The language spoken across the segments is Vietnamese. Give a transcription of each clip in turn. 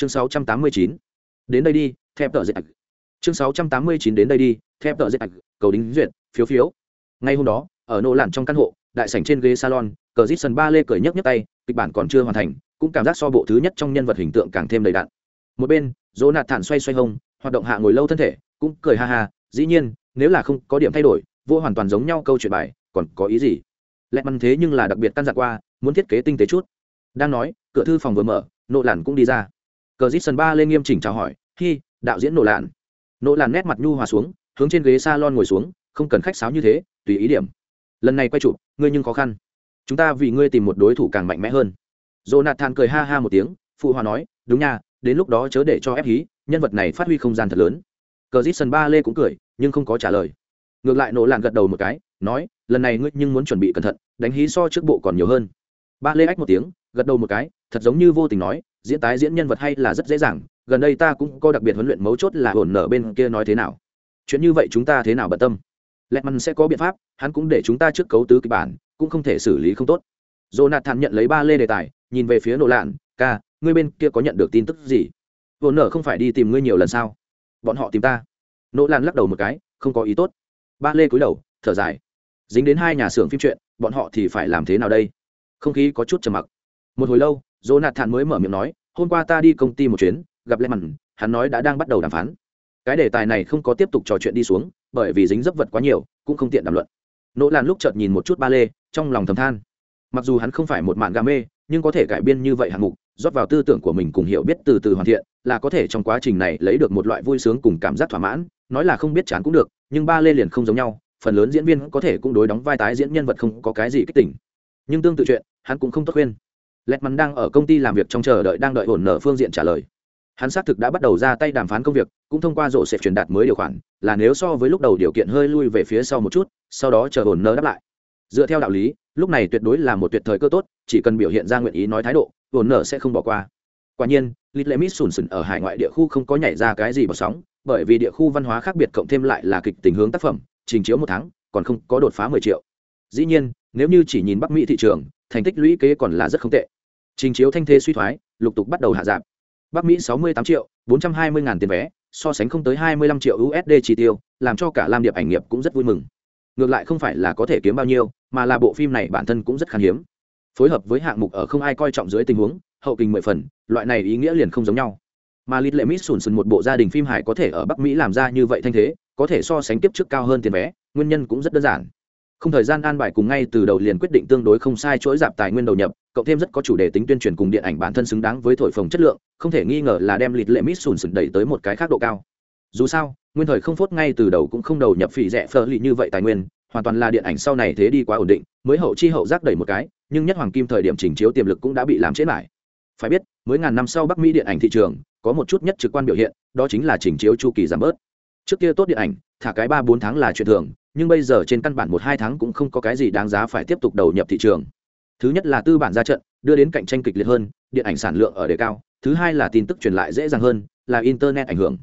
chương 689. đến đây đi theo tợ dệt chương 689 đến đây đi theo tợ dệt cầu đính duyệt, phiếu phiếu. Ngay hôm đó, ở nô lặn trong căn hộ, đại sảnh trên ghế salon, cờ dít sân ba lê cười nhấc nhấc tay, kịch bản còn chưa hoàn thành, cũng cảm giác so bộ thứ nhất trong nhân vật hình tượng càng thêm đầy đặn. Một bên dỗ nạt thản xoay xoay hông, hoạt động hạ ngồi lâu thân thể, cũng cười ha ha, dĩ nhiên, nếu là không có điểm thay đổi, vô hoàn toàn giống nhau câu chuyện bài, còn có ý gì? Lẹ măn thế nhưng là đặc biệt căn dặn qua, muốn thiết kế tinh tế chút. Đang nói, cửa thư phòng vừa mở nộ lản cũng đi ra cờ dít sân ba lên nghiêm chỉnh chào hỏi, hi, đạo diễn nộ lạn. Nộ lạn nét mặt nhu hòa xuống, hướng trên ghế s a lon ngồi xuống, không cần khách sáo như thế, tùy ý điểm. Lần này quay chụp, ngươi nhưng khó khăn. Chúng ta vì ngươi tìm một đối thủ càng mạnh mẽ hơn. Jonathan cười ha ha một tiếng, phụ hòa nói, đúng nha, đến lúc đó chớ để cho ép hí, nhân vật này phát huy không gian thật lớn. Cờ dít sân ba lê cũng cười, nhưng không có trả lời. Ngược lại nổ lạn gật đầu một cái, nói, lần này ngươi nhưng muốn chuẩn bị cẩn thận, đánh hí so trước bộ còn nhiều hơn. Ba lê ách một tiếng gật đầu một cái thật giống như vô tình nói diễn tái diễn nhân vật hay là rất dễ dàng gần đây ta cũng có đặc biệt huấn luyện mấu chốt là hồn nở bên kia nói thế nào. Chuyện như vậy chúng ta thế nào bận tâm? Lẹt măn sẽ có biện pháp hắn cũng để chúng ta trước cấu tứ kịch bản cũng không thể xử lý không tốt. Jonathan nhận lấy ba lê đề tài nhìn về phía nổ lạn ca ngươi bên kia có nhận được tin tức gì? Hồn nở không phải đi tìm ngươi nhiều lần sao? Bọn họ tìm ta. Nỗ lan lắc đầu một cái không có ý tốt. Ba lê cúi đầu thở dài. Dính đến hai nhà xưởng phim truyện, bọn họ thì phải làm thế nào đây? Không khí có chút trầm mặc một hồi lâu Dô Nạt Thản mới mở miệng nói, hôm qua ta đi công ty một chuyến, gặp lê mặn hắn nói đã đang bắt đầu đàm phán. Cái đề tài này không có tiếp tục trò chuyện đi xuống, bởi vì dính dấp vật quá nhiều, cũng không tiện đàm luận. Nỗ Làn lúc chợt nhìn một chút ba lê, trong lòng thầm than. Mặc dù hắn không phải một mạng gà mê, nhưng có thể cải biên như vậy hạng mục, rót vào tư tưởng của mình cùng hiểu biết từ từ hoàn thiện, là có thể trong quá trình này lấy được một loại vui sướng cùng cảm giác thỏa mãn, nói là không biết chán cũng được, nhưng ba lê liền không giống nhau, phần lớn diễn viên có thể cũng đối đóng vai tái diễn nhân vật không có cái gì kích tỉnh nhưng tương tự chuyện, hắn cũng không tốt khuyên lẹt mắn đang ở công ty làm việc trong chờ đợi đang đợi ổn Nở phương diện trả lời. Hắn xác thực đã bắt đầu ra tay đàm phán công việc, cũng thông qua rổ sẽ truyền đạt mới điều khoản, là nếu so với lúc đầu điều kiện hơi lui về phía sau một chút, sau đó chờ ổn Nở đáp lại. Dựa theo đạo lý, lúc này tuyệt đối là một tuyệt thời cơ tốt, chỉ cần biểu hiện ra nguyện ý nói thái độ, ổn Nở sẽ không bỏ qua. Quả nhiên Lit lệ sùn sùn ở hải ngoại địa khu không có nhảy ra cái gì bọt sóng, bởi vì địa khu văn hóa khác biệt cộng thêm lại là kịch tình hướng tác phẩm, trình chiếu một tháng, còn không có đột phá mười triệu. Dĩ nhiên, nếu như chỉ nhìn bắc mỹ thị trường, thành tích lũy kế còn là rất không tệ trình chiếu thanh thế suy thoái, lục tục bắt đầu hạ giảm. Bắc mỹ sáu mươi tám triệu, bốn trăm hai mươi ngàn tiền vé, so sánh không tới hai mươi lăm triệu usd chi tiêu, làm cho cả lam điệp ảnh nghiệp cũng rất vui mừng. Ngược lại không phải là có thể kiếm bao nhiêu, mà là bộ phim này bản thân cũng rất khan hiếm. Phối hợp với hạng mục ở không ai coi trọng dưới tình huống, hậu kình mười phần, loại này ý nghĩa liền không giống nhau. Mà lít lệ mít sùn sùn một bộ gia đình phim hài có thể ở bắc mỹ làm ra như vậy thanh thế, có thể so sánh tiếp trước cao hơn tiền vé, nguyên nhân cũng rất đơn giản không thời gian an bài cùng ngay từ đầu liền quyết định tương đối không sai chuỗi dạp tài nguyên đầu nhập, cộng thêm rất có chủ đề tính tuyên truyền cùng điện ảnh bản thân xứng đáng với thổi phồng chất lượng, không thể nghi ngờ là đem lịt lệ mít sùn sừng đẩy tới một cái khác độ cao. Dù sao, nguyên thời không phốt ngay từ đầu cũng không đầu nhập phỉ rẻ phơ lì như vậy tài nguyên, hoàn toàn là điện ảnh sau này thế đi quá ổn định, mới hậu chi hậu giác đẩy một cái, nhưng nhất hoàng kim thời điểm chỉnh chiếu tiềm lực cũng đã bị làm chết lại. Phải biết, mới ngàn năm sau bắc mỹ điện ảnh thị trường, có một chút nhất trực quan biểu hiện, đó chính là chỉnh chiếu chu kỳ giảm bớt trước kia tốt điện ảnh thả cái ba bốn tháng là chuyện thường nhưng bây giờ trên căn bản một hai tháng cũng không có cái gì đáng giá phải tiếp tục đầu nhập thị trường thứ nhất là tư bản ra trận đưa đến cạnh tranh kịch liệt hơn điện ảnh sản lượng ở đề cao thứ hai là tin tức truyền lại dễ dàng hơn là internet ảnh hưởng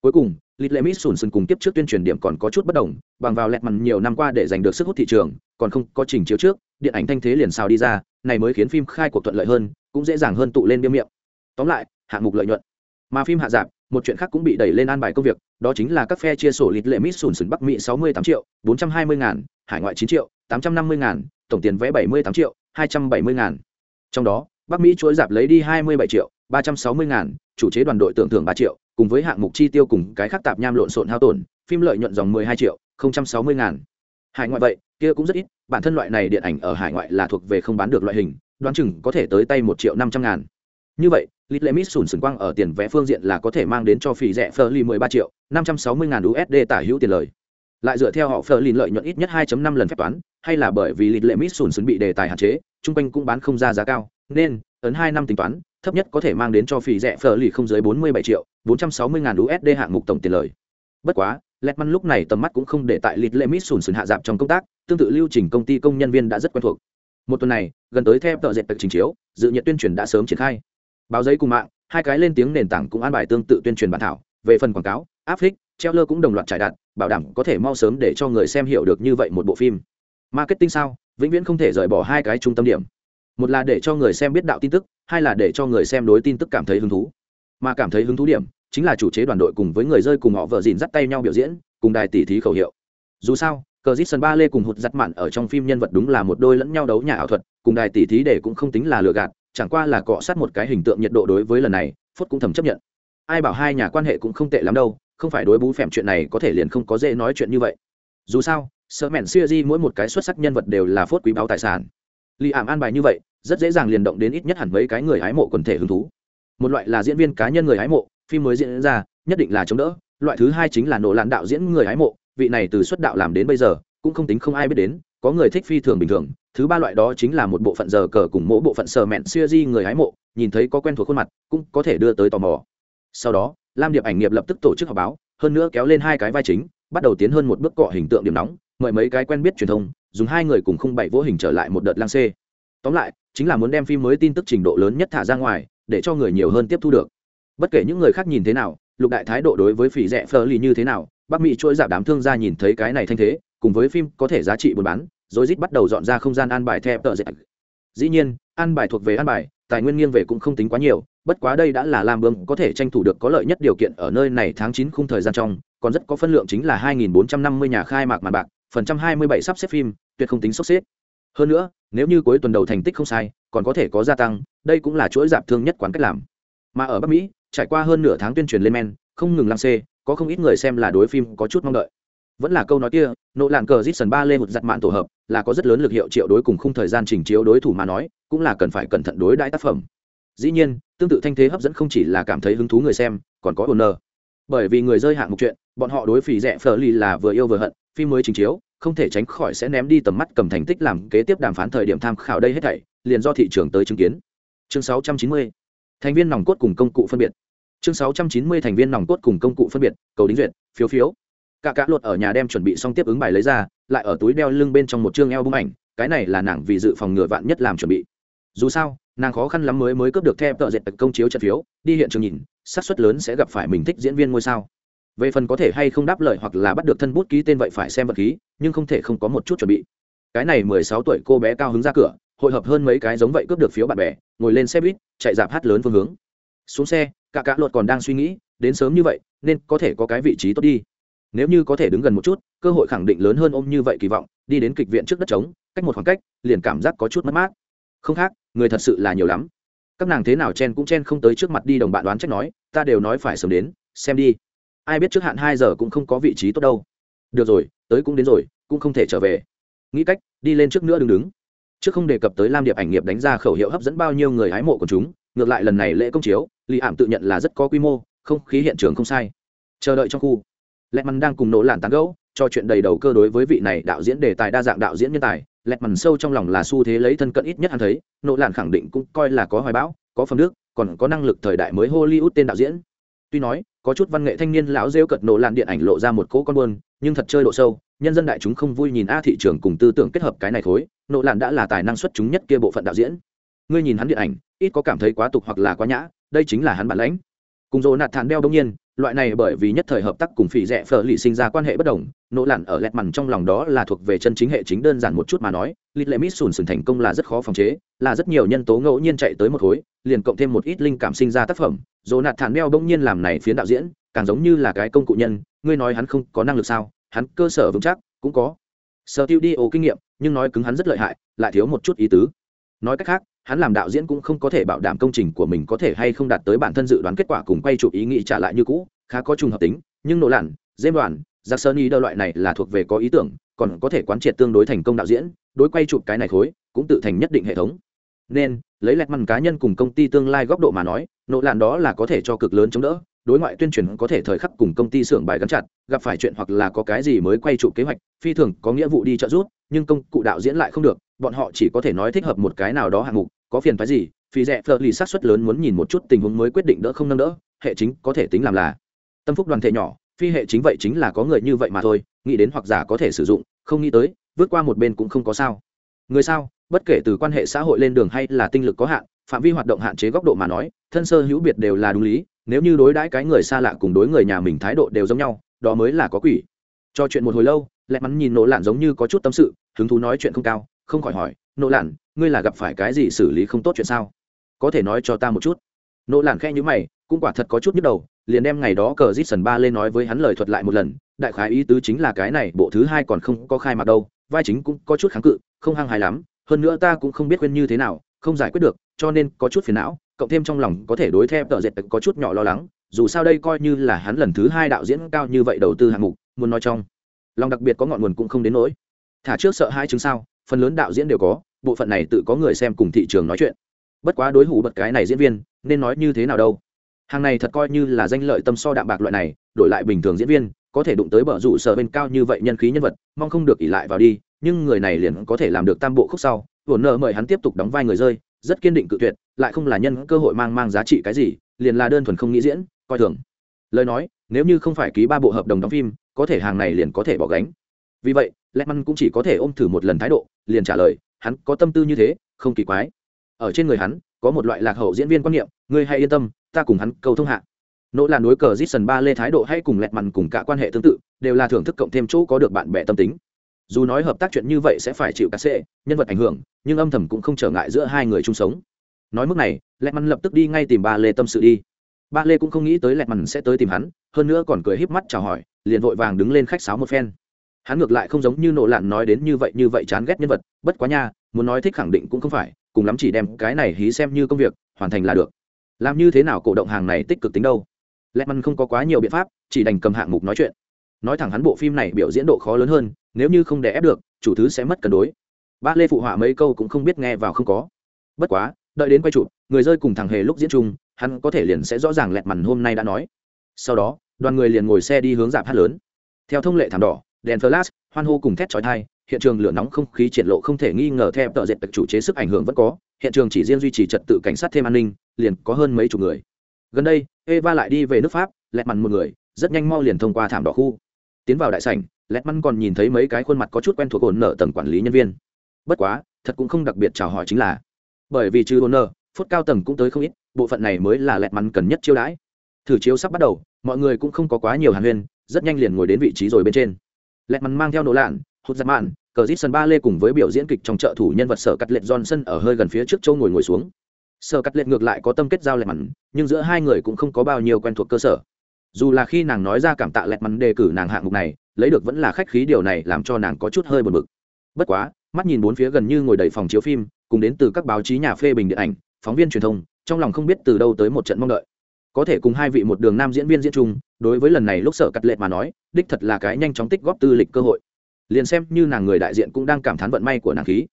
cuối cùng lịch Lệ Mít sùn sùn cùng tiếp trước tuyên truyền điểm còn có chút bất đồng, bằng vào lẹt mặt nhiều năm qua để giành được sức hút thị trường, còn không có trình chiếu trước, điện ảnh thanh thế liền sao đi ra, này mới khiến phim khai cuộc thuận lợi hơn, cũng dễ dàng hơn tụ lên biêm miệng. Tóm lại, hạng mục lợi nhuận. Mà phim hạ giảm, một chuyện khác cũng bị đẩy lên an bài công việc, đó chính là các phe chia sổ lịch Lệ Miss sùn sùn Bắc Mỹ 68 triệu, 420 ngàn, hải ngoại 9 triệu, 850 ngàn, tổng tiền vé 78 triệu, 270 ngàn. Trong đó, Bắc Mỹ chuỗi giảm lấy đi 27 triệu, 360 ngàn, chủ chế đoàn đội tưởng thưởng 3 triệu, cùng với hạng mục chi tiêu cùng cái khác tạp nham lộn xộn hao tổn phim lợi nhuận dòng 12 triệu 060 ngàn hải ngoại vậy kia cũng rất ít bản thân loại này điện ảnh ở hải ngoại là thuộc về không bán được loại hình đoán chừng có thể tới tay một triệu năm trăm ngàn như vậy Lit Lemis sùn sừng quang ở tiền vẽ phương diện là có thể mang đến cho phỉ rẻ Fleur 13 triệu 560 ngàn USD tả hữu tiền lời. Lại dựa theo họ Fleur lợi nhuận ít nhất 2.5 lần phép toán, hay là bởi vì Lit Lemis sùn sừng bị đề tài hạn chế trung quanh cũng bán không ra giá cao, nên, ấn 2 năm tính toán, thấp nhất có thể mang đến cho phỉ rẻ phở lì không dưới 47 triệu 460 ngàn USD hạng mục tổng tiền lời. Bất quá Letman lúc này tầm mắt cũng không để tại Lit Lemis sùn sùn hạ giảm trong công tác, tương tự lưu trình công ty công nhân viên đã rất quen thuộc. Một tuần này, gần tới theo tờ dệt tật trình chiếu, dự nhiệt tuyên truyền đã sớm triển khai báo giấy cùng mạng, hai cái lên tiếng nền tảng cũng an bài tương tự tuyên truyền bản thảo, về phần quảng cáo, áp phích treo lơ cũng đồng loạt trải đặt bảo đảm có thể mau sớm để cho người xem hiểu được như vậy một bộ phim. Marketing sao? Vĩnh viễn không thể rời bỏ hai cái trung tâm điểm. Một là để cho người xem biết đạo tin tức, hai là để cho người xem đối tin tức cảm thấy hứng thú. Mà cảm thấy hứng thú điểm, chính là chủ chế đoàn đội cùng với người rơi cùng họ vợ dìn dắt tay nhau biểu diễn, cùng đài tỉ thí khẩu hiệu. Dù sao cờ dít sân ba lê cùng hụt giặt mạn ở trong phim nhân vật đúng là một đôi lẫn nhau đấu nhà ảo thuật, cùng đài tỉ thí để cũng không tính là lừa gạt chẳng qua là cọ sát một cái hình tượng nhiệt độ đối với lần này phút cũng thầm chấp nhận. Ai bảo hai nhà quan hệ cũng không tệ lắm đâu, không phải đối bú phèm chuyện này có thể liền không có dễ nói chuyện như vậy. Dù sao, sợ mẹn siêu di mỗi một cái xuất sắc nhân vật đều là phốt quý báo tài sản. Lì ảm an bài như vậy, rất dễ dàng liền động đến ít nhất hẳn mấy cái người hái mộ quần thể hứng thú. Một loại là diễn viên cá nhân người hái mộ, phim mới diễn ra, nhất định là chống đỡ. Loại thứ hai chính là nổ làn đạo diễn người hái mộ, vị này từ xuất đạo làm đến bây giờ, cũng không tính không ai biết đến, có người thích phi thường bình thường thứ ba loại đó chính là một bộ phận giờ cờ cùng mỗi bộ phận sờ mẹn siêu di người hái mộ, nhìn thấy có quen thuộc khuôn mặt, cũng có thể đưa tới tò mò. Sau đó, lam điệp ảnh nghiệp lập tức tổ chức họp báo, hơn nữa kéo lên hai cái vai chính, bắt đầu tiến hơn một bước cọ hình tượng điểm nóng, mời mấy cái quen biết truyền thông, dùng hai người cùng không bảy vô hình trở lại một đợt lang xê. Tóm lại, chính là muốn đem phim mới tin tức trình độ lớn nhất thả ra ngoài, để cho người nhiều hơn tiếp thu được. Bất kể những người khác nhìn thế nào, lục đại thái độ đối với phỉ rẻ phờ lì như thế nào, bắc mỹ chuỗi giảm đám thương gia nhìn thấy cái này thanh thế, cùng với phim có thể giá trị buôn bán rồi rít bắt đầu dọn ra không gian an bài theo tờ dệt dĩ nhiên, an bài thuộc về an bài, tài nguyên nghiêng về cũng không tính quá nhiều, bất quá đây đã là làm bơm có thể tranh thủ được có lợi nhất điều kiện ở nơi này tháng chín khung thời gian trong, còn rất có phân lượng chính là 2.450 nhà khai mạc màn bạc, phần trăm 27 sắp xếp phim, tuyệt không tính sốc xếp. Hơn nữa, nếu như cuối tuần đầu thành tích không sai, còn có thể có gia tăng, đây cũng là chuỗi giảm thương nhất quán cách làm. Mà ở bắc mỹ, trải qua hơn nửa tháng tuyên truyền lên men, không ngừng lăng xê, có không ít người xem là đối phim có chút mong đợi vẫn là câu nói kia, nộ lạn cờ dít sần ba lê một giặt mạn tổ hợp, là có rất lớn lực hiệu triệu đối cùng khung thời gian trình chiếu đối thủ mà nói, cũng là cần phải cẩn thận đối đãi tác phẩm. Dĩ nhiên, tương tự thanh thế hấp dẫn không chỉ là cảm thấy hứng thú người xem, còn có ồn nơ bởi vì người rơi hạng mục chuyện, bọn họ đối phì rẻ phờ lì là vừa yêu vừa hận, phim mới trình chiếu, không thể tránh khỏi sẽ ném đi tầm mắt cầm thành tích làm kế tiếp đàm phán thời điểm tham khảo đây hết thảy, liền do thị trường tới chứng kiến. Chương 690. thành viên nòng cốt cùng công cụ phân biệt. Chương 690 thành viên nòng cốt cùng công cụ phân biệt, cầu đính duyệt, phiếu phiếu cả cả luật ở nhà đem chuẩn bị xong tiếp ứng bài lấy ra, lại ở túi đeo lưng bên trong một chương eo bung ảnh, cái này là nàng vì dự phòng ngừa vạn nhất làm chuẩn bị. Dù sao, nàng khó khăn lắm mới mới cướp được theo tợ dệt công chiếu trận phiếu, đi hiện trường nhìn, xác suất lớn sẽ gặp phải mình thích diễn viên ngôi sao. Về phần có thể hay không đáp lời hoặc là bắt được thân bút ký tên vậy phải xem vật khí, nhưng không thể không có một chút chuẩn bị. Cái này mười sáu tuổi cô bé cao hứng ra cửa, hội hợp hơn mấy cái giống vậy cướp được phiếu bạn bè, ngồi lên xe buýt, chạy dạp hát lớn phương hướng. Xuống xe, cả cả luật còn đang suy nghĩ, đến sớm như vậy, nên có thể có cái vị trí tốt đi nếu như có thể đứng gần một chút, cơ hội khẳng định lớn hơn ôm như vậy kỳ vọng, đi đến kịch viện trước đất trống, cách một khoảng cách, liền cảm giác có chút mất mát. Không khác, người thật sự là nhiều lắm. Các nàng thế nào chen cũng chen không tới trước mặt đi đồng bạn đoán trách nói, ta đều nói phải sớm đến, xem đi. Ai biết trước hạn hai giờ cũng không có vị trí tốt đâu. Được rồi, tới cũng đến rồi, cũng không thể trở về. Nghĩ cách, đi lên trước nữa đứng đứng. Trước không đề cập tới lam điệp ảnh nghiệp đánh ra khẩu hiệu hấp dẫn bao nhiêu người hái mộ của chúng, ngược lại lần này lễ công chiếu lì ảm tự nhận là rất có quy mô, không khí hiện trường không sai. Chờ đợi trong khu lẹ mằn đang cùng nỗ làn tán gẫu, cho chuyện đầy đầu cơ đối với vị này đạo diễn đề tài đa dạng đạo diễn nhân tài. Lẹt mằn sâu trong lòng là xu thế lấy thân cận ít nhất hắn thấy, nỗ làn khẳng định cũng coi là có hoài bão, có phẩm đức, còn có năng lực thời đại mới hollywood tên đạo diễn. Tuy nói, có chút văn nghệ thanh niên lão rêu cật nổ làn điện ảnh lộ ra một cỗ con buôn nhưng thật chơi độ sâu, nhân dân đại chúng không vui nhìn a thị trường cùng tư tưởng kết hợp cái này khối nộ làn đã là tài năng xuất chúng nhất kia bộ phận đạo diễn. Ngươi nhìn hắn điện ảnh, ít có cảm thấy quá tục hoặc là quá nhã, đây chính là hắn bản lãnh. Cùng dỗ nạt thản đeo đông nhiên loại này bởi vì nhất thời hợp tác cùng phỉ rẻ phở lì sinh ra quan hệ bất đồng, nỗ lặn ở lẹt mằn trong lòng đó là thuộc về chân chính hệ chính đơn giản một chút mà nói, lít lệ mít sùn sùn thành công là rất khó phòng chế, là rất nhiều nhân tố ngẫu nhiên chạy tới một khối, liền cộng thêm một ít linh cảm sinh ra tác phẩm. Dỗ nạt thản đeo bỗng nhiên làm này phiến đạo diễn, càng giống như là cái công cụ nhân, ngươi nói hắn không có năng lực sao? Hắn cơ sở vững chắc, cũng có. Sở tiêu đi ổ kinh nghiệm, nhưng nói cứng hắn rất lợi hại, lại thiếu một chút ý tứ. Nói cách khác hắn làm đạo diễn cũng không có thể bảo đảm công trình của mình có thể hay không đạt tới bản thân dự đoán kết quả cùng quay chụp ý nghĩ trả lại như cũ, khá có trùng hợp tính, nhưng nỗ lặn dêm đoàn giặc sơn y đơ loại này là thuộc về có ý tưởng, còn có thể quán triệt tương đối thành công đạo diễn, đối quay chụp cái này khối cũng tự thành nhất định hệ thống. Nên, lấy lẹt măn cá nhân cùng công ty tương lai góc độ mà nói nỗ lặn đó là có thể cho cực lớn chống đỡ, đối ngoại tuyên truyền có thể thời khắc cùng công ty xưởng bài gắn chặt, gặp phải chuyện hoặc là có cái gì mới quay chụp kế hoạch, phi thường có nghĩa vụ đi trợ giúp, nhưng công cụ đạo diễn lại không được, bọn họ chỉ có thể nói thích hợp một cái nào đó hạng mục có phiền phái gì phi rẻ phờ lì sát xuất lớn muốn nhìn một chút tình huống mới quyết định đỡ không nâng đỡ, hệ chính có thể tính làm là. Tâm phúc đoàn thể nhỏ, phi hệ chính vậy chính là có người như vậy mà thôi, nghĩ đến hoặc giả có thể sử dụng, không nghĩ tới, vượt qua một bên cũng không có sao. Người sao, bất kể từ quan hệ xã hội lên đường hay là tinh lực có hạn, phạm vi hoạt động hạn chế góc độ mà nói, thân sơ hữu biệt đều là đúng lý, nếu như đối đãi cái người xa lạ cùng đối người nhà mình thái độ đều giống nhau, đó mới là có quỷ. Cho chuyện một hồi lâu, lẹ mắn nhìn nỗ lạn giống như có chút tâm sự, hứng thú nói chuyện không cao, không khỏi hỏi, nỗ lạn ngươi là gặp phải cái gì xử lý không tốt chuyện sao? Có thể nói cho ta một chút. Nỗ lạn khe như mày, cũng quả thật có chút nhức đầu, liền đem ngày đó cờ dít sần ba lên nói với hắn lời thuật lại một lần, đại khái ý tứ chính là cái này, bộ thứ hai còn không có khai mạc đâu, vai chính cũng có chút kháng cự, không hăng hài lắm, hơn nữa ta cũng không biết khuyên như thế nào, không giải quyết được, cho nên có chút phiền não, cộng thêm trong lòng có thể đối theo tờ dệt có chút nhỏ lo lắng, dù sao đây coi như là hắn lần thứ hai đạo diễn cao như vậy đầu tư hạng mục, muốn nói trong lòng đặc biệt có ngọn nguồn cũng không đến nỗi. Thả trước sợ hai chứng sao, phần lớn đạo diễn đều có bộ phận này tự có người xem cùng thị trường nói chuyện. Bất quá đối hủ bật cái này diễn viên, nên nói như thế nào đâu. Hàng này thật coi như là danh lợi tâm so đạm bạc loại này, đổi lại bình thường diễn viên, có thể đụng tới bờ rủ sở bên cao như vậy nhân khí nhân vật, mong không được ỉ lại vào đi, nhưng người này liền có thể làm được tam bộ khúc sau. Vồn nợ mời hắn tiếp tục đóng vai người rơi, rất kiên định cự tuyệt, lại không là nhân cơ hội mang mang giá trị cái gì, liền là đơn thuần không nghĩ diễn, coi thường. Lời nói, nếu như không phải ký ba bộ hợp đồng đóng phim, có thể hàng này liền có thể bỏ gánh. Vì vậy lẽ cũng chỉ có thể ôm thử một lần thái độ, liền trả lời hắn có tâm tư như thế, không kỳ quái. Ở trên người hắn, có một loại lạc hậu diễn viên quan niệm, ngươi hãy yên tâm, ta cùng hắn cầu thông hạ. Nỗ là đối cờ Jason ba lê thái độ hay cùng lẹt mằn cùng cả quan hệ tương tự, đều là thưởng thức cộng thêm chỗ có được bạn bè tâm tính. Dù nói hợp tác chuyện như vậy sẽ phải chịu cá sệ nhân vật ảnh hưởng, nhưng âm thầm cũng không trở ngại giữa hai người chung sống. Nói mức này, lẹt mằn lập tức đi ngay tìm ba lê tâm sự đi. Ba lê cũng không nghĩ tới lẹt mằn sẽ tới tìm hắn, hơn nữa còn cười híp mắt chào hỏi, liền vội vàng đứng lên khách sáo một phen hắn ngược lại không giống như nộ lạn nói đến như vậy như vậy chán ghét nhân vật, bất quá nha, muốn nói thích khẳng định cũng không phải, cùng lắm chỉ đem cái này hí xem như công việc, hoàn thành là được. Làm như thế nào cổ động hàng này tích cực tính đâu? Lẽ măn không có quá nhiều biện pháp, chỉ đành cầm hạng mục nói chuyện. Nói thẳng hắn bộ phim này biểu diễn độ khó lớn hơn, nếu như không đè ép được, chủ thứ sẽ mất cân đối. Ba lê phụ họa mấy câu cũng không biết nghe vào không có. Bất quá, đợi đến quay chụp, người rơi cùng thằng hề lúc diễn chung, hắn có thể liền sẽ rõ ràng lẹt mằn hôm nay đã nói. Sau đó, đoàn người liền ngồi xe đi hướng dạp hát lớn. Theo thông lệ thảm đỏ đèn flash, hoan hô cùng thét trói thai hiện trường lửa nóng không khí triển lộ không thể nghi ngờ theo tợ dệt tật chủ chế sức ảnh hưởng vẫn có, hiện trường chỉ riêng duy trì trật tự cảnh sát thêm an ninh, liền có hơn mấy chục người. Gần đây, eva lại đi về nước pháp lẹt mằn một người, rất nhanh mau liền thông qua thảm đỏ khu. Tiến vào đại sảnh lẹt mằn còn nhìn thấy mấy cái khuôn mặt có chút quen thuộc ổn nợ tầng quản lý nhân viên. Bất quá, thật cũng không đặc biệt chào hỏi chính là, bởi vì trừ ổn nợ, phút cao tầng cũng tới không ít, bộ phận này mới là lẹt mằn cần nhất chiêu đãi. Thử chiếu sắp bắt đầu, mọi người cũng không có quá nhiều hàn huyên, rất nhanh liền ngồi đến vị trí rồi bên trên lẹt mắn mang theo nổ lạn hút giặt mạn, cờ dít sân ba lê cùng với biểu diễn kịch trong trợ thủ nhân vật sở cắt lệ johnson ở hơi gần phía trước châu ngồi ngồi xuống. Sở cắt lệ ngược lại có tâm kết giao lẹt mắn, nhưng giữa hai người cũng không có bao nhiêu quen thuộc cơ sở. Dù là khi nàng nói ra cảm tạ lẹt mắn đề cử nàng hạng mục này, lấy được vẫn là khách khí điều này làm cho nàng có chút hơi buồn bực. Bất quá, mắt nhìn bốn phía gần như ngồi đầy phòng chiếu phim, cùng đến từ các báo chí nhà phê bình điện ảnh, phóng viên truyền thông, trong lòng không biết từ đâu tới một trận mong đợi. Có thể cùng hai vị một đường nam diễn viên diễn chung đối với lần này lúc sở cắt lệ mà nói, đích thật là cái nhanh chóng tích góp tư lịch cơ hội. Liền xem như nàng người đại diện cũng đang cảm thán vận may của nàng khí.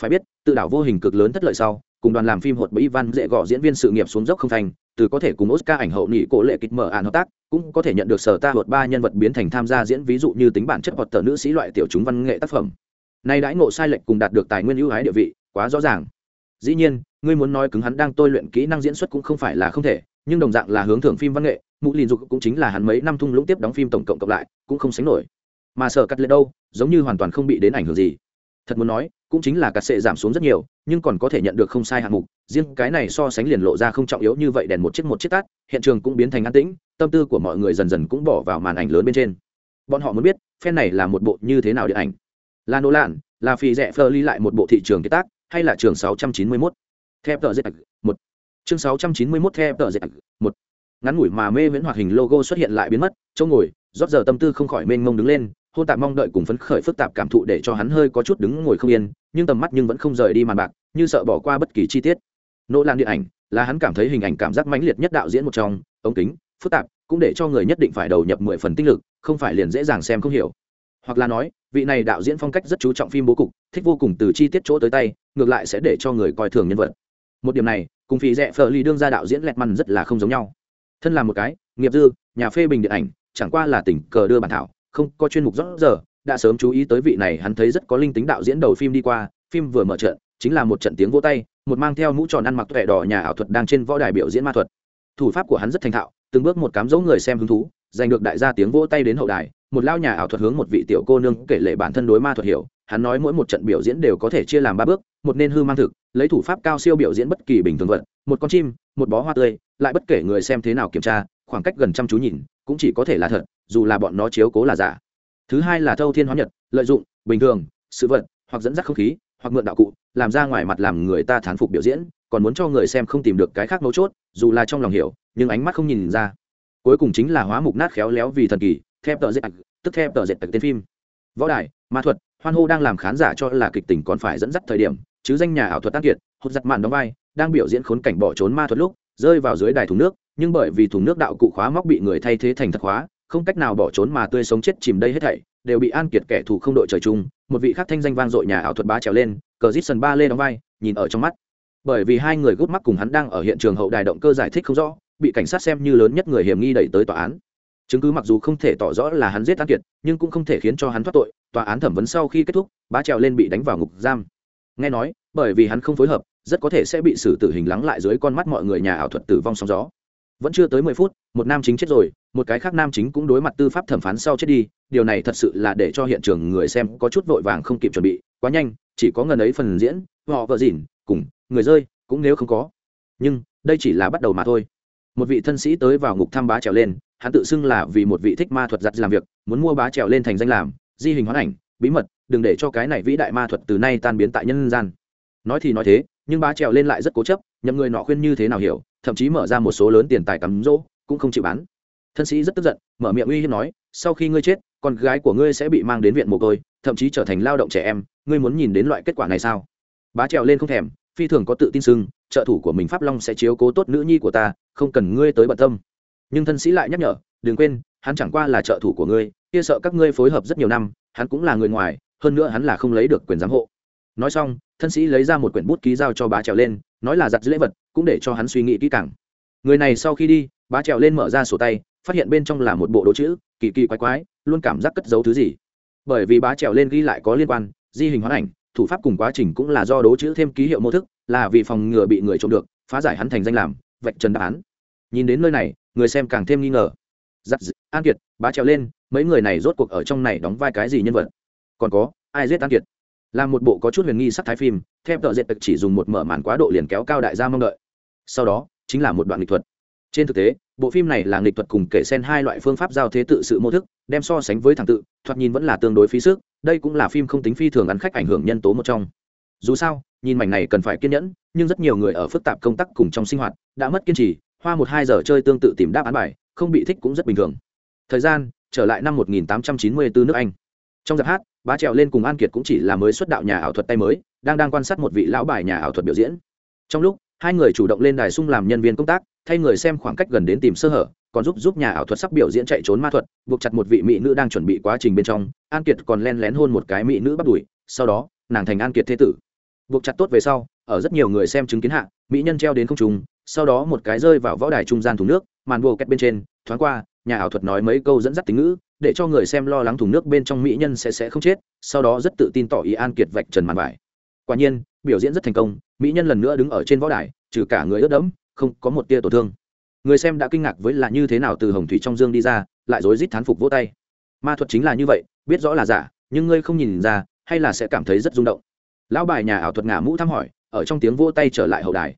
Phải biết, tự đảo vô hình cực lớn thất lợi sau, cùng đoàn làm phim hột bẫy văn dễ gõ diễn viên sự nghiệp xuống dốc không thành, từ có thể cùng oscar ảnh hậu nghị cổ lệ kịch mở ạn hợp tác, cũng có thể nhận được sở ta hột ba nhân vật biến thành tham gia diễn, ví dụ như tính bản chất hoặc tờ nữ sĩ loại tiểu chúng văn nghệ tác phẩm. Nay đãi ngộ sai lệch cùng đạt được tài nguyên ưu ái địa vị, quá rõ ràng. Dĩ nhiên, ngươi muốn nói cứng hắn đang tôi luyện kỹ năng diễn xuất cũng không phải là không thể nhưng đồng dạng là hướng thưởng phim văn nghệ mũ lìn dục cũng chính là hắn mấy năm thung lũng tiếp đóng phim tổng cộng cộng lại, cũng không sánh nổi. Mà sở cắt lệ đâu, giống như hoàn toàn không bị đến ảnh hưởng gì. Thật muốn nói, cũng chính là cắt sệ giảm xuống rất nhiều, nhưng còn có thể nhận được không sai hạng mục, riêng cái này so sánh liền lộ ra không trọng yếu như vậy đèn một chiếc một chiếc tắt, hiện trường cũng biến thành an tĩnh, tâm tư của mọi người dần dần cũng bỏ vào màn ảnh lớn bên trên. Bọn họ muốn biết, phen này là một bộ như thế nào điện ảnh? Là nỗ lạn là phi rẻ phơ ly lại một bộ thị trường kế tác, hay là trường 691? theo tờ giết một chương 691 theo tờ dệt. Một. Ngắn ngủi mà mê viễn hoạt hình logo xuất hiện lại biến mất, chỗ ngồi, rót giờ tâm tư không khỏi mênh mông đứng lên, hôn tạp mong đợi cùng phấn khởi phức tạp cảm thụ để cho hắn hơi có chút đứng ngồi không yên, nhưng tầm mắt nhưng vẫn không rời đi màn bạc, như sợ bỏ qua bất kỳ chi tiết. Nỗ lan điện ảnh, là hắn cảm thấy hình ảnh cảm giác mãnh liệt nhất đạo diễn một trong, ống kính, phức tạp, cũng để cho người nhất định phải đầu nhập mười phần tinh lực, không phải liền dễ dàng xem không hiểu. Hoặc là nói, vị này đạo diễn phong cách rất chú trọng phim bố cục, thích vô cùng từ chi tiết chỗ tới tay, ngược lại sẽ để cho người coi thường nhân vật. Một điểm này cùng phí rẽ phở ly đương ra đạo diễn lẹt măn rất là không giống nhau. Thân là một cái, nghiệp dư, nhà phê bình điện ảnh, chẳng qua là tình cờ đưa bản thảo, không có chuyên mục rõ giờ, đã sớm chú ý tới vị này hắn thấy rất có linh tính đạo diễn đầu phim đi qua, phim vừa mở trận, chính là một trận tiếng vỗ tay, một mang theo mũ tròn ăn mặc tuệ đỏ nhà ảo thuật đang trên võ đài biểu diễn ma thuật. Thủ pháp của hắn rất thành thạo, từng bước một cám dỗ người xem hứng thú, giành được đại gia tiếng vỗ tay đến hậu đài, một lao nhà ảo thuật hướng một vị tiểu cô nương kể lệ bản thân đối ma thuật hiểu hắn nói mỗi một trận biểu diễn đều có thể chia làm ba bước, một nên hư mang thực, lấy thủ pháp cao siêu biểu diễn bất kỳ bình thường vật, một con chim, một bó hoa tươi, lại bất kể người xem thế nào kiểm tra, khoảng cách gần chăm chú nhìn, cũng chỉ có thể là thật, dù là bọn nó chiếu cố là giả. Thứ hai là thâu thiên hóa nhật, lợi dụng, bình thường, sự vật, hoặc dẫn dắt không khí, hoặc mượn đạo cụ, làm ra ngoài mặt làm người ta thán phục biểu diễn, còn muốn cho người xem không tìm được cái khác mấu chốt, dù là trong lòng hiểu, nhưng ánh mắt không nhìn ra. Cuối cùng chính là hóa mục nát khéo léo vì thần kỳ, theo tờ dệt tức theo tờ dệt tên phim. Võ đài ma thuật, hoan hô đang làm khán giả cho là kịch tình còn phải dẫn dắt thời điểm, chứ danh nhà ảo thuật tan kiệt, hụt giặt mạn đóng vai, đang biểu diễn khốn cảnh bỏ trốn ma thuật lúc, rơi vào dưới đài thùng nước, nhưng bởi vì thùng nước đạo cụ khóa móc bị người thay thế thành thật khóa, không cách nào bỏ trốn mà tươi sống chết chìm đây hết thảy, đều bị an kiệt kẻ thù không đội trời chung, một vị khác thanh danh vang dội nhà ảo thuật bá trèo lên, cờ dít sân ba lê đóng vai, nhìn ở trong mắt. Bởi vì hai người gút mắt cùng hắn đang ở hiện trường hậu đài động cơ giải thích không rõ, bị cảnh sát xem như lớn nhất người hiểm nghi đẩy tới tòa án chứng cứ mặc dù không thể tỏ rõ là hắn giết an kiệt, nhưng cũng không thể khiến cho hắn thoát tội, tòa án thẩm vấn sau khi kết thúc, bá trèo lên bị đánh vào ngục giam. Nghe nói, bởi vì hắn không phối hợp, rất có thể sẽ bị xử tử hình lắng lại dưới con mắt mọi người nhà ảo thuật tử vong sóng gió. Vẫn chưa tới mười phút, một nam chính chết rồi, một cái khác nam chính cũng đối mặt tư pháp thẩm phán sau chết đi, điều này thật sự là để cho hiện trường người xem có chút vội vàng không kịp chuẩn bị, quá nhanh, chỉ có ngần ấy phần diễn, họ vợ dỉn cùng, người rơi, cũng nếu không có. Nhưng, đây chỉ là bắt đầu mà thôi. Một vị thân sĩ tới vào ngục thăm bá trèo lên hắn tự xưng là vì một vị thích ma thuật giặt làm việc, muốn mua bá trèo lên thành danh làm, di hình hoán ảnh, bí mật, đừng để cho cái này vĩ đại ma thuật từ nay tan biến tại nhân gian. Nói thì nói thế, nhưng bá trèo lên lại rất cố chấp, nhậm người nọ khuyên như thế nào hiểu, thậm chí mở ra một số lớn tiền tài cắm rỗ, cũng không chịu bán. Thân sĩ rất tức giận, mở miệng uy hiếp nói, sau khi ngươi chết, con gái của ngươi sẽ bị mang đến viện mồ côi, thậm chí trở thành lao động trẻ em, ngươi muốn nhìn đến loại kết quả này sao? Bá trèo lên không thèm, phi thường có tự tin sưng trợ thủ của mình pháp long sẽ chiếu cố tốt nữ nhi của ta, không cần ngươi tới bận tâm nhưng thân sĩ lại nhắc nhở, đừng quên, hắn chẳng qua là trợ thủ của ngươi, kia sợ các ngươi phối hợp rất nhiều năm, hắn cũng là người ngoài, hơn nữa hắn là không lấy được quyền giám hộ. Nói xong, thân sĩ lấy ra một quyển bút ký giao cho bá trèo lên, nói là giặt lễ vật, cũng để cho hắn suy nghĩ kỹ càng. Người này sau khi đi, bá trèo lên mở ra sổ tay, phát hiện bên trong là một bộ đồ chữ, kỳ kỳ quái quái, luôn cảm giác cất giấu thứ gì. Bởi vì bá trèo lên ghi lại có liên quan, di hình hoán ảnh, thủ pháp cùng quá trình cũng là do đố chữ thêm ký hiệu mô thức, là vì phòng ngừa bị người trộm được, phá giải hắn thành danh làm, vạch trần đáp án. Nhìn đến nơi này người xem càng thêm nghi ngờ. Giắt an kiệt, bá trèo lên, mấy người này rốt cuộc ở trong này đóng vai cái gì nhân vật? Còn có, ai giết an kiệt? Là một bộ có chút huyền nghi sắc thái phim, theo tợ dệt chỉ dùng một mở màn quá độ liền kéo cao đại gia mong đợi. Sau đó, chính là một đoạn nghịch thuật. Trên thực tế, bộ phim này là nghịch thuật cùng kể xen hai loại phương pháp giao thế tự sự mô thức, đem so sánh với thằng tự, thoạt nhìn vẫn là tương đối phí sức, đây cũng là phim không tính phi thường ăn khách ảnh hưởng nhân tố một trong. Dù sao, nhìn mảnh này cần phải kiên nhẫn, nhưng rất nhiều người ở phức tạp công tác cùng trong sinh hoạt, đã mất kiên trì hoa một hai giờ chơi tương tự tìm đáp án bài, không bị thích cũng rất bình thường. Thời gian, trở lại năm 1894 nước anh. Trong giáp hát, bá trèo lên cùng an kiệt cũng chỉ là mới xuất đạo nhà ảo thuật tay mới, đang đang quan sát một vị lão bài nhà ảo thuật biểu diễn. Trong lúc, hai người chủ động lên đài sung làm nhân viên công tác, thay người xem khoảng cách gần đến tìm sơ hở, còn giúp giúp nhà ảo thuật sắp biểu diễn chạy trốn ma thuật, buộc chặt một vị mỹ nữ đang chuẩn bị quá trình bên trong, an kiệt còn len lén hôn một cái mỹ nữ bắt đuổi, sau đó, nàng thành an kiệt thế tử. Buộc chặt tốt về sau, ở rất nhiều người xem chứng kiến hạ, mỹ nhân treo đến không trùng sau đó một cái rơi vào võ đài trung gian thùng nước, màn bồ két bên trên, thoáng qua, nhà ảo thuật nói mấy câu dẫn dắt tính ngữ, để cho người xem lo lắng thùng nước bên trong mỹ nhân sẽ sẽ không chết, sau đó rất tự tin tỏ ý an kiệt vạch trần màn vải. Quả nhiên, biểu diễn rất thành công, mỹ nhân lần nữa đứng ở trên võ đài, trừ cả người ướt đẫm, không có một tia tổn thương. Người xem đã kinh ngạc với là như thế nào từ hồng thủy trong dương đi ra, lại rối rít thán phục vỗ tay. Ma thuật chính là như vậy, biết rõ là giả, nhưng ngươi không nhìn ra, hay là sẽ cảm thấy rất rung động. Lão bài nhà ảo thuật ngả mũ thăm hỏi, ở trong tiếng vỗ tay trở lại hậu đài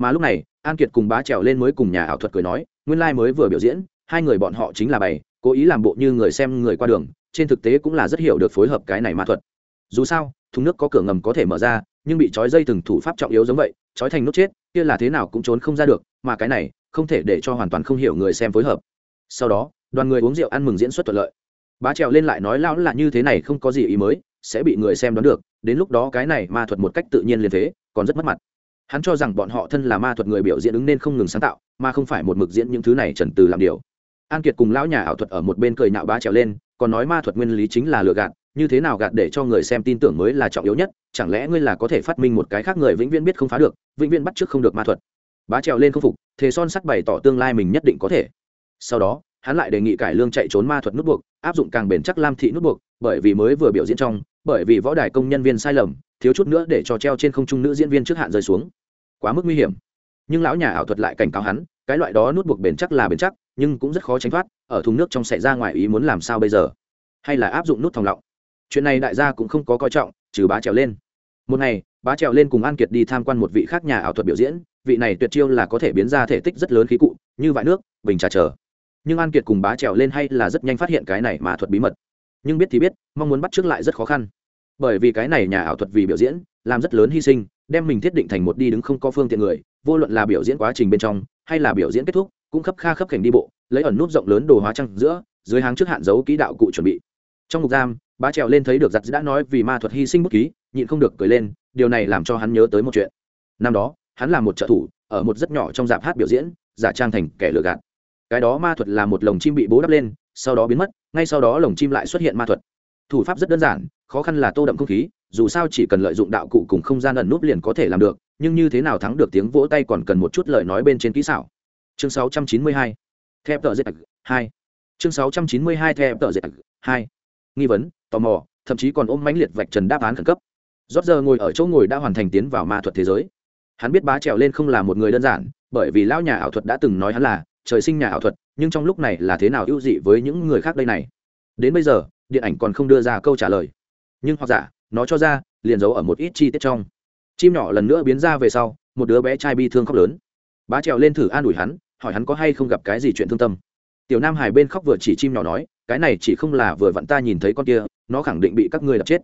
mà lúc này, an kiệt cùng bá trèo lên mới cùng nhà ảo thuật cười nói, nguyên lai、like、mới vừa biểu diễn, hai người bọn họ chính là bày, cố ý làm bộ như người xem người qua đường, trên thực tế cũng là rất hiểu được phối hợp cái này ma thuật. Dù sao, thùng nước có cửa ngầm có thể mở ra, nhưng bị trói dây từng thủ pháp trọng yếu giống vậy, trói thành nút chết, kia là thế nào cũng trốn không ra được, mà cái này, không thể để cho hoàn toàn không hiểu người xem phối hợp. Sau đó, đoàn người uống rượu ăn mừng diễn xuất thuận lợi. Bá trèo lên lại nói lão là như thế này không có gì ý mới, sẽ bị người xem đoán được, đến lúc đó cái này ma thuật một cách tự nhiên liền thế, còn rất mất mặt hắn cho rằng bọn họ thân là ma thuật người biểu diễn ứng nên không ngừng sáng tạo, mà không phải một mực diễn những thứ này trần từ làm điều. An kiệt cùng lão nhà ảo thuật ở một bên cười nạo bá trèo lên, còn nói ma thuật nguyên lý chính là lừa gạt, như thế nào gạt để cho người xem tin tưởng mới là trọng yếu nhất, chẳng lẽ ngươi là có thể phát minh một cái khác người vĩnh viễn biết không phá được, vĩnh viễn bắt trước không được ma thuật. Bá trèo lên không phục thế son sắt bày tỏ tương lai mình nhất định có thể. Sau đó, hắn lại đề nghị cải lương chạy trốn ma thuật nút buộc, áp dụng càng bền chắc lam thị nút buộc, bởi vì mới vừa biểu diễn trong, bởi vì võ đài công nhân viên sai lầm thiếu chút nữa để cho treo trên không trung nữ diễn viên trước hạn rơi xuống. Quá mức nguy hiểm. Nhưng lão nhà ảo thuật lại cảnh cáo hắn, cái loại đó nút buộc bền chắc là bền chắc, nhưng cũng rất khó tránh thoát, ở thùng nước trong xảy ra ngoài ý muốn làm sao bây giờ? Hay là áp dụng nút thòng lọng? Chuyện này đại gia cũng không có coi trọng, trừ bá trèo lên. Một ngày, bá trèo lên cùng an kiệt đi tham quan một vị khác nhà ảo thuật biểu diễn, vị này tuyệt chiêu là có thể biến ra thể tích rất lớn khí cụ, như vại nước, bình trà chờ nhưng an kiệt cùng bá trèo lên hay là rất nhanh phát hiện cái này mà thuật bí mật. Nhưng biết thì biết, mong muốn bắt trước lại rất khó khăn bởi vì cái này nhà ảo thuật vì biểu diễn, làm rất lớn hy sinh, đem mình thiết định thành một đi đứng không có phương tiện người, vô luận là biểu diễn quá trình bên trong, hay là biểu diễn kết thúc, cũng khấp kha khấp khểnh đi bộ, lấy ẩn nút rộng lớn đồ hóa trăng giữa, dưới háng trước hạn giấu kỹ đạo cụ chuẩn bị. Trong ngục giam, bá trèo lên thấy được giặt đã nói vì ma thuật hy sinh bút ký, nhịn không được cười lên, điều này làm cho hắn nhớ tới một chuyện. Năm đó, hắn là một trợ thủ, ở một rất nhỏ trong dạp hát biểu diễn, giả trang thành kẻ lừa gạt. Cái đó ma thuật là một lồng chim bị bố đắp lên, sau đó biến mất, ngay sau đó lồng chim lại xuất hiện ma thuật. Thủ pháp rất đơn giản khó khăn là tô đậm không khí, dù sao chỉ cần lợi dụng đạo cụ cùng không gian ẩn nút liền có thể làm được, nhưng như thế nào thắng được tiếng vỗ tay còn cần một chút lời nói bên trên kỹ xảo. Chương 692 thép tờ dệt hai chương 692 thép tờ dệt hai nghi vấn, tò mò, thậm chí còn ôm mãnh liệt vạch trần đáp án khẩn cấp. Rót giờ ngồi ở chỗ ngồi đã hoàn thành tiến vào ma thuật thế giới. Hắn biết bá trèo lên không là một người đơn giản, bởi vì lão nhà ảo thuật đã từng nói hắn là trời sinh nhà ảo thuật, nhưng trong lúc này là thế nào ưu dị với những người khác đây này? Đến bây giờ, điện ảnh còn không đưa ra câu trả lời nhưng hoặc giả, nó cho ra, liền giấu ở một ít chi tiết trong. Chim nhỏ lần nữa biến ra về sau, một đứa bé trai bi thương khóc lớn. Bá trèo lên thử an ủi hắn, hỏi hắn có hay không gặp cái gì chuyện thương tâm. Tiểu nam hải bên khóc vừa chỉ chim nhỏ nói, cái này chỉ không là vừa vặn ta nhìn thấy con kia, nó khẳng định bị các ngươi đập chết.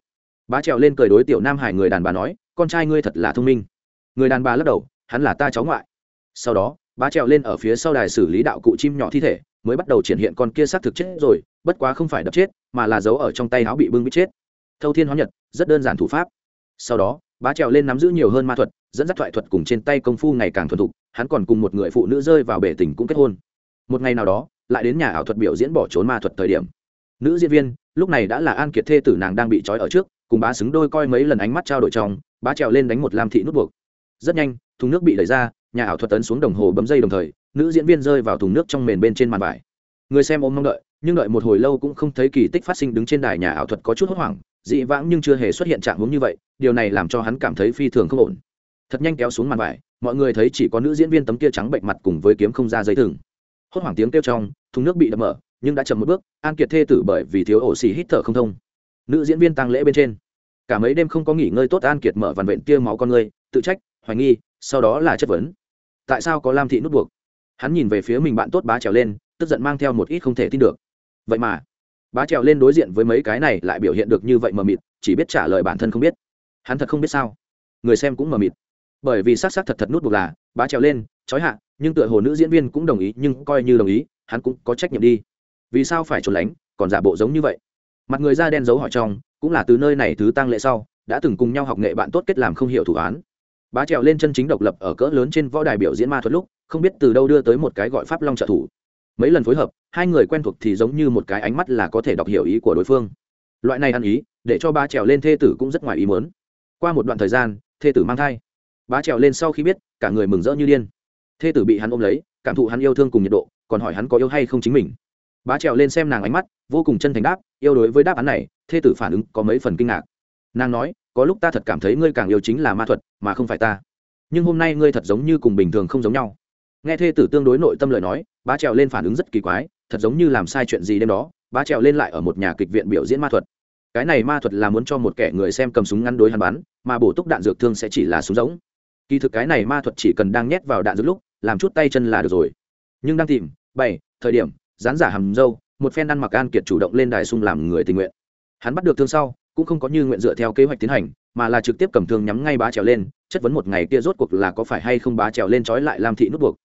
Bá trèo lên cười đối tiểu nam hải người đàn bà nói, con trai ngươi thật là thông minh. Người đàn bà lắc đầu, hắn là ta cháu ngoại. Sau đó, bá trèo lên ở phía sau đài xử lý đạo cụ chim nhỏ thi thể, mới bắt đầu triển hiện con kia xác thực chết rồi, bất quá không phải đập chết, mà là giấu ở trong tay áo bị bưng bít chết thâu thiên hóa nhật, rất đơn giản thủ pháp. Sau đó, bá trèo lên nắm giữ nhiều hơn ma thuật, dẫn dắt thoại thuật cùng trên tay công phu ngày càng thuần thục, hắn còn cùng một người phụ nữ rơi vào bể tình cũng kết hôn. Một ngày nào đó, lại đến nhà ảo thuật biểu diễn bỏ trốn ma thuật thời điểm. Nữ diễn viên, lúc này đã là an kiệt thê tử nàng đang bị trói ở trước, cùng bá xứng đôi coi mấy lần ánh mắt trao đổi trong, bá trèo lên đánh một lam thị nút buộc. Rất nhanh, thùng nước bị đẩy ra, nhà ảo thuật tấn xuống đồng hồ bấm dây đồng thời, nữ diễn viên rơi vào thùng nước trong mền bên trên màn vải. Người xem ôm mong đợi, nhưng đợi một hồi lâu cũng không thấy kỳ tích phát sinh đứng trên đài nhà ảo thuật có chút hốt hoảng dị vãng nhưng chưa hề xuất hiện trạng hướng như vậy, điều này làm cho hắn cảm thấy phi thường không ổn. Thật nhanh kéo xuống màn vải, mọi người thấy chỉ có nữ diễn viên tấm kia trắng bệnh mặt cùng với kiếm không ra giấy thừng. Hốt hoảng tiếng kêu trong, thùng nước bị đập mở, nhưng đã chậm một bước, an kiệt thê tử bởi vì thiếu ổ xì hít thở không thông. Nữ diễn viên tăng lễ bên trên. Cả mấy đêm không có nghỉ ngơi tốt, an kiệt mở vằn vện tia máu con người, tự trách, hoài nghi, sau đó là chất vấn. Tại sao có lam thị nút buộc? Hắn nhìn về phía mình bạn tốt bá trèo lên, tức giận mang theo một ít không thể tin được. Vậy mà bá trèo lên đối diện với mấy cái này lại biểu hiện được như vậy mờ mịt, chỉ biết trả lời bản thân không biết. Hắn thật không biết sao. Người xem cũng mờ mịt. Bởi vì s á c s á c thật thật nút buộc là, bá trèo lên trói hạ, nhưng tựa hồ nữ diễn viên cũng đồng ý, nhưng coi như đồng ý, hắn cũng có trách nhiệm đi. Vì sao phải trốn lánh? Còn giả bộ giống như vậy. Mặt người da đen giấu họ trong, cũng là từ nơi này thứ tăng lệ sau, đã từng cùng nhau học nghệ bạn tốt kết làm không hiểu thủ án. Bá trèo lên chân chính độc lập ở cỡ lớn trên võ đài biểu diễn ma thuật lúc, không biết từ đâu đưa tới một cái gọi pháp long trợ thủ mấy lần phối hợp, hai người quen thuộc thì giống như một cái ánh mắt là có thể đọc hiểu ý của đối phương. Loại này ăn ý, để cho ba trèo lên thê tử cũng rất ngoài ý muốn. Qua một đoạn thời gian, thê tử mang thai. Bá trèo lên sau khi biết, cả người mừng rỡ như điên. Thê tử bị hắn ôm lấy, cảm thụ hắn yêu thương cùng nhiệt độ, còn hỏi hắn có yêu hay không chính mình. Bá trèo lên xem nàng ánh mắt, vô cùng chân thành đáp, yêu đối với đáp án này, thê tử phản ứng có mấy phần kinh ngạc. Nàng nói, có lúc ta thật cảm thấy ngươi càng yêu chính là ma thuật, mà không phải ta. Nhưng hôm nay ngươi thật giống như cùng bình thường không giống nhau. Nghe thê tử tương đối nội tâm lời nói bá trèo lên phản ứng rất kỳ quái, thật giống như làm sai chuyện gì đêm đó, bá trèo lên lại ở một nhà kịch viện biểu diễn ma thuật. Cái này ma thuật là muốn cho một kẻ người xem cầm súng ngăn đối hắn bắn, mà bổ túc đạn dược thương sẽ chỉ là súng giống kỳ thực cái này ma thuật chỉ cần đang nhét vào đạn dược lúc, làm chút tay chân là được rồi. Nhưng đang tìm bảy thời điểm, dán giả hầm dâu một phen ăn mặc an kiệt chủ động lên đài sung làm người tình nguyện. Hắn bắt được thương sau, cũng không có như nguyện dựa theo kế hoạch tiến hành, mà là trực tiếp cầm thương nhắm ngay bá trèo lên, chất vấn một ngày kia rốt cuộc là có phải hay không bá trèo lên trói lại lam thị nút buộc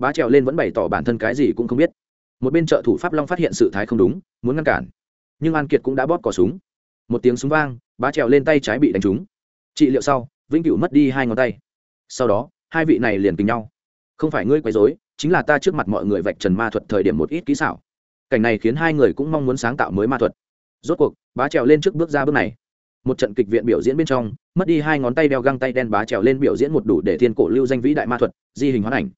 bá trèo lên vẫn bày tỏ bản thân cái gì cũng không biết. Một bên trợ thủ pháp long phát hiện sự thái không đúng, muốn ngăn cản. Nhưng an kiệt cũng đã bóp cỏ súng. Một tiếng súng vang, bá trèo lên tay trái bị đánh trúng. Trị liệu sau, vĩnh cửu mất đi hai ngón tay. Sau đó, hai vị này liền tình nhau. Không phải ngươi quấy dối chính là ta trước mặt mọi người vạch trần ma thuật thời điểm một ít kỹ xảo. Cảnh này khiến hai người cũng mong muốn sáng tạo mới ma thuật. Rốt cuộc, bá trèo lên trước bước ra bước này. Một trận kịch viện biểu diễn bên trong, mất đi hai ngón tay đeo găng tay đen bá trèo lên biểu diễn một đủ để thiên cổ lưu danh vĩ đại ma thuật, di hình hoán ảnh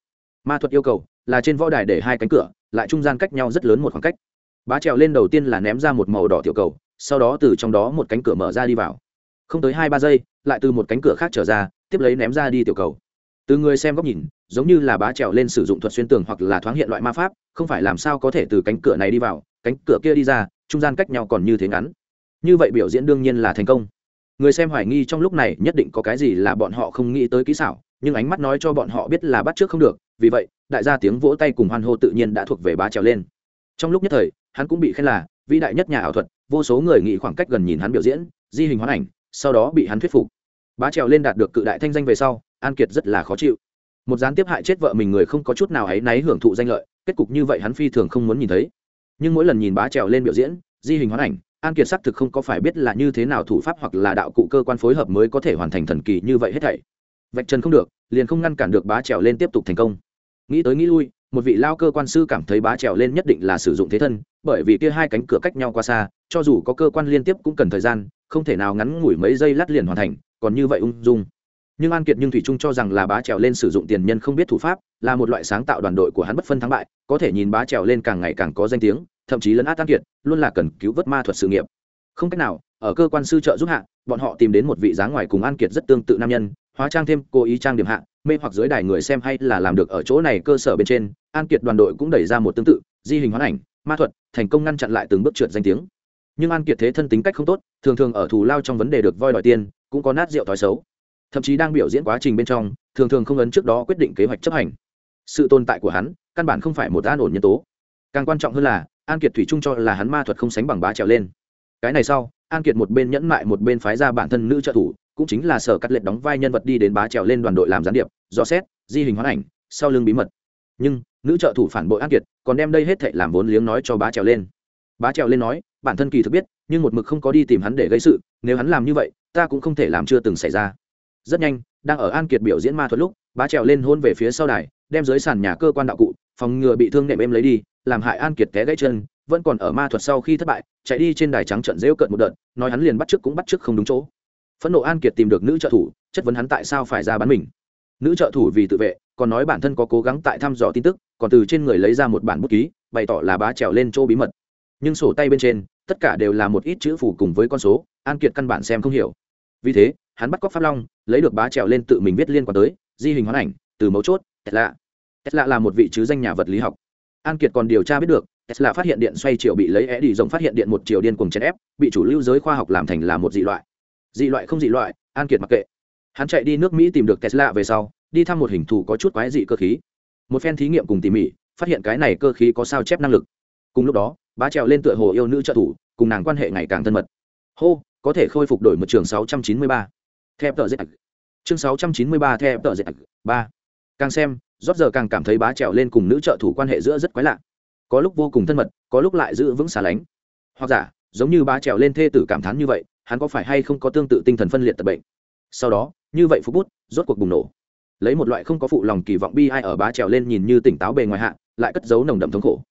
ma thuật yêu cầu là trên võ đài để hai cánh cửa lại trung gian cách nhau rất lớn một khoảng cách. Bá trèo lên đầu tiên là ném ra một màu đỏ tiểu cầu, sau đó từ trong đó một cánh cửa mở ra đi vào. Không tới hai ba giây, lại từ một cánh cửa khác trở ra, tiếp lấy ném ra đi tiểu cầu. Từ người xem góc nhìn, giống như là bá trèo lên sử dụng thuật xuyên tường hoặc là thoáng hiện loại ma pháp, không phải làm sao có thể từ cánh cửa này đi vào, cánh cửa kia đi ra, trung gian cách nhau còn như thế ngắn. Như vậy biểu diễn đương nhiên là thành công. Người xem hoài nghi trong lúc này nhất định có cái gì là bọn họ không nghĩ tới kỹ xảo, nhưng ánh mắt nói cho bọn họ biết là bắt trước không được vì vậy, đại gia tiếng vỗ tay cùng hoan hô tự nhiên đã thuộc về bá trèo lên. Trong lúc nhất thời, hắn cũng bị khen là vĩ đại nhất nhà ảo thuật, vô số người nghĩ khoảng cách gần nhìn hắn biểu diễn, di hình hoán ảnh, sau đó bị hắn thuyết phục. Bá trèo lên đạt được cự đại thanh danh về sau, an kiệt rất là khó chịu. Một gián tiếp hại chết vợ mình người không có chút nào áy náy hưởng thụ danh lợi, kết cục như vậy hắn phi thường không muốn nhìn thấy. Nhưng mỗi lần nhìn bá trèo lên biểu diễn, di hình hoán ảnh, an kiệt xác thực không có phải biết là như thế nào thủ pháp hoặc là đạo cụ cơ quan phối hợp mới có thể hoàn thành thần kỳ như vậy hết thảy. Vạch trần không được, liền không ngăn cản được bá trèo lên tiếp tục thành công nghĩ tới nghĩ lui, một vị lao cơ quan sư cảm thấy bá trèo lên nhất định là sử dụng thế thân, bởi vì kia hai cánh cửa cách nhau qua xa, cho dù có cơ quan liên tiếp cũng cần thời gian, không thể nào ngắn ngủi mấy giây lát liền hoàn thành, còn như vậy ung dung. Nhưng an kiệt nhưng thủy trung cho rằng là bá trèo lên sử dụng tiền nhân không biết thủ pháp, là một loại sáng tạo đoàn đội của hắn bất phân thắng bại, có thể nhìn bá trèo lên càng ngày càng có danh tiếng, thậm chí lấn át an kiệt, luôn là cần cứu vớt ma thuật sự nghiệp. Không cách nào, ở cơ quan sư trợ giúp hạ, bọn họ tìm đến một vị dáng ngoài cùng an kiệt rất tương tự nam nhân hóa trang thêm cố ý trang điểm hạ, mê hoặc dưới đài người xem hay là làm được ở chỗ này cơ sở bên trên, an kiệt đoàn đội cũng đẩy ra một tương tự, di hình hoán ảnh, ma thuật, thành công ngăn chặn lại từng bước trượt danh tiếng. Nhưng an kiệt thế thân tính cách không tốt, thường thường ở thù lao trong vấn đề được voi đòi tiền, cũng có nát rượu thói xấu. Thậm chí đang biểu diễn quá trình bên trong, thường thường không ấn trước đó quyết định kế hoạch chấp hành. Sự tồn tại của hắn, căn bản không phải một an ổn nhân tố. Càng quan trọng hơn là, an kiệt thủy chung cho là hắn ma thuật không sánh bằng bá trèo lên. Cái này sau, an kiệt một bên nhẫn mại một bên phái ra bản thân nữ trợ thủ cũng chính là sở cắt lệch đóng vai nhân vật đi đến bá trèo lên đoàn đội làm gián điệp, do xét, di hình hoán ảnh, sau lưng bí mật. Nhưng, nữ trợ thủ phản bội an kiệt còn đem đây hết thệ làm vốn liếng nói cho bá trèo lên. Bá trèo lên nói, bản thân kỳ thực biết, nhưng một mực không có đi tìm hắn để gây sự, nếu hắn làm như vậy, ta cũng không thể làm chưa từng xảy ra. Rất nhanh, đang ở an kiệt biểu diễn ma thuật lúc, bá trèo lên hôn về phía sau đài, đem dưới sàn nhà cơ quan đạo cụ, phòng ngừa bị thương nệm em lấy đi, làm hại an kiệt té gãy chân, vẫn còn ở ma thuật sau khi thất bại, chạy đi trên đài trắng trận rêu cận một đợt, nói hắn liền bắt trước cũng bắt trước không đúng chỗ phẫn nộ an kiệt tìm được nữ trợ thủ, chất vấn hắn tại sao phải ra bắn mình. Nữ trợ thủ vì tự vệ, còn nói bản thân có cố gắng tại thăm dò tin tức, còn từ trên người lấy ra một bản bút ký, bày tỏ là bá trèo lên chỗ bí mật. Nhưng sổ tay bên trên, tất cả đều là một ít chữ phủ cùng với con số, an kiệt căn bản xem không hiểu. Vì thế, hắn bắt cóc pháp long, lấy được bá trèo lên tự mình viết liên quan tới, di hình hoán ảnh, từ mấu chốt tesla tesla là một vị chứ danh nhà vật lý học. An kiệt còn điều tra biết được tesla phát hiện điện xoay chiều bị lấy é đi rộng phát hiện điện một chiều điên cùng chèn ép, bị chủ lưu giới khoa học làm thành là một dị loại dị loại không dị loại an kiệt mặc kệ hắn chạy đi nước mỹ tìm được tesla về sau đi thăm một hình thù có chút quái dị cơ khí một phen thí nghiệm cùng tỉ mỉ phát hiện cái này cơ khí có sao chép năng lực cùng lúc đó bá trèo lên tựa hồ yêu nữ trợ thủ cùng nàng quan hệ ngày càng thân mật hô có thể khôi phục đổi một trường 693. Theo tờ dệt. Chương 693 theo tờ dệt. 3. Càng xem, rót giờ càng cảm thấy bá trèo lên cùng nữ trợ thủ quan hệ giữa rất quái lạ. Có lúc vô cùng thân mật, có lúc lại giữ vững xà lánh. Hoặc giả, giống như bá trèo lên thê tử cảm thán như vậy, hắn có phải hay không có tương tự tinh thần phân liệt tật bệnh. Sau đó, như vậy phút bút, rốt cuộc bùng nổ. Lấy một loại không có phụ lòng kỳ vọng bi ai ở bá trèo lên nhìn như tỉnh táo bề ngoài hạ, lại cất giấu nồng đậm thống khổ.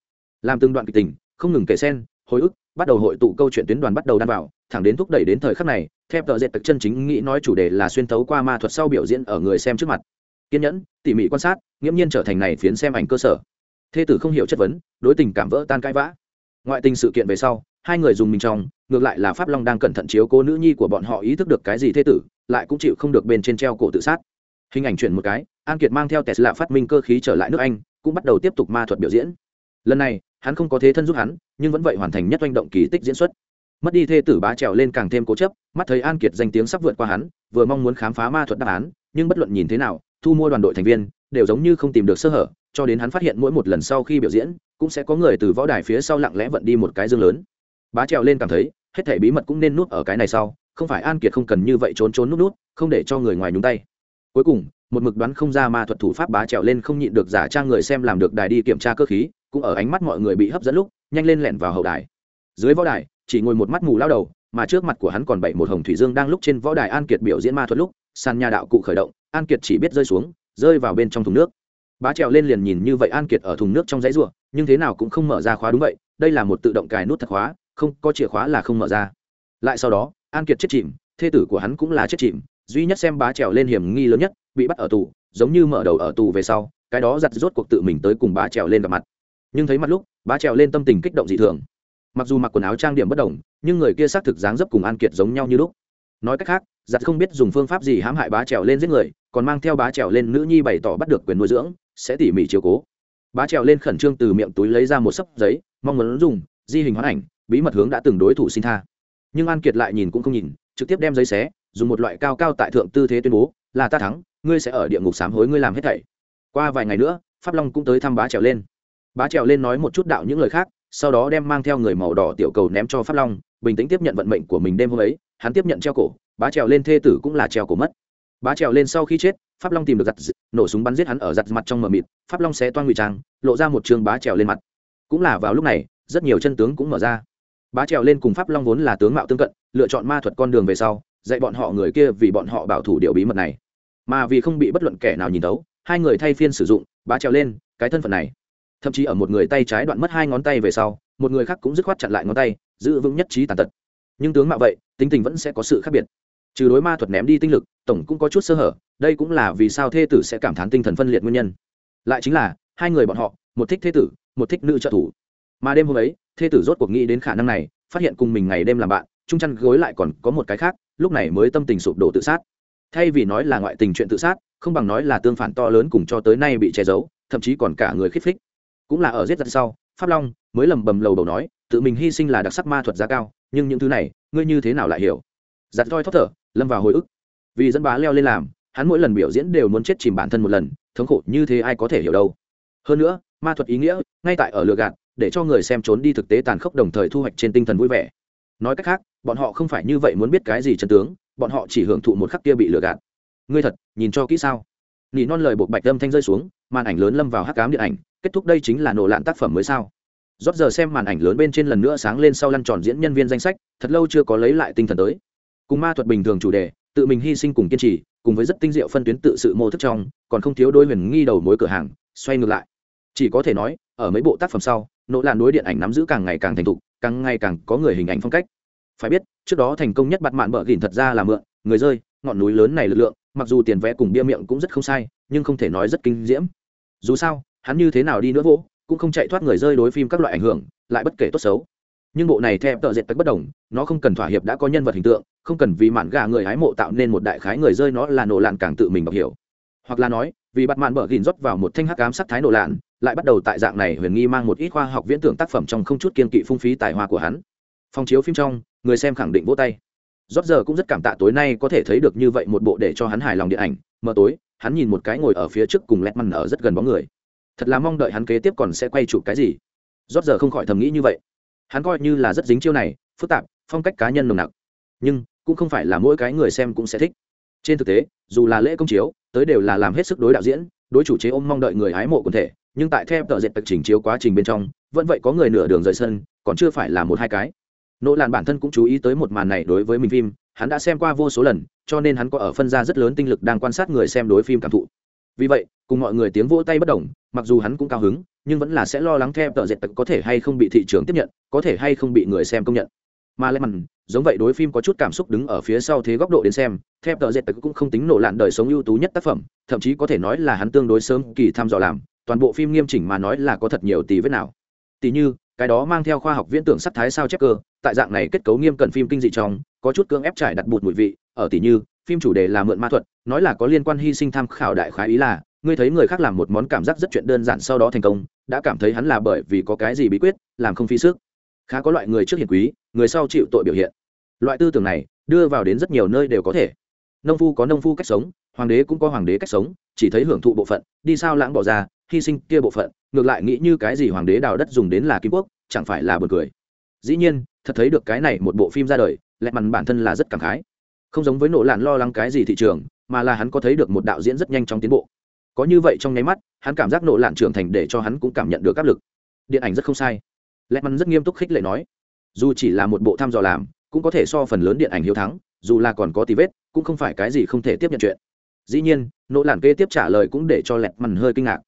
Làm từng đoạn kịch tình, không ngừng kể sen, hồi ức, bắt đầu hội tụ câu chuyện tuyến đoàn bắt đầu đan vào, thẳng đến thúc đẩy đến thời khắc này theo tờ dệt tật chân chính nghĩ nói chủ đề là xuyên tấu qua ma thuật sau biểu diễn ở người xem trước mặt kiên nhẫn tỉ mỉ quan sát nghiễm nhiên trở thành này phiến xem ảnh cơ sở thê tử không hiểu chất vấn đối tình cảm vỡ tan cãi vã ngoại tình sự kiện về sau hai người dùng mình trong, ngược lại là pháp long đang cẩn thận chiếu cố nữ nhi của bọn họ ý thức được cái gì thế tử, lại cũng chịu không được bên trên treo cổ tự sát. Hình ảnh chuyển một cái, an kiệt mang theo tesla phát minh cơ khí trở lại nước anh, cũng bắt đầu tiếp tục ma thuật biểu diễn. Lần này, hắn không có thế thân giúp hắn, nhưng vẫn vậy hoàn thành nhất oanh động kỳ tích diễn xuất. Mất đi thê tử bá trèo lên càng thêm cố chấp, mắt thấy an kiệt danh tiếng sắp vượt qua hắn, vừa mong muốn khám phá ma thuật đáp án, nhưng bất luận nhìn thế nào, thu mua đoàn đội thành viên, đều giống như không tìm được sơ hở, cho đến hắn phát hiện mỗi một lần sau khi biểu diễn, cũng sẽ có người từ võ đài phía sau lặng lẽ vận đi một cái dương lớn bá trèo lên cảm thấy, hết thể bí mật cũng nên nuốt ở cái này sau, không phải an kiệt không cần như vậy trốn trốn nút nút không để cho người ngoài nhúng tay. Cuối cùng, một mực đoán không ra ma thuật thủ pháp bá trèo lên không nhịn được giả trang người xem làm được đài đi kiểm tra cơ khí, cũng ở ánh mắt mọi người bị hấp dẫn lúc, nhanh lên lẹn vào hậu đài. Dưới võ đài, chỉ ngồi một mắt mù lao đầu, mà trước mặt của hắn còn bảy một hồng thủy dương đang lúc trên võ đài an kiệt biểu diễn ma thuật lúc, sàn nhà đạo cụ khởi động, an kiệt chỉ biết rơi xuống, rơi vào bên trong thùng nước. Bá trèo lên liền nhìn như vậy an kiệt ở thùng nước trong dãy ruộng nhưng thế nào cũng không mở ra khóa đúng vậy, đây là một tự động cài nút thật khóa không có chìa khóa là không mở ra. Lại sau đó, an kiệt chết chìm, thê tử của hắn cũng là chết chìm, duy nhất xem bá trèo lên hiểm nghi lớn nhất, bị bắt ở tù, giống như mở đầu ở tù về sau, cái đó giặt rốt cuộc tự mình tới cùng bá trèo lên gặp mặt. Nhưng thấy mặt lúc, bá trèo lên tâm tình kích động dị thường. Mặc dù mặc quần áo trang điểm bất đồng, nhưng người kia xác thực dáng dấp cùng an kiệt giống nhau như lúc. Nói cách khác, giặt không biết dùng phương pháp gì hãm hại bá trèo lên giết người, còn mang theo bá trèo lên nữ nhi bày tỏ bắt được quyền nuôi dưỡng, sẽ tỉ mỉ chiếu cố. Bá trèo lên khẩn trương từ miệng túi lấy ra một sấp giấy, mong muốn dùng, di hình hoán ảnh bí mật hướng đã từng đối thủ xin tha. Nhưng an kiệt lại nhìn cũng không nhìn, trực tiếp đem giấy xé, dùng một loại cao cao tại thượng tư thế tuyên bố, là ta thắng, ngươi sẽ ở địa ngục sám hối ngươi làm hết thảy. Qua vài ngày nữa, pháp long cũng tới thăm bá trèo lên. Bá trèo lên nói một chút đạo những lời khác, sau đó đem mang theo người màu đỏ tiểu cầu ném cho pháp long, bình tĩnh tiếp nhận vận mệnh của mình đêm hôm ấy, hắn tiếp nhận treo cổ, bá trèo lên thê tử cũng là treo cổ mất. Bá trèo lên sau khi chết, pháp long tìm được giặt nổ súng bắn giết hắn ở giặt mặt trong mờ mịt, pháp long sẽ toan ngụy trang, lộ ra một trường bá trèo lên mặt. Cũng là vào lúc này, rất nhiều chân tướng cũng mở ra bá trèo lên cùng pháp long vốn là tướng mạo tương cận, lựa chọn ma thuật con đường về sau, dạy bọn họ người kia vì bọn họ bảo thủ điều bí mật này. Mà vì không bị bất luận kẻ nào nhìn tấu hai người thay phiên sử dụng, bá trèo lên, cái thân phận này. Thậm chí ở một người tay trái đoạn mất hai ngón tay về sau, một người khác cũng dứt khoát chặn lại ngón tay, giữ vững nhất trí tàn tật. Nhưng tướng mạo vậy, tính tình vẫn sẽ có sự khác biệt. Trừ đối ma thuật ném đi tinh lực, tổng cũng có chút sơ hở, đây cũng là vì sao thê tử sẽ cảm thán tinh thần phân liệt nguyên nhân. Lại chính là, hai người bọn họ, một thích thê tử, một thích nữ trợ thủ. Mà đêm hôm ấy thê tử rốt cuộc nghĩ đến khả năng này, phát hiện cùng mình ngày đêm làm bạn, chung chăn gối lại còn có một cái khác, lúc này mới tâm tình sụp đổ tự sát. Thay vì nói là ngoại tình chuyện tự sát, không bằng nói là tương phản to lớn cùng cho tới nay bị che giấu, thậm chí còn cả người khích. Phích cũng là ở giết giật sau, pháp long mới lầm bầm lầu đầu nói, tự mình hy sinh là đặc sắc ma thuật giá cao, nhưng những thứ này, ngươi như thế nào lại hiểu? Giặt roi thót thở, lâm vào hồi ức. Vì dẫn bá leo lên làm, hắn mỗi lần biểu diễn đều muốn chết chìm bản thân một lần, thống khổ như thế ai có thể hiểu đâu? Hơn nữa, ma thuật ý nghĩa, ngay tại ở lừa gạt để cho người xem trốn đi thực tế tàn khốc đồng thời thu hoạch trên tinh thần vui vẻ. Nói cách khác, bọn họ không phải như vậy muốn biết cái gì chân tướng, bọn họ chỉ hưởng thụ một khắc kia bị lừa gạt. Ngươi thật, nhìn cho kỹ sao? Nỉ non lời buộc bạch âm thanh rơi xuống, màn ảnh lớn lâm vào hắc cám điện ảnh, kết thúc đây chính là nổ lạn tác phẩm mới sao? Rót giờ xem màn ảnh lớn bên trên lần nữa sáng lên sau lăn tròn diễn nhân viên danh sách, thật lâu chưa có lấy lại tinh thần tới. Cùng ma thuật bình thường chủ đề, tự mình hy sinh cùng kiên trì, cùng với rất tinh diệu phân tuyến tự sự mô thức trong, còn không thiếu đôi huyền nghi đầu mối cửa hàng, xoay ngược lại. Chỉ có thể nói, ở mấy bộ tác phẩm sau nỗ làn đối điện ảnh nắm giữ càng ngày càng thành thục, càng ngày càng có người hình ảnh phong cách. Phải biết, trước đó thành công nhất bặt mạn bờ gỉn thật ra là mượn, người rơi, ngọn núi lớn này lực lượng, mặc dù tiền vẽ cùng bia miệng cũng rất không sai, nhưng không thể nói rất kinh diễm. Dù sao, hắn như thế nào đi nữa vỗ, cũng không chạy thoát người rơi đối phim các loại ảnh hưởng, lại bất kể tốt xấu. Nhưng bộ này theo tợ dệt tách bất đồng, nó không cần thỏa hiệp đã có nhân vật hình tượng, không cần vì mạn gà người hái mộ tạo nên một đại khái người rơi nó là nổ lạn càng tự mình đọc hiểu. Hoặc là nói, vì bắt mạn bờ gìn rót vào một thanh hắc ám sắc thái nổ lạn lại bắt đầu tại dạng này huyền nghi mang một ít khoa học viễn tưởng tác phẩm trong không chút kiên kỵ phung phí tài hoa của hắn. Phòng chiếu phim trong, người xem khẳng định vỗ tay. Rót giờ cũng rất cảm tạ tối nay có thể thấy được như vậy một bộ để cho hắn hài lòng điện ảnh. Mờ tối, hắn nhìn một cái ngồi ở phía trước cùng lẹt mằn ở rất gần bóng người. Thật là mong đợi hắn kế tiếp còn sẽ quay chụp cái gì. Rót giờ không khỏi thầm nghĩ như vậy. Hắn coi như là rất dính chiêu này, phức tạp, phong cách cá nhân nồng nặc. Nhưng, cũng không phải là mỗi cái người xem cũng sẽ thích. Trên thực tế, dù là lễ công chiếu, tới đều là làm hết sức đối đạo diễn, đối chủ chế ôm mong đợi người hái mộ quần thể nhưng tại theo tờ dệt tật trình chiếu quá trình bên trong, vẫn vậy có người nửa đường rời sân, còn chưa phải là một hai cái. Nỗ làn bản thân cũng chú ý tới một màn này đối với mình phim, hắn đã xem qua vô số lần, cho nên hắn có ở phân ra rất lớn tinh lực đang quan sát người xem đối phim cảm thụ. Vì vậy, cùng mọi người tiếng vỗ tay bất đồng, mặc dù hắn cũng cao hứng, nhưng vẫn là sẽ lo lắng theo tờ dệt tật có thể hay không bị thị trường tiếp nhận, có thể hay không bị người xem công nhận. Mà lẽ mặn giống vậy đối phim có chút cảm xúc đứng ở phía sau thế góc độ đến xem, theo tờ dệt tật cũng không tính nổ lạn đời sống ưu tú nhất tác phẩm, thậm chí có thể nói là hắn tương đối sớm kỳ tham dò làm toàn bộ phim nghiêm chỉnh mà nói là có thật nhiều tỷ vết nào. Tỷ như, cái đó mang theo khoa học viễn tưởng sắc thái sao chép cơ, tại dạng này kết cấu nghiêm cẩn phim kinh dị trong, có chút cưỡng ép trải đặt bụt mùi vị. Ở tỷ như, phim chủ đề là mượn ma thuật, nói là có liên quan hy sinh tham khảo đại khái ý là, ngươi thấy người khác làm một món cảm giác rất chuyện đơn giản sau đó thành công, đã cảm thấy hắn là bởi vì có cái gì bí quyết, làm không phí sức. Khá có loại người trước hiền quý, người sau chịu tội biểu hiện. Loại tư tưởng này, đưa vào đến rất nhiều nơi đều có thể. Nông phu có nông phu cách sống, hoàng đế cũng có hoàng đế cách sống, chỉ thấy hưởng thụ bộ phận, đi sao lãng bỏ ra hy sinh kia bộ phận, ngược lại nghĩ như cái gì hoàng đế đào đất dùng đến là kim quốc, chẳng phải là b u ồ n cười. Dĩ nhiên, thật thấy được cái này một bộ phim ra đời lẹ mằn bản thân là rất cảm khái. Không giống với nổ lạn lo lắng cái gì thị trường, mà là hắn có thấy được một đạo diễn rất nhanh trong tiến bộ. Có như vậy trong nháy mắt, hắn cảm giác nổ lạn trưởng thành để cho hắn cũng cảm nhận được áp lực. Điện ảnh rất không sai. Lẹ mằn rất nghiêm túc khích lệ nói, dù chỉ là một bộ thăm dò làm, cũng có thể so phần lớn điện ảnh hiếu thắng, dù là còn có tí vết, cũng không phải cái gì không thể tiếp nhận chuyện. Dĩ nhiên nỗ lạn kê tiếp trả lời cũng để cho lẹt mằn hơi kinh ngạc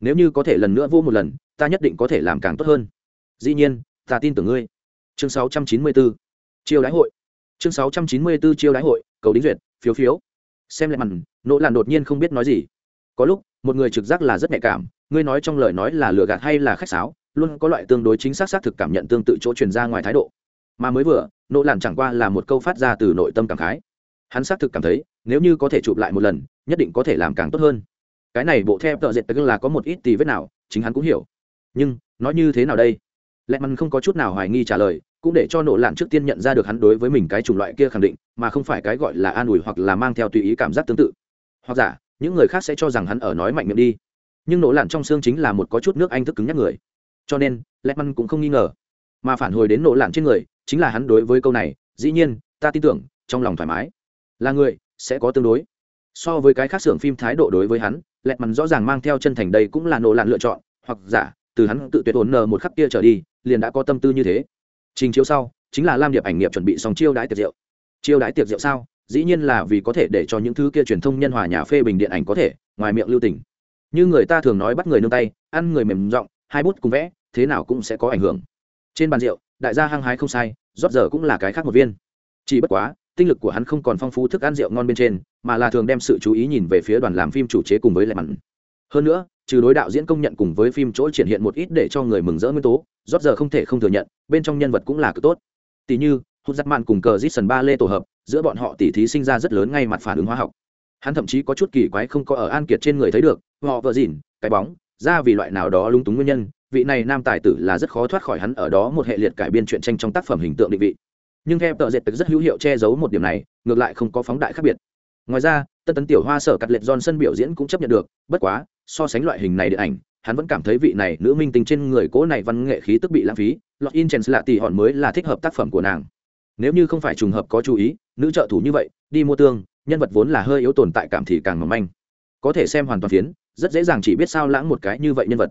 nếu như có thể lần nữa vô một lần, ta nhất định có thể làm càng tốt hơn. Dĩ nhiên, ta tin tưởng ngươi. Chương 694 chiêu đái hội. Chương 694 chiêu đái hội, cầu đính duyệt, phiếu phiếu. Xem lại màn, nỗ làn đột nhiên không biết nói gì. Có lúc, một người trực giác là rất nhạy cảm, ngươi nói trong lời nói là lừa gạt hay là khách sáo, luôn có loại tương đối chính xác xác thực cảm nhận tương tự chỗ truyền ra ngoài thái độ. Mà mới vừa, nỗ làn chẳng qua là một câu phát ra từ nội tâm cảm khái. Hắn xác thực cảm thấy, nếu như có thể chụp lại một lần, nhất định có thể làm càng tốt hơn cái này bộ theo tợ dệt tờ là có một ít tì vết nào, chính hắn cũng hiểu. Nhưng, nói như thế nào đây? Lẹ mằn không có chút nào hoài nghi trả lời, cũng để cho nổ lạn trước tiên nhận ra được hắn đối với mình cái chủng loại kia khẳng định, mà không phải cái gọi là an ủi hoặc là mang theo tùy ý cảm giác tương tự. Hoặc giả, những người khác sẽ cho rằng hắn ở nói mạnh miệng đi. Nhưng nổ lạn trong xương chính là một có chút nước anh thức cứng nhắc người. Cho nên lẹ mằn cũng không nghi ngờ. Mà phản hồi đến nổ lạn trên người, chính là hắn đối với câu này, dĩ nhiên, ta tin tưởng, trong lòng thoải mái. Là người, sẽ có tương đối. So với cái khác xưởng phim thái độ đối với hắn lẹt mằn rõ ràng mang theo chân thành đây cũng là nổ lạn lựa chọn, hoặc giả, từ hắn tự tuyệt ổn nờ một khắc kia trở đi, liền đã có tâm tư như thế. Trình chiếu sau, chính là lam điệp ảnh nghiệp chuẩn bị xong chiêu đãi tiệc rượu. Chiêu đãi tiệc rượu sao? Dĩ nhiên là vì có thể để cho những thứ kia truyền thông nhân hòa nhà phê bình điện ảnh có thể, ngoài miệng lưu tình. Như người ta thường nói bắt người nương tay, ăn người mềm giọng, hai bút cùng vẽ, thế nào cũng sẽ có ảnh hưởng. Trên bàn rượu, đại gia hăng hái không sai, rót giờ cũng là cái khác một viên. Chỉ bất quá tinh lực của hắn không còn phong phú thức ăn rượu ngon bên trên, mà là thường đem sự chú ý nhìn về phía đoàn làm phim chủ chế cùng với lệ mặn. Hơn nữa, trừ đối đạo diễn công nhận cùng với phim chỗ triển hiện một ít để cho người mừng rỡ nguyên tố, rót giờ không thể không thừa nhận, bên trong nhân vật cũng là cực tốt. Tỷ như, hút giắt mạn cùng cờ dít sần ba lê tổ hợp, giữa bọn họ tỉ thí sinh ra rất lớn ngay mặt phản ứng hóa học. Hắn thậm chí có chút kỳ quái không có ở an kiệt trên người thấy được, họ vợ dỉn cái bóng, ra vì loại nào đó lung túng nguyên nhân, vị này nam tài tử là rất khó thoát khỏi hắn ở đó một hệ liệt cải biên truyện tranh trong tác phẩm hình tượng định vị nhưng theo tờ dệt rất hữu hiệu che giấu một điểm này, ngược lại không có phóng đại khác biệt. Ngoài ra, tân tấn tiểu hoa sở cắt lệch sân biểu diễn cũng chấp nhận được, bất quá, so sánh loại hình này điện ảnh, hắn vẫn cảm thấy vị này nữ minh tinh trên người cố này văn nghệ khí tức bị lãng phí lọt in chèn lạ tỷ hòn mới là thích hợp tác phẩm của nàng. Nếu như không phải trùng hợp có chú ý, nữ trợ thủ như vậy, đi mua tương, nhân vật vốn là hơi yếu tồn tại cảm thì càng mỏng manh. Có thể xem hoàn toàn phiến, rất dễ dàng chỉ biết sao lãng một cái như vậy nhân vật.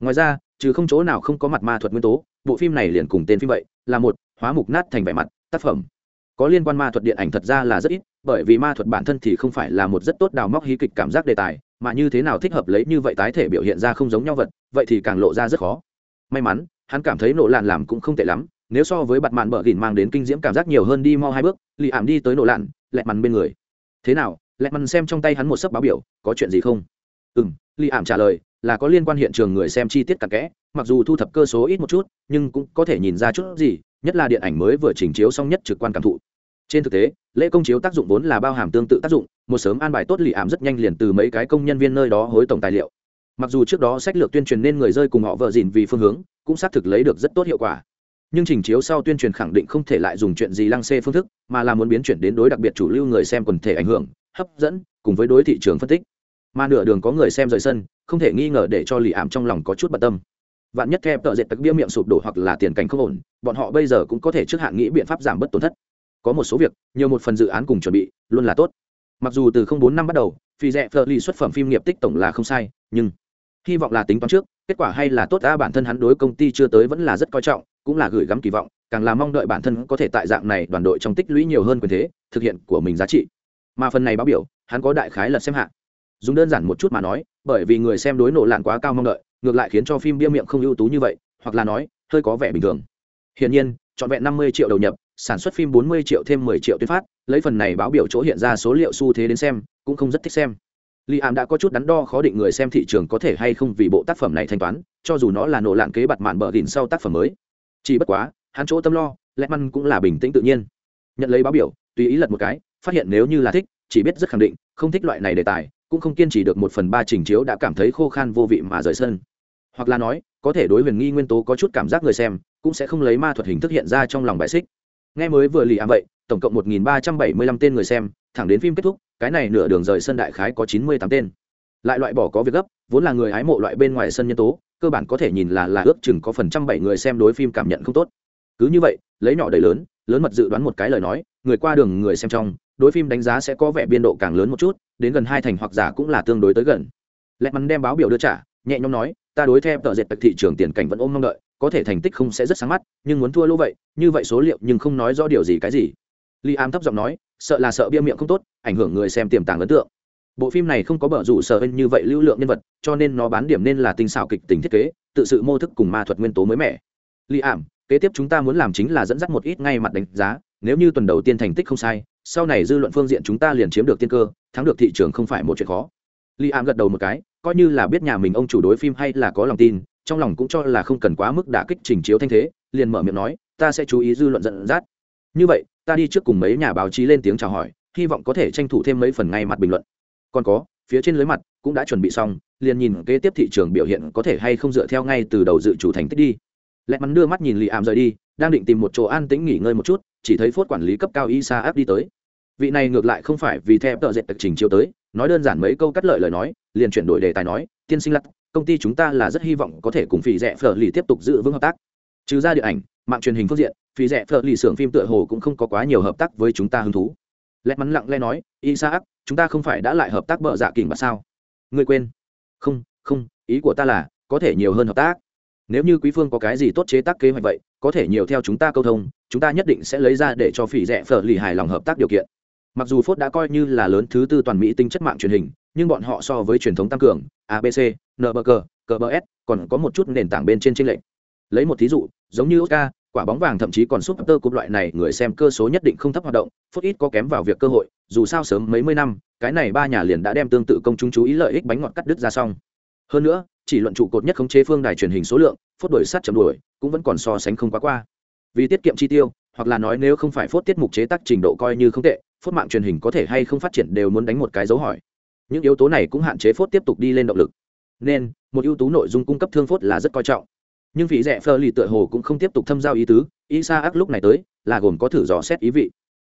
Ngoài ra, trừ không chỗ nào không có mặt ma thuật nguyên tố, bộ phim này liền cùng tên phim vậy là một, hóa mục nát thành vẻ mặt, tác phẩm. Có liên quan ma thuật điện ảnh thật ra là rất ít, bởi vì ma thuật bản thân thì không phải là một rất tốt đào móc hí kịch cảm giác đề tài, mà như thế nào thích hợp lấy như vậy tái thể biểu hiện ra không giống nhau vật, vậy thì càng lộ ra rất khó. May mắn, hắn cảm thấy nổ lạn làm cũng không tệ lắm, nếu so với bặt mạn bờ gìn mang đến kinh diễm cảm giác nhiều hơn đi mau hai bước, lì ảm đi tới nổ lạn, lẹt mằn bên người. Thế nào, lẹt mằn xem trong tay hắn một sấp báo biểu, có chuyện gì không? Ừ m lì ảm trả lời, là có liên quan hiện trường người xem chi tiết cặn kẽ mặc dù thu thập cơ số ít một chút, nhưng cũng có thể nhìn ra chút gì, nhất là điện ảnh mới vừa chỉnh chiếu xong nhất trực quan cảm thụ. Trên thực tế, lễ công chiếu tác dụng vốn là bao hàm tương tự tác dụng, một sớm an bài tốt lì ảm rất nhanh liền từ mấy cái công nhân viên nơi đó hối tổng tài liệu. Mặc dù trước đó sách lược tuyên truyền nên người rơi cùng họ vợ dìn vì phương hướng, cũng xác thực lấy được rất tốt hiệu quả. Nhưng trình chiếu sau tuyên truyền khẳng định không thể lại dùng chuyện gì lăng xê phương thức, mà là muốn biến chuyển đến đối đặc biệt chủ lưu người xem quần thể ảnh hưởng, hấp dẫn, cùng với đối thị trường phân tích. Mà nửa đường có người xem rời sân, không thể nghi ngờ để cho lì ảm trong lòng có chút bận tâm vạn nhất theo tợ dệt tặc bia miệng sụp đổ hoặc là tiền cảnh không ổn, bọn họ bây giờ cũng có thể trước hạn nghĩ biện pháp giảm bớt tổn thất. Có một số việc, nhiều một phần dự án cùng chuẩn bị, luôn là tốt. Mặc dù từ không bốn năm bắt đầu, phi rẽ phờ ly xuất phẩm phim nghiệp tích tổng là không sai, nhưng hy vọng là tính toán trước, kết quả hay là tốt ta bản thân hắn đối công ty chưa tới vẫn là rất coi trọng, cũng là gửi gắm kỳ vọng, càng là mong đợi bản thân có thể tại dạng này đoàn đội trong tích lũy nhiều hơn quyền thế, thực hiện của mình giá trị. Mà phần này báo biểu, hắn có đại khái lật xem hạ. Dùng đơn giản một chút mà nói, bởi vì người xem đối nộ lạn quá cao mong đợi ngược lại khiến cho phim bia miệng không ưu tú như vậy, hoặc là nói, hơi có vẻ bình thường. Hiển nhiên, trọn vẹn năm mươi triệu đầu nhập, sản xuất phim bốn mươi triệu thêm mười triệu tuyên phát, lấy phần này báo biểu chỗ hiện ra số liệu xu thế đến xem, cũng không rất thích xem. Li Ám đã có chút đắn đo khó định người xem thị trường có thể hay không vì bộ tác phẩm này thanh toán, cho dù nó là nổ lạn kế bặt mạn bờ gìn sau tác phẩm mới. Chỉ bất quá, hắn chỗ tâm lo lẽ măn cũng là bình tĩnh tự nhiên. Nhận lấy báo biểu, tùy ý lật một cái, phát hiện nếu như là thích, chỉ biết rất khẳng định, không thích loại này đề tài, cũng không kiên trì được một phần ba trình chiếu đã cảm thấy khô khan vô vị mà rời sân hoặc là nói, có thể đối huyền nghi nguyên tố có chút cảm giác người xem, cũng sẽ không lấy ma thuật hình thức hiện ra trong lòng bài xích. Nghe mới vừa lì ám vậy, tổng cộng một nghìn ba trăm bảy mươi lăm tên người xem, thẳng đến phim kết thúc, cái này nửa đường rời sân đại khái có chín mươi tám tên. Lại loại bỏ có việc gấp, vốn là người hái mộ loại bên ngoài sân nhân tố, cơ bản có thể nhìn là là ước chừng có phần trăm bảy người xem đối phim cảm nhận không tốt. Cứ như vậy, lấy nhỏ đầy lớn lớn mật dự đoán một cái lời nói, người qua đường người xem trong, đối phim đánh giá sẽ có vẻ biên độ càng lớn một chút, đến gần hai thành hoặc giả cũng là tương đối tới gần. Lẹ mắn đem báo biểu đưa trả, nhẹ nhõm nói ta đối theo tờ dệt tật thị trường tiền cảnh vẫn ôm mong đợi, có thể thành tích không sẽ rất sáng mắt, nhưng muốn thua lỗ vậy, như vậy số liệu nhưng không nói rõ điều gì cái gì. Li am thấp giọng nói, sợ là sợ bia miệng không tốt, ảnh hưởng người xem tiềm tàng ấn tượng. Bộ phim này không có bở rủ sợ như vậy lưu lượng nhân vật, cho nên nó bán điểm nên là tinh xảo kịch tính thiết kế, tự sự mô thức cùng ma thuật nguyên tố mới mẻ. Li am, kế tiếp chúng ta muốn làm chính là dẫn dắt một ít ngay mặt đánh giá, nếu như tuần đầu tiên thành tích không sai, sau này dư luận phương diện chúng ta liền chiếm được tiên cơ, thắng được thị trường không phải một chuyện khó. Li am gật đầu một cái coi như là biết nhà mình ông chủ đối phim hay là có lòng tin, trong lòng cũng cho là không cần quá mức đả kích trình chiếu thanh thế, liền mở miệng nói, ta sẽ chú ý dư luận dẫn dắt. Như vậy, ta đi trước cùng mấy nhà báo chí lên tiếng chào hỏi, hy vọng có thể tranh thủ thêm mấy phần ngay mặt bình luận. Còn có, phía trên lưới mặt cũng đã chuẩn bị xong, liền nhìn kế tiếp thị trường biểu hiện có thể hay không dựa theo ngay từ đầu dự chủ thành tích đi. Lẹ mắn đưa mắt nhìn lì ảm rời đi, đang định tìm một chỗ an tĩnh nghỉ ngơi một chút, chỉ thấy phốt quản lý cấp cao isa áp đi tới. Vị này ngược lại không phải vì theo tợ dệt tật trình chiếu tới nói đơn giản mấy câu cắt lợi lời nói, liền chuyển đổi đề tài nói, tiên sinh lắc công ty chúng ta là rất hy vọng có thể cùng phỉ rẻ phở lì tiếp tục giữ vững hợp tác. Trừ ra điện ảnh, mạng truyền hình phương diện, phỉ rẻ phở lì xưởng phim tựa hồ cũng không có quá nhiều hợp tác với chúng ta hứng thú. Lẹt mắn lặng lẽ nói, isaac, chúng ta không phải đã lại hợp tác bợ dạ kình mà sao? Người quên. Không không, ý của ta là, có thể nhiều hơn hợp tác. Nếu như quý phương có cái gì tốt chế tác kế hoạch vậy, có thể nhiều theo chúng ta câu thông, chúng ta nhất định sẽ lấy ra để cho phỉ rẻ phở lì hài lòng hợp tác điều kiện mặc dù phốt đã coi như là lớn thứ tư toàn mỹ tinh chất mạng truyền hình, nhưng bọn họ so với truyền thống tăng cường abc nbg cbs còn có một chút nền tảng bên trên tranh lệch. Lấy một thí dụ, giống như oscar, quả bóng vàng thậm chí còn súp tơ cục loại này, người xem cơ số nhất định không thấp hoạt động phút ít có kém vào việc cơ hội, dù sao sớm mấy mươi năm, cái này ba nhà liền đã đem tương tự công chúng chú ý lợi ích bánh ngọt cắt đứt ra xong. Hơn nữa, chỉ luận trụ cột nhất khống chế phương đài truyền hình số lượng, phốt đổi sát chậm đuổi, cũng vẫn còn so sánh không quá qua. Vì tiết kiệm chi tiêu, hoặc là nói nếu không phải phốt tiết mục chế tác trình độ coi như không tệ phốt mạng truyền hình có thể hay không phát triển đều muốn đánh một cái dấu hỏi. Những yếu tố này cũng hạn chế phốt tiếp tục đi lên động lực. Nên, một ưu tú nội dung cung cấp thương phốt là rất coi trọng. Nhưng vị rẻ phơ lì tựa hồ cũng không tiếp tục thâm giao ý tứ ý xa ác lúc này tới, là gồm có thử dò xét ý vị.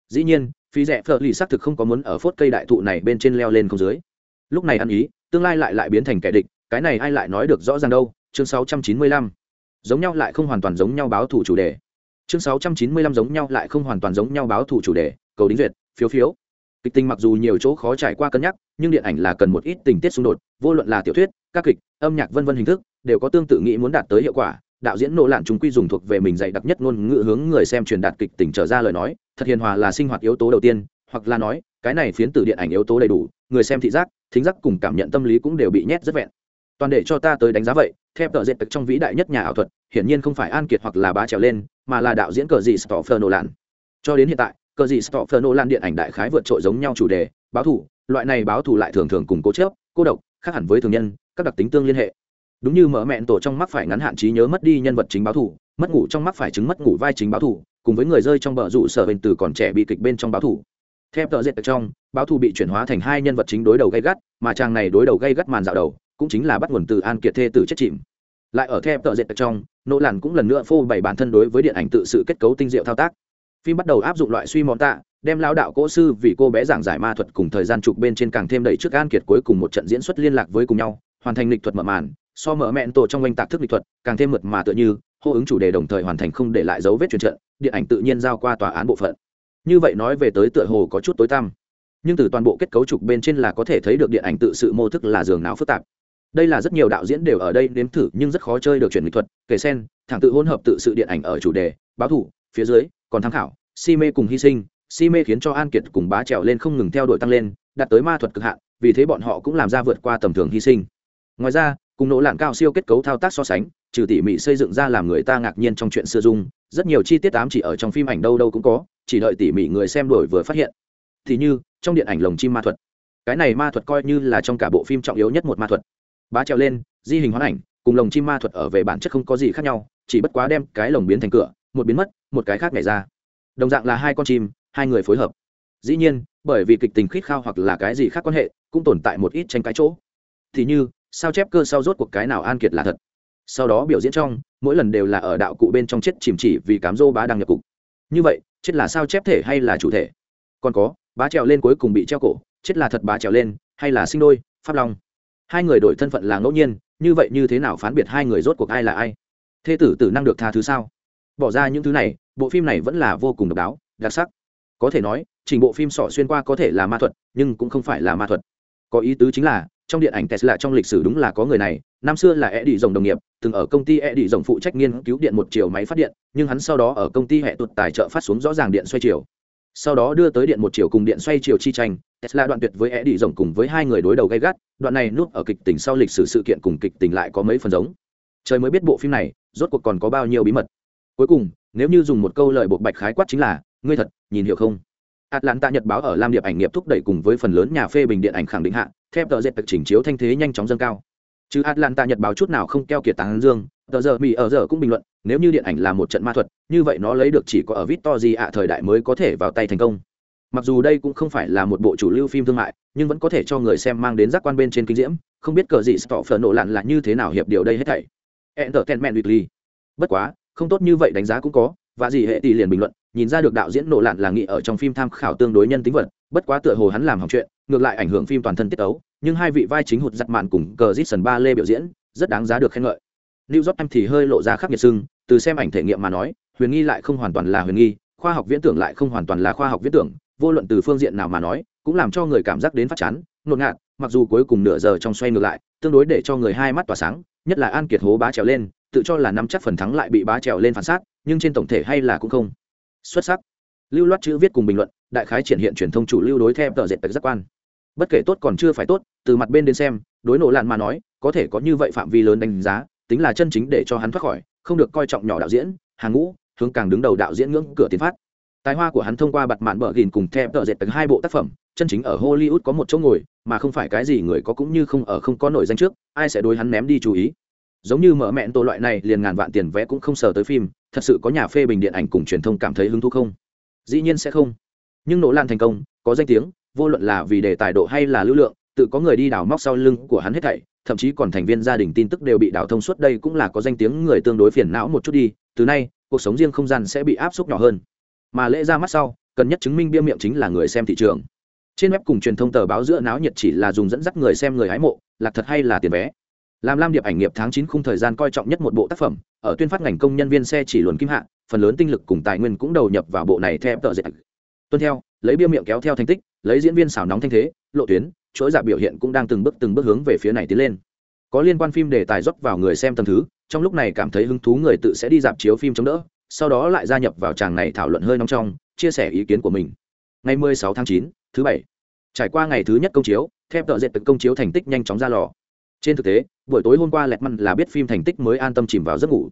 Dĩ nhiên phí rẻ phơ lì xác thực không có muốn ở phốt cây đại thụ này bên trên leo lên không dưới. Lúc này ăn ý, tương lai lại lại biến thành kẻ địch, cái này ai lại nói được rõ ràng đâu? Chương 695. giống nhau lại không hoàn toàn giống nhau báo thủ chủ đề. Chương 695 giống nhau lại không hoàn toàn giống nhau báo thủ chủ đề, cầu đính duyệt phiếu phiếu. Kịch tình mặc dù nhiều chỗ khó trải qua cân nhắc, nhưng điện ảnh là cần một ít tình tiết xung đột, vô luận là tiểu thuyết, các kịch, âm nhạc vân vân hình thức, đều có tương tự nghĩ muốn đạt tới hiệu quả. Đạo diễn nỗ lạn chúng quy dùng thuộc về mình dạy đặc nhất ngôn ngữ hướng người xem truyền đạt kịch tình trở ra lời nói, thật hiền hòa là sinh hoạt yếu tố đầu tiên, hoặc là nói, cái này phiến từ điện ảnh yếu tố đầy đủ, người xem thị giác, thính giác cùng cảm nhận tâm lý cũng đều bị nhét rất vẹn. Toàn để cho ta tới đánh giá vậy, theo tờ dệt trong vĩ đại nhất nhà ảo thuật, hiển nhiên không phải an kiệt hoặc là bá trèo lên, mà là đạo diễn cờ gì stoffer nổ lạn. Cho đến hiện tại cờ sợ stoffer nô lan điện ảnh đại khái vượt trội giống nhau chủ đề, báo thủ, loại này báo thủ lại thường thường cùng cố chớp cô độc, khác hẳn với thường nhân, các đặc tính tương liên hệ. Đúng như mở mẹn tổ trong mắt phải ngắn hạn trí nhớ mất đi nhân vật chính báo thủ, mất ngủ trong mắt phải chứng mất ngủ vai chính báo thủ, cùng với người rơi trong bờ rủ sở bên từ còn trẻ bị kịch bên trong báo thủ. Theo tờ dệt trong, báo thủ bị chuyển hóa thành hai nhân vật chính đối đầu gây gắt, mà chàng này đối đầu gây gắt màn dạo đầu, cũng chính là bắt nguồn từ an kiệt thê tử chết chìm. Lại ở theo tờ dệt trong nỗ làn cũng lần nữa phô bày bản thân đối với điện ảnh tự sự kết cấu tinh diệu thao tác phim bắt đầu áp dụng loại suy món tạ, đem lao đạo cỗ sư vì cô bé giảng giải ma thuật cùng thời gian chụp bên trên càng thêm đẩy trước an kiệt cuối cùng một trận diễn xuất liên lạc với cùng nhau, hoàn thành lịch thuật mở màn, so mở mẹn tổ trong oanh tạc thức lịch thuật, càng thêm mượt mà tựa như, hô ứng chủ đề đồng thời hoàn thành không để lại dấu vết truyền trận, điện ảnh tự nhiên giao qua tòa án bộ phận. Như vậy nói về tới tựa hồ có chút tối tăm. Nhưng từ toàn bộ kết cấu trục bên trên là có thể thấy được điện ảnh tự sự mô thức là giường não phức tạp. Đây là rất nhiều đạo diễn đều ở đây nếm thử nhưng rất khó chơi được chuyển nghệ thuật, kể sen, thẳng tự hỗn hợp tự sự điện ảnh ở chủ đề, báo thủ phía dưới, còn tham khảo, si mê cùng hy sinh, si mê khiến cho an kiệt cùng bá trèo lên không ngừng theo đuổi tăng lên, đạt tới ma thuật cực hạn, vì thế bọn họ cũng làm ra vượt qua tầm thường hy sinh. Ngoài ra, cùng nỗ lạn cao siêu kết cấu thao tác so sánh, trừ tỉ mỉ xây dựng ra làm người ta ngạc nhiên trong chuyện xưa dung, rất nhiều chi tiết tám chỉ ở trong phim ảnh đâu đâu cũng có, chỉ đợi tỉ mỉ người xem đổi vừa phát hiện. Thì như, trong điện ảnh lồng chim ma thuật. Cái này ma thuật coi như là trong cả bộ phim trọng yếu nhất một ma thuật. Bá trèo lên, di hình hoán ảnh, cùng lồng chim ma thuật ở về bản chất không có gì khác nhau, chỉ bất quá đem cái lồng biến thành cửa một biến mất, một cái khác nhảy ra. Đồng dạng là hai con chim, hai người phối hợp. Dĩ nhiên, bởi vì kịch tình khít khao hoặc là cái gì khác quan hệ, cũng tồn tại một ít tranh cãi chỗ. Thì như, sao chép cơ sau rốt cuộc cái nào an kiệt là thật? Sau đó biểu diễn trong, mỗi lần đều là ở đạo cụ bên trong chết chìm chỉ vì cám dô bá đang nhập cục. Như vậy, chết là sao chép thể hay là chủ thể? Còn có, bá trèo lên cuối cùng bị treo cổ, chết là thật bá trèo lên, hay là sinh đôi, pháp long? Hai người đổi thân phận là ngẫu nhiên, như vậy như thế nào phán biệt hai người rốt cuộc ai là ai? Thế tử tử năng được tha thứ sao? Bỏ ra những thứ này, bộ phim này vẫn là vô cùng độc đáo, đặc sắc. Có thể nói, trình bộ phim sỏ xuyên qua có thể là ma thuật, nhưng cũng không phải là ma thuật. Có ý tứ chính là, trong điện ảnh tesla trong lịch sử đúng là có người này, năm xưa là e đi rồng đồng nghiệp, từng ở công ty e đi rồng phụ trách nghiên cứu điện một chiều máy phát điện, nhưng hắn sau đó ở công ty hệ tụt tài trợ phát xuống rõ ràng điện xoay chiều. Sau đó đưa tới điện một chiều cùng điện xoay chiều chi tranh, tesla đoạn tuyệt với e đi rồng cùng với hai người đối đầu gay gắt, đoạn này núp ở kịch tình sau lịch sử sự kiện cùng kịch tình lại có mấy phần giống. Trời mới biết bộ phim này, rốt cuộc còn có bao nhiêu bí mật cuối cùng nếu như dùng một câu lời buộc bạch khái quát chính là ngươi thật nhìn hiểu không Atlanta Nhật báo ở Lam Điệp ảnh nghiệp thúc đẩy cùng với phần lớn nhà phê bình điện ảnh khẳng định hạ, thép tờ dệt chỉnh chiếu thanh thế nhanh chóng dâng cao. Chứ Atlanta Nhật báo chút nào không keo kiệt tán dương, tờ giờ Mỹ ở giờ cũng bình luận, nếu như điện ảnh là một trận ma thuật, như vậy nó lấy được chỉ có ở Victory ạ thời đại mới có thể vào tay thành công. Mặc dù đây cũng không phải là một bộ chủ lưu phim thương mại, nhưng vẫn có thể cho người xem mang đến giác quan bên trên kinh diễm, không biết cờ gì Stoffer nổ lạn là như thế nào hiệp điều đây hết thảy. Entertainment Weekly. Bất quá, không tốt như vậy đánh giá cũng có, và gì hệ tỷ liền bình luận, nhìn ra được đạo diễn nổ lạn là nghĩ ở trong phim tham khảo tương đối nhân tính vật bất quá tựa hồ hắn làm hỏng chuyện ngược lại ảnh hưởng phim toàn thân tiết ấu nhưng hai vị vai chính hụt giặt mạn cùng cờ dít sần ba lê biểu diễn rất đáng giá được khen ngợi. New York em thì hơi lộ ra khắc nghiệt sưng, từ xem ảnh thể nghiệm mà nói, huyền nghi lại không hoàn toàn là huyền nghi, khoa học viễn tưởng lại không hoàn toàn là khoa học viễn tưởng, vô luận từ phương diện nào mà nói, cũng làm cho người cảm giác đến phát chán ngột ngạt mặc dù cuối cùng nửa giờ trong xoay ngược lại tương đối để cho người hai mắt tỏa sáng nhất là an kiệt hố bá trèo lên tự cho là nắm chắc phần thắng lại bị bá trèo lên phản sát, nhưng trên tổng thể hay là cũng không. Xuất sắc. Lưu loát chữ viết cùng bình luận đại khái triển hiện truyền thông chủ lưu đối theo tờ dệt tật giác quan. Bất kể tốt còn chưa phải tốt từ mặt bên đến xem đối nổ lạn mà nói có thể có như vậy phạm vi lớn đánh giá tính là chân chính để cho hắn thoát khỏi không được coi trọng nhỏ đạo diễn hàng ngũ hướng càng đứng đầu đạo diễn ngưỡng cửa tiến phát. Tài hoa của hắn thông qua bặt mạn bờ gìn cùng theo tờ dệt tật hai bộ tác phẩm chân chính ở hollywood có một chỗ ngồi mà không phải cái gì người có cũng như không ở không có nổi danh trước ai sẽ đối hắn ném đi chú ý? Giống như mở mẹn tổ loại này, liền ngàn vạn tiền vé cũng không sờ tới phim, thật sự có nhà phê bình điện ảnh cùng truyền thông cảm thấy hứng thú không? Dĩ nhiên sẽ không. Nhưng nỗ lan thành công, có danh tiếng, vô luận là vì đề tài độ hay là lưu lượng, tự có người đi đào móc sau lưng của hắn hết thảy, thậm chí còn thành viên gia đình tin tức đều bị đào thông suốt đây cũng là có danh tiếng người tương đối phiền não một chút đi, từ nay, cuộc sống riêng không gian sẽ bị áp suất nhỏ hơn. Mà lễ ra mắt sau, cần nhất chứng minh bia miệng chính là người xem thị trường. Trên web cùng truyền thông tờ báo giữa náo nhiệt chỉ là dùng dẫn dắt người xem người hái mộ, lạc thật hay là tiền vé làm lam điệp ảnh nghiệp tháng chín khung thời gian coi trọng nhất một bộ tác phẩm ở tuyên phát ngành công nhân viên xe chỉ luồn kim hạ phần lớn tinh lực cùng tài nguyên cũng đầu nhập vào bộ này theo tờ dệt. Tuân theo lấy bia miệng kéo theo thành tích lấy diễn viên xảo nóng thanh thế lộ tuyến chuỗi giả biểu hiện cũng đang từng bước từng bước hướng về phía này tiến lên. Có liên quan phim đề tài dốc vào người xem tầm thứ trong lúc này cảm thấy hứng thú người tự sẽ đi dạp chiếu phim chống đỡ sau đó lại gia nhập vào tràng này thảo luận hơi nóng trong chia sẻ ý kiến của mình. Ngày 16 tháng 9, thứ bảy. Trải qua ngày thứ nhất công chiếu theo tợ dệt công chiếu thành tích nhanh chóng ra lò trên thực tế buổi tối hôm qua lẹt măn là biết phim thành tích mới an tâm chìm vào giấc ngủ.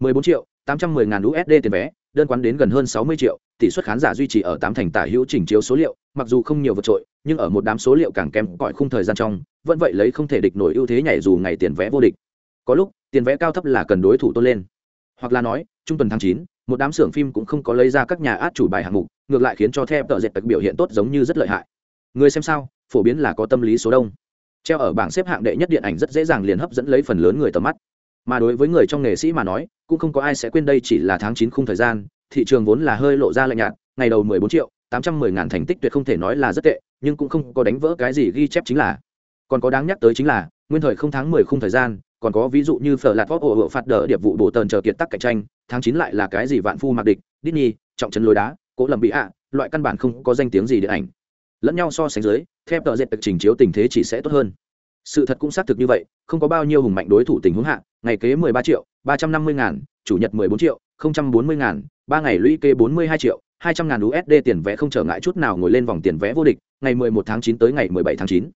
14 triệu 810 ngàn USD tiền vé đơn quán đến gần hơn 60 triệu tỷ suất khán giả duy trì ở tám thành tả hữu chỉnh chiếu số liệu mặc dù không nhiều vượt trội nhưng ở một đám số liệu càng kém cỏi khung thời gian trong vẫn vậy lấy không thể địch nổi ưu thế nhảy dù ngày tiền vé vô địch. Có lúc tiền vé cao thấp là cần đối thủ tôn lên. Hoặc là nói trung tuần tháng 9, một đám xưởng phim cũng không có lấy ra các nhà át chủ bài hạng mục ngược lại khiến cho theo tờ dệt đặc biểu hiện tốt giống như rất lợi hại. Người xem sao phổ biến là có tâm lý số đông treo ở bảng xếp hạng đệ nhất điện ảnh rất dễ dàng liền hấp dẫn lấy phần lớn người tầm mắt. Mà đối với người trong nghệ sĩ mà nói, cũng không có ai sẽ quên đây chỉ là tháng chín khung thời gian, thị trường vốn là hơi lộ ra lạnh nhạt, ngày đầu mười bốn triệu, tám trăm mười ngàn thành tích tuyệt không thể nói là rất tệ, nhưng cũng không có đánh vỡ cái gì ghi chép chính là. Còn có đáng nhắc tới chính là, nguyên thời không tháng mười khung thời gian, còn có ví dụ như phở lạt vóc ổ ổ phạt đỡ điệp vụ bổ tần chờ kiệt tắc cạnh tranh, tháng chín lại là cái gì vạn phu mặc địch, Disney, trọng trấn lối đá, cố lầm bị ạ loại căn bản không có danh tiếng gì điện ảnh lẫn nhau so sánh dưới, theo tờ dệt trình chiếu tình thế chỉ sẽ tốt hơn. Sự thật cũng xác thực như vậy, không có bao nhiêu hùng mạnh đối thủ tình huống hạ, ngày kế 13 triệu 350 ngàn, chủ nhật 14 triệu 040 ngàn, ba ngày lũy kế 42 triệu 200 ngàn USD tiền vé không trở ngại chút nào ngồi lên vòng tiền vé vô địch, ngày 11 tháng 9 tới ngày 17 tháng 9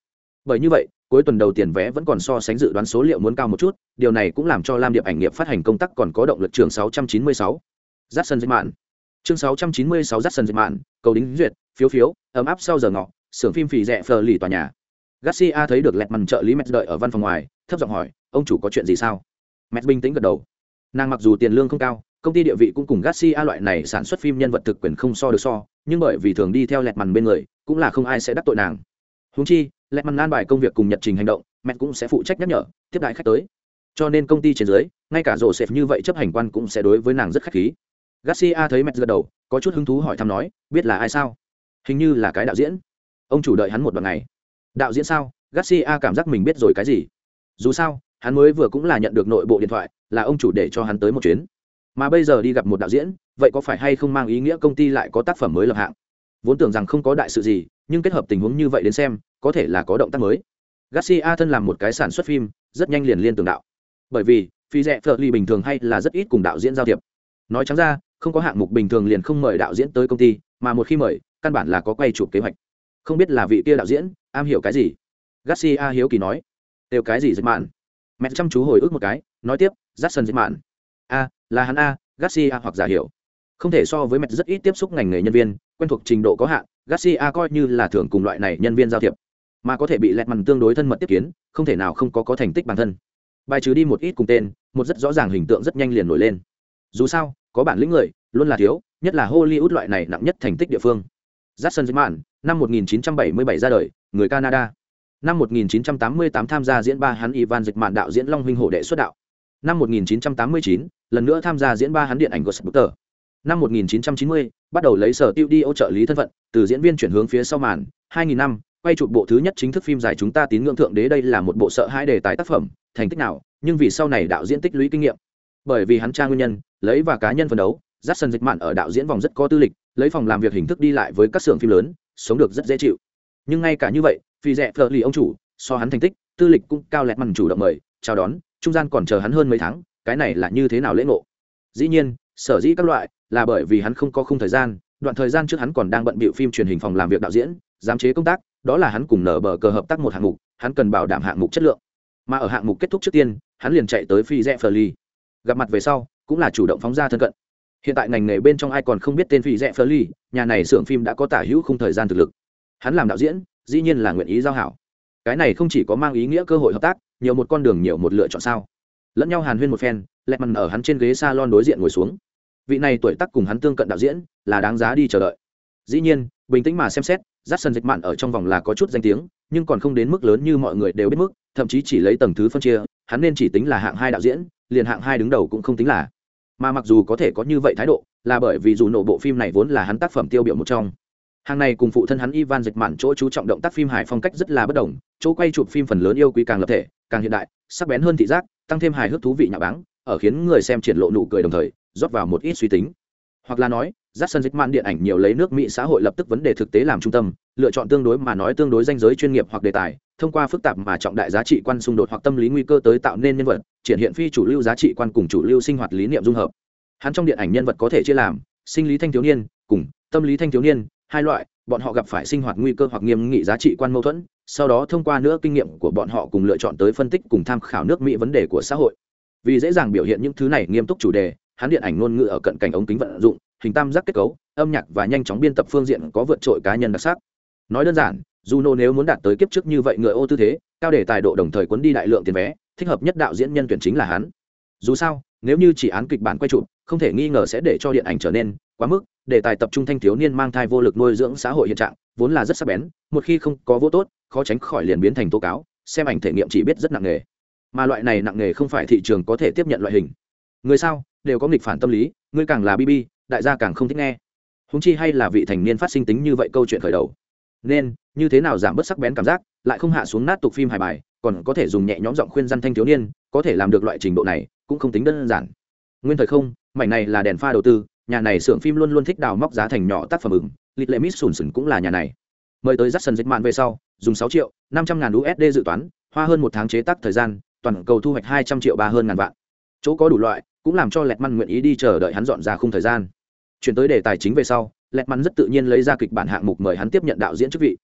bởi như vậy, cuối tuần đầu tiền vé vẫn còn so sánh dự đoán số liệu muốn cao một chút, điều này cũng làm cho lam điệp ảnh nghiệp phát hành công tác còn có động lực trường 696. Dắt sân dịch mạn chương 696 dắt sân dịch mạn cầu đính duyệt phiếu phiếu, ấm áp sau giờ ngọ, xưởng phim phì rẻ phờ lì tòa nhà. Garcia thấy được lẹt mằn trợ lý mẹ đợi ở văn phòng ngoài, thấp giọng hỏi, ông chủ có chuyện gì sao? Mẹ bình tĩnh gật đầu. Nàng mặc dù tiền lương không cao, công ty địa vị cũng cùng garcia loại này sản xuất phim nhân vật thực quyền không so được so, nhưng bởi vì thường đi theo lẹt mằn bên người, cũng là không ai sẽ đắc tội nàng. Húng chi, lẹt mằn an bài công việc cùng nhật trình hành động mẹ cũng sẽ phụ trách nhắc nhở, tiếp đại khách tới. Cho nên công ty trên dưới, ngay cả rổ xẹp như vậy chấp hành quan cũng sẽ đối với nàng rất khách khí. Garcia thấy mẹ gật đầu, có chút hứng thú hỏi thăm nói, biết là ai sao? Hình như là cái đạo diễn. Ông chủ đợi hắn một đoạn ngày. Đạo diễn sao? Garcia cảm giác mình biết rồi cái gì? Dù sao, hắn mới vừa cũng là nhận được nội bộ điện thoại, là ông chủ để cho hắn tới một chuyến. Mà bây giờ đi gặp một đạo diễn, vậy có phải hay không mang ý nghĩa công ty lại có tác phẩm mới lập hạng? Vốn tưởng rằng không có đại sự gì, nhưng kết hợp tình huống như vậy đến xem, có thể là có động tác mới. Garcia thân làm một cái sản xuất phim, rất nhanh liền liên tường đạo. Bởi vì, phi rẽ phở ly bình thường hay là rất ít cùng đạo diễn giao thiệp. Nói trắng ra, không có hạng mục bình thường liền không mời đạo diễn tới công ty mà một khi mời, căn bản là có quay chụp kế hoạch. Không biết là vị kia đạo diễn, am hiểu cái gì? Garcia hiếu kỳ nói. Đều cái gì dịch mạn? Mẹ chăm chú hồi ức một cái, nói tiếp rát sân dịch mạn. A, là hắn a, garcia hoặc giả hiểu. Không thể so với mẹ rất ít tiếp xúc ngành nghề nhân viên, quen thuộc trình độ có hạn, garcia coi như là thường cùng loại này nhân viên giao thiệp. Mà có thể bị lẹt mằn tương đối thân mật tiếp kiến, không thể nào không có có thành tích bản thân. Bài trừ đi một ít cùng tên, một rất rõ ràng hình tượng rất nhanh liền nổi lên. Dù sao, có bản lĩnh người, luôn là thiếu nhất là hollywood loại này nặng nhất thành tích địa phương Jackson Zimmerman, năm 1977 ra đời, người Canada. Năm 1988 tham gia diễn ba hắn Ivan Dịch Mạn đạo diễn Long huynh hổ đệ xuất đạo. Năm 1989, lần nữa tham gia diễn ba hắn điện ảnh Ghostbusters. Năm 1990, bắt đầu lấy sở tiêu đi ô trợ lý thân phận, từ diễn viên chuyển hướng phía sau màn. 2000 năm, quay chụp bộ thứ nhất chính thức phim dài chúng ta tín ngưỡng thượng đế đây là một bộ sợ hãi đề tài tác phẩm, thành tích nào, nhưng vì sau này đạo diễn tích lũy kinh nghiệm. Bởi vì hắn tra nguyên nhân, lấy và cá nhân phấn đấu, Jackson Dịch Mạn ở đạo diễn vòng rất có tư lịch, lấy phòng làm việc hình thức đi lại với các xưởng phim lớn sống được rất dễ chịu. Nhưng ngay cả như vậy vì rẻ phờ lì ông chủ so hắn thành tích tư lịch cũng cao lẹt mằn chủ động mời chào đón trung gian còn chờ hắn hơn mấy tháng cái này là như thế nào lễ ngộ? Dĩ nhiên sở dĩ các loại là bởi vì hắn không có khung thời gian đoạn thời gian trước hắn còn đang bận bịu phim truyền hình phòng làm việc đạo diễn giám chế công tác đó là hắn cùng nở bờ cờ hợp tác một hạng mục hắn cần bảo đảm hạng mục chất lượng. Mà ở hạng mục kết thúc trước tiên hắn liền chạy tới phi rẽ phờ ly gặp mặt về sau cũng là chủ động phóng ra thân cận hiện tại ngành nghề bên trong ai còn không biết tên phi rẽ phơ ly nhà này xưởng phim đã có tả hữu không thời gian thực lực. Hắn làm đạo diễn, dĩ nhiên là nguyện ý giao hảo. Cái này không chỉ có mang ý nghĩa cơ hội hợp tác, nhiều một con đường nhiều một lựa chọn sao. Lẫn nhau hàn huyên một phen lẹt mằn ở hắn trên ghế s a lon đối diện ngồi xuống. Vị này tuổi tác cùng hắn tương cận đạo diễn, là đáng giá đi chờ đợi. Dĩ nhiên, bình tĩnh mà xem xét rát sân dịch mạn ở trong vòng là có chút danh tiếng, nhưng còn không đến mức lớn như mọi người đều biết mức, thậm chí chỉ lấy tầng thứ phân chia, hắn nên chỉ tính là hạng hai đạo diễn, liền hạng hai đứng đầu cũng không tính là mà mặc dù có thể có như vậy thái độ là bởi vì dù nổ bộ phim này vốn là hắn tác phẩm tiêu biểu một trong. Hàng này cùng phụ thân hắn ivan dịch mạn chỗ chú trọng động tác phim hài phong cách rất là bất đồng chỗ quay chụp phim phần lớn yêu quý càng lập thể càng hiện đại sắc bén hơn thị giác tăng thêm hài hước thú vị nhà báng ở khiến người xem triển lộ nụ cười đồng thời rót vào một ít suy tính. Hoặc là nói Jackson Zickman điện ảnh nhiều lấy nước Mỹ xã hội lập tức vấn đề thực tế làm trung tâm, lựa chọn tương đối mà nói tương đối danh giới chuyên nghiệp hoặc đề tài, thông qua phức tạp mà trọng đại giá trị quan xung đột hoặc tâm lý nguy cơ tới tạo nên nhân vật, triển hiện phi chủ lưu giá trị quan cùng chủ lưu sinh hoạt lý niệm dung hợp. Hắn trong điện ảnh nhân vật có thể chia làm sinh lý thanh thiếu niên cùng tâm lý thanh thiếu niên hai loại, bọn họ gặp phải sinh hoạt nguy cơ hoặc nghiêm nghị giá trị quan mâu thuẫn, sau đó thông qua nữa kinh nghiệm của bọn họ cùng lựa chọn tới phân tích cùng tham khảo nước Mỹ vấn đề của xã hội. Vì dễ dàng biểu hiện những thứ này nghiêm túc chủ đề, hắn điện ảnh ngôn ngữ ở cận cảnh ống kính vận dụng, hình tam giác kết cấu âm nhạc và nhanh chóng biên tập phương diện có vượt trội cá nhân đặc sắc nói đơn giản juno nếu muốn đạt tới kiếp trước như vậy ngựa ô tư thế cao để tài độ đồng thời cuốn đi đại lượng tiền vé thích hợp nhất đạo diễn nhân tuyển chính là hắn. Dù sao, nếu như chỉ án kịch bản quay trụ không thể nghi ngờ sẽ để cho điện ảnh trở nên quá mức để tài tập trung thanh thiếu niên mang thai vô lực nuôi dưỡng xã hội hiện trạng, vốn là rất sắc bén, một khi không có vô tốt, khó tránh khỏi liền biến thành tố cáo, xem ảnh thể nghiệm chỉ biết rất nặng nề. Mà loại này nặng nề không phải thị trường có thể tiếp nhận loại hình. Người sao, đều có nghịch phản tâm lý, ngươi càng là bb đại gia càng không thích nghe. Húng chi hay là vị thành niên phát sinh tính như vậy câu chuyện khởi đầu. Nên, như thế nào giảm bớt sắc bén cảm giác? Lại không hạ xuống nát tục phim hài bài, còn có thể dùng nhẹ nhõm giọng khuyên dân thanh thiếu niên, có thể làm được loại trình độ này, cũng không tính đơn giản. Nguyên thời không, mảnh này là đèn pha đầu tư, nhà này xưởng phim luôn luôn thích đào móc giá thành nhỏ tác phẩm ứng lịch lệ miss sùn sùn cũng là nhà này. Mời tới dắt sân dịch mạn về sau, dùng sáu triệu, năm trăm ngàn usd dự toán, hoa hơn một tháng chế tác thời gian, toàn cầu thu hoạch hai trăm triệu ba hơn ngàn vạn. Chỗ có đủ loại, cũng làm cho lẹt măn nguyện ý đi chờ đợi hắn dọn ra khung thời gian. Chuyển tới đề tài chính về sau lẹt măn rất tự nhiên lấy ra kịch bản hạng mục mời hắn tiếp nhận đạo diễn chức vị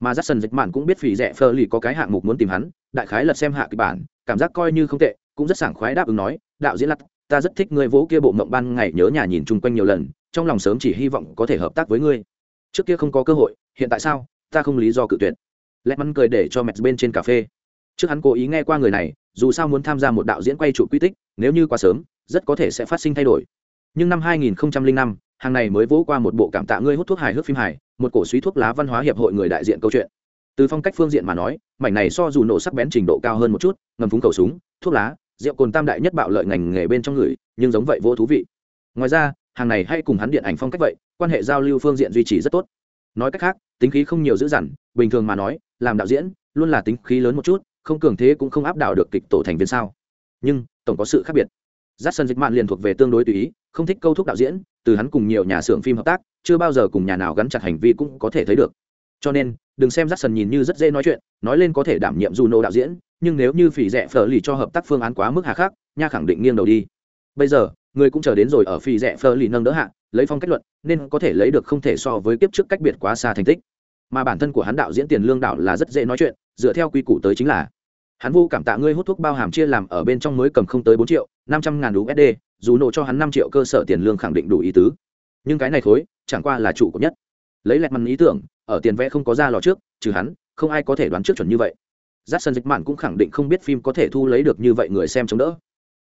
mà j a c k s o n dịch mạn cũng biết phỉ rẻ phơ lì có cái hạng mục muốn tìm hắn đại khái lật xem hạ kịch bản cảm giác coi như không tệ cũng rất sảng khoái đáp ứng nói đạo diễn lặt ta rất thích ngươi vỗ kia bộ mộng ban ngày nhớ nhà nhìn chung quanh nhiều lần trong lòng sớm chỉ hy vọng có thể hợp tác với ngươi. Trước kia không có cơ hội hiện tại sao ta không lý do cự tuyệt. Lẹt mắn cười để cho mẹ bên trên cà phê. Trước hắn cố ý nghe qua người này dù sao muốn tham gia một đạo diễn quay trụ quy tích nếu như quá sớm rất có thể sẽ phát sinh thay đổi. Nhưng năm 2005, hàng này mới vỗ qua một bộ cảm tạ ngươi hút thuốc hài hước phim hài, một cổ suý thuốc lá văn hóa hiệp hội người đại diện câu chuyện. Từ phong cách phương diện mà nói, mảnh này so dù nổ sắc bén trình độ cao hơn một chút, ngầm phúng khẩu súng, thuốc lá, rượu cồn tam đại nhất bạo lợi ngành nghề bên trong người, nhưng giống vậy vô thú vị. Ngoài ra, hàng này hay cùng hắn điện ảnh phong cách vậy, quan hệ giao lưu phương diện duy trì rất tốt. Nói cách khác, tính khí không nhiều dữ dằn, bình thường mà nói, làm đạo diễn, luôn là tính khí lớn một chút, không cường thế cũng không áp đảo được kịch tổ thành viên sao. Nhưng, tổng có sự khác biệt j sân dịch mạn liền thuộc về tương đối tùy ý, không thích câu thúc đạo diễn, từ hắn cùng nhiều nhà xưởng phim hợp tác, chưa bao giờ cùng nhà nào gắn chặt hành vi cũng có thể thấy được. Cho nên, đừng xem j sân nhìn như rất dễ nói chuyện, nói lên có thể đảm nhiệm dù đạo diễn, nhưng nếu như phỉ rẻ phở lì cho hợp tác phương án quá mức hà khắc, nha khẳng định nghiêng đầu đi. Bây giờ, người cũng chờ đến rồi ở phỉ rẻ phở lì nâng đỡ hạ, lấy phong cách luận, nên có thể lấy được không thể so với kiếp trước cách biệt quá xa thành tích. Mà bản thân của hắn đạo diễn tiền lương đạo là rất dễ nói chuyện, dựa theo quy củ tới chính là hắn vô cảm tạ ngươi hút thuốc bao hàm chia làm ở bên trong mới cầm không tới bốn triệu, năm trăm ngàn usd dù nổ cho hắn năm triệu cơ sở tiền lương khẳng định đủ ý tứ. Nhưng cái này khối chẳng qua là trụ cột nhất. Lấy lẹt mặt ý tưởng, ở tiền vẽ không có ra lò trước, trừ hắn, không ai có thể đoán trước chuẩn như vậy. Giáp sân dịch mạn cũng khẳng định không biết phim có thể thu lấy được như vậy người xem chống đỡ.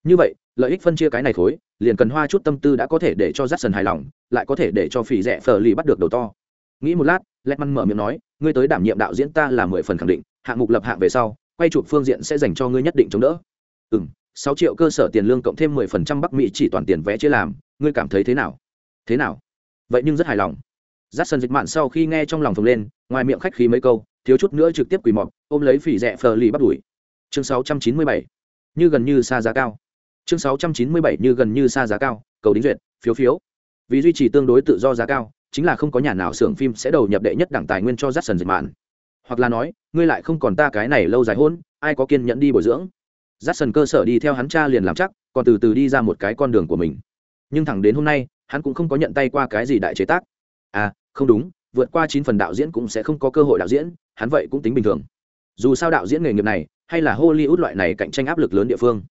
Như vậy, lợi ích phân chia cái này khối liền cần hoa chút tâm tư đã có thể để cho j sân hài lòng, lại có thể để cho phỉ rẻ phờ lì bắt được đầu to. Nghĩ một lát, lẹt mặn mở miệng nói, ngươi tới đảm nhiệm đạo diễn ta là mười phần khẳng định, hạng mục lập hạng về sau quay chụp phương diện sẽ dành cho ngươi nhất định chống đỡ. Ừ m sáu triệu cơ sở tiền lương cộng thêm mười phần trăm bắc mỹ chỉ toàn tiền vé chia làm, ngươi cảm thấy thế nào? Thế nào? Vậy nhưng rất hài lòng. J a dịch mạn sau khi nghe trong lòng phồng lên, ngoài miệng khách khí mấy câu, thiếu chút nữa trực tiếp quỳ mọc ôm lấy phỉ rẻ phờ lì bắt đuổi. Chương sáu trăm chín mươi bảy. Như gần như xa giá cao. Chương sáu trăm chín mươi bảy như gần như xa giá cao, cầu đính duyệt, phiếu phiếu. Vì duy trì tương đối tự do giá cao, chính là không có nhà nào xưởng phim sẽ đầu nhập đệ nhất đảng tài nguyên cho j a dịch mạn hoặc là nói, ngươi lại không còn ta cái này lâu dài hôn, ai có kiên nhẫn đi bồi dưỡng? Dắt sần cơ sở đi theo hắn cha liền làm chắc, còn từ từ đi ra một cái con đường của mình. Nhưng thẳng đến hôm nay, hắn cũng không có nhận tay qua cái gì đại chế tác. À không đúng, vượt qua chín phần đạo diễn cũng sẽ không có cơ hội đạo diễn, hắn vậy cũng tính bình thường. Dù sao đạo diễn nghề nghiệp này, hay là hollywood loại này cạnh tranh áp lực lớn địa phương.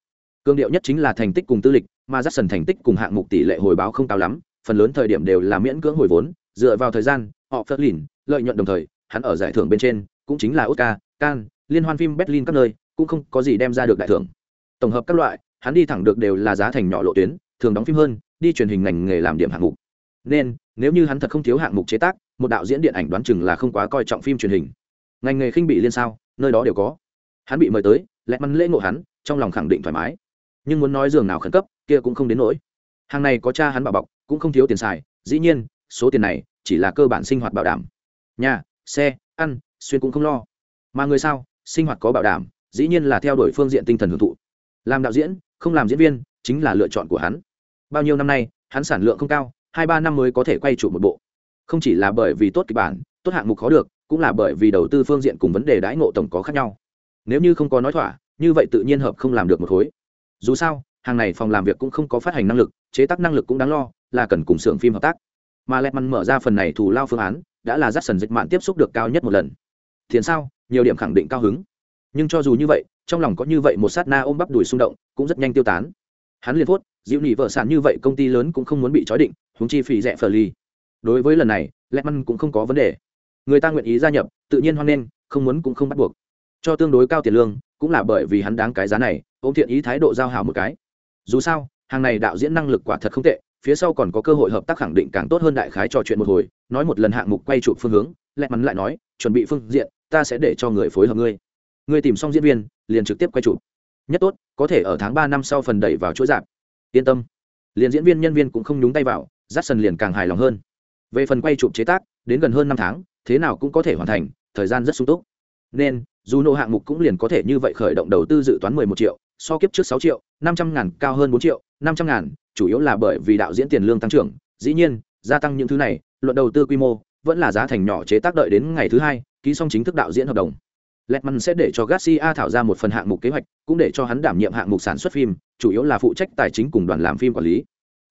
Cương điệu nhất chính là thành tích cùng tư lịch, mà dắt sần thành tích cùng hạng mục tỷ lệ hồi báo không cao lắm, phần lớn thời điểm đều là miễn cưỡng hồi vốn, dựa vào thời gian, họ phớt lìn, lợi nhuận đồng thời hắn ở giải thưởng bên trên, cũng chính là oscar can liên hoan phim berlin các nơi, cũng không có gì đem ra được đại thưởng. Tổng hợp các loại, hắn đi thẳng được đều là giá thành nhỏ lộ tuyến, thường đóng phim hơn, đi truyền hình ngành nghề làm điểm hạng mục. Nên, nếu như hắn thật không thiếu hạng mục chế tác, một đạo diễn điện ảnh đoán chừng là không quá coi trọng phim truyền hình. Ngành nghề khinh bị liên sao, nơi đó đều có. Hắn bị mời tới, lẽ mắn lễ ngộ hắn, trong lòng khẳng định thoải mái. Nhưng muốn nói giường nào khẩn cấp, kia cũng không đến nỗi. Hàng này có cha hắn bảo bọc, cũng không thiếu tiền xài, dĩ nhiên, số tiền này chỉ là cơ bản sinh hoạt bảo đảm. Nhà xe, ăn, xuyên cũng không lo. Mà người sao, sinh hoạt có bảo đảm, dĩ nhiên là theo đuổi phương diện tinh thần hưởng thụ. Làm đạo diễn, không làm diễn viên, chính là lựa chọn của hắn. Bao nhiêu năm nay, hắn sản lượng không cao, hai ba năm mới có thể quay trụ một bộ. Không chỉ là bởi vì tốt kịch bản, tốt hạng mục khó được, cũng là bởi vì đầu tư phương diện cùng vấn đề đãi ngộ tổng có khác nhau. Nếu như không có nói thỏa, như vậy tự nhiên hợp không làm được một khối. Dù sao, hàng này phòng làm việc cũng không có phát hành năng lực, chế tác năng lực cũng đáng lo, là cần cùng xưởng phim hợp tác. Mà lẹt măn mở ra phần này thù lao phương án đã là dắt sần dịch mạng tiếp xúc được cao nhất một lần. Thiền sao, nhiều điểm khẳng định cao hứng. Nhưng cho dù như vậy, trong lòng có như vậy một sát na ôm bắp đùi xung động, cũng rất nhanh tiêu tán. Hắn liền phốt dịu nỉ vợ sản như vậy, công ty lớn cũng không muốn bị trói định húng chi phí rẻ phờ ly đối với lần này lẹt măn cũng không có vấn đề. Người ta nguyện ý gia nhập, tự nhiên hoan nghênh, không muốn cũng không bắt buộc. Cho tương đối cao tiền lương, cũng là bởi vì hắn đáng cái giá này, ôm thiện ý thái độ giao hảo một cái. Dù sao, hàng này đạo diễn năng lực quả thật không tệ phía sau còn có cơ hội hợp tác khẳng định càng tốt hơn đại khái trò chuyện một hồi, nói một lần hạng mục quay chụp phương hướng, lẹ mắn lại nói, chuẩn bị phương diện, ta sẽ để cho người phối hợp ngươi. Ngươi tìm xong diễn viên, liền trực tiếp quay chụp. Nhất tốt, có thể ở tháng ba năm sau phần đẩy vào chuỗi giảm yên tâm. Liền diễn viên nhân viên cũng không nhúng tay vào dắt sần liền càng hài lòng hơn. Về phần quay chụp chế tác, đến gần hơn năm tháng, thế nào cũng có thể hoàn thành, thời gian rất sung túc. Nên, dù nộ hạng mục cũng liền có thể như vậy khởi động đầu tư dự toán 11 triệu, so kiếp trước sáu triệu 500 ngàn cao hơn bốn triệu 500 ngàn chủ yếu là bởi vì đạo diễn tiền lương tăng trưởng dĩ nhiên gia tăng những thứ này luận đầu tư quy mô vẫn là giá thành nhỏ chế tác đợi đến ngày thứ hai ký xong chính thức đạo diễn hợp đồng Letman sẽ để cho Garcia thảo ra một phần hạng mục kế hoạch, cũng để cho hắn đảm nhiệm hạng mục sản xuất phim, chủ yếu là phụ trách tài chính cùng đoàn làm phim quản lý.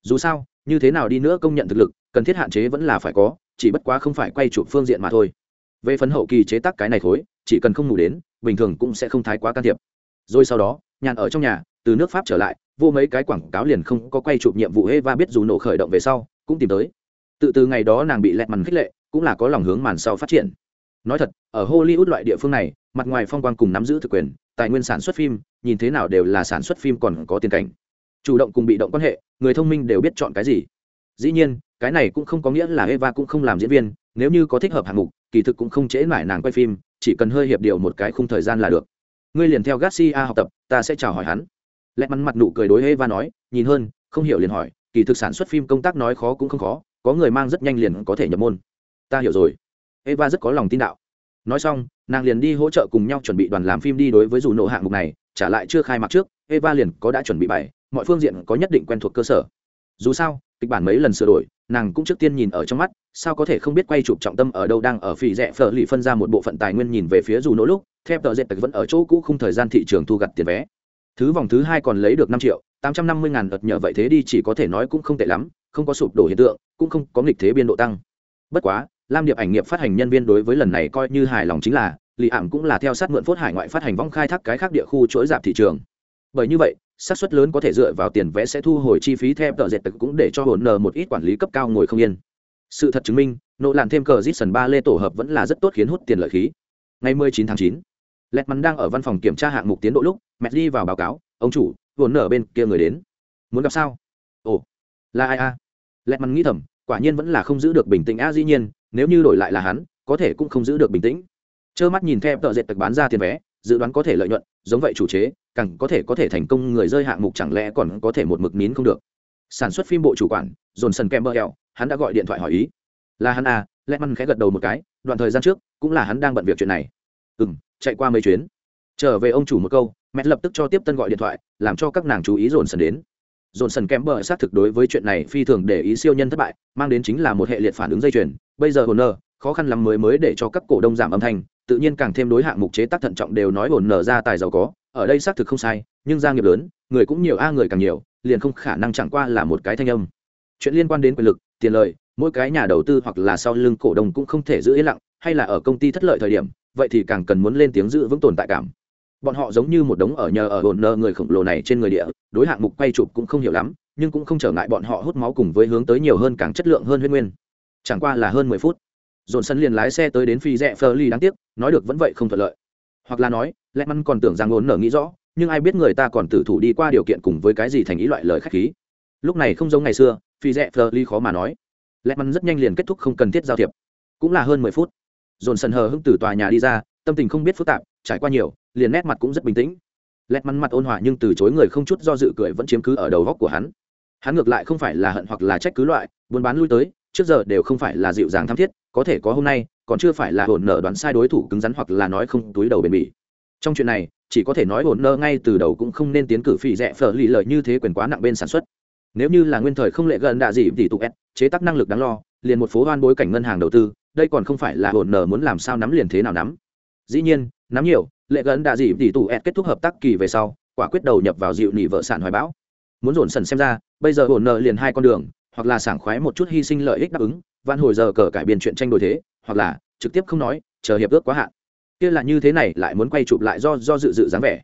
Dù sao, như thế nào đi nữa công nhận thực lực, cần thiết hạn chế vẫn là phải có, chỉ bất quá không phải quay chụp phương diện mà thôi. Về phần hậu kỳ chế tác cái này thối, chỉ cần không ngủ đến, bình thường cũng sẽ không thái quá can thiệp. Rồi sau đó, nhàn ở trong nhà, từ nước Pháp trở lại, vô mấy cái quảng cáo liền không có quay chụp nhiệm vụ Eva biết dù nổ khởi động về sau, cũng tìm tới. Tự từ ngày đó nàng bị lẹt màn khích lệ, cũng là có lòng hướng màn sau phát triển. Nói thật, ở Hollywood loại địa phương này, mặt ngoài phong quang cùng nắm giữ thực quyền, tài nguyên sản xuất phim, nhìn thế nào đều là sản xuất phim còn có tiền cảnh. Chủ động cùng bị động quan hệ, người thông minh đều biết chọn cái gì. Dĩ nhiên, cái này cũng không có nghĩa là Eva cũng không làm diễn viên, nếu như có thích hợp hạng mục, kỳ thực cũng không trễ mãi nàng quay phim, chỉ cần hơi hiệp điều một cái khung thời gian là được. Ngươi liền theo Garcia học tập, ta sẽ chào hỏi hắn lẹ mắn mặt nụ cười đối eva nói, nhìn hơn, không hiểu liền hỏi, kỳ thực sản xuất phim công tác nói khó cũng không khó, có người mang rất nhanh liền có thể nhập môn. Ta hiểu rồi. Eva rất có lòng tin đạo. Nói xong, nàng liền đi hỗ trợ cùng nhau chuẩn bị đoàn làm phim đi đối với dù nộ hạng mục này, trả lại chưa khai mạc trước, eva liền có đã chuẩn bị bài, mọi phương diện có nhất định quen thuộc cơ sở. Dù sao, kịch bản mấy lần sửa đổi, nàng cũng trước tiên nhìn ở trong mắt, sao có thể không biết quay chụp trọng tâm ở đâu đang ở phì rẽ phở lì phân ra một bộ phận tài nguyên nhìn về phía dù nỗ lúc, theo tờ dệt vẫn ở chỗ cũ không thời gian thị trường thu gặt tiền vé thứ vòng thứ hai còn lấy được năm triệu tám trăm năm mươi ngàn ợt nhờ vậy thế đi chỉ có thể nói cũng không tệ lắm không có sụp đổ hiện tượng cũng không có nghịch thế biên độ tăng. Bất quá lam điệp ảnh nghiệp phát hành nhân viên đối với lần này coi như hài lòng chính là lì ảm cũng là theo sát mượn phốt hải ngoại phát hành vong khai thác cái khác địa khu chuỗi dạp thị trường. Bởi như vậy xác suất lớn có thể dựa vào tiền vẽ sẽ thu hồi chi phí theo tờ dệt cũng để cho hồn nờ một ít quản lý cấp cao ngồi không yên. Sự thật chứng minh nỗ làn thêm cờ dít ba lê tổ hợp vẫn là rất tốt khiến hút tiền lợi khí. Ngày 19 tháng 9, lẹt mắn đang ở văn phòng kiểm tra hạng mục tiến độ lúc, mẹ đi vào báo cáo, ông chủ, vốn nở bên kia người đến. Muốn gặp sao? Ồ, là ai a? À? lẹt mắn nghĩ thầm, quả nhiên vẫn là không giữ được bình tĩnh a, dĩ nhiên, nếu như đổi lại là hắn, có thể cũng không giữ được bình tĩnh. Trơ mắt nhìn theo tợ dệt tật bán ra tiền vé, dự đoán có thể lợi nhuận, giống vậy chủ chế, càng có thể có thể thành công, người rơi hạng mục chẳng lẽ còn có thể một mực nín không được. Sản xuất phim bộ chủ quản dồn sần kem bơ hẹo hắn đã gọi điện thoại hỏi ý. Là hắn à lẹt mắn khẽ gật đầu một cái, đoạn thời gian trước, cũng là hắn đang bận việc chuyện này. Ừ m chạy qua mấy chuyến. Trở về ông chủ một câu, mẹ lập tức cho tiếp tân gọi điện thoại, làm cho các nàng chú ý dồn sần đến. Dồn sần kém bờ, xác thực đối với chuyện này phi thường để ý siêu nhân thất bại, mang đến chính là một hệ liệt phản ứng dây chuyền. Bây giờ hồn nơ khó khăn lắm mới mới để cho các cổ đông giảm âm thanh, tự nhiên càng thêm đối hạng mục chế tác thận trọng đều nói hồn nở ra tài giàu có, ở đây xác thực không sai, nhưng gia nghiệp lớn, người cũng nhiều, a người càng nhiều, liền không khả năng chẳng qua là một cái thanh âm. Chuyện liên quan đến quyền lực, tiền lợi mỗi cái nhà đầu tư hoặc là sau lưng cổ đông cũng không thể giữ yên lặng, hay là ở công ty thất lợi thời điểm vậy thì càng cần muốn lên tiếng giữ vững tồn tại cảm. Bọn họ giống như một đống ở nhờ ở hồn nơ người khổng lồ này trên người địa, đối hạng mục quay chụp cũng không hiểu lắm, nhưng cũng không trở ngại bọn họ hút máu cùng với hướng tới nhiều hơn càng chất lượng hơn huyết nguyên. Chẳng qua là hơn mười phút. Dồn sân liền lái xe tới đến phi rẽ phơ ly đáng tiếc, nói được vẫn vậy không thuận lợi. Hoặc là nói lẽ măn còn tưởng rằng ồn nở nghĩ rõ, nhưng ai biết người ta còn tử thủ đi qua điều kiện cùng với cái gì thành ý loại lời khách khí. Lúc này không giống ngày xưa, phi rẽ phơ ly khó mà nói. Lẽ măn rất nhanh liền kết thúc không cần thiết giao thiệp. Cũng là hơn mười phút dồn sần hờ hưng từ tòa nhà đi ra, tâm tình không biết phức tạp, trải qua nhiều, liền nét mặt cũng rất bình tĩnh. Lẹt mắn mặt ôn hòa nhưng từ chối người không chút do dự cười vẫn chiếm cứ ở đầu góc của hắn. Hắn ngược lại không phải là hận hoặc là trách cứ loại, buôn bán lui tới, trước giờ đều không phải là dịu dàng tham thiết, có thể có hôm nay, còn chưa phải là hồn nợ đoán sai đối thủ cứng rắn hoặc là nói không túi đầu bền bỉ. Trong chuyện này, chỉ có thể nói hồn nợ ngay từ đầu cũng không nên tiến cử phỉ rẻ phở lì lợi như thế quyền quá nặng bên sản xuất. Nếu như là nguyên thời không lệ gần đạ gì tỷ tụ ép chế tác năng lực đáng lo, liền một phố hoan bối cảnh ngân hàng đầu tư đây còn không phải là hồn Nở muốn làm sao nắm liền thế nào nắm. Dĩ nhiên, nắm nhiều, lệ gần đã dịp tỷ tụ ed kết thúc hợp tác kỳ về sau, quả quyết đầu nhập vào dịu nỉ vợ sản hoài bão. Muốn dồn sần xem ra, bây giờ hồn nợ liền hai con đường, hoặc là sảng khoái một chút hy sinh lợi ích đáp ứng van hồi giờ cờ cải biên chuyện tranh đổi thế, hoặc là trực tiếp không nói, chờ hiệp ước quá hạn. Kia là như thế này, lại muốn quay chụp lại do do dự dự dáng vẻ.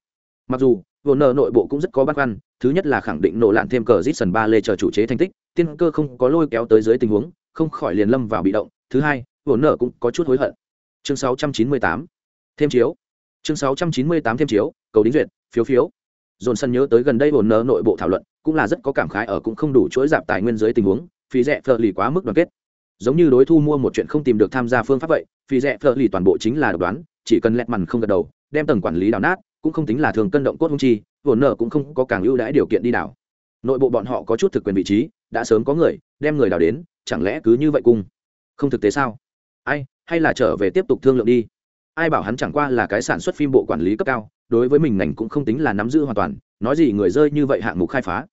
Mặc dù, hồn nợ nội bộ cũng rất có băn khoăn, thứ nhất là khẳng định nổ lạn thêm cờ rít sần ba lê chờ chủ chế thành tích, tiên cơ không có lôi kéo tới dưới tình huống, không khỏi liền lâm vào bị động. Thứ hai vốn nợ cũng có chút hối hận. Chương 698 thêm chiếu. Chương 698 thêm chiếu, cầu đính duyệt, phiếu phiếu. Dồn sân nhớ tới gần đây vốn nợ nội bộ thảo luận, cũng là rất có cảm khái ở cũng không đủ chuỗi dạp tài nguyên dưới tình huống, phí rẻ phờ lì quá mức đoàn kết. Giống như đối thu mua một chuyện không tìm được tham gia phương pháp vậy, phí rẻ phờ lì toàn bộ chính là độc đoán, chỉ cần lẹt mằn không gật đầu, đem tầng quản lý đào nát, cũng không tính là thường cân động cốt hung chi vốn nợ cũng không có càng ưu đãi điều kiện đi đảo. Nội bộ bọn họ có chút thực quyền vị trí, đã sớm có người, đem người đào đến, chẳng lẽ cứ như vậy cung? Không thực tế sao? Ai, hay là trở về tiếp tục thương lượng đi. Ai bảo hắn chẳng qua là cái sản xuất phim bộ quản lý cấp cao, đối với mình ngành cũng không tính là nắm giữ hoàn toàn, nói gì người rơi như vậy hạng mục khai phá.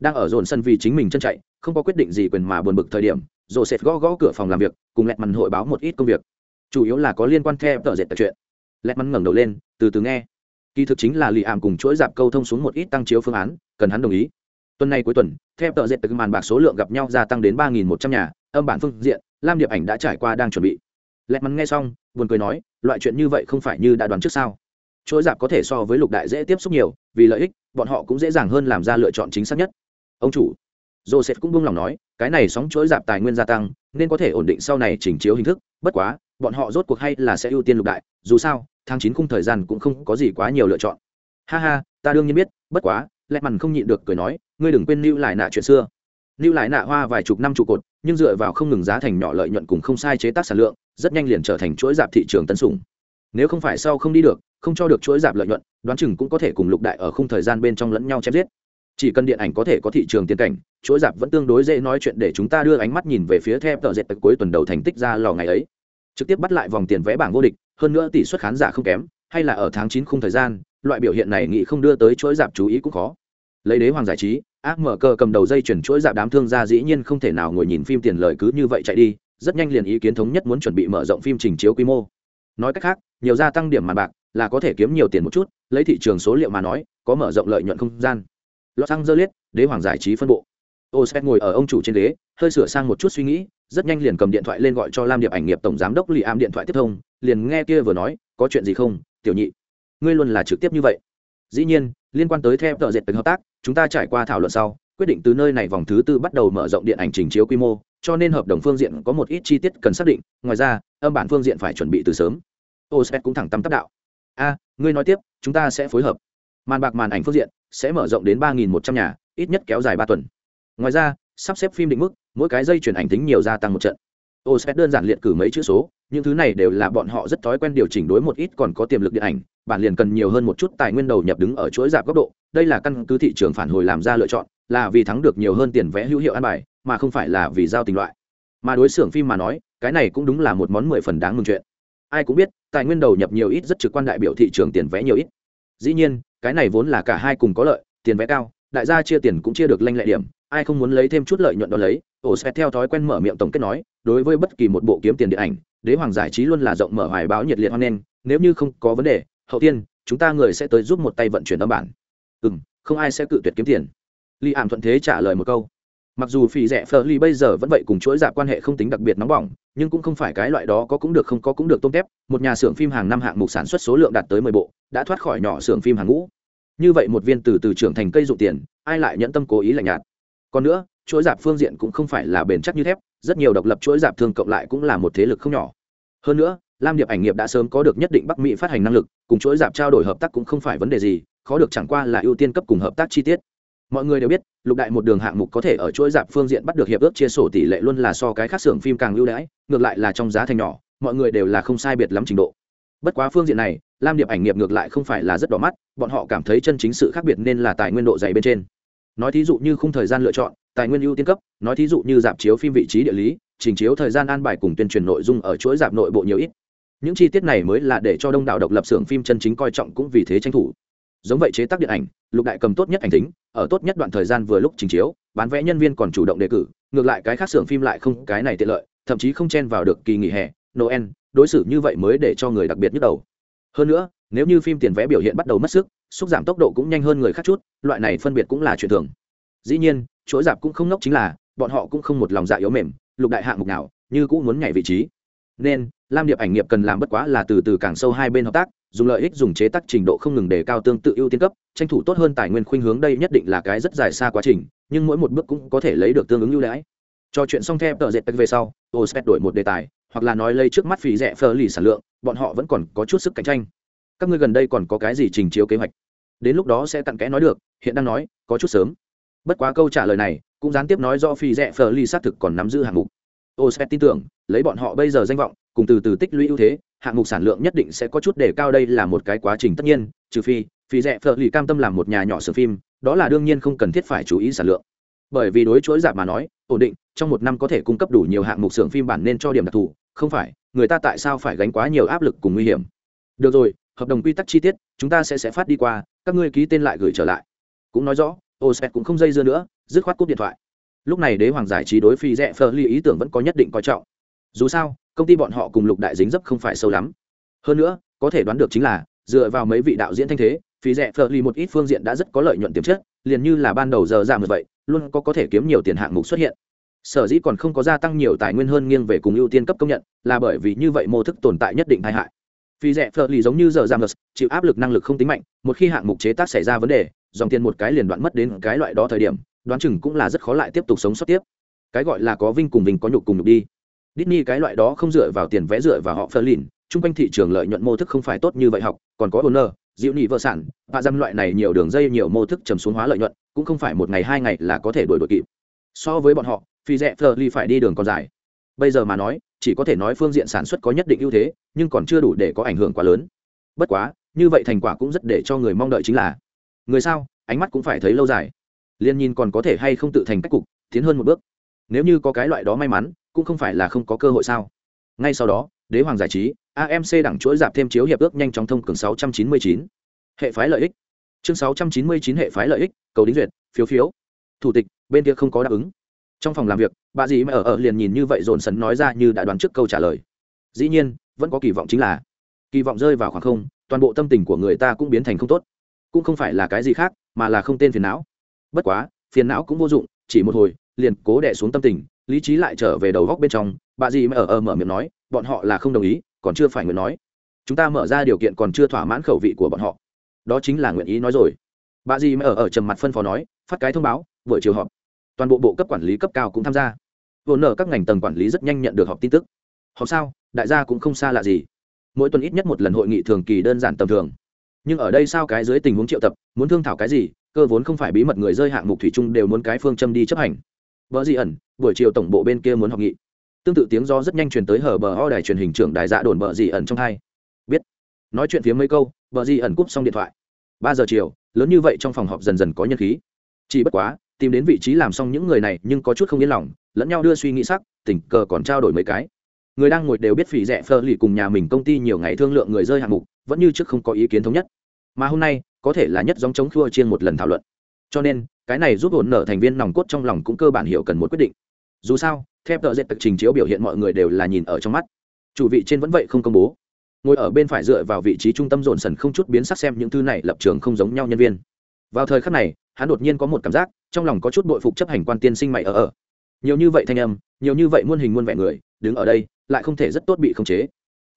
Đang ở dồn sân vì chính mình chân chạy, không có quyết định gì quyền mà buồn bực thời điểm rồi sệt gõ gõ cửa phòng làm việc, cùng lẹt mằn hội báo một ít công việc. Chủ yếu là có liên quan theo tờ dệt chuyện. Lẹt mằn ngẩng đầu lên, từ từ nghe. Kỳ thực chính là lì ảm cùng chuỗi dạp câu thông xuống một ít tăng chiếu phương án, cần hắn đồng ý. Tuần này cuối tuần, theo tờ dệt từ màn bạc số lượng gặp nhau gia tăng đến ba nghìn một trăm nhà, âm bản phương diện lam điệp ảnh đã trải qua đang chuẩn bị. Lẹt mắn nghe xong, buồn cười nói, loại chuyện như vậy không phải như đã đoán trước sao? Chuỗi giạp có thể so với lục đại dễ tiếp xúc nhiều, vì lợi ích, bọn họ cũng dễ dàng hơn làm ra lựa chọn chính xác nhất. Ông chủ. Joseph cũng buông lòng nói, cái này sóng chuỗi giạp tài nguyên gia tăng, nên có thể ổn định sau này chỉnh chiếu hình thức, bất quá, bọn họ rốt cuộc hay là sẽ ưu tiên lục đại, dù sao, tháng chín khung thời gian cũng không có gì quá nhiều lựa chọn. Ha ha, ta đương nhiên biết, bất quá lẹ mằn không nhịn được cười nói, ngươi đừng quên lưu lại nạ chuyện xưa lưu lại nạ hoa vài chục năm trụ cột, nhưng dựa vào không ngừng giá thành nhỏ lợi nhuận cùng không sai chế tác sản lượng, rất nhanh liền trở thành chuỗi dạp thị trường tân sủng. Nếu không phải sau không đi được, không cho được chuỗi dạp lợi nhuận, đoán chừng cũng có thể cùng lục đại ở khung thời gian bên trong lẫn nhau chém giết. Chỉ cần điện ảnh có thể có thị trường tiên cảnh, chuỗi dạp vẫn tương đối dễ nói chuyện để chúng ta đưa ánh mắt nhìn về phía theo tờ dệt cuối tuần đầu thành tích ra lò ngày ấy. Trực tiếp bắt lại vòng tiền vé bảng vô địch, hơn nữa tỷ suất khán giả không kém, hay là ở tháng chín khung thời gian, loại biểu hiện này nghĩ không đưa tới chuỗi dạp chú ý cũng khó lấy đế hoàng giải trí, ác mở cờ cầm đầu dây chuyển chuỗi dạp đám thương gia dĩ nhiên không thể nào ngồi nhìn phim tiền lời cứ như vậy chạy đi, rất nhanh liền ý kiến thống nhất muốn chuẩn bị mở rộng phim trình chiếu quy mô. Nói cách khác, nhiều gia tăng điểm màn bạc là có thể kiếm nhiều tiền một chút, lấy thị trường số liệu mà nói, có mở rộng lợi nhuận không gian. Los angeles, đế hoàng giải trí phân bộ. Osep ngồi ở ông chủ trên ghế, hơi sửa sang một chút suy nghĩ, rất nhanh liền cầm điện thoại lên gọi cho lam điệp ảnh nghiệp tổng giám đốc lì am điện thoại tiếp thông, liền nghe kia vừa nói, có chuyện gì không, tiểu nhị? Ngươi luôn là trực tiếp như vậy. Dĩ nhiên, liên quan tới theo tờ dệt hợp tác chúng ta trải qua thảo luận sau, quyết định từ nơi này vòng thứ tư bắt đầu mở rộng điện ảnh trình chiếu quy mô, cho nên hợp đồng phương diện có một ít chi tiết cần xác định, ngoài ra, âm bản phương diện phải chuẩn bị từ sớm. Ospec cũng thẳng tâm tắc đạo. A, ngươi nói tiếp, chúng ta sẽ phối hợp. Màn bạc màn ảnh phương diện sẽ mở rộng đến ba nghìn một trăm nhà, ít nhất kéo dài ba tuần. Ngoài ra, sắp xếp phim định mức, mỗi cái dây chuyển ảnh tính nhiều gia tăng một trận. Ospec đơn giản liệt cử mấy chữ số, những thứ này đều là bọn họ rất thói quen điều chỉnh đối một ít còn có tiềm lực điện ảnh, bản liền cần nhiều hơn một chút tài nguyên đầu nhập đứng ở chuỗi giảm góc độ đây là căn cứ thị trường phản hồi làm ra lựa chọn, là vì thắng được nhiều hơn tiền vẽ hữu hiệu an bài, mà không phải là vì giao tình loại. Mà đối xưởng phim mà nói, cái này cũng đúng là một món mười phần đáng mừng chuyện. Ai cũng biết, tài nguyên đầu nhập nhiều ít rất trực quan đại biểu thị trường tiền vẽ nhiều ít. Dĩ nhiên, cái này vốn là cả hai cùng có lợi, tiền vẽ cao, đại gia chia tiền cũng chia được lanh lệ điểm, ai không muốn lấy thêm chút lợi nhuận đó lấy, ổ sẽ theo thói quen mở miệng tổng kết nói, đối với bất kỳ một bộ kiếm tiền điện ảnh, đế hoàng giải trí luôn là rộng mở hoài báo nhiệt liệt hoan nghênh, nếu như không có vấn đề, hậu tiên, chúng ta người sẽ tới giúp một tay vận chuyển âm bản ừ m không ai sẽ cự tuyệt kiếm tiền. Li ảm thuận thế trả lời một câu. Mặc dù phì rẻ phờ ly bây giờ vẫn vậy cùng chuỗi dạp quan hệ không tính đặc biệt nóng bỏng, nhưng cũng không phải cái loại đó có cũng được không có cũng được tôm tép. Một nhà xưởng phim hàng năm hạng mục sản xuất số lượng đạt tới mười bộ, đã thoát khỏi nhỏ xưởng phim hàng ngũ. Như vậy một viên từ từ trưởng thành cây dụng tiền, ai lại nhẫn tâm cố ý lạnh nhạt? Còn nữa, chuỗi giảm phương diện cũng không phải là bền chắc như thép, rất nhiều độc lập chuỗi giảm thương cộng lại cũng là một thế lực không nhỏ. Hơn nữa, lam điệp ảnh nghiệp đã sớm có được nhất định bắc mỹ phát hành năng lực, cùng chuỗi giảm trao đổi hợp tác cũng không phải vấn đề gì khó được chẳng qua là ưu tiên cấp cùng hợp tác chi tiết. Mọi người đều biết, lục đại một đường hạng mục có thể ở chuỗi dạp phương diện bắt được hiệp ước chia sổ tỷ lệ luôn là so cái khác xưởng phim càng ưu đãi, ngược lại là trong giá thành nhỏ, mọi người đều là không sai biệt lắm trình độ. Bất quá phương diện này, lam điệp ảnh nghiệp ngược lại không phải là rất đỏ mắt, bọn họ cảm thấy chân chính sự khác biệt nên là tài nguyên độ dày bên trên. Nói thí dụ như khung thời gian lựa chọn, tài nguyên ưu tiên cấp, nói thí dụ như dạp chiếu phim vị trí địa lý, trình chiếu thời gian an bài cùng tuyên truyền nội dung ở chuỗi dạp nội bộ nhiều ít. Những chi tiết này mới là để cho đông đảo độc lập xưởng phim chân chính coi trọng cũng vì thế tranh thủ giống vậy chế tác điện ảnh, lục đại cầm tốt nhất ảnh tính, ở tốt nhất đoạn thời gian vừa lúc trình chiếu, bán vẽ nhân viên còn chủ động đề cử, ngược lại cái khác xưởng phim lại không, cái này tiện lợi, thậm chí không chen vào được kỳ nghỉ hè, noel, đối xử như vậy mới để cho người đặc biệt nhức đầu. Hơn nữa, nếu như phim tiền vé biểu hiện bắt đầu mất sức, xúc giảm tốc độ cũng nhanh hơn người khác chút, loại này phân biệt cũng là chuyện thường. Dĩ nhiên, chuỗi giảm cũng không ngốc chính là, bọn họ cũng không một lòng dạ yếu mềm, lục đại hạng mục nào, như cũng muốn nhảy vị trí. Nên, lam điệp ảnh nghiệp cần làm bất quá là từ từ càng sâu hai bên hợp tác dùng lợi ích dùng chế tác trình độ không ngừng đề cao tương tự ưu tiên cấp, tranh thủ tốt hơn tài nguyên khuynh hướng đây nhất định là cái rất dài xa quá trình, nhưng mỗi một bước cũng có thể lấy được tương ứng ưu đãi. Cho chuyện xong theo tờ dệt về sau ospec đổi một đề tài, hoặc là nói lấy trước mắt phí rẻ phơ lì sản lượng, bọn họ vẫn còn có chút sức cạnh tranh. Các ngươi gần đây còn có cái gì trình chiếu kế hoạch? Đến lúc đó sẽ cặn kẽ nói được, hiện đang nói, có chút sớm. Bất quá câu trả lời này, cũng gián tiếp nói do phi rẽ phờ ly xác thực còn nắm giữ hạng mục. Ospec tin tưởng, lấy bọn họ bây giờ danh vọng, cùng từ từ tích lũy ưu thế hạng mục sản lượng nhất định sẽ có chút để cao đây là một cái quá trình tất nhiên, trừ phi phi rẻ Phở Lì cam tâm làm một nhà nhỏ sửa phim, đó là đương nhiên không cần thiết phải chú ý sản lượng. Bởi vì đối chuỗi giảm mà nói, ổn định, trong một năm có thể cung cấp đủ nhiều hạng mục xưởng phim bản nên cho điểm đặc thù, không phải, người ta tại sao phải gánh quá nhiều áp lực cùng nguy hiểm. Được rồi, hợp đồng quy tắc chi tiết, chúng ta sẽ sẽ phát đi qua, các ngươi ký tên lại gửi trở lại. Cũng nói rõ ospec cũng không dây dưa nữa, dứt khoát cúp điện thoại. Lúc này đế hoàng giải trí đối phi rẽ phơ ly ý tưởng vẫn có nhất định coi trọng. Dù sao công ty bọn họ cùng lục đại dính dấp không phải sâu lắm. Hơn nữa, có thể đoán được chính là, dựa vào mấy vị đạo diễn thanh thế, phí rẻ phở ly một ít phương diện đã rất có lợi nhuận tiềm chất, liền như là ban đầu giờ giảm như vậy, luôn có có thể kiếm nhiều tiền hạng mục xuất hiện. Sở dĩ còn không có gia tăng nhiều tài nguyên hơn nghiêng về cùng ưu tiên cấp công nhận, là bởi vì như vậy mô thức tồn tại nhất định tai hại. Phí rẻ phở ly giống như giờ giảm chịu áp lực năng lực không tính mạnh, một khi hạng mục chế tác xảy ra vấn đề, dòng tiền một cái liền đoạn mất đến cái loại đó thời điểm, đoán chừng cũng là rất khó lại tiếp tục sống sót tiếp. Cái gọi là có vinh cùng vinh có nhục cùng nhục đi. Disney cái loại đó không dựa vào tiền vẽ dựa vào họ Ferlin, trung quanh thị trường lợi nhuận mô thức không phải tốt như vậy học, còn có owner diệu nhị vợ sản, và dăm loại này nhiều đường dây nhiều mô thức trầm xuống hóa lợi nhuận, cũng không phải một ngày hai ngày là có thể đuổi đuổi kịp. So với bọn họ, phi rẻ Ferlin phải đi đường còn dài. Bây giờ mà nói, chỉ có thể nói phương diện sản xuất có nhất định ưu thế, nhưng còn chưa đủ để có ảnh hưởng quá lớn. Bất quá, như vậy thành quả cũng rất để cho người mong đợi chính là người sao ánh mắt cũng phải thấy lâu dài liên nhìn còn có thể hay không tự thành cách cục tiến hơn một bước nếu như có cái loại đó may mắn cũng không phải là không có cơ hội sao? Ngay sau đó, đế hoàng giải trí amc đẳng chuỗi dạp thêm chiếu hiệp ước nhanh chóng thông cường 699. hệ phái lợi ích. Chương 699 hệ phái lợi ích, cầu đính duyệt, phiếu phiếu. Thủ tịch, bên kia không có đáp ứng. Trong phòng làm việc, bà dì mẹ ở ở liền nhìn như vậy dồn sấn nói ra như đã đoán trước câu trả lời. Dĩ nhiên, vẫn có kỳ vọng chính là, kỳ vọng rơi vào khoảng không, toàn bộ tâm tình của người ta cũng biến thành không tốt. Cũng không phải là cái gì khác, mà là không tên phiền não. Bất quá, phiền não cũng vô dụng, chỉ một hồi, liền cố đẻ xuống tâm tình lý trí lại trở về đầu góc bên trong, bà dì mở ở mở miệng nói, bọn họ là không đồng ý, còn chưa phải nguyện nói. Chúng ta mở ra điều kiện còn chưa thỏa mãn khẩu vị của bọn họ. Đó chính là nguyện ý nói rồi. Bà dì mở ở ở trầm mặt phân phó nói, phát cái thông báo, buổi chiều họp. Toàn bộ bộ cấp quản lý cấp cao cũng tham gia. Vốn nở các ngành tầng quản lý rất nhanh nhận được họp tin tức. Họp sao? Đại gia cũng không xa lạ gì. Mỗi tuần ít nhất một lần hội nghị thường kỳ đơn giản tầm thường. Nhưng ở đây sao cái dưới tình huống triệu tập, muốn thương thảo cái gì, cơ vốn không phải bí mật người rơi hạng mục thủy chung đều muốn cái phương châm đi chấp hành vợ gì ẩn, buổi chiều tổng bộ bên kia muốn họp nghị. Tương tự tiếng do rất nhanh truyền tới hở bờ ho đài truyền hình trưởng đài dạ đồn bờ gì ẩn trong hai. Biết. Nói chuyện phía mấy câu, bờ gì ẩn cúp xong điện thoại. Ba giờ chiều, lớn như vậy trong phòng họp dần dần có nhân khí. Chỉ bất quá, tìm đến vị trí làm xong những người này nhưng có chút không yên lòng, lẫn nhau đưa suy nghĩ sắc, tình cờ còn trao đổi mấy cái. Người đang ngồi đều biết phỉ rẻ phơ lì cùng nhà mình công ty nhiều ngày thương lượng người rơi hạng mục, vẫn như trước không có ý kiến thống nhất. Mà hôm nay, có thể là nhất giống chống khua chiên một lần thảo luận cho nên, cái này giúp ổn nở thành viên nòng cốt trong lòng cũng cơ bản hiểu cần một quyết định. Dù sao, theo tờ dệt tật trình chiếu biểu hiện mọi người đều là nhìn ở trong mắt. Chủ vị trên vẫn vậy không công bố. Ngồi ở bên phải dựa vào vị trí trung tâm dồn sần không chút biến sắc xem những thứ này lập trường không giống nhau nhân viên. Vào thời khắc này, hắn đột nhiên có một cảm giác, trong lòng có chút bội phục chấp hành quan tiên sinh mày ở ở. Nhiều như vậy thanh âm, nhiều như vậy muôn hình muôn vẻ người, đứng ở đây, lại không thể rất tốt bị khống chế.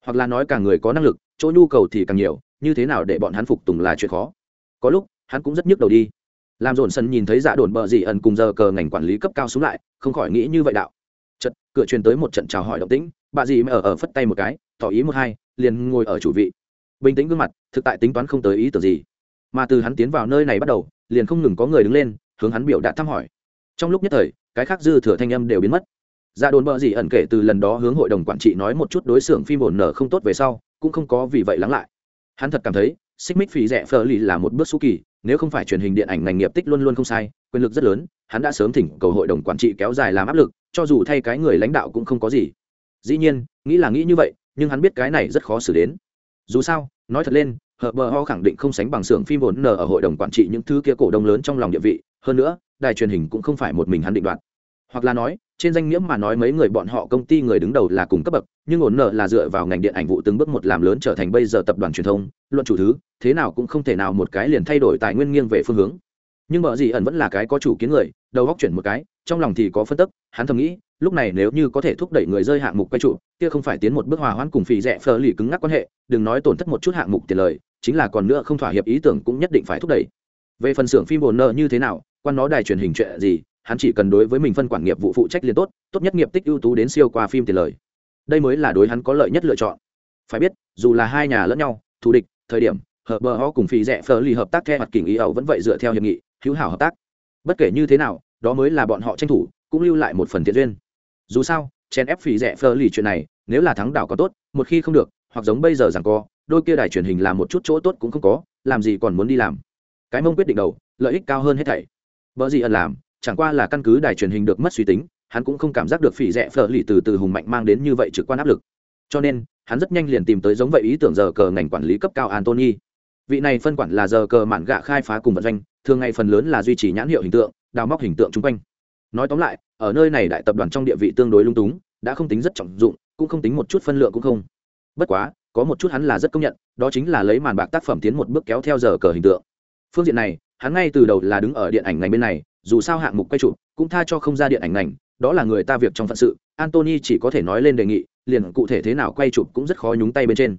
Hoặc là nói càng người có năng lực, chỗ nhu cầu thì càng nhiều, như thế nào để bọn hắn phục tùng là chuyện khó. Có lúc, hắn cũng rất nhức đầu đi làm dồn sân nhìn thấy dạ đồn bờ dị ẩn cùng giờ cờ ngành quản lý cấp cao xuống lại, không khỏi nghĩ như vậy đạo. Chật cửa truyền tới một trận chào hỏi động tĩnh, bà dì mẹ ở ở phất tay một cái, tỏ ý một hai, liền ngồi ở chủ vị. Bình tĩnh gương mặt, thực tại tính toán không tới ý tưởng gì. Mà từ hắn tiến vào nơi này bắt đầu, liền không ngừng có người đứng lên, hướng hắn biểu đạt thăm hỏi. Trong lúc nhất thời, cái khác dư thừa thanh âm đều biến mất. Dạ đồn bờ dị ẩn kể từ lần đó hướng hội đồng quản trị nói một chút đối xưởng phim ổn nở không tốt về sau, cũng không có vì vậy lắng lại. Hắn thật cảm thấy, xích mích phí rẻ phờ lì là một bước xú kỳ nếu không phải truyền hình điện ảnh ngành nghiệp tích luôn luôn không sai, quyền lực rất lớn, hắn đã sớm thỉnh cầu hội đồng quản trị kéo dài làm áp lực, cho dù thay cái người lãnh đạo cũng không có gì. Dĩ nhiên, nghĩ là nghĩ như vậy, nhưng hắn biết cái này rất khó xử đến. Dù sao, nói thật lên hờ bờ ho khẳng định không sánh bằng xưởng phim vốn nở ở hội đồng quản trị những thứ kia cổ đông lớn trong lòng địa vị. Hơn nữa, đài truyền hình cũng không phải một mình hắn định đoạt. Hoặc là nói trên danh nghĩa mà nói mấy người bọn họ công ty người đứng đầu là cùng cấp bậc, nhưng ổn nợ là dựa vào ngành điện ảnh vụ từng bước một làm lớn trở thành bây giờ tập đoàn truyền thông, luận chủ thứ, thế nào cũng không thể nào một cái liền thay đổi tài nguyên nghiêng về phương hướng. Nhưng mở gì ẩn vẫn là cái có chủ kiến người, đầu góc chuyển một cái, trong lòng thì có phân tức, hắn thầm nghĩ, lúc này nếu như có thể thúc đẩy người rơi hạng mục quay trụ, kia không phải tiến một bước hòa hoãn cùng phì rẻ phờ lì cứng ngắc quan hệ, đừng nói tổn thất một chút hạng mục tiền lời, chính là còn nữa không thỏa hiệp ý tưởng cũng nhất định phải thúc đẩy. Về phần xưởng phim bồn nợ như thế nào, quan nó đài truyền hình chuyện gì hắn chỉ cần đối với mình phân quản nghiệp vụ phụ trách liền tốt tốt nhất nghiệp tích ưu tú đến siêu qua phim tiền lời. Đây mới là đối hắn có lợi nhất lựa chọn. Phải biết, dù là hai nhà lẫn nhau, thù địch, thời điểm, hợp bờ ho cùng phi rẻ phờ lì hợp tác theo mặt kình ý ẩu vẫn vậy dựa theo hiệp nghị, hữu hảo hợp tác. Bất kể như thế nào, đó mới là bọn họ tranh thủ, cũng lưu lại một phần thiện duyên. Dù sao chen ép phí rẻ phờ lì chuyện này, nếu là thắng đảo có tốt, một khi không được, hoặc giống bây giờ rằng co, đôi kia đài truyền hình làm một chút chỗ tốt cũng không có, làm gì còn muốn đi làm. Cái mông quyết định đầu, lợi ích cao hơn hết thảy. Vợ gì ẩn làm chẳng qua là căn cứ đài truyền hình được mất suy tính, hắn cũng không cảm giác được phỉ rẽ phở lì từ từ hùng mạnh mang đến như vậy trực quan áp lực. Cho nên, hắn rất nhanh liền tìm tới giống vậy ý tưởng giờ cờ ngành quản lý cấp cao antony vị này phân quản là giờ cờ mạn gạ khai phá cùng vận doanh, thường ngày phần lớn là duy trì nhãn hiệu hình tượng, đào móc hình tượng chung quanh. Nói tóm lại, ở nơi này đại tập đoàn trong địa vị tương đối lung túng, đã không tính rất trọng dụng, cũng không tính một chút phân lượng cũng không. Bất quá, có một chút hắn là rất công nhận, đó chính là lấy màn bạc tác phẩm tiến một bước kéo theo giờ cờ hình tượng. Phương diện này, hắn ngay từ đầu là đứng ở điện ảnh ngành bên này dù sao hạng mục quay chụp cũng tha cho không ra điện ảnh ngành, đó là người ta việc trong phận sự antony chỉ có thể nói lên đề nghị, liền cụ thể thế nào quay chụp cũng rất khó nhúng tay bên trên.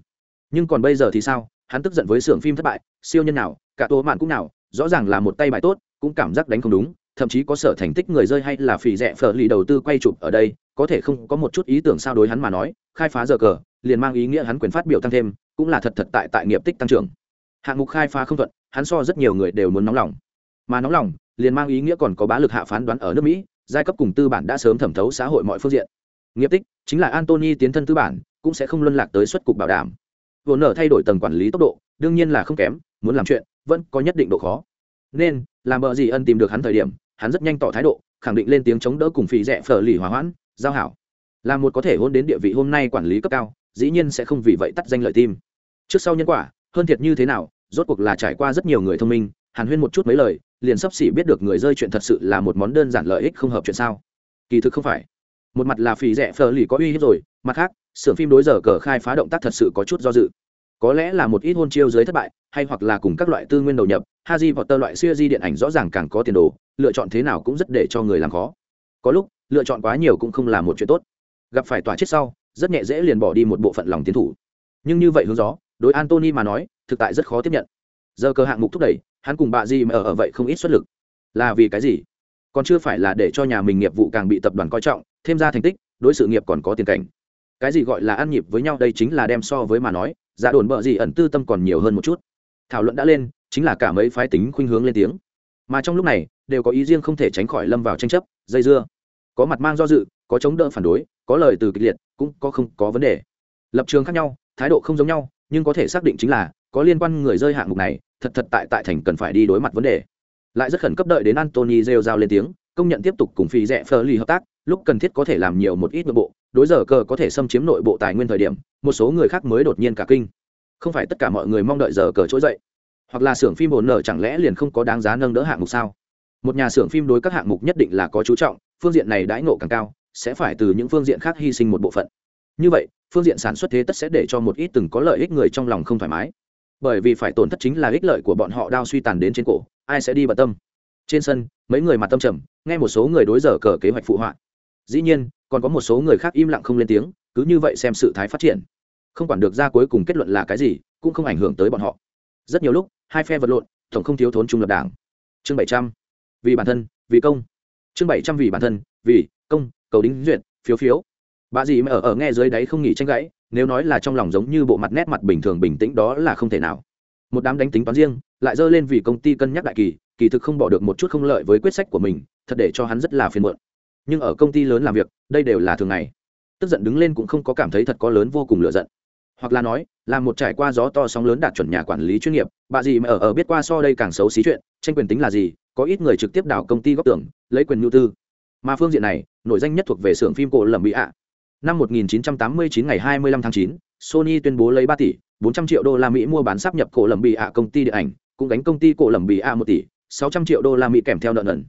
Nhưng còn bây giờ thì sao? Hắn tức giận với xưởng phim thất bại, siêu nhân nào, cả tố mạn cũng nào, rõ ràng là một tay bài tốt, cũng cảm giác đánh không đúng, thậm chí có sở thành tích người rơi hay là phì rẻ phở lì đầu tư quay chụp ở đây, có thể không có một chút ý tưởng sao đối hắn mà nói, khai phá giờ cờ, liền mang ý nghĩa hắn quyền phát biểu tăng thêm, cũng là thật thật tại tại nghiệp tích tăng trưởng. Hạng mục khai phá không thuận, hắn so rất nhiều người đều muốn nóng lòng. Mà nóng lòng liền mang ý nghĩa còn có bá lực hạ phán đoán ở nước mỹ, giai cấp cùng tư bản đã sớm thẩm thấu xã hội mọi phương diện. Nghiệp tích, chính là antony tiến thân tư bản, cũng sẽ không luân lạc tới xuất cục bảo đảm. Vốn nở thay đổi tầng quản lý tốc độ, đương nhiên là không kém, muốn làm chuyện, vẫn có nhất định độ khó. Nên, làm bờ gì ân tìm được hắn thời điểm, hắn rất nhanh tỏ thái độ, khẳng định lên tiếng chống đỡ cùng phì rẻ phở lì hòa hoãn, giao hảo. Là một có thể hôn đến địa vị hôm nay quản lý cấp cao, dĩ nhiên sẽ không vì vậy tắt danh lợi tim. Trước sau nhân quả, hơn thiệt như thế nào, rốt cuộc là trải qua rất nhiều người thông minh, hàn huyên một chút mấy lời liền sắp xỉ biết được người rơi chuyện thật sự là một món đơn giản lợi ích không hợp chuyện sao. Kỳ thực không phải. Một mặt là phì rẻ phờ lì có uy hiếp rồi, mặt khác, xưởng phim đối giờ cờ khai phá động tác thật sự có chút do dự. Có lẽ là một ít hôn chiêu dưới thất bại, hay hoặc là cùng các loại tư nguyên đầu nhập haji hoặc tơ loại siêu di điện ảnh rõ ràng càng có tiền đồ, lựa chọn thế nào cũng rất để cho người làm khó. Có lúc, lựa chọn quá nhiều cũng không là một chuyện tốt. Gặp phải tòa chết sau, rất nhẹ dễ liền bỏ đi một bộ phận lòng tiến thủ. Nhưng như vậy hướng gió, đối antony mà nói, thực tại rất khó tiếp nhận. Giờ cơ hạng mục thúc đẩy hắn cùng bà gì mà ở, ở vậy không ít xuất lực. Là vì cái gì? Còn chưa phải là để cho nhà mình nghiệp vụ càng bị tập đoàn coi trọng thêm ra thành tích đối sự nghiệp còn có tiền cảnh. Cái gì gọi là ăn nhịp với nhau đây chính là đem so với mà nói giả đồn bợ gì ẩn tư tâm còn nhiều hơn một chút. Thảo luận đã lên chính là cả mấy phái tính khuynh hướng lên tiếng. Mà trong lúc này đều có ý riêng không thể tránh khỏi lâm vào tranh chấp dây dưa. Có mặt mang do dự có chống đỡ phản đối có lời từ kịch liệt cũng có không có vấn đề. Lập trường khác nhau thái độ không giống nhau nhưng có thể xác định chính là có liên quan người rơi hạng mục này thật thật tại tại thành cần phải đi đối mặt vấn đề. Lại rất khẩn cấp đợi đến antony rêu rao lên tiếng, công nhận tiếp tục cùng phi rẽ phơ ly hợp tác, lúc cần thiết có thể làm nhiều một ít nội bộ, đối giờ cờ có thể xâm chiếm nội bộ tài nguyên thời điểm, một số người khác mới đột nhiên cả kinh. Không phải tất cả mọi người mong đợi giờ cờ trỗi dậy. Hoặc là xưởng phim bồn nở chẳng lẽ liền không có đáng giá nâng đỡ hạng mục sao? Một nhà xưởng phim đối các hạng mục nhất định là có chú trọng, phương diện này đãi ngộ càng cao, sẽ phải từ những phương diện khác hy sinh một bộ phận. Như vậy, phương diện sản xuất thế tất sẽ để cho một ít từng có lợi ích người trong lòng không thoải mái bởi vì phải tổn thất chính là ích lợi của bọn họ đao suy tàn đến trên cổ, ai sẽ đi bận tâm? Trên sân, mấy người mặt tâm trầm, nghe một số người đối giờ cờ kế hoạch phụ họa. Dĩ nhiên, còn có một số người khác im lặng không lên tiếng, cứ như vậy xem sự thái phát triển. Không quản được ra cuối cùng kết luận là cái gì, cũng không ảnh hưởng tới bọn họ. Rất nhiều lúc, hai phe vật lộn, tổng không thiếu thốn trung lập đảng. Chương bảy trăm, vì bản thân, vì công. Chương bảy trăm vì bản thân, vì công, cầu đính duyệt, phiếu phiếu. Bà gì mà ở ở nghe dưới đáy không nghỉ tranh gãy nếu nói là trong lòng giống như bộ mặt nét mặt bình thường bình tĩnh đó là không thể nào. Một đám đánh tính toán riêng, lại dơ lên vì công ty cân nhắc đại kỳ kỳ thực không bỏ được một chút không lợi với quyết sách của mình, thật để cho hắn rất là phiền muộn. Nhưng ở công ty lớn làm việc, đây đều là thường ngày. Tức giận đứng lên cũng không có cảm thấy thật có lớn vô cùng lựa giận. Hoặc là nói, là một trải qua gió to sóng lớn đạt chuẩn nhà quản lý chuyên nghiệp, bà gì mà ở ở biết qua so đây càng xấu xí chuyện, tranh quyền tính là gì, có ít người trực tiếp đào công ty góp tưởng, lấy quyền nhu tư. Mà phương diện này, nổi danh nhất thuộc về xưởng phim cổ lầm bị ạ năm 1989 ngày 25 tháng 9, Sony tuyên bố lấy 3 tỷ 400 triệu đô la Mỹ mua bán sắp nhập cổ lầm bị ạ công ty điện ảnh cũng gánh công ty cổ lầm bị ạ 1 tỷ 600 triệu đô la Mỹ kèm theo nợ nần.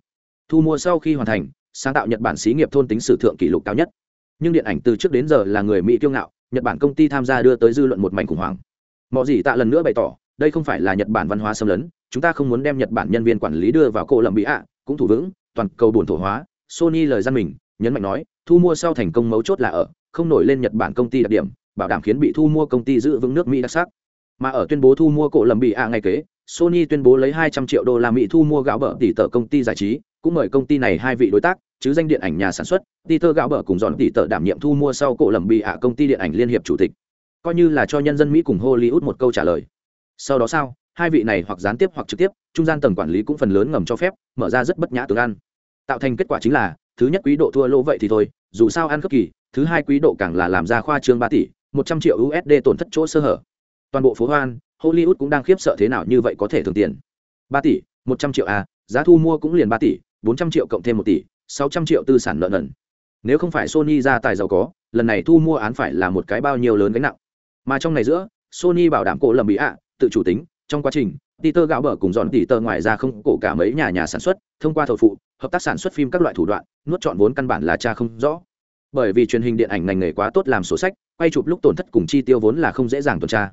Thu mua sau khi hoàn thành sáng tạo nhật bản xí nghiệp thôn tính sử thượng kỷ lục cao nhất. Nhưng điện ảnh từ trước đến giờ là người mỹ kiêu ngạo nhật bản công ty tham gia đưa tới dư luận một mảnh khủng hoảng. Mọi gì tạ lần nữa bày tỏ đây không phải là nhật bản văn hóa xâm lấn chúng ta không muốn đem nhật bản nhân viên quản lý đưa vào cổ lầm bị ạ cũng thủ vững toàn cầu buồn thổ hóa sony lời gian mình nhấn mạnh nói, thu mua sau thành công mấu chốt là ở, không nổi lên nhật bản công ty đặc điểm, bảo đảm khiến bị thu mua công ty giữ vững nước mỹ đặc sắc. Mà ở tuyên bố thu mua cổ lầm bị ạ ngày kế, sony tuyên bố lấy 200 triệu đô la mỹ thu mua gạo bờ tỷ tờ công ty giải trí, cũng mời công ty này hai vị đối tác, chứ danh điện ảnh nhà sản xuất, peter gạo bờ cùng dọn tỷ tờ đảm nhiệm thu mua sau cổ lầm bị ạ công ty điện ảnh liên hiệp chủ tịch. Coi như là cho nhân dân mỹ cùng hollywood một câu trả lời. Sau đó sao, hai vị này hoặc gián tiếp hoặc trực tiếp, trung gian tầng quản lý cũng phần lớn ngầm cho phép, mở ra rất bất nhã tướng ăn. Tạo thành kết quả chính là thứ nhất quý độ thua lỗ vậy thì thôi dù sao ăn cấp kỳ thứ hai quý độ càng là làm ra khoa trương ba tỷ một trăm triệu usd tổn thất chỗ sơ hở. Toàn bộ phố hoan hollywood cũng đang khiếp sợ thế nào như vậy có thể thường tiền. Ba tỷ một trăm triệu a à, giá thu mua cũng liền ba tỷ bốn trăm triệu cộng thêm một tỷ sáu trăm triệu tư sản nợ nần. Nếu không phải sony ra tài giàu có lần này thu mua án phải là một cái bao nhiêu lớn gánh nặng. Mà trong này giữa sony bảo đảm cổ lầm bị ạ tự chủ tính trong quá trình Peter gạo bờ cùng dọn tỷ tơ ngoài ra không cổ cả mấy nhà nhà sản xuất, thông qua thầu phụ, hợp tác sản xuất phim các loại thủ đoạn, nuốt chọn vốn căn bản là cha không rõ. Bởi vì truyền hình điện ảnh ngành nghề quá tốt làm sổ sách, quay chụp lúc tổn thất cùng chi tiêu vốn là không dễ dàng tuần tra.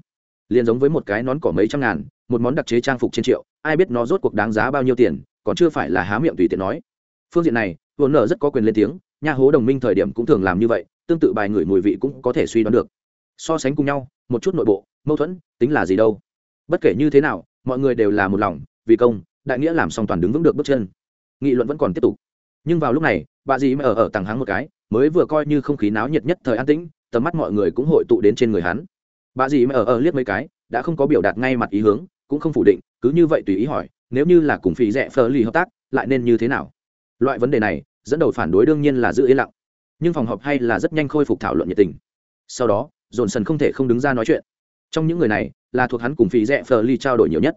Liên giống với một cái nón cỏ mấy trăm ngàn, một món đặc chế trang phục trên triệu, ai biết nó rốt cuộc đáng giá bao nhiêu tiền, còn chưa phải là há miệng tùy tiện nói. Phương diện này, vốn nợ rất có quyền lên tiếng, nhà hố đồng minh thời điểm cũng thường làm như vậy, tương tự bài người mùi vị cũng có thể suy đoán được. So sánh cùng nhau, một chút nội bộ, mâu thuẫn, tính là gì đâu? Bất kể như thế nào, mọi người đều là một lòng vì công đại nghĩa làm xong toàn đứng vững được bước chân. Nghị luận vẫn còn tiếp tục. Nhưng vào lúc này bà dì mới ở ở tàng hắng một cái mới vừa coi như không khí náo nhiệt nhất thời an tĩnh tầm mắt mọi người cũng hội tụ đến trên người hắn. Bà dì mới ở ở liếc mấy cái đã không có biểu đạt ngay mặt ý hướng cũng không phủ định cứ như vậy tùy ý hỏi nếu như là cùng phí rẻ phờ lì hợp tác lại nên như thế nào? Loại vấn đề này dẫn đầu phản đối đương nhiên là giữ yên lặng. Nhưng phòng họp hay là rất nhanh khôi phục thảo luận nhiệt tình. Sau đó dồn sần không thể không đứng ra nói chuyện trong những người này là thuộc hắn cùng phí rẽ phờ ly trao đổi nhiều nhất.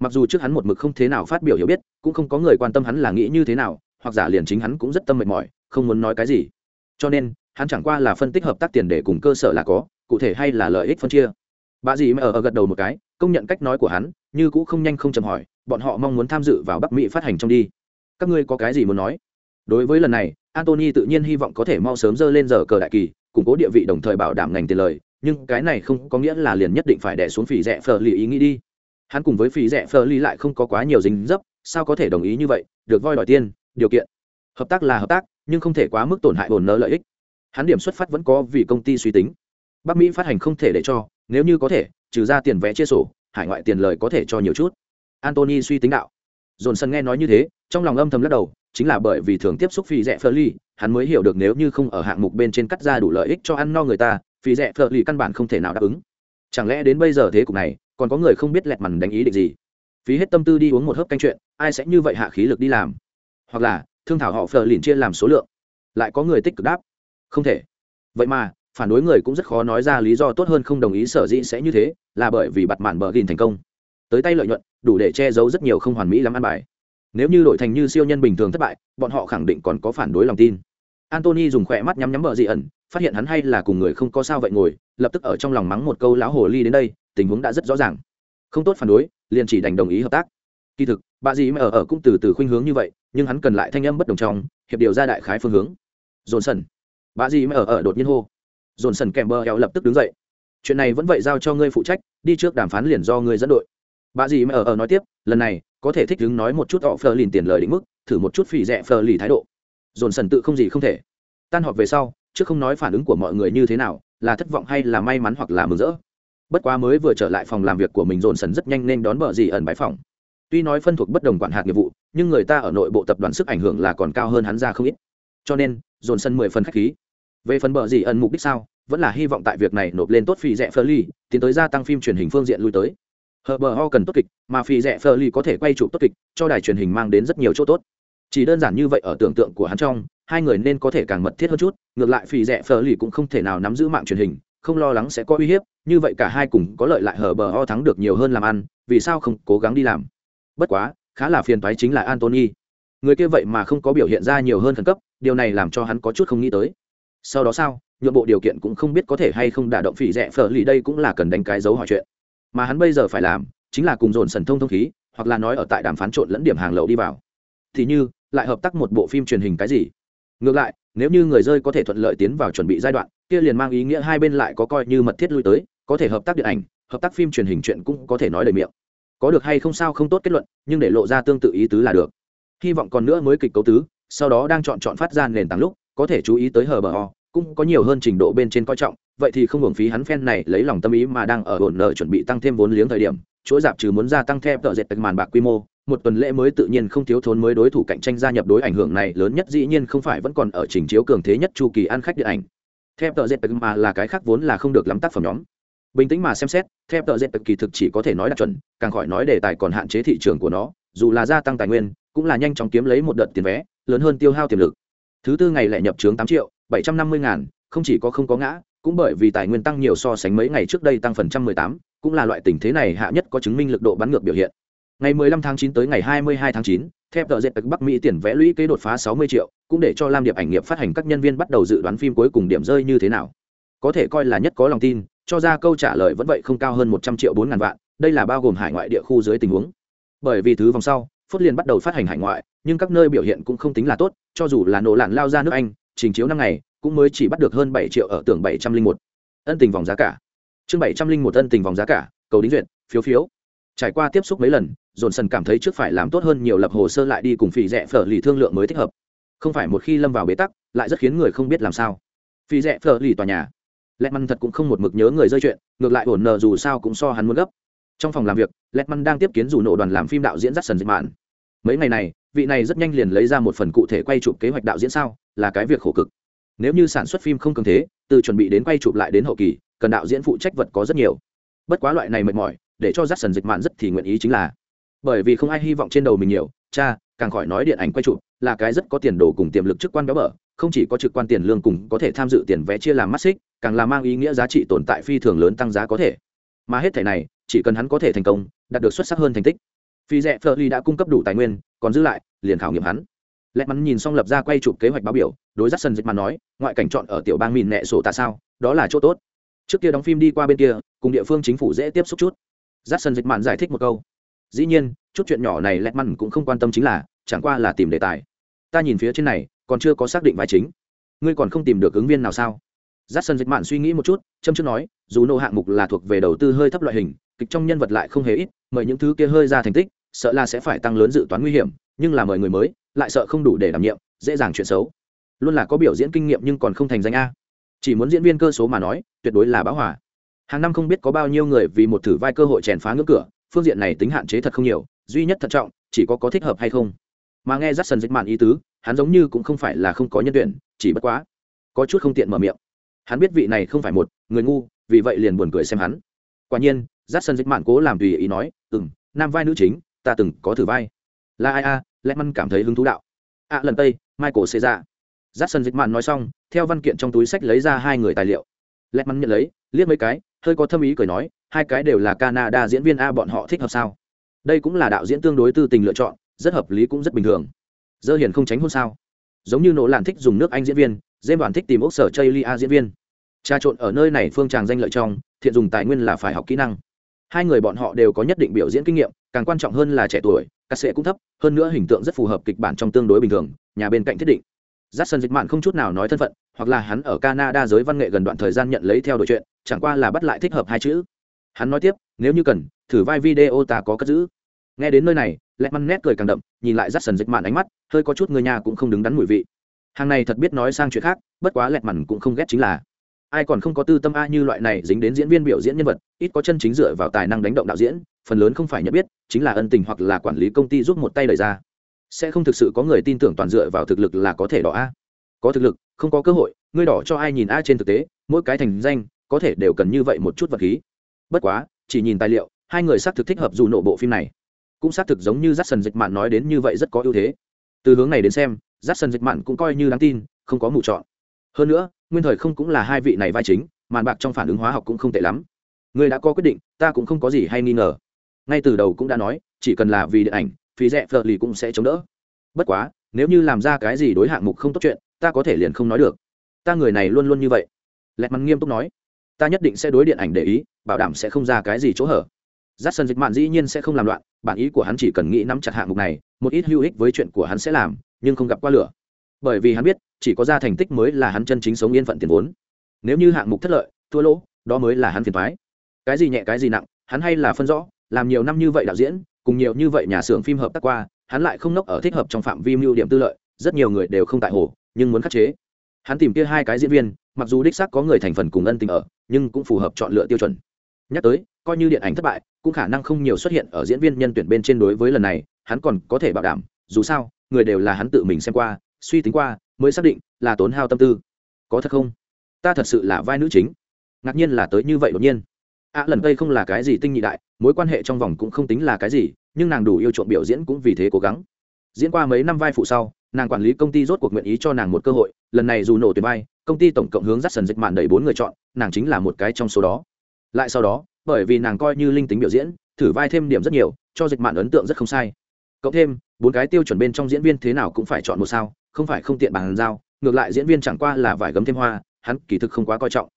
Mặc dù trước hắn một mực không thế nào phát biểu hiểu biết cũng không có người quan tâm hắn là nghĩ như thế nào hoặc giả liền chính hắn cũng rất tâm mệt mỏi không muốn nói cái gì. Cho nên hắn chẳng qua là phân tích hợp tác tiền để cùng cơ sở là có cụ thể hay là lợi ích phân chia. Bà dì mà ở, ở gật đầu một cái công nhận cách nói của hắn như cũ không nhanh không chậm hỏi bọn họ mong muốn tham dự vào bắc mỹ phát hành trong đi. Các ngươi có cái gì muốn nói? Đối với lần này antony tự nhiên hy vọng có thể mau sớm dơ lên giờ cờ đại kỳ củng cố địa vị đồng thời bảo đảm ngành tiền lời nhưng cái này không có nghĩa là liền nhất định phải đẻ xuống phỉ rẻ phờ lì ý nghĩ đi. Hắn cùng với phỉ rẻ phờ lì lại không có quá nhiều dính dấp, sao có thể đồng ý như vậy, được voi đòi tiên điều kiện. Hợp tác là hợp tác, nhưng không thể quá mức tổn hại hồn nợ lợi ích. Hắn điểm xuất phát vẫn có vì công ty suy tính. Bắc mỹ phát hành không thể để cho, nếu như có thể, trừ ra tiền vé chia sổ, hải ngoại tiền lời có thể cho nhiều chút. Antony suy tính đạo. Dồn sân nghe nói như thế, trong lòng âm thầm lắc đầu, chính là bởi vì thường tiếp xúc phi rẻ phơ ly hắn mới hiểu được nếu như không ở hạng mục bên trên cắt ra đủ lợi ích cho ăn no người ta phí rẻ phở lì căn bản không thể nào đáp ứng. Chẳng lẽ đến bây giờ thế cục này, còn có người không biết lẹt mằn đánh ý định gì? Phí hết tâm tư đi uống một hớp canh chuyện, ai sẽ như vậy hạ khí lực đi làm? Hoặc là, thương thảo họ phở lìn chia làm số lượng, lại có người tích cực đáp? Không thể. Vậy mà, phản đối người cũng rất khó nói ra lý do tốt hơn không đồng ý sở dĩ sẽ như thế, là bởi vì bặt mạn bờ gìn thành công. Tới tay lợi nhuận, đủ để che giấu rất nhiều không hoàn mỹ lắm ăn bài. Nếu như đổi thành như siêu nhân bình thường thất bại, bọn họ khẳng định còn có phản đối lòng tin antony dùng khỏe mắt nhắm nhắm bờ dị ẩn, phát hiện hắn hay là cùng người không có sao vậy ngồi, lập tức ở trong lòng mắng một câu lão hồ ly đến đây, tình huống đã rất rõ ràng. Không tốt phản đối, liền chỉ đành đồng ý hợp tác. Kỳ thực, bà dì mẹ ở ở cũng từ từ khuynh hướng như vậy, nhưng hắn cần lại thanh âm bất đồng trong, hiệp điều ra đại khái phương hướng. Dồn sần bà dì mẹ ở ở đột nhiên hô. Dồn sần kèm bờ eo lập tức đứng dậy. Chuyện này vẫn vậy giao cho ngươi phụ trách, đi trước đàm phán liền do ngươi dẫn đội. Bà dì mẹ ở ở nói tiếp, lần này, có thể thích đứng nói một chút họ phờ lìn tiền lời định mức, thử một chút phì rẻ phờ lì thái độ dồn sần tự không gì không thể. Tan họp về sau chứ không nói phản ứng của mọi người như thế nào, là thất vọng hay là may mắn hoặc là mừng rỡ. Bất quá mới vừa trở lại phòng làm việc của mình dồn sần rất nhanh nên đón bờ dì ẩn bãi phòng. Tuy nói phân thuộc bất đồng quản hạt nghiệp vụ, nhưng người ta ở nội bộ tập đoàn sức ảnh hưởng là còn cao hơn hắn ra không ít. Cho nên, dồn sân mười phần khách khí. Về phần bờ dì ẩn mục đích sao, vẫn là hy vọng tại việc này nộp lên tốt phi rẻ phơ ly tiến tới gia tăng phim truyền hình phương diện lui tới. Hờ bờ ho cần tốt kịch, mà phi rẻ phơ ly có thể quay chụp tốt kịch, cho đài truyền hình mang đến rất nhiều chỗ tốt chỉ đơn giản như vậy ở tưởng tượng của hắn trong, hai người nên có thể càng mật thiết hơn chút, ngược lại phì rẻ phờ lì cũng không thể nào nắm giữ mạng truyền hình, không lo lắng sẽ có uy hiếp, như vậy cả hai cùng có lợi lại hở bờ ho thắng được nhiều hơn làm ăn, vì sao không cố gắng đi làm? Bất quá, khá là phiền toái chính là antony người kia vậy mà không có biểu hiện ra nhiều hơn khẩn cấp, điều này làm cho hắn có chút không nghĩ tới. Sau đó sao, nhượng bộ điều kiện cũng không biết có thể hay không đả động phỉ rẻ phở lì đây cũng là cần đánh cái dấu hỏi chuyện. Mà hắn bây giờ phải làm, chính là cùng dồn sần thông thông khí, hoặc là nói ở tại đàm phán trộn lẫn điểm hàng lậu đi vào. Thì như lại hợp tác một bộ phim truyền hình cái gì? Ngược lại, nếu như người rơi có thể thuận lợi tiến vào chuẩn bị giai đoạn, kia liền mang ý nghĩa hai bên lại có coi như mật thiết lui tới, có thể hợp tác điện ảnh, hợp tác phim truyền hình chuyện cũng có thể nói lời miệng. Có được hay không sao không tốt kết luận, nhưng để lộ ra tương tự ý tứ là được. Hy vọng còn nữa mới kịch cấu tứ, sau đó đang chọn chọn phát ra nền tảng lúc, có thể chú ý tới hờ bờ ho cũng có nhiều hơn trình độ bên trên coi trọng, vậy thì không hưởng phí hắn phen này lấy lòng tâm ý mà đang ở ổn nợ chuẩn bị tăng thêm vốn liếng thời điểm, chuỗi dạp trừ muốn gia tăng thêm tợ dệt màn bạc quy mô một tuần lễ mới tự nhiên không thiếu thốn mới đối thủ cạnh tranh gia nhập đối ảnh hưởng này lớn nhất dĩ nhiên không phải vẫn còn ở trình chiếu cường thế nhất chu kỳ ăn khách điện ảnh. Theo tờ dệt mà là cái khác vốn là không được lắm tác phẩm nhóm. Bình tĩnh mà xem xét, theo tờ dệt kỳ thực chỉ có thể nói đạt chuẩn, càng khỏi nói đề tài còn hạn chế thị trường của nó, dù là gia tăng tài nguyên, cũng là nhanh chóng kiếm lấy một đợt tiền vé, lớn hơn tiêu hao tiềm lực. Thứ tư ngày lại nhập trướng tám triệu, bảy trăm năm mươi ngàn, không chỉ có không có ngã, cũng bởi vì tài nguyên tăng nhiều so sánh mấy ngày trước đây tăng phần trăm mười tám, cũng là loại tình thế này hạ nhất có chứng minh lực độ bắn ngược biểu hiện ngày mười lăm tháng 9 tới ngày hai mươi hai tháng 9, theo tờ dệt bắc mỹ tiền vẽ lũy kế đột phá sáu mươi triệu cũng để cho lam điệp ảnh nghiệp phát hành các nhân viên bắt đầu dự đoán phim cuối cùng điểm rơi như thế nào. Có thể coi là nhất có lòng tin cho ra câu trả lời vẫn vậy không cao hơn một trăm triệu 4 ngàn vạn đây là bao gồm hải ngoại địa khu dưới tình huống. Bởi vì thứ vòng sau phút liền bắt đầu phát hành hải ngoại nhưng các nơi biểu hiện cũng không tính là tốt cho dù là nổ lạn lao ra nước anh trình chiếu năm ngày cũng mới chỉ bắt được hơn 7 triệu ở tưởng bảy trăm linh một. Ân tình vòng giá cả. Chương bảy trăm linh một ân tình vòng giá cả cầu đính duyệt phiếu phiếu trải qua tiếp xúc mấy lần dồn sần cảm thấy trước phải làm tốt hơn nhiều lập hồ sơ lại đi cùng phì rẽ phở lì thương lượng mới thích hợp. Không phải một khi lâm vào bế tắc, lại rất khiến người không biết làm sao. Phì rẽ phở lì tòa nhà. Lẹt măn thật cũng không một mực nhớ người rơi chuyện, ngược lại ổn nờ dù sao cũng so hắn muốn gấp. Trong phòng làm việc lẹt măn đang tiếp kiến dù nổ đoàn làm phim đạo diễn dắt sần dịch mạn mấy ngày này, vị này rất nhanh liền lấy ra một phần cụ thể quay chụp kế hoạch đạo diễn sao, là cái việc khổ cực. Nếu như sản xuất phim không cường thế, từ chuẩn bị đến quay chụp lại đến hậu kỳ, cần đạo diễn phụ trách vật có rất nhiều. Bất quá loại này mệt mỏi để cho dắt sần dịch mạn rất thì nguyện ý chính là. Bởi vì không ai hy vọng trên đầu mình nhiều, cha, càng khỏi nói điện ảnh quay chụp là cái rất có tiền đồ cùng tiềm lực chức quan béo bở, không chỉ có trực quan tiền lương cùng có thể tham dự tiền vé chia làm mắt xích càng là mang ý nghĩa giá trị tồn tại phi thường lớn tăng giá có thể. Mà hết thể này, chỉ cần hắn có thể thành công, đạt được xuất sắc hơn thành tích. Phi rẽ phơ ly đã cung cấp đủ tài nguyên, còn giữ lại, liền khảo nghiệm hắn. Lẽ mắn nhìn xong lập ra quay chụp kế hoạch báo biểu, đối giác sân dịch mà nói, ngoại cảnh chọn ở tiểu bang mìn nẹ sổ tạ sao? Đó là chỗ tốt. Trước kia đóng phim đi qua bên kia, cùng địa phương chính phủ dễ tiếp xúc chút giáp sân dịch mạn giải thích một câu. Dĩ nhiên, chút chuyện nhỏ này lẹt mặn cũng không quan tâm chính là, chẳng qua là tìm đề tài. Ta nhìn phía trên này, còn chưa có xác định vai chính. Ngươi còn không tìm được ứng viên nào sao? Giáp sân dịch mạn suy nghĩ một chút, châm trước nói, dù nô hạng mục là thuộc về đầu tư hơi thấp loại hình, kịch trong nhân vật lại không hề ít, mời những thứ kia hơi ra thành tích, sợ là sẽ phải tăng lớn dự toán nguy hiểm, nhưng là mời người mới, lại sợ không đủ để đảm nhiệm, dễ dàng chuyện xấu. Luôn là có biểu diễn kinh nghiệm nhưng còn không thành danh a. Chỉ muốn diễn viên cơ số mà nói, tuyệt đối là báo hỏa hàng năm không biết có bao nhiêu người vì một thử vai cơ hội chèn phá ngưỡng cửa, phương diện này tính hạn chế thật không nhiều, duy nhất thận trọng, chỉ có có thích hợp hay không. Mà nghe rắt sần dịch mạn ý tứ, hắn giống như cũng không phải là không có nhân tuyển, chỉ bất quá, có chút không tiện mở miệng. Hắn biết vị này không phải một, người ngu, vì vậy liền buồn cười xem hắn. Quả nhiên rắt sần dịch mạn cố làm tùy ý nói ừ m nam vai nữ chính, ta từng có thử vai. Là ai a? Lẽ măn cảm thấy hứng thú đạo. A, lần tây, michael xê ra rắt sần dịch mạn nói xong, theo văn kiện trong túi sách lấy ra hai người tài liệu lẹt mắn nhận lấy, liếc mấy cái, hơi có thâm ý cười nói, hai cái đều là canada diễn viên a, bọn họ thích hợp sao? Đây cũng là đạo diễn tương đối tư tình lựa chọn, rất hợp lý cũng rất bình thường. Dơ hiền không tránh hôn sao? Giống như nỗ làn thích dùng nước anh diễn viên dêm đoàn thích tìm ốc sở chây lia diễn viên. Trà trộn ở nơi này phương tràng danh lợi trong, thiện dùng tài nguyên là phải học kỹ năng. Hai người bọn họ đều có nhất định biểu diễn kinh nghiệm, càng quan trọng hơn là trẻ tuổi các sẽ cũng thấp, hơn nữa hình tượng rất phù hợp kịch bản trong tương đối bình thường, nhà bên cạnh thiết định. Jackson dịch mạn không chút nào nói thân phận, hoặc là hắn ở canada giới văn nghệ gần đoạn thời gian nhận lấy theo đội chuyện, chẳng qua là bắt lại thích hợp hai chữ. Hắn nói tiếp, nếu như cần, thử vai video ta có cất giữ. Nghe đến nơi này lẹ măn nét cười càng đậm, nhìn lại Jackson dịch mạn ánh mắt, hơi có chút người nhà cũng không đứng đắn mùi vị. Hàng này thật biết nói sang chuyện khác, bất quá lẹt cũng không ghét chính là, ai còn không có tư tâm a như loại này dính đến diễn viên biểu diễn nhân vật, ít có chân chính dựa vào tài năng đánh động đạo diễn, phần lớn không phải nhận biết, chính là ân tình hoặc là quản lý công ty giúp một tay đẩy ra sẽ không thực sự có người tin tưởng toàn dựa vào thực lực là có thể đỏ a. Có thực lực, không có cơ hội, ngươi đỏ cho ai nhìn a trên thực tế, mỗi cái thành danh, có thể đều cần như vậy một chút vật khí. Bất quá, chỉ nhìn tài liệu, hai người xác thực thích hợp dù nộ bộ phim này. Cũng xác thực giống như rát sần dịch mạn nói đến như vậy rất có ưu thế. Từ hướng này đến xem rát sần dịch mạn cũng coi như đáng tin, không có mù chọn. Hơn nữa, nguyên thời không cũng là hai vị này vai chính, màn bạc trong phản ứng hóa học cũng không tệ lắm. Người đã có quyết định, ta cũng không có gì hay nghi ngờ. Ngay từ đầu cũng đã nói, chỉ cần là vì điện ảnh phí rẻ phờ lì cũng sẽ chống đỡ. Bất quá, nếu như làm ra cái gì đối hạng mục không tốt chuyện, ta có thể liền không nói được. Ta người này luôn luôn như vậy. Lẹt mắn nghiêm túc nói, ta nhất định sẽ đối điện ảnh để ý, bảo đảm sẽ không ra cái gì chỗ hở. Giắt sân dịch mạn dĩ nhiên sẽ không làm loạn, bản ý của hắn chỉ cần nghĩ nắm chặt hạng mục này, một ít hữu ích với chuyện của hắn sẽ làm, nhưng không gặp qua lửa. Bởi vì hắn biết, chỉ có ra thành tích mới là hắn chân chính sống yên phận tiền vốn. Nếu như hạng mục thất lợi, thua lỗ, đó mới là hắn phiền thoái cái gì nhẹ cái gì nặng, hắn hay là phân rõ, làm nhiều năm như vậy đạo diễn cùng nhiều như vậy nhà xưởng phim hợp tác qua, hắn lại không nốc ở thích hợp trong phạm vi mưu điểm tư lợi, rất nhiều người đều không tại hồ, nhưng muốn khắc chế. Hắn tìm kia hai cái diễn viên, mặc dù đích xác có người thành phần cùng ân tình ở, nhưng cũng phù hợp chọn lựa tiêu chuẩn. Nhắc tới, coi như điện ảnh thất bại, cũng khả năng không nhiều xuất hiện ở diễn viên nhân tuyển bên trên đối với lần này, hắn còn có thể bảo đảm, dù sao, người đều là hắn tự mình xem qua, suy tính qua, mới xác định là tốn hao tâm tư. Có thật không? Ta thật sự là vai nữ chính. Ngạc nhiên là tới như vậy đột nhiên ạ à, lần đây không là cái gì tinh nhị đại mối quan hệ trong vòng cũng không tính là cái gì nhưng nàng đủ yêu chuộng biểu diễn cũng vì thế cố gắng. Diễn qua mấy năm vai phụ sau nàng quản lý công ty rốt cuộc nguyện ý cho nàng một cơ hội lần này dù nổ tuyệt vai công ty tổng cộng hướng dắt sần dịch mạn đầy bốn người chọn nàng chính là một cái trong số đó. Lại sau đó bởi vì nàng coi như linh tính biểu diễn thử vai thêm điểm rất nhiều cho dịch mạn ấn tượng rất không sai. Cộng thêm bốn cái tiêu chuẩn bên trong diễn viên thế nào cũng phải chọn một sao không phải không tiện bàn giao ngược lại diễn viên chẳng qua là vải gấm thêm hoa hắn kỳ thực không quá coi trọng.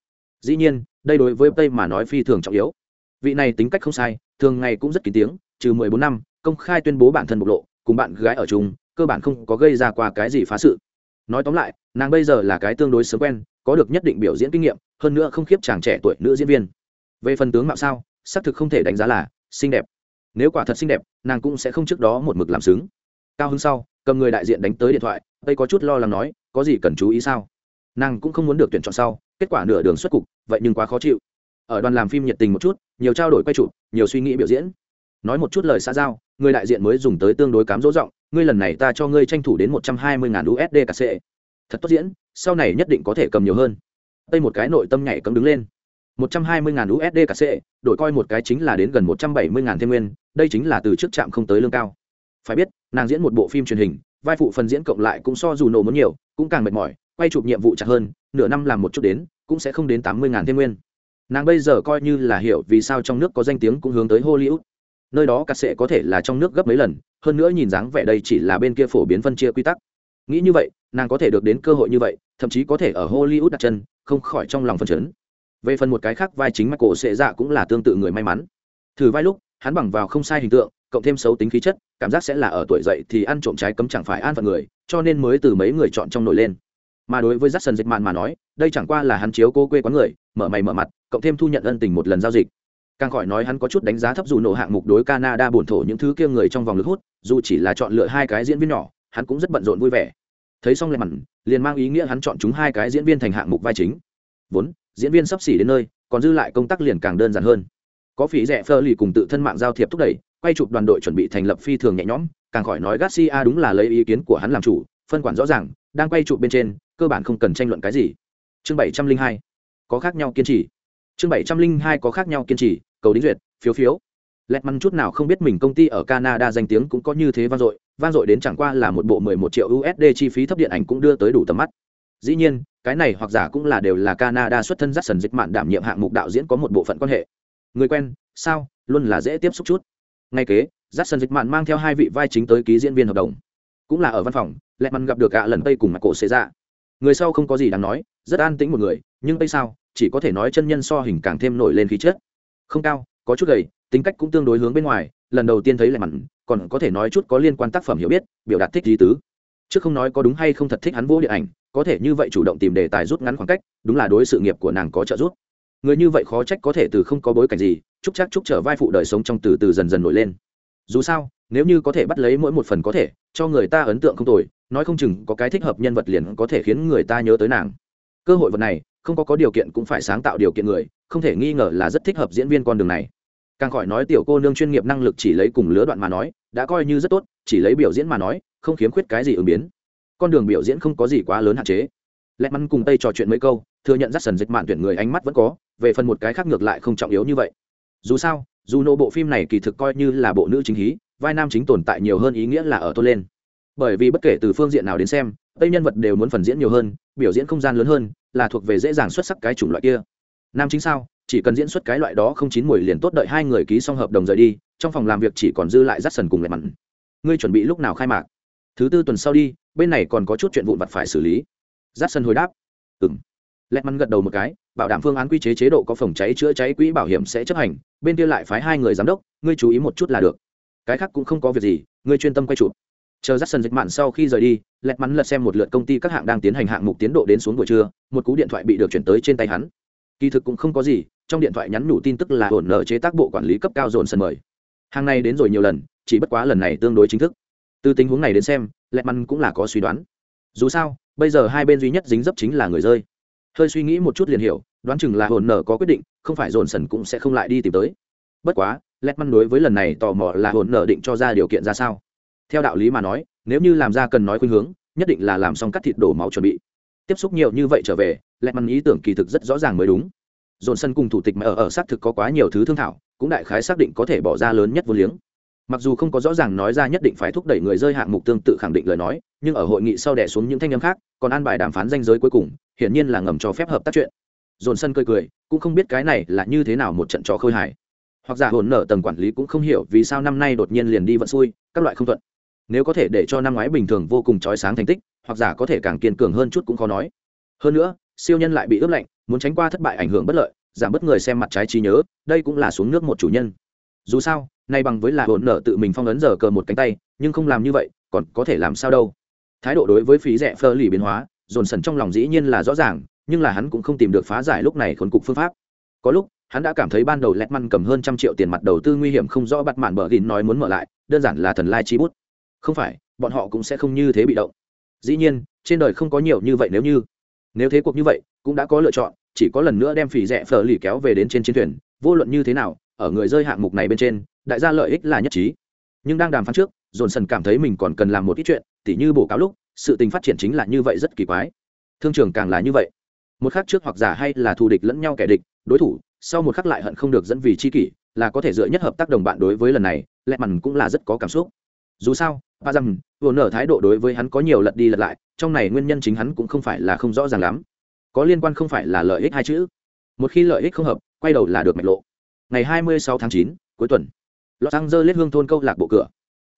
Dĩ nhiên đây đối với tây mà nói phi thường trọng yếu. Vị này tính cách không sai, thường ngày cũng rất kín tiếng, trừ mười bốn năm, công khai tuyên bố bản thân bộc lộ, cùng bạn gái ở chung, cơ bản không có gây ra qua cái gì phá sự. Nói tóm lại, nàng bây giờ là cái tương đối sớm quen, có được nhất định biểu diễn kinh nghiệm, hơn nữa không khiếp chàng trẻ tuổi nữ diễn viên. Về phần tướng mạo sao, xác thực không thể đánh giá là xinh đẹp. Nếu quả thật xinh đẹp, nàng cũng sẽ không trước đó một mực làm xứng. Cao hứng sau, cầm người đại diện đánh tới điện thoại, tây có chút lo lắng nói, có gì cần chú ý sao? Nàng cũng không muốn được tuyển chọn sau, kết quả nửa đường xuất cục vậy nhưng quá khó chịu. Ở đoàn làm phim nhiệt tình một chút, nhiều trao đổi quay chụp, nhiều suy nghĩ biểu diễn. Nói một chút lời xã giao, người đại diện mới dùng tới tương đối cám dỗ giọng, ngươi lần này ta cho ngươi tranh thủ đến một trăm hai mươi usd cả sệ. Thật tốt diễn, sau này nhất định có thể cầm nhiều hơn. Đây một cái nội tâm nhảy cấm đứng lên. một trăm hai mươi usd cả sệ, đổi coi một cái chính là đến gần một trăm bảy mươi thêm nguyên, đây chính là từ trước trạm không tới lương cao. Phải biết, nàng diễn một bộ phim truyền hình, vai phụ phần diễn cộng lại cũng so dù nổ muốn nhiều, cũng càng mệt mỏi, quay chụp nhiệm vụ chặt hơn, nửa năm làm một chút đến cũng sẽ không đến tám mươi thêm nguyên. Nàng bây giờ coi như là hiểu vì sao trong nước có danh tiếng cũng hướng tới hollywood. Nơi đó cắt sệ có thể là trong nước gấp mấy lần, hơn nữa nhìn dáng vẻ đây chỉ là bên kia phổ biến phân chia quy tắc. Nghĩ như vậy, nàng có thể được đến cơ hội như vậy, thậm chí có thể ở hollywood đặt chân, không khỏi trong lòng phấn chấn. Về phần một cái khác, vai chính mắt cổ sệ dạ cũng là tương tự người may mắn. Thử vai lúc, hắn bằng vào không sai hình tượng, cộng thêm xấu tính khí chất, cảm giác sẽ là ở tuổi dậy thì ăn trộm trái cấm chẳng phải an phận người, cho nên mới từ mấy người chọn trong nổi lên mà đối với Jackson dịch mạn mà nói, đây chẳng qua là hắn chiếu cô quê quán người, mở mày mở mặt, cộng thêm thu nhận ân tình một lần giao dịch. Càng khỏi nói hắn có chút đánh giá thấp dù nổ hạng mục đối canada bổn thổ những thứ kia người trong vòng lực hút, dù chỉ là chọn lựa hai cái diễn viên nhỏ, hắn cũng rất bận rộn vui vẻ. Thấy xong lại mặn, liền mang ý nghĩa hắn chọn chúng hai cái diễn viên thành hạng mục vai chính. Vốn, diễn viên sắp xỉ đến nơi, còn dư lại công tác liền càng đơn giản hơn. Có phí rẻ phơ lì cùng tự thân mạng giao thiệp thúc đẩy, quay chụp đoàn đội chuẩn bị thành lập phi thường nhẹ nhõm, càng khỏi nói garcia đúng là lấy ý kiến của hắn làm chủ, phân quản rõ ràng, đang quay chụp bên trên cơ bản không cần tranh luận cái gì. Chương bảy trăm linh hai, có khác nhau kiên trì. Chương bảy trăm linh hai, có khác nhau kiên trì, cầu đính duyệt, phiếu phiếu. Lẹt măn chút nào không biết mình công ty ở canada danh tiếng cũng có như thế vang dội vang dội đến chẳng qua là một bộ mười một triệu usd chi phí thấp điện ảnh cũng đưa tới đủ tầm mắt. Dĩ nhiên, cái này hoặc giả cũng là đều là canada xuất thân rắt sần dịch mạn đảm nhiệm hạng mục đạo diễn có một bộ phận quan hệ. Người quen, sao, luôn là dễ tiếp xúc chút. Ngay kế rắt sần dịch mạn mang theo hai vị vai chính tới ký diễn viên hợp đồng. Cũng là ở văn phòng, lẹt măn gặp được cả lần tây cùng mặt cổ xế ra người sau không có gì đáng nói, rất an tĩnh một người, nhưng tây sao, chỉ có thể nói chân nhân so hình càng thêm nổi lên khí chất. Không cao, có chút gầy, tính cách cũng tương đối hướng bên ngoài, lần đầu tiên thấy lại mặn, còn có thể nói chút có liên quan tác phẩm hiểu biết, biểu đạt thích lý tứ. Chứ không nói có đúng hay không thật thích hắn vô điện ảnh, có thể như vậy chủ động tìm đề tài rút ngắn khoảng cách, đúng là đối sự nghiệp của nàng có trợ giúp. Người như vậy khó trách có thể từ không có bối cảnh gì, chúc chắc chúc trở vai phụ đời sống trong từ từ dần dần nổi lên. Dù sao, nếu như có thể bắt lấy mỗi một phần có thể, cho người ta ấn tượng không tồi nói không chừng có cái thích hợp nhân vật liền có thể khiến người ta nhớ tới nàng. Cơ hội vật này, không có có điều kiện cũng phải sáng tạo điều kiện người, không thể nghi ngờ là rất thích hợp diễn viên con đường này. Càng khỏi nói tiểu cô nương chuyên nghiệp năng lực chỉ lấy cùng lứa đoạn mà nói, đã coi như rất tốt, chỉ lấy biểu diễn mà nói, không khiếm khuyết cái gì ứng biến. Con đường biểu diễn không có gì quá lớn hạn chế. Lẹ mắn cùng tây trò chuyện mấy câu, thừa nhận dắt sần dịch mạn tuyển người ánh mắt vẫn có, về phần một cái khác ngược lại không trọng yếu như vậy. Dù sao, dù nộ bộ phim này kỳ thực coi như là bộ nữ chính hí, vai nam chính tồn tại nhiều hơn ý nghĩa là ở tôi lên bởi vì bất kể từ phương diện nào đến xem, tây nhân vật đều muốn phần diễn nhiều hơn, biểu diễn không gian lớn hơn, là thuộc về dễ dàng xuất sắc cái chủng loại kia. Nam chính sao? Chỉ cần diễn xuất cái loại đó không chín mùi liền tốt đợi hai người ký xong hợp đồng rời đi, trong phòng làm việc chỉ còn dư lại rắt sần cùng lệ mặn ngươi chuẩn bị lúc nào khai mạc? Thứ tư tuần sau đi, bên này còn có chút chuyện vụn vặt phải xử lý. Rắt sần hồi đáp. Ừ m lẹt mắn gật đầu một cái, bảo đảm phương án quy chế chế độ có phòng cháy chữa cháy quỹ bảo hiểm sẽ chấp hành, bên kia lại phái hai người giám đốc, ngươi chú ý một chút là được. Cái khác cũng không có việc gì, ngươi chuyên tâm quay chụp chờ dắt sân dịch mạn sau khi rời đi, lẹt mắn lật xem một lượt công ty các hạng đang tiến hành hạng mục tiến độ đến xuống buổi trưa, một cú điện thoại bị được chuyển tới trên tay hắn. Kỳ thực cũng không có gì, trong điện thoại nhắn nhủ tin tức là ổn nợ chế tác bộ quản lý cấp cao dồn sân mời. Hàng này đến rồi nhiều lần, chỉ bất quá lần này tương đối chính thức. Từ tình huống này đến xem, lẹt mắn cũng là có suy đoán. Dù sao, bây giờ hai bên duy nhất dính dấp chính là người rơi. Hơi suy nghĩ một chút liền hiểu, đoán chừng là hồn nở có quyết định, không phải dồn sần cũng sẽ không lại đi tìm tới. Bất quá, lẹt măn đối với lần này tò mò là hồn nở định cho ra điều kiện ra sao theo đạo lý mà nói, nếu như làm ra cần nói khuynh hướng, nhất định là làm xong cắt thịt đổ máu chuẩn bị. Tiếp xúc nhiều như vậy trở về, lẹt mắn ý tưởng kỳ thực rất rõ ràng mới đúng. Dồn sân cùng thủ tịch mà ở ở xác thực có quá nhiều thứ thương thảo, cũng đại khái xác định có thể bỏ ra lớn nhất vô liếng. Mặc dù không có rõ ràng nói ra nhất định phải thúc đẩy người rơi hạng mục tương tự khẳng định lời nói, nhưng ở hội nghị sau đẻ xuống những thanh âm khác, còn an bài đàm phán danh giới cuối cùng, hiển nhiên là ngầm cho phép hợp tác chuyện. Dồn sân cười cười, cũng không biết cái này là như thế nào một trận trò khơi hài. Hoặc giả hồn nở tầng quản lý cũng không hiểu vì sao năm nay đột nhiên liền đi vận xui, các loại không thuận nếu có thể để cho năm ngoái bình thường vô cùng trói sáng thành tích, hoặc giả có thể càng kiên cường hơn chút cũng khó nói. Hơn nữa, siêu nhân lại bị ướp lạnh, muốn tránh qua thất bại ảnh hưởng bất lợi, giảm bớt người xem mặt trái trí nhớ, đây cũng là xuống nước một chủ nhân. Dù sao, nay bằng với là hồn nở tự mình phong ấn giờ cờ một cánh tay, nhưng không làm như vậy, còn có thể làm sao đâu. Thái độ đối với phí rẻ phơ lì biến hóa, dồn sần trong lòng dĩ nhiên là rõ ràng, nhưng là hắn cũng không tìm được phá giải lúc này khốn cục phương pháp. Có lúc, hắn đã cảm thấy ban đầu lẹt măn cầm hơn trăm triệu tiền mặt đầu tư nguy hiểm không rõ bắt mạn bờ gìn nói muốn mở lại, đơn giản là thần lai chi bút không phải, bọn họ cũng sẽ không như thế bị động. Dĩ nhiên, trên đời không có nhiều như vậy nếu như. Nếu thế cuộc như vậy, cũng đã có lựa chọn, chỉ có lần nữa đem phỉ rẻ phở lì kéo về đến trên chiến thuyền, vô luận như thế nào, ở người rơi hạng mục này bên trên, đại gia lợi ích là nhất trí. Nhưng đang đàm phán trước dồn sần cảm thấy mình còn cần làm một ít chuyện, tỉ như bổ cáo lúc, sự tình phát triển chính là như vậy rất kỳ quái. Thương trường càng là như vậy. Một khắc trước hoặc giả hay là thù địch lẫn nhau kẻ địch, đối thủ, sau một khắc lại hận không được dẫn vì chi kỷ, là có thể dựa nhất hợp tác đồng bạn đối với lần này lẹ mằn cũng là rất có cảm xúc dù sao ba rằng vừa nở thái độ đối với hắn có nhiều lật đi lật lại trong này nguyên nhân chính hắn cũng không phải là không rõ ràng lắm. Có liên quan không phải là lợi ích hai chữ. Một khi lợi ích không hợp quay đầu là được mạch lộ. Ngày 26 tháng 9, cuối tuần lọt xăng dơ lết hương thôn câu lạc bộ cửa.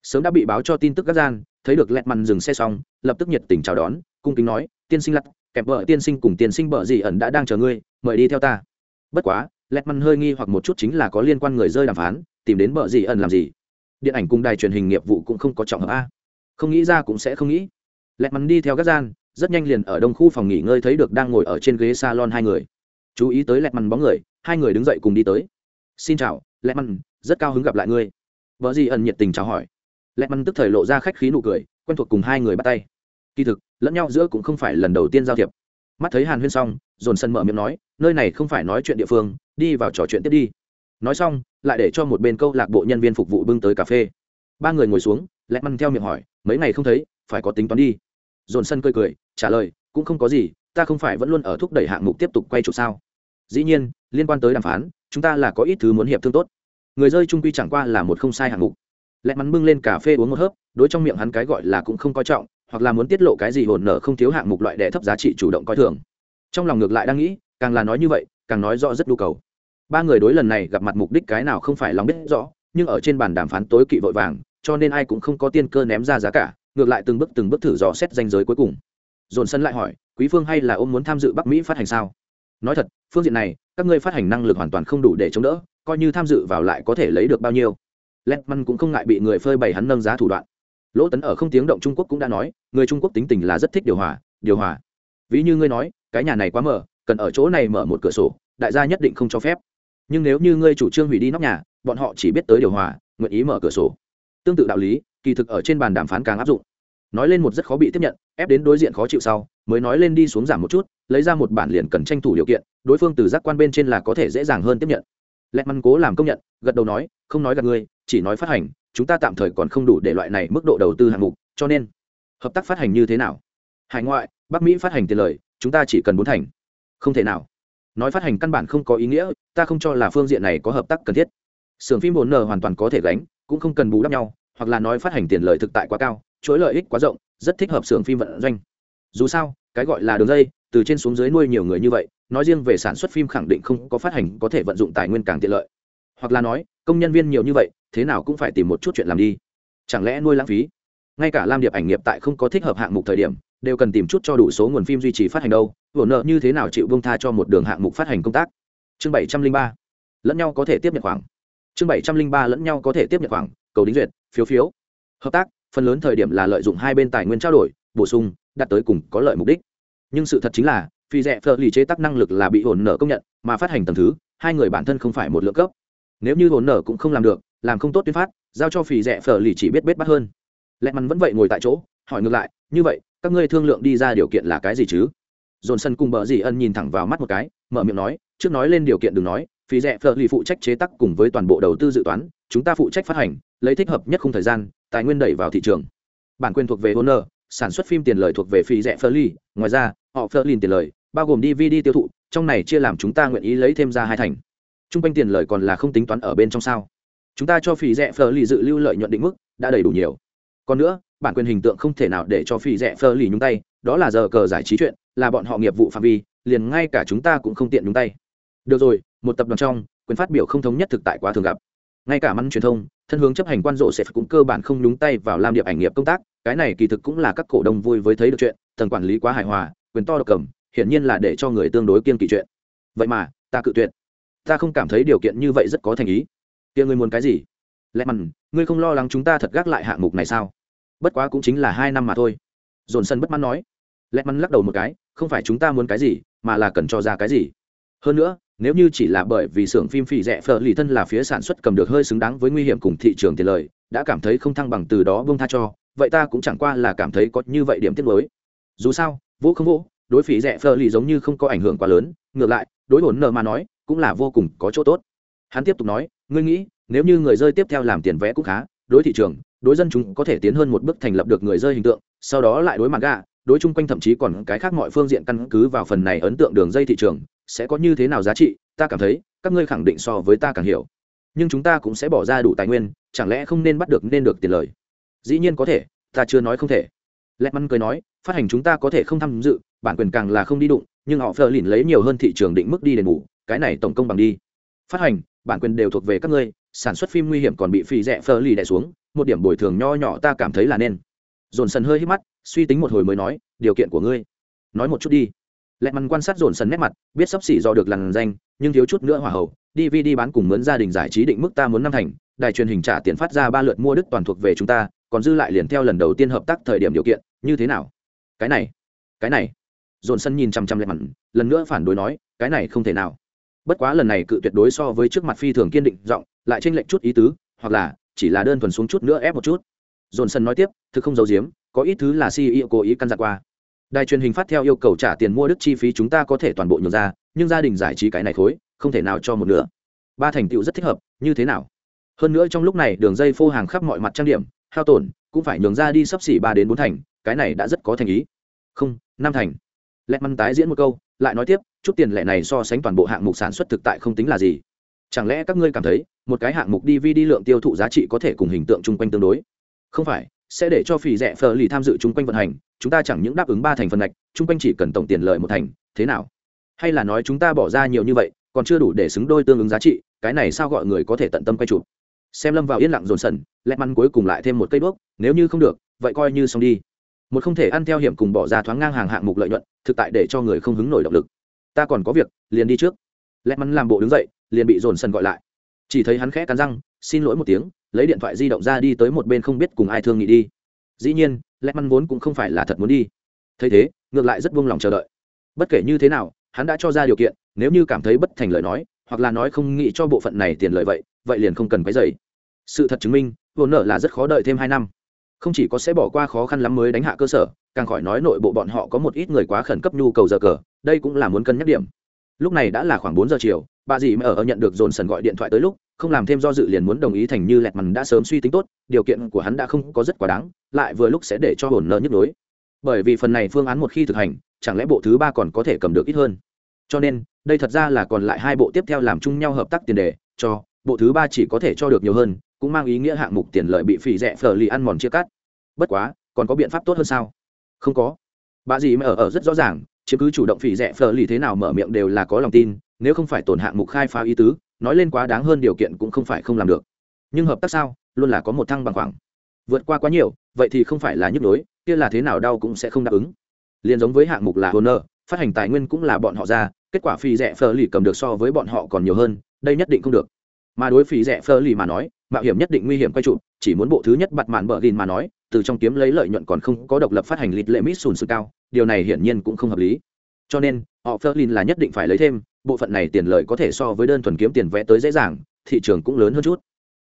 Sớm đã bị báo cho tin tức các gian thấy được lẹt mằn dừng xe xong lập tức nhiệt tình chào đón cung kính nói tiên sinh lặt kẹp vợ tiên sinh cùng tiên sinh bợ gì ẩn đã đang chờ ngươi mời đi theo ta. Bất quá lẹt mằn hơi nghi hoặc một chút chính là có liên quan người rơi đàm phán tìm đến bợ gì ẩn làm gì điện ảnh cùng đài truyền hình nghiệp vụ cũng không có trọng hợp a. Không nghĩ ra cũng sẽ không nghĩ. Lẹt mắn đi theo các gian, rất nhanh liền ở đông khu phòng nghỉ ngơi thấy được đang ngồi ở trên ghế salon hai người. Chú ý tới lẹt mằn bóng người, hai người đứng dậy cùng đi tới. Xin chào lẹt mằn rất cao hứng gặp lại ngươi. Vợ gì ẩn nhiệt tình chào hỏi. Lẹt măn tức thời lộ ra khách khí nụ cười, quen thuộc cùng hai người bắt tay. Kỳ thực, lẫn nhau giữa cũng không phải lần đầu tiên giao thiệp. Mắt thấy hàn huyên xong, dồn sân mở miệng nói, nơi này không phải nói chuyện địa phương, đi vào trò chuyện tiếp đi. Nói xong lại để cho một bên câu lạc bộ nhân viên phục vụ bưng tới cà phê. Ba người ngồi xuống lẹ măn theo miệng hỏi, mấy ngày không thấy, phải có tính toán đi. Dồn sân cười cười, trả lời, cũng không có gì, ta không phải vẫn luôn ở thúc đẩy hạng mục tiếp tục quay trụ sao? Dĩ nhiên, liên quan tới đàm phán, chúng ta là có ít thứ muốn hiệp thương tốt. Người rơi trung quy chẳng qua là một không sai hạng mục. Lẹ mắn bưng lên cà phê uống một hớp, đối trong miệng hắn cái gọi là cũng không coi trọng, hoặc là muốn tiết lộ cái gì hồn nở không thiếu hạng mục loại đẻ thấp giá trị chủ động coi thường. Trong lòng ngược lại đang nghĩ, càng là nói như vậy, càng nói rõ rất nhu cầu ba người đối lần này gặp mặt mục đích cái nào không phải lòng biết rõ, nhưng ở trên bàn đàm phán tối kỵ vội vàng, cho nên ai cũng không có tiên cơ ném ra giá cả, ngược lại từng bước từng bước thử dò xét danh giới cuối cùng. Dồn sân lại hỏi, quý phương hay là ôm muốn tham dự bắc mỹ phát hành sao? Nói thật, phương diện này, các ngươi phát hành năng lực hoàn toàn không đủ để chống đỡ, coi như tham dự vào lại có thể lấy được bao nhiêu. Letman cũng không ngại bị người phơi bày hắn nâng giá thủ đoạn. lỗ tấn ở không tiếng động trung quốc cũng đã nói, người trung quốc tính tình là rất thích điều hòa điều hòa. Ví như ngươi nói, cái nhà này quá mở, cần ở chỗ này mở một cửa sổ, đại gia nhất định không cho phép nhưng nếu như ngươi chủ trương hủy đi nóc nhà, bọn họ chỉ biết tới điều hòa, nguyện ý mở cửa sổ. Tương tự đạo lý, kỳ thực ở trên bàn đàm phán càng áp dụng. Nói lên một rất khó bị tiếp nhận, ép đến đối diện khó chịu sau, mới nói lên đi xuống giảm một chút, lấy ra một bản liền cần tranh thủ điều kiện, đối phương từ giác quan bên trên là có thể dễ dàng hơn tiếp nhận. Lẹt măn cố làm công nhận, gật đầu nói, không nói gặp ngươi, chỉ nói phát hành, chúng ta tạm thời còn không đủ để loại này mức độ đầu tư hạng mục, cho nên, hợp tác phát hành như thế nào? Hải ngoại, bắc mỹ phát hành tiền lời, chúng ta chỉ cần bốn thành. Không thể nào nói phát hành căn bản không có ý nghĩa, ta không cho là phương diện này có hợp tác cần thiết. Sưởng phim bốn n hoàn toàn có thể gánh, cũng không cần bù đắp nhau, hoặc là nói phát hành tiền lợi thực tại quá cao, chuỗi lợi ích quá rộng, rất thích hợp sưởng phim vận doanh. Dù sao, cái gọi là đường dây, từ trên xuống dưới nuôi nhiều người như vậy, nói riêng về sản xuất phim khẳng định không có phát hành có thể vận dụng tài nguyên càng tiện lợi. Hoặc là nói, công nhân viên nhiều như vậy, thế nào cũng phải tìm một chút chuyện làm đi. Chẳng lẽ nuôi lãng phí? Ngay cả lam điệp ảnh nghiệp tại không có thích hợp hạng mục thời điểm, đều cần tìm chút cho đủ số nguồn phim duy trì phát hành đâu. Vổ nợ như thế nào chịu bông tha cho một đường hạng mục phát hành công tác? Chương bảy trăm linh ba. Lẫn nhau có thể tiếp nhận khoảng. Chương bảy trăm linh ba lẫn nhau có thể tiếp nhận khoảng. Cầu đính duyệt, phiếu phiếu. Hợp tác, phần lớn thời điểm là lợi dụng hai bên tài nguyên trao đổi, bổ sung, đạt tới cùng có lợi mục đích. Nhưng sự thật chính là, phi rẻ phở lì chế tác năng lực là bị hồn nợ công nhận, mà phát hành tầm thứ, hai người bản thân không phải một lượng cấp. Nếu như hồn nợ cũng không làm được, làm không tốt tuyên phát, giao cho phi rẻ phở lì chỉ biết bết bắt hơn lẹ mắn vẫn vậy ngồi tại chỗ, hỏi ngược lại, như vậy, các ngươi thương lượng đi ra điều kiện là cái gì chứ? Dồn sân cùng bờ dì ân nhìn thẳng vào mắt một cái, mở miệng nói, trước nói lên điều kiện đừng nói, phí rẻ phở lì phụ trách chế tác cùng với toàn bộ đầu tư dự toán, chúng ta phụ trách phát hành, lấy thích hợp nhất không thời gian, tài nguyên đẩy vào thị trường. Bản quyền thuộc về honor sản xuất phim tiền lời thuộc về phí rẻ phở lì. Ngoài ra, họ phở lìn tiền lời, bao gồm dvd tiêu thụ, trong này chia làm chúng ta nguyện ý lấy thêm ra hai thành. T r u n g quanh tiền lời còn là không tính toán ở bên trong sao? Chúng ta cho phí rẻ phở lì dự lưu lợi nhuận định mức đã đầy đủ nhiều còn nữa, bản quyền hình tượng không thể nào để cho phi rẻ phơ lì nhúng tay, đó là giờ cờ giải trí chuyện, là bọn họ nghiệp vụ phạm vi, liền ngay cả chúng ta cũng không tiện nhúng tay. Được rồi, một tập đoàn trong, quyền phát biểu không thống nhất thực tại quá thường gặp. Ngay cả măn truyền thông, thân hướng chấp hành quan rộ sẽ cũng cơ bản không nhúng tay vào làm điệp ảnh nghiệp công tác, cái này kỳ thực cũng là các cổ đông vui với thấy được chuyện tầng quản lý quá hài hòa, quyền to độc cầm, hiển nhiên là để cho người tương đối kiên kỵ chuyện. Vậy mà, ta cự tuyệt. Ta không cảm thấy điều kiện như vậy rất có thành ý. Kia ngươi muốn cái gì? Lẽ mặn ngươi không lo lắng chúng ta thật gác lại hạng mục này sao? Bất quá cũng chính là hai năm mà thôi. Dồn sân bất mãn nói. Lẹt mắn lắc đầu một cái không phải chúng ta muốn cái gì mà là cần cho ra cái gì. Hơn nữa nếu như chỉ là bởi vì xưởng phim phì rẻ phở lì thân là phía sản xuất cầm được hơi xứng đáng với nguy hiểm cùng thị trường tiền lời đã cảm thấy không thăng bằng từ đó bông tha cho vậy ta cũng chẳng qua là cảm thấy có như vậy điểm tiết mới dù sao vũ không vũ, đối phí rẻ phở lì giống như không có ảnh hưởng quá lớn ngược lại đối hồn nợ mà nói cũng là vô cùng có chỗ tốt. Hắn tiếp tục nói ngươi nghĩ nếu như người rơi tiếp theo làm tiền vẽ cũng khá đối thị trường đối dân chúng có thể tiến hơn một bước thành lập được người rơi hình tượng, sau đó lại đối mặt gà đối chung quanh thậm chí còn cái khác mọi phương diện căn cứ vào phần này ấn tượng đường dây thị trường, sẽ có như thế nào giá trị, ta cảm thấy, các ngươi khẳng định so với ta càng hiểu. Nhưng chúng ta cũng sẽ bỏ ra đủ tài nguyên, chẳng lẽ không nên bắt được nên được tiền lời? Dĩ nhiên có thể, ta chưa nói không thể. Lẹt măn cười nói, phát hành chúng ta có thể không tham dự, bản quyền càng là không đi đụng, nhưng họ phờ lìn lấy nhiều hơn thị trường định mức đi đền bù, cái này tổng công bằng đi. Phát hành, bản quyền đều thuộc về các ngươi sản xuất phim nguy hiểm còn bị phi rẻ phờ lì đẻ xuống, một điểm bồi thường nho nhỏ ta cảm thấy là nên. Dồn sần hơi hít mắt, suy tính một hồi mới nói, điều kiện của ngươi. Nói một chút đi. Lẹ mằn quan sát dồn sần nét mặt, biết sắp xỉ do được làn danh, nhưng thiếu chút nữa hỏa hậu dvd bán cùng mướn gia đình giải trí định mức ta muốn năm thành, đài truyền hình trả tiền phát ra ba lượt mua đức toàn thuộc về chúng ta, còn dư lại liền theo lần đầu tiên hợp tác thời điểm điều kiện, như thế nào? Cái này cái này. Dồn sân nhìn chăm chăm lẹ mằn, lần nữa phản đối nói, cái này không thể nào. Bất quá lần này cự tuyệt đối so với trước mặt phi thường kiên định, giọng lại chênh lệch chút ý tứ, hoặc là chỉ là đơn thuần xuống chút nữa ép một chút. Dồn sân nói tiếp, thực không giấu giếm, có ít thứ là ceo cố ý căn dặn qua. Đài truyền hình phát theo yêu cầu trả tiền mua đức chi phí chúng ta có thể toàn bộ nhường ra, nhưng gia đình giải trí cái này khối, không thể nào cho một nửa. Ba thành tựu rất thích hợp, như thế nào? Hơn nữa trong lúc này đường dây phô hàng khắp mọi mặt trang điểm, hao tổn, cũng phải nhường ra đi sắp xỉ ba đến bốn thành, cái này đã rất có thành ý. Không, năm thành. Lẹt măn tái diễn một câu, lại nói tiếp, chút tiền lệ này so sánh toàn bộ hạng mục sản xuất thực tại không tính là gì chẳng lẽ các ngươi cảm thấy, một cái hạng mục dvd lượng tiêu thụ giá trị có thể cùng hình tượng chung quanh tương đối? Không phải, sẽ để cho phì rẻ phờ lì tham dự chung quanh vận hành, chúng ta chẳng những đáp ứng ba thành phần ngạch, chung quanh chỉ cần tổng tiền lợi một thành, thế nào? Hay là nói chúng ta bỏ ra nhiều như vậy, còn chưa đủ để xứng đôi tương ứng giá trị, cái này sao gọi người có thể tận tâm quay chụp? Xem lâm vào yên lặng dồn sần, lẹ măn cuối cùng lại thêm một cây đuốc, nếu như không được, vậy coi như xong đi. Một không thể ăn theo hiểm cùng bỏ ra thoáng ngang hàng hạng mục lợi nhuận, thực tại để cho người không hứng nổi động lực. Ta còn có việc, liền đi trước. Lẹ măn làm bộ đứng dậy liền bị dồn sần gọi lại. Chỉ thấy hắn khẽ cắn răng, xin lỗi một tiếng, lấy điện thoại di động ra đi tới một bên không biết cùng ai thương nghị đi. Dĩ nhiên lẽ măn vốn cũng không phải là thật muốn đi. Thấy thế, ngược lại rất buông lòng chờ đợi. Bất kể như thế nào, hắn đã cho ra điều kiện, nếu như cảm thấy bất thành lời nói, hoặc là nói không nghĩ cho bộ phận này tiền lợi vậy vậy liền không cần cái dày sự thật chứng minh vốn nợ là rất khó đợi thêm hai năm. Không chỉ có sẽ bỏ qua khó khăn lắm mới đánh hạ cơ sở, càng khỏi nói nội bộ bọn họ có một ít người quá khẩn cấp nhu cầu giờ cờ, đây cũng là muốn cân nhắc điểm lúc này đã là khoảng bốn giờ chiều, bà dì mà ở nhận được dồn sần gọi điện thoại tới lúc, không làm thêm do dự liền muốn đồng ý thành như lẹt mằn đã sớm suy tính tốt, điều kiện của hắn đã không có rất quá đáng, lại vừa lúc sẽ để cho hồn nợ nhức nhối. Bởi vì phần này phương án một khi thực hành, chẳng lẽ bộ thứ ba còn có thể cầm được ít hơn? Cho nên, đây thật ra là còn lại hai bộ tiếp theo làm chung nhau hợp tác tiền đề, cho bộ thứ ba chỉ có thể cho được nhiều hơn, cũng mang ý nghĩa hạng mục tiền lợi bị phỉ rẻ phở lì ăn mòn chia cắt. Bất quá, còn có biện pháp tốt hơn sao? Không có. Bà dì mà ở ở rất rõ ràng chiếm cứ chủ động phỉ rẻ phờ lì thế nào mở miệng đều là có lòng tin, nếu không phải tổn hạng mục khai phá ý tứ, nói lên quá đáng hơn điều kiện cũng không phải không làm được. Nhưng hợp tác sao, luôn là có một thăng bằng khoảng. Vượt qua quá nhiều, vậy thì không phải là nhức đối kia là thế nào đau cũng sẽ không đáp ứng. Liền giống với hạng mục là honor, phát hành tài nguyên cũng là bọn họ ra, kết quả phi rẻ phờ lì cầm được so với bọn họ còn nhiều hơn, đây nhất định không được. Mà đối phi rẻ phờ lì mà nói, mạo hiểm nhất định nguy hiểm quay trụ, chỉ muốn bộ thứ nhất bặt màn bờ gìn mà nói từ trong kiếm lấy lợi nhuận còn không có độc lập phát hành lịt lệ mít sùn sự cao, điều này hiển nhiên cũng không hợp lý. Cho nên, họ phơ là nhất định phải lấy thêm, bộ phận này tiền lợi có thể so với đơn thuần kiếm tiền vẽ tới dễ dàng, thị trường cũng lớn hơn chút.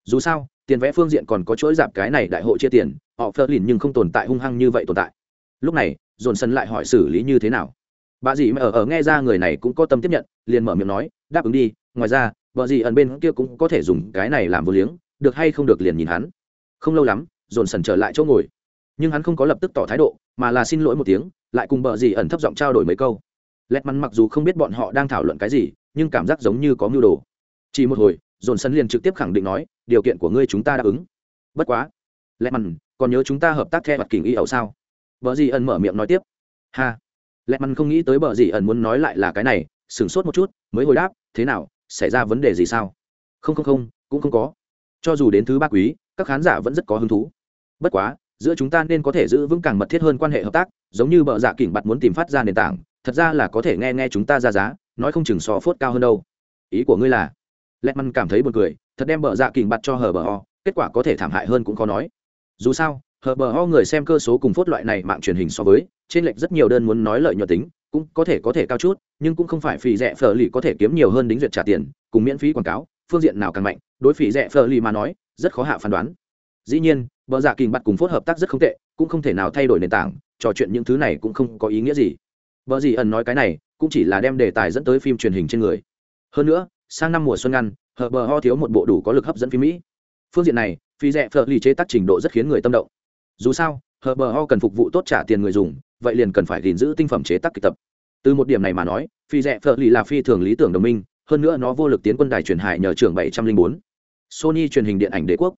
Dù sao, tiền vẽ phương diện còn có chuỗi giảm cái này đại hội chia tiền, họ phơ nhưng không tồn tại hung hăng như vậy tồn tại. Lúc này, dồn sân lại hỏi xử lý như thế nào. Bà dì mà ở ở nghe ra người này cũng có tâm tiếp nhận, liền mở miệng nói, đáp ứng đi, ngoài ra vợ dì ẩn bên kia cũng có thể dùng cái này làm vô liếng, được hay không được liền nhìn hắn. Không lâu lắm dồn sần trở lại chỗ ngồi. Nhưng hắn không có lập tức tỏ thái độ, mà là xin lỗi một tiếng, lại cùng bờ dì ẩn thấp giọng trao đổi mấy câu. Lẹt mắn mặc dù không biết bọn họ đang thảo luận cái gì, nhưng cảm giác giống như có mưu đồ. Chỉ một hồi, dồn sân liền trực tiếp khẳng định nói, điều kiện của ngươi chúng ta đáp ứng. Bất quá, lẹt mắn, còn nhớ chúng ta hợp tác theo mặt kình y ẩu sao? Bờ dì ẩn mở miệng nói tiếp. Ha. Lẹt mắn không nghĩ tới bờ dì ẩn muốn nói lại là cái này, sửng sốt một chút, mới hồi đáp, thế nào, xảy ra vấn đề gì sao? Không không không, cũng không có. Cho dù đến thứ ba quý, các khán giả vẫn rất có hứng thú bất quá, giữa chúng ta nên có thể giữ vững càng mật thiết hơn quan hệ hợp tác, giống như bờ dạ kỉnh bặt muốn tìm phát ra nền tảng, thật ra là có thể nghe nghe chúng ta ra giá, nói không chừng so phốt cao hơn đâu. Ý của ngươi là? Lẹt măn cảm thấy buồn cười, thật đem bờ dạ kỉnh bặt cho hờ bờ ho kết quả có thể thảm hại hơn cũng khó nói. Dù sao, hờ bờ ho người xem cơ số cùng phốt loại này mạng truyền hình so với, trên lệch rất nhiều đơn muốn nói lợi nhuận tính, cũng có thể có thể cao chút, nhưng cũng không phải phì rẻ phở lì có thể kiếm nhiều hơn đính duyệt trả tiền, cùng miễn phí quảng cáo, phương diện nào càng mạnh, đối phì rẻ phở lì mà nói, rất khó hạ phán đoán. Dĩ nhiên bờ dạ kình bắt cùng phối hợp tác rất không tệ, cũng không thể nào thay đổi nền tảng, trò chuyện những thứ này cũng không có ý nghĩa gì. Bờ gì ẩn nói cái này, cũng chỉ là đem đề tài dẫn tới phim truyền hình trên người. Hơn nữa, sang năm mùa xuân ngăn hợp bờ ho thiếu một bộ đủ có lực hấp dẫn phim mỹ. Phương diện này, phi rẻ phở lì chế tác trình độ rất khiến người tâm động. Dù sao hợp bờ ho cần phục vụ tốt trả tiền người dùng, vậy liền cần phải gìn giữ tinh phẩm chế tác kịch tập. Từ một điểm này mà nói, phi rẻ phở lì là phi thường lý tưởng đồng minh, hơn nữa nó vô lực tiến quân đài truyền hải nhờ trưởng bảy trăm linh bốn. Sony truyền hình điện ảnh đế quốc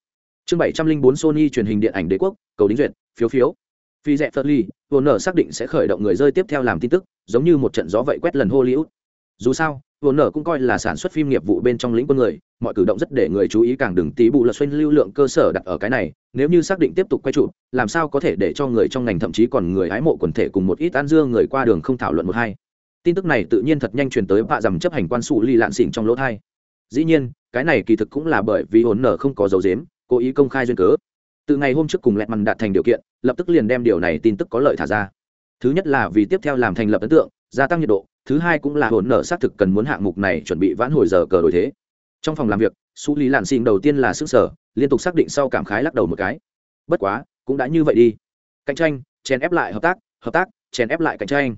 chương bảy trăm linh bốn sony truyền hình điện ảnh đế quốc, cầu đính duyệt, phiếu phiếu. Phi Dẹt phật ly vô nở xác định sẽ khởi động người rơi tiếp theo làm tin tức, giống như một trận gió vậy quét lần hollywood. Dù sao, vô nở cũng coi là sản xuất phim nghiệp vụ bên trong lĩnh quân người, mọi cử động rất để người chú ý càng đừng tí bù là xuyên lưu lượng cơ sở đặt ở cái này, nếu như xác định tiếp tục quay trụ, làm sao có thể để cho người trong ngành thậm chí còn người hái mộ quần thể cùng một ít an dương người qua đường không thảo luận một hai. Tin tức này tự nhiên thật nhanh truyền tới bạ dầm chấp hành quan sụ ly lạn xỉn trong lỗ thai. Dĩ nhiên, cái này kỳ thực cũng là bởi vì hồn nở không có dấu dếm cố ý công khai duyên cớ. Từ ngày hôm trước cùng lẹt mằn đạt thành điều kiện, lập tức liền đem điều này tin tức có lợi thả ra. Thứ nhất là vì tiếp theo làm thành lập ấn tượng, gia tăng nhiệt độ, thứ hai cũng là hỗn nở xác thực cần muốn hạng mục này chuẩn bị vãn hồi giờ cờ đổi thế. Trong phòng làm việc xú lý lạn xịn đầu tiên là sức sở liên tục xác định sau cảm khái lắc đầu một cái. Bất quá, cũng đã như vậy đi. Cạnh tranh, chèn ép lại hợp tác hợp tác, chèn ép lại cạnh tranh.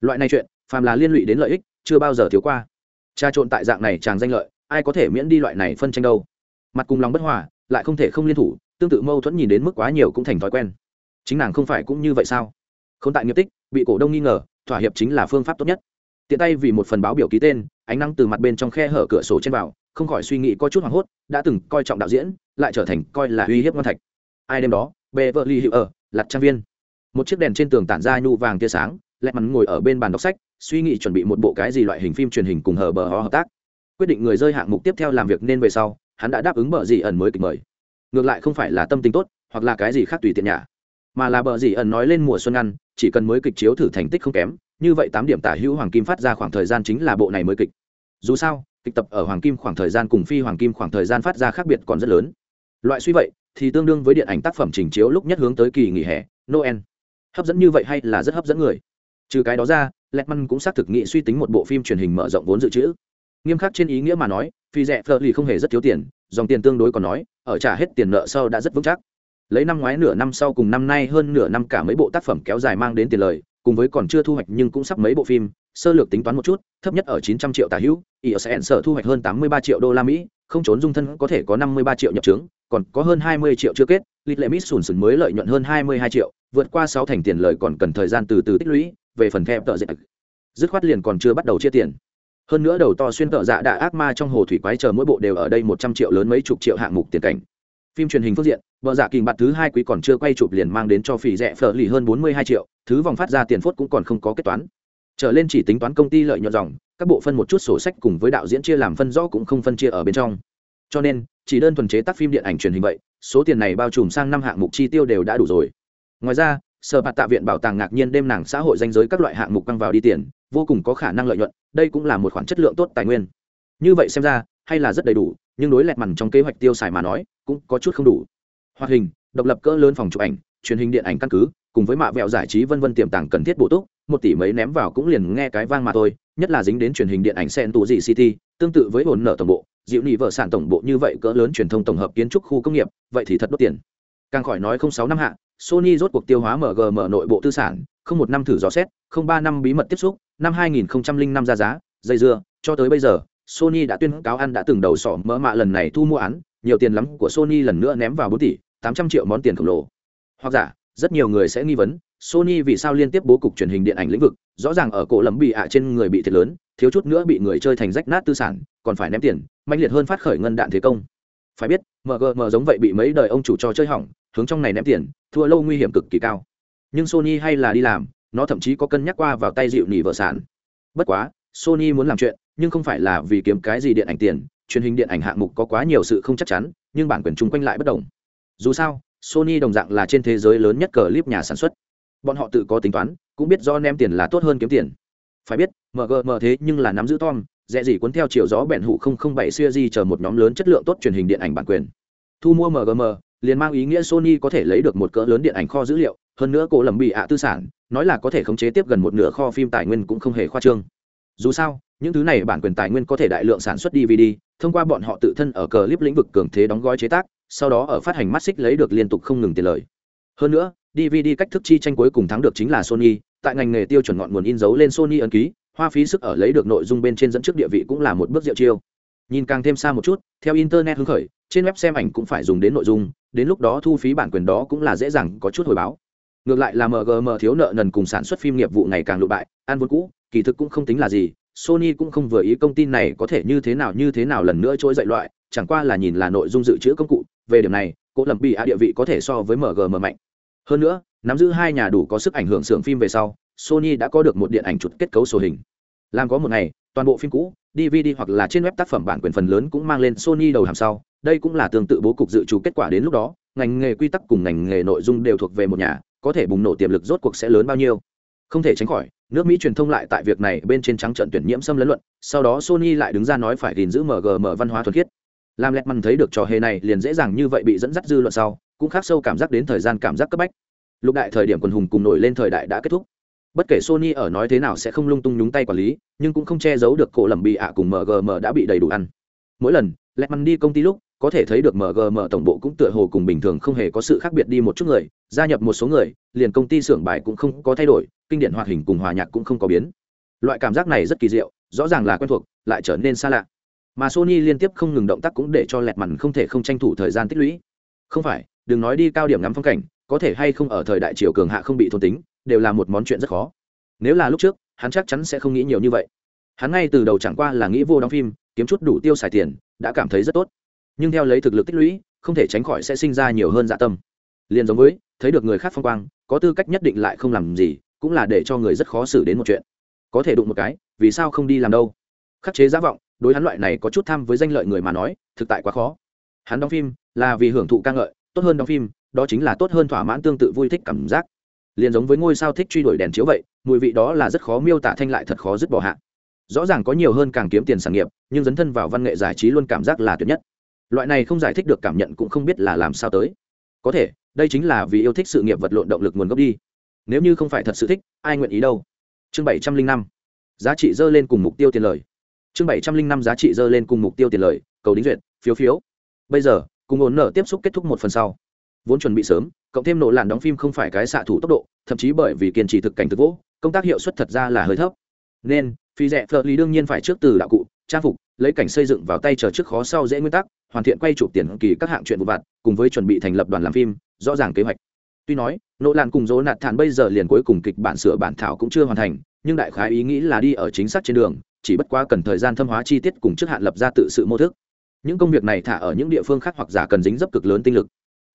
Loại này chuyện, phàm là liên lụy đến lợi ích, chưa bao giờ thiếu qua. Tra trộn tại dạng này chàng danh lợi, ai có thể miễn đi loại này phân tranh đâu? Mặt cùng lòng bất hòa lại không thể không liên thủ, tương tự mâu thuẫn nhìn đến mức quá nhiều cũng thành thói quen. Chính nàng không phải cũng như vậy sao? Không tại nghiệp tích, bị cổ đông nghi ngờ, thỏa hiệp chính là phương pháp tốt nhất. Tiện tay vì một phần báo biểu ký tên, ánh năng từ mặt bên trong khe hở cửa sổ trên vào, không khỏi suy nghĩ có chút hoảng hốt, đã từng coi trọng đạo diễn, lại trở thành coi là uy hiếp ngon thạch. Ai đêm đó bê vợ ly hữu ở lặt trang viên. Một chiếc đèn trên tường tản ra nhu vàng tia sáng lẹ mắn ngồi ở bên bàn đọc sách, suy nghĩ chuẩn bị một bộ cái gì loại hình phim truyền hình cùng hờ bờ ho hợp tác. Quyết định người rơi hạng mục tiếp theo làm việc nên về sau hắn đã đáp ứng bờ gì ẩn mới kịch mời. Ngược lại không phải là tâm tình tốt, hoặc là cái gì khác tùy tiện nhà mà là bờ gì ẩn nói lên mùa xuân ăn, chỉ cần mới kịch chiếu thử thành tích không kém, như vậy tám điểm tả hữu hoàng kim phát ra khoảng thời gian chính là bộ này mới kịch. Dù sao, kịch tập ở hoàng kim khoảng thời gian cùng phi hoàng kim khoảng thời gian phát ra khác biệt còn rất lớn. Loại suy vậy, thì tương đương với điện ảnh tác phẩm trình chiếu lúc nhất hướng tới kỳ nghỉ hè, noel. Hấp dẫn như vậy hay là rất hấp dẫn người? Trừ cái đó ra, Letman cũng xác thực nghị suy tính một bộ phim truyền hình mở rộng vốn dự trữ nghiêm khắc trên ý nghĩa mà nói, phi rẻ phở lì không hề rất thiếu tiền, dòng tiền tương đối còn nói, ở trả hết tiền nợ sau đã rất vững chắc. Lấy năm ngoái nửa năm sau cùng năm nay hơn nửa năm cả mấy bộ tác phẩm kéo dài mang đến tiền lời, cùng với còn chưa thu hoạch nhưng cũng sắp mấy bộ phim, sơ lược tính toán một chút, thấp nhất ở 900 triệu tà hữu ý sẽ sở thu hoạch hơn 83 triệu đô la mỹ, không trốn dung thân có thể có 53 triệu nhập trướng, còn có hơn 20 triệu chưa kết lịch lệ mít sùn sùn mới lợi nhuận hơn 22 triệu, vượt qua 6 thành tiền lời còn cần thời gian từ từ tích lũy, về phần thẹp tợ dệt. Dứt khoát liền còn chưa bắt đầu chia tiền hơn nữa đầu to xuyên tợ dạ đã ác ma trong hồ thủy quái chờ mỗi bộ đều ở đây 100 triệu lớn mấy chục triệu hạng mục tiền cảnh. Phim truyền hình phương diện, vợ dạ kình bạt thứ hai quý còn chưa quay chụp liền mang đến cho phỉ rẻ phở lì hơn 42 triệu, thứ vòng phát ra tiền phốt cũng còn không có kết toán. Trở lên chỉ tính toán công ty lợi nhuận dòng, các bộ phân một chút sổ sách cùng với đạo diễn chia làm phân rõ cũng không phân chia ở bên trong. Cho nên, chỉ đơn thuần chế tác phim điện ảnh truyền hình vậy, số tiền này bao trùm sang năm hạng mục chi tiêu đều đã đủ rồi. Ngoài ra, sở bạt tạ viện bảo tàng ngạc nhiên đêm nàng xã hội danh giới các loại hạng mục căng vào đi tiền vô cùng có khả năng lợi nhuận, đây cũng là một khoản chất lượng tốt tài nguyên. Như vậy xem ra, hay là rất đầy đủ, nhưng đối lẹt mằn trong kế hoạch tiêu xài mà nói, cũng có chút không đủ. Hoạt hình, độc lập cỡ lớn phòng chụp ảnh, truyền hình điện ảnh căn cứ, cùng với mạ vẹo giải trí vân vân tiềm tàng cần thiết bổ túc, một tỷ mấy ném vào cũng liền nghe cái vang mà thôi, nhất là dính đến truyền hình điện ảnh sen tù dị city, tương tự với hồn nợ tổng bộ dịu nị vợ sản tổng bộ như vậy cỡ lớn truyền thông tổng hợp kiến trúc khu công nghiệp, vậy thì thật đốt tiền. Càng khỏi nói không sáu năm hạ, sony rốt cuộc tiêu hóa mgm nội bộ tư sản, không một năm thử dò xét, không ba năm bí mật tiếp xúc năm hai nghìn năm ra giá, dây dưa, cho tới bây giờ, sony đã tuyên cáo ăn đã từng đầu sỏ mỡ mạ lần này thu mua án, nhiều tiền lắm của sony lần nữa ném vào bốn tỷ, tám trăm triệu món tiền khổng lồ. Hoặc giả, rất nhiều người sẽ nghi vấn, sony vì sao liên tiếp bố cục truyền hình điện ảnh lĩnh vực, rõ ràng ở cổ lấm bị ạ trên người bị thiệt lớn, thiếu chút nữa bị người chơi thành rách nát tư sản, còn phải ném tiền mạnh liệt hơn phát khởi ngân đạn thế công. Phải biết, mgm giống vậy bị mấy đời ông chủ cho chơi hỏng, hướng trong này ném tiền, thua lâu nguy hiểm cực kỳ cao. Nhưng sony hay là đi làm nó thậm chí có cân nhắc qua vào tay dịu nỉ vợ sản. Bất quá, sony muốn làm chuyện, nhưng không phải là vì kiếm cái gì điện ảnh tiền, truyền hình điện ảnh hạng mục có quá nhiều sự không chắc chắn, nhưng bản quyền chung quanh lại bất đồng. Dù sao, sony đồng dạng là trên thế giới lớn nhất clip nhà sản xuất. Bọn họ tự có tính toán, cũng biết do ném tiền là tốt hơn kiếm tiền. Phải biết mgm thế nhưng là nắm giữ tom dễ gì cuốn theo chiều gió bẹn hụ bảy siêu di chờ một nhóm lớn chất lượng tốt truyền hình điện ảnh bản quyền. Thu mua mgm liền mang ý nghĩa sony có thể lấy được một cỡ lớn điện ảnh kho dữ liệu, hơn nữa cổ lầm bị ạ tư sản nói là có thể khống chế tiếp gần một nửa kho phim tài nguyên cũng không hề khoa trương. Dù sao, những thứ này bản quyền tài nguyên có thể đại lượng sản xuất dvd thông qua bọn họ tự thân ở clip lĩnh vực cường thế đóng gói chế tác, sau đó ở phát hành mắt xích lấy được liên tục không ngừng tiền lời. Hơn nữa dvd cách thức chi tranh cuối cùng thắng được chính là sony, tại ngành nghề tiêu chuẩn ngọn nguồn in dấu lên sony ấn ký, hoa phí sức ở lấy được nội dung bên trên dẫn trước địa vị cũng là một bước diệu chiêu. Nhìn càng thêm xa một chút, theo internet hứng khởi, trên web xem ảnh cũng phải dùng đến nội dung, đến lúc đó thu phí bản quyền đó cũng là dễ dàng có chút hồi báo ngược lại là mgm thiếu nợ nần cùng sản xuất phim nghiệp vụ ngày càng lụ bại an vốn cũ, kỳ thực cũng không tính là gì, sony cũng không vừa ý công ty này có thể như thế nào như thế nào lần nữa trỗi dậy loại, chẳng qua là nhìn là nội dung dự trữ công cụ, về điểm này cỗ lầm bị a địa vị có thể so với mgm mạnh. Hơn nữa, nắm giữ hai nhà đủ có sức ảnh hưởng xưởng phim về sau, sony đã có được một điện ảnh chụp kết cấu sổ hình. Làm có một ngày, toàn bộ phim cũ dvd hoặc là trên web tác phẩm bản quyền phần lớn cũng mang lên sony đầu hàm sau, đây cũng là tương tự bố cục dự trù kết quả đến lúc đó, ngành nghề quy tắc cùng ngành nghề nội dung đều thuộc về một nhà có thể bùng nổ tiềm lực rốt cuộc sẽ lớn bao nhiêu. Không thể tránh khỏi, nước mỹ truyền thông lại tại việc này bên trên trắng trận tuyển nhiễm xâm lấn luận, sau đó sony lại đứng ra nói phải gìn giữ mgm văn hóa thuần khiết. Làm lẹt mằn thấy được trò hề này liền dễ dàng như vậy bị dẫn dắt dư luận sau, cũng khác sâu cảm giác đến thời gian cảm giác cấp bách. Lục đại thời điểm quần hùng cùng nổi lên thời đại đã kết thúc. Bất kể sony ở nói thế nào sẽ không lung tung nhúng tay quản lý, nhưng cũng không che giấu được cổ lầm bị ạ cùng mgm đã bị đầy đủ ăn. Mỗi lần, lẹt mằn đi công ty lúc có thể thấy được mgm tổng bộ cũng tựa hồ cùng bình thường không hề có sự khác biệt đi một chút người, gia nhập một số người, liền công ty xưởng bài cũng không có thay đổi, kinh điển hoạt hình cùng hòa nhạc cũng không có biến. Loại cảm giác này rất kỳ diệu, rõ ràng là quen thuộc, lại trở nên xa lạ. Mà sony liên tiếp không ngừng động tác cũng để cho lẹt mằn không thể không tranh thủ thời gian tích lũy. Không phải, đừng nói đi cao điểm ngắm phong cảnh, có thể hay không ở thời đại triều cường hạ không bị thôn tính, đều là một món chuyện rất khó. Nếu là lúc trước, hắn chắc chắn sẽ không nghĩ nhiều như vậy. Hắn ngay từ đầu chẳng qua là nghĩ vô đóng phim, kiếm chút đủ tiêu xài tiền, đã cảm thấy rất tốt nhưng theo lấy thực lực tích lũy, không thể tránh khỏi sẽ sinh ra nhiều hơn dạ tâm. Liền giống với, thấy được người khác phong quang, có tư cách nhất định lại không làm gì, cũng là để cho người rất khó xử đến một chuyện. Có thể đụng một cái, vì sao không đi làm đâu? Khắc chế giả vọng, đối hắn loại này có chút tham với danh lợi người mà nói, thực tại quá khó. Hắn đóng phim, là vì hưởng thụ ca ngợi, tốt hơn đóng phim, đó chính là tốt hơn thỏa mãn tương tự vui thích cảm giác. Liền giống với ngôi sao thích truy đuổi đèn chiếu vậy, mùi vị đó là rất khó miêu tả thanh lại thật khó dứt bỏ hạ. Rõ ràng có nhiều hơn càng kiếm tiền sản nghiệp, nhưng dấn thân vào văn nghệ giải trí luôn cảm giác là tuyệt nhất loại này không giải thích được cảm nhận cũng không biết là làm sao tới. Có thể, đây chính là vì yêu thích sự nghiệp vật lộn động lực nguồn gốc đi. Nếu như không phải thật sự thích, ai nguyện ý đâu? Chương bảy trăm linh năm, giá trị dơ lên cùng mục tiêu tiền lời. Chương bảy trăm linh năm, giá trị dơ lên cùng mục tiêu tiền lời, cầu đính duyệt, phiếu phiếu. Bây giờ, cùng ổn nở tiếp xúc kết thúc một phần sau. Vốn chuẩn bị sớm, cộng thêm nổ làn đóng phim không phải cái xạ thủ tốc độ, thậm chí bởi vì kiên trì thực cảnh thực vỗ, công tác hiệu suất thật ra là hơi thấp. Nên, phi rẻ phở lý đương nhiên phải trước từ đạo cụ, trang phục, lấy cảnh xây dựng vào tay chờ trước khó sau dễ nguyên tắc hoàn thiện quay chụp tiền kỳ các hạng chuyện vụ vặt, cùng với chuẩn bị thành lập đoàn làm phim, rõ ràng kế hoạch. Tuy nói, nỗ làn cùng dỗ nạt thản bây giờ liền cuối cùng kịch bản sửa bản thảo cũng chưa hoàn thành, nhưng đại khái ý nghĩ là đi ở chính xác trên đường, chỉ bất quá cần thời gian thâm hóa chi tiết cùng trước hạn lập ra tự sự mô thức. Những công việc này thả ở những địa phương khác hoặc giả cần dính dấp cực lớn tinh lực.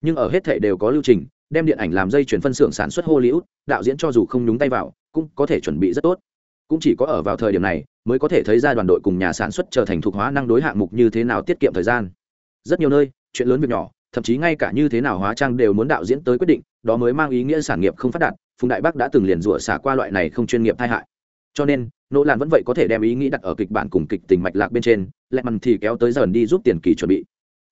Nhưng ở hết thể đều có lưu trình, đem điện ảnh làm dây chuyển phân xưởng sản xuất hollywood, đạo diễn cho dù không nhúng tay vào, cũng có thể chuẩn bị rất tốt. Cũng chỉ có ở vào thời điểm này, mới có thể thấy ra đoàn đội cùng nhà sản xuất trở thành thuộc hóa năng đối hạng mục như thế nào tiết kiệm thời gian rất nhiều nơi, chuyện lớn việc nhỏ, thậm chí ngay cả như thế nào hóa trang đều muốn đạo diễn tới quyết định, đó mới mang ý nghĩa sản nghiệp không phát đạt, phùng đại bắc đã từng liền rủa xả qua loại này không chuyên nghiệp tai hại. Cho nên, nỗ lan vẫn vậy có thể đem ý nghĩ đặt ở kịch bản cùng kịch tình mạch lạc bên trên, lẹ mằn thì kéo tới dần đi giúp tiền kỳ chuẩn bị.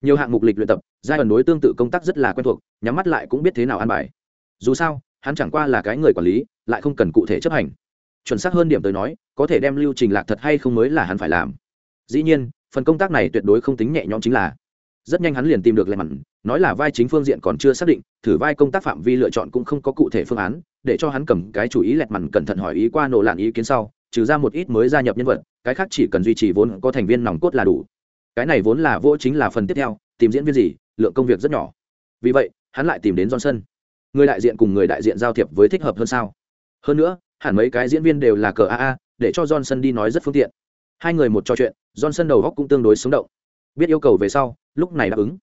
Nhiều hạng mục lịch luyện tập giai đoạn đối tương tự công tác rất là quen thuộc, nhắm mắt lại cũng biết thế nào an bài. Dù sao, hắn chẳng qua là cái người quản lý, lại không cần cụ thể chấp hành. Chuẩn xác hơn điểm tới nói, có thể đem lưu trình lạc thật hay không mới là hắn phải làm. Dĩ nhiên, phần công tác này tuyệt đối không tính nhẹ nhõm chính là rất nhanh hắn liền tìm được lẹ mặn, nói là vai chính phương diện còn chưa xác định, thử vai công tác phạm vi lựa chọn cũng không có cụ thể phương án, để cho hắn cầm cái chủ ý lẹt mặn cẩn thận hỏi ý qua nổ lạn ý kiến sau, trừ ra một ít mới gia nhập nhân vật, cái khác chỉ cần duy trì vốn có thành viên nòng cốt là đủ. Cái này vốn là vô chính là phần tiếp theo, tìm diễn viên gì, lượng công việc rất nhỏ. Vì vậy, hắn lại tìm đến johnson. Người đại diện cùng người đại diện giao thiệp với thích hợp hơn sao? Hơn nữa, hẳn mấy cái diễn viên đều là cờ aa để cho johnson đi nói rất phương tiện. Hai người một trò chuyện, johnson đầu góc cũng tương đối sống động. Biết yêu cầu về sau lúc này đáp ứng.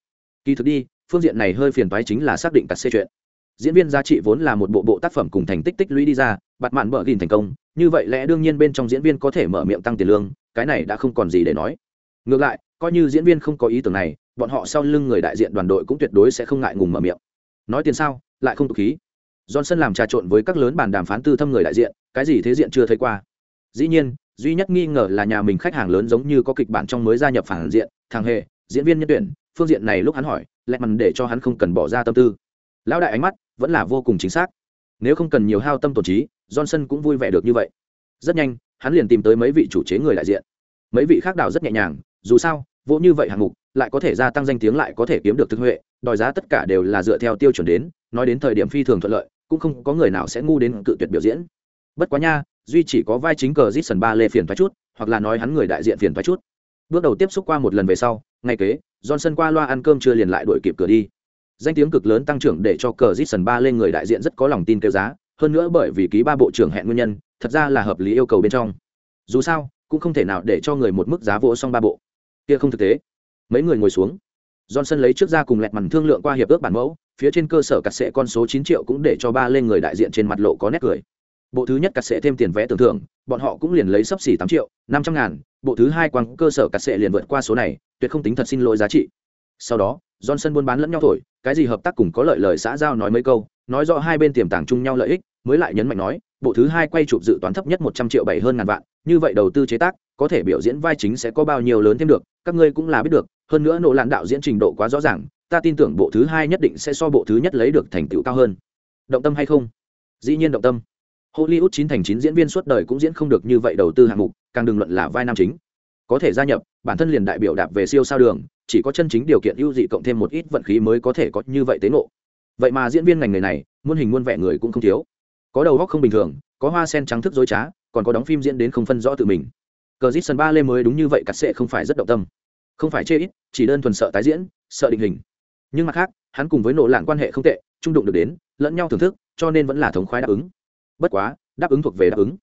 Kỳ thực đi, phương diện này hơi phiền toái chính là xác định cắt xê chuyện. Diễn viên giá trị vốn là một bộ bộ tác phẩm cùng thành tích tích lũy đi ra bặt mạn bở gìn thành công, như vậy lẽ đương nhiên bên trong diễn viên có thể mở miệng tăng tiền lương, cái này đã không còn gì để nói. Ngược lại, coi như diễn viên không có ý tưởng này, bọn họ sau lưng người đại diện đoàn đội cũng tuyệt đối sẽ không ngại ngùng mở miệng. Nói tiền sao, lại không tục khí. Johnson làm trà trộn với các lớn bàn đàm phán tư thâm người đại diện, cái gì thế diện chưa thấy qua. Dĩ nhiên, duy nhất nghi ngờ là nhà mình khách hàng lớn giống như có kịch bản trong mới gia nhập phản diện, thằng hề diễn viên nhân tuyển, phương diện này lúc hắn hỏi, lẹ mằn để cho hắn không cần bỏ ra tâm tư. Lão đại ánh mắt vẫn là vô cùng chính xác. Nếu không cần nhiều hao tâm tổn trí, johnson cũng vui vẻ được như vậy. Rất nhanh, hắn liền tìm tới mấy vị chủ chế người đại diện. Mấy vị khác đảo rất nhẹ nhàng, dù sao vỗ như vậy hạng mục, lại có thể gia tăng danh tiếng lại có thể kiếm được thực huệ, đòi giá tất cả đều là dựa theo tiêu chuẩn đến, nói đến thời điểm phi thường thuận lợi, cũng không có người nào sẽ ngu đến cự tuyệt biểu diễn. Bất quá nha, duy chỉ có vai chính cờ Jason ba lê phiền thoái chút, hoặc là nói hắn người đại diện phiền thoái chút. Bước đầu tiếp xúc qua một lần về sau ngay kế, johnson qua loa ăn cơm chưa liền lại đuổi kịp cửa đi. Danh tiếng cực lớn tăng trưởng để cho cờ Jason ba lên người đại diện rất có lòng tin kêu giá, hơn nữa bởi vì ký ba bộ trưởng hẹn nguyên nhân, thật ra là hợp lý yêu cầu bên trong. Dù sao, cũng không thể nào để cho người một mức giá vỗ xong ba bộ. Kia không thực tế. Mấy người ngồi xuống. Johnson lấy trước ra cùng lẹt mằn thương lượng qua hiệp ước bản mẫu, phía trên cơ sở cắt sệ con số chín triệu cũng để cho ba lên người đại diện trên mặt lộ có nét cười. Bộ thứ nhất cắt sệ thêm tiền vé tưởng thưởng, bọn họ cũng liền lấy sấp xỉ tám triệu, năm trăm ngàn, bộ thứ hai quang cơ sở cắt sệ liền vượt qua số này tuyệt không tính thật xin lỗi giá trị. Sau đó, johnson buôn bán lẫn nhau thổi, cái gì hợp tác cùng có lợi lời xã giao nói mấy câu, nói rõ hai bên tiềm tàng chung nhau lợi ích, mới lại nhấn mạnh nói, bộ thứ hai quay chụp dự toán thấp nhất một trăm triệu bảy hơn ngàn vạn, như vậy đầu tư chế tác, có thể biểu diễn vai chính sẽ có bao nhiêu lớn thêm được, các ngươi cũng là biết được, hơn nữa nỗ lãn đạo diễn trình độ quá rõ ràng, ta tin tưởng bộ thứ hai nhất định sẽ so bộ thứ nhất lấy được thành tựu cao hơn. Động tâm hay không? Dĩ nhiên động tâm. Hollywood chín thành chín diễn viên suốt đời cũng diễn không được như vậy đầu tư hạng mục, càng đừng luận là vai nam chính có thể gia nhập, bản thân liền đại biểu đạp về siêu sao đường, chỉ có chân chính điều kiện ưu dị cộng thêm một ít vận khí mới có thể có như vậy tế ngộ. Vậy mà diễn viên ngành nghề này, muôn hình muôn vẻ người cũng không thiếu. Có đầu góc không bình thường, có hoa sen trắng thức dối trá, còn có đóng phim diễn đến không phân rõ tự mình. Cờ dít sân ba lê mới đúng như vậy, cắt sệ không phải rất động tâm. Không phải chê ít, chỉ đơn thuần sợ tái diễn, sợ định hình. Nhưng mặt khác, hắn cùng với nổ lạng quan hệ không tệ, trung đụng được đến, lẫn nhau thưởng thức, cho nên vẫn là thống khoái đáp ứng. Bất quá, đáp ứng thuộc về đáp ứng.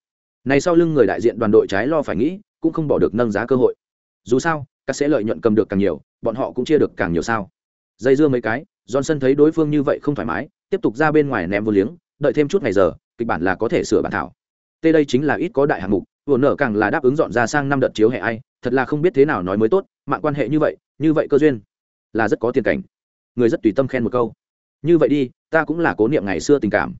Này sau lưng người đại diện đoàn đội trái lo phải nghĩ cũng không bỏ được nâng giá cơ hội. Dù sao, các sẽ lợi nhuận cầm được càng nhiều, bọn họ cũng chia được càng nhiều sao. Dây dưa mấy cái, johnson thấy đối phương như vậy không thoải mái, tiếp tục ra bên ngoài ném vô liếng, đợi thêm chút ngày giờ, kịch bản là có thể sửa bản thảo. Tê đây chính là ít có đại hạng mục, vừa nở càng là đáp ứng dọn ra sang năm đợt chiếu hệ ai, thật là không biết thế nào nói mới tốt, mạng quan hệ như vậy như vậy cơ duyên, là rất có tiền cảnh. Người rất tùy tâm khen một câu. Như vậy đi, ta cũng là cố niệm ngày xưa tình cảm.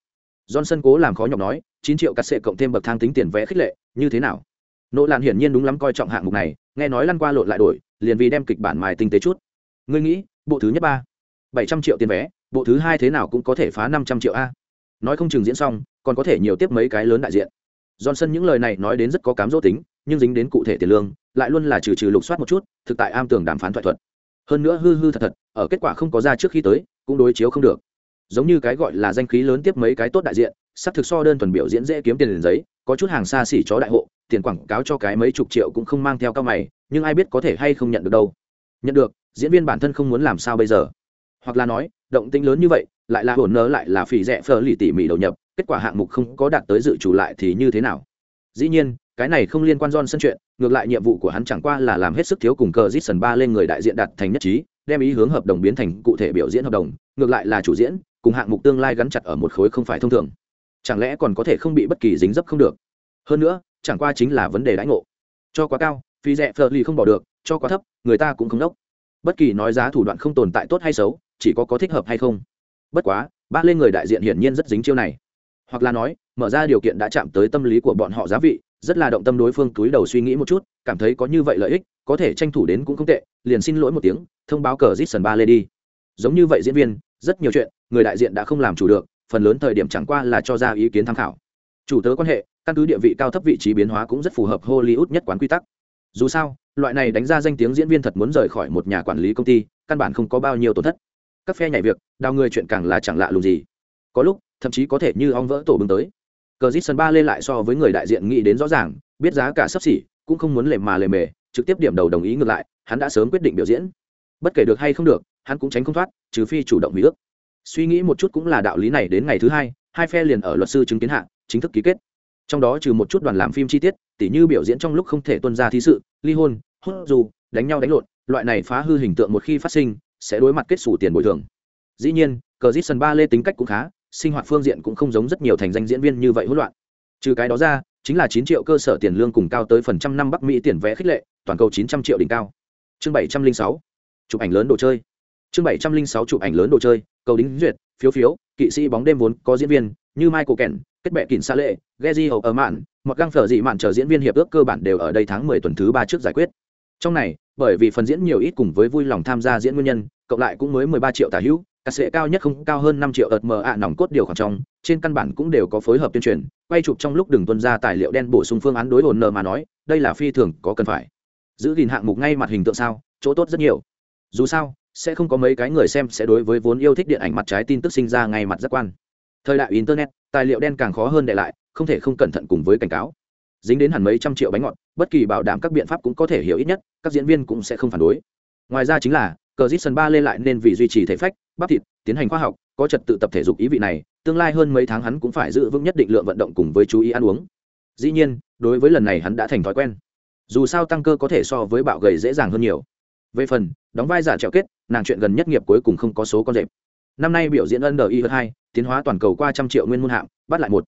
Johnson cố làm khó nhọc nói, chín triệu cắt sệ cộng thêm bậc thang tính tiền vẽ khích lệ, như thế nào? Nỗ lạn hiển nhiên đúng lắm coi trọng hạng mục này, nghe nói lăn qua lộn lại đổi, liền vì đem kịch bản mài tinh tế chút. Ngươi nghĩ, bộ thứ nhất ba, bảy trăm triệu tiền vé, bộ thứ hai thế nào cũng có thể phá năm trăm triệu a. Nói không chừng diễn xong, còn có thể nhiều tiếp mấy cái lớn đại diện. Johnson những lời này nói đến rất có cám dỗ tính, nhưng dính đến cụ thể tiền lương, lại luôn là trừ trừ lục soát một chút, thực tại am tường đàm phán thoại thuật. Hơn nữa hư hư thật thật, ở kết quả không có ra trước khi tới, cũng đối chiếu không được. Giống như cái gọi là danh khí lớn tiếp mấy cái tốt đại diện, sắp thực so đơn thuần biểu diễn dễ kiếm tiền liền giấy, có chút hàng xa xỉ chó đại hộ tiền quảng cáo cho cái mấy chục triệu cũng không mang theo cao mày nhưng ai biết có thể hay không nhận được đâu nhận được diễn viên bản thân không muốn làm sao bây giờ hoặc là nói động tĩnh lớn như vậy lại là hồn nơ lại là phỉ rẻ phờ lì tỉ mỉ đầu nhập kết quả hạng mục không có đạt tới dự chủ lại thì như thế nào dĩ nhiên cái này không liên quan John sân chuyện, ngược lại nhiệm vụ của hắn chẳng qua là làm hết sức thiếu cùng cờ Jason ba lên người đại diện đạt thành nhất trí, đem ý hướng hợp đồng biến thành cụ thể biểu diễn hợp đồng, ngược lại là chủ diễn, cùng hạng mục tương lai gắn chặt ở một khối không phải thông thường. Chẳng lẽ còn có thể không bị bất kỳ dính dấp không được? Hơn nữa, chẳng qua chính là vấn đề đãi ngộ. Cho quá cao, phí rẻ Fleur không bỏ được, cho quá thấp, người ta cũng không đốc. Bất kỳ nói giá thủ đoạn không tồn tại tốt hay xấu, chỉ có có thích hợp hay không. Bất quá, ba lên người đại diện hiển nhiên rất dính chiêu này. Hoặc là nói, mở ra điều kiện đã chạm tới tâm lý của bọn họ giá vị, rất là động tâm đối phương túi đầu suy nghĩ một chút cảm thấy có như vậy lợi ích có thể tranh thủ đến cũng không tệ liền xin lỗi một tiếng thông báo cờ zit sân ba lê đi giống như vậy diễn viên rất nhiều chuyện người đại diện đã không làm chủ được phần lớn thời điểm chẳng qua là cho ra ý kiến tham khảo chủ tớ quan hệ căn cứ địa vị cao thấp vị trí biến hóa cũng rất phù hợp hollywood nhất quán quy tắc. Dù sao, loại này đánh ra danh tiếng diễn viên thật muốn rời khỏi một nhà quản lý công ty, căn bản không có bao nhiêu tổn thất. Các phe nhảy việc, đào người chuyện càng là chẳng lạ lùng gì. Có lúc, thậm chí có thể như ong vỡ tổ bưng tới. Cờ dít sân ba lên lại so với người đại diện nghĩ đến rõ ràng, biết giá cả sấp xỉ, cũng không muốn lề mà lề mề, trực tiếp điểm đầu đồng ý ngược lại, hắn đã sớm quyết định biểu diễn. Bất kể được hay không được, hắn cũng tránh không thoát, trừ phi chủ động hủy ước. Suy nghĩ một chút cũng là đạo lý này đến ngày thứ hai hai phe liền ở luật sư chứng kiến hạ, chính thức ký kết trong đó trừ một chút đoàn làm phim chi tiết, tỉ như biểu diễn trong lúc không thể tuân ra thí sự, ly hôn hốt dù, đánh nhau đánh lộn, loại này phá hư hình tượng một khi phát sinh, sẽ đối mặt kết xù tiền bồi thường. Dĩ nhiên, cờ dít sân ba lê tính cách cũng khá, sinh hoạt phương diện cũng không giống rất nhiều thành danh diễn viên như vậy hỗn loạn. Trừ cái đó ra, chính là chín triệu cơ sở tiền lương cùng cao tới phần trăm năm bắc mỹ tiền vẽ khích lệ, toàn cầu chín trăm triệu đỉnh cao. Chương bảy trăm linh sáu, chụp ảnh lớn đồ chơi. Chương bảy trăm linh sáu, chụp ảnh lớn đồ chơi, cầu đính duyệt, phiếu phiếu, kỵ sĩ bóng đêm vốn có diễn viên, như michael kent kết bệ kín xa lệ geji hầu ở mạn một găng phở dị mạn chờ diễn viên hiệp ước cơ bản đều ở đây tháng mười tuần thứ ba trước giải quyết. Trong này, bởi vì phần diễn nhiều ít cùng với vui lòng tham gia diễn nguyên nhân, cộng lại cũng mới mười ba triệu tả hữu cả sệ cao nhất không cao hơn năm triệu ợt mờ ạ nòng cốt điều khoảng trong, trên căn bản cũng đều có phối hợp tuyên truyền, quay chụp trong lúc đừng tuân ra tài liệu đen bổ sung phương án đối hồn nờ mà nói, đây là phi thường có cần phải. Giữ gìn hạng mục ngay mặt hình tượng sao, chỗ tốt rất nhiều. Dù sao, sẽ không có mấy cái người xem sẽ đối với vốn yêu thích điện ảnh mặt trái tin tức sinh ra ngay mặt giác quan thời đại internet, tài liệu đen càng khó hơn để lại, không thể không cẩn thận cùng với cảnh cáo. Dính đến hẳn mấy trăm triệu bánh ngọt, bất kỳ bảo đảm các biện pháp cũng có thể hiểu ít nhất, các diễn viên cũng sẽ không phản đối. Ngoài ra chính là, cờ dít sân ba lên lại nên vì duy trì thể phách, bắp thịt, tiến hành khoa học, có trật tự tập thể dục ý vị này, tương lai hơn mấy tháng hắn cũng phải giữ vững nhất định lượng vận động cùng với chú ý ăn uống. Dĩ nhiên, đối với lần này hắn đã thành thói quen. Dù sao tăng cơ có thể so với bạo gầy dễ dàng hơn nhiều. Về phần, đóng vai giả trèo kết, nàng chuyện gần nhất nghiệp cuối cùng không có số con rệp. Năm nay biểu diễn ân i hai tiến hóa toàn cầu qua trăm triệu nguyên môn hạng, bắt lại một,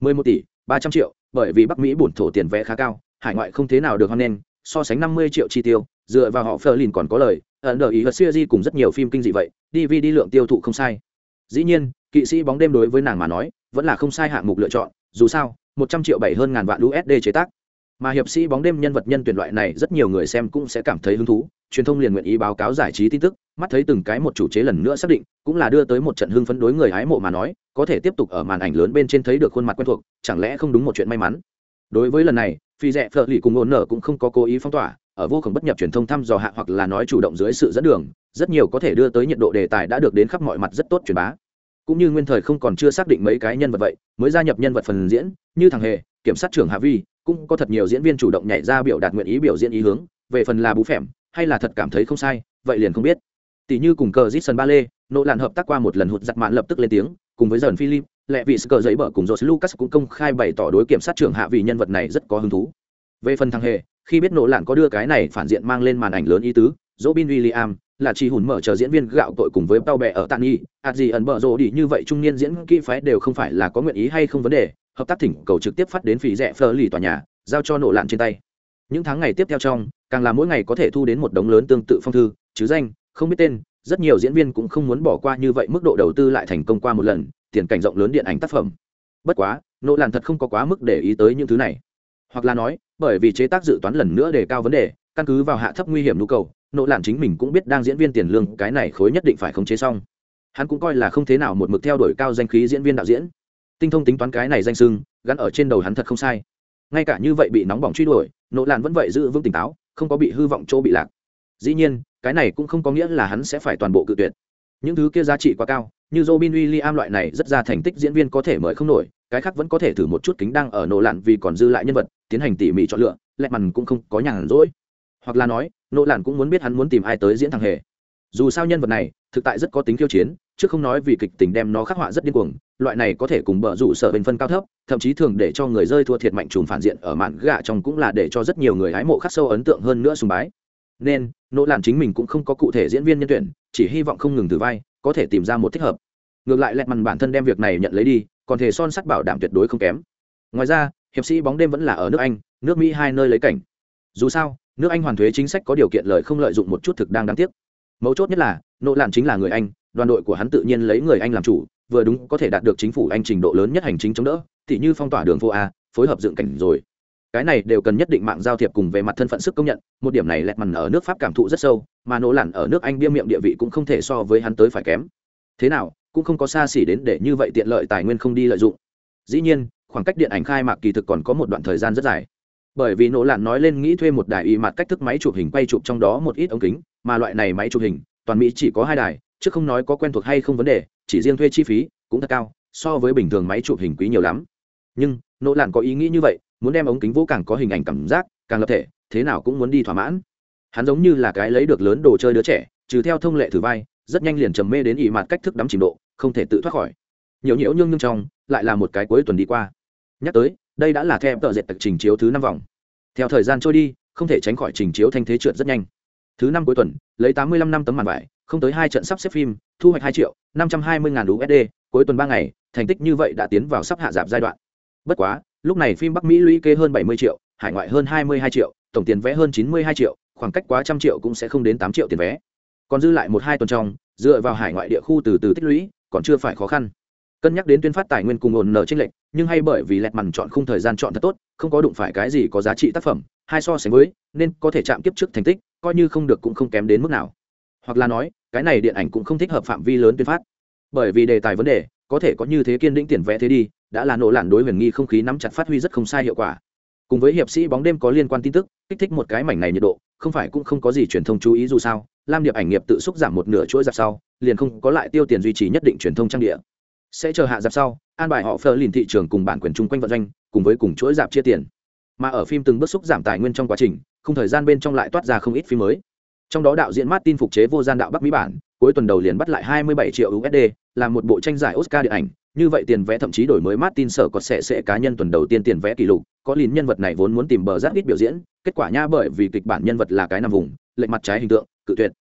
mười một tỷ, ba trăm triệu, bởi vì bắc mỹ bổn thổ tiền vẽ khá cao, hải ngoại không thế nào được hoan nghênh, so sánh năm mươi triệu chi tiêu, dựa vào họ phờ lìn còn có lời ẩn đờ ý và siêu di cùng rất nhiều phim kinh dị vậy, dvd lượng tiêu thụ không sai. Dĩ nhiên, kỵ sĩ bóng đêm đối với nàng mà nói, vẫn là không sai hạng mục lựa chọn, dù sao, một trăm triệu bảy hơn ngàn vạn usd chế tác. Mà hiệp sĩ bóng đêm nhân vật nhân tuyển loại này rất nhiều người xem cũng sẽ cảm thấy hứng thú truyền thông liền nguyện ý báo cáo giải trí tin tức, mắt thấy từng cái một chủ chế lần nữa xác định, cũng là đưa tới một trận hưng phấn đối người hái mộ mà nói, có thể tiếp tục ở màn ảnh lớn bên trên thấy được khuôn mặt quen thuộc, chẳng lẽ không đúng một chuyện may mắn? Đối với lần này, phi rẽ phở lì cùng ổn nở cũng không có cố ý phong tỏa, ở vô cùng bất nhập truyền thông thăm dò hạ hoặc là nói chủ động dưới sự dẫn đường, rất nhiều có thể đưa tới nhiệt độ đề tài đã được đến khắp mọi mặt rất tốt truyền bá. Cũng như nguyên thời không còn chưa xác định mấy cái nhân vật vậy, mới gia nhập nhân vật phần diễn, như thằng hề, kiểm sát trưởng hạ vi, cũng có thật nhiều diễn viên chủ động nhảy ra biểu đạt nguyện ý biểu diễn ý hướng, về phần là bú phèm hay là thật cảm thấy không sai vậy liền không biết tỷ như cùng cờ Jason Bale, nỗ lạn hợp tác qua một lần hụt giặt mạn lập tức lên tiếng, cùng với dần Philip, lệ vị cờ giấy bở cùng Joe Lucas cũng công khai bày tỏ đối kiểm sát trưởng hạ vì nhân vật này rất có hứng thú. Về phần thằng hề, khi biết nỗ lạn có đưa cái này phản diện mang lên màn ảnh lớn ý tứ, Robin William là chỉ hùn mở chờ diễn viên gạo tội cùng với tao bè ở tàn y, ạt gì ẩn bở rộ đi như vậy trung niên diễn kỹ phái đều không phải là có nguyện ý hay không vấn đề, hợp tác thỉnh cầu trực tiếp phát đến phí rẻ phơ lì tòa nhà, giao cho nỗ lạn trên tay. Những tháng ngày tiếp theo trong, càng là mỗi ngày có thể thu đến một đống lớn tương tự phong thư, chứ danh, không biết tên, rất nhiều diễn viên cũng không muốn bỏ qua như vậy mức độ đầu tư lại thành công qua một lần, tiền cảnh rộng lớn điện ảnh tác phẩm. Bất quá, nỗ làn thật không có quá mức để ý tới những thứ này. Hoặc là nói bởi vì chế tác dự toán lần nữa đề cao vấn đề căn cứ vào hạ thấp nguy hiểm nhu cầu nỗ làn chính mình cũng biết đang diễn viên tiền lương cái này khối nhất định phải khống chế xong. Hắn cũng coi là không thế nào một mực theo đuổi cao danh khí diễn viên đạo diễn. Tinh thông tính toán cái này danh sưng gắn ở trên đầu hắn thật không sai ngay cả như vậy bị nóng bỏng truy đuổi nỗ lạn vẫn vậy giữ vững tỉnh táo không có bị hư vọng chỗ bị lạc dĩ nhiên cái này cũng không có nghĩa là hắn sẽ phải toàn bộ cự tuyệt những thứ kia giá trị quá cao như Robin Williams loại này rất ra thành tích diễn viên có thể mời không nổi, cái khác vẫn có thể thử một chút kính đang ở nổ lạn vì còn dư lại nhân vật, tiến hành tỉ mỉ chọn lựa, lẹ mằn cũng không có nhàn rỗi. Hoặc là nói, nổ lạn cũng muốn biết hắn muốn tìm ai tới diễn thằng hề. Dù sao nhân vật này, thực tại rất có tính khiêu chiến, chứ không nói vì kịch tình đem nó khắc họa rất điên cuồng, loại này có thể cùng bờ rủ sở bên phân cao thấp, thậm chí thường để cho người rơi thua thiệt mạnh trùm phản diện ở mạn gạ trong cũng là để cho rất nhiều người hái mộ khắc sâu ấn tượng hơn nữa sùng bái. Nên, nỗ làm chính mình cũng không có cụ thể diễn viên nhân tuyển, chỉ hy vọng không ngừng từ vai, có thể tìm ra một thích hợp. Ngược lại lẹt mằn bản thân đem việc này nhận lấy đi còn thể son sắt bảo đảm tuyệt đối không kém. Ngoài ra hiệp sĩ bóng đêm vẫn là ở nước anh nước mỹ hai nơi lấy cảnh. Dù sao nước anh hoàn thuế chính sách có điều kiện lợi không lợi dụng một chút thực đang đáng tiếc mấu chốt nhất là nỗ lạn chính là người anh, đoàn đội của hắn tự nhiên lấy người anh làm chủ, vừa đúng có thể đạt được chính phủ anh trình độ lớn nhất hành chính chống đỡ thì như phong tỏa đường phố a, phối hợp dựng cảnh rồi. Cái này đều cần nhất định mạng giao thiệp cùng về mặt thân phận sức công nhận, một điểm này lẹt mằn ở nước pháp cảm thụ rất sâu, mà nỗ lạn ở nước anh bia miệng địa vị cũng không thể so với hắn tới phải kém. Thế nào, cũng không có xa xỉ đến để như vậy tiện lợi tài nguyên không đi lợi dụng. Dĩ nhiên, khoảng cách điện ảnh khai mạc kỳ thực còn có một đoạn thời gian rất dài. Bởi vì nỗ lạn nói lên nghĩ thuê một đài y mặt cách thức máy chụp hình quay chụp trong đó một ít ống kính mà loại này máy chụp hình, toàn mỹ chỉ có hai đài, chứ không nói có quen thuộc hay không vấn đề, chỉ riêng thuê chi phí cũng thật cao, so với bình thường máy chụp hình quý nhiều lắm. Nhưng, nỗ lặn có ý nghĩ như vậy, muốn đem ống kính vô càng có hình ảnh cảm giác, càng lập thể, thế nào cũng muốn đi thỏa mãn. Hắn giống như là cái lấy được lớn đồ chơi đứa trẻ, trừ theo thông lệ thử vai, rất nhanh liền trầm mê đến ị mặt cách thức đắm trình độ, không thể tự thoát khỏi. Nhiều nhiễu nhưng nhưng trong, lại là một cái cuối tuần đi qua. Nhắc tới, đây đã là theo tờ dệt tật trình chiếu thứ năm vòng. Theo thời gian trôi đi, không thể tránh khỏi trình chiếu thanh thế trượt rất nhanh thứ năm cuối tuần, lấy tám mươi lăm năm tấm màn vải, không tới hai trận sắp xếp phim, thu hoạch hai triệu, năm trăm hai mươi ngàn usd cuối tuần ba ngày, thành tích như vậy đã tiến vào sắp hạ giảm giai đoạn. Bất quá, lúc này phim bắc mỹ lũy kế hơn bảy mươi triệu, hải ngoại hơn hai mươi hai triệu, tổng tiền vé hơn chín mươi hai triệu, khoảng cách quá trăm triệu cũng sẽ không đến tám triệu tiền vé. Còn dư lại một hai tuần trong, dựa vào hải ngoại địa khu từ từ tích lũy, còn chưa phải khó khăn. Cân nhắc đến tuyên phát tài nguyên cùng ổn nở trên lệnh nhưng hay bởi vì lẹt mằn chọn khung thời gian chọn thật tốt, không có đụng phải cái gì có giá trị tác phẩm, hai so sánh với, nên có thể chạm kiếp trước thành tích coi như không được cũng không kém đến mức nào. Hoặc là nói, cái này điện ảnh cũng không thích hợp phạm vi lớn tuyên phát. Bởi vì đề tài vấn đề, có thể có như thế kiên định tiền vẽ thế đi, đã là nổ lản đối huyền nghi không khí nắm chặt phát huy rất không sai hiệu quả. Cùng với hiệp sĩ bóng đêm có liên quan tin tức, kích thích một cái mảnh này nhiệt độ, không phải cũng không có gì truyền thông chú ý dù sao, lam điệp ảnh nghiệp tự xúc giảm một nửa chuỗi dạp sau, liền không có lại tiêu tiền duy trì nhất định truyền thông trang địa. Sẽ chờ hạ dạp sau, an bài họ phờ liền thị trường cùng bản quyền chung quanh vận doanh, cùng với cùng chuỗi giảm chia tiền. Mà ở phim từng bước xúc giảm tài nguyên trong quá trình không thời gian bên trong lại toát ra không ít phim mới trong đó đạo diễn Martin phục chế vô gian đạo Bắc Mỹ bản, cuối tuần đầu liền bắt lại 27 triệu USD, làm một bộ tranh giải Oscar điện ảnh, như vậy tiền vé thậm chí đổi mới Martin sở có sẽ sẽ cá nhân tuần đầu tiên tiền vé kỷ lục, có lìn nhân vật này vốn muốn tìm bờ rác ít biểu diễn, kết quả nha bởi vì kịch bản nhân vật là cái nằm vùng, lệch mặt trái hình tượng, cự tuyệt.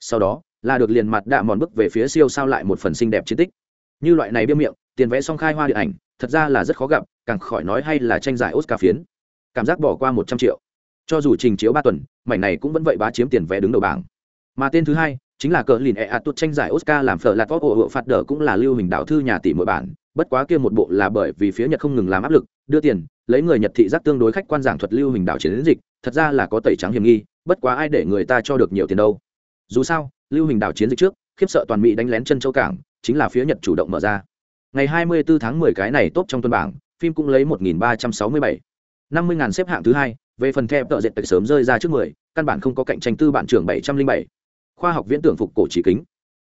Sau đó, là được liền mặt đạ mòn bước về phía siêu sao lại một phần xinh đẹp chiến tích. Như loại này biêu miệng, tiền vé song khai hoa điện ảnh, thật ra là rất khó gặp, càng khỏi nói hay là tranh giải Oscar phiến. Cảm giác bỏ qua 100 triệu. Cho dù trình chiếu ba tuần, mảnh này cũng vẫn vậy bá chiếm tiền vé đứng đầu bảng. Mà tên thứ hai, chính là cờ lìn e tuột tranh giải oscar làm phở lạt vóc ổ phạt đỡ cũng là lưu hình đạo thư nhà tỷ mỗi bản. Bất quá kia một bộ là bởi vì phía nhật không ngừng làm áp lực đưa tiền lấy người nhật thị giác tương đối khách quan giảng thuật lưu hình đạo chiến dịch thật ra là có tẩy trắng hiểm nghi bất quá ai để người ta cho được nhiều tiền đâu. Dù sao lưu hình đạo chiến dịch trước khiếp sợ toàn mỹ đánh lén chân châu cảng chính là phía nhật chủ động mở ra. Ngày 24 tháng 10 cái này tốt trong tuần bảng phim cũng lấy 1.367 50 ngàn xếp hạng thứ hai về phần theo tợ dệt sớm rơi ra trước 10, căn bản không có cạnh tranh tư bản trưởng 707 khoa học viễn tưởng phục cổ trí kính.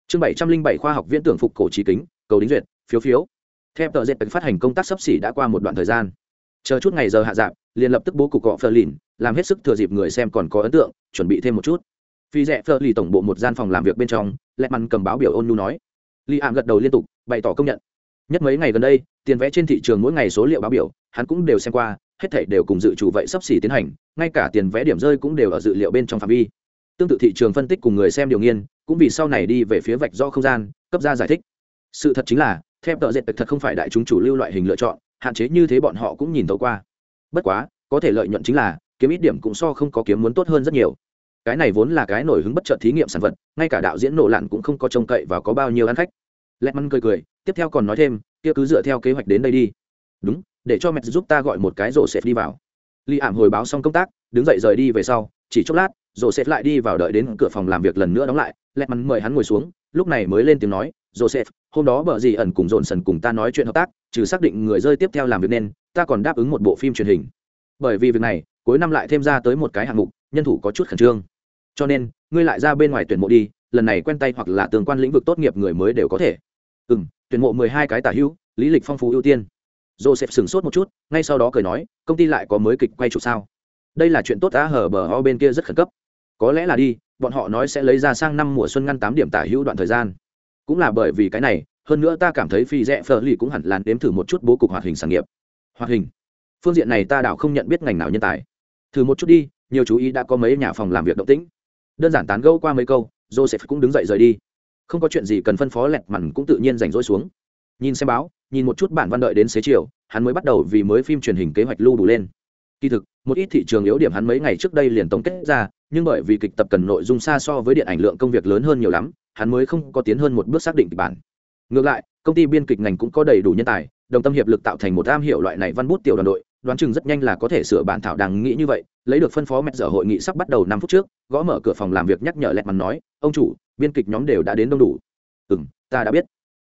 Chương bảy trăm linh bảy khoa học viễn tưởng phục cổ trí kính cầu đính duyệt phiếu phiếu. Theo tờ dệt phát hành công tác sắp xỉ đã qua một đoạn thời gian. Chờ chút ngày giờ hạ dạp liền lập tức bố cục cọ phờ lìn làm hết sức thừa dịp người xem còn có ấn tượng chuẩn bị thêm một chút. Phi rẽ phờ lì tổng bộ một gian phòng làm việc bên trong lẹ mặn cầm báo biểu ôn nhu nói. Li ảm gật đầu liên tục bày tỏ công nhận. Nhất mấy ngày gần đây tiền vẽ trên thị trường mỗi ngày số liệu báo biểu hắn cũng đều xem qua hết thảy đều cùng dự chủ vậy sắp xỉ tiến hành, ngay cả tiền vẽ điểm rơi cũng đều ở dự liệu bên trong phạm vi. Tương tự thị trường phân tích cùng người xem điều nghiên, cũng vì sau này đi về phía vạch do không gian, cấp ra giải thích. Sự thật chính là theo tợ dệt thật không phải đại chúng chủ lưu loại hình lựa chọn, hạn chế như thế bọn họ cũng nhìn tấu qua. Bất quá, có thể lợi nhuận chính là, kiếm ít điểm cũng so không có kiếm muốn tốt hơn rất nhiều. Cái này vốn là cái nổi hứng bất chợt thí nghiệm sản vật, ngay cả đạo diễn nổ lặn cũng không có trông cậy và có bao nhiêu ăn khách. Lẹt măn cười cười, tiếp theo còn nói thêm, kia cứ dựa theo kế hoạch đến đây đi. Đúng để cho mẹ giúp ta gọi một cái rổ xẹp đi vào. Li ảm hồi báo xong công tác, đứng dậy rời đi về sau, chỉ chốc lát, rổ joseph lại đi vào đợi đến cửa phòng làm việc lần nữa đóng lại lẹt mắn mời hắn ngồi xuống, lúc này mới lên tiếng nói joseph hôm đó bờ gì ẩn cùng dồn sần cùng ta nói chuyện hợp tác, trừ xác định người rơi tiếp theo làm việc nên, ta còn đáp ứng một bộ phim truyền hình. Bởi vì việc này, cuối năm lại thêm ra tới một cái hạng mục, nhân thủ có chút khẩn trương. Cho nên, ngươi lại ra bên ngoài tuyển mộ đi, lần này quen tay hoặc là tương quan lĩnh vực tốt nghiệp người mới đều có thể. Ừ m tuyển mộ mười hai cái tả hữu, lý lịch phong phú ưu tiên joseph sửng sốt một chút, ngay sau đó cười nói, công ty lại có mới kịch quay chụp sao? Đây là chuyện tốt đã hở bờ ho bên kia rất khẩn cấp. Có lẽ là đi, bọn họ nói sẽ lấy ra sang năm mùa xuân ngăn tám điểm tả hữu đoạn thời gian. Cũng là bởi vì cái này, hơn nữa ta cảm thấy phi rẽ phở lì cũng hẳn là đếm thử một chút bố cục hoạt hình sản nghiệp. Hoạt hình? Phương diện này ta đảo không nhận biết ngành nào nhân tài. Thử một chút đi, nhiều chú ý đã có mấy nhà phòng làm việc động tĩnh. Đơn giản tán gẫu qua mấy câu, joseph cũng đứng dậy rời đi. Không có chuyện gì cần phân phó lẹt mặn cũng tự nhiên rảnh rỗi xuống nhìn xem báo, nhìn một chút bản văn đợi đến xế chiều, hắn mới bắt đầu vì mới phim truyền hình kế hoạch lưu đủ lên. Kỳ thực, một ít thị trường yếu điểm hắn mấy ngày trước đây liền tổng kết ra, nhưng bởi vì kịch tập cần nội dung xa so với điện ảnh lượng công việc lớn hơn nhiều lắm, hắn mới không có tiến hơn một bước xác định kịch bản. Ngược lại, công ty biên kịch ngành cũng có đầy đủ nhân tài, đồng tâm hiệp lực tạo thành một am hiệu loại này văn bút tiểu đoàn đội, đoán chừng rất nhanh là có thể sửa bản thảo đang nghĩ như vậy, lấy được phân phó mẹ dở hội nghị sắp bắt đầu năm phút trước, gõ mở cửa phòng làm việc nhắc nhở lẹt mắn nói, ông chủ, biên kịch nhóm đều đã đến đông đủ. Ừ ta đã biết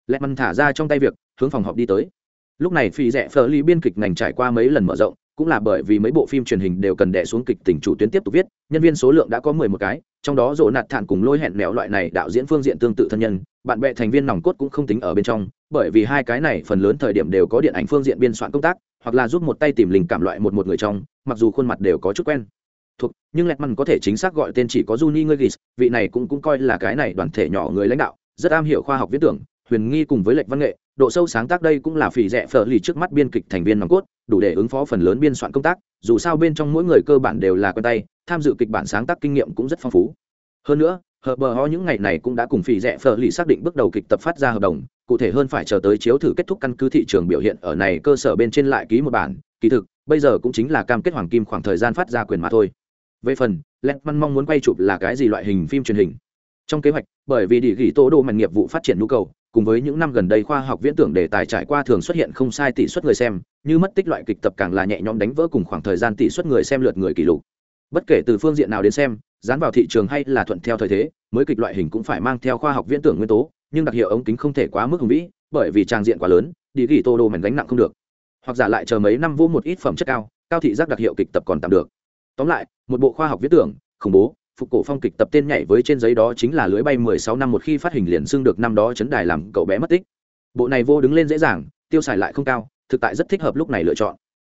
lẹt măn thả ra trong tay việc, hướng phòng họp đi tới. Lúc này phi rẽ phờ ly biên kịch ngành trải qua mấy lần mở rộng, cũng là bởi vì mấy bộ phim truyền hình đều cần đẻ xuống kịch tình chủ tuyến tiếp tục viết, nhân viên số lượng đã có mười một cái, trong đó rộ nạt thản cùng lôi hẹn mẹo loại này đạo diễn phương diện tương tự thân nhân, bạn bè thành viên nòng cốt cũng không tính ở bên trong, bởi vì hai cái này phần lớn thời điểm đều có điện ảnh phương diện biên soạn công tác, hoặc là giúp một tay tìm linh cảm loại một một người trong, mặc dù khuôn mặt đều có chút quen. Thuộc, nhưng lẹt măn có thể chính xác gọi tên chỉ có Juni ghis vị này cũng cũng coi là cái này đoàn thể nhỏ người lãnh đạo, rất am hiểu khoa học viết tưởng huyền nghi cùng với lệch văn nghệ, độ sâu sáng tác đây cũng là phỉ rẻ phở lì trước mắt biên kịch thành viên nòng cốt, đủ để ứng phó phần lớn biên soạn công tác, dù sao bên trong mỗi người cơ bản đều là quen tay, tham dự kịch bản sáng tác kinh nghiệm cũng rất phong phú. Hơn nữa hờ bờ ho những ngày này cũng đã cùng phỉ rẻ phở lì xác định bước đầu kịch tập phát ra hợp đồng, cụ thể hơn phải chờ tới chiếu thử kết thúc căn cứ thị trường biểu hiện ở này cơ sở bên trên lại ký một bản, kỳ thực, bây giờ cũng chính là cam kết hoàng kim khoảng thời gian phát ra quyền mà thôi. Về phần Letman mong muốn quay chụp là cái gì loại hình phim truyền hình? Trong kế hoạch, bởi vì địa ghi tố đồ mạnh nghiệp vụ phát triển nhu cầu cùng với những năm gần đây khoa học viễn tưởng đề tài trải qua thường xuất hiện không sai tỷ suất người xem, như mất tích loại kịch tập càng là nhẹ nhõm đánh vỡ cùng khoảng thời gian tỷ suất người xem lượt người kỷ lục. Bất kể từ phương diện nào đến xem, dán vào thị trường hay là thuận theo thời thế, mới kịch loại hình cũng phải mang theo khoa học viễn tưởng nguyên tố, nhưng đặc hiệu ống kính không thể quá mức hùng vĩ, bởi vì trang diện quá lớn, đi gỉ tô đồ mảnh gánh nặng không được. Hoặc giả lại chờ mấy năm vô một ít phẩm chất cao cao thị giác đặc hiệu kịch tập còn tạm được. Tóm lại, một bộ khoa học viễn tưởng, khủng bố phục cổ phong kịch tập tên nhảy với trên giấy đó chính là lưới bay mười sáu năm một khi phát hình liền xưng được năm đó chấn đài làm cậu bé mất tích. Bộ này vô đứng lên dễ dàng, tiêu xài lại không cao, thực tại rất thích hợp lúc này lựa chọn.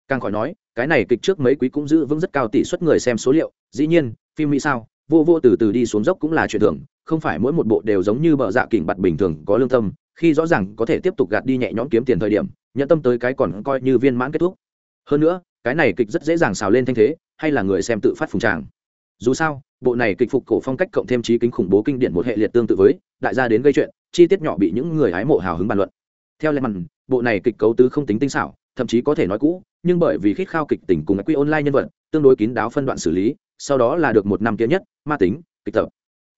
Càng khỏi nói, cái này kịch trước mấy quý cũng giữ vững rất cao tỷ suất người xem số liệu, dĩ nhiên, phim mỹ sao, vô vô từ từ đi xuống dốc cũng là chuyện thường, không phải mỗi một bộ đều giống như bờ dạ kỉnh bặt bình thường có lương tâm, khi rõ ràng có thể tiếp tục gạt đi nhẹ nhõm kiếm tiền thời điểm nhận tâm tới cái còn coi như viên mãn kết thúc. Hơn nữa, cái này kịch rất dễ dàng xào lên thanh thế, hay là người xem tự phát phùng tràng dù sao bộ này kịch phục cổ phong cách cộng thêm trí kính khủng bố kinh điển một hệ liệt tương tự với đại gia đến gây chuyện chi tiết nhỏ bị những người hái mộ hào hứng bàn luận. Theo lệ mặn bộ này kịch cấu tứ không tính tinh xảo thậm chí có thể nói cũ nhưng bởi vì khít khao kịch tình cùng quy online nhân vật tương đối kín đáo phân đoạn xử lý sau đó là được một năm kia nhất ma tính kịch tập.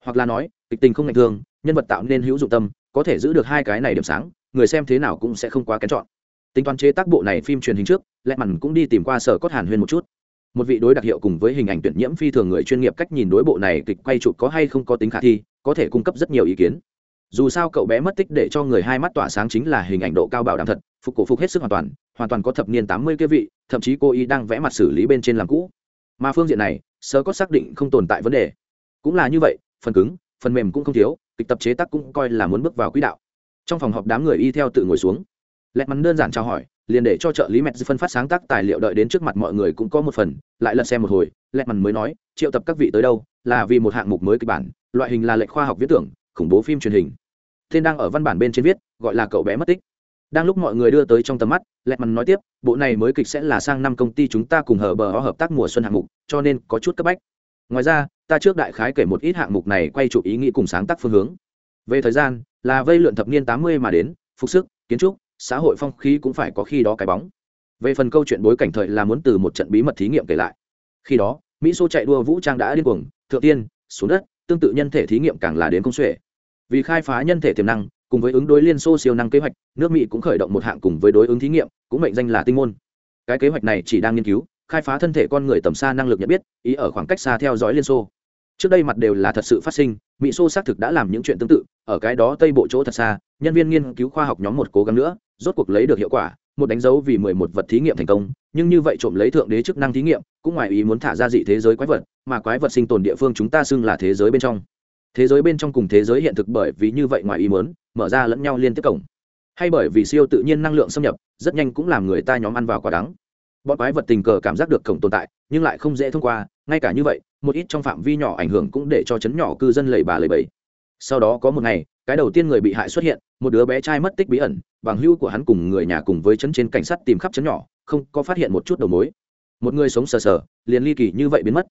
Hoặc là nói kịch tình không ngạch thường, nhân vật tạo nên hữu dụng tâm có thể giữ được hai cái này điểm sáng người xem thế nào cũng sẽ không quá kén chọn. Tính toán chế tác bộ này phim truyền hình trước lệ mặn cũng đi tìm qua sở cốt hàn huyên một chút một vị đối đặc hiệu cùng với hình ảnh tuyển nhiễm phi thường người chuyên nghiệp cách nhìn đối bộ này kịch quay chụp có hay không có tính khả thi, có thể cung cấp rất nhiều ý kiến. Dù sao cậu bé mất tích để cho người hai mắt tỏa sáng chính là hình ảnh độ cao bảo đảm thật, phục cổ phục hết sức hoàn toàn hoàn toàn có thập niên tám mươi kia vị, thậm chí cô ý đang vẽ mặt xử lý bên trên làm cũ. Mà phương diện này, sơ có xác định không tồn tại vấn đề. Cũng là như vậy, phần cứng, phần mềm cũng không thiếu, kịch tập chế tác cũng coi là muốn bước vào quỹ đạo. Trong phòng họp đám người y theo tự ngồi xuống. Lẹt mắn đơn giản trao hỏi liền để cho trợ lý mẹ phân phát sáng tác tài liệu đợi đến trước mặt mọi người cũng có một phần, lại lật xem một hồi lẹt mắn mới nói, triệu tập các vị tới đâu? Là vì một hạng mục mới kịch bản, loại hình là lệnh khoa học viễn tưởng, khủng bố phim truyền hình. Tên đang ở văn bản bên trên viết, gọi là cậu bé mất tích. Đang lúc mọi người đưa tới trong tầm mắt lẹt mắn nói tiếp, bộ này mới kịch sẽ là sang năm công ty chúng ta cùng hở bờ hợp tác mùa xuân hạng mục, cho nên có chút cấp bách. Ngoài ra, ta trước đại khái kể một ít hạng mục này quay chụp ý nghĩ cùng sáng tác phương hướng. Về thời gian, là vây lượn thập niên tám mươi mà đến, phục sức, kiến trúc xã hội phong khí cũng phải có khi đó cái bóng. Về phần câu chuyện bối cảnh thời là muốn từ một trận bí mật thí nghiệm kể lại. Khi đó, mỹ xô chạy đua vũ trang đã điên cuồng, thượng tiên, xuống đất, tương tự nhân thể thí nghiệm càng là đến công suệ. Vì khai phá nhân thể tiềm năng, cùng với ứng đối liên xô siêu năng kế hoạch, nước mỹ cũng khởi động một hạng cùng với đối ứng thí nghiệm, cũng mệnh danh là tinh môn. Cái kế hoạch này chỉ đang nghiên cứu, khai phá thân thể con người tầm xa năng lực nhận biết, ý ở khoảng cách xa theo dõi liên xô. Trước đây mặt đều là thật sự phát sinh, mỹ xô xác thực đã làm những chuyện tương tự, ở cái đó tây bộ chỗ thật xa, nhân viên nghiên cứu khoa học nhóm một cố gắng nữa rốt cuộc lấy được hiệu quả, một đánh dấu vì mười một vật thí nghiệm thành công, nhưng như vậy trộm lấy thượng đế chức năng thí nghiệm, cũng ngoài ý muốn thả ra dị thế giới quái vật, mà quái vật sinh tồn địa phương chúng ta xưng là thế giới bên trong. Thế giới bên trong cùng thế giới hiện thực bởi vì như vậy ngoài ý muốn, mở ra lẫn nhau liên tiếp cổng. Hay bởi vì siêu tự nhiên năng lượng xâm nhập, rất nhanh cũng làm người ta nhóm ăn vào quả đắng. Bọn quái vật tình cờ cảm giác được cổng tồn tại, nhưng lại không dễ thông qua, ngay cả như vậy, một ít trong phạm vi nhỏ ảnh hưởng cũng để cho chấn nhỏ cư dân lầy bà lầy bầy. Sau đó có một ngày, cái đầu tiên người bị hại xuất hiện, một đứa bé trai mất tích bí ẩn bằng hữu của hắn cùng người nhà cùng với chấn trên cảnh sát tìm khắp chấn nhỏ, không có phát hiện một chút đầu mối. Một người sống sờ sờ, liền ly kỳ như vậy biến mất.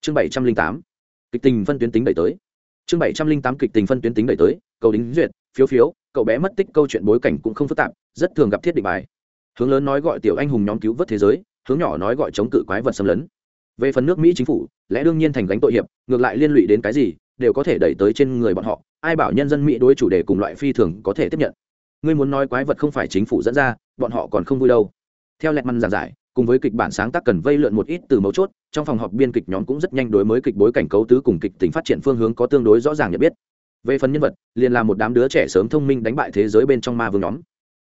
Chương bảy trăm linh tám, kịch tình phân tuyến tính đẩy tới. Chương bảy trăm linh tám, kịch tình phân tuyến tính đẩy tới, cầu đính duyệt, phiếu phiếu, cậu bé mất tích câu chuyện bối cảnh cũng không phức tạp, rất thường gặp thiết định bài. Hướng lớn nói gọi tiểu anh hùng nhóm cứu vớt thế giới, hướng nhỏ nói gọi chống cự quái vật xâm lấn. Về phần nước mỹ chính phủ, lẽ đương nhiên thành gánh tội hiệp, ngược lại liên lụy đến cái gì, đều có thể đẩy tới trên người bọn họ, ai bảo nhân dân mỹ đối chủ đề cùng loại phi thường có thể tiếp nhận ngươi muốn nói quái vật không phải chính phủ dẫn ra, bọn họ còn không vui đâu. Theo lẹt măn giảng giải, cùng với kịch bản sáng tác cần vây lượn một ít từ mấu chốt, trong phòng họp biên kịch nhóm cũng rất nhanh đối mới kịch bối cảnh cấu tứ cùng kịch tính phát triển phương hướng có tương đối rõ ràng nhận biết. Về phần nhân vật, liền là một đám đứa trẻ sớm thông minh đánh bại thế giới bên trong ma vương nhóm.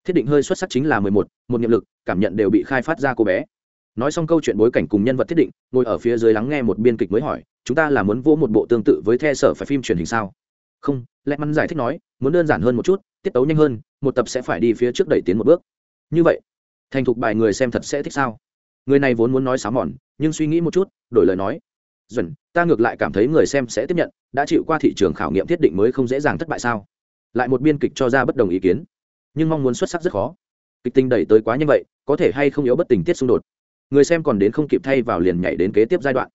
Thiết định hơi xuất sắc chính là mười một một nhiệm lực, cảm nhận đều bị khai phát ra cô bé. Nói xong câu chuyện bối cảnh cùng nhân vật thiết định, ngồi ở phía dưới lắng nghe một biên kịch mới hỏi, chúng ta là muốn vỗ một bộ tương tự với the sở phải phim truyền hình sao? Không lẽ mắn giải thích nói muốn đơn giản hơn một chút, tiết tấu nhanh hơn, một tập sẽ phải đi phía trước đẩy tiến một bước. Như vậy, thành thục bài người xem thật sẽ thích sao? Người này vốn muốn nói xáo mòn, nhưng suy nghĩ một chút, đổi lời nói. Dần ta ngược lại cảm thấy người xem sẽ tiếp nhận, đã chịu qua thị trường khảo nghiệm thiết định mới không dễ dàng thất bại sao? Lại một biên kịch cho ra bất đồng ý kiến. Nhưng mong muốn xuất sắc rất khó. Kịch tình đẩy tới quá như vậy, có thể hay không yếu bất tình tiết xung đột? Người xem còn đến không kịp thay vào liền nhảy đến kế tiếp giai đoạn.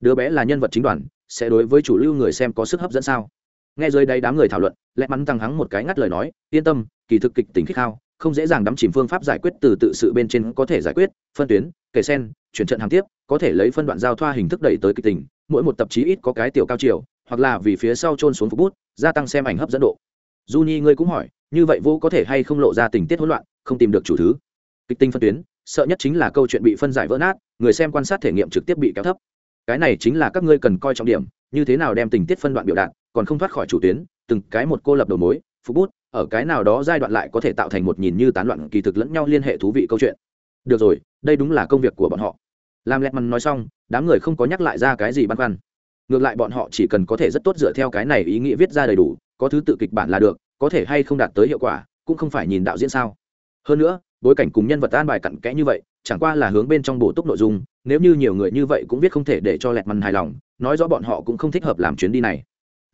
Đứa bé là nhân vật chính đoàn, sẽ đối với chủ lưu người xem có sức hấp dẫn sao? Nghe dưới đây đám người thảo luận, lẽ mắn tăng hắng một cái ngắt lời nói, yên tâm, kỳ thực kịch tính khích hao không dễ dàng đắm chìm phương pháp giải quyết từ tự sự bên trên có thể giải quyết, phân tuyến, kể sen, chuyển trận hàng tiếp, có thể lấy phân đoạn giao thoa hình thức đẩy tới kịch tình, mỗi một tập chí ít có cái tiểu cao chiều, hoặc là vì phía sau trôn xuống phục bút, gia tăng xem ảnh hấp dẫn độ. Juni ngươi cũng hỏi, như vậy vô có thể hay không lộ ra tình tiết hỗn loạn, không tìm được chủ thứ? Kịch tinh phân tuyến, sợ nhất chính là câu chuyện bị phân giải vỡ nát, người xem quan sát thể nghiệm trực tiếp bị kéo thấp. Cái này chính là các ngươi cần coi trọng điểm, như thế nào đem tình tiết phân đoạn biểu đạt còn không thoát khỏi chủ tuyến, từng cái một cô lập đầu mối, phục bút, ở cái nào đó giai đoạn lại có thể tạo thành một nhìn như tán loạn kỳ thực lẫn nhau liên hệ thú vị câu chuyện. Được rồi, đây đúng là công việc của bọn họ. Làm lẹt mằn nói xong, đám người không có nhắc lại ra cái gì băn khoăn. Ngược lại bọn họ chỉ cần có thể rất tốt dựa theo cái này ý nghĩa viết ra đầy đủ, có thứ tự kịch bản là được, có thể hay không đạt tới hiệu quả, cũng không phải nhìn đạo diễn sao. Hơn nữa, bối cảnh cùng nhân vật an bài cặn kẽ như vậy, chẳng qua là hướng bên trong bổ túc nội dung, nếu như nhiều người như vậy cũng biết không thể để cho lẹt mằn hài lòng, nói rõ bọn họ cũng không thích hợp làm chuyến đi này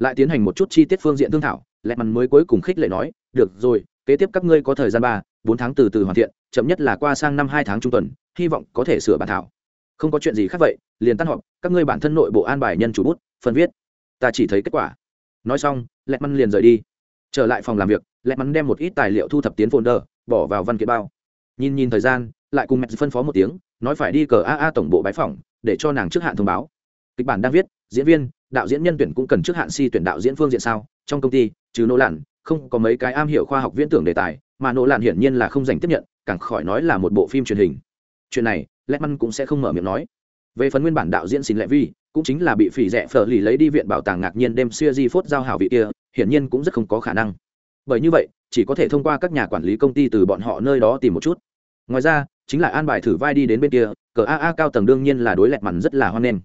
lại tiến hành một chút chi tiết phương diện thương thảo lẹt mằn mới cuối cùng khích lệ nói, được rồi, kế tiếp các ngươi có thời gian ba, bốn tháng từ từ hoàn thiện, chậm nhất là qua sang năm hai tháng trung tuần, hy vọng có thể sửa bản thảo. Không có chuyện gì khác vậy, liền tan họp, các ngươi bản thân nội bộ an bài nhân chủ bút phân viết. Ta chỉ thấy kết quả. Nói xong lẹt măn liền rời đi. Trở lại phòng làm việc lẹt mắn đem một ít tài liệu thu thập tiến folder, bỏ vào văn kiện bao. Nhìn nhìn thời gian, lại cùng mẹ phân phó một tiếng, nói phải đi cờ aa tổng bộ bái phòng để cho nàng trước hạn thông báo. Kịch bản đang viết, diễn viên đạo diễn nhân tuyển cũng cần trước hạn si tuyển đạo diễn phương diện sao? Trong công ty, trừ nỗ lặn không có mấy cái am hiểu khoa học viễn tưởng đề tài, mà nỗ lặn hiển nhiên là không dành tiếp nhận, càng khỏi nói là một bộ phim truyền hình. Chuyện này lẽ cũng sẽ không mở miệng nói. Về phần nguyên bản đạo diễn xin lệ vi, cũng chính là bị phỉ rẻ phở lì lấy đi viện bảo tàng ngạc nhiên đem xuya di phốt giao hảo vị kia, hiển nhiên cũng rất không có khả năng. Bởi như vậy, chỉ có thể thông qua các nhà quản lý công ty từ bọn họ nơi đó tìm một chút. Ngoài ra, chính là an bài thử vai đi đến bên kia, cờ aa cao tầng đương nhiên là đối lẹt mặn rất là hoan nghênh.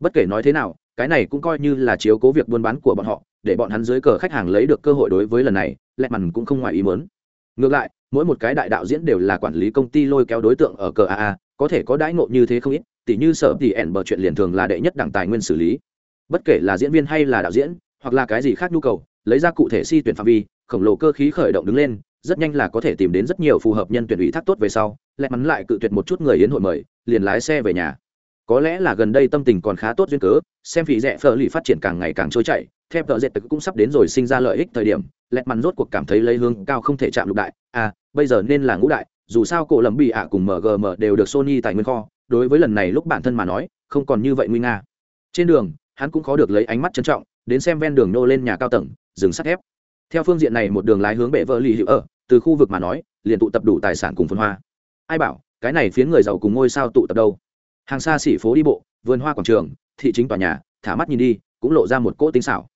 Bất kể nói thế nào cái này cũng coi như là chiếu cố việc buôn bán của bọn họ, để bọn hắn dưới cờ khách hàng lấy được cơ hội đối với lần này, lẹ mằn cũng không ngoài ý mớn ngược lại, mỗi một cái đại đạo diễn đều là quản lý công ty lôi kéo đối tượng ở cờ aa có thể có đãi ngộ như thế không ít, tỉ như sở thì ẻn bờ chuyện liền thường là đệ nhất đảng tài nguyên xử lý. Bất kể là diễn viên hay là đạo diễn, hoặc là cái gì khác nhu cầu, lấy ra cụ thể si tuyển phạm vi, khổng lồ cơ khí khởi động đứng lên, rất nhanh là có thể tìm đến rất nhiều phù hợp nhân tuyển ủy thác tốt về sau, lẹ mắn lại cự tuyệt một chút người yến hội mời, liền lái xe về nhà có lẽ là gần đây tâm tình còn khá tốt duyên cớ, xem phỉ rẻ phở lì phát triển càng ngày càng trôi chảy, thép tờ dệt cũng sắp đến rồi sinh ra lợi ích thời điểm, lẹt mắn rốt cuộc cảm thấy lấy hương cao không thể chạm lục đại. À bây giờ nên là ngũ đại, dù sao cổ lầm bị ạ cùng mgm đều được sony tại nguyên kho, đối với lần này lúc bản thân mà nói, không còn như vậy nguy nga. Trên đường, hắn cũng khó được lấy ánh mắt trân trọng, đến xem ven đường nô lên nhà cao tầng, dừng sắt thép. Theo phương diện này một đường lái hướng bệ vợ lì hữu ở, từ khu vực mà nói, liền tụ tập đủ tài sản cùng phân hoa. Ai bảo, cái này phiến người giàu cùng ngôi sao tụ tập đâu? Hàng xa xỉ phố đi bộ, vườn hoa quảng trường, thị chính tòa nhà, thả mắt nhìn đi, cũng lộ ra một cỗ tinh xảo.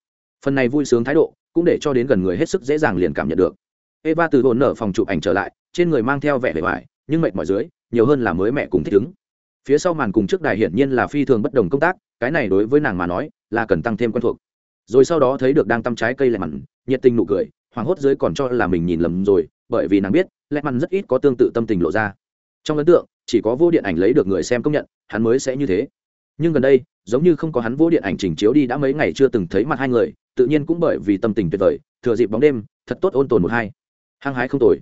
Phần này vui sướng thái độ, cũng để cho đến gần người hết sức dễ dàng liền cảm nhận được. Eva từ hồn nở phòng chụp ảnh trở lại, trên người mang theo vẻ vẻ vải nhưng mệt mỏi dưới, nhiều hơn là mới mẹ cùng thích ứng. Phía sau màn cùng trước đài hiển nhiên là phi thường bất đồng công tác, cái này đối với nàng mà nói, là cần tăng thêm quen thuộc. Rồi sau đó thấy được đang tăm trái cây lẹ mặn, nhiệt tình nụ cười, hoảng hốt dưới còn cho là mình nhìn lầm rồi, bởi vì nàng biết, lẹ mặn rất ít có tương tự tâm tình lộ ra. Trong ấn tượng chỉ có vô điện ảnh lấy được người xem công nhận, hắn mới sẽ như thế. Nhưng gần đây, giống như không có hắn vô điện ảnh trình chiếu đi đã mấy ngày chưa từng thấy mặt hai người, tự nhiên cũng bởi vì tâm tình tuyệt vời, thừa dịp bóng đêm, thật tốt ôn tồn một hai. Hăng hái không tồi.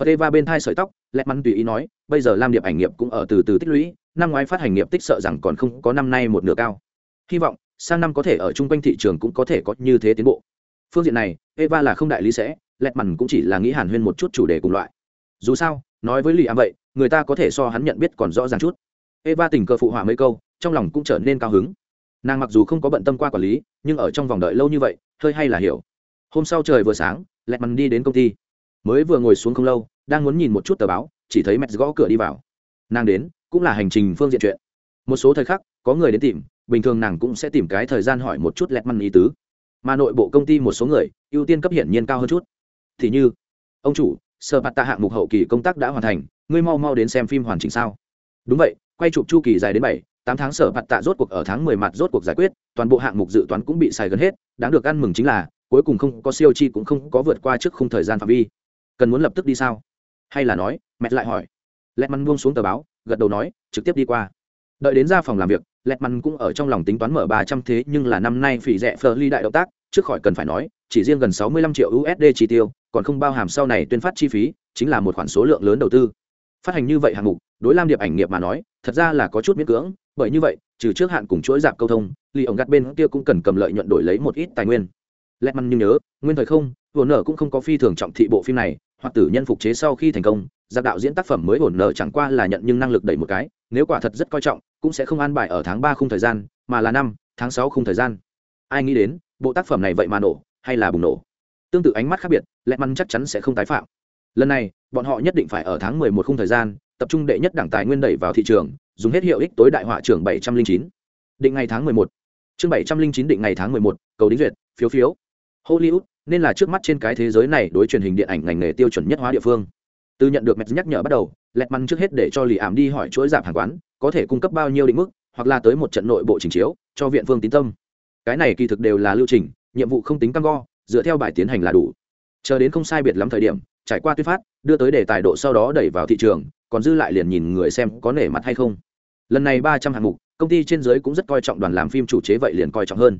Phật eva bên thai sợi tóc, lẹt mắn tùy ý nói, bây giờ lam điệp ảnh nghiệp cũng ở từ từ tích lũy, năm ngoái phát hành nghiệp tích sợ rằng còn không có năm nay một nửa cao. Hy vọng, sang năm có thể ở chung quanh thị trường cũng có thể có như thế tiến bộ. Phương diện này eva là không đại lý sẽ, lẹt mằn cũng chỉ là nghĩ hàn huyên một chút chủ đề cùng loại. Dù sao, nói với lì ám vậy người ta có thể so hắn nhận biết còn rõ ràng chút. Eva tình cờ phụ họa mấy câu, trong lòng cũng trở nên cao hứng. Nàng mặc dù không có bận tâm qua quản lý, nhưng ở trong vòng đợi lâu như vậy, hơi hay là hiểu. Hôm sau trời vừa sáng, lẹt mằn đi đến công ty. Mới vừa ngồi xuống không lâu, đang muốn nhìn một chút tờ báo, chỉ thấy mẹ gõ cửa đi vào. Nàng đến, cũng là hành trình phương diện chuyện. Một số thời khắc, có người đến tìm, bình thường nàng cũng sẽ tìm cái thời gian hỏi một chút lẹt mằn ý tứ. Mà nội bộ công ty một số người, ưu tiên cấp hiển nhiên cao hơn chút. Thì như, ông chủ sở bạt tạ hạng mục hậu kỳ công tác đã hoàn thành, ngươi mau mau đến xem phim hoàn chỉnh sao? Đúng vậy, quay chụp chu kỳ dài đến bảy, tám tháng sở bạt tạ rốt cuộc ở tháng mười mặt rốt cuộc giải quyết, toàn bộ hạng mục dự toán cũng bị xài gần hết, đáng được ăn mừng chính là, cuối cùng không có siêu chi cũng không có vượt qua trước khung thời gian phạm vi. Cần muốn lập tức đi sao? Hay là nói, mẹ lại hỏi. Lẹt măn buông xuống tờ báo, gật đầu nói, trực tiếp đi qua. Đợi đến ra phòng làm việc, lẹt măn cũng ở trong lòng tính toán mở ba trăm thế nhưng là năm nay phỉ rẻ phờ ly đại động tác trước khỏi cần phải nói, chỉ riêng gần sáu mươi lăm triệu usd chi tiêu, còn không bao hàm sau này tuyên phát chi phí, chính là một khoản số lượng lớn đầu tư. Phát hành như vậy hạng mục, đối lam điệp ảnh nghiệp mà nói, thật ra là có chút miễn cưỡng, bởi như vậy, trừ trước hạn cùng chuỗi dạp câu thông lì ổng gạt bên kia cũng cần cầm lợi nhuận đổi lấy một ít tài nguyên. Lẹt măn như nhớ, nguyên thời không vừa nở cũng không có phi thường trọng thị bộ phim này, hoặc tử nhân phục chế sau khi thành công, giặc đạo diễn tác phẩm mới ổn nợ chẳng qua là nhận nhưng năng lực đẩy một cái, nếu quả thật rất coi trọng, cũng sẽ không an bài ở tháng ba khung thời gian, mà là năm, tháng sáu khung thời gian. Ai nghĩ đến bộ tác phẩm này vậy mà nổ, hay là bùng nổ? Tương tự ánh mắt khác biệt lẹ mắn chắc chắn sẽ không tái phạm. Lần này, bọn họ nhất định phải ở tháng mười một khung thời gian, tập trung đệ nhất đảng tài nguyên đẩy vào thị trường, dùng hết hiệu ích tối đại họa trưởng bảy trăm linh chín. Định ngày tháng mười một. Chương bảy trăm linh chín định ngày tháng mười một, cầu đính duyệt, phiếu phiếu. Hollywood, nên là trước mắt trên cái thế giới này đối truyền hình điện ảnh ngành nghề tiêu chuẩn nhất hóa địa phương. Từ nhận được mẹt nhắc nhở bắt đầu lẹt măng trước hết để cho lì ảm đi hỏi chuỗi giảm hàng quán, có thể cung cấp bao nhiêu định mức, hoặc là tới một trận nội bộ trình chiếu, cho viện phương tín tâm cái này kỳ thực đều là lưu trình, nhiệm vụ không tính cam go, dựa theo bài tiến hành là đủ. Chờ đến không sai biệt lắm thời điểm, trải qua tuyên phát, đưa tới đề tài độ sau đó đẩy vào thị trường, còn dư lại liền nhìn người xem có nể mặt hay không. Lần này ba trăm hạng mục, công ty trên giới cũng rất coi trọng đoàn làm phim chủ chế vậy liền coi trọng hơn.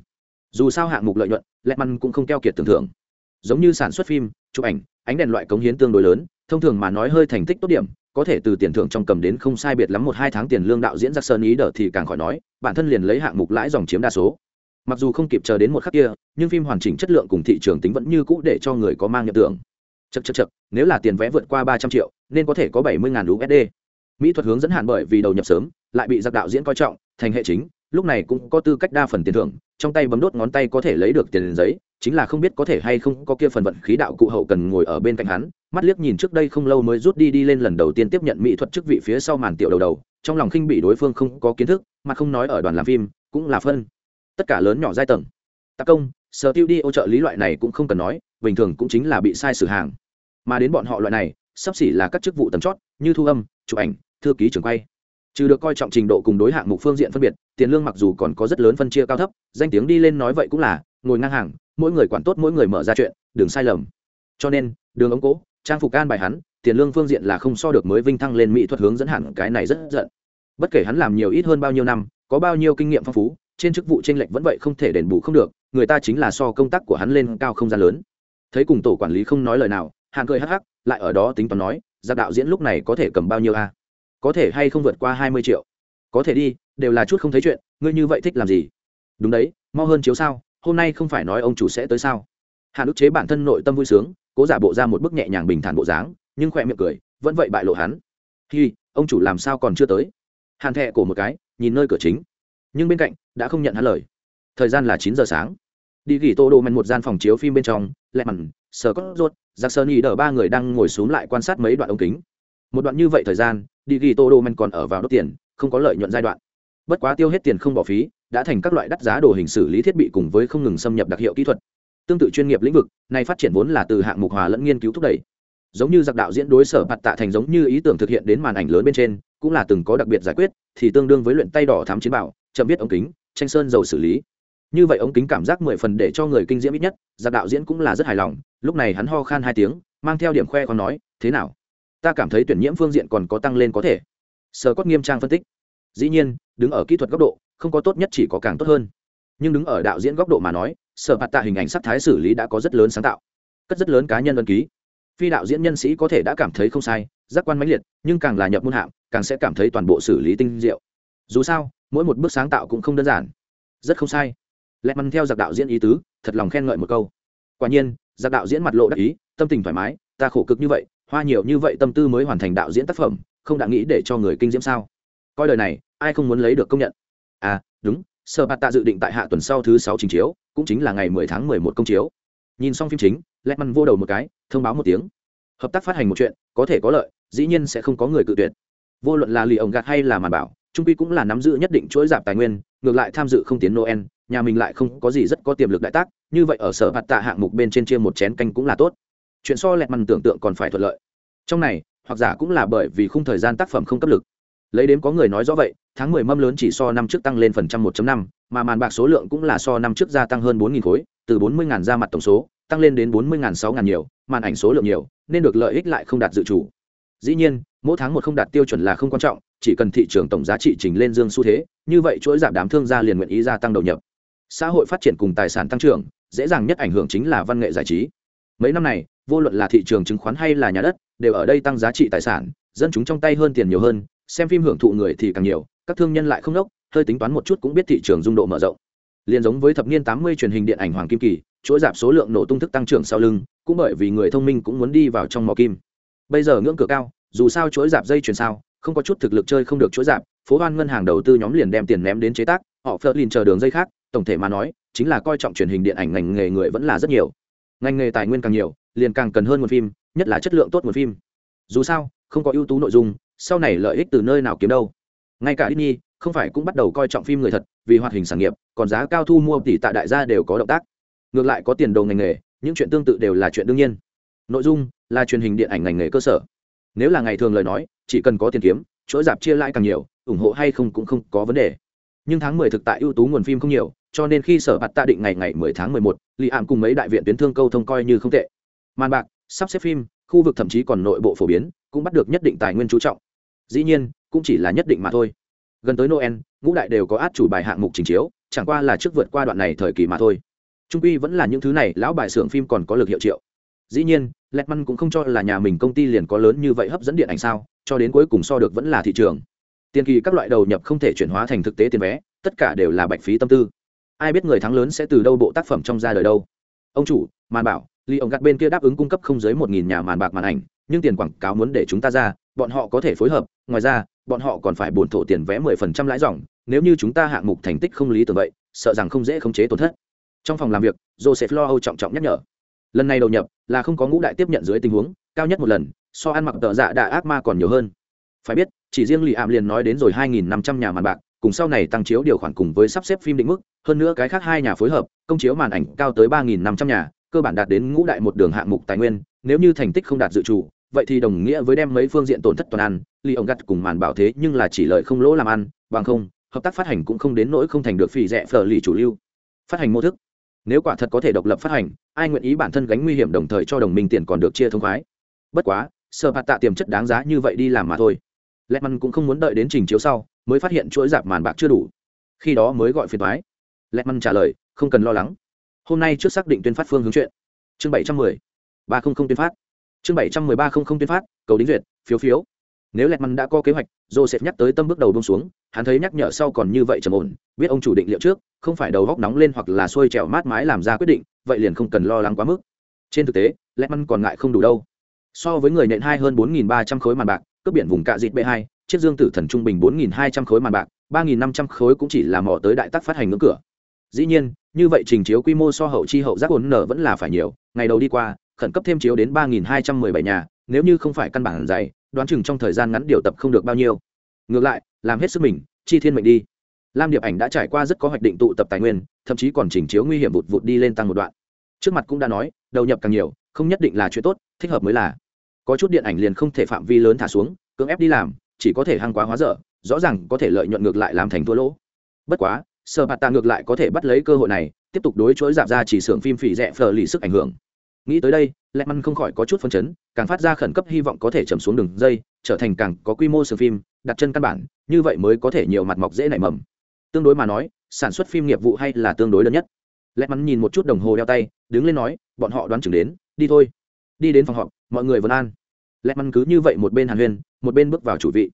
Dù sao hạng mục lợi nhuận lẹ măn cũng không keo kiệt tưởng thưởng. Giống như sản xuất phim, chụp ảnh, ánh đèn loại cống hiến tương đối lớn, thông thường mà nói hơi thành tích tốt điểm, có thể từ tiền thưởng trong cầm đến không sai biệt lắm một hai tháng tiền lương đạo diễn giặc sơn ý đờ thì càng khỏi nói, bản thân liền lấy hạng mục lãi dòng chiếm đa số mặc dù không kịp chờ đến một khắc kia, nhưng phim hoàn chỉnh chất lượng cùng thị trường tính vẫn như cũ để cho người có mang nhận tưởng chật chật chật nếu là tiền vé vượt qua ba trăm triệu, nên có thể có bảy mươi usd mỹ thuật hướng dẫn hạn bởi vì đầu nhập sớm, lại bị giặc đạo diễn coi trọng, thành hệ chính, lúc này cũng có tư cách đa phần tiền thưởng, trong tay bấm đốt ngón tay có thể lấy được tiền giấy, chính là không biết có thể hay không có kia phần vận khí đạo cụ hậu cần ngồi ở bên cạnh hắn, mắt liếc nhìn trước đây không lâu mới rút đi đi lên lần đầu tiên tiếp nhận mỹ thuật chức vị phía sau màn tiểu đầu đầu, trong lòng khinh bị đối phương không có kiến thức, mà không nói ở đoàn làm phim, cũng là phân tất cả lớn nhỏ giai tầng. Tác công, sở tiêu đi ô trợ lý loại này cũng không cần nói, bình thường cũng chính là bị sai sử hàng. Mà đến bọn họ loại này, sắp xỉ là các chức vụ tầm chót, như thu âm, chụp ảnh, thư ký trường quay. Trừ được coi trọng trình độ cùng đối hạng mục phương diện phân biệt, tiền lương mặc dù còn có rất lớn phân chia cao thấp, danh tiếng đi lên nói vậy cũng là, ngồi ngang hàng, mỗi người quản tốt mỗi người mở ra chuyện đường sai lầm. Cho nên, đường ống cố, trang phục can bài hắn, tiền lương phương diện là không so được mới vinh thăng lên mỹ thuật hướng dẫn hẳn cái này rất giận. Bất kể hắn làm nhiều ít hơn bao nhiêu năm, có bao nhiêu kinh nghiệm phong phú trên chức vụ tranh lệch vẫn vậy không thể đền bù không được, người ta chính là so công tác của hắn lên cao không gian lớn. Thấy cùng tổ quản lý không nói lời nào, hàn cười hắc hắc, lại ở đó tính toán nói, giặc đạo diễn lúc này có thể cầm bao nhiêu a? Có thể hay không vượt qua hai mươi triệu? Có thể đi, đều là chút không thấy chuyện, ngươi như vậy thích làm gì? Đúng đấy, mau hơn chiếu sao, hôm nay không phải nói ông chủ sẽ tới sao? Hàn ức chế bản thân nội tâm vui sướng, cố giả bộ ra một bức nhẹ nhàng bình thản bộ dáng, nhưng khỏe miệng cười, vẫn vậy bại lộ hắn. Hi, ông chủ làm sao còn chưa tới? Hàn thẹ cổ một cái, nhìn nơi cửa chính nhưng bên cạnh đã không nhận hắn lời. Thời gian là chín giờ sáng. Đi ghi tô đồ men một gian phòng chiếu phim bên trong lẹ mặn sờ có ruột, giặc sơn ý đờ ba người đang ngồi xuống lại quan sát mấy đoạn ống kính. Một đoạn như vậy thời gian đi ghi tô đô men còn ở vào đốt tiền không có lợi nhuận giai đoạn. Bất quá tiêu hết tiền không bỏ phí đã thành các loại đắt giá đồ hình xử lý thiết bị cùng với không ngừng xâm nhập đặc hiệu kỹ thuật. Tương tự chuyên nghiệp lĩnh vực này phát triển vốn là từ hạng mục hòa lẫn nghiên cứu thúc đẩy. Giống như giặc đạo diễn đối sở bạt tạ thành giống như ý tưởng thực hiện đến màn ảnh lớn bên trên cũng là từng có đặc biệt giải quyết, thì tương đương với luyện tay đỏ thám chiến bảo, chậm viết ống kính, tranh sơn dầu xử lý. Như vậy ống kính cảm giác mười phần để cho người kinh diễm ít nhất, giặc đạo diễn cũng là rất hài lòng, lúc này hắn ho khan hai tiếng, mang theo điểm khoe còn nói, thế nào? Ta cảm thấy tuyển nhiễm phương diện còn có tăng lên có thể. Sơ cốt nghiêm trang phân tích. Dĩ nhiên, đứng ở kỹ thuật góc độ, không có tốt nhất chỉ có càng tốt hơn. Nhưng đứng ở đạo diễn góc độ mà nói, sở bạt tạ hình ảnh sắc thái xử lý đã có rất lớn sáng tạo, cất rất lớn cá nhân ân ký. Phi đạo diễn nhân sĩ có thể đã cảm thấy không sai, giác quan mãnh liệt, nhưng càng là nhập môn hạng càng sẽ cảm thấy toàn bộ xử lý tinh diệu. Dù sao, mỗi một bước sáng tạo cũng không đơn giản. Rất không sai. Lẹt măn theo giặc đạo diễn ý tứ, thật lòng khen ngợi một câu. Quả nhiên, giặc đạo diễn mặt lộ đắc ý, tâm tình thoải mái, ta khổ cực như vậy, hoa nhiều như vậy tâm tư mới hoàn thành đạo diễn tác phẩm, không đã nghĩ để cho người kinh diễm sao? Coi đời này, ai không muốn lấy được công nhận? À đúng, sở bạt tạ dự định tại hạ tuần sau thứ sáu trình chiếu, cũng chính là ngày mười tháng mười một công chiếu. Nhìn xong phim chính, lẹt măn vô đầu một cái, thông báo một tiếng. Hợp tác phát hành một chuyện, có thể có lợi, dĩ nhiên sẽ không có người cự tuyệt vô luận là lì ổng gạt hay là màn bảo, trung quy cũng là nắm giữ nhất định chuỗi giảm tài nguyên, ngược lại tham dự không tiến noel, nhà mình lại không có gì rất có tiềm lực đại tác, như vậy ở sở hạt tạ hạng mục bên trên chia một chén canh cũng là tốt. Chuyện so lẹt mằn tưởng tượng còn phải thuận lợi. Trong này, hoặc giả cũng là bởi vì khung thời gian tác phẩm không cấp lực. Lấy đến có người nói rõ vậy, tháng mười mâm lớn chỉ so năm trước tăng lên phần trăm 1 năm, mà màn bạc số lượng cũng là so năm trước gia tăng hơn bốn nghìn khối, từ bốn mươi ngàn ra mặt tổng số, tăng lên đến bốn mươi ngàn sáu ngàn nhiều, màn ảnh số lượng nhiều, nên được lợi ích lại không đạt dự chủ. Dĩ nhiên mỗi tháng một không đạt tiêu chuẩn là không quan trọng, chỉ cần thị trường tổng giá trị trình lên dương xu thế, như vậy chuỗi giảm đám thương gia liền nguyện ý gia tăng đầu nhập. Xã hội phát triển cùng tài sản tăng trưởng, dễ dàng nhất ảnh hưởng chính là văn nghệ giải trí. Mấy năm này, vô luận là thị trường chứng khoán hay là nhà đất, đều ở đây tăng giá trị tài sản, dân chúng trong tay hơn tiền nhiều hơn, xem phim hưởng thụ người thì càng nhiều, các thương nhân lại không đốc, hơi tính toán một chút cũng biết thị trường dung độ mở rộng. Liền giống với thập niên tám mươi truyền hình điện ảnh hoàng kim kỳ, chuỗi giảm số lượng nổ tung thức tăng trưởng sau lưng, cũng bởi vì người thông minh cũng muốn đi vào trong mỏ kim. Bây giờ ngưỡng cửa cao dù sao chuỗi dạp dây chuyển sao, không có chút thực lực chơi không được chuỗi dạp, phố hoan ngân hàng đầu tư nhóm liền đem tiền ném đến chế tác, họ phớt liền chờ đường dây khác, tổng thể mà nói, chính là coi trọng truyền hình điện ảnh ngành nghề người vẫn là rất nhiều. Ngành nghề tài nguyên càng nhiều, liền càng cần hơn một phim, nhất là chất lượng tốt một phim. Dù sao, không có ưu tú nội dung, sau này lợi ích từ nơi nào kiếm đâu. Ngay cả Disney, không phải cũng bắt đầu coi trọng phim người thật, vì hoạt hình sản nghiệp, còn giá cao thu mua tỷ tại đại gia đều có động tác. Ngược lại có tiền đồ ngành nghề, những chuyện tương tự đều là chuyện đương nhiên. Nội dung là truyền hình điện ảnh ngành nghề cơ sở nếu là ngày thường lời nói chỉ cần có tiền kiếm chỗ giạp chia lại càng nhiều ủng hộ hay không cũng không có vấn đề. Nhưng tháng mười thực tại ưu tú nguồn phim không nhiều cho nên khi sở bạt ta định ngày ngày mười tháng mười một, lì ảm cùng mấy đại viện tuyến thương câu thông coi như không tệ. Màn bạc sắp xếp phim khu vực thậm chí còn nội bộ phổ biến cũng bắt được nhất định tài nguyên chú trọng. Dĩ nhiên cũng chỉ là nhất định mà thôi. Gần tới noel ngũ đại đều có át chủ bài hạng mục trình chiếu chẳng qua là trước vượt qua đoạn này thời kỳ mà thôi. Trung quy vẫn là những thứ này lão bài xưởng phim còn có lực hiệu triệu. Dĩ nhiên lẹt măn cũng không cho là nhà mình công ty liền có lớn như vậy hấp dẫn điện ảnh sao, cho đến cuối cùng so được vẫn là thị trường. Tiền kỳ các loại đầu nhập không thể chuyển hóa thành thực tế tiền vé, tất cả đều là bạch phí tâm tư. Ai biết người thắng lớn sẽ từ đâu bộ tác phẩm trong ra đời đâu. Ông chủ, màn bảo ly ông gắt bên kia đáp ứng cung cấp không dưới một nghìn nhà màn bạc màn ảnh, nhưng tiền quảng cáo muốn để chúng ta ra, bọn họ có thể phối hợp, ngoài ra, bọn họ còn phải bổn thổ tiền vé mười phần trăm lãi dòng, nếu như chúng ta hạng mục thành tích không lý tưởng vậy, sợ rằng không dễ khống chế tổn thất. Trong phòng làm việc, joseph lo âu trọng trọng nhắc nhở lần này đầu nhập là không có ngũ đại tiếp nhận dưới tình huống, cao nhất một lần, so ăn mặc tợ dạ đạ ác ma còn nhiều hơn. Phải biết, chỉ riêng lì ảm liền nói đến rồi hai nghìn năm trăm nhà màn bạc, cùng sau này tăng chiếu điều khoản cùng với sắp xếp phim định mức, hơn nữa cái khác hai nhà phối hợp, công chiếu màn ảnh cao tới ba nghìn năm trăm nhà, cơ bản đạt đến ngũ đại một đường hạng mục tài nguyên, nếu như thành tích không đạt dự trù, vậy thì đồng nghĩa với đem mấy phương diện tổn thất toàn ăn, lì ông gặt cùng màn bảo thế nhưng là chỉ lợi không lỗ làm ăn, bằng không, hợp tác phát hành cũng không đến nỗi không thành được phì rẻ phở lì chủ lưu. Phát hành mô thức nếu quả thật có thể độc lập phát hành, ai nguyện ý bản thân gánh nguy hiểm đồng thời cho đồng minh tiền còn được chia thông khoái? Bất quá sợ hạt tạ tiềm chất đáng giá như vậy đi làm mà thôi. Lẹ măn cũng không muốn đợi đến trình chiếu sau, mới phát hiện chuỗi dạp màn bạc chưa đủ. Khi đó mới gọi phiền thoái lẹ măn trả lời, không cần lo lắng. Hôm nay trước xác định tuyên phát phương hướng chuyện. Chương bảy trăm mười ba không không tuyên phát. Chương bảy trăm mười ba không không tuyên phát, cầu đính duyệt, phiếu phiếu nếu lẹt măn đã có kế hoạch, joseph nhắc tới tâm bước đầu bông xuống, hắn thấy nhắc nhở sau còn như vậy trầm ổn, biết ông chủ định liệu trước, không phải đầu góc nóng lên hoặc là xuôi trèo mát mái làm ra quyết định, vậy liền không cần lo lắng quá mức. Trên thực tế, lẹt măn còn ngại không đủ đâu. So với người nện hai hơn bốn nghìn ba trăm khối màn bạc, cướp biển vùng cạ dịt b hai, chiếc dương tử thần trung bình bốn nghìn hai trăm khối màn bạc, ba nghìn năm trăm khối cũng chỉ là mò tới đại tác phát hành ngưỡng cửa. Dĩ nhiên, như vậy trình chiếu quy mô so hậu chi hậu giác ổn nở vẫn là phải nhiều. Ngày đầu đi qua, khẩn cấp thêm chiếu đến ba nghìn hai trăm mười bảy nhà, nếu như không phải căn bản dày đoán chừng trong thời gian ngắn điều tập không được bao nhiêu. Ngược lại, làm hết sức mình, chi thiên mệnh đi. Lam điệp ảnh đã trải qua rất có hoạch định tụ tập tài nguyên, thậm chí còn chỉnh chiếu nguy hiểm vụt vụt đi lên tăng một đoạn. Trước mặt cũng đã nói, đầu nhập càng nhiều, không nhất định là chuyện tốt, thích hợp mới là. Có chút điện ảnh liền không thể phạm vi lớn thả xuống, cưỡng ép đi làm, chỉ có thể hăng quá hóa dở, rõ ràng có thể lợi nhuận ngược lại làm thành thua lỗ. Bất quá sơ bạt tạ ngược lại có thể bắt lấy cơ hội này, tiếp tục đối chối giảm ra chỉ xưởng phim phỉ rẻ phờ lì sức ảnh hưởng nghĩ tới đây lẹ măn không khỏi có chút phân chấn, càng phát ra khẩn cấp hy vọng có thể chầm xuống đường dây, trở thành càng có quy mô sừng phim, đặt chân căn bản, như vậy mới có thể nhiều mặt mọc dễ nảy mầm. Tương đối mà nói, sản xuất phim nghiệp vụ hay là tương đối lớn nhất. Lẹ măn nhìn một chút đồng hồ đeo tay, đứng lên nói, bọn họ đoán chừng đến, đi thôi. Đi đến phòng họp, mọi người vẫn an. Lẹ măn cứ như vậy một bên hàn huyên, một bên bước vào chủ vị.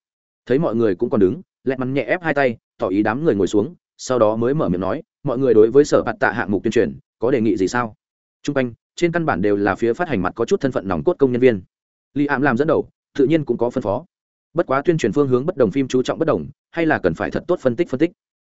Thấy mọi người cũng còn đứng lẹ măn nhẹ ép hai tay, tỏ ý đám người ngồi xuống, sau đó mới mở miệng nói, mọi người đối với sở bạt tạ hạng mục tuyên truyền, có đề nghị gì sao? T r u n g quanh trên căn bản đều là phía phát hành mặt có chút thân phận nòng cốt công nhân viên. Li ảm làm dẫn đầu, tự nhiên cũng có phân phó. Bất quá tuyên truyền phương hướng bất đồng phim chú trọng bất đồng, hay là cần phải thật tốt phân tích phân tích.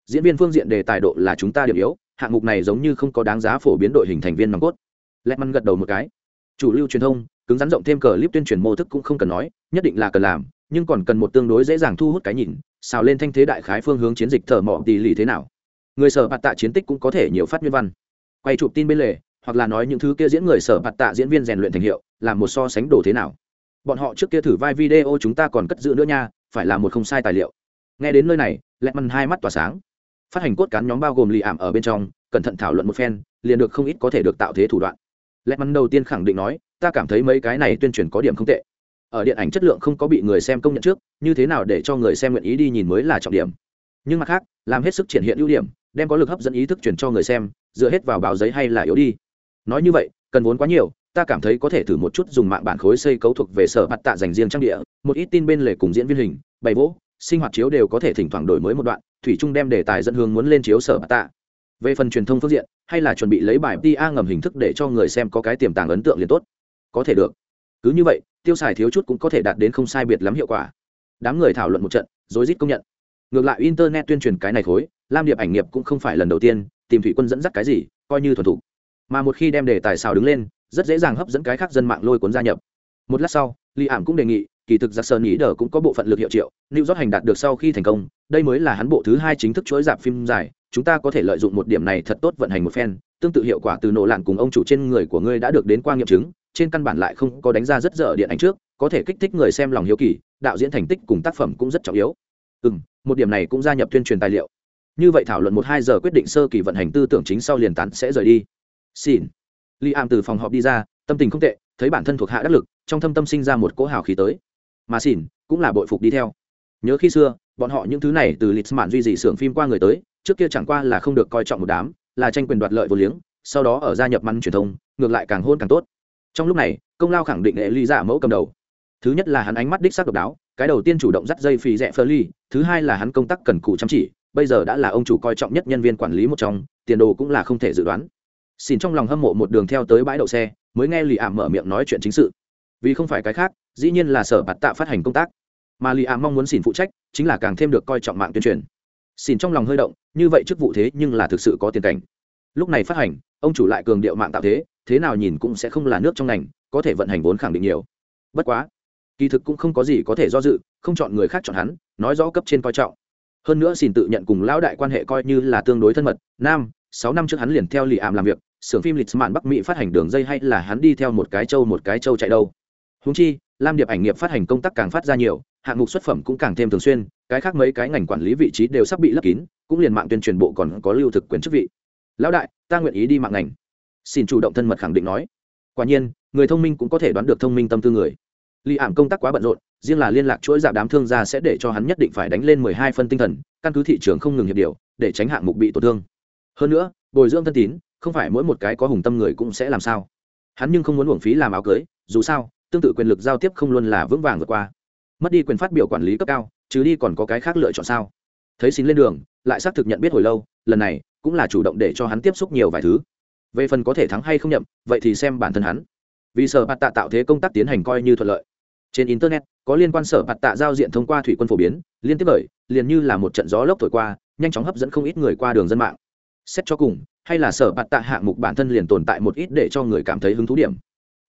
Diễn viên phương diện đề tài độ là chúng ta điểm yếu, hạng mục này giống như không có đáng giá phổ biến đội hình thành viên nòng cốt. Lẹt măn gật đầu một cái. Chủ lưu truyền thông, cứng rắn rộng thêm cờ clip tuyên truyền mô thức cũng không cần nói, nhất định là cần làm, nhưng còn cần một tương đối dễ dàng thu hút cái nhìn, xào lên thanh thế đại khái phương hướng chiến dịch thở mỏ tỷ lì thế nào. Người sở bạt tạ chiến tích cũng có thể nhiều phát nguyên văn. Quay chụp tin bên lề hoặc là nói những thứ kia diễn người sở bạt tạ diễn viên rèn luyện thành hiệu làm một so sánh đồ thế nào? Bọn họ trước kia thử vai video chúng ta còn cất giữ nữa nha, phải là một không sai tài liệu. Nghe đến nơi này lẹt mằn hai mắt tỏa sáng. Phát hành cốt cán nhóm bao gồm lì ảm ở bên trong, cẩn thận thảo luận một phen, liền được không ít có thể được tạo thế thủ đoạn. Lẹt mằn đầu tiên khẳng định nói, ta cảm thấy mấy cái này tuyên truyền có điểm không tệ. Ở điện ảnh chất lượng không có bị người xem công nhận trước, như thế nào để cho người xem nguyện ý đi nhìn mới là trọng điểm. Nhưng mặt khác, làm hết sức triển hiện ưu điểm, đem có lực hấp dẫn ý thức truyền cho người xem, dựa hết vào báo giấy hay là yếu đi nói như vậy, cần vốn quá nhiều, ta cảm thấy có thể thử một chút dùng mạng bản khối xây cấu thuộc về sở mặt tạ dành riêng trang địa, một ít tin bên lề cùng diễn viên hình, bày vỗ, sinh hoạt chiếu đều có thể thỉnh thoảng đổi mới một đoạn, thủy trung đem đề tài dẫn hướng muốn lên chiếu sở mặt tạ. Về phần truyền thông phương diện, hay là chuẩn bị lấy bài ta ngầm hình thức để cho người xem có cái tiềm tàng ấn tượng liền tốt. Có thể được. Cứ như vậy, tiêu xài thiếu chút cũng có thể đạt đến không sai biệt lắm hiệu quả. Đám người thảo luận một trận, rối rít công nhận. Ngược lại internet tuyên truyền cái này khối lam điệp ảnh nghiệp cũng không phải lần đầu tiên, tìm thủy quân dẫn dắt cái gì, coi như thuần thủ mà một khi đem đề tài xào đứng lên, rất dễ dàng hấp dẫn cái khác dân mạng lôi cuốn gia nhập. Một lát sau li ảm cũng đề nghị, kỳ thực giặc sơn ý đờ cũng có bộ phận lực hiệu triệu lưu rót hành đạt được sau khi thành công, đây mới là hắn bộ thứ hai chính thức chuỗi dạp phim dài, chúng ta có thể lợi dụng một điểm này thật tốt vận hành một phen tương tự hiệu quả từ nổ lạn cùng ông chủ trên người của ngươi đã được đến qua nghiệm chứng, trên căn bản lại không có đánh ra rất dở điện ảnh trước, có thể kích thích người xem lòng hiếu kỳ, đạo diễn thành tích cùng tác phẩm cũng rất trọng yếu. Ừ m một điểm này cũng gia nhập tuyên truyền tài liệu. Như vậy thảo luận một hai giờ quyết định sơ kỳ vận hành tư tưởng chính sau liền tán sẽ rời đi xin li am từ phòng họp đi ra, tâm tình không tệ, thấy bản thân thuộc hạ đắc lực, trong thâm tâm sinh ra một cỗ hào khí tới. Mà xin cũng là bội phục đi theo. Nhớ khi xưa, bọn họ những thứ này từ lịch mạn duy dị xưởng phim qua người tới, trước kia chẳng qua là không được coi trọng một đám, là tranh quyền đoạt lợi vô liếng, sau đó ở gia nhập măn truyền thông, ngược lại càng hôn càng tốt. Trong lúc này, công lao khẳng định hệ ly giả mẫu cầm đầu. Thứ nhất là hắn ánh mắt đích xác độc đáo, cái đầu tiên chủ động dắt dây phì rẽ phơ ly thứ hai là hắn công tác cần cù chăm chỉ, bây giờ đã là ông chủ coi trọng nhất nhân viên quản lý một trong, tiền đồ cũng là không thể dự đoán xin trong lòng hâm mộ một đường theo tới bãi đậu xe, mới nghe lì ảm mở miệng nói chuyện chính sự. Vì không phải cái khác, dĩ nhiên là sở bạt tạ phát hành công tác. Mà lì ảm mong muốn xin phụ trách, chính là càng thêm được coi trọng mạng tuyên truyền. Xin trong lòng hơi động, như vậy chức vụ thế nhưng là thực sự có tiền cảnh. Lúc này phát hành, ông chủ lại cường điệu mạng tạo thế thế nào nhìn cũng sẽ không là nước trong ngành, có thể vận hành vốn khẳng định nhiều. Bất quá, kỳ thực cũng không có gì có thể do dự, không chọn người khác chọn hắn, nói rõ cấp trên coi trọng. Hơn nữa xin tự nhận cùng lão đại quan hệ coi như là tương đối thân mật, nam, sáu năm trước hắn liền theo lì ảm làm việc xưởng phim lịch mạn bắc mỹ phát hành đường dây hay là hắn đi theo một cái châu một cái châu chạy đâu. Húng chi, lam điệp ảnh nghiệp phát hành công tác càng phát ra nhiều, hạng mục xuất phẩm cũng càng thêm thường xuyên, cái khác mấy cái ngành quản lý vị trí đều sắp bị lấp kín, cũng liền mạng tuyên truyền bộ còn có lưu thực quyền chức vị. Lão đại, ta nguyện ý đi mạng ngành. Xin chủ động thân mật khẳng định nói. Quả nhiên, người thông minh cũng có thể đoán được thông minh tâm tư người. Li ảm công tác quá bận rộn, riêng là liên lạc chuỗi giảm đám thương gia sẽ để cho hắn nhất định phải đánh lên mười hai phân tinh thần, căn cứ thị trường không ngừng hiệp điều, để tránh hạng mục bị tổn thương. Hơn nữa, bồi dưỡng thân tín không phải mỗi một cái có hùng tâm người cũng sẽ làm sao. Hắn nhưng không muốn uổng phí làm áo cưới, dù sao, tương tự quyền lực giao tiếp không luôn là vững vàng vượt qua. Mất đi quyền phát biểu quản lý cấp cao chứ đi còn có cái khác lựa chọn sao? Thấy xin lên đường, lại xác thực nhận biết hồi lâu, lần này cũng là chủ động để cho hắn tiếp xúc nhiều vài thứ. Về phần có thể thắng hay không nhậm, vậy thì xem bản thân hắn. Vì sở bạt tạ tạo thế công tác tiến hành coi như thuận lợi. Trên internet, có liên quan sở bạt tạ giao diện thông qua thủy quân phổ biến, liên tiếp bởi, liền như là một trận gió lốc thổi qua, nhanh chóng hấp dẫn không ít người qua đường dân mạng. Xét cho cùng hay là sở bạt tạ hạng mục bản thân liền tồn tại một ít để cho người cảm thấy hứng thú điểm.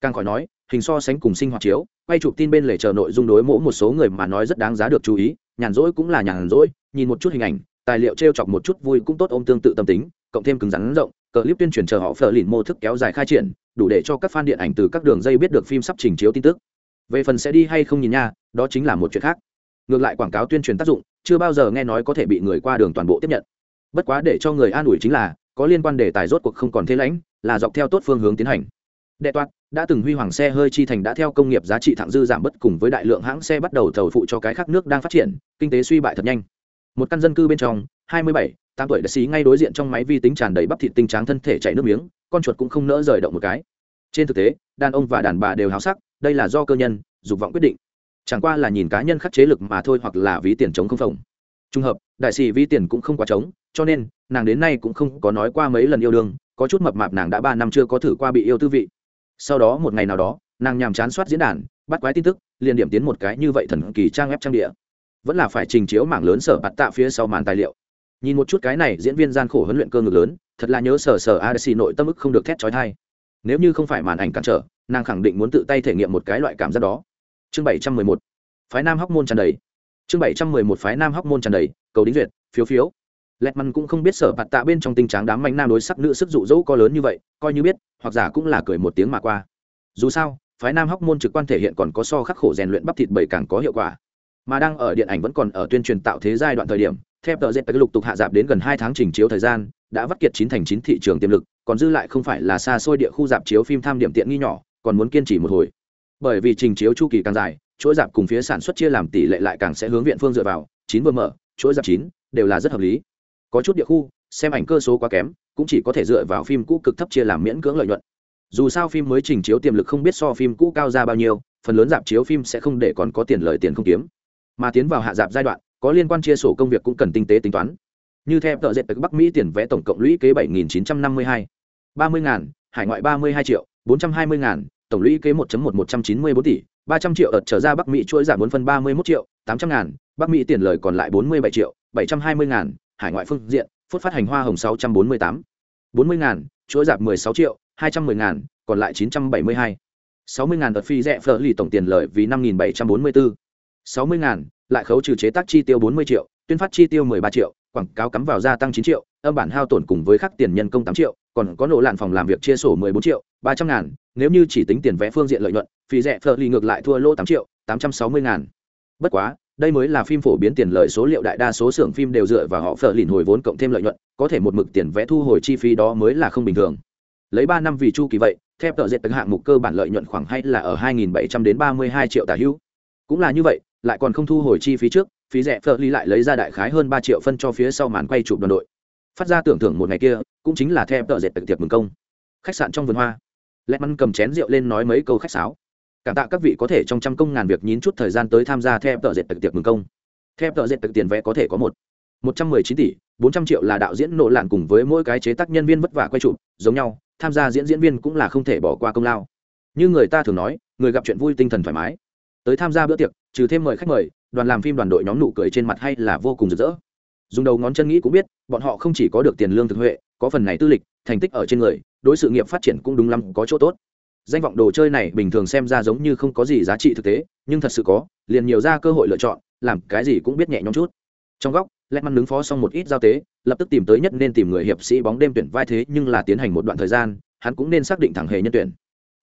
Càng khỏi nói, hình so sánh cùng sinh hoạt chiếu, quay chụp tin bên lề chờ nội dung đối mỗ một số người mà nói rất đáng giá được chú ý, nhàn rỗi cũng là nhàn rỗi, nhìn một chút hình ảnh, tài liệu t r e o chọc một chút vui cũng tốt ôm tương tự tâm tính, cộng thêm cứng rắn rộng, clip tuyên truyền chờ họ phờ lìn mô thức kéo dài khai triển, đủ để cho các fan điện ảnh từ các đường dây biết được phim sắp trình chiếu tin tức. Về phần sẽ đi hay không nhìn nha, đó chính là một chuyện khác. Ngược lại quảng cáo tuyên truyền tác dụng, chưa bao giờ nghe nói có thể bị người qua đường toàn bộ tiếp nhận. Bất quá để cho người an ủi chính là có liên quan đề tài rốt cuộc không còn thế lãnh, là dọc theo tốt phương hướng tiến hành. Đệ toát đã từng huy hoàng xe hơi chi thành đã theo công nghiệp giá trị thẳng dư giảm bất cùng với đại lượng hãng xe bắt đầu thầu phụ cho cái khác nước đang phát triển, kinh tế suy bại thật nhanh. Một căn dân cư bên trong, hai mươi bảy, tám tuổi đại sĩ ngay đối diện trong máy vi tính tràn đầy bắp thịt tinh tráng thân thể chảy nước miếng, con chuột cũng không nỡ rời động một cái. Trên thực tế, đàn ông và đàn bà đều háo sắc, đây là do cơ nhân, dục vọng quyết định. Chẳng qua là nhìn cá nhân khắc chế lực mà thôi hoặc là ví tiền chống không phồng. Trùng hợp, đại sĩ ví tiền cũng không quá trống, cho nên nàng đến nay cũng không có nói qua mấy lần yêu đương, có chút mập mạp nàng đã ba năm chưa có thử qua bị yêu tư vị. Sau đó một ngày nào đó, nàng nhàm chán soát diễn đàn, bắt quái tin tức, liền điểm tiến một cái như vậy thần kỳ trang ép trang địa. Vẫn là phải trình chiếu mảng lớn sở bạt tạ phía sau màn tài liệu. Nhìn một chút cái này, diễn viên gian khổ huấn luyện cơ ngực lớn, thật là nhớ sở sở adc nội tâm ức không được thét trói thai nếu như không phải màn ảnh cản trở, nàng khẳng định muốn tự tay thể nghiệm một cái loại cảm giác đó. Chương bảy trăm mười một, phái nam hóc môn tràn đầy. Chương bảy trăm mười một, phái nam hóc môn tràn đầy, cầu đính duyệt, phiếu phiếu lẹt măn cũng không biết sở bạt tạ bên trong tình tráng đám mạnh nam đối sắc nữ sức dụ dỗ có lớn như vậy, coi như biết, hoặc giả cũng là cười một tiếng mà qua. Dù sao, phái nam hóc môn trực quan thể hiện còn có so khắc khổ rèn luyện bắp thịt bảy càng có hiệu quả. Mà đang ở điện ảnh vẫn còn ở tuyên truyền tạo thế giai đoạn thời điểm, theo tờ dệt lục tục hạ dạp đến gần hai tháng trình chiếu thời gian, đã vắt kiệt chín thành chín thị trường tiềm lực, còn dư lại không phải là xa xôi địa khu dạp chiếu phim tham điểm tiện nghi nhỏ, còn muốn kiên trì một hồi. Bởi vì trình chiếu chu kỳ càng dài, chuỗi dạp cùng phía sản xuất chia làm tỷ lệ lại càng sẽ hướng viện phương dựa vào, chín vừa mở, chuỗi dạp chín đều là rất hợp lý có chút địa khu, xem ảnh cơ số quá kém, cũng chỉ có thể dựa vào phim cũ cực thấp chia làm miễn cưỡng lợi nhuận. Dù sao phim mới trình chiếu tiềm lực không biết so phim cũ cao ra bao nhiêu, phần lớn dạp chiếu phim sẽ không để còn có tiền lợi tiền không kiếm. Mà tiến vào hạ dạp giai đoạn, có liên quan chia sổ công việc cũng cần tinh tế tính toán. Như theo tờ dệt bắc mỹ tiền vẽ tổng cộng lũy kế bảy nghìn chín trăm năm mươi hai. ba mươi ngàn, hải ngoại ba mươi hai triệu, bốn trăm hai mươi ngàn, tổng lũy kế một một một trăm chín mươi bốn tỷ, ba trăm triệu ợt trở ra bắc mỹ chuỗi giảm bốn phân ba mươi một triệu, tám trăm ngàn, bắc mỹ tiền lời còn lại bốn mươi bảy triệu, bảy trăm hai mươi ngàn hải ngoại phương diện, phút phát hành hoa hồng sáu trăm bốn mươi tám. bốn mươi ngàn, chuỗi giảm mười sáu triệu, hai trăm mười ngàn, còn lại chín trăm bảy mươi hai. sáu mươi ngàn đợt phi rẻ phở lì tổng tiền lợi vì năm nghìn bảy trăm bốn mươi bốn sáu mươi ngàn, lại khấu trừ chế tác chi tiêu bốn mươi triệu, tuyên phát chi tiêu mười ba triệu, quảng cáo cắm vào gia tăng chín triệu, âm bản hao tổn cùng với khắc tiền nhân công tám triệu, còn có nổ lạn phòng làm việc chia sổ mười bốn triệu, ba trăm ngàn. Nếu như chỉ tính tiền vẽ phương diện lợi nhuận, phi rẻ phở lì ngược lại thua lỗ tám triệu, tám trăm sáu mươi ngàn. Bất quá đây mới là phim phổ biến tiền lợi số liệu đại đa số xưởng phim đều dựa vào họ phở lìn hồi vốn cộng thêm lợi nhuận, có thể một mực tiền vẽ thu hồi chi phí đó mới là không bình thường. Lấy ba năm vì chu kỳ vậy, theo tờ dệt từng hạng mục cơ bản lợi nhuận khoảng hay là ở 2.700 đến 32 triệu tả hữu. Cũng là như vậy, lại còn không thu hồi chi phí trước, phí rẻ phở ly lại lấy ra đại khái hơn ba triệu phân cho phía sau màn quay chụp đoàn đội. Phát ra tưởng thưởng một ngày kia, cũng chính là theo tờ dệt tiệc mừng công. Khách sạn trong vườn hoa. Lẽ mắn cầm chén rượu lên nói mấy câu khách sáo cảm tạ các vị có thể trong trăm công ngàn việc nhín chút thời gian tới tham gia theo tờ dệt tiệc mừng công. Theo tờ dệt tiền vẽ có thể có một. Một trăm mười chín tỷ, bốn trăm triệu là đạo diễn nộ lạn cùng với mỗi cái chế tác nhân viên vất vả quay chụp, giống nhau, tham gia diễn diễn viên cũng là không thể bỏ qua công lao. Như người ta thường nói, người gặp chuyện vui tinh thần thoải mái. Tới tham gia bữa tiệc, trừ thêm mời khách mời, đoàn làm phim đoàn đội nhóm nụ cười trên mặt hay là vô cùng rực rỡ. Dùng đầu ngón chân nghĩ cũng biết, bọn họ không chỉ có được tiền lương thực huệ, có phần này tư lịch, thành tích ở trên người, đối sự nghiệp phát triển cũng đúng lắm, có chỗ tốt danh vọng đồ chơi này bình thường xem ra giống như không có gì giá trị thực tế, nhưng thật sự có, liền nhiều ra cơ hội lựa chọn, làm cái gì cũng biết nhẹ nhõm chút. Trong góc, lẹt măn đứng phó xong một ít giao tế, lập tức tìm tới nhất nên tìm người hiệp sĩ bóng đêm tuyển vai thế nhưng là tiến hành một đoạn thời gian, hắn cũng nên xác định thẳng hề nhân tuyển.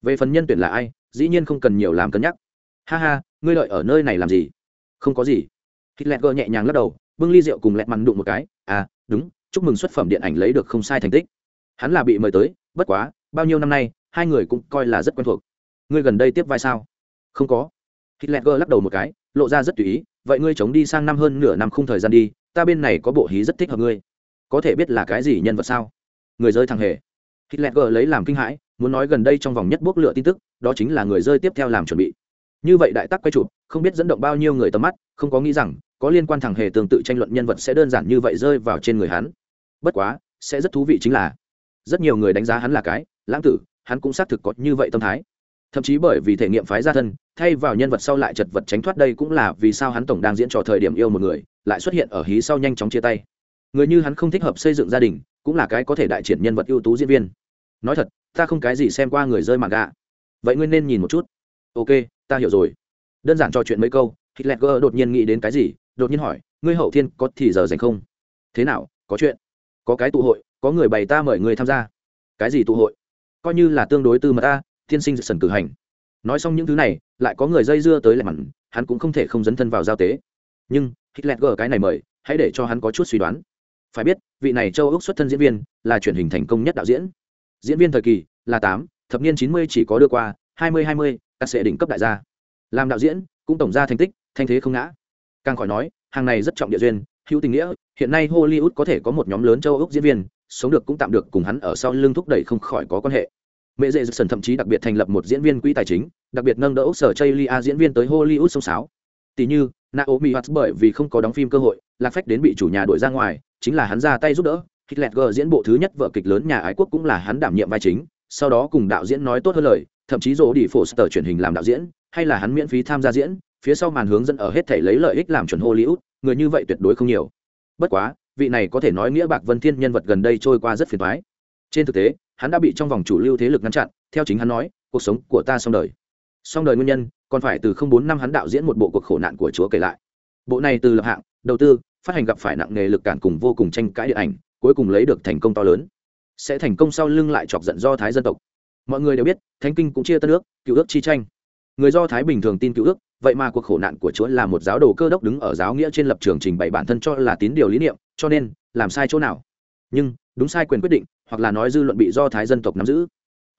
Về phần nhân tuyển là ai, dĩ nhiên không cần nhiều làm cân nhắc. Ha ha, ngươi lợi ở nơi này làm gì? Không có gì. Hít lẹt gờ nhẹ nhàng lắc đầu, bưng ly rượu cùng lẹt măn đụng một cái. À đúng, chúc mừng xuất phẩm điện ảnh lấy được không sai thành tích. Hắn là bị mời tới, bất quá bao nhiêu năm nay, hai người cũng coi là rất quen thuộc. Ngươi gần đây tiếp vai sao? Không có. Hitler lẹt lắc đầu một cái, lộ ra rất tùy ý, vậy ngươi chống đi sang năm hơn nửa năm không thời gian đi, ta bên này có bộ hí rất thích hợp ngươi. Có thể biết là cái gì nhân vật sao? Người rơi thằng hề. Hitler lấy làm kinh hãi, muốn nói gần đây trong vòng nhất bốc lựa tin tức, đó chính là người rơi tiếp theo làm chuẩn bị. Như vậy đại tắc quay chụp, không biết dẫn động bao nhiêu người tầm mắt, không có nghĩ rằng, có liên quan thằng hề tương tự tranh luận nhân vật sẽ đơn giản như vậy rơi vào trên người hắn. Bất quá, sẽ rất thú vị chính là, rất nhiều người đánh giá hắn là cái lãng tử, hắn cũng xác thực có như vậy tâm thái. Thậm chí bởi vì thể nghiệm phái gia thân, thay vào nhân vật sau lại chật vật tránh thoát đây cũng là vì sao hắn tổng đang diễn trò thời điểm yêu một người, lại xuất hiện ở hí sau nhanh chóng chia tay. Người như hắn không thích hợp xây dựng gia đình, cũng là cái có thể đại triển nhân vật ưu tú diễn viên. Nói thật, ta không cái gì xem qua người rơi mà gạ. Vậy ngươi nên nhìn một chút. Ok, ta hiểu rồi. Đơn giản trò chuyện mấy câu, hitler đột nhiên nghĩ đến cái gì, đột nhiên hỏi, ngươi hậu thiên có thì giờ dành không? Thế nào, có chuyện. Có cái tụ hội, có người bày ta mời người tham gia. Cái gì tụ hội? Coi như là tương đối tư mật a tiên sinh sần cử hành. Nói xong những thứ này, lại có người dây dưa tới lại mặn, hắn cũng không thể không dấn thân vào giao tế. Nhưng, hitler gờ cái này mời, hãy để cho hắn có chút suy đoán. Phải biết, vị này châu ước xuất thân diễn viên, là truyền hình thành công nhất đạo diễn. Diễn viên thời kỳ, là tám, thập niên chín mươi chỉ có đưa qua, hai mươi hai mươi, các sẽ đỉnh cấp đại gia. Làm đạo diễn, cũng tổng ra thành tích, thanh thế không ngã. Càng khỏi nói, hàng này rất trọng địa duyên hữu tình nghĩa, hiện nay hollywood có thể có một nhóm lớn châu Âu diễn viên, sống được cũng tạm được cùng hắn ở sau lưng thúc đẩy không khỏi có quan hệ. Mẹ dễ dần thậm chí đặc biệt thành lập một diễn viên quỹ tài chính, đặc biệt nâng đỡ sở chây lia diễn viên tới hollywood sông sáo. Tỷ như, naomi watts bởi vì không có đóng phim cơ hội, lạc phách đến bị chủ nhà đuổi ra ngoài, chính là hắn ra tay giúp đỡ. Hitler g diễn bộ thứ nhất vợ kịch lớn nhà ái quốc cũng là hắn đảm nhiệm vai chính, sau đó cùng đạo diễn nói tốt hơn lời, thậm chí rỗ đi phổ sở truyền hình làm đạo diễn, hay là hắn miễn phí tham gia diễn, phía sau màn hướng dẫn ở hết thể lấy lợi ích làm chuẩn hollywood người như vậy tuyệt đối không nhiều. Bất quá, vị này có thể nói nghĩa bạc vân thiên nhân vật gần đây trôi qua rất phiền thoái trên thực tế, hắn đã bị trong vòng chủ lưu thế lực ngăn chặn, theo chính hắn nói, cuộc sống của ta xong đời. Xong đời nguyên nhân, còn phải từ không bốn năm hắn đạo diễn một bộ cuộc khổ nạn của chúa kể lại. Bộ này từ lập hạng, đầu tư, phát hành gặp phải nặng nghề lực cản cùng vô cùng tranh cãi điện ảnh, cuối cùng lấy được thành công to lớn. Sẽ thành công sau lưng lại chọc giận do thái dân tộc. Mọi người đều biết, thánh kinh cũng chia tân ước, cựu ước chi tranh. Người do thái bình thường tin cựu ước vậy mà cuộc khổ nạn của chúa là một giáo đồ cơ đốc đứng ở giáo nghĩa trên lập trường trình bày bản thân cho là tín điều lý niệm, cho nên, làm sai chỗ nào? Nhưng, đúng sai quyền quyết định, hoặc là nói dư luận bị do thái dân tộc nắm giữ.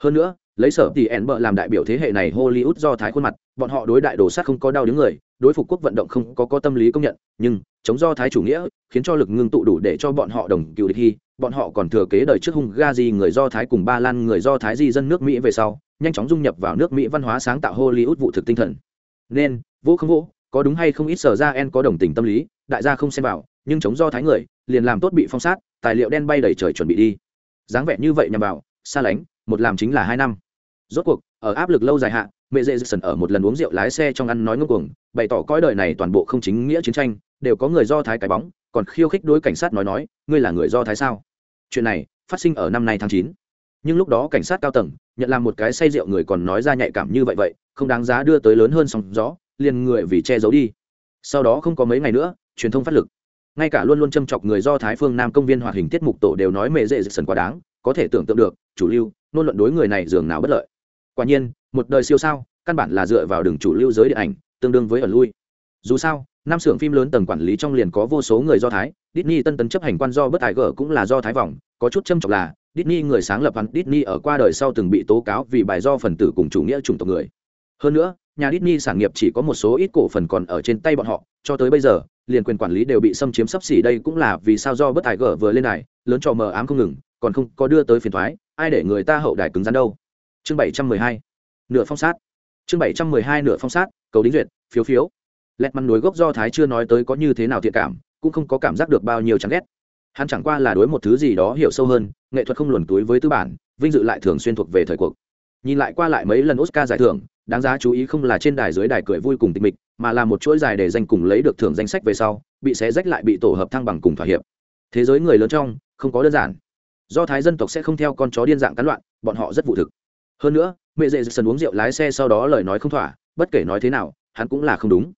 Hơn nữa, lấy sở thì ẻn bợ làm đại biểu thế hệ này hollywood do thái khuôn mặt, bọn họ đối đại đồ sát không có đau đứng người, đối phục quốc vận động không có có tâm lý công nhận, nhưng, chống do thái chủ nghĩa, khiến cho lực ngưng tụ đủ để cho bọn họ đồng cựu địch hy, bọn họ còn thừa kế đời trước hung ga di người do thái cùng ba lan người do thái di dân nước mỹ về sau, nhanh chóng dung nhập vào nước mỹ văn hóa sáng tạo hollywood vụ thực tinh thần nên vỗ không vỗ có đúng hay không ít sở ra en có đồng tình tâm lý, đại gia không xem vào, nhưng chống do thái người, liền làm tốt bị phong sát, tài liệu đen bay đầy trời chuẩn bị đi. Dáng vẻ như vậy nhằm vào, xa lánh, một làm chính là hai năm. Rốt cuộc, ở áp lực lâu dài hạn mẹ dễ dứt sần ở một lần uống rượu lái xe trong ăn nói ngông cuồng, bày tỏ coi đời này toàn bộ không chính nghĩa chiến tranh, đều có người do thái cái bóng, còn khiêu khích đối cảnh sát nói nói, ngươi là người do thái sao? Chuyện này, phát sinh ở năm nay tháng chín nhưng lúc đó cảnh sát cao tầng nhận làm một cái say rượu người còn nói ra nhạy cảm như vậy vậy, không đáng giá đưa tới lớn hơn sóng gió, liền người vì che giấu đi. Sau đó không có mấy ngày nữa, truyền thông phát lực. Ngay cả luôn luôn châm chọc người do thái phương nam công viên hoạt hình tiết mục tổ đều nói mẹ dễ sần quá đáng, có thể tưởng tượng được, chủ lưu, nôn luận đối người này dường nào bất lợi. Quả nhiên, một đời siêu sao, căn bản là dựa vào đường chủ lưu giới điện ảnh, tương đương với ở lui. Dù sao, năm xưởng phim lớn tầng quản lý trong liền có vô số người do thái, Disney tân tấn chấp hành quan do bất tài gở cũng là do thái vòng có chút châm trọng là, Disney người sáng lập hắn Disney ở qua đời sau từng bị tố cáo vì bài do phần tử cùng chủ nghĩa chủng tộc người. Hơn nữa, nhà Disney sản nghiệp chỉ có một số ít cổ phần còn ở trên tay bọn họ, cho tới bây giờ, liền quyền quản lý đều bị xâm chiếm sắp xỉ đây cũng là vì sao do bất tài gở vừa lên này lớn trò mờ ám không ngừng, còn không có đưa tới phiền thoái ai để người ta hậu đài cứng rắn đâu. Chương bảy trăm mười hai, nửa phong sát. Chương bảy trăm mười hai, nửa phong sát, cầu đính duyệt, phiếu phiếu. Lẹt măn núi gốc do thái chưa nói tới có như thế nào thiện cảm, cũng không có cảm giác được bao nhiêu chán ghét hắn chẳng qua là đối một thứ gì đó hiểu sâu hơn, nghệ thuật không luồn túi với tư bản, vinh dự lại thường xuyên thuộc về thời cuộc. Nhìn lại qua lại mấy lần oscar giải thưởng, đáng giá chú ý không là trên đài dưới đài cười vui cùng tịch mịch, mà là một chuỗi dài để danh cùng lấy được thưởng danh sách về sau, bị xé rách lại bị tổ hợp thăng bằng cùng thỏa hiệp. Thế giới người lớn trong, không có đơn giản. Do thái dân tộc sẽ không theo con chó điên dạng tán loạn, bọn họ rất vụ thực. Hơn nữa, mẹ dễ sần uống rượu lái xe sau đó lời nói không thỏa, bất kể nói thế nào, hắn cũng là không đúng.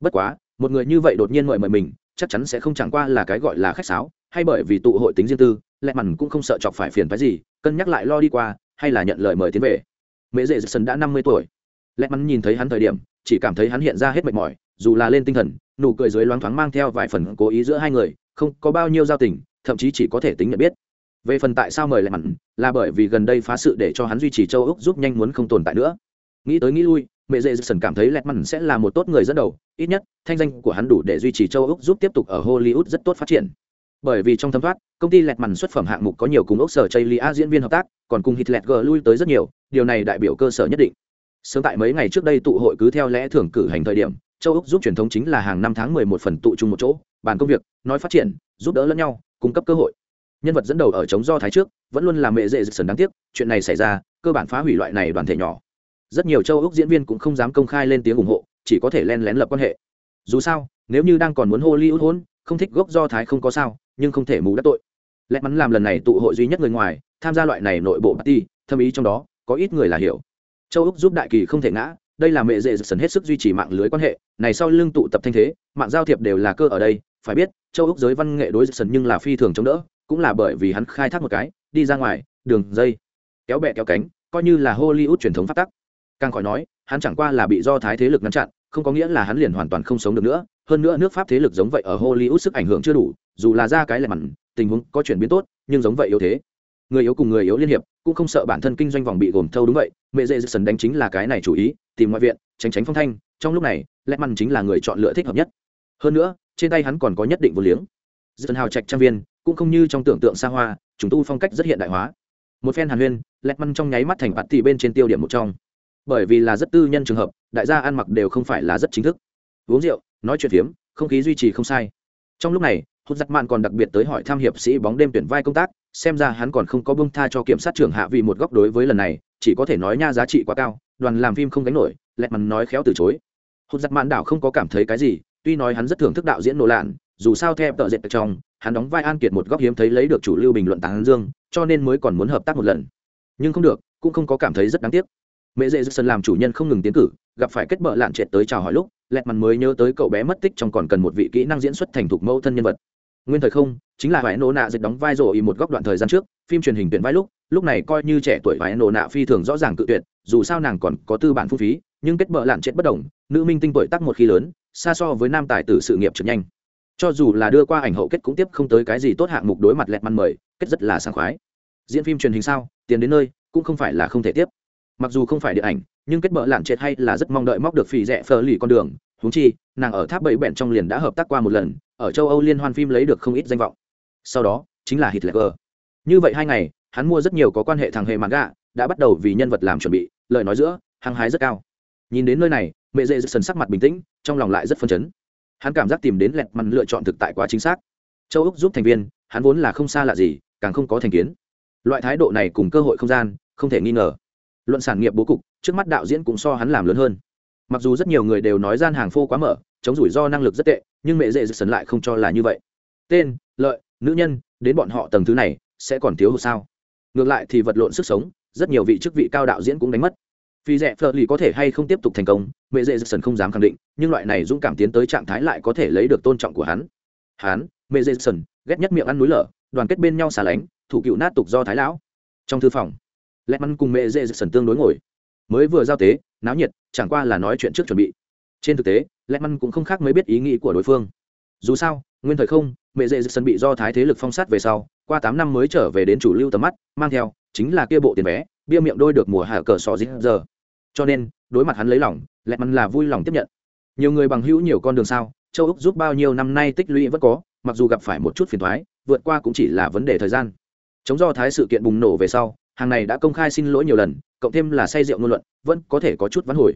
Bất quá, một người như vậy đột nhiên mời mời mình, chắc chắn sẽ không chẳng qua là cái gọi là khách sáo hay bởi vì tụ hội tính riêng tư, lẹ mằn cũng không sợ chọc phải phiền phái gì, cân nhắc lại lo đi qua, hay là nhận lời mời tiến về. Mẹ dễ sân đã năm mươi tuổi. Lẹ mằn nhìn thấy hắn thời điểm, chỉ cảm thấy hắn hiện ra hết mệt mỏi, dù là lên tinh thần, nụ cười dưới loáng thoáng mang theo vài phần cố ý giữa hai người, không có bao nhiêu giao tình, thậm chí chỉ có thể tính nhận biết. Về phần tại sao mời lại mặn, là bởi vì gần đây phá sự để cho hắn duy trì châu úc giúp nhanh muốn không tồn tại nữa. Nghĩ tới nghĩ lui mẹ dễ sần cảm thấy lẹt mặn sẽ là một tốt người dẫn đầu, ít nhất, thanh danh của hắn đủ để duy trì châu úc giúp tiếp tục ở hollywood rất tốt phát triển bởi vì trong thâm thoát, công ty lẹt mằn xuất phẩm hạng mục có nhiều cùng ốc sở chây lia diễn viên hợp tác, còn cùng hít lẹt g lui tới rất nhiều, điều này đại biểu cơ sở nhất định. Sớm tại mấy ngày trước đây tụ hội cứ theo lẽ thường cử hành thời điểm, châu úc giúp truyền thống chính là hàng năm tháng mười một phần tụ chung một chỗ, bàn công việc, nói phát triển, giúp đỡ lẫn nhau, cung cấp cơ hội. Nhân vật dẫn đầu ở chống do thái trước, vẫn luôn là mẹ dễ dứt sần đáng tiếc, chuyện này xảy ra, cơ bản phá hủy loại này đoàn thể nhỏ. Rất nhiều châu úc diễn viên cũng không dám công khai lên tiếng ủng hộ, chỉ có thể len lén lập quan hệ. Dù sao, nếu như đang còn muốn hollywood hôn, không thích gốc do thái không có sao nhưng không thể mù đắc tội. Lẽ mắn làm lần này tụ hội duy nhất người ngoài, tham gia loại này nội bộ party, thâm ý trong đó, có ít người là hiểu. Châu úc giúp đại kỳ không thể ngã, đây là mẹ dễ dứt sần hết sức duy trì mạng lưới quan hệ, này sau lưng tụ tập thanh thế, mạng giao thiệp đều là cơ ở đây, phải biết, châu úc giới văn nghệ đối sần nhưng là phi thường chống đỡ, cũng là bởi vì hắn khai thác một cái, đi ra ngoài, đường, dây, kéo bẹ kéo cánh, coi như là hollywood truyền thống phát tắc. Càng khỏi nói, hắn chẳng qua là bị do thái thế lực ngăn chặn, không có nghĩa là hắn liền hoàn toàn không sống được nữa hơn nữa nước pháp thế lực giống vậy ở hollywood sức ảnh hưởng chưa đủ, dù là ra cái lẻ mặn, tình huống có chuyển biến tốt, nhưng giống vậy yếu thế. Người yếu cùng người yếu liên hiệp, cũng không sợ bản thân kinh doanh vòng bị gồm thâu đúng vậy. Mẹ dễ sần đánh chính là cái này chủ ý, tìm ngoại viện, tránh tránh phong thanh. Trong lúc này lẽ mặn chính là người chọn lựa thích hợp nhất. Hơn nữa, trên tay hắn còn có nhất định vô liếng. Dân hào trạch trang viên, cũng không như trong tưởng tượng xa hoa chúng tu phong cách rất hiện đại hóa. Một phen hàn huyên lẹt măn trong nháy mắt thành bạt tỷ bên trên tiêu điểm một trong. Bởi vì là rất tư nhân trường hợp, đại gia ăn mặc đều không phải là rất chính thức. Uống rượu nói chuyện phiếm, không khí duy trì không sai. Trong lúc này, hút giặc mạn còn đặc biệt tới hỏi tham hiệp sĩ bóng đêm tuyển vai công tác, xem ra hắn còn không có bông tha cho kiểm sát trưởng hạ vì một góc đối với lần này, chỉ có thể nói nha giá trị quá cao, đoàn làm phim không gánh nổi, lẹt mắn nói khéo từ chối. Hút giặc mạn đảo không có cảm thấy cái gì, tuy nói hắn rất thưởng thức đạo diễn nổ lạn, dù sao theo tợ dệt trong, hắn đóng vai an kiệt một góc hiếm thấy lấy được chủ lưu bình luận tán dương, cho nên mới còn muốn hợp tác một lần. Nhưng không được, cũng không có cảm thấy rất đáng tiếc. Mẹ dễ sân làm chủ nhân không ngừng tiến cử, gặp phải kết bợ lạn trệt tới chào hỏi lúc lẹt mặt mới nhớ tới cậu bé mất tích trong còn cần một vị kỹ năng diễn xuất thành thục mẫu thân nhân vật. Nguyên thời không, chính là vải nổ nạ dịch đóng vai rồi một góc đoạn thời gian trước, phim truyền hình tuyển vai lúc lúc này coi như trẻ tuổi vải nổ nạ phi thường rõ ràng tự tuyệt, dù sao nàng còn có tư bản phung phí, nhưng kết bợ lạn chết bất đồng, nữ minh tinh tuổi tắc một khi lớn, xa so với nam tài tử sự nghiệp trực nhanh. Cho dù là đưa qua ảnh hậu kết cũng tiếp không tới cái gì tốt hạng mục đối mặt lẹt măn mời, kết rất là sảng khoái. Diễn phim truyền hình sao, tiền đến nơi, cũng không phải là không thể tiếp. Mặc dù không phải điện ảnh nhưng kết bợ lạn chết hay là rất mong đợi móc được phì rẻ phờ lì con đường. Húng chi, nàng ở tháp bảy bẹn trong liền đã hợp tác qua một lần, ở châu âu liên hoan phim lấy được không ít danh vọng. Sau đó, chính là hitler. Như vậy hai ngày, hắn mua rất nhiều có quan hệ thằng hề mặt gạ đã bắt đầu vì nhân vật làm chuẩn bị, lời nói giữa, hăng hái rất cao. Nhìn đến nơi này, mẹ dễ sần sắc mặt bình tĩnh, trong lòng lại rất phân chấn. Hắn cảm giác tìm đến lẹt mặn lựa chọn thực tại quá chính xác. Châu úc giúp thành viên, hắn vốn là không xa lạ gì, càng không có thành kiến. Loại thái độ này cùng cơ hội không gian, không thể nghi ngờ luận sản nghiệp bố cục, trước mắt đạo diễn cũng so hắn làm lớn hơn. Mặc dù rất nhiều người đều nói gian hàng phô quá mở, chống rủi ro năng lực rất tệ, nhưng mẹ dễ sần lại không cho là như vậy. Tên, lợi, nữ nhân, đến bọn họ tầng thứ này, sẽ còn thiếu hụt sao? Ngược lại thì vật lộn sức sống, rất nhiều vị chức vị cao đạo diễn cũng đánh mất. Vì rẻ phờ lì có thể hay không tiếp tục thành công, mẹ dễ sần không dám khẳng định, nhưng loại này dũng cảm tiến tới trạng thái lại có thể lấy được tôn trọng của hắn. Hắn, mẹ dễ sần ghét nhất miệng ăn núi lở, đoàn kết bên nhau xả lánh, thủ cựu nát tục do thái lão. Trong thư phòng lẹt mắn cùng mẹ dễ sần tương đối ngồi. Mới vừa giao tế, náo nhiệt, chẳng qua là nói chuyện trước chuẩn bị. Trên thực tế lẹt mắn cũng không khác mới biết ý nghĩ của đối phương. Dù sao, nguyên thời không, mẹ dễ sần bị do thái thế lực phong sát về sau, qua tám năm mới trở về đến chủ lưu tầm mắt, mang theo, chính là kia bộ tiền vé, bia miệng đôi được mùa hạ cờ sò dĩ giờ. Cho nên, đối mặt hắn lấy lòng lẹt mắn là vui lòng tiếp nhận. Nhiều người bằng hữu nhiều con đường sao, châu úc giúp bao nhiêu năm nay tích lũy vẫn có, mặc dù gặp phải một chút phiền thoái vượt qua cũng chỉ là vấn đề thời gian. Chống do thái sự kiện bùng nổ về sau hàng này đã công khai xin lỗi nhiều lần, cộng thêm là say rượu ngôn luận, vẫn có thể có chút vắn hồi.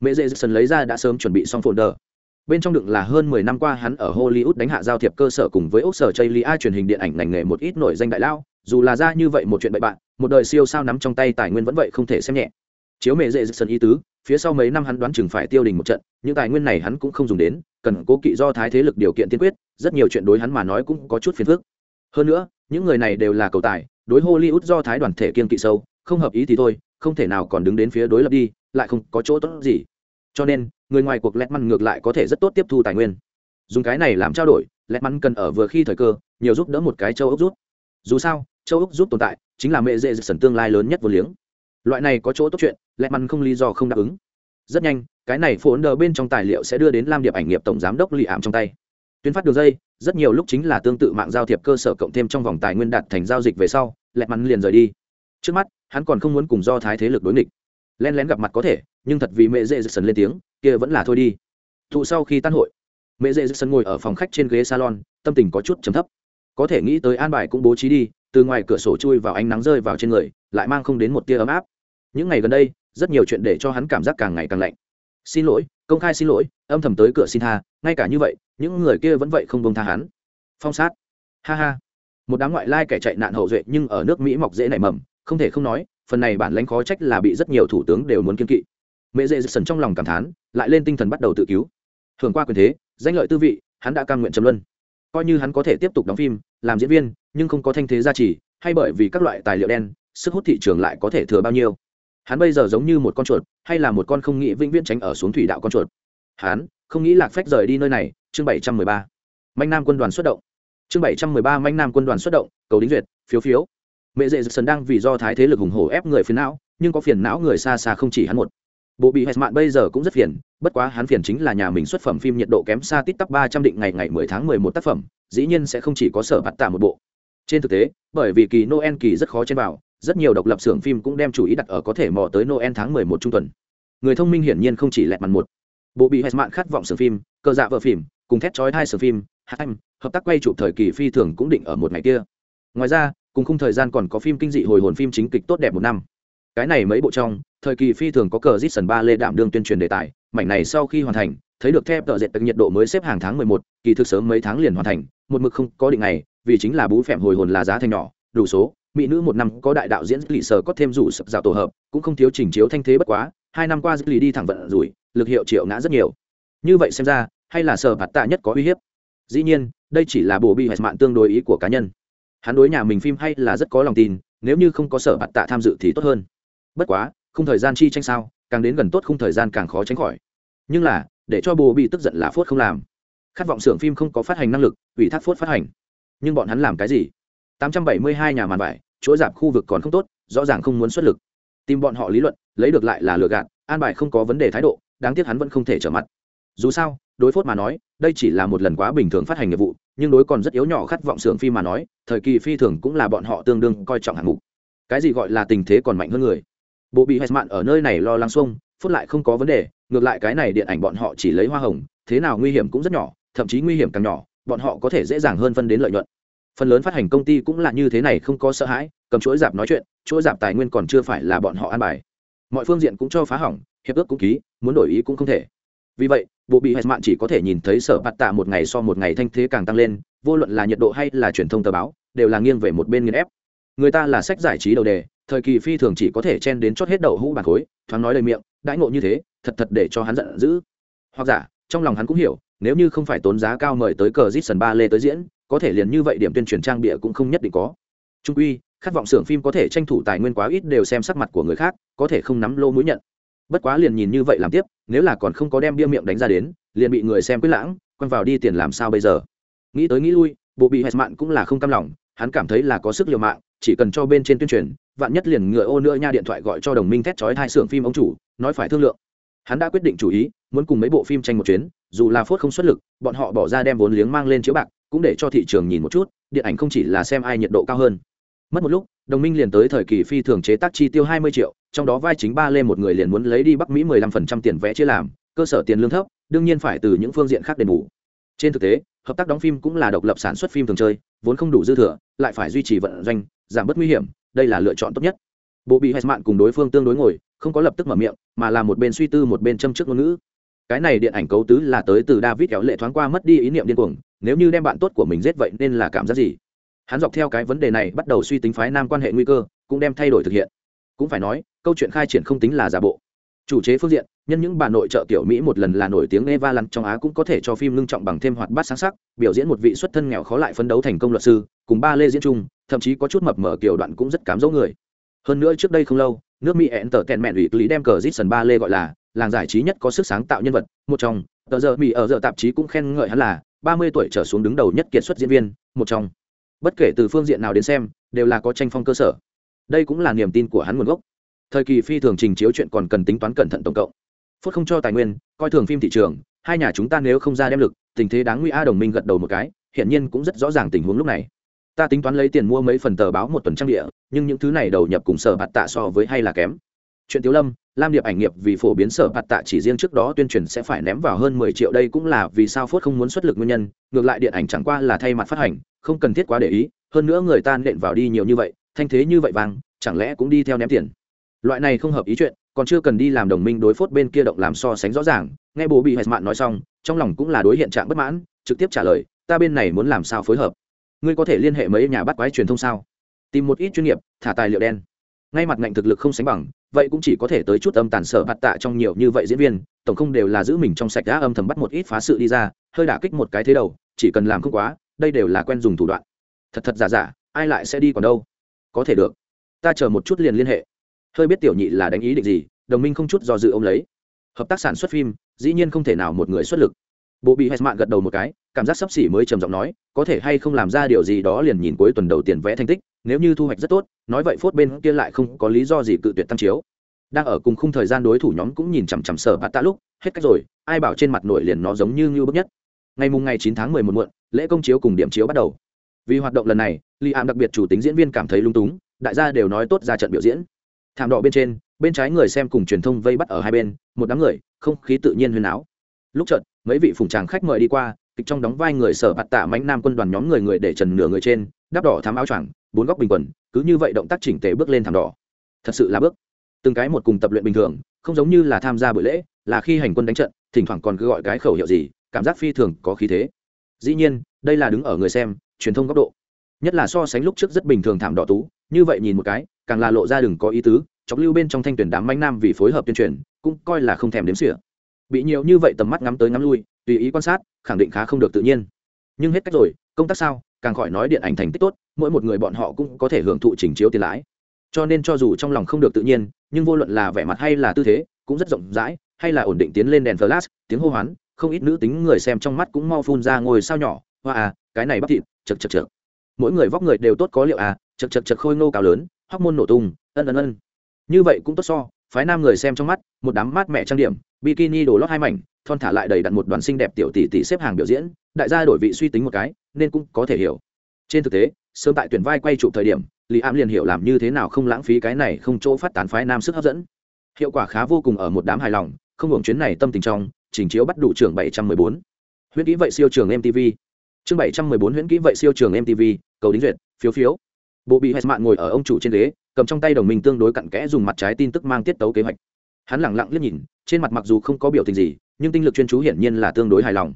Mẹ dễ dần lấy ra đã sớm chuẩn bị xong phồn đờ bên trong đựng là hơn mười năm qua hắn ở hollywood đánh hạ giao thiệp cơ sở cùng với ốc sở chây lia truyền hình điện ảnh ngành nghề một ít nổi danh đại lao, dù là ra như vậy một chuyện bậy bạn, một đời siêu sao nắm trong tay tài nguyên vẫn vậy không thể xem nhẹ. Chiếu mẹ dễ dần ý tứ, phía sau mấy năm hắn đoán chừng phải tiêu đình một trận, những tài nguyên này hắn cũng không dùng đến, cần cố kỵ do thái thế lực điều kiện tiên quyết, rất nhiều chuyện đối hắn mà nói cũng có chút phiền phức. Hơn nữa, những người này đều là cầu tài đối hollywood do thái đoàn thể kiên kỵ sâu, không hợp ý thì thôi, không thể nào còn đứng đến phía đối lập đi, lại không có chỗ tốt gì. Cho nên, người ngoài cuộc lẹt măn ngược lại có thể rất tốt tiếp thu tài nguyên. Dùng cái này làm trao đổi lẹt măn cần ở vừa khi thời cơ, nhiều giúp đỡ một cái châu ốc rút. Dù sao, châu ốc giúp tồn tại, chính là mẹ dễ sần tương lai lớn nhất vô liếng. Loại này có chỗ tốt chuyện lẹt măn không lý do không đáp ứng. Rất nhanh, cái này phổ đờ bên trong tài liệu sẽ đưa đến lam điệp ảnh nghiệp tổng giám đốc lì ảm trong tay tuyến phát đường dây, rất nhiều lúc chính là tương tự mạng giao thiệp cơ sở cộng thêm trong vòng tài nguyên đạt thành giao dịch về sau lẹt mắn liền rời đi. Trước mắt, hắn còn không muốn cùng do thái thế lực đối nghịch. Len lén gặp mặt có thể, nhưng thật vì mẹ dễ dứt sần lên tiếng, kia vẫn là thôi đi. Thụ sau khi tan hội, mẹ dễ dứt sần ngồi ở phòng khách trên ghế salon, tâm tình có chút chấm thấp. Có thể nghĩ tới an bài cũng bố trí đi, từ ngoài cửa sổ chui vào ánh nắng rơi vào trên người, lại mang không đến một tia ấm áp. Những ngày gần đây, rất nhiều chuyện để cho hắn cảm giác càng ngày càng lạnh. Xin lỗi công khai xin lỗi, âm thầm tới cửa xin tha, ngay cả như vậy, những người kia vẫn vậy không bông tha hắn. Phong sát. Ha ha. Một đám ngoại lai kẻ chạy nạn hậu duệ nhưng ở nước mỹ mọc dễ nảy mầm, không thể không nói, phần này bản lãnh khó trách là bị rất nhiều thủ tướng đều muốn kiên kỵ. Mẹ dễ sần trong lòng cảm thán, lại lên tinh thần bắt đầu tự cứu. Thường qua quyền thế, danh lợi tư vị, hắn đã cam nguyện trầm luân. Coi như hắn có thể tiếp tục đóng phim, làm diễn viên, nhưng không có thanh thế gia trì, hay bởi vì các loại tài liệu đen, sức hút thị trường lại có thể thừa bao nhiêu hắn bây giờ giống như một con chuột, hay là một con không nghĩ vĩnh viễn tránh ở xuống thủy đạo con chuột. Hắn, không nghĩ lạc phách rời đi nơi này, chương bảy trăm mười ba. Mạnh nam quân đoàn xuất động. Chương bảy trăm mười ba mạnh nam quân đoàn xuất động, cầu đính duyệt, phiếu phiếu. Mẹ dễ sần đang vì do thái thế lực hùng hổ ép người phiền não, nhưng có phiền não người xa xa không chỉ hắn một. Bộ bị hẹn mạn bây giờ cũng rất phiền, bất quá hắn phiền chính là nhà mình xuất phẩm phim nhiệt độ kém xa tít tắp ba trăm định ngày ngày mười tháng mười một tác phẩm, dĩ nhiên sẽ không chỉ có sở bạt tạ một bộ. Trên thực tế, bởi vì kỳ noel kỳ rất khó chen vào rất nhiều độc lập xưởng phim cũng đem chủ ý đặt ở có thể mò tới noel tháng mười một trung tuần. Người thông minh hiển nhiên không chỉ lẹt mặt một. Bộ bị hết mạn khát vọng xưởng phim cơ dạ vợ phim, cùng thét chói hai xưởng phim hai hợp tác quay chụp thời kỳ phi thường cũng định ở một ngày kia. Ngoài ra, cùng khung thời gian còn có phim kinh dị hồi hồn phim chính kịch tốt đẹp một năm. Cái này mấy bộ trong, thời kỳ phi thường có cờ rít sần ba lê đảm đương tuyên truyền đề tài, mảnh này sau khi hoàn thành, thấy được theo tờ dệt nhiệt độ mới xếp hàng tháng mười một, kỳ thực sớm mấy tháng liền hoàn thành, một mực không có định này vì chính là bú phèm hồi hồn là giá thành nhỏ đủ số, mỹ nữ một năm có đại đạo diễn lì sờ có thêm rủ sập rào tổ hợp, cũng không thiếu trình chiếu thanh thế bất quá, hai năm qua lì đi thẳng vận rủi, lực hiệu triệu ngã rất nhiều. Như vậy xem ra, hay là sở bạt tạ nhất có uy hiếp? Dĩ nhiên, đây chỉ là bộ bi hạch mạn tương đối ý của cá nhân. Hắn đối nhà mình phim hay là rất có lòng tin, nếu như không có sở bạt tạ tham dự thì tốt hơn. Bất quá, không thời gian chi tranh sao, càng đến gần tốt không thời gian càng khó tránh khỏi. Nhưng là, để cho bồ bị tức giận là phốt không làm. Khát vọng xưởng phim không có phát hành năng lực, ủy thác phốt phát hành. Nhưng bọn hắn làm cái gì? 872 nhà màn vải chuỗi giảm khu vực còn không tốt rõ ràng không muốn xuất lực. Tìm bọn họ lý luận lấy được lại là lừa gạt an bài không có vấn đề thái độ đáng tiếc hắn vẫn không thể trở mặt. Dù sao đối phốt mà nói đây chỉ là một lần quá bình thường phát hành nghiệp vụ nhưng đối còn rất yếu nhỏ khát vọng sưởng phim mà nói thời kỳ phi thường cũng là bọn họ tương đương coi trọng hạng mục. Cái gì gọi là tình thế còn mạnh hơn người? Bộ bị Hesman mạn ở nơi này lo lắng xung, phốt lại không có vấn đề ngược lại cái này điện ảnh bọn họ chỉ lấy hoa hồng thế nào nguy hiểm cũng rất nhỏ thậm chí nguy hiểm càng nhỏ bọn họ có thể dễ dàng hơn phân đến lợi nhuận phần lớn phát hành công ty cũng là như thế này, không có sợ hãi, cầm chuỗi dạp nói chuyện, chuỗi dạp tài nguyên còn chưa phải là bọn họ an bài. Mọi phương diện cũng cho phá hỏng, hiệp ước cũng ký, muốn đổi ý cũng không thể. Vì vậy, bộ bị hẹn mạn chỉ có thể nhìn thấy sở bạt tạ một ngày so một ngày thanh thế càng tăng lên, vô luận là nhiệt độ hay là truyền thông tờ báo, đều là nghiêng về một bên nghiên ép. Người ta là sách giải trí đầu đề, thời kỳ phi thường chỉ có thể chen đến chót hết đầu hũ bàn khối, thoáng nói lời miệng, đãi ngộ như thế, thật thật để cho hắn giận dữ. Hoặc giả, trong lòng hắn cũng hiểu, nếu như không phải tốn giá cao mời tới cờ jit sân ba lê tới diễn có thể liền như vậy điểm tuyên truyền trang bịa cũng không nhất định có. Trung quy, khát vọng xưởng phim có thể tranh thủ tài nguyên quá ít đều xem sắc mặt của người khác, có thể không nắm lô mũi nhận. Bất quá liền nhìn như vậy làm tiếp, nếu là còn không có đem bia miệng đánh ra đến, liền bị người xem quyết lãng, quăng vào đi tiền làm sao bây giờ? Nghĩ tới nghĩ lui, bộ bị hẹt mạn cũng là không cam lòng, hắn cảm thấy là có sức liều mạng, chỉ cần cho bên trên tuyên truyền, vạn nhất liền ngựa ô nữa nha điện thoại gọi cho đồng minh thét chói hai xưởng phim ông chủ, nói phải thương lượng. Hắn đã quyết định chủ ý, muốn cùng mấy bộ phim tranh một chuyến, dù là phốt không xuất lực, bọn họ bỏ ra đem vốn liếng mang lên chiếu bạc cũng để cho thị trường nhìn một chút, điện ảnh không chỉ là xem ai nhiệt độ cao hơn. Mất một lúc, đồng minh liền tới thời kỳ phi thường chế tác chi tiêu hai mươi triệu, trong đó vai chính ba lê một người liền muốn lấy đi bắc mỹ mười lăm phần trăm tiền vẽ chia làm, cơ sở tiền lương thấp, đương nhiên phải từ những phương diện khác đền bù. Trên thực tế, hợp tác đóng phim cũng là độc lập sản xuất phim thường chơi, vốn không đủ dư thừa, lại phải duy trì vận doanh, giảm bớt nguy hiểm, đây là lựa chọn tốt nhất. Bộ bị hẹn cùng đối phương tương đối ngồi, không có lập tức mở miệng, mà là một bên suy tư một bên châm trước ngôn ngữ. Cái này điện ảnh cấu tứ là tới từ david kéo lệ thoáng qua mất đi ý niệm điên cuồng nếu như đem bạn tốt của mình giết vậy nên là cảm giác gì? Hắn dọc theo cái vấn đề này bắt đầu suy tính phái nam quan hệ nguy cơ, cũng đem thay đổi thực hiện. Cũng phải nói, câu chuyện khai triển không tính là giả bộ. Chủ chế phương diện, nhân những bà nội trợ tiểu mỹ một lần là nổi tiếng eva lăn trong á cũng có thể cho phim lưng trọng bằng thêm hoạt bát sáng sắc, biểu diễn một vị xuất thân nghèo khó lại phấn đấu thành công luật sư, cùng ba lê diễn chung, thậm chí có chút mập mở kiểu đoạn cũng rất cám dỗ người. Hơn nữa trước đây không lâu, nước mỹ ẹn tờ tèn mẹn ủy lý đem cờ dít ba lê gọi là, làng giải trí nhất có sức sáng tạo nhân vật, một trong, tờ giờ mỹ ở giờ tạp chí cũng khen ngợi hắn là ba mươi tuổi trở xuống đứng đầu nhất kiệt xuất diễn viên, một trong. Bất kể từ phương diện nào đến xem, đều là có tranh phong cơ sở. Đây cũng là niềm tin của hắn nguồn gốc. Thời kỳ phi thường trình chiếu chuyện còn cần tính toán cẩn thận tổng cộng. Phút không cho tài nguyên, coi thường phim thị trường, hai nhà chúng ta nếu không ra đem lực, tình thế đáng nguy a đồng minh gật đầu một cái hiện nhiên cũng rất rõ ràng tình huống lúc này. Ta tính toán lấy tiền mua mấy phần tờ báo một tuần trang địa, nhưng những thứ này đầu nhập cùng sở bạt tạ so với hay là kém chuyện tiếu lâm, lam điệp ảnh nghiệp vì phổ biến sở bạt tạ chỉ riêng trước đó tuyên truyền sẽ phải ném vào hơn mười triệu đây cũng là vì sao phốt không muốn xuất lực nguyên nhân, ngược lại điện ảnh chẳng qua là thay mặt phát hành, không cần thiết quá để ý, hơn nữa người ta nện vào đi nhiều như vậy, thanh thế như vậy vàng chẳng lẽ cũng đi theo ném tiền. Loại này không hợp ý chuyện, còn chưa cần đi làm đồng minh đối phốt bên kia động làm so sánh rõ ràng, nghe bố bị hẹt mạn nói xong, trong lòng cũng là đối hiện trạng bất mãn, trực tiếp trả lời, ta bên này muốn làm sao phối hợp? Ngươi có thể liên hệ mấy nhà bắt quái truyền thông sao? Tìm một ít chuyên nghiệp, thả tài liệu đen ngay mặt ngạnh thực lực không sánh bằng, vậy cũng chỉ có thể tới chút âm tàn sở hạt tạ trong nhiều như vậy diễn viên, tổng không đều là giữ mình trong sạch đã âm thầm bắt một ít phá sự đi ra, hơi đả kích một cái thế đầu, chỉ cần làm không quá, đây đều là quen dùng thủ đoạn. Thật thật giả giả, ai lại sẽ đi còn đâu? Có thể được. Ta chờ một chút liền liên hệ. Hơi biết tiểu nhị là đánh ý định gì, đồng minh không chút do dự ông lấy. Hợp tác sản xuất phim, dĩ nhiên không thể nào một người xuất lực. Bộ bị hẹn mạn gật đầu một cái, cảm giác sắp xỉ mới trầm giọng nói, có thể hay không làm ra điều gì đó liền nhìn cuối tuần đầu tiền vẽ thành tích nếu như thu hoạch rất tốt, nói vậy phốt bên kia lại không có lý do gì cự tuyệt tăng chiếu. Đang ở cùng khung thời gian đối thủ nhóm cũng nhìn chằm chằm sở bạt tạ lúc, hết cách rồi, ai bảo trên mặt nội liền nó giống như ngưu bức nhất. Ngày mùng ngày chín tháng mười một muộn, lễ công chiếu cùng điểm chiếu bắt đầu. Vì hoạt động lần này li am đặc biệt chủ tính diễn viên cảm thấy lung túng, đại gia đều nói tốt ra trận biểu diễn. Thảm đỏ bên trên, bên trái người xem cùng truyền thông vây bắt ở hai bên, một đám người, không khí tự nhiên huyền áo lúc trận mấy vị phùng tràng khách mời đi qua, kịch trong đóng vai người sở bạt tạ mãnh nam quân đoàn nhóm người người để trần nửa người trên, đắp đỏ thám áo choàng bốn góc bình quần, cứ như vậy động tác chỉnh tề bước lên thảm đỏ. Thật sự là bước. Từng cái một cùng tập luyện bình thường, không giống như là tham gia buổi lễ, là khi hành quân đánh trận, thỉnh thoảng còn cứ gọi cái khẩu hiệu gì, cảm giác phi thường có khí thế. Dĩ nhiên, đây là đứng ở người xem, truyền thông góc độ. Nhất là so sánh lúc trước rất bình thường thảm đỏ tú, như vậy nhìn một cái, càng là lộ ra đừng có ý tứ, chọc lưu bên trong thanh tuyển đám manh nam vì phối hợp tuyên truyền, cũng coi là không thèm đếm xỉa. Bị nhiều như vậy tầm mắt ngắm tới ngắm lui, tùy ý quan sát, khẳng định khá không được tự nhiên. Nhưng hết cách rồi, công tác sao? Càng khỏi nói điện ảnh thành tích tốt, mỗi một người bọn họ cũng có thể hưởng thụ trình chiếu tiền lãi. Cho nên cho dù trong lòng không được tự nhiên, nhưng vô luận là vẻ mặt hay là tư thế, cũng rất rộng rãi, hay là ổn định tiến lên đèn flash, tiếng hô hoán, không ít nữ tính người xem trong mắt cũng mau phun ra ngồi sao nhỏ, hoa à cái này bắp thịt, chật chật chật. Mỗi người vóc người đều tốt có liệu à chật chật chật khôi ngô cao lớn hóc môn nổ tung, ân ân ân. Như vậy cũng tốt so, phái nam người xem trong mắt, một đám mát mẹ trang điểm, bikini đồ lót hai mảnh, thon thả lại đầy đặn một đoàn xinh đẹp tiểu tỷ tỷ xếp hàng biểu diễn, đại gia đổi vị suy tính một cái nên cũng có thể hiểu. Trên thực tế, sớm tại tuyển vai quay chụp thời điểm, lý ám liền hiểu làm như thế nào không lãng phí cái này không chỗ phát tán phái nam sức hấp dẫn. Hiệu quả khá vô cùng ở một đám hài lòng, không hưởng chuyến này tâm tình trong, trình chiếu bắt đủ trưởng bảy trăm mười bốn. Huyễn kỹ vậy siêu trường mtv chương bảy trăm mười bốn huyễn kỹ vậy siêu trường mtv cầu đính duyệt, phiếu phiếu. Bộ bị hết mạn ngồi ở ông chủ trên ghế, cầm trong tay đồng minh tương đối cặn kẽ dùng mặt trái tin tức mang tiết tấu kế hoạch. Hắn lẳng lặng liếc nhìn, trên mặt mặc dù không có biểu tình gì, nhưng tinh lực chuyên chú hiển nhiên là tương đối hài lòng.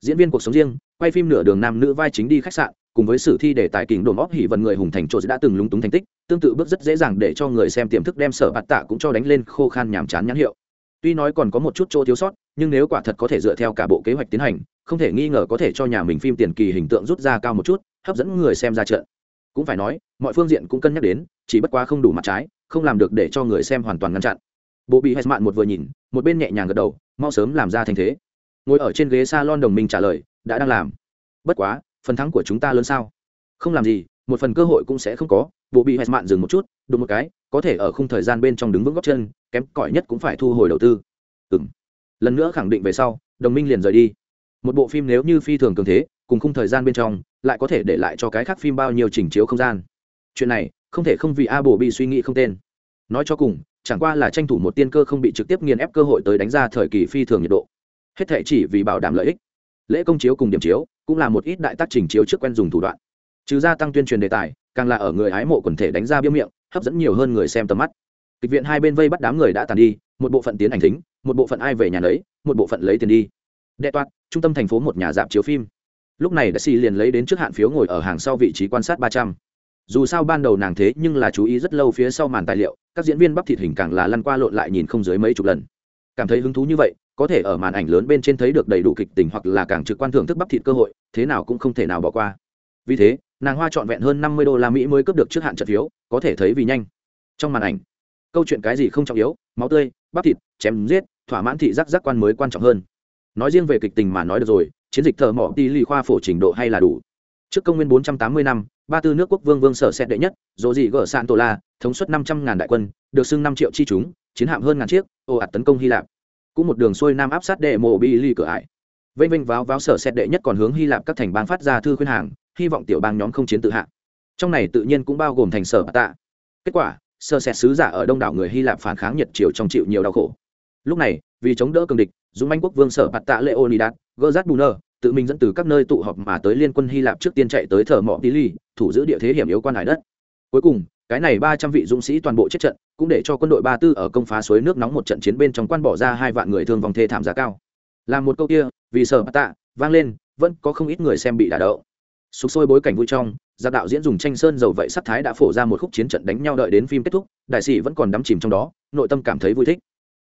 Diễn viên cuộc sống riêng quay phim nửa đường nam nữ vai chính đi khách sạn, cùng với sử thi để tài kình đồn óp hỉ vần người hùng thành trộn đã từng lúng túng thành tích, tương tự bước rất dễ dàng để cho người xem tiềm thức đem sở bạt tạ cũng cho đánh lên khô khan nhàm chán nhãn hiệu. Tuy nói còn có một chút chỗ thiếu sót, nhưng nếu quả thật có thể dựa theo cả bộ kế hoạch tiến hành, không thể nghi ngờ có thể cho nhà mình phim tiền kỳ hình tượng rút ra cao một chút, hấp dẫn người xem ra trận. Cũng phải nói, mọi phương diện cũng cân nhắc đến, chỉ bất quá không đủ mặt trái, không làm được để cho người xem hoàn toàn ngăn chặn. Bộ bị hết mạn một vừa nhìn, một bên nhẹ nhàng gật đầu, mau sớm làm ra thành thế. Ngồi ở trên ghế s a lon đồng minh trả lời đã đang làm. Bất quá, phần thắng của chúng ta lớn sao? Không làm gì, một phần cơ hội cũng sẽ không có. Bộ bị hết mạn dừng một chút, đụng một cái, có thể ở khung thời gian bên trong đứng vững góc chân, kém cỏi nhất cũng phải thu hồi đầu tư. Ừng lần nữa khẳng định về sau, đồng minh liền rời đi. Một bộ phim nếu như phi thường cường thế, cùng khung thời gian bên trong, lại có thể để lại cho cái khác phim bao nhiêu chỉnh chiếu không gian. Chuyện này, không thể không vì a bổ bị suy nghĩ không tên. Nói cho cùng, chẳng qua là tranh thủ một tiên cơ không bị trực tiếp nghiền ép cơ hội tới đánh ra thời kỳ phi thường nhiệt độ. Hết thể chỉ vì bảo đảm lợi ích lễ công chiếu cùng điểm chiếu cũng là một ít đại tác trình chiếu trước quen dùng thủ đoạn. Trừ gia tăng tuyên truyền đề tài, càng là ở người hái mộ quần thể đánh ra biêu miệng, hấp dẫn nhiều hơn người xem tầm mắt. Kịch viện hai bên vây bắt đám người đã tàn đi, một bộ phận tiến hành thính, một bộ phận ai về nhà lấy một bộ phận lấy tiền đi. Đệ toát trung tâm thành phố một nhà dạp chiếu phim. Lúc này đã xì liền lấy đến trước hạn phiếu ngồi ở hàng sau vị trí quan sát ba trăm. Dù sao ban đầu nàng thế nhưng là chú ý rất lâu phía sau màn tài liệu, các diễn viên bắp thịt hình càng là lăn qua lộn lại nhìn không dưới mấy chục lần. Cảm thấy hứng thú như vậy có thể ở màn ảnh lớn bên trên thấy được đầy đủ kịch tình hoặc là càng trực quan thưởng thức bắp thịt cơ hội, thế nào cũng không thể nào bỏ qua. Vì thế, nàng hoa trọn vẹn hơn năm mươi đô la mỹ mới cướp được trước hạn trận phiếu, có thể thấy vì nhanh. Trong màn ảnh, câu chuyện cái gì không trọng yếu, máu tươi, bắp thịt, chém giết, thỏa mãn thị giác giác quan mới quan trọng hơn. Nói riêng về kịch tình mà nói được rồi, chiến dịch thợ mỏ đi lì khoa phổ trình độ hay là đủ. Trước công nguyên 480 năm, ba tư nước quốc vương vương sở xét đệ nhất dỗ dị gở sạn tổ la, thống suất năm trăm ngàn đại quân, được xưng năm triệu chi chúng, chiến hạm hơn ngàn chiếc ồ ạt tấn công hy lạp cũng một đường xuôi nam áp sát đệ mộ bi ly cửa ải. Vênh vênh váo váo sở xét đệ nhất còn hướng hy lạp các thành bang phát ra thư khuyên hàng, hy vọng tiểu bang nhóm không chiến tự hạ. Trong này tự nhiên cũng bao gồm thành sở tạ. Kết quả sơ xét sứ giả ở đông đảo người hy lạp phản kháng nhật triều trong chịu nhiều đau khổ. Lúc này, vì chống đỡ cường địch, dũng anh quốc vương sở bạt tạ leonidas, gơ rát bù nơ, tự mình dẫn từ các nơi tụ họp mà tới liên quân hy lạp trước tiên chạy tới thờ mỏ tí ly, thủ giữ địa thế hiểm yếu quan hải đất. Cuối cùng cái này ba trăm vị dũng sĩ toàn bộ chết trận, cũng để cho quân đội ba tư ở công phá suối nước nóng một trận chiến bên trong quan bỏ ra hai vạn người thương vòng thê thảm giá cao. Làm một câu kia, vì sở bạt tạ, vang lên, vẫn có không ít người xem bị đả đậu. Sục sôi bối cảnh vui trong gia đạo diễn dùng tranh sơn dầu vậy sắc thái đã phổ ra một khúc chiến trận đánh nhau đợi đến phim kết thúc, đại sĩ vẫn còn đắm chìm trong đó, nội tâm cảm thấy vui thích.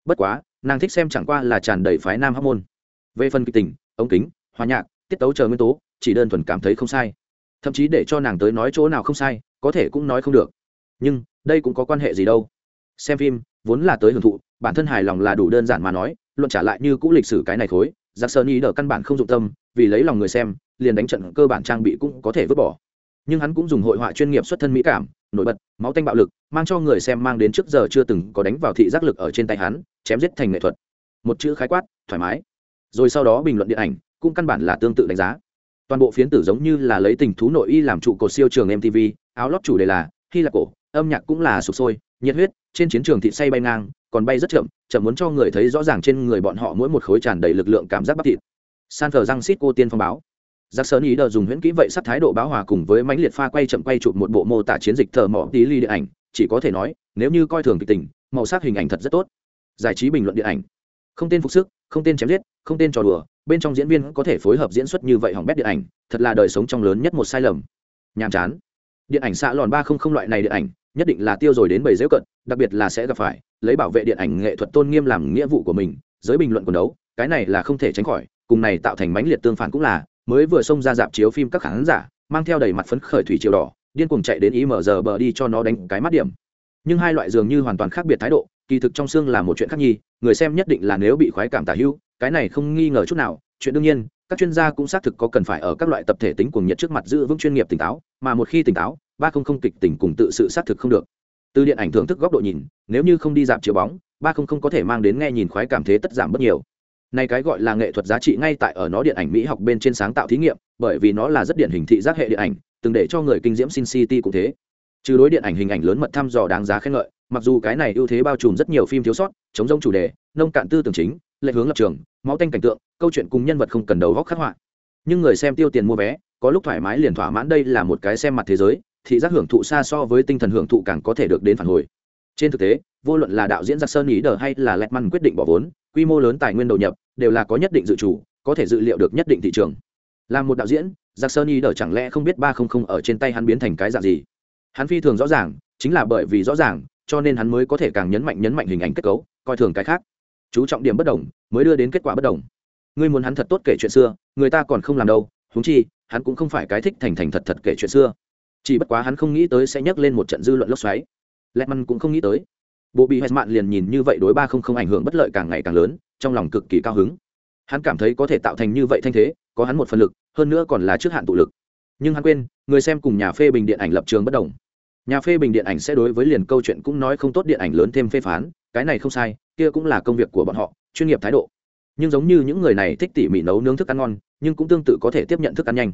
Bất quá, nàng thích xem chẳng qua là tràn đầy phái nam hóc môn. Về phần kịch tình, ống kính, hòa nhạc, tiết tấu chờ nguyên tố, chỉ đơn thuần cảm thấy không sai. Thậm chí để cho nàng tới nói chỗ nào không sai, có thể cũng nói không được nhưng đây cũng có quan hệ gì đâu. Xem phim, vốn là tới hưởng thụ, bản thân hài lòng là đủ đơn giản mà nói, luận trả lại như cũ lịch sử cái này khối giặc sơn ý đờ căn bản không dụng tâm, vì lấy lòng người xem, liền đánh trận cơ bản trang bị cũng có thể vứt bỏ. Nhưng hắn cũng dùng hội họa chuyên nghiệp xuất thân mỹ cảm, nổi bật, máu tanh bạo lực, mang cho người xem mang đến trước giờ chưa từng có đánh vào thị giác lực ở trên tay hắn, chém giết thành nghệ thuật. Một chữ khái quát, thoải mái. Rồi sau đó bình luận điện ảnh, cũng căn bản là tương tự đánh giá. Toàn bộ phiến tử giống như là lấy tình thú nội y làm trụ cột siêu trường mtv áo lót chủ đề là hy là cổ âm nhạc cũng là sụp sôi, nhiệt huyết trên chiến trường thị say bay ngang, còn bay rất chậm chậm muốn cho người thấy rõ ràng trên người bọn họ mỗi một khối tràn đầy lực lượng cảm giác bắp thịt. San thờ răng xít cô tiên phong báo. Giặc sơn ý đờ dùng huyễn kỹ vậy sắp thái độ báo hòa cùng với mãnh liệt pha quay chậm quay chụp một bộ mô tả chiến dịch thờ mỏ tí ly điện ảnh, chỉ có thể nói, nếu như coi thường kịch tình, màu sắc hình ảnh thật rất tốt. Giải trí bình luận điện ảnh. Không tên phục sức, không tên chém giết, không tên trò đùa, bên trong diễn viên có thể phối hợp diễn xuất như vậy hỏng bét điện ảnh, thật là đời sống trong lớn nhất một sai lầm. Nhàm chán. Điện ảnh xạ lòn ba không không loại này điện ảnh nhất định là tiêu rồi đến bầy dễu cận, đặc biệt là sẽ gặp phải, lấy bảo vệ điện ảnh nghệ thuật tôn nghiêm làm nghĩa vụ của mình, giới bình luận quần đấu, cái này là không thể tránh khỏi, cùng này tạo thành mãnh liệt tương phản cũng là, mới vừa xông ra dạp chiếu phim các khán giả, mang theo đầy mặt phấn khởi thủy triều đỏ, điên cuồng chạy đến ý mở giờ bờ đi cho nó đánh cái mắt điểm. Nhưng hai loại dường như hoàn toàn khác biệt thái độ, kỳ thực trong xương là một chuyện khác nhi người xem nhất định là nếu bị khoái cảm tả hữu, cái này không nghi ngờ chút nào, chuyện đương nhiên, các chuyên gia cũng xác thực có cần phải ở các loại tập thể tính cuồng nhiệt trước mặt giữ vững chuyên nghiệp tỉnh táo, mà một khi tỉnh táo ba không không kịch tình cùng tự sự xác thực không được. Từ điện ảnh thưởng thức góc độ nhìn, nếu như không đi dạp chiếu bóng, ba không không có thể mang đến nghe nhìn khoái cảm thế tất giảm bất nhiều. Này cái gọi là nghệ thuật giá trị ngay tại ở nó điện ảnh mỹ học bên trên sáng tạo thí nghiệm, bởi vì nó là rất điển hình thị giác hệ điện ảnh, từng để cho người kinh diễm sin city cũng thế. Trừ đối điện ảnh hình ảnh lớn mật thăm dò đáng giá khen ngợi, mặc dù cái này ưu thế bao trùm rất nhiều phim thiếu sót, chống giống chủ đề, nông cạn tư tưởng chính, lệ hướng lập trường, máu tanh cảnh tượng, câu chuyện cùng nhân vật không cần đầu góc khắc họa. Nhưng người xem tiêu tiền mua vé, có lúc thoải mái liền thỏa mãn đây là một cái xem mặt thế giới thị giác hưởng thụ xa so với tinh thần hưởng thụ càng có thể được đến phản hồi. Trên thực tế, vô luận là đạo diễn giặc sơn ý đờ hay là lẹt măn quyết định bỏ vốn, quy mô lớn tài nguyên đầu nhập, đều là có nhất định dự chủ, có thể dự liệu được nhất định thị trường. Là một đạo diễn, giặc sơn ý đờ chẳng lẽ không biết ba không không ở trên tay hắn biến thành cái dạng gì? Hắn phi thường rõ ràng, chính là bởi vì rõ ràng, cho nên hắn mới có thể càng nhấn mạnh nhấn mạnh hình ảnh kết cấu, coi thường cái khác. Chú trọng điểm bất đồng, mới đưa đến kết quả bất đồng. Ngươi muốn hắn thật tốt kể chuyện xưa, người ta còn không làm đâu húng chi, hắn cũng không phải cái thích thành thành thật thật kể chuyện xưa chỉ bất quá hắn không nghĩ tới sẽ nhắc lên một trận dư luận lốc xoáy. Lẹt măn cũng không nghĩ tới. Bộ bị hẹn mạn liền nhìn như vậy đối ba không không ảnh hưởng bất lợi càng ngày càng lớn, trong lòng cực kỳ cao hứng. Hắn cảm thấy có thể tạo thành như vậy thanh thế, có hắn một phần lực, hơn nữa còn là trước hạn tụ lực. Nhưng hắn quên, người xem cùng nhà phê bình điện ảnh lập trường bất đồng. Nhà phê bình điện ảnh sẽ đối với liền câu chuyện cũng nói không tốt điện ảnh lớn thêm phê phán, cái này không sai, kia cũng là công việc của bọn họ, chuyên nghiệp thái độ. Nhưng giống như những người này thích tỉ mỉ nấu nướng thức ăn ngon, nhưng cũng tương tự có thể tiếp nhận thức ăn nhanh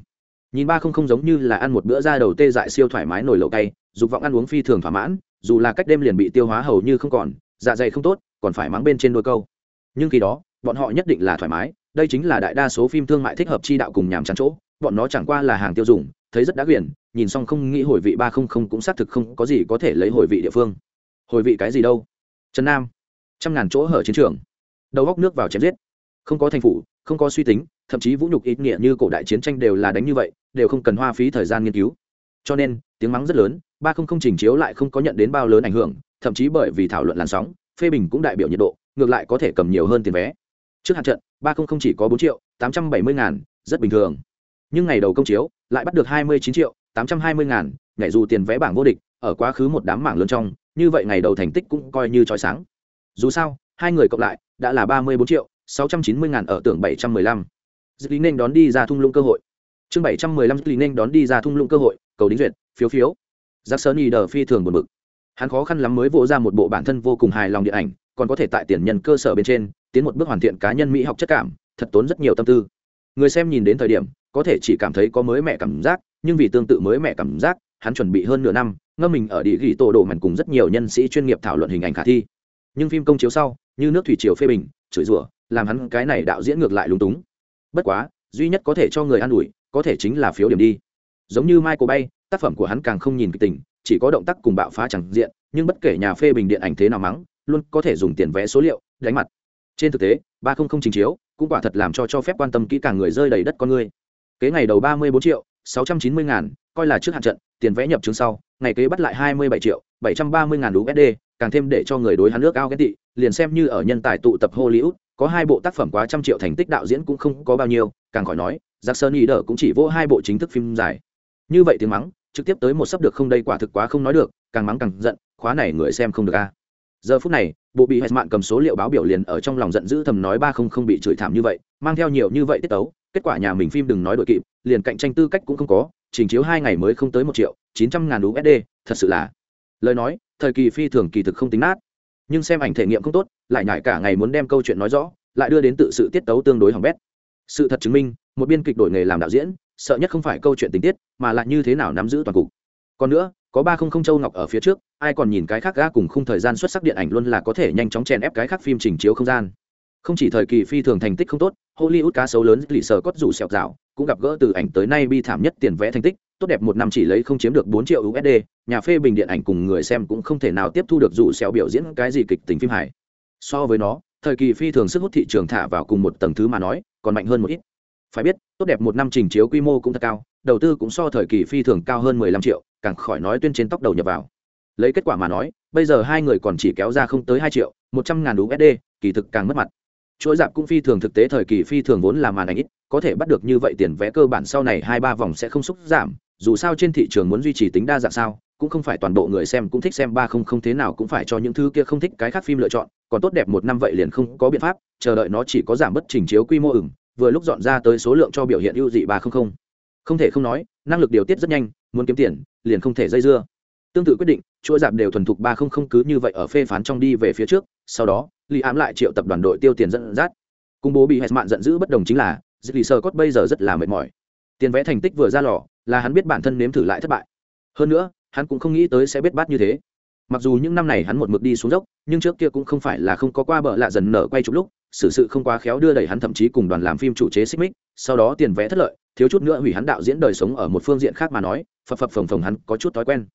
nhìn ba không không giống như là ăn một bữa ra đầu tê dại siêu thoải mái nổi lẩu cay, dục vọng ăn uống phi thường thỏa mãn, dù là cách đêm liền bị tiêu hóa hầu như không còn dạ dày không tốt, còn phải mắng bên trên đôi câu. Nhưng khi đó, bọn họ nhất định là thoải mái, đây chính là đại đa số phim thương mại thích hợp chi đạo cùng nhàm chán chỗ, bọn nó chẳng qua là hàng tiêu dùng, thấy rất đã quyển, nhìn xong không nghĩ hồi vị ba không không cũng xác thực không có gì có thể lấy hồi vị địa phương. Hồi vị cái gì đâu? Trần nam, trăm ngàn chỗ hở chiến trường. Đầu góc nước vào chém giết không có thành phủ, không có suy tính, thậm chí vũ nhục ít nghĩa như cổ đại chiến tranh đều là đánh như vậy, đều không cần hoa phí thời gian nghiên cứu. Cho nên, tiếng mắng rất lớn, ba không không trình chiếu lại không có nhận đến bao lớn ảnh hưởng, thậm chí bởi vì thảo luận làn sóng, phê bình cũng đại biểu nhiệt độ, ngược lại có thể cầm nhiều hơn tiền vé. Trước hạn trận, ba không không chỉ có bốn triệu, tám trăm bảy mươi ngàn, rất bình thường. Nhưng ngày đầu công chiếu, lại bắt được hai mươi chín triệu, tám trăm hai mươi ngàn, nhảy dù tiền vé bảng vô địch, ở quá khứ một đám mảng lớn trong, như vậy ngày đầu thành tích cũng coi như trói sáng. Dù sao, hai người cộng lại, đã là ba mươi bốn triệu sáu trăm chín mươi ngàn ở tưởng bảy trăm mười lăm. Dư lý nên đón đi ra thung lũng cơ hội. Chương bảy trăm mười lăm dư lý nên đón đi ra thung lũng cơ hội, cầu đính duyệt, phiếu phiếu. Giác sơn y đờ phi thường buồn bực. Hắn khó khăn lắm mới vỗ ra một bộ bản thân vô cùng hài lòng điện ảnh, còn có thể tại tiền nhân cơ sở bên trên, tiến một bước hoàn thiện cá nhân mỹ học chất cảm, thật tốn rất nhiều tâm tư. Người xem nhìn đến thời điểm, có thể chỉ cảm thấy có mới mẹ cảm giác, nhưng vì tương tự mới mẹ cảm giác, hắn chuẩn bị hơn nửa năm, ngâm mình ở địa ghi tổ đồ mảnh cùng rất nhiều nhân sĩ chuyên nghiệp thảo luận hình ảnh khả thi. Nhưng phim công chiếu sau, như nước thủy triều phê bình, chửi rủa làm hắn cái này đạo diễn ngược lại lúng túng. Bất quá, duy nhất có thể cho người an ủi, có thể chính là phiếu điểm đi. Giống như michael bay, tác phẩm của hắn càng không nhìn kịch tình, chỉ có động tác cùng bạo phá chẳng diện, nhưng bất kể nhà phê bình điện ảnh thế nào mắng, luôn có thể dùng tiền vé số liệu, đánh mặt. Trên thực tế, ba không không trình chiếu, cũng quả thật làm cho cho phép quan tâm kỹ càng người rơi đầy đất con người. Kế ngày đầu ba mươi bốn triệu, sáu trăm chín mươi ngàn, coi là trước hạn trận, tiền vẽ nhập chứng sau, ngày kế bắt lại hai mươi bảy triệu, bảy trăm ba mươi ngàn usd càng thêm để cho người đối hắn nước ao ghét tị, liền xem như ở nhân tài tụ tập hollywood có hai bộ tác phẩm quá trăm triệu thành tích đạo diễn cũng không có bao nhiêu, càng khỏi nói giặc sơn ý đỡ cũng chỉ vỗ hai bộ chính thức phim dài. Như vậy tiếng mắng, trực tiếp tới một sắp được không đây quả thực quá không nói được, càng mắng càng giận, khóa này người xem không được a. À. Giờ phút này, bộ bị hẹn mạn cầm số liệu báo biểu liền ở trong lòng giận dữ thầm nói ba không không bị chửi thảm như vậy, mang theo nhiều như vậy tiết tấu, kết quả nhà mình phim đừng nói đội kịp, liền cạnh tranh tư cách cũng không có, trình chiếu hai ngày mới không tới một triệu chín trăm ngàn usd thật sự là. Lời nói, thời kỳ phi thường kỳ thực không tính nát nhưng xem ảnh thể nghiệm không tốt, lại nhải cả ngày muốn đem câu chuyện nói rõ, lại đưa đến tự sự tiết tấu tương đối hỏng bét. Sự thật chứng minh, một biên kịch đổi nghề làm đạo diễn, sợ nhất không phải câu chuyện tình tiết, mà là như thế nào nắm giữ toàn cục. Còn nữa, có ba không không châu ngọc ở phía trước, ai còn nhìn cái khác ga cùng khung thời gian xuất sắc điện ảnh luôn là có thể nhanh chóng chèn ép cái khác phim trình chiếu không gian. Không chỉ thời kỳ phi thường thành tích không tốt, hollywood cá sấu lớn lì sờ cốt rủ sẹo rào cũng gặp gỡ từ ảnh tới nay bi thảm nhất tiền vẽ thành tích tốt đẹp một năm chỉ lấy không chiếm được bốn triệu usd nhà phê bình điện ảnh cùng người xem cũng không thể nào tiếp thu được dù sẹo biểu diễn cái gì kịch tính phim hài. So với nó, thời kỳ phi thường sức hút thị trường thả vào cùng một tầng thứ mà nói, còn mạnh hơn một ít. Phải biết, tốt đẹp một năm trình chiếu quy mô cũng thật cao, đầu tư cũng so thời kỳ phi thường cao hơn mười lăm triệu, càng khỏi nói tuyên trên tóc đầu nhập vào. Lấy kết quả mà nói, bây giờ hai người còn chỉ kéo ra không tới hai triệu, một trăm ngàn usd kỳ thực càng mất mặt. Chuỗi dạp cũng phi thường thực tế, thời kỳ phi thường vốn là màn ảnh ít, có thể bắt được như vậy tiền vé cơ bản sau này hai ba vòng sẽ không xúc giảm dù sao trên thị trường muốn duy trì tính đa dạng sao, cũng không phải toàn bộ người xem cũng thích xem ba không không thế nào cũng phải cho những thứ kia không thích cái khác phim lựa chọn, còn tốt đẹp một năm vậy liền không có biện pháp, chờ đợi nó chỉ có giảm bất trình chiếu quy mô ửng, vừa lúc dọn ra tới số lượng cho biểu hiện ưu dị ba không không. Không thể không nói, năng lực điều tiết rất nhanh, muốn kiếm tiền, liền không thể dây dưa. Tương tự quyết định, chuỗi giảm đều thuần thục ba không không cứ như vậy ở phê phán trong đi về phía trước, sau đó li ám lại triệu tập đoàn đội tiêu tiền dẫn dắt. Cùng bố bị hẹn mạn giận dữ bất đồng chính là dư lì sơ cốt bây giờ rất là mệt mỏi. Tiền vẽ thành tích vừa ra lò là hắn biết bản thân nếm thử lại thất bại. Hơn nữa, hắn cũng không nghĩ tới sẽ biết bát như thế. Mặc dù những năm này hắn một mực đi xuống dốc, nhưng trước kia cũng không phải là không có qua bờ lạ dần nở quay chụp lúc, xử sự không quá khéo đưa đẩy hắn thậm chí cùng đoàn làm phim chủ chế xích mích, sau đó tiền vẽ thất lợi, thiếu chút nữa hủy hắn đạo diễn đời sống ở một phương diện khác mà nói, phập phập phồng phồng hắn có chút thói quen.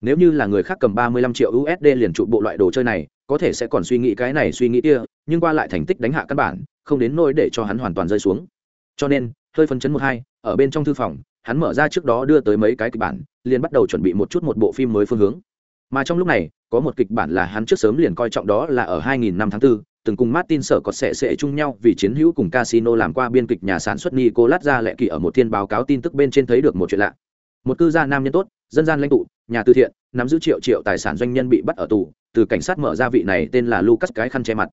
Nếu như là người khác cầm ba mươi lăm triệu usd liền trụ bộ loại đồ chơi này, có thể sẽ còn suy nghĩ cái này suy nghĩ kia, nhưng qua lại thành tích đánh hạ căn bản, không đến nỗi để cho hắn hoàn toàn rơi xuống. Cho nên, hơi phân chấn một hai ở bên trong thư phòng hắn mở ra trước đó đưa tới mấy cái kịch bản liền bắt đầu chuẩn bị một chút một bộ phim mới phương hướng mà trong lúc này có một kịch bản là hắn trước sớm liền coi trọng đó là ở 2000 năm tháng 4, từng cùng Martin sở có sẽ sẽ chung nhau vì chiến hữu cùng casino làm qua biên kịch nhà sản xuất Nicolas ra lệ kỳ ở một thiên báo cáo tin tức bên trên thấy được một chuyện lạ. Một cư gia nam nhân tốt, dân gian lãnh tụ, nhà từ thiện, nắm giữ triệu triệu tài sản doanh nhân bị bắt ở tù, từ cảnh sát mở ra vị này tên là Lucas cái khăn che mặt.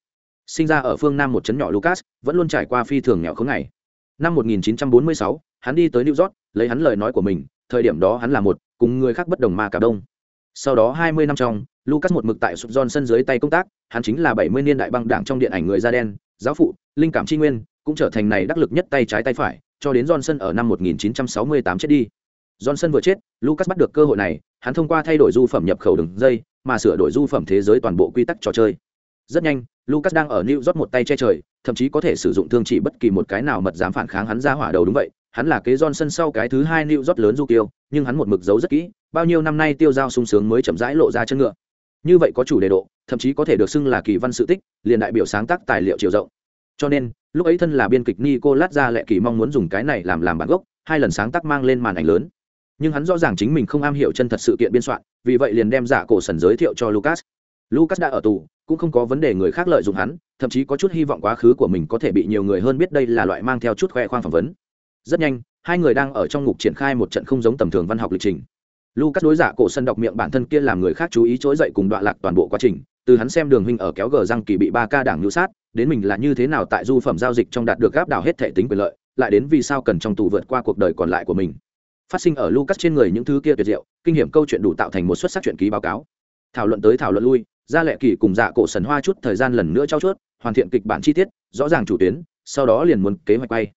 Sinh ra ở phương Nam một trấn nhỏ Lucas, vẫn luôn trải qua phi thường nghèo khốn ngày. Năm 1946, hắn đi tới New York, lấy hắn lời nói của mình, thời điểm đó hắn là một, cùng người khác bất đồng mà cả đông. Sau đó 20 năm trong, Lucas một mực tại Sub Johnson dưới tay công tác, hắn chính là 70 niên đại băng đảng trong điện ảnh người da đen, giáo phụ, linh cảm chi nguyên, cũng trở thành này đắc lực nhất tay trái tay phải, cho đến Johnson ở năm 1968 chết đi. Johnson vừa chết, Lucas bắt được cơ hội này, hắn thông qua thay đổi du phẩm nhập khẩu đường dây, mà sửa đổi du phẩm thế giới toàn bộ quy tắc trò chơi. Rất nhanh, Lucas đang ở New York một tay che trời, thậm chí có thể sử dụng thương chỉ bất kỳ một cái nào mật dám phản kháng hắn ra hỏa đầu đúng vậy, hắn là kế Johnson sau cái thứ hai New York lớn du kiêu, nhưng hắn một mực giấu rất kỹ, bao nhiêu năm nay tiêu giao sung sướng mới chậm rãi lộ ra chân ngựa. Như vậy có chủ đề độ, thậm chí có thể được xưng là kỳ văn sự tích, liền đại biểu sáng tác tài liệu chiều rộng. Cho nên, lúc ấy thân là biên kịch Nicolas ra lệ kỳ mong muốn dùng cái này làm làm bản gốc, hai lần sáng tác mang lên màn ảnh lớn. Nhưng hắn rõ ràng chính mình không am hiểu chân thật sự kiện biên soạn, vì vậy liền đem giả cổ sần giới thiệu cho Lucas. Lucas đã ở tù, cũng không có vấn đề người khác lợi dụng hắn, thậm chí có chút hy vọng quá khứ của mình có thể bị nhiều người hơn biết đây là loại mang theo chút khoe khoang phỏng vấn. Rất nhanh, hai người đang ở trong ngục triển khai một trận không giống tầm thường văn học lịch trình. Lucas đối giả cổ sân đọc miệng bản thân kia làm người khác chú ý trỗi dậy cùng đoạn lạc toàn bộ quá trình từ hắn xem đường huynh ở kéo gờ răng kỳ bị ba ca đảng ngữ sát đến mình là như thế nào tại du phẩm giao dịch trong đạt được gáp đảo hết thể tính quyền lợi lại đến vì sao cần trong tù vượt qua cuộc đời còn lại của mình. Phát sinh ở lucas trên người những thứ kia tuyệt diệu kinh nghiệm câu chuyện đủ tạo thành một xuất sắc chuyện ký báo cáo. Thảo luận tới thảo luận lui ra lệ kỳ cùng dạ cổ sần hoa chút thời gian lần nữa trao chuốt hoàn thiện kịch bản chi tiết rõ ràng chủ tuyến sau đó liền muốn kế hoạch bay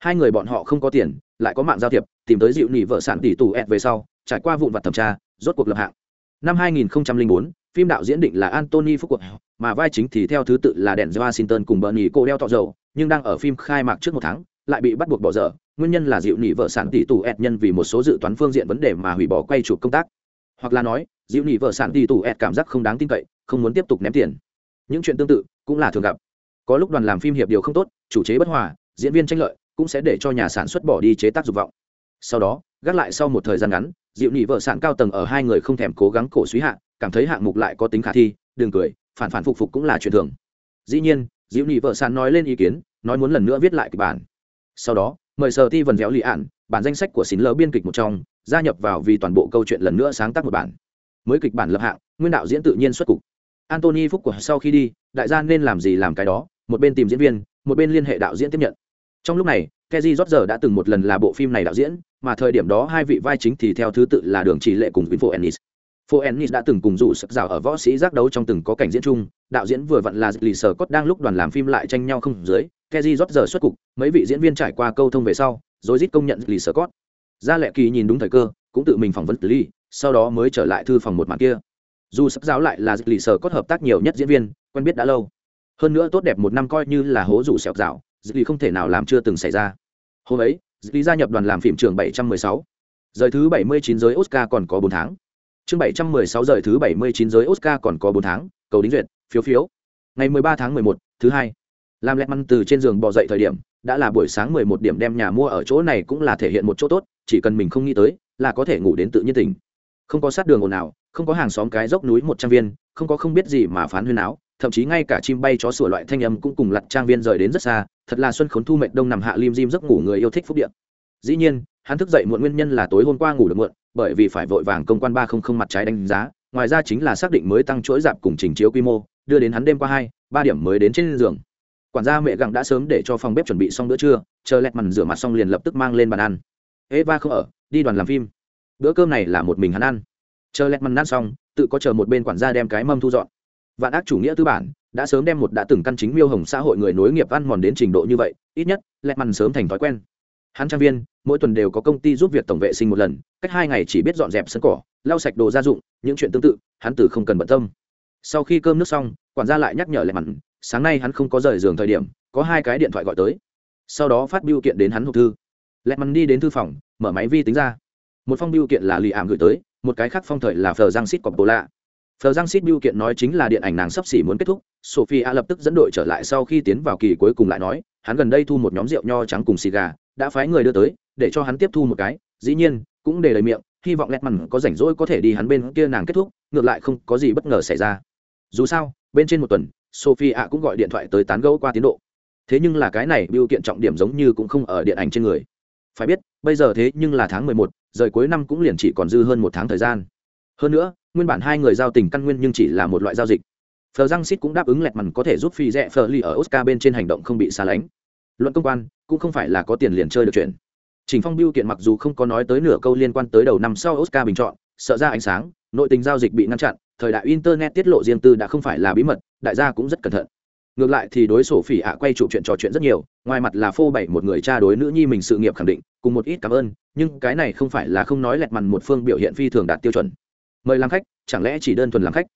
hai người bọn họ không có tiền lại có mạng giao thiệp tìm tới dịu nỉ vợ sản tỷ tù ẹt về sau trải qua vụn vặt thẩm tra rốt cuộc lập hạng năm 2004 phim đạo diễn định là Anthony Phúc Quận, mà vai chính thì theo thứ tự là đèn Washington cùng Bernie cô đeo tọ dầu, nhưng đang ở phim khai mạc trước một tháng, lại bị bắt buộc bỏ dở, nguyên nhân là dịu nỉ vợ sản tỷ tù ẹt nhân vì một số dự toán phương diện vấn đề mà hủy bỏ quay chụp công tác. Hoặc là nói, dịu nỉ vợ sản tỷ tù ẹt cảm giác không đáng tin cậy, không muốn tiếp tục ném tiền. Những chuyện tương tự cũng là thường gặp. Có lúc đoàn làm phim hiệp điều không tốt, chủ chế bất hòa, diễn viên tranh lợi, cũng sẽ để cho nhà sản xuất bỏ đi chế tác dục vọng. Sau đó, gác lại sau một thời gian ngắn dịu nhị vợ sản cao tầng ở hai người không thèm cố gắng cổ suý hạ, cảm thấy hạng mục lại có tính khả thi, đừng cười, phản phản phục phục cũng là chuyện thường. Dĩ nhiên dịu nhị vợ sản nói lên ý kiến, nói muốn lần nữa viết lại kịch bản. Sau đó, mời sở ti vần véo lì ạn bản danh sách của xín lơ biên kịch một trong, gia nhập vào vì toàn bộ câu chuyện lần nữa sáng tác một bản. Mới kịch bản lập hạng, nguyên đạo diễn tự nhiên xuất cục. Antony phúc của sau khi đi, đại gia nên làm gì làm cái đó, một bên tìm diễn viên, một bên liên hệ đạo diễn tiếp nhận trong lúc này keji rót giờ đã từng một lần là bộ phim này đạo diễn mà thời điểm đó hai vị vai chính thì theo thứ tự là đường chỉ lệ cùng info ennis Phố Ennis đã từng cùng rủ sắc rào ở võ sĩ giác đấu trong từng có cảnh diễn chung, đạo diễn vừa vặn là Lì Sở Cốt đang lúc đoàn làm phim lại tranh nhau không dưới, Keji rót giờ xuất cục, mấy vị diễn viên trải qua câu thông về sau, rồi rít công nhận Lì Sở Cốt. Gia Lệ Kỳ nhìn đúng thời cơ, cũng tự mình phỏng vấn Lì, sau đó mới trở lại thư phòng một màn kia. Dù sắp giáo lại là Lì Sở Cốt hợp tác nhiều nhất diễn viên, quen biết đã lâu. Hơn nữa tốt đẹp một năm coi như là hố rủ sẹo dự lý không thể nào làm chưa từng xảy ra. Hôm ấy, Lì gia nhập đoàn làm phim trường 716. Rời thứ 79 giới Oscar còn có 4 tháng chương 716 rời thứ 79 giới Oscar còn có 4 tháng, cầu đính duyệt, phiếu phiếu. Ngày 13 tháng 11, thứ hai. Lam Lẹt Măn từ trên giường bò dậy thời điểm, đã là buổi sáng 11 điểm đem nhà mua ở chỗ này cũng là thể hiện một chỗ tốt, chỉ cần mình không nghĩ tới, là có thể ngủ đến tự nhiên tỉnh. Không có sát đường ồn nào, không có hàng xóm cái dốc núi một trăm viên, không có không biết gì mà phán huyên áo, thậm chí ngay cả chim bay chó sủa loại thanh âm cũng cùng lật trang viên rời đến rất xa, thật là xuân khốn thu mệt đông nằm hạ lim dim giấc ngủ người yêu thích phúc địa. Dĩ nhiên, hắn thức dậy muộn nguyên nhân là tối hôm qua ngủ được muộn, bởi vì phải vội vàng công quan ba không không mặt trái đánh giá ngoài ra chính là xác định mới tăng chuỗi dạp cùng trình chiếu quy mô đưa đến hắn đêm qua hai ba điểm mới đến trên giường. Quản gia mẹ gặng đã sớm để cho phòng bếp chuẩn bị xong bữa trưa chờ lẹt mằn rửa mặt xong liền lập tức mang lên bàn ăn. Eva không ở đi đoàn làm phim. Bữa cơm này là một mình hắn ăn. Chờ lẹt mằn ăn xong tự có chờ một bên quản gia đem cái mâm thu dọn vạn ác chủ nghĩa tư bản, đã sớm đem một đã từng căn chính miêu hồng xã hội người nối nghiệp ăn mòn đến trình độ như vậy, ít nhất, lẹt mằn sớm thành thói quen. Hắn trang viên, mỗi tuần đều có công ty giúp việc tổng vệ sinh một lần, cách hai ngày chỉ biết dọn dẹp sân cỏ, lau sạch đồ gia dụng, những chuyện tương tự, hắn từ không cần bận tâm. Sau khi cơm nước xong, quản gia lại nhắc nhở lẹ mằn, sáng nay hắn không có rời giường thời điểm, có hai cái điện thoại gọi tới. Sau đó phát biêu kiện đến hắn hộp thư. Lẹ mằn đi đến thư phòng, mở máy vi tính ra. Một phong biêu kiện là lì ảm gửi tới, một cái khác phong thời là phờ giang xít cọc bồ lạ phờ giang Sít biêu kiện nói chính là điện ảnh nàng sắp xỉ muốn kết thúc, sophie a lập tức dẫn đội trở lại sau khi tiến vào kỳ cuối cùng lại nói, hắn gần đây thu một nhóm rượu nho trắng cùng xì gà, đã phái người đưa tới, để cho hắn tiếp thu một cái, dĩ nhiên, cũng để lời miệng, hy vọng lẹt mằn có rảnh rỗi có thể đi hắn bên kia nàng kết thúc, ngược lại không có gì bất ngờ xảy ra. Dù sao, bên trên một tuần, sophie cũng gọi điện thoại tới tán gẫu qua tiến độ. Thế nhưng là cái này biểu kiện trọng điểm giống như cũng không ở điện ảnh trên người. Phải biết, bây giờ thế nhưng là tháng mười một rời cuối năm cũng liền chỉ còn dư hơn một tháng thời gian. Hơn nữa nguyên bản hai người giao tình căn nguyên nhưng chỉ là một loại giao dịch phờ răng xít cũng đáp ứng lẹt mằn có thể giúp phi rẽ phờ ly ở oscar bên trên hành động không bị xa lánh luận công quan cũng không phải là có tiền liền chơi được chuyện Trình Phong biêu kiện mặc dù không có nói tới nửa câu liên quan tới đầu năm sau Oscar bình chọn, sợ ra ánh sáng, nội tình giao dịch bị ngăn chặn, thời đại internet tiết lộ riêng tư đã không phải là bí mật, đại gia cũng rất cẩn thận. Ngược lại thì đối sổ phỉ ạ quay trụ chuyện trò chuyện rất nhiều, ngoài mặt là phô bày một người cha đối nữ nhi mình sự nghiệp khẳng định, cùng một ít cảm ơn, nhưng cái này không phải là không nói lẹt mằn một phương biểu hiện phi thường đạt tiêu chuẩn. Mời làm khách, chẳng lẽ chỉ đơn thuần làm khách?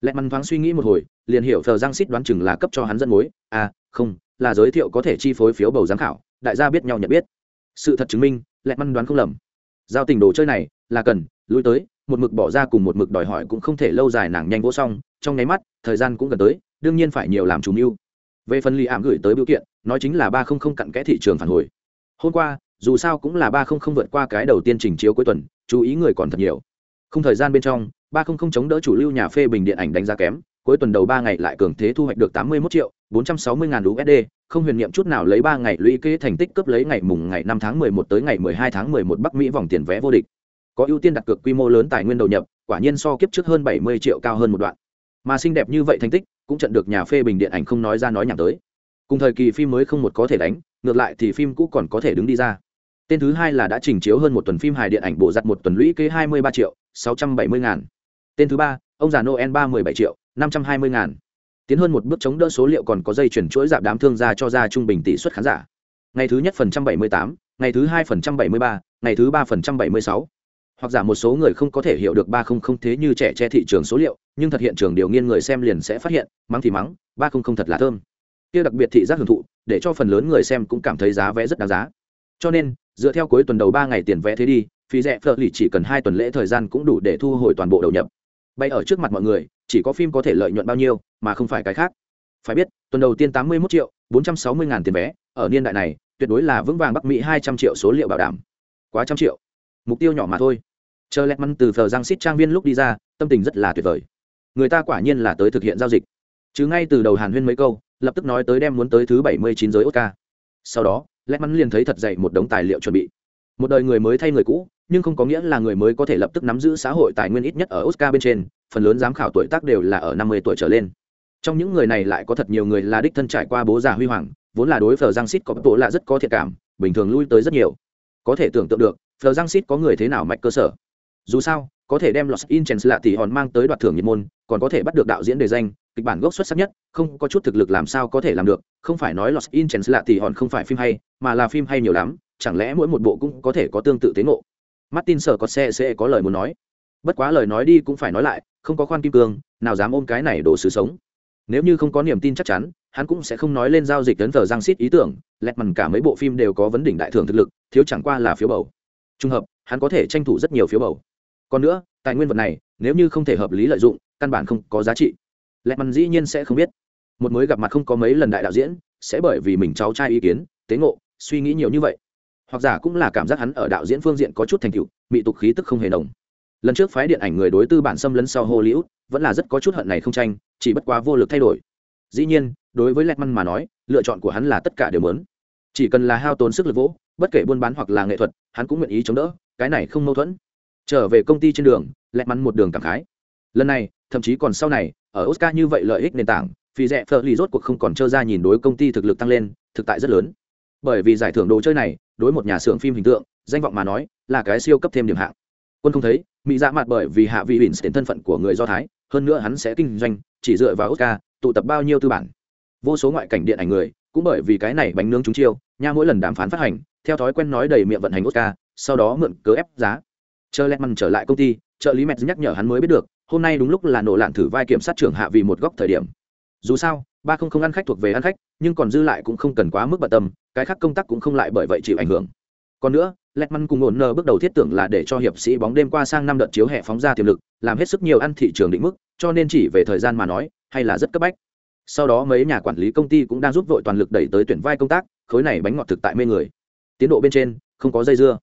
Lẹt mắn thoáng suy nghĩ một hồi, liền hiểu thờ Giang xít đoán chừng là cấp cho hắn dẫn mối, à, không, là giới thiệu có thể chi phối phiếu bầu giám khảo, đại gia biết nhau nhận biết. Sự thật chứng minh lẹ mắn đoán không lầm. Giao tình đồ chơi này là cần lui tới một mực bỏ ra cùng một mực đòi hỏi cũng không thể lâu dài nàng nhanh vỗ xong trong nháy mắt thời gian cũng gần tới đương nhiên phải nhiều làm chủ mưu. Về phần lì ảm gửi tới biểu kiện nói chính là ba không không cặn kẽ thị trường phản hồi. Hôm qua dù sao cũng là ba không không vượt qua cái đầu tiên trình chiếu cuối tuần chú ý người còn thật nhiều không thời gian bên trong ba không không chống đỡ chủ lưu nhà phê bình điện ảnh đánh giá kém cuối tuần đầu ba ngày lại cường thế thu hoạch được tám mươi 81 triệu bốn trăm sáu mươi ngàn USD, không huyền niệm chút nào lấy ba ngày lũy kế thành tích cướp lấy ngày mùng ngày năm tháng mười một tới ngày mười hai tháng mười một Bắc Mỹ vòng tiền vé vô địch. Có ưu tiên đặt cược quy mô lớn tài nguyên đầu nhập, quả nhiên so kiếp trước hơn bảy mươi triệu cao hơn một đoạn. Mà xinh đẹp như vậy thành tích, cũng trận được nhà phê bình điện ảnh không nói ra nói nhảm tới. Cùng thời kỳ phim mới không một có thể đánh, ngược lại thì phim cũ còn có thể đứng đi ra. Tên thứ hai là đã trình chiếu hơn một tuần phim hài điện ảnh bộ giặt một tuần lũy kế hai mươi ba triệu sáu trăm bảy mươi ngàn. Tên thứ ba, ông già Noel ba mươi bảy triệu năm trăm hai mươi ngàn. Tiến hơn một bước chống đỡ số liệu còn có dây chuyển chuỗi giảm đám thương gia cho ra trung bình tỷ suất khán giả. Ngày thứ nhất phần trăm bảy mươi tám ngày thứ hai phần trăm bảy mươi ba ngày thứ ba phần trăm bảy mươi sáu. Hoặc giả một số người không có thể hiểu được ba không không thế như trẻ che thị trường số liệu nhưng thật hiện trường điều nghiên người xem liền sẽ phát hiện mắng thì mắng ba không không thật là thơm. Kia đặc biệt thị giác hưởng thụ để cho phần lớn người xem cũng cảm thấy giá vé rất đáng giá. Cho nên dựa theo cuối tuần đầu ba ngày tiền vé thế đi, phí rẻ phở lì chỉ cần hai tuần lễ thời gian cũng đủ để thu hồi toàn bộ đầu nhập. Bay ở trước mặt mọi người, chỉ có phim có thể lợi nhuận bao nhiêu, mà không phải cái khác. Phải biết, tuần đầu tiên tám mươi 81 triệu, bốn trăm sáu mươi ngàn tiền vé, ở niên đại này, tuyệt đối là vững vàng bắc mỹ hai trăm triệu số liệu bảo đảm. Quá trăm triệu. Mục tiêu nhỏ mà thôi. Chờ lẹt măn từ phờ giang xít trang viên lúc đi ra, tâm tình rất là tuyệt vời. Người ta quả nhiên là tới thực hiện giao dịch. Chứ ngay từ đầu hàn huyên mấy câu, lập tức nói tới đem muốn tới thứ bảy mươi chín giới oscar. Sau đó lẽ mắn liền thấy thật dậy một đống tài liệu chuẩn bị. Một đời người mới thay người cũ nhưng không có nghĩa là người mới có thể lập tức nắm giữ xã hội tài nguyên ít nhất ở oscar bên trên phần lớn giám khảo tuổi tác đều là ở năm mươi tuổi trở lên. Trong những người này lại có thật nhiều người là đích thân trải qua bố già huy hoàng vốn là đối phờ giang xít có bộ là rất có thiện cảm bình thường lui tới rất nhiều. Có thể tưởng tượng được phờ giang xít có người thế nào mạnh cơ sở. Dù sao có thể đem Los Inchens lạ tỷ hòn mang tới đoạt thưởng nhiệt môn, còn có thể bắt được đạo diễn đề danh, kịch bản gốc xuất sắc nhất, không có chút thực lực làm sao có thể làm được, không phải nói Los chance lạ thì hòn không phải phim hay, mà là phim hay nhiều lắm, chẳng lẽ mỗi một bộ cũng có thể có tương tự tế ngộ. Martin sở có xe sẽ có lời muốn nói. Bất quá lời nói đi cũng phải nói lại, không có khoan kim cương, nào dám ôm cái này đổ sự sống. Nếu như không có niềm tin chắc chắn, hắn cũng sẽ không nói lên giao dịch tấn thờ giang xít ý tưởng, lẹt mằn cả mấy bộ phim đều có vấn đỉnh đại thưởng thực lực, thiếu chẳng qua là phiếu bầu. Trung hợp, hắn có thể tranh thủ rất nhiều phiếu bầu còn nữa tài nguyên vật này nếu như không thể hợp lý lợi dụng căn bản không có giá trị lẹ mằn dĩ nhiên sẽ không biết. Một mới gặp mặt không có mấy lần đại đạo diễn, sẽ bởi vì mình cháu trai ý kiến, tế ngộ, suy nghĩ nhiều như vậy. Hoặc giả cũng là cảm giác hắn ở đạo diễn phương diện có chút thành tựu mị tục khí tức không hề nồng lần trước phái điện ảnh người đối tư bản xâm lấn sau hollywood, vẫn là rất có chút hận này không tranh, chỉ bất quá vô lực thay đổi. Dĩ nhiên, đối với lẹt măn mà nói, lựa chọn của hắn là tất cả đều muốn. Chỉ cần là hao tốn sức lực vỗ, bất kể buôn bán hoặc là nghệ thuật, hắn cũng nguyện ý chống đỡ, cái này không mâu thuẫn. Trở về công ty trên đường lẹ mắn một đường cảm khái. Lần này, thậm chí còn sau này ở oscar như vậy lợi ích nền tảng, vì rẻ phở lì rốt cuộc không còn trơ ra nhìn đối công ty thực lực tăng lên, thực tại rất lớn. Bởi vì giải thưởng đồ chơi này, đối một nhà xưởng phim hình tượng, danh vọng mà nói, là cái siêu cấp thêm điểm hạng. Quân không thấy, mỹ dạ mặt bởi vì hạ vị huỳnh đến thân phận của người do thái, hơn nữa hắn sẽ kinh doanh, chỉ dựa vào oscar, tụ tập bao nhiêu tư bản. Vô số ngoại cảnh điện ảnh người, cũng bởi vì cái này bánh nướng chúng chiêu, nha mỗi lần đàm phán phát hành, theo thói quen nói đầy miệng vận hành oscar, sau đó mượn cớ ép giá. Chờ lẹt mằn trở lại công ty, trợ lý mẹ nhắc nhở hắn mới biết được hôm nay đúng lúc là nổ lạn thử vai kiểm sát trưởng hạ vì một góc thời điểm. Dù sao, ba không không ăn khách thuộc về ăn khách, nhưng còn dư lại cũng không cần quá mức bận tâm, cái khác công tác cũng không lại bởi vậy chịu ảnh hưởng. Còn nữa lẹt măn cùng ổn nơ bước đầu thiết tưởng là để cho hiệp sĩ bóng đêm qua sang năm đợt chiếu hè phóng ra tiềm lực, làm hết sức nhiều ăn thị trường định mức, cho nên chỉ về thời gian mà nói, hay là rất cấp bách. Sau đó mấy nhà quản lý công ty cũng đang giúp vội toàn lực đẩy tới tuyển vai công tác, khối này bánh ngọt thực tại mê người. Tiến độ bên trên, không có dây dưa.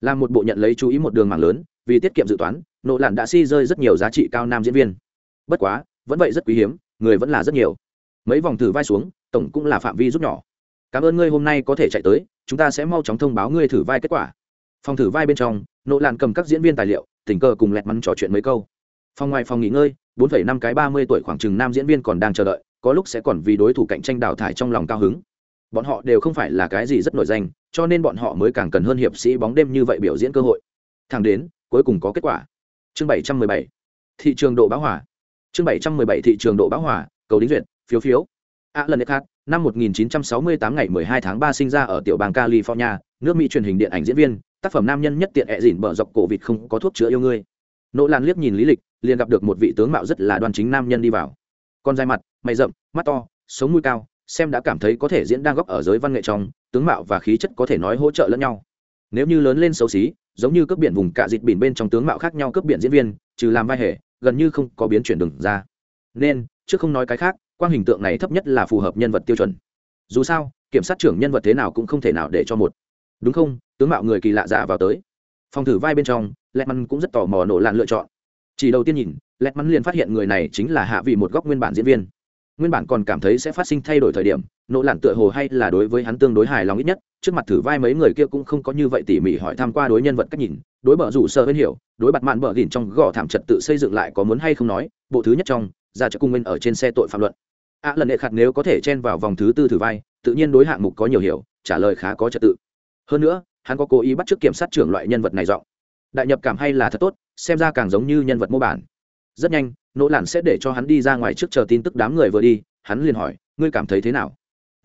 Làm một bộ nhận lấy chú ý một đường mạng lớn, vì tiết kiệm dự toán nộ lặn đã si rơi rất nhiều giá trị cao nam diễn viên. Bất quá, vẫn vậy rất quý hiếm, người vẫn là rất nhiều. Mấy vòng thử vai xuống, tổng cũng là phạm vi rút nhỏ. Cảm ơn ngươi hôm nay có thể chạy tới, chúng ta sẽ mau chóng thông báo ngươi thử vai kết quả. Phòng thử vai bên trong nộ lặn cầm các diễn viên tài liệu, tình cờ cùng lẹt mắn trò chuyện mấy câu. Phòng ngoài phòng nghỉ ngơi, bốn năm cái ba mươi tuổi khoảng chừng nam diễn viên còn đang chờ đợi, có lúc sẽ còn vì đối thủ cạnh tranh đào thải trong lòng cao hứng. Bọn họ đều không phải là cái gì rất nổi danh, cho nên bọn họ mới càng cần hơn hiệp sĩ bóng đêm như vậy biểu diễn cơ hội. Thẳng đến, cuối cùng có kết quả chương bảy trăm mười bảy. Thị trường độ bão hỏa chương bảy trăm mười bảy thị trường độ bão hỏa cầu đính duyệt, phiếu phiếu. A lần khác năm 1968 ngày 12 tháng 3 sinh ra ở tiểu bang california, nước mỹ truyền hình điện ảnh diễn viên, tác phẩm nam nhân nhất tiện ẹ dỉn bờ dọc cổ vịt không có thuốc chữa yêu ngươi. Nỗ lan liếc nhìn lý lịch, liền gặp được một vị tướng mạo rất là đoan chính nam nhân đi vào. Con dai mặt, mày rậm, mắt to, sống mũi cao, xem đã cảm thấy có thể diễn đang góc ở giới văn nghệ trong, tướng mạo và khí chất có thể nói hỗ trợ lẫn nhau. Nếu như lớn lên xấu xí giống như cướp biển vùng cạ dịt biển bên trong tướng mạo khác nhau cướp biển diễn viên, trừ làm vai hệ gần như không có biến chuyển đường ra. Nên, trước không nói cái khác, quang hình tượng này thấp nhất là phù hợp nhân vật tiêu chuẩn. Dù sao, kiểm sát trưởng nhân vật thế nào cũng không thể nào để cho một. Đúng không? Tướng mạo người kỳ lạ dạ vào tới. Phòng thử vai bên trong lẹt mắn cũng rất tò mò nổ lạn lựa chọn. Chỉ đầu tiên nhìn lẹt mắn liền phát hiện người này chính là hạ vị một góc nguyên bản diễn viên. Nguyên bản còn cảm thấy sẽ phát sinh thay đổi thời điểm nỗ lặn tựa hồ hay là đối với hắn tương đối hài lòng ít nhất, trước mặt thử vai mấy người kia cũng không có như vậy tỉ mỉ hỏi tham q u a đối nhân vật cách nhìn, đối bờ rủ sơ hơn hiểu, đối bặt mạn bờ đỉnh trong gò thảm trật tự xây dựng lại có muốn hay không nói, bộ thứ nhất trong, ra cho cung nguyên ở trên xe tội phạm luận. Ạ lần đệ khặt nếu có thể chen vào vòng thứ tư thử vai, tự nhiên đối hạng mục có nhiều hiểu, trả lời khá có trật tự. Hơn nữa, hắn có cố ý bắt t r ư ớ c kiểm sát trưởng loại nhân vật này giọng. Đại nhập cảm hay là thật tốt, xem ra càng giống như nhân vật mô bản. Rất nhanh, nỗ lạn sẽ để cho hắn đi ra ngoài trước chờ tin tức đám người vừa đi, hắn liền hỏi, ngươi cảm thấy thế nào?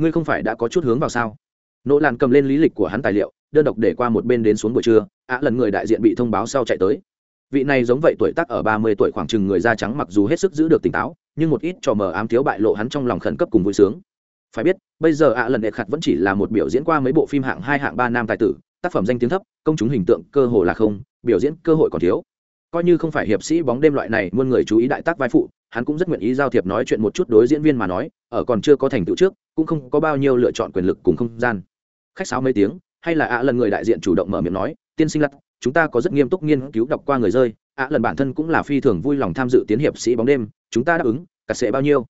Ngươi không phải đã có chút hướng vào sao? Nỗ lan cầm lên lý lịch của hắn tài liệu, đơn độc để qua một bên đến xuống buổi trưa, ạ lần người đại diện bị thông báo sau chạy tới. Vị này giống vậy tuổi tác ở ba mươi tuổi khoảng chừng người da trắng mặc dù hết sức giữ được tỉnh táo, nhưng một ít trò mờ ám thiếu bại lộ hắn trong lòng khẩn cấp cùng vui sướng. Phải biết, bây giờ ạ lần đệ khặt vẫn chỉ là một biểu diễn qua mấy bộ phim hạng hai, hạng ba nam tài tử, tác phẩm danh tiếng thấp, công chúng hình tượng cơ hồ là không, biểu diễn cơ hội còn thiếu coi như không phải hiệp sĩ bóng đêm loại này, muôn người chú ý đại tác vai phụ, hắn cũng rất nguyện ý giao thiệp nói chuyện một chút đối diễn viên mà nói, ở còn chưa có thành tựu trước, cũng không có bao nhiêu lựa chọn quyền lực cùng không gian. Khách sáo mấy tiếng, hay là ạ lần người đại diện chủ động mở miệng nói, tiên sinh lặt chúng ta có rất nghiêm túc nghiên cứu đọc qua người rơi, ạ lần bản thân cũng là phi thường vui lòng tham dự tiến hiệp sĩ bóng đêm, chúng ta đáp ứng cả sẽ bao nhiêu?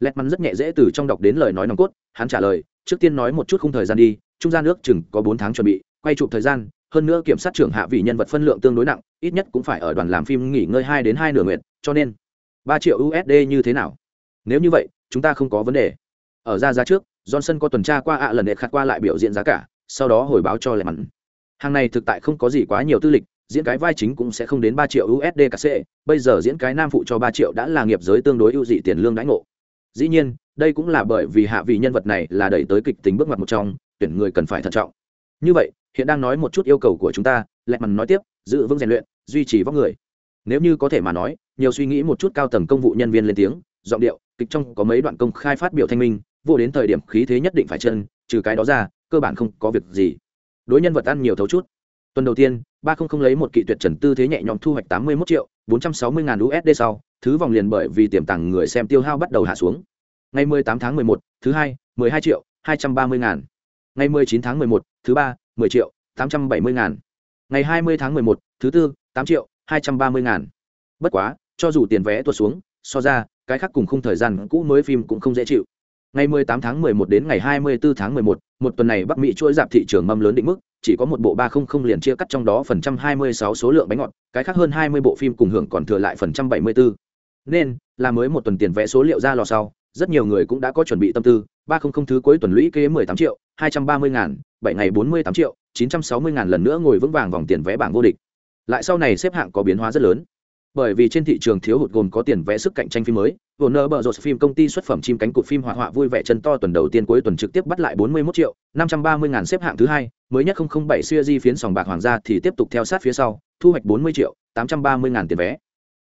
Lẹt mắn rất nhẹ dễ từ trong đọc đến lời nói nòng cốt, hắn trả lời, trước tiên nói một chút không thời gian đi, trung gian nước chừng có bốn tháng chuẩn bị, quay chụp thời gian hơn nữa kiểm sát trưởng hạ vị nhân vật phân lượng tương đối nặng, ít nhất cũng phải ở đoàn làm phim nghỉ ngơi hai đến hai nửa nguyện cho nên ba triệu usd như thế nào? Nếu như vậy, chúng ta không có vấn đề. Ở ra ra trước, johnson có tuần tra qua ạ lần đệ khát qua lại biểu diễn giá cả, sau đó hồi báo cho lệ mặn hàng này thực tại không có gì quá nhiều tư lịch, diễn cái vai chính cũng sẽ không đến ba triệu usd cả c bây giờ diễn cái nam phụ cho ba triệu đã là nghiệp giới tương đối ưu dị tiền lương đãi ngộ. Dĩ nhiên, đây cũng là bởi vì hạ vị nhân vật này là đẩy tới kịch tính bước ngoặt một trong, tuyển người cần phải thận trọng. Như vậy hiện đang nói một chút yêu cầu của chúng ta lẹt mằn nói tiếp, giữ vững rèn luyện, duy trì vóc người. Nếu như có thể mà nói, nhiều suy nghĩ một chút cao tầng công vụ nhân viên lên tiếng, giọng điệu, kịch trong có mấy đoạn công khai phát biểu thanh minh, vô đến thời điểm khí thế nhất định phải chân, trừ cái đó ra, cơ bản không có việc gì. Đối nhân vật ăn nhiều thấu chút. Tuần đầu tiên, ba không không lấy một kỵ tuyệt trần tư thế nhẹ nhõm thu hoạch tám mươi một triệu, bốn trăm sáu mươi ngàn usd sau, thứ vòng liền bởi vì tiềm tàng người xem tiêu hao bắt đầu hạ xuống. Ngày mười tám tháng mười một, thứ hai, mười hai triệu hai trăm ba mươi ngàn. Ngày mười chín tháng mười một, thứ ba mười triệu tám trăm bảy mươi ngàn. Ngày hai mươi tháng mười một thứ tư 8 triệu hai trăm ba mươi ngàn. Bất quá cho dù tiền vé tuột xuống so ra cái khác cùng không thời gian cũ mới phim cũng không dễ chịu. Ngày 18 tháng 11 đến ngày 24 tháng 11, một tuần này Bắc Mỹ chuỗi giảm thị trường mâm lớn định mức, chỉ có một bộ 300 liền chia cắt trong đó phần trăm 26 số lượng bánh ngọt, cái khác hơn 20 bộ phim cùng hưởng còn thừa lại phần trăm 74. Nên, là mới một tuần tiền vẽ số liệu ra lò sau, rất nhiều người cũng đã có chuẩn bị tâm tư, 300 thứ cuối tuần lũy kế 18 triệu, 230 ngàn, 7 ngày 48 triệu, 960 ngàn lần nữa ngồi vững vàng vòng tiền vé bảng vô địch. Lại sau này xếp hạng có biến hóa rất lớn. Bởi vì trên thị trường thiếu hụt gồm có tiền vẽ sức cạnh tranh phim mới Warner Bros. Phim công ty xuất phẩm chim cánh cụt phim hoạt họa vui vẻ chân to tuần đầu tiên cuối tuần trực tiếp bắt lại 41 triệu 530 ngàn xếp hạng thứ hai mới nhất 007 series phiến sòng bạc hoàng gia thì tiếp tục theo sát phía sau thu hoạch 40 triệu 830 ngàn tiền vé.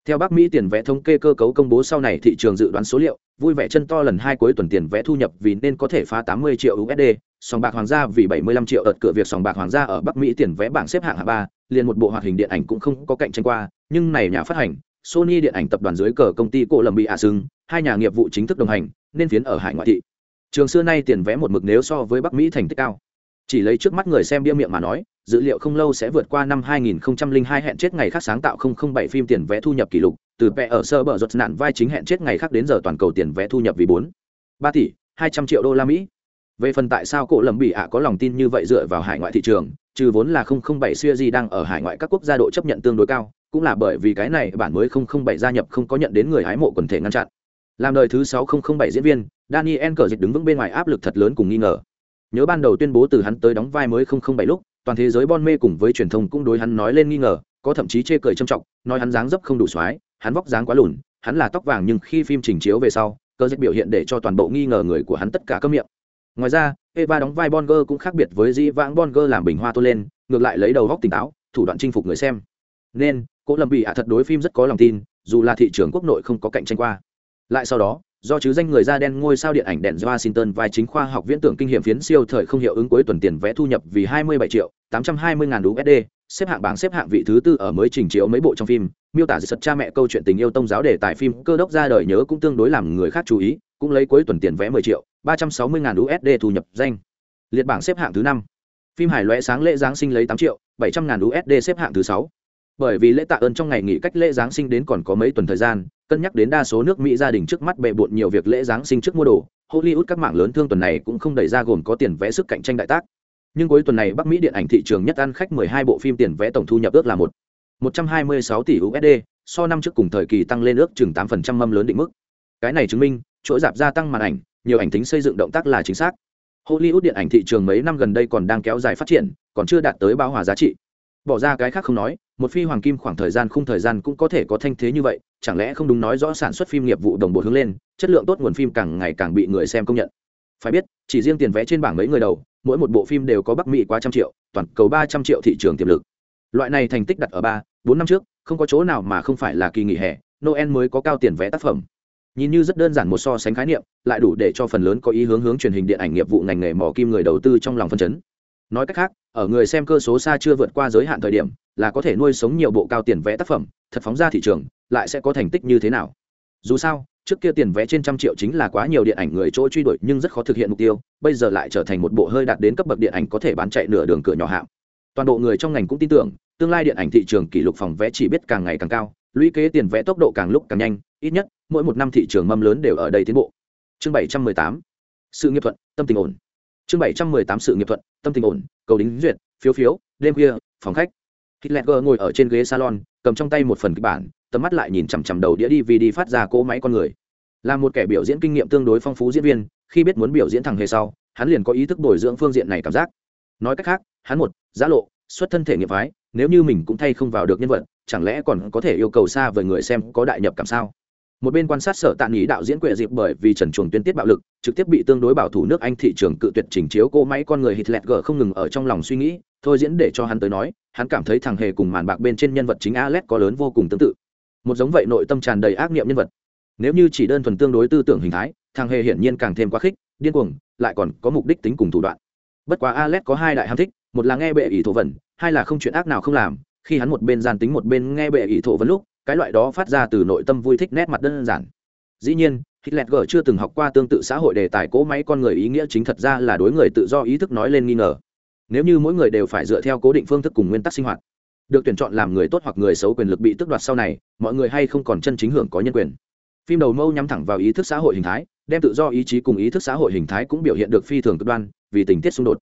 Theo Bắc Mỹ tiền vé thống kê cơ cấu công bố sau này thị trường dự đoán số liệu vui vẻ chân to lần hai cuối tuần tiền vé thu nhập vì nên có thể phá 80 triệu USD sòng bạc hoàng gia vì 75 triệu ợt cửa việc sòng bạc hoàng gia ở Bắc Mỹ tiền vé bảng xếp hạng hạng ba liền một bộ hoạt hình điện ảnh cũng không có cạnh tranh qua nhưng này nhà phát hành Sony điện ảnh tập đoàn dưới cờ công ty cổ lầm bị ả sưng, hai nhà nghiệp vụ chính thức đồng hành, nên phiến ở hải ngoại thị. Trường xưa nay tiền vé một mực nếu so với Bắc Mỹ thành tích cao. Chỉ lấy trước mắt người xem bia miệng mà nói, dữ liệu không lâu sẽ vượt qua năm 2002 hẹn chết ngày khác sáng tạo 007 phim tiền vé thu nhập kỷ lục, từ vẽ ở sơ bờ ruột nạn vai chính hẹn chết ngày khác đến giờ toàn cầu tiền vé thu nhập vì 4 3 tỷ 200 triệu đô la Mỹ. Về phần tại sao cổ lầm bị ạ có lòng tin như vậy dựa vào hải ngoại thị trường, trừ vốn là không không bảy xuya di đang ở hải ngoại các quốc gia độ chấp nhận tương đối cao, cũng là bởi vì cái này bản mới 007 gia nhập không có nhận đến người hái mộ quần thể ngăn chặn. Làm đời thứ 6007 diễn viên, Daniel cờ dịch đứng vững bên ngoài áp lực thật lớn cùng nghi ngờ. Nhớ ban đầu tuyên bố từ hắn tới đóng vai mới 007 lúc, toàn thế giới bon mê cùng với truyền thông cũng đối hắn nói lên nghi ngờ, có thậm chí chê cười trầm trọng, nói hắn dáng dấp không đủ soái hắn vóc dáng quá lùn, hắn là tóc vàng nhưng khi phim trình chiếu về sau, cơ dịch biểu hiện để cho toàn bộ nghi ngờ người của hắn tất cả cơ miệng. Ngoài ra, Eva đóng vai Bonger cũng khác biệt với dĩ vãng Bonger làm bình hoa tô lên, ngược lại lấy đầu góc tỉnh táo, thủ đoạn chinh phục người xem. Nên, cô lâm bị à thật đối phim rất có lòng tin dù là thị trường quốc nội không có cạnh tranh qua lại sau đó do chứ danh người da đen ngôi sao điện ảnh đèn washington vai chính khoa học viễn tưởng kinh nghiệm phiến siêu thời không hiệu ứng cuối tuần tiền vẽ thu nhập vì 27 triệu 820 ngàn usd xếp hạng bảng xếp hạng vị thứ tư ở mới trình chiếu mấy bộ trong phim, miêu tả sật cha mẹ câu chuyện tình yêu tông giáo đề tài phim, cơ đốc ra đời nhớ cũng tương đối làm người khác chú ý, cũng lấy cuối tuần tiền vẽ 10 triệu 360 ngàn usd thu nhập danh. Liệt bảng xếp hạng thứ năm. Phim hải loé sáng lễ giáng sinh lấy 8 triệu 700 ngàn usd xếp hạng thứ sáu. Bởi vì lễ tạ ơn trong ngày nghỉ cách lễ giáng sinh đến còn có mấy tuần thời gian, cân nhắc đến đa số nước mỹ gia đình trước mắt bệ bộn nhiều việc lễ giáng sinh trước mua đồ, hollywood các mạng lớn thương tuần này cũng không đẩy ra gồm có tiền vẽ sức cạnh tranh đại tác nhưng cuối tuần này bắc mỹ điện ảnh thị trường nhất ăn khách 12 bộ phim tiền vẽ tổng thu nhập ước là một 126 tỷ usd so năm trước cùng thời kỳ tăng lên ước chừng 8% mâm lớn định mức. Cái này chứng minh chỗ giảm gia tăng màn ảnh, nhiều ảnh tính xây dựng động tác là chính xác. Hollywood điện ảnh thị trường mấy năm gần đây còn đang kéo dài phát triển, còn chưa đạt tới bao hòa giá trị. Bỏ ra cái khác không nói, một phi hoàng kim khoảng thời gian khung thời gian cũng có thể có thanh thế như vậy, chẳng lẽ không đúng nói rõ sản xuất phim nghiệp vụ đồng bộ hướng lên, chất lượng tốt nguồn phim càng ngày càng bị người xem công nhận. Phải biết, chỉ riêng tiền vé trên bảng mấy người đầu mỗi một bộ phim đều có bắc mỹ quá trăm triệu, toàn cầu ba trăm triệu thị trường tiềm lực. Loại này thành tích đặt ở ba, bốn năm trước, không có chỗ nào mà không phải là kỳ nghỉ hè, noel mới có cao tiền vé tác phẩm. Nhìn như rất đơn giản một so sánh khái niệm, lại đủ để cho phần lớn có ý hướng hướng truyền hình điện ảnh nghiệp vụ ngành nghề mỏ kim người đầu tư trong lòng phân chấn. Nói cách khác, ở người xem cơ số xa chưa vượt qua giới hạn thời điểm, là có thể nuôi sống nhiều bộ cao tiền vẽ tác phẩm, thật phóng ra thị trường, lại sẽ có thành tích như thế nào? Dù sao trước kia tiền vé trên trăm triệu chính là quá nhiều điện ảnh người chỗ truy đuổi nhưng rất khó thực hiện mục tiêu, bây giờ lại trở thành một bộ hơi đạt đến cấp bậc điện ảnh có thể bán chạy nửa đường cửa nhỏ hạng. Toàn bộ người trong ngành cũng tin tưởng, tương lai điện ảnh thị trường kỷ lục phòng vé chỉ biết càng ngày càng cao, lũy kế tiền vé tốc độ càng lúc càng nhanh, ít nhất, mỗi một năm thị trường mâm lớn đều ở đây tiến bộ. Chương bảy trăm mười tám, sự nghiệp thuận, tâm tình ổn. Chương bảy trăm mười tám, sự nghiệp thuận, tâm tình ổn, cầu đính duyệt, phiếu phiếu, đêm khuya, phòng khách. Hitler ngồi ở trên ghế salon, cầm trong tay một phần kịch bản tầm mắt lại nhìn chằm chằm đầu đĩa đi đi phát ra cỗ máy con người. Là một kẻ biểu diễn kinh nghiệm tương đối phong phú diễn viên, khi biết muốn biểu diễn thằng hề sau, hắn liền có ý thức bồi dưỡng phương diện này cảm giác. Nói cách khác, hắn một, giá lộ, xuất thân thể nghiệp phái, nếu như mình cũng thay không vào được nhân vật, chẳng lẽ còn có thể yêu cầu xa với người xem có đại nhập cảm sao? Một bên quan sát sở tạ nghỉ đạo diễn quệ dịp bởi vì trần chuồng tuyên tiết bạo lực, trực tiếp bị tương đối bảo thủ nước anh thị trường cự tuyệt chỉnh chiếu cô máy con người hitler g không ngừng ở trong lòng suy nghĩ, thôi diễn để cho hắn tới nói, hắn cảm thấy thằng hề cùng màn bạc bên trên nhân vật chính alex có lớn vô cùng tương tự một giống vậy nội tâm tràn đầy ác nghiệm nhân vật. Nếu như chỉ đơn thuần tương đối tư tưởng hình thái, thằng hề hiển nhiên càng thêm quá khích, điên cuồng, lại còn có mục đích tính cùng thủ đoạn. Bất quá alex có hai đại ham thích, một là nghe bệ ỷ thổ vẩn hai là không chuyện ác nào không làm. Khi hắn một bên gian tính một bên nghe bệ ỷ thổ vẩn lúc, cái loại đó phát ra từ nội tâm vui thích nét mặt đơn giản. Dĩ nhiên, hitler g chưa từng học qua tương tự xã hội đề tài cỗ máy con người ý nghĩa chính thật ra là đối người tự do ý thức nói lên nghi ngờ. Nếu như mỗi người đều phải dựa theo cố định phương thức cùng nguyên tắc sinh hoạt được tuyển chọn làm người tốt hoặc người xấu quyền lực bị tước đoạt sau này, mọi người hay không còn chân chính hưởng có nhân quyền. Phim đầu mâu nhắm thẳng vào ý thức xã hội hình thái, đem tự do ý chí cùng ý thức xã hội hình thái cũng biểu hiện được phi thường cực đoan, vì tình tiết xung đột.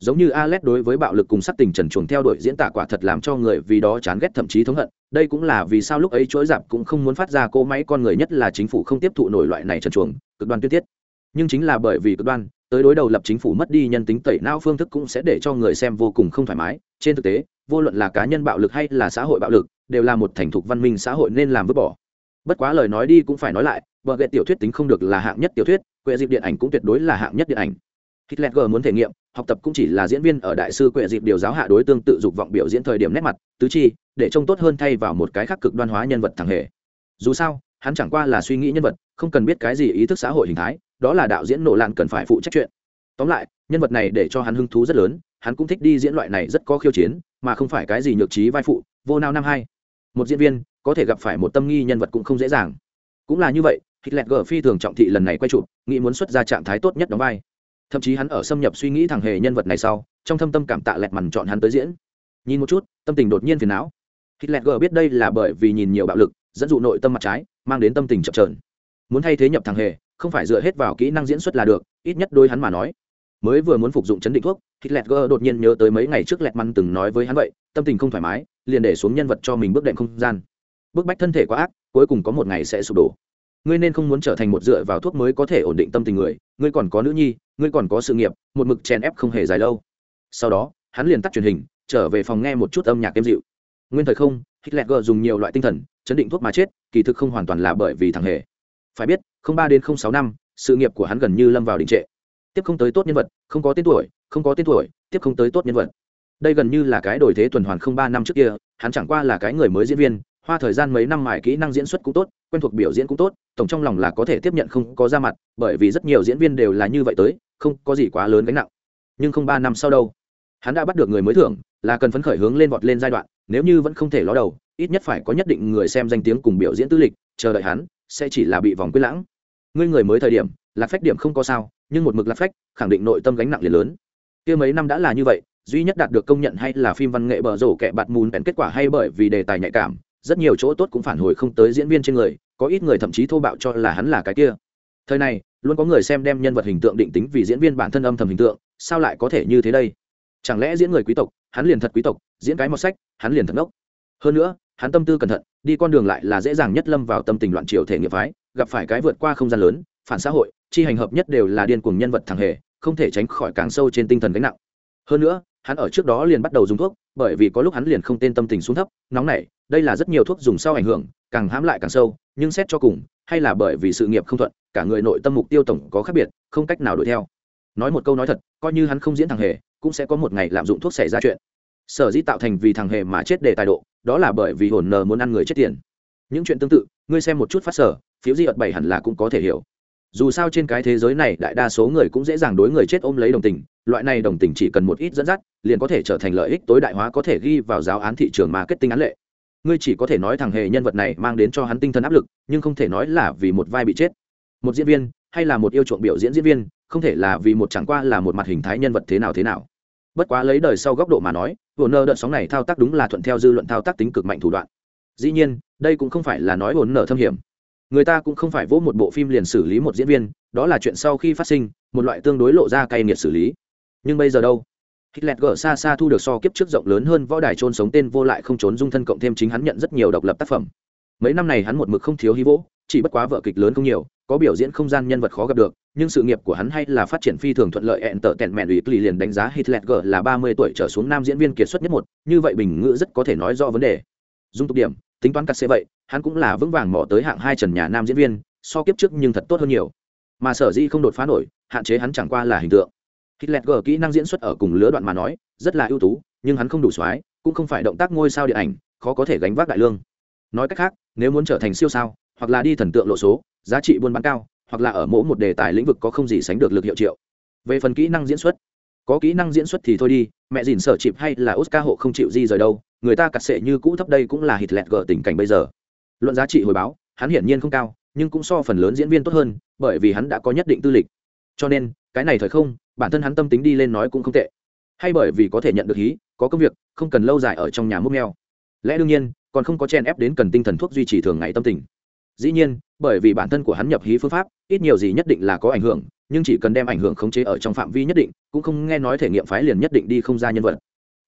Giống như Alex đối với bạo lực cùng sắc tình trần chuồng theo đuổi diễn tả quả thật làm cho người vì đó chán ghét thậm chí thống hận, đây cũng là vì sao lúc ấy chuỗi giảm cũng không muốn phát ra cô máy con người nhất là chính phủ không tiếp thụ nổi loại này trần chuồng, cực đoan tuyết tiết. Nhưng chính là bởi vì cực đoan, tới đối đầu lập chính phủ mất đi nhân tính tẩy não phương thức cũng sẽ để cho người xem vô cùng không thoải mái, trên thực tế vô luận là cá nhân bạo lực hay là xã hội bạo lực, đều là một thành thục văn minh xã hội nên làm vứt bỏ. Bất quá lời nói đi cũng phải nói lại vợ ghệ tiểu thuyết tính không được là hạng nhất tiểu thuyết, quệ dịp điện ảnh cũng tuyệt đối là hạng nhất điện ảnh. Hitler g muốn thể nghiệm, học tập cũng chỉ là diễn viên ở đại sư quệ dịp điều giáo hạ đối tương tự dục vọng biểu diễn thời điểm nét mặt, tứ chi, để trông tốt hơn thay vào một cái khác cực đoan hóa nhân vật thẳng hề. Dù sao, hắn chẳng qua là suy nghĩ nhân vật, không cần biết cái gì ý thức xã hội hình thái, đó là đạo diễn nổ lạn cần phải phụ trách chuyện. Tóm lại, nhân vật này để cho hắn hứng thú rất lớn, hắn cũng thích đi diễn loại này rất có khiêu chiến mà không phải cái gì nhược trí vai phụ, vô nào năm hai. Một diễn viên, có thể gặp phải một tâm nghi nhân vật cũng không dễ dàng. Cũng là như vậy, hitler g phi thường trọng thị lần này quay chụp, nghĩ muốn xuất ra trạng thái tốt nhất đóng vai. Thậm chí hắn ở xâm nhập suy nghĩ thằng hề nhân vật này sau, trong thâm tâm cảm tạ lẹt mằn chọn hắn tới diễn. Nhìn một chút, tâm tình đột nhiên phiền não. Hitler g biết đây là bởi vì nhìn nhiều bạo lực, dẫn dụ nội tâm mặt trái, mang đến tâm tình chậm trờn. muốn thay thế nhập thằng hề, không phải dựa hết vào kỹ năng diễn xuất là được, ít nhất đôi hắn mà nói mới vừa muốn phục dụng chấn định thuốc hít lẹt gơ đột nhiên nhớ tới mấy ngày trước lẹt măn từng nói với hắn vậy, tâm tình không thoải mái, liền để xuống nhân vật cho mình bước đệm không gian. Bức bách thân thể quá ác, cuối cùng có một ngày sẽ sụp đổ. Ngươi nên không muốn trở thành một dựa vào thuốc mới có thể ổn định tâm tình người, ngươi còn có nữ nhi, ngươi còn có sự nghiệp, một mực chèn ép không hề dài lâu. Sau đó, hắn liền tắt truyền hình, trở về phòng nghe một chút âm nhạc êm dịu. Nguyên thời không, hitler dùng nhiều loại tinh thần, chấn định thuốc mà chết, kỳ thực không hoàn toàn là bởi vì thằng hề. Phải biết, không ba đến không sáu năm, sự nghiệp của hắn gần như lâm vào đình trệ tiếp không tới tốt nhân vật, không có tên tuổi, không có tên tuổi, tiếp không tới tốt nhân vật. Đây gần như là cái đổi thế tuần hoàn không ba năm trước kia, hắn chẳng qua là cái người mới diễn viên, hoa thời gian mấy năm mài kỹ năng diễn xuất cũng tốt, quen thuộc biểu diễn cũng tốt, tổng trong lòng là có thể tiếp nhận không có ra mặt, bởi vì rất nhiều diễn viên đều là như vậy tới, không có gì quá lớn gánh nặng. Nhưng không ba năm sau đâu, hắn đã bắt được người mới thưởng, là cần phấn khởi hướng lên vọt lên giai đoạn, nếu như vẫn không thể ló đầu, ít nhất phải có nhất định người xem danh tiếng cùng biểu diễn tư lịch, chờ đợi hắn, sẽ chỉ là bị vòng quyết lãng. Ngươi người mới thời điểm lạc phách điểm không có sao nhưng một mực lạc phách, khẳng định nội tâm gánh nặng liền lớn. Kia mấy năm đã là như vậy, duy nhất đạt được công nhận hay là phim văn nghệ bở rổ kẹ bạt mùn bèn kết quả hay bởi vì đề tài nhạy cảm, rất nhiều chỗ tốt cũng phản hồi không tới diễn viên trên người, có ít người thậm chí thô bạo cho là hắn là cái kia. Thời này, luôn có người xem đem nhân vật hình tượng định tính vì diễn viên bản thân âm thầm hình tượng, sao lại có thể như thế đây? Chẳng lẽ diễn người quý tộc, hắn liền thật quý tộc, diễn cái một sách, hắn liền thật ngốc? Hơn nữa, hắn tâm tư cẩn thận, đi con đường lại là dễ dàng nhất lâm vào tâm tình loạn triều thể nghiệp phái, gặp phải cái vượt qua không gian lớn, phản xã hội chi hành hợp nhất đều là điên cuồng nhân vật thằng hề, không thể tránh khỏi càng sâu trên tinh thần gánh nặng. Hơn nữa, hắn ở trước đó liền bắt đầu dùng thuốc, bởi vì có lúc hắn liền không tên tâm tình xuống thấp, nóng nảy, đây là rất nhiều thuốc dùng sau ảnh hưởng, càng hãm lại càng sâu, nhưng xét cho cùng, hay là bởi vì sự nghiệp không thuận, cả người nội tâm mục tiêu tổng có khác biệt, không cách nào đuổi theo. Nói một câu nói thật, coi như hắn không diễn thằng hề, cũng sẽ có một ngày lạm dụng thuốc xảy ra chuyện. Sở dĩ tạo thành vì thằng hề mà chết để tài độ, đó là bởi vì hồn nờ muốn ăn người chết tiền. Những chuyện tương tự, ngươi xem một chút phát sở, phiếu di ợt bảy hẳn là cũng có thể hiểu dù sao trên cái thế giới này đại đa số người cũng dễ dàng đối người chết ôm lấy đồng tình, loại này đồng tình chỉ cần một ít dẫn dắt, liền có thể trở thành lợi ích tối đại hóa có thể ghi vào giáo án thị trường marketing án lệ. Ngươi chỉ có thể nói thằng hề nhân vật này mang đến cho hắn tinh thần áp lực, nhưng không thể nói là vì một vai bị chết. Một diễn viên, hay là một yêu chuộng biểu diễn diễn viên, không thể là vì một chẳng qua là một mặt hình thái nhân vật thế nào thế nào. Bất quá lấy đời sau góc độ mà nói hồ nơ đợt sóng này thao tác đúng là thuận theo dư luận thao tác tính cực mạnh thủ đoạn. Dĩ nhiên, đây cũng không phải là nói hồn nở thâm hiểm người ta cũng không phải vỗ một bộ phim liền xử lý một diễn viên đó là chuyện sau khi phát sinh một loại tương đối lộ ra cay nghiệt xử lý nhưng bây giờ đâu Hitler gỡ xa xa thu được so kiếp trước rộng lớn hơn võ đài trôn sống tên vô lại không trốn dung thân cộng thêm chính hắn nhận rất nhiều độc lập tác phẩm. Mấy năm này hắn một mực không thiếu hí vỗ, chỉ bất quá vợ kịch lớn không nhiều, có biểu diễn không gian nhân vật khó gặp được, nhưng sự nghiệp của hắn hay là phát triển phi thường thuận lợi ẹn tở tẹn mẹn ủy lì liền đánh giá Hitler gỡ là 30 tuổi trở xuống nam diễn viên kiệt xuất nhất một, như vậy bình ngữ rất có thể nói rõ vấn đề. Dung tục điểm, tính toán cắt sẽ vậy, hắn cũng là vững vàng mò tới hạng hai trần nhà nam diễn viên, so kiếp trước nhưng thật tốt hơn nhiều. Mà sở dĩ không đột phá nổi, hạn chế hắn chẳng qua là hình tượng Hitler gờ kỹ năng diễn xuất ở cùng lứa đoạn mà nói, rất là ưu tú, nhưng hắn không đủ soái cũng không phải động tác ngôi sao điện ảnh, khó có thể gánh vác đại lương. Nói cách khác, nếu muốn trở thành siêu sao, hoặc là đi thần tượng lộ số, giá trị buôn bán cao, hoặc là ở mỗi một đề tài lĩnh vực có không gì sánh được lực hiệu triệu. Về phần kỹ năng diễn xuất, có kỹ năng diễn xuất thì thôi đi, mẹ dìn sở chịp hay là Oscar hộ không chịu gì rời đâu, người ta cặt sệ như cũ thấp đây cũng là Hitler gờ tình cảnh bây giờ. Luận giá trị hồi báo, hắn hiển nhiên không cao, nhưng cũng so phần lớn diễn viên tốt hơn, bởi vì hắn đã có nhất định tư lịch. Cho nên, cái này thời không, bản thân hắn tâm tính đi lên nói cũng không tệ. Hay bởi vì có thể nhận được hí có công việc không cần lâu dài ở trong nhà múc neo lẽ đương nhiên còn không có chen ép đến cần tinh thần thuốc duy trì thường ngày tâm tình. Dĩ nhiên bởi vì bản thân của hắn nhập hí phương pháp ít nhiều gì nhất định là có ảnh hưởng nhưng chỉ cần đem ảnh hưởng khống chế ở trong phạm vi nhất định cũng không nghe nói thể nghiệm phái liền nhất định đi không ra nhân vật.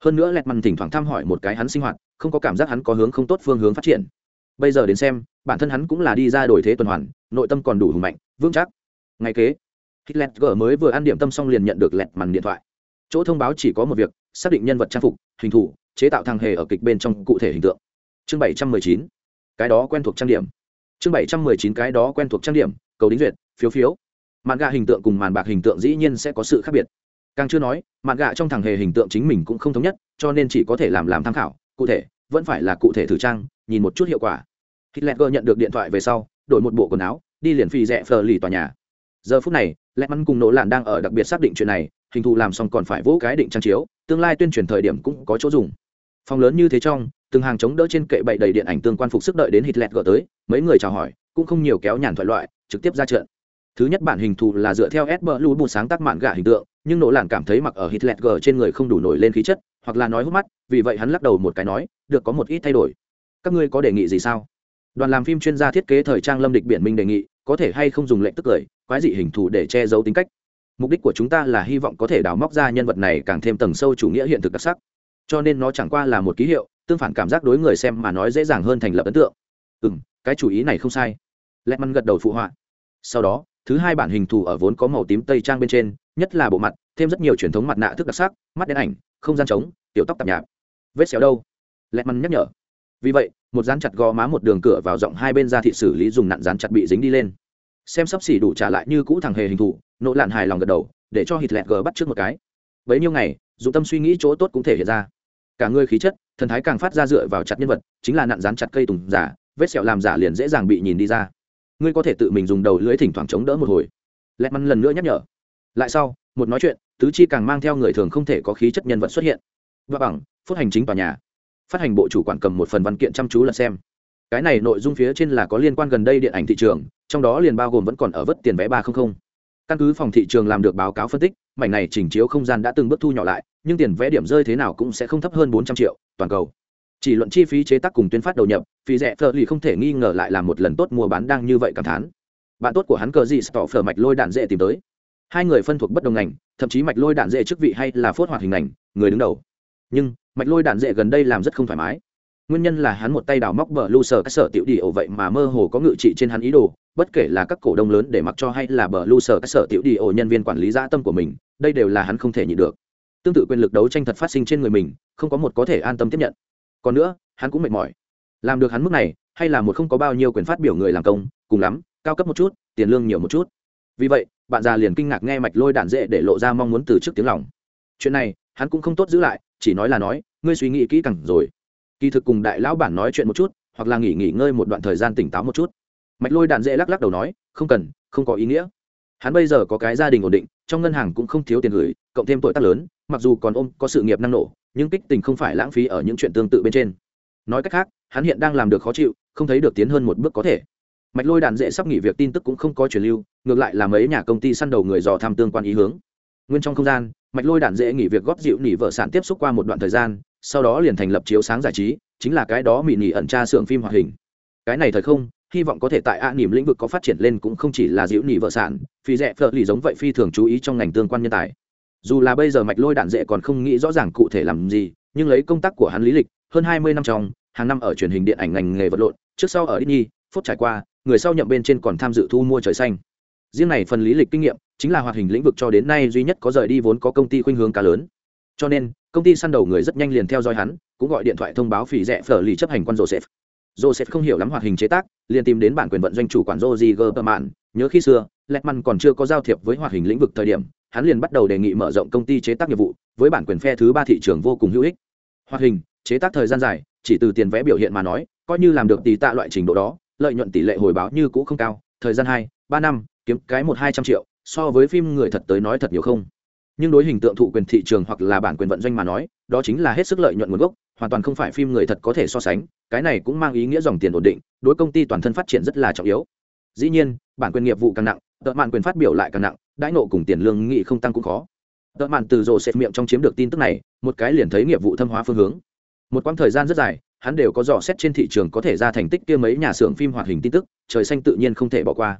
Hơn nữa lẹt mằn thỉnh thoảng thăm hỏi một cái hắn sinh hoạt không có cảm giác hắn có hướng không tốt phương hướng phát triển bây giờ đến xem bản thân hắn cũng là đi ra đổi thế tuần hoàn nội tâm còn đủ hùng mạnh vững chắc ngay kế Hitler G mới vừa ăn điểm tâm xong liền nhận được lẹt màn điện thoại. Chỗ thông báo chỉ có một việc, xác định nhân vật trang phục, hình thủ, chế tạo thằng hề ở kịch bên trong cụ thể hình tượng. Chương 719. Cái đó quen thuộc trang điểm. Chương 719 cái đó quen thuộc trang điểm, cầu đính duyệt, phiếu phiếu. Màn gạ hình tượng cùng màn bạc hình tượng dĩ nhiên sẽ có sự khác biệt. Càng chưa nói, màn gạ trong thằng hề hình tượng chính mình cũng không thống nhất, cho nên chỉ có thể làm làm tham khảo, cụ thể, vẫn phải là cụ thể thử trang, nhìn một chút hiệu quả. Hitler nhận được điện thoại về sau, đổi một bộ quần áo, đi liền phi rẻ phờ lì tòa nhà. Giờ phút này, lẽ mắn cùng nỗ lạn đang ở đặc biệt xác định chuyện này hình thù làm xong còn phải vỗ cái định trang chiếu tương lai tuyên truyền thời điểm cũng có chỗ dùng phòng lớn như thế trong từng hàng chống đỡ trên kệ bậy đầy điện ảnh tương quan phục sức đợi đến hitler gỡ tới mấy người chào hỏi cũng không nhiều kéo nhàn thoại loại trực tiếp ra trận thứ nhất bản hình thù là dựa theo s bờ lu sáng tác mạn gà hình tượng nhưng nỗ làn cảm thấy mặc ở hitler g trên người không đủ nổi lên khí chất hoặc là nói hút mắt, vì vậy hắn lắc đầu một cái nói, được, có một ít thay đổi. Các ngươi có đề nghị gì sao? Đoàn làm phim chuyên gia thiết kế thời trang lâm địch biển minh đề nghị, có thể hay không dùng lệnh tức cười, quái dị hình thù để che giấu tính cách. Mục đích của chúng ta là hy vọng có thể đào móc ra nhân vật này càng thêm tầng sâu chủ nghĩa hiện thực đặc sắc. Cho nên nó chẳng qua là một ký hiệu, tương phản cảm giác đối người xem mà nói dễ dàng hơn thành lập ấn tượng. Ừ m cái chủ ý này không sai. Lẹt măn gật đầu phụ họa. Sau đó, thứ hai bản hình thù ở vốn có màu tím tây trang bên trên, nhất là bộ mặt, thêm rất nhiều truyền thống mặt nạ thức đặc sắc, mắt đen ảnh không gian trống, tiểu tóc tạp nhạp. Vết xéo đâu? Lẹ măn nhắc nhở. Vì vậy, một dán chặt gò má một đường cửa vào giọng hai bên ra thị xử lý dùng nặn dán chặt bị dính đi lên. Xem sắp xỉ đủ trả lại như cũ thằng hề hình thù, nỗ lạn hài lòng gật đầu, để cho hít lẹt g bắt trước một cái. Bấy nhiêu ngày, dụng tâm suy nghĩ chỗ tốt cũng thể hiện ra. Cả người khí chất, thần thái càng phát ra dựa vào chặt nhân vật, chính là nặn dán chặt cây tùng giả, vết sẹo làm giả liền dễ dàng bị nhìn đi ra. Ngươi có thể tự mình dùng đầu lưới thỉnh thoảng chống đỡ một hồi. Lẹt măn lần nữa nhắc nhở. Lại sau một nói chuyện, tứ chi càng mang theo người thường không thể có khí chất nhân vật xuất hiện. Và bằng phút hành chính tòa nhà. Phát hành bộ chủ quản cầm một phần văn kiện chăm chú là xem. Cái này nội dung phía trên là có liên quan gần đây điện ảnh thị trường, trong đó liền bao gồm vẫn còn ở vất tiền vé ba trăm linh căn cứ phòng thị trường làm được báo cáo phân tích, mảnh này chỉnh chiếu không gian đã từng bước thu nhỏ lại, nhưng tiền vé điểm rơi thế nào cũng sẽ không thấp hơn bốn trăm triệu, toàn cầu. Chỉ luận chi phí chế tác cùng tuyên phát đầu nhập, phí rẻ phở lì không thể nghi ngờ lại là một lần tốt mua bán đang như vậy cảm thán. Bạn tốt của hắn cờ gì stỏ phở mạch lôi đạn dễ tìm tới hai người phân thuộc bất đồng ngành, thậm chí mạch lôi đạn dễ chức vị hay là phốt hoạt hình ảnh người đứng đầu. Nhưng, mạch lôi đạn dễ gần đây làm rất không thoải mái. Nguyên nhân là hắn một tay đào móc bờ lưu sở các sở tiểu đi ổ vậy mà mơ hồ có ngự trị trên hắn ý đồ, bất kể là các cổ đông lớn để mặc cho hay là bờ lưu sở các sở tiểu đi ổ nhân viên quản lý dã tâm của mình, đây đều là hắn không thể nhịn được. Tương tự quyền lực đấu tranh thật phát sinh trên người mình, không có một có thể an tâm tiếp nhận. Còn nữa, hắn cũng mệt mỏi. Làm được hắn mức này, hay là một không có bao nhiêu quyền phát biểu người làm công, cùng lắm, cao cấp một chút, tiền lương nhiều một chút vì vậy, bạn già liền kinh ngạc nghe mạch lôi đạn dễ để lộ ra mong muốn từ trước tiếng lòng. Chuyện này, hắn cũng không tốt giữ lại, chỉ nói là nói, ngươi suy nghĩ kỹ càng rồi. Kỳ thực cùng đại lão bản nói chuyện một chút, hoặc là nghỉ nghỉ ngơi một đoạn thời gian tỉnh táo một chút. Mạch lôi đạn dễ lắc lắc đầu nói, không cần, không có ý nghĩa. Hắn bây giờ có cái gia đình ổn định, trong ngân hàng cũng không thiếu tiền gửi, cộng thêm tuổi tác lớn, mặc dù còn ôm, có sự nghiệp năng nổ, nhưng kích tình không phải lãng phí ở những chuyện tương tự bên trên. Nói cách khác, hắn hiện đang làm được khó chịu, không thấy được tiến hơn một bước có thể mạch lôi đạn dễ sắp nghỉ việc tin tức cũng không có truyền lưu ngược lại là mấy nhà công ty săn đầu người dò tham tương quan ý hướng. Nguyên trong không gian mạch lôi đạn dễ nghỉ việc góp dịu nỉ vợ sản tiếp xúc qua một đoạn thời gian sau đó liền thành lập chiếu sáng giải trí chính là cái đó mị nỉ ẩn tra xưởng phim hoạt hình. Cái này thời không hy vọng có thể tại a niềm lĩnh vực có phát triển lên cũng không chỉ là dịu nỉ vợ sản phi rẽ phở lì giống vậy phi thường chú ý trong ngành tương quan nhân tài. Dù là bây giờ mạch lôi đạn dễ còn không nghĩ rõ ràng cụ thể làm gì nhưng lấy công tác của hắn lý lịch hơn hai mươi năm trong hàng năm ở truyền hình điện ảnh ngành nghề vật lộn trước sau ở Disney, phút trải qua người sau nhậm bên trên còn tham dự thu mua trời xanh. Riêng này phần lý lịch kinh nghiệm, chính là hoạt hình lĩnh vực cho đến nay duy nhất có rời đi vốn có công ty khuynh hướng cá lớn. Cho nên, công ty săn đầu người rất nhanh liền theo dõi hắn, cũng gọi điện thoại thông báo phỉ rẻ phở lì chấp hành quan joseph. Joseph không hiểu lắm hoạt hình chế tác, liền tìm đến bản quyền vận doanh chủ quản joji gerberman. Nhớ khi xưa letman còn chưa có giao thiệp với hoạt hình lĩnh vực thời điểm, hắn liền bắt đầu đề nghị mở rộng công ty chế tác nghiệp vụ, với bản quyền phe thứ ba thị trường vô cùng hữu ích. Hoạt hình, chế tác thời gian dài, chỉ từ tiền vẽ biểu hiện mà nói, coi như làm được tì tạ loại trình độ đó lợi nhuận tỷ lệ hồi báo như cũ không cao, thời gian hai, ba năm, kiếm cái một hai trăm triệu, so với phim người thật tới nói thật nhiều không? Nhưng đối hình tượng thụ quyền thị trường hoặc là bản quyền vận doanh mà nói, đó chính là hết sức lợi nhuận nguồn gốc, hoàn toàn không phải phim người thật có thể so sánh, cái này cũng mang ý nghĩa dòng tiền ổn định, đối công ty toàn thân phát triển rất là trọng yếu. Dĩ nhiên, bản quyền nghiệp vụ càng nặng, tợ mạn quyền phát biểu lại càng nặng, đãi nộ cùng tiền lương nghị không tăng cũng khó. Tợ mạn từ rộ xẹt miệng trong chiếm được tin tức này, một cái liền thấy nghiệp vụ thâm hóa phương hướng. Một quãng thời gian rất dài hắn đều có dò xét trên thị trường có thể ra thành tích kia mấy nhà xưởng phim hoạt hình tin tức, trời xanh tự nhiên không thể bỏ qua.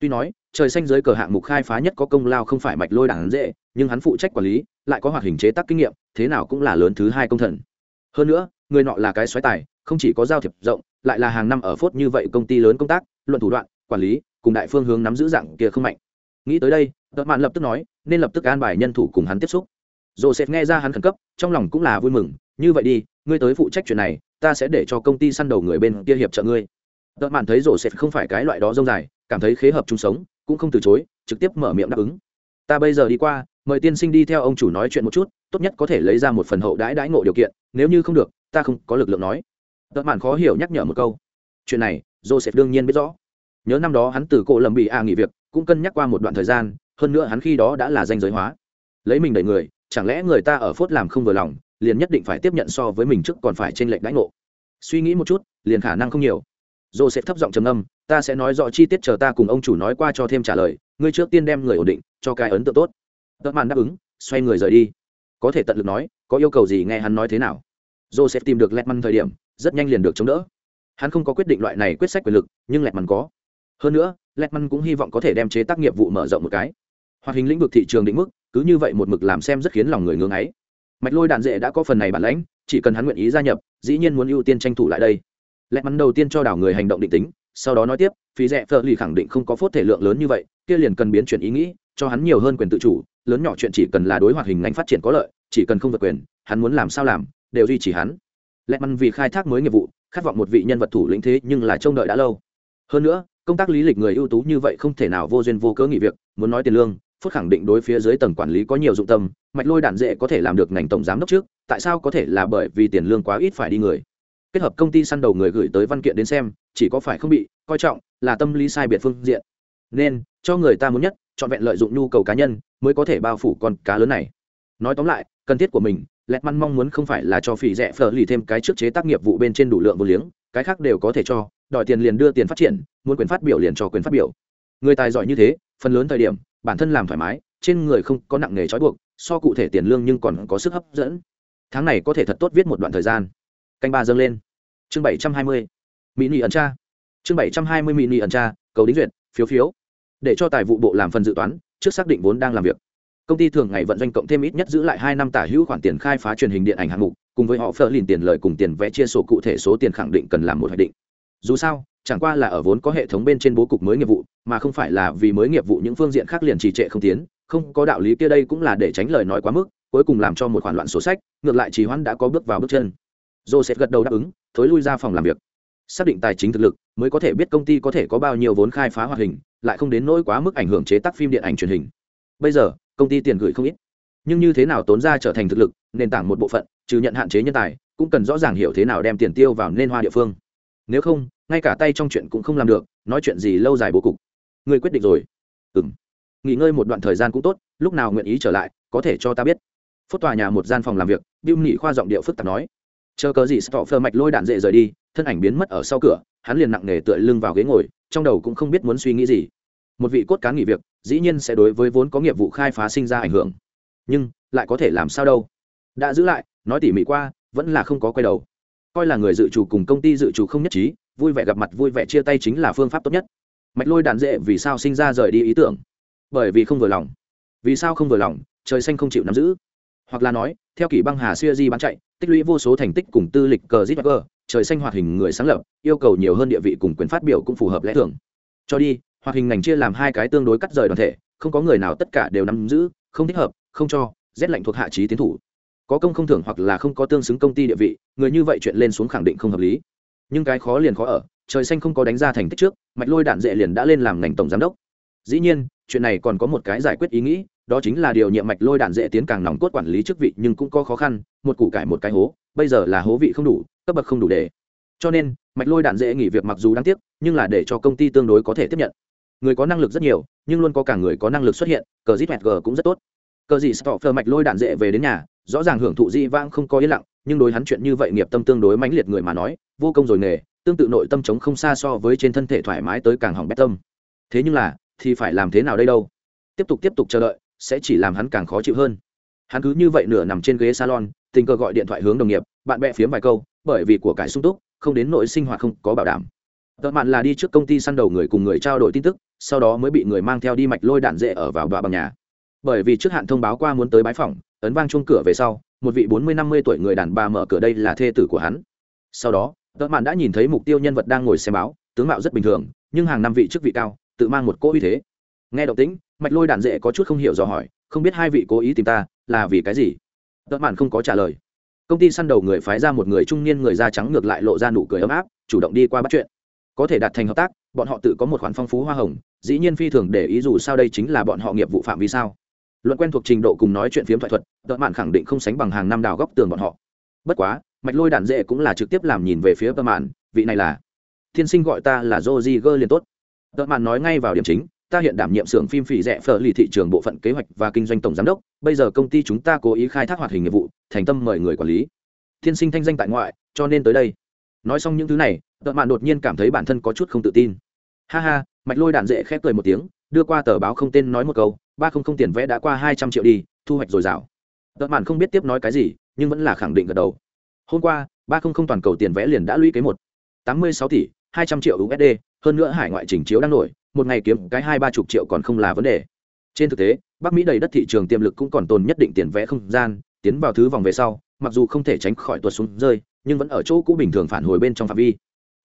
Tuy nói, trời xanh dưới cờ hạng mục khai phá nhất có công lao không phải mạch lôi đảng dễ, nhưng hắn phụ trách quản lý, lại có hoạt hình chế tác kinh nghiệm, thế nào cũng là lớn thứ hai công thần. Hơn nữa, người nọ là cái xoáy tài, không chỉ có giao thiệp rộng, lại là hàng năm ở phốt như vậy công ty lớn công tác, luận thủ đoạn, quản lý, cùng đại phương hướng nắm giữ dạng kia không mạnh. Nghĩ tới đây, đợt mạn lập tức nói, nên lập tức an bài nhân thủ cùng hắn tiếp xúc. Joseph nghe ra hắn khẩn cấp, trong lòng cũng là vui mừng, như vậy đi, ngươi tới phụ trách chuyện này ta sẽ để cho công ty săn đầu người bên kia hiệp trợ ngươi. Đợt mạn thấy joseph không phải cái loại đó rông dài, cảm thấy khế hợp chung sống, cũng không từ chối, trực tiếp mở miệng đáp ứng. Ta bây giờ đi qua, mời tiên sinh đi theo ông chủ nói chuyện một chút, tốt nhất có thể lấy ra một phần hậu đãi đãi ngộ điều kiện, nếu như không được, ta không có lực lượng nói. Đợt mạn khó hiểu nhắc nhở một câu. Chuyện này joseph đương nhiên biết rõ. Nhớ năm đó hắn từ cổ lầm bị a nghỉ việc, cũng cân nhắc qua một đoạn thời gian, hơn nữa hắn khi đó đã là danh giới hóa. Lấy mình đẩy người, chẳng lẽ người ta ở phốt làm không vừa lòng liền nhất định phải tiếp nhận so với mình trước còn phải trên lệnh đãi ngộ. Suy nghĩ một chút, liền khả năng không nhiều. Joseph thấp giọng trầm âm ta sẽ nói rõ chi tiết chờ ta cùng ông chủ nói qua cho thêm trả lời, ngươi trước tiên đem người ổn định, cho cái ấn tượng tốt. Tớ màn đáp ứng, xoay người rời đi. Có thể tận lực nói, có yêu cầu gì nghe hắn nói thế nào. Joseph tìm được lẹt măn thời điểm, rất nhanh liền được chống đỡ. Hắn không có quyết định loại này quyết sách quyền lực, nhưng lẹt măn có. Hơn nữa lẹt măn cũng hy vọng có thể đem chế tác nghiệp vụ mở rộng một cái. Hoạt hình lĩnh vực thị trường định mức, cứ như vậy một mực làm xem rất khiến lòng người ngưỡng ấy mạch lôi đạn dệ đã có phần này bản lãnh, chỉ cần hắn nguyện ý gia nhập, dĩ nhiên muốn ưu tiên tranh thủ lại đây. Lẹt mắn đầu tiên cho đảo người hành động định tính, sau đó nói tiếp, phí rẽ phở lì khẳng định không có phốt thể lượng lớn như vậy, kia liền cần biến chuyển ý nghĩ, cho hắn nhiều hơn quyền tự chủ, lớn nhỏ chuyện chỉ cần là đối hoạt hình ngành phát triển có lợi, chỉ cần không vượt quyền, hắn muốn làm sao làm, đều duy trì hắn. Lẹt mắn vì khai thác mới nghiệp vụ, khát vọng một vị nhân vật thủ lĩnh thế nhưng là trông đợi đã lâu. Hơn nữa, công tác lý lịch người ưu tú như vậy không thể nào vô duyên vô cớ nghỉ việc, muốn nói tiền lương Phút khẳng định đối phía dưới tầng quản lý có nhiều dụng tâm, mạch lôi đạn dễ có thể làm được ngành tổng giám đốc trước, tại sao có thể là bởi vì tiền lương quá ít phải đi người? Kết hợp công ty săn đầu người gửi tới văn kiện đến xem, chỉ có phải không bị coi trọng là tâm lý sai biệt phương diện. Nên, cho người ta muốn nhất chọn vẹn lợi dụng nhu cầu cá nhân mới có thể bao phủ con cá lớn này. Nói tóm lại, cần thiết của mình, lẹt măn mong muốn không phải là cho phỉ rẻ phở lì thêm cái trước chế tác nghiệp vụ bên trên đủ lượng vô liếng, cái khác đều có thể cho, đòi tiền liền đưa tiền phát triển, muốn quyền phát biểu liền cho quyền phát biểu. Người tài giỏi như thế, phần lớn thời điểm bản thân làm thoải mái, trên người không có nặng nghề trói buộc, so cụ thể tiền lương nhưng còn có sức hấp dẫn. Tháng này có thể thật tốt viết một đoạn thời gian. Canh ba dâng lên. Chương bảy trăm hai mươi. Mini ẩn tra. Chương bảy trăm hai mươi mini ẩn tra, cầu đính duyệt, phiếu phiếu. Để cho tài vụ bộ làm phần dự toán, trước xác định vốn đang làm việc. Công ty thường ngày vận doanh cộng thêm ít nhất giữ lại hai năm tả hữu khoản tiền khai phá truyền hình điện ảnh hạng mục, cùng với họ phơ lìn tiền lời cùng tiền vẽ chia sổ cụ thể số tiền khẳng định cần làm một hoạch định. Dù sao chẳng qua là ở vốn có hệ thống bên trên bố cục mới nghiệp vụ, mà không phải là vì mới nghiệp vụ những phương diện khác liền trì trệ không tiến, không có đạo lý kia đây cũng là để tránh lời nói quá mức, cuối cùng làm cho một khoản loạn sổ sách, ngược lại trì hoãn đã có bước vào bước chân. Joseph gật đầu đáp ứng, thối lui ra phòng làm việc. Xác định tài chính thực lực, mới có thể biết công ty có thể có bao nhiêu vốn khai phá hoạt hình, lại không đến nỗi quá mức ảnh hưởng chế tác phim điện ảnh truyền hình. Bây giờ, công ty tiền gửi không ít. Nhưng như thế nào tốn ra trở thành thực lực, nền tảng một bộ phận, trừ nhận hạn chế nhân tài, cũng cần rõ ràng hiểu thế nào đem tiền tiêu vào nên hoa địa phương. Nếu không ngay cả tay trong chuyện cũng không làm được, nói chuyện gì lâu dài bố cục. Người quyết định rồi. Ừ m nghỉ ngơi một đoạn thời gian cũng tốt, lúc nào nguyện ý trở lại, có thể cho ta biết. Phốt tòa nhà một gian phòng làm việc Biêu nghỉ khoa giọng điệu phức tạp nói. Chờ cờ gì sợ phơ mạch lôi đạn dệ rời đi, thân ảnh biến mất ở sau cửa, hắn liền nặng nề tựa lưng vào ghế ngồi, trong đầu cũng không biết muốn suy nghĩ gì. Một vị cốt cán nghỉ việc, dĩ nhiên sẽ đối với vốn có nghiệp vụ khai phá sinh ra ảnh hưởng. Nhưng, lại có thể làm sao đâu? Đã giữ lại, nói tỉ mỉ qua, vẫn là không có quay đầu. Coi là người dự trù cùng công ty dự trù không nhất trí vui vẻ gặp mặt, vui vẻ chia tay chính là phương pháp tốt nhất. Mạch lôi đạn dễ vì sao sinh ra rời đi ý tưởng? Bởi vì không vừa lòng. Vì sao không vừa lòng? Trời xanh không chịu nắm giữ. Hoặc là nói, theo kỷ băng hà xuya di bán chạy, tích lũy vô số thành tích cùng tư lịch cờ zit trời xanh hoạt hình người sáng lập, yêu cầu nhiều hơn địa vị cùng quyền phát biểu cũng phù hợp lẽ thường. Cho đi, hoạt hình ngành chia làm hai cái tương đối cắt rời đoàn thể, không có người nào tất cả đều nắm giữ, không thích hợp, không cho, rét lạnh thuộc hạ trí tiến thủ. Có công không thưởng hoặc là không có tương xứng công ty địa vị, người như vậy chuyện lên xuống khẳng định không hợp lý nhưng cái khó liền khó ở, trời xanh không có đánh ra thành tích trước, mạch lôi đạn dệ liền đã lên làm ngành tổng giám đốc. Dĩ nhiên, chuyện này còn có một cái giải quyết ý nghĩ, đó chính là điều nhiệm mạch lôi đạn dễ tiến càng nòng cốt quản lý chức vị nhưng cũng có khó khăn, một củ cải một cái hố, bây giờ là hố vị không đủ, cấp bậc không đủ để. Cho nên, mạch lôi đạn dễ nghỉ việc mặc dù đáng tiếc, nhưng là để cho công ty tương đối có thể tiếp nhận. Người có năng lực rất nhiều, nhưng luôn có cả người có năng lực xuất hiện, cờ zip mẹt g cũng rất tốt. Cờ gì stopher mạch lôi đạn dễ về đến nhà rõ ràng hưởng thụ di vãng không có yên lặng, nhưng đối hắn chuyện như vậy nghiệp tâm tương đối mãnh liệt người mà nói, vô công rồi nghề, tương tự nội tâm chống không xa so với trên thân thể thoải mái tới càng hỏng bét tâm. Thế nhưng là, thì phải làm thế nào đây đâu? Tiếp tục tiếp tục chờ đợi, sẽ chỉ làm hắn càng khó chịu hơn. Hắn cứ như vậy nửa nằm trên ghế salon, tình cờ gọi điện thoại hướng đồng nghiệp, bạn bè phiếm vài câu, bởi vì của cải sung túc, không đến nội sinh hoạt không có bảo đảm. Tợ mạn là đi trước công ty săn đầu người cùng người trao đổi tin tức, sau đó mới bị người mang theo đi mạch lôi đạn dễ ở vào đọa bằng nhà. Bởi vì trước hạn thông báo qua muốn tới bãi phòng ấn vang chung cửa về sau, một vị bốn mươi năm mươi tuổi người đàn bà mở cửa đây là thê tử của hắn. Sau đó tợ mạn đã nhìn thấy mục tiêu nhân vật đang ngồi xem báo, tướng mạo rất bình thường, nhưng hàng năm vị chức vị cao, tự mang một cỗ uy thế. Nghe động tĩnh, mạch lôi đạn dễ có chút không hiểu dò hỏi, không biết hai vị cố ý tìm ta, là vì cái gì? Tợ mạn không có trả lời. Công ty săn đầu người phái ra một người trung niên người da trắng ngược lại lộ ra nụ cười ấm áp, chủ động đi qua bắt chuyện. Có thể đạt thành hợp tác, bọn họ tự có một khoản phong phú hoa hồng, dĩ nhiên phi thường để ý dù sao đây chính là bọn họ nghiệp vụ phạm vi sao luận quen thuộc trình độ cùng nói chuyện phiếm thoại thuật, tợ mạn khẳng định không sánh bằng hàng năm đào góc tường bọn họ. Bất quá, mạch lôi đạn dễ cũng là trực tiếp làm nhìn về phía tợ mạn, vị này là, thiên sinh gọi ta là joji gơ liền tốt. Tợ mạn nói ngay vào điểm chính, ta hiện đảm nhiệm xưởng phim phỉ rẻ phở lì thị trường bộ phận kế hoạch và kinh doanh tổng giám đốc, bây giờ công ty chúng ta cố ý khai thác hoạt hình nghiệp vụ, thành tâm mời người quản lý. Thiên sinh thanh danh tại ngoại, cho nên tới đây. Nói xong những thứ này, tợ mạn đột nhiên cảm thấy bản thân có chút không tự tin. Ha ha mạch lôi đạn dễ khép cười một tiếng, đưa qua tờ báo không tên nói một câu, ba không không tiền vẽ đã qua hai trăm triệu đi, thu hoạch dồi dào tợn mạn không biết tiếp nói cái gì, nhưng vẫn là khẳng định gật đầu. Hôm qua, ba không không toàn cầu tiền vẽ liền đã lũy kế một. Tám mươi sáu tỷ, hai trăm triệu usd hơn nữa hải ngoại trình chiếu đang nổi, một ngày kiếm cái hai ba chục triệu còn không là vấn đề. Trên thực tế, bắc mỹ đầy đất thị trường tiềm lực cũng còn tồn nhất định tiền vẽ không gian, tiến vào thứ vòng về sau, mặc dù không thể tránh khỏi tuột xuống rơi, nhưng vẫn ở chỗ cũ bình thường phản hồi bên trong phạm vi.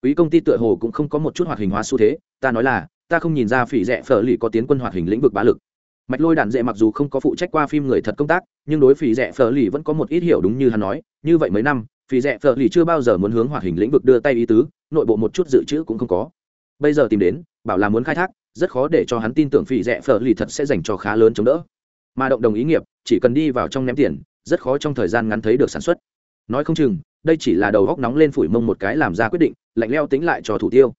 Quý công ty tựa hồ cũng không có một chút hoạt hình hóa xu thế, ta nói là ta không nhìn ra phỉ rẻ phở lì có tiến quân hoạt hình lĩnh vực bá lực. Mạch lôi đạn dệ mặc dù không có phụ trách qua phim người thật công tác, nhưng đối phỉ rẻ phở lì vẫn có một ít hiểu đúng như hắn nói, như vậy mấy năm, phỉ rẻ phở lì chưa bao giờ muốn hướng hoạt hình lĩnh vực đưa tay ý tứ, nội bộ một chút dự trữ cũng không có. Bây giờ tìm đến, bảo là muốn khai thác, rất khó để cho hắn tin tưởng phỉ rẻ phở lì thật sẽ dành cho khá lớn chống đỡ. Mà động đồng ý nghiệp, chỉ cần đi vào trong ném tiền, rất khó trong thời gian ngắn thấy được sản xuất. Nói không chừng, đây chỉ là đầu góc nóng lên phủi mông một cái làm ra quyết định, lạnh leo tính lại cho thủ tiêu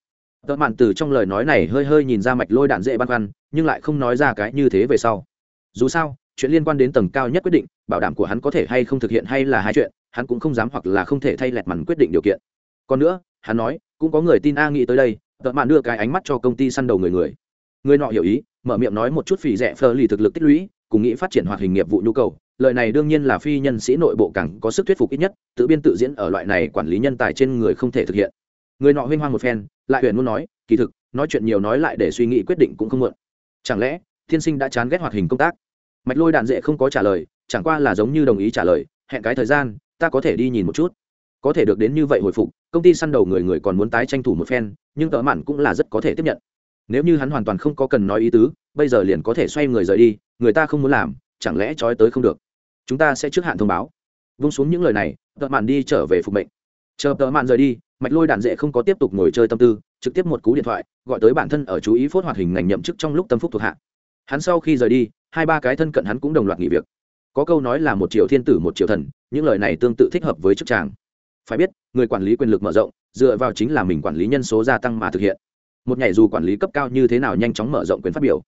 tợ mạn từ trong lời nói này hơi hơi nhìn ra mạch lôi đạn dễ băn khoăn, nhưng lại không nói ra cái như thế về sau. Dù sao, chuyện liên quan đến tầng cao nhất quyết định, bảo đảm của hắn có thể hay không thực hiện hay là hai chuyện, hắn cũng không dám hoặc là không thể thay lẹt mằn quyết định điều kiện. Còn nữa, hắn nói, cũng có người tin a nghĩ tới đây tợ mạn đưa cái ánh mắt cho công ty săn đầu người người. Người nọ hiểu ý, mở miệng nói một chút phỉ rẻ phờ lì thực lực tích lũy, cùng nghĩ phát triển hoạt hình nghiệp vụ nhu cầu. Lời này đương nhiên là phi nhân sĩ nội bộ càng có sức thuyết phục ít nhất, tự biên tự diễn ở loại này quản lý nhân tài trên người không thể thực hiện. Người nọ huyên hoang một phen lại huyền muốn nói, kỳ thực, nói chuyện nhiều nói lại để suy nghĩ quyết định cũng không muộn. Chẳng lẽ thiên sinh đã chán ghét hoạt hình công tác? Mạch lôi đạn dệ không có trả lời, chẳng qua là giống như đồng ý trả lời, hẹn cái thời gian, ta có thể đi nhìn một chút. Có thể được đến như vậy hồi phục, công ty săn đầu người người còn muốn tái tranh thủ một phen, nhưng tợ mạn cũng là rất có thể tiếp nhận. Nếu như hắn hoàn toàn không có cần nói ý tứ, bây giờ liền có thể xoay người rời đi, người ta không muốn làm, chẳng lẽ trói tới không được? Chúng ta sẽ trước hạn thông báo. Vung xuống những lời này, tợ mạn đi trở về phục mệnh. Chờ tợ mạn rời đi mạch lôi đạn dễ không có tiếp tục ngồi chơi tâm tư, trực tiếp một cú điện thoại, gọi tới bản thân ở chú ý phốt hoạt hình ngành nhậm chức trong lúc tâm phúc thuộc hạ. Hắn sau khi rời đi, hai ba cái thân cận hắn cũng đồng loạt nghỉ việc. Có câu nói là một triệu thiên tử một triệu thần, những lời này tương tự thích hợp với chức tràng. Phải biết, người quản lý quyền lực mở rộng, dựa vào chính là mình quản lý nhân số gia tăng mà thực hiện. Một nhảy dù quản lý cấp cao như thế nào nhanh chóng mở rộng quyền phát biểu.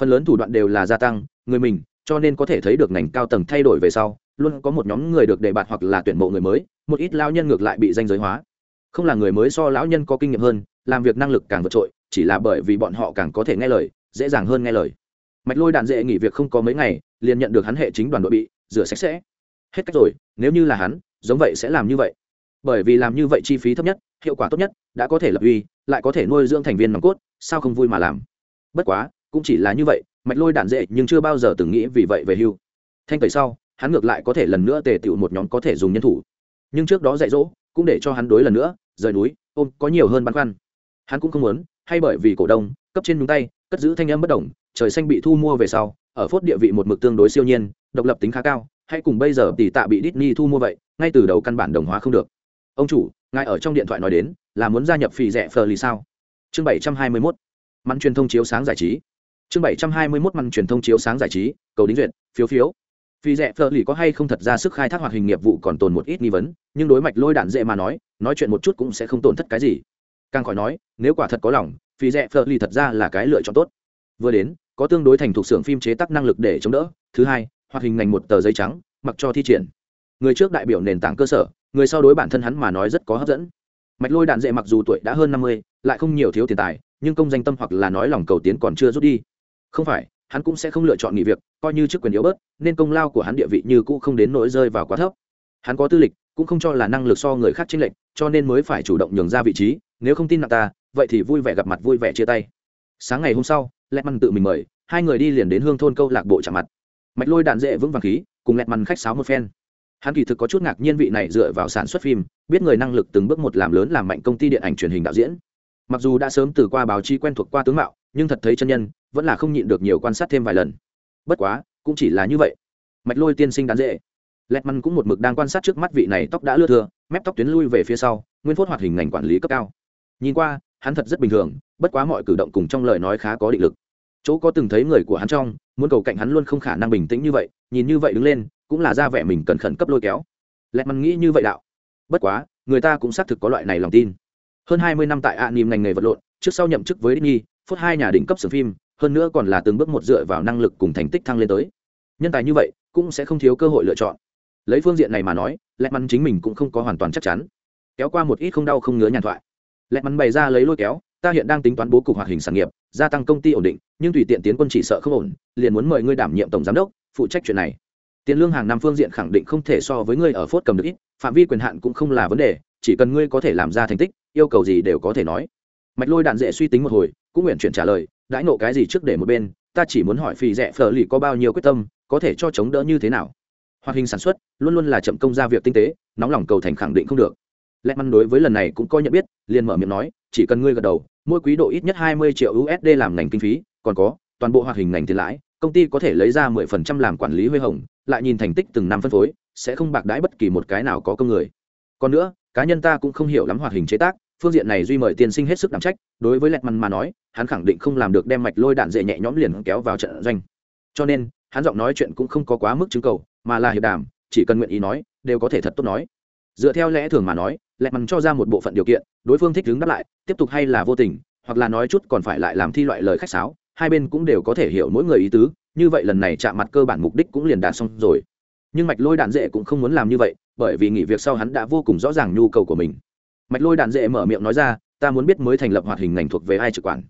Phần lớn thủ đoạn đều là gia tăng, người mình, cho nên có thể thấy được ngành cao tầng thay đổi về sau, luôn có một nhóm người được đề bạt hoặc là tuyển mộ người mới, một ít lao nhân ngược lại bị danh giới hóa không là người mới so lão nhân có kinh nghiệm hơn, làm việc năng lực càng vượt trội, chỉ là bởi vì bọn họ càng có thể nghe lời, dễ dàng hơn nghe lời. Mạch lôi đạn dễ nghỉ việc không có mấy ngày, liền nhận được hắn hệ chính đoàn đội bị rửa sạch sẽ. Hết cách rồi, nếu như là hắn, giống vậy sẽ làm như vậy. Bởi vì làm như vậy chi phí thấp nhất, hiệu quả tốt nhất, đã có thể lập uy, lại có thể nuôi dưỡng thành viên nòng cốt, sao không vui mà làm? Bất quá, cũng chỉ là như vậy, mạch lôi đạn dễ nhưng chưa bao giờ từng nghĩ vì vậy về hưu. Thanh tẩy sau, hắn ngược lại có thể lần nữa tề tựu một nhóm có thể dùng nhân thủ. Nhưng trước đó dạy dỗ, cũng để cho hắn đối lần nữa rời núi, ôm có nhiều hơn băn khoăn. Hắn cũng không muốn, hay bởi vì cổ đông, cấp trên nhúng tay, cất giữ thanh âm bất đồng trời xanh bị thu mua về sau, ở phốt địa vị một mực tương đối siêu nhiên, độc lập tính khá cao, hay cùng bây giờ tỷ tạ bị Disney thu mua vậy, ngay từ đầu căn bản đồng hóa không được. Ông chủ, ngài ở trong điện thoại nói đến, là muốn gia nhập phì rẻ phờ lì sao? Chương bảy trăm hai mươi truyền thông chiếu sáng giải trí. Chương bảy trăm hai mươi truyền thông chiếu sáng giải trí, cầu đính duyệt, phiếu phiếu. Phì rẻ phờ lì có hay không thật ra sức khai thác hoạt hình nghiệp vụ còn tồn một ít nghi vấn, nhưng đối mạch lôi đạn dễ mà nói nói chuyện một chút cũng sẽ không tổn thất cái gì. Càng khỏi nói, nếu quả thật có lòng, phi rẽ phờ ly thật ra là cái lựa chọn tốt. Vừa đến, có tương đối thành thục xưởng phim chế tác năng lực để chống đỡ. Thứ hai, hoạt hình ngành một tờ giấy trắng, mặc cho thi triển. Người trước đại biểu nền tảng cơ sở, người sau đối bản thân hắn mà nói rất có hấp dẫn. Mạch lôi đạn dệ mặc dù tuổi đã hơn năm mươi, lại không nhiều thiếu tiền tài, nhưng công danh tâm hoặc là nói lòng cầu tiến còn chưa rút đi. Không phải, hắn cũng sẽ không lựa chọn nghỉ việc, coi như chức quyền yếu bớt, nên công lao của hắn địa vị như cũ không đến nỗi rơi vào quá thấp. Hắn có tư lịch, cũng không cho là năng lực so người khác chênh lệch cho nên mới phải chủ động nhường ra vị trí, nếu không tin nặng ta, vậy thì vui vẻ gặp mặt, vui vẻ chia tay. Sáng ngày hôm sau lẹt măn tự mình mời, hai người đi liền đến hương thôn câu lạc bộ chạm mặt. Mạch lôi đạn dễ vững vàng khí, cùng lẹt măn khách sáo một phen. Hắn kỳ thực có chút ngạc nhiên vị này dựa vào sản xuất phim, biết người năng lực từng bước một làm lớn làm mạnh công ty điện ảnh truyền hình đạo diễn. Mặc dù đã sớm từ qua báo chí quen thuộc qua tướng mạo, nhưng thật thấy chân nhân, vẫn là không nhịn được nhiều quan sát thêm vài lần. Bất quá, cũng chỉ là như vậy. Mạch lôi tiên sinh đáng dễ lẹt măn cũng một mực đang quan sát trước mắt vị này tóc đã lưa thưa mép tóc tuyến lui về phía sau nguyên phốt hoạt hình ngành quản lý cấp cao. Nhìn qua hắn thật rất bình thường bất quá mọi cử động cùng trong lời nói khá có định lực. Chỗ có từng thấy người của hắn trong muốn cầu cạnh hắn luôn không khả năng bình tĩnh như vậy nhìn như vậy đứng lên cũng là ra vẻ mình cần khẩn cấp lôi kéo. Lẹt măn nghĩ như vậy đạo. Bất quá người ta cũng xác thực có loại này lòng tin. Hơn hai mươi năm tại ạ nìm ngành nghề vật lộn trước sau nhậm chức với Disney, phút hai nhà đỉnh cấp sử phim, hơn nữa còn là từng bước một dựa vào năng lực cùng thành tích thăng lên tới. Nhân tài như vậy, cũng sẽ không thiếu cơ hội lựa chọn. Lấy phương diện này mà nói, Lẹt Mắn chính mình cũng không có hoàn toàn chắc chắn. Kéo qua một ít không đau không ngứa nhàn thoại. Lẹt Mắn bày ra lấy lôi kéo, ta hiện đang tính toán bố cục hoạt hình sản nghiệp, gia tăng công ty ổn định, nhưng tùy tiện tiến quân chỉ sợ không ổn, liền muốn mời ngươi đảm nhiệm tổng giám đốc, phụ trách chuyện này. Tiền lương hàng năm phương diện khẳng định không thể so với ngươi ở phốt cầm được ít, phạm vi quyền hạn cũng không là vấn đề, chỉ cần ngươi có thể làm ra thành tích, yêu cầu gì đều có thể nói mạch lôi đạn dễ suy tính một hồi cũng nguyện chuyển trả lời đãi nộ cái gì trước để một bên ta chỉ muốn hỏi phì rẻ phở lì có bao nhiêu quyết tâm có thể cho chống đỡ như thế nào hoạt hình sản xuất, luôn luôn là chậm công ra việc tinh tế, nóng lòng cầu thành khẳng định không được. Lẽ măn đối với lần này cũng coi nhận biết, liền mở miệng nói, chỉ cần ngươi gật đầu, mỗi quý độ ít nhất hai mươi triệu usd làm ngành kinh phí, còn có, toàn bộ hoạt hình ngành tiền lãi, công ty có thể lấy ra mười phần trăm làm quản lý huê hồng, lại nhìn thành tích từng năm phân phối, sẽ không bạc đãi bất kỳ một cái nào có công người. Còn nữa, cá nhân ta cũng không hiểu lắm hoạt hình chế tác, phương diện này duy mời tiên sinh hết sức đảm trách, đối với lẹt mằn mà nói, hắn khẳng định không làm được đem mạch lôi đạn dễ nhẹ nhõm liền kéo vào trận doanh. Cho nên hắn giọng nói chuyện cũng không có quá mức chứng cầu, mà là hiệp đàm, chỉ cần nguyện ý nói, đều có thể thật tốt nói. Dựa theo lẽ thường mà nói lẹ mằn cho ra một bộ phận điều kiện, đối phương thích đứng đáp lại, tiếp tục hay là vô tình, hoặc là nói chút còn phải lại làm thi loại lời khách sáo, hai bên cũng đều có thể hiểu mỗi người ý tứ, như vậy lần này chạm mặt cơ bản mục đích cũng liền đạt xong rồi. Nhưng mạch lôi đạn dễ cũng không muốn làm như vậy, bởi vì nghỉ việc sau hắn đã vô cùng rõ ràng nhu cầu của mình. Mạch lôi đạn dễ mở miệng nói ra, ta muốn biết mới thành lập hoạt hình ngành thuộc về ai trực quản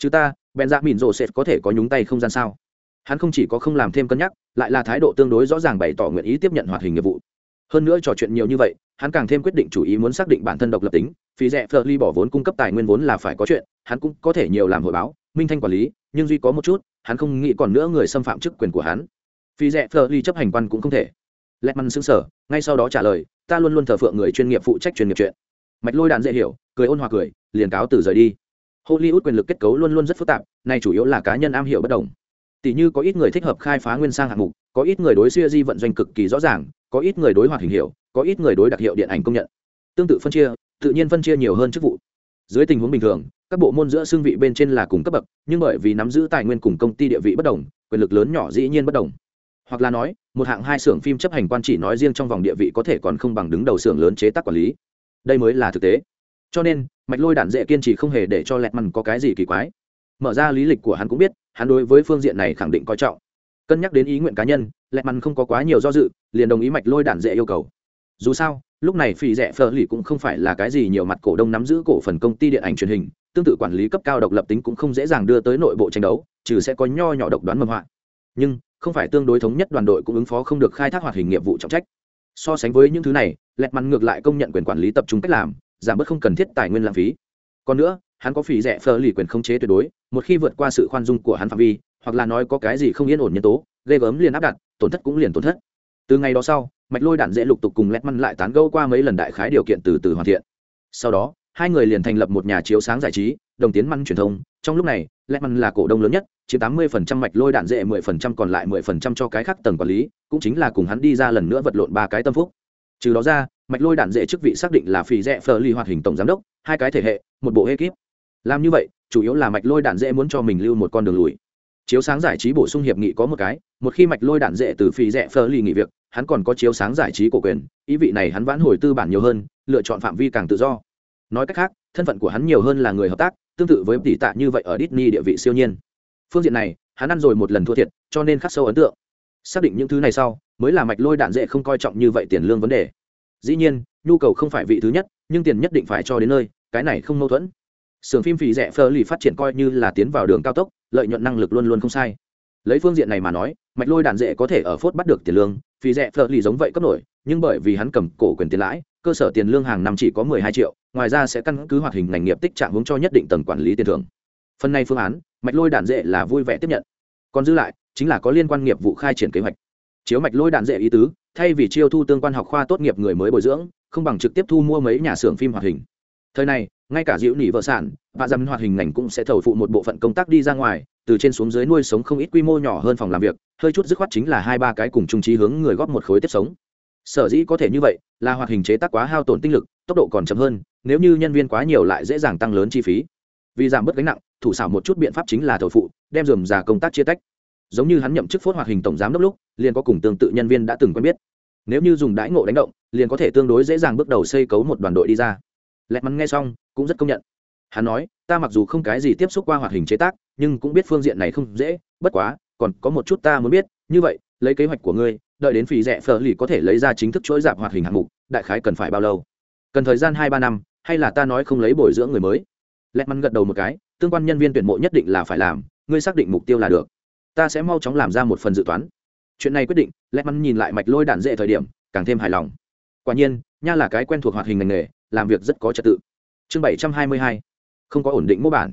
chứ ta bèn dạ mìn rồ sẽ có thể có nhúng tay không gian sao? Hắn không chỉ có không làm thêm cân nhắc, lại là thái độ tương đối rõ ràng bày tỏ nguyện ý tiếp nhận hoạt hình nghiệp vụ. Hơn nữa trò chuyện nhiều như vậy, hắn càng thêm quyết định chủ ý muốn xác định bản thân độc lập tính, phí rẻ phờ ly bỏ vốn cung cấp tài nguyên vốn là phải có chuyện, hắn cũng có thể nhiều làm hội báo, minh thanh quản lý, nhưng duy có một chút, hắn không nghĩ còn nữa người xâm phạm chức quyền của hắn. Phí rẻ phờ ly chấp hành quan cũng không thể. Lẹt măn xứng sở ngay sau đó trả lời, ta luôn luôn thờ phượng người chuyên nghiệp phụ trách chuyên nghiệp chuyện. Mạch lôi đạn dễ hiểu, cười ôn hòa cười, liền cáo từ rời đi. Hollywood quyền lực kết cấu luôn luôn rất phức tạp, nay chủ yếu là cá nhân am hiểu bất đồng tỷ như có ít người thích hợp khai phá nguyên sang hạng mục, có ít người đối xuya di vận doanh cực kỳ rõ ràng, có ít người đối hoạt hình hiểu có ít người đối đặc hiệu điện ảnh công nhận. Tương tự phân chia, tự nhiên phân chia nhiều hơn chức vụ. Dưới tình huống bình thường, các bộ môn giữa xương vị bên trên là cùng cấp bậc, nhưng bởi vì nắm giữ tài nguyên cùng công ty địa vị bất đồng, quyền lực lớn nhỏ dĩ nhiên bất đồng. Hoặc là nói, một hạng hai xưởng phim chấp hành quan chỉ nói riêng trong vòng địa vị có thể còn không bằng đứng đầu xưởng lớn chế tác quản lý. Đây mới là thực tế. Cho nên, mạch lôi đạn dễ kiên trì không hề để cho lẹt mằn có cái gì kỳ quái mở ra lý lịch của hắn cũng biết, hắn đối với phương diện này khẳng định coi trọng. Cân nhắc đến ý nguyện cá nhân, lẹt mặn không có quá nhiều do dự, liền đồng ý mạch lôi đản dễ yêu cầu. Dù sao, lúc này phi rẻ phờ lì cũng không phải là cái gì nhiều mặt cổ đông nắm giữ cổ phần công ty điện ảnh truyền hình, tương tự quản lý cấp cao độc lập tính cũng không dễ dàng đưa tới nội bộ tranh đấu, trừ sẽ có nho nhỏ độc đoán mầm họa. Nhưng, không phải tương đối thống nhất đoàn đội cũng ứng phó không được khai thác hoạt hình nghiệp vụ trọng trách. So sánh với những thứ này, lẹt mắn ngược lại công nhận quyền quản lý tập trung cách làm, giảm bớt không cần thiết tài nguyên lãng phí. Còn nữa hắn có phỉ rẻ phờ lì quyền khống chế tuyệt đối, một khi vượt qua sự khoan dung của hắn phạm vi, hoặc là nói có cái gì không yên ổn nhân tố, ghê gớm liền áp đặt, tổn thất cũng liền tổn thất. Từ ngày đó sau, mạch lôi đạn dễ lục tục cùng lét măn lại tán gẫu qua mấy lần đại khái điều kiện từ từ hoàn thiện. Sau đó, hai người liền thành lập một nhà chiếu sáng giải trí, đồng tiến măn truyền thông. Trong lúc này lét măn là cổ đông lớn nhất, chiếm tám mươi phần trăm mạch lôi đạn dễ, mười phần trăm còn lại mười phần trăm cho cái khác tầng quản lý, cũng chính là cùng hắn đi ra lần nữa vật lộn ba cái tâm phúc. Trừ đó ra, mạch lôi đạn dễ chức vị xác định là phì rẽ phờ ly hoạt hình tổng giám đốc, hai cái thể hệ, một bộ ekip làm như vậy, chủ yếu là mạch lôi đạn dễ muốn cho mình lưu một con đường lùi. Chiếu sáng giải trí bổ sung hiệp nghị có một cái, một khi mạch lôi đạn dễ từ phi rẽ phơ ly nghỉ việc, hắn còn có chiếu sáng giải trí cổ quyền, ý vị này hắn vãn hồi tư bản nhiều hơn, lựa chọn phạm vi càng tự do. Nói cách khác, thân phận của hắn nhiều hơn là người hợp tác, tương tự với tỷ tạ như vậy ở Disney địa vị siêu nhiên. Phương diện này, hắn ăn rồi một lần thua thiệt, cho nên khắc sâu ấn tượng. Xác định những thứ này sau, mới là mạch lôi đạn dễ không coi trọng như vậy tiền lương vấn đề. Dĩ nhiên, nhu cầu không phải vị thứ nhất, nhưng tiền nhất định phải cho đến nơi, cái này không mâu thuẫn sưởng phim phì rẻ phơ lì phát triển coi như là tiến vào đường cao tốc, lợi nhuận năng lực luôn luôn không sai. Lấy phương diện này mà nói, mạch lôi đạn dễ có thể ở phốt bắt được tiền lương, phì rẻ phơ lì giống vậy cấp nổi, nhưng bởi vì hắn cầm cổ quyền tiền lãi, cơ sở tiền lương hàng năm chỉ có mười hai triệu, ngoài ra sẽ căn cứ hoạt hình ngành nghiệp tích trạng hướng cho nhất định tầng quản lý tiền thưởng. Phần này phương án, mạch lôi đạn dễ là vui vẻ tiếp nhận. Còn dư lại, chính là có liên quan nghiệp vụ khai triển kế hoạch. Chiếu mạch lôi đạn dễ ý tứ, thay vì chiêu thu tương quan học khoa tốt nghiệp người mới bồi dưỡng, không bằng trực tiếp thu mua mấy nhà xưởng phim hoạt hình. Thời này ngay cả dịu nỉ vợ sản và dầm hoạt hình ngành cũng sẽ thầu phụ một bộ phận công tác đi ra ngoài, từ trên xuống dưới nuôi sống không ít quy mô nhỏ hơn phòng làm việc, hơi chút dứt khoát chính là hai ba cái cùng trung trí hướng người góp một khối tiếp sống. Sở dĩ có thể như vậy, là hoạt hình chế tác quá hao tổn tinh lực, tốc độ còn chậm hơn, nếu như nhân viên quá nhiều lại dễ dàng tăng lớn chi phí. Vì giảm bớt gánh nặng, thủ xảo một chút biện pháp chính là thầu phụ, đem dườm già công tác chia tách. Giống như hắn nhậm chức phốt hoạt hình tổng giám đốc lúc, liền có cùng tương tự nhân viên đã từng quen biết. Nếu như dùng đãi ngộ đánh động, liền có thể tương đối dễ dàng bước đầu xây cấu một đoàn đội đi ra lẹt mắn nghe xong, cũng rất công nhận. Hắn nói, ta mặc dù không cái gì tiếp xúc qua hoạt hình chế tác, nhưng cũng biết phương diện này không dễ, bất quá, còn có một chút ta muốn biết, như vậy, lấy kế hoạch của ngươi, đợi đến phì rẻ phở lì có thể lấy ra chính thức chuỗi dạp hoạt hình hạng mục, đại khái cần phải bao lâu? Cần thời gian hai ba năm, hay là ta nói không lấy bồi dưỡng người mới? Lẹt mắn gật đầu một cái, tương quan nhân viên tuyển mộ nhất định là phải làm, ngươi xác định mục tiêu là được. Ta sẽ mau chóng làm ra một phần dự toán. Chuyện này quyết định, lẹt mắn nhìn lại mạch lôi đạn dễ thời điểm, càng thêm hài lòng. Quả nhiên, nha là cái quen thuộc hoạt hình ngành nghề làm việc rất có trật tự. Chương bảy trăm hai mươi hai, không có ổn định mô bản.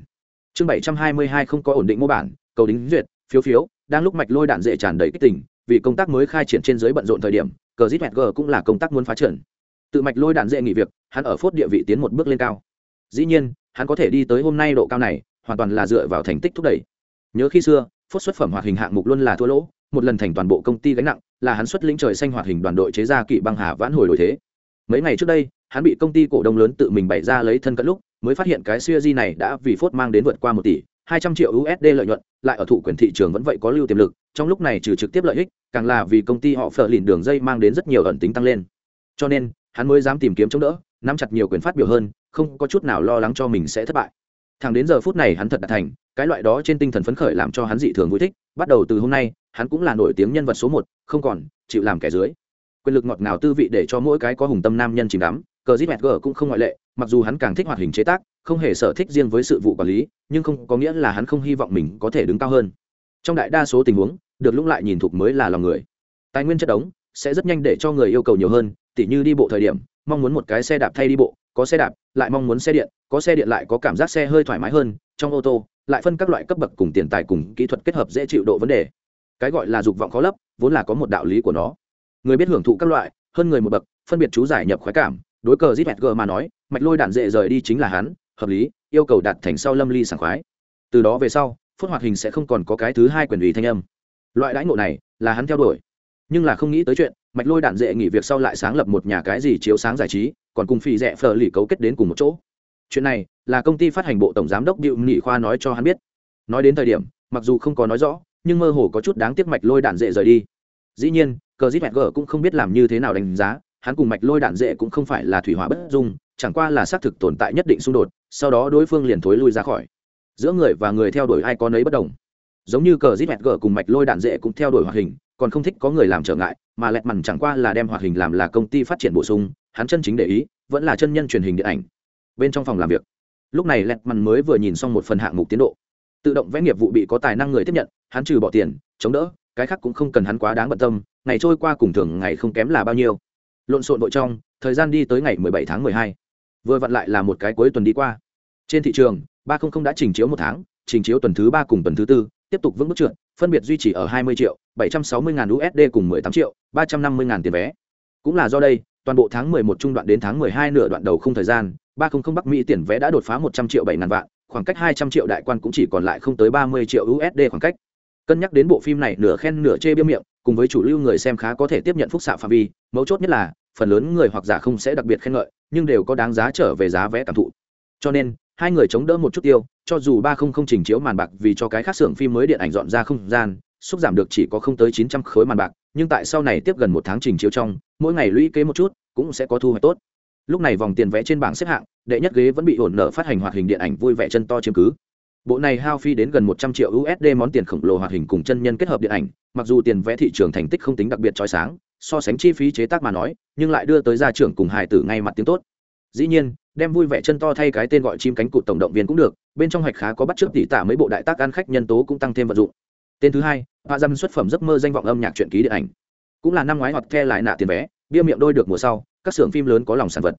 Chương bảy trăm hai mươi hai, không có ổn định mô bản, cầu đính duyệt, phiếu phiếu, đang lúc mạch lôi đạn dễ tràn đầy kích tỉnh vì công tác mới khai triển trên giới bận rộn thời điểm, cờ zit mẹt g cũng là công tác muốn phá trần tự mạch lôi đạn dễ nghỉ việc, hắn ở phốt địa vị tiến một bước lên cao. Dĩ nhiên, hắn có thể đi tới hôm nay độ cao này, hoàn toàn là dựa vào thành tích thúc đẩy. Nhớ khi xưa, phốt xuất phẩm hoạt hình hạng mục luôn là thua lỗ, một lần thành toàn bộ công ty gánh nặng, là hắn xuất lĩnh trời xanh hoạt hình đoàn đội chế ra kỵ băng hà vãn hồi đổi thế. Mấy ngày trước đây hắn bị công ty cổ đông lớn tự mình bày ra lấy thân cận lúc, mới phát hiện cái siêu di này đã vì phốt mang đến vượt qua một tỷ, hai trăm triệu usd lợi nhuận, lại ở thụ quyền thị trường vẫn vậy có lưu tiềm lực, trong lúc này trừ trực tiếp lợi ích, càng là vì công ty họ phở lìn đường dây mang đến rất nhiều ẩn tính tăng lên. Cho nên, hắn mới dám tìm kiếm chống đỡ, nắm chặt nhiều quyền phát biểu hơn, không có chút nào lo lắng cho mình sẽ thất bại. Thẳng đến giờ phút này hắn thật đã thành, cái loại đó trên tinh thần phấn khởi làm cho hắn dị thường vui thích, bắt đầu từ hôm nay, hắn cũng là nổi tiếng nhân vật số một, không còn, chịu làm kẻ dưới. Quyền lực ngọt ngào tư vị để cho mỗi cái có hùng tâm nam nhân chìm đắm cờ zit mẹt cũng không ngoại lệ, mặc dù hắn càng thích hoạt hình chế tác, không hề sở thích riêng với sự vụ quản lý, nhưng không có nghĩa là hắn không hy vọng mình có thể đứng cao hơn. Trong đại đa số tình huống, được lúc lại nhìn thục mới là lòng người. Tài nguyên chất đống sẽ rất nhanh để cho người yêu cầu nhiều hơn, tỉ như đi bộ thời điểm, mong muốn một cái xe đạp thay đi bộ, có xe đạp, lại mong muốn xe điện, có xe điện lại có cảm giác xe hơi thoải mái hơn, trong ô tô, lại phân các loại cấp bậc cùng tiền tài cùng kỹ thuật kết hợp dễ chịu độ vấn đề. Cái gọi là dục vọng khó lấp, vốn là có một đạo lý của nó. Người biết hưởng thụ các loại, hơn người một bậc, phân biệt chú giải nhập khoái cảm đối cờ zit g mà nói, mạch lôi đạn dễ rời đi chính là hắn, hợp lý, yêu cầu đạt thành sau lâm ly sảng khoái. Từ đó về sau phút hoạt hình sẽ không còn có cái thứ hai quyền ủy thanh âm. Loại đãi ngộ này, là hắn theo đuổi. Nhưng là không nghĩ tới chuyện, mạch lôi đạn dễ nghỉ việc sau lại sáng lập một nhà cái gì chiếu sáng giải trí, còn cùng phi rẻ phờ lì cấu kết đến cùng một chỗ. Chuyện này, là công ty phát hành bộ tổng giám đốc điệu nghị khoa nói cho hắn biết. Nói đến thời điểm, mặc dù không có nói rõ, nhưng mơ hồ có chút đáng tiếc mạch lôi đạn dễ rời đi. Dĩ nhiên, cờ zit mẹt g cũng không biết làm như thế nào đánh giá hắn cùng mạch lôi đạn dễ cũng không phải là thủy hỏa bất dung, chẳng qua là xác thực tồn tại nhất định xung đột, sau đó đối phương liền thối lui ra khỏi. Giữa người và người theo đuổi ai có nấy bất đồng. Giống như cờ zip mẹt gờ cùng mạch lôi đạn dễ cũng theo đuổi hoạt hình, còn không thích có người làm trở ngại, mà lẹt mằn chẳng qua là đem hoạt hình làm là công ty phát triển bổ sung, hắn chân chính để ý, vẫn là chân nhân truyền hình điện ảnh. Bên trong phòng làm việc. Lúc này lẹt mằn mới vừa nhìn xong một phần hạng mục tiến độ. Tự động vẽ nghiệp vụ bị có tài năng người tiếp nhận, hắn trừ bỏ tiền, chống đỡ, cái khác cũng không cần hắn quá đáng bận tâm, ngày trôi qua cùng thường ngày không kém là bao nhiêu lộn xộn vội trong, thời gian đi tới ngày 17 tháng 12. vừa vặn lại là một cái cuối tuần đi qua. Trên thị trường, ba không không đã trình chiếu một tháng, trình chiếu tuần thứ ba cùng tuần thứ tư, tiếp tục vững bước trượt, phân biệt duy trì ở 20 triệu 760 ngàn usd cùng 18 triệu 350 ngàn tiền vé. Cũng là do đây, toàn bộ tháng 11 trung đoạn đến tháng 12 nửa đoạn đầu không thời gian 300 Bắc Mỹ tiền vé đã đột phá 100 triệu 7 ngàn vạn, khoảng cách 200 triệu đại quan cũng chỉ còn lại không tới 30 triệu USD khoảng cách. Cân nhắc đến bộ phim này nửa khen nửa chê bia miệng, cùng với chủ lưu người xem khá có thể tiếp nhận phúc xạ phạm vi, mấu chốt nhất là phần lớn người hoặc giả không sẽ đặc biệt khen ngợi, nhưng đều có đáng giá trở về giá vé cảm thụ. Cho nên, hai người chống đỡ một chút tiêu, cho dù ba không không trình chiếu màn bạc vì cho cái khác xưởng phim mới điện ảnh dọn ra không gian, xúc giảm được chỉ có không tới chín trăm khối màn bạc, nhưng tại sau này tiếp gần một tháng trình chiếu trong, mỗi ngày lũy kế một chút, cũng sẽ có thu hoạch tốt. Lúc này vòng tiền vẽ trên bảng xếp hạng, đệ nhất ghế vẫn bị ổn nợ phát hành hoạt hình điện ảnh vui vẻ chân to chiếm cứ. Bộ này hao phi đến gần một trăm triệu usd món tiền khổng lồ hoạt hình cùng chân nhân kết hợp điện ảnh, mặc dù tiền vẽ thị trường thành tích không tính đặc biệt trói sáng so sánh chi phí chế tác mà nói, nhưng lại đưa tới gia trưởng cùng hài tử ngay mặt tiếng tốt. Dĩ nhiên, đem vui vẻ chân to thay cái tên gọi chim cánh cụt tổng động viên cũng được, bên trong hạch khá có bắt trước tỉ tả mấy bộ đại tác ăn khách nhân tố cũng tăng thêm vật dụng. Tên thứ hai hạ dâm xuất phẩm giấc mơ danh vọng âm nhạc truyện ký điện ảnh. Cũng là năm ngoái hoặc the lại nạ tiền vé, bia miệng đôi được mùa sau, các xưởng phim lớn có lòng sản vật.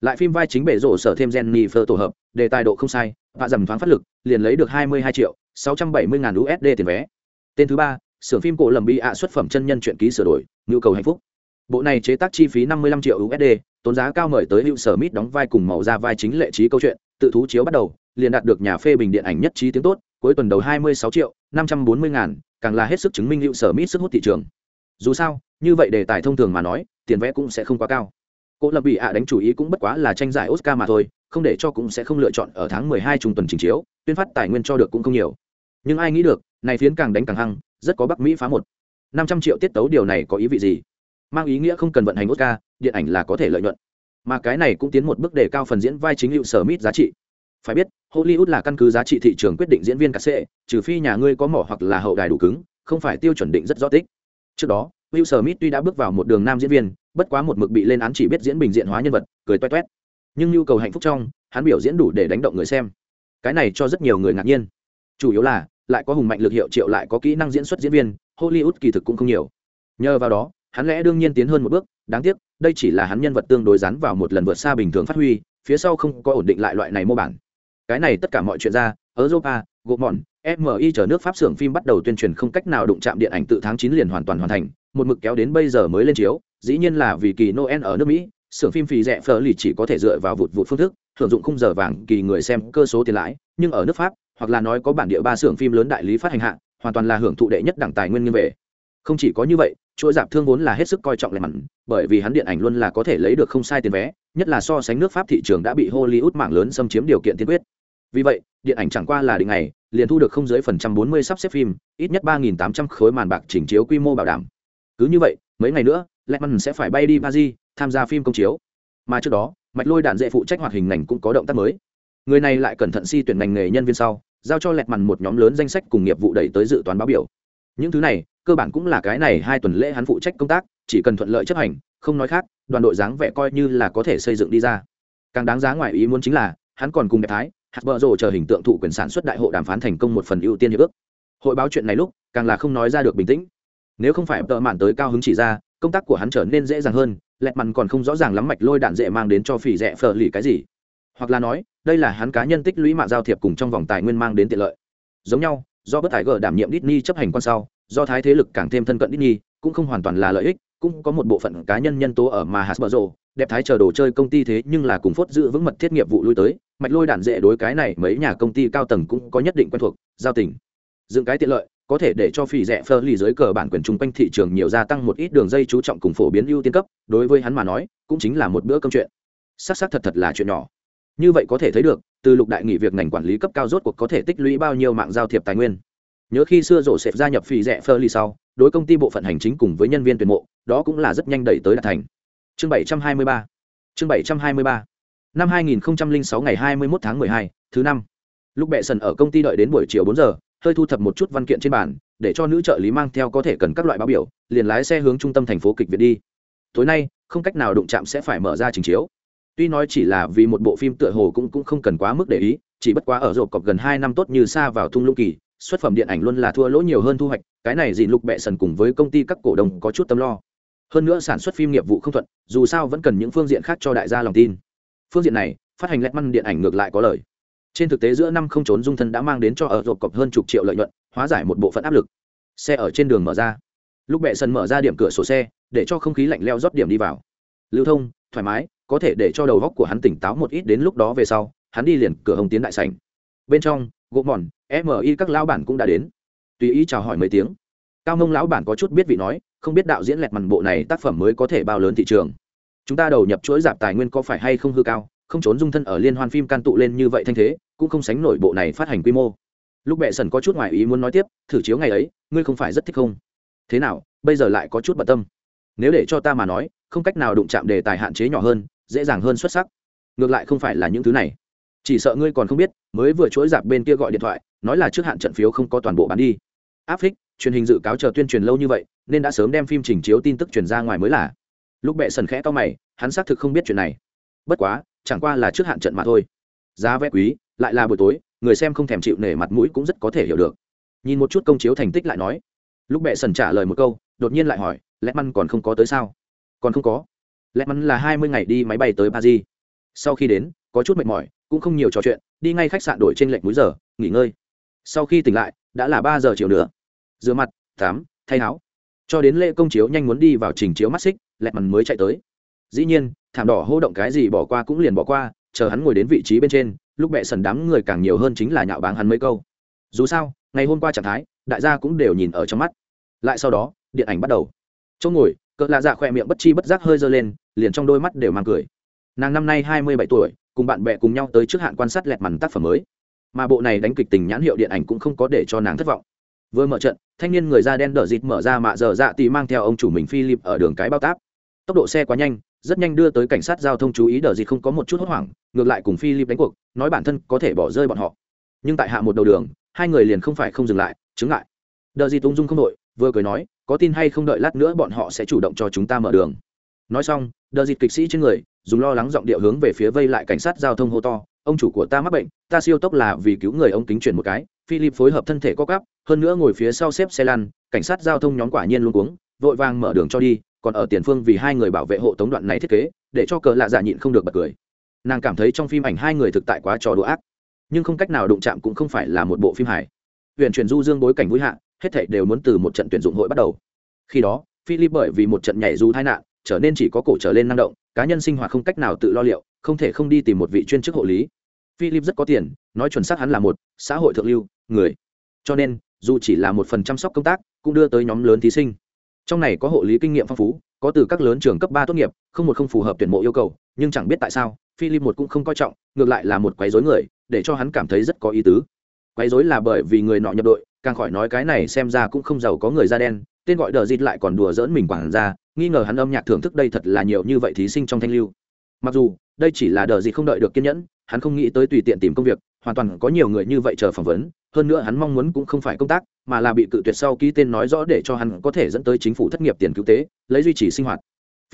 Lại phim vai chính bể rổ sở thêm Jennifer tổ hợp, đề tài độ không sai hạ dầm thoáng phát lực, liền lấy được 22 triệu 670 ngàn USD tiền vé. Tên thứ ba xưởng phim cổ lầm bi ạ xuất phẩm chân nhân chuyện ký sửa đổi, nhu cầu hạnh phúc. Bộ này chế tác chi phí 55 triệu USD tốn giá cao mời tới hữu sở mít đóng vai cùng màu ra vai chính lệ trí câu chuyện, tự thú chiếu bắt đầu, liền đạt được nhà phê bình điện ảnh nhất trí tiếng tốt, cuối tuần đầu 26 triệu 540 ngàn, càng là hết sức chứng minh hữu sở mít sức hút thị trường. Dù sao, như vậy đề tài thông thường mà nói, tiền vé cũng sẽ không quá cao. Cô lập bị ạ đánh chủ ý cũng bất quá là tranh giải oscar mà thôi, không để cho cũng sẽ không lựa chọn ở tháng 12 trung tuần trình chiếu, tuyên phát tài nguyên cho được cũng không nhiều. Nhưng ai nghĩ được, này phiến càng đánh càng hăng rất có bắc mỹ phá một năm trăm triệu tiết tấu điều này có ý vị gì mang ý nghĩa không cần vận hành oscar điện ảnh là có thể lợi nhuận mà cái này cũng tiến một bước đề cao phần diễn vai chính hiệu sở mít giá trị phải biết hollywood là căn cứ giá trị thị trường quyết định diễn viên cà sệ trừ phi nhà ngươi có mỏ hoặc là hậu đài đủ cứng không phải tiêu chuẩn định rất rõ tích trước đó Will Smith tuy đã bước vào một đường nam diễn viên, bất quá một mực bị lên án chỉ biết diễn bình diện hóa nhân vật, cười toét toét. Nhưng nhu cầu hạnh phúc trong, hắn biểu diễn đủ để đánh động người xem. Cái này cho rất nhiều người ngạc nhiên. Chủ yếu là, lại có hùng mạnh lực hiệu triệu lại có kỹ năng diễn xuất diễn viên, Hollywood kỳ thực cũng không nhiều. Nhờ vào đó, hắn lẽ đương nhiên tiến hơn một bước, đáng tiếc, đây chỉ là hắn nhân vật tương đối rắn vào một lần vượt xa bình thường phát huy, phía sau không có ổn định lại loại này mô bản. Cái này tất cả mọi chuyện ra, Europa, Gomon, MI chờ nước Pháp xưởng phim bắt đầu tuyên truyền không cách nào đụng chạm điện ảnh từ tháng chín liền hoàn toàn hoàn thành, một mực kéo đến bây giờ mới lên chiếu dĩ nhiên là vì kỳ noel ở nước mỹ xưởng phim phì rẻ phở lì chỉ có thể dựa vào vụt vụt phương thức hưởng dụng khung giờ vàng kỳ người xem cơ số tiền lãi nhưng ở nước pháp hoặc là nói có bản địa ba xưởng phim lớn đại lý phát hành hạ, hoàn toàn là hưởng thụ đệ nhất đẳng tài nguyên như về. Không chỉ có như vậy, chuỗi dạp thương vốn là hết sức coi trọng lẻ mặn bởi vì hắn điện ảnh luôn là có thể lấy được không sai tiền vé, nhất là so sánh nước pháp thị trường đã bị hollywood mạng lớn xâm chiếm điều kiện tiên quyết. Vì vậy, điện ảnh chẳng qua là định ngày, liền thu được không dưới phần trăm bốn mươi sắp xếp phim, ít nhất ba nghìn tám trăm khối màn bạc chỉnh chiếu quy mô bảo đảm. Cứ như vậy, mấy ngày nữa lẹ mặn sẽ phải bay đi paris, tham gia phim công chiếu. Mà trước đó, mạch lôi đạn dễ phụ trách hoạt hình ngành cũng có động tác mới người này lại cẩn thận si tuyển ngành nghề nhân viên sau, giao cho lẹt mằn một nhóm lớn danh sách cùng nghiệp vụ đẩy tới dự toán báo biểu. Những thứ này, cơ bản cũng là cái này hai tuần lễ hắn phụ trách công tác, chỉ cần thuận lợi chấp hành, không nói khác, đoàn đội dáng vẻ coi như là có thể xây dựng đi ra. Càng đáng giá ngoài ý muốn chính là, hắn còn cùng đẹp thái, hạt bờ rồ chờ hình tượng thụ quyền sản xuất đại hội đàm phán thành công một phần ưu tiên hiệp ước. Hội báo chuyện này lúc, càng là không nói ra được bình tĩnh. Nếu không phải tợ mạn tới cao hứng chỉ ra, công tác của hắn trở nên dễ dàng hơn, lẹt mặn còn không rõ ràng lắm mạch lôi đạn dễ mang đến cho phỉ rẻ phờ lì cái gì hoặc là nói, đây là hắn cá nhân tích lũy mạng giao thiệp cùng trong vòng tài nguyên mang đến tiện lợi. Giống nhau, do bất tài gờ đảm nhiệm Disney chấp hành quan sau, do thái thế lực càng thêm thân cận Disney, cũng không hoàn toàn là lợi ích, cũng có một bộ phận cá nhân nhân tố ở mà Hasbro đẹp thái chờ đồ chơi công ty thế nhưng là cùng phốt giữ vững mật thiết nghiệp vụ lui tới, mạch lôi đạn dễ đối cái này mấy nhà công ty cao tầng cũng có nhất định quen thuộc, giao tình. Dựng cái tiện lợi, có thể để cho phỉ rẻ phơ lì dưới cờ bản quyền chung quanh thị trường nhiều gia tăng một ít đường dây chú trọng cùng phổ biến ưu tiên cấp, đối với hắn mà nói, cũng chính là một bữa công chuyện. Xác xác thật thật là chuyện nhỏ như vậy có thể thấy được từ lục đại nghị việc ngành quản lý cấp cao rốt cuộc có thể tích lũy bao nhiêu mạng giao thiệp tài nguyên. Nhớ khi xưa rổ xẹp gia nhập phì rẻ phơ ly sau đối công ty bộ phận hành chính cùng với nhân viên tuyển mộ đó cũng là rất nhanh đẩy tới đạt thành. Chương 723 chương 723 năm 2006 ngày 21 tháng 12, thứ năm. Lúc bệ sần ở công ty đợi đến buổi chiều 4 giờ hơi thu thập một chút văn kiện trên bàn để cho nữ trợ lý mang theo có thể cần các loại báo biểu liền lái xe hướng trung tâm thành phố kịch việt đi. Tối nay không cách nào đụng chạm sẽ phải mở ra trình chiếu tuy nói chỉ là vì một bộ phim tựa hồ cũng cũng không cần quá mức để ý, chỉ bất quá ở rộp cọc gần hai năm tốt như xa vào thung lũng kỳ, xuất phẩm điện ảnh luôn là thua lỗ nhiều hơn thu hoạch, cái này dìn lục bệ sần cùng với công ty các cổ đông có chút tâm lo. Hơn nữa sản xuất phim nghiệp vụ không thuận, dù sao vẫn cần những phương diện khác cho đại gia lòng tin. Phương diện này, phát hành lẹt măn điện ảnh ngược lại có lời. Trên thực tế giữa năm không trốn dung thân đã mang đến cho ở rộp cọc hơn chục triệu lợi nhuận, hóa giải một bộ phận áp lực. Xe ở trên đường mở ra. Lúc bệ sần mở ra điểm cửa sổ xe, để cho không khí lạnh leo rót điểm đi vào. Lưu thông, thoải mái có thể để cho đầu góc của hắn tỉnh táo một ít đến lúc đó về sau, hắn đi liền cửa hồng tiến đại sảnh. Bên trong, gỗ mòn mi các lão bản cũng đã đến. Tùy ý chào hỏi mấy tiếng. Cao mông lão bản có chút biết vị nói, không biết đạo diễn lẹt màn bộ này tác phẩm mới có thể bao lớn thị trường. Chúng ta đầu nhập chuỗi giảm tài nguyên có phải hay không hư cao, không trốn dung thân ở liên hoan phim can tụ lên như vậy thanh thế, cũng không sánh nổi bộ này phát hành quy mô. Lúc bệ sần có chút ngoài ý muốn nói tiếp, thử chiếu ngày ấy, ngươi không phải rất thích không? Thế nào, bây giờ lại có chút bận tâm. Nếu để cho ta mà nói, không cách nào đụng chạm đề tài hạn chế nhỏ hơn dễ dàng hơn xuất sắc. Ngược lại không phải là những thứ này. Chỉ sợ ngươi còn không biết, mới vừa chuỗi dạp bên kia gọi điện thoại, nói là trước hạn trận phiếu không có toàn bộ bán đi. Áp phích, truyền hình dự cáo chờ tuyên truyền lâu như vậy, nên đã sớm đem phim trình chiếu tin tức truyền ra ngoài mới là. Lúc bệ sần khẽ to mày, hắn xác thực không biết chuyện này. Bất quá, chẳng qua là trước hạn trận mà thôi. Giá vé quý, lại là buổi tối, người xem không thèm chịu nể mặt mũi cũng rất có thể hiểu được. Nhìn một chút công chiếu thành tích lại nói. Lúc bệ sần trả lời một câu, đột nhiên lại hỏi lẽ măn còn không có tới sao? Còn không có lẹ mắn là hai mươi ngày đi máy bay tới paris. Sau khi đến, có chút mệt mỏi, cũng không nhiều trò chuyện, đi ngay khách sạn đổi trên lệnh múi giờ, nghỉ ngơi. Sau khi tỉnh lại, đã là ba giờ chiều nữa. Rửa mặt, tắm, thay áo. Cho đến lễ công chiếu nhanh muốn đi vào trình chiếu mắt xích lẹ mắn mới chạy tới. Dĩ nhiên, thảm đỏ hô động cái gì bỏ qua cũng liền bỏ qua, chờ hắn ngồi đến vị trí bên trên, lúc bẹ sần đám người càng nhiều hơn chính là nhạo báng hắn mấy câu. Dù sao, ngày hôm qua trạng thái, đại gia cũng đều nhìn ở trong mắt. Lại sau đó, điện ảnh bắt đầu. Chỗ ngồi cỡ lạ dạ khỏe miệng bất chi bất giác hơi dơ lên, liền trong đôi mắt đều mang cười. Nàng năm nay hai mươi bảy tuổi, cùng bạn bè cùng nhau tới trước hạn quan sát lẹt mằn tác phẩm mới. Mà bộ này đánh kịch tình nhãn hiệu điện ảnh cũng không có để cho nàng thất vọng. Vừa mở trận, thanh niên người da đen đỡ dịt mở ra mạ giờ dạ tì mang theo ông chủ mình philip ở đường cái bao táp. Tốc độ xe quá nhanh, rất nhanh đưa tới cảnh sát giao thông chú ý đỡ dịt không có một chút hốt hoảng, ngược lại cùng philip đánh cuộc, nói bản thân có thể bỏ rơi bọn họ. Nhưng tại hạ một đầu đường, hai người liền không phải không dừng lại chứng lại. Đỡ dịt ung dung không đội vừa cười nói, có tin hay không đợi lát nữa bọn họ sẽ chủ động cho chúng ta mở đường. Nói xong, Đờ dịt kịch sĩ trên người, dùng lo lắng giọng điệu hướng về phía vây lại cảnh sát giao thông hô to, ông chủ của ta mắc bệnh, ta siêu tốc là vì cứu người ông kính chuyển một cái. Philip phối hợp thân thể co cắp hơn nữa ngồi phía sau xếp xe lăn, cảnh sát giao thông nhóm quả nhiên luôn cuống, vội vàng mở đường cho đi, còn ở tiền phương vì hai người bảo vệ hộ tống đoạn này thiết kế, để cho cờ lạ dạ nhịn không được bật cười. Nàng cảm thấy trong phim ảnh hai người thực tại quá trò đùa ác, nhưng không cách nào đụng chạm cũng không phải là một bộ phim hài. Huyện truyền du dương bối cảnh vui hạ hết thảy đều muốn từ một trận tuyển dụng hội bắt đầu. Khi đó, philip bởi vì một trận nhảy dù tai nạn, trở nên chỉ có cổ trở lên năng động, cá nhân sinh hoạt không cách nào tự lo liệu, không thể không đi tìm một vị chuyên chức hộ lý. Philip rất có tiền, nói chuẩn xác hắn là một xã hội thượng lưu, người. Cho nên, dù chỉ là một phần chăm sóc công tác, cũng đưa tới nhóm lớn thí sinh. Trong này có hộ lý kinh nghiệm phong phú, có từ các lớn trường cấp ba tốt nghiệp, không một không phù hợp tuyển mộ yêu cầu, nhưng chẳng biết tại sao, philip một cũng không coi trọng, ngược lại là một quấy rối người, để cho hắn cảm thấy rất có ý tứ. Quấy rối là bởi vì người nọ nhập đội càng khỏi nói cái này xem ra cũng không giàu có người da đen, tên gọi đờ dịt lại còn đùa dỡn mình quảng ra, nghi ngờ hắn âm nhạc thưởng thức đây thật là nhiều như vậy thí sinh trong thanh lưu. Mặc dù, đây chỉ là đờ dịt không đợi được kiên nhẫn, hắn không nghĩ tới tùy tiện tìm công việc, hoàn toàn có nhiều người như vậy chờ phỏng vấn, hơn nữa hắn mong muốn cũng không phải công tác, mà là bị cự tuyệt sau ký tên nói rõ để cho hắn có thể dẫn tới chính phủ thất nghiệp tiền cứu tế, lấy duy trì sinh hoạt.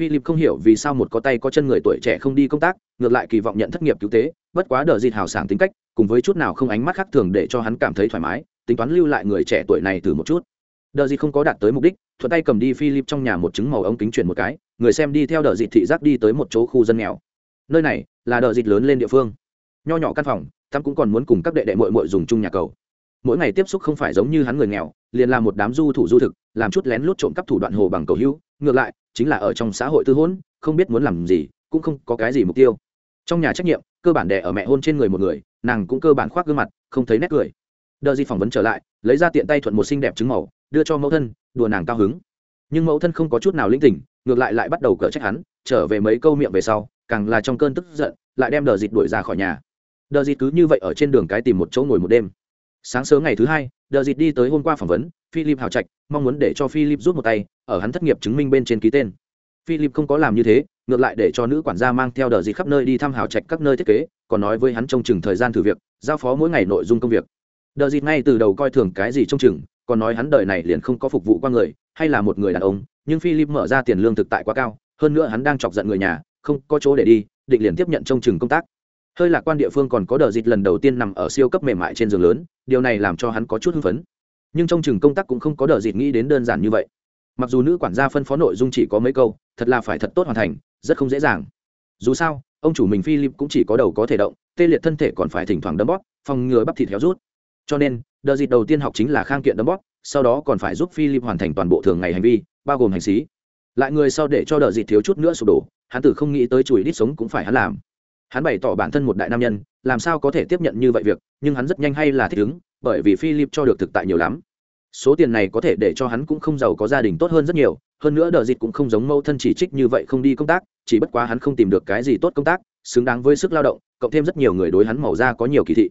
Philip không hiểu vì sao một có tay có chân người tuổi trẻ không đi công tác, ngược lại kỳ vọng nhận thất nghiệp cứu tế, bất quá đờ dịt hào sảng tính cách, cùng với chút nào không ánh mắt khác thường để cho hắn cảm thấy thoải mái tính toán lưu lại người trẻ tuổi này từ một chút. Đờ gì không có đạt tới mục đích, thuận tay cầm đi philip trong nhà một trứng màu ống kính chuyển một cái, người xem đi theo đờ dịt thị giác đi tới một chỗ khu dân nghèo. Nơi này là đờ dịt lớn lên địa phương. Nho nhỏ căn phòng tắm cũng còn muốn cùng các đệ đệ mội mội dùng chung nhà cầu. Mỗi ngày tiếp xúc không phải giống như hắn người nghèo, liền là một đám du thủ du thực, làm chút lén lút trộm cắp thủ đoạn hồ bằng cầu hữu, ngược lại, chính là ở trong xã hội tư hỗn, không biết muốn làm gì, cũng không có cái gì mục tiêu. Trong nhà trách nhiệm, cơ bản đẻ ở mẹ hôn trên người một người, nàng cũng cơ bản khoác gương mặt, không thấy nét cười đợi di phỏng vấn trở lại, lấy ra tiện tay thuận một xinh đẹp trứng màu, đưa cho mẫu thân, đùa nàng cao hứng. Nhưng mẫu thân không có chút nào linh tỉnh, ngược lại lại bắt đầu cở trách hắn, trở về mấy câu miệng về sau, càng là trong cơn tức giận, lại đem đờ dịt đuổi ra khỏi nhà. Đờ dịt cứ như vậy ở trên đường cái tìm một chỗ ngồi một đêm. Sáng sớm ngày thứ hai, đờ dịt đi tới hôm qua phỏng vấn, philip hào trạch, mong muốn để cho philip rút một tay, ở hắn thất nghiệp chứng minh bên trên ký tên. Philip không có làm như thế, ngược lại để cho nữ quản gia mang theo đờ dịt khắp nơi đi thăm hào trạch các nơi thiết kế, còn nói với hắn trong chừng thời gian thử việc, giao phó mỗi ngày nội dung công việc đờ dịt ngay từ đầu coi thường cái gì trong chừng, còn nói hắn đời này liền không có phục vụ qua người, hay là một người đàn ông, nhưng philip mở ra tiền lương thực tại quá cao, hơn nữa hắn đang chọc giận người nhà, không có chỗ để đi, định liền tiếp nhận trong chừng công tác. Hơi lạc quan địa phương còn có đờ dịt lần đầu tiên nằm ở siêu cấp mềm mại trên giường lớn, điều này làm cho hắn có chút hưng phấn. Nhưng trong chừng công tác cũng không có đờ dịt nghĩ đến đơn giản như vậy. Mặc dù nữ quản gia phân phó nội dung chỉ có mấy câu, thật là phải thật tốt hoàn thành, rất không dễ dàng. Dù sao, ông chủ mình philip cũng chỉ có đầu có thể động, tê liệt thân thể còn phải thỉnh thoảng đấm bóp, phòng ngừa bắp thịt héo rút cho nên, đợt dịch đầu tiên học chính là khang kiện đấm bóp, sau đó còn phải giúp philip hoàn thành toàn bộ thường ngày hành vi, bao gồm hành xí. Lại người sau để cho đợt dịch thiếu chút nữa sụp đổ, hắn tử không nghĩ tới chùi đít sống cũng phải hắn làm. Hắn bày tỏ bản thân một đại nam nhân, làm sao có thể tiếp nhận như vậy việc, nhưng hắn rất nhanh hay là thích ứng, bởi vì philip cho được thực tại nhiều lắm. Số tiền này có thể để cho hắn cũng không giàu có gia đình tốt hơn rất nhiều, hơn nữa đờ dịt cũng không giống mâu thân chỉ trích như vậy không đi công tác, chỉ bất quá hắn không tìm được cái gì tốt công tác, xứng đáng với sức lao động, cộng thêm rất nhiều người đối hắn màu da có nhiều kỳ thị.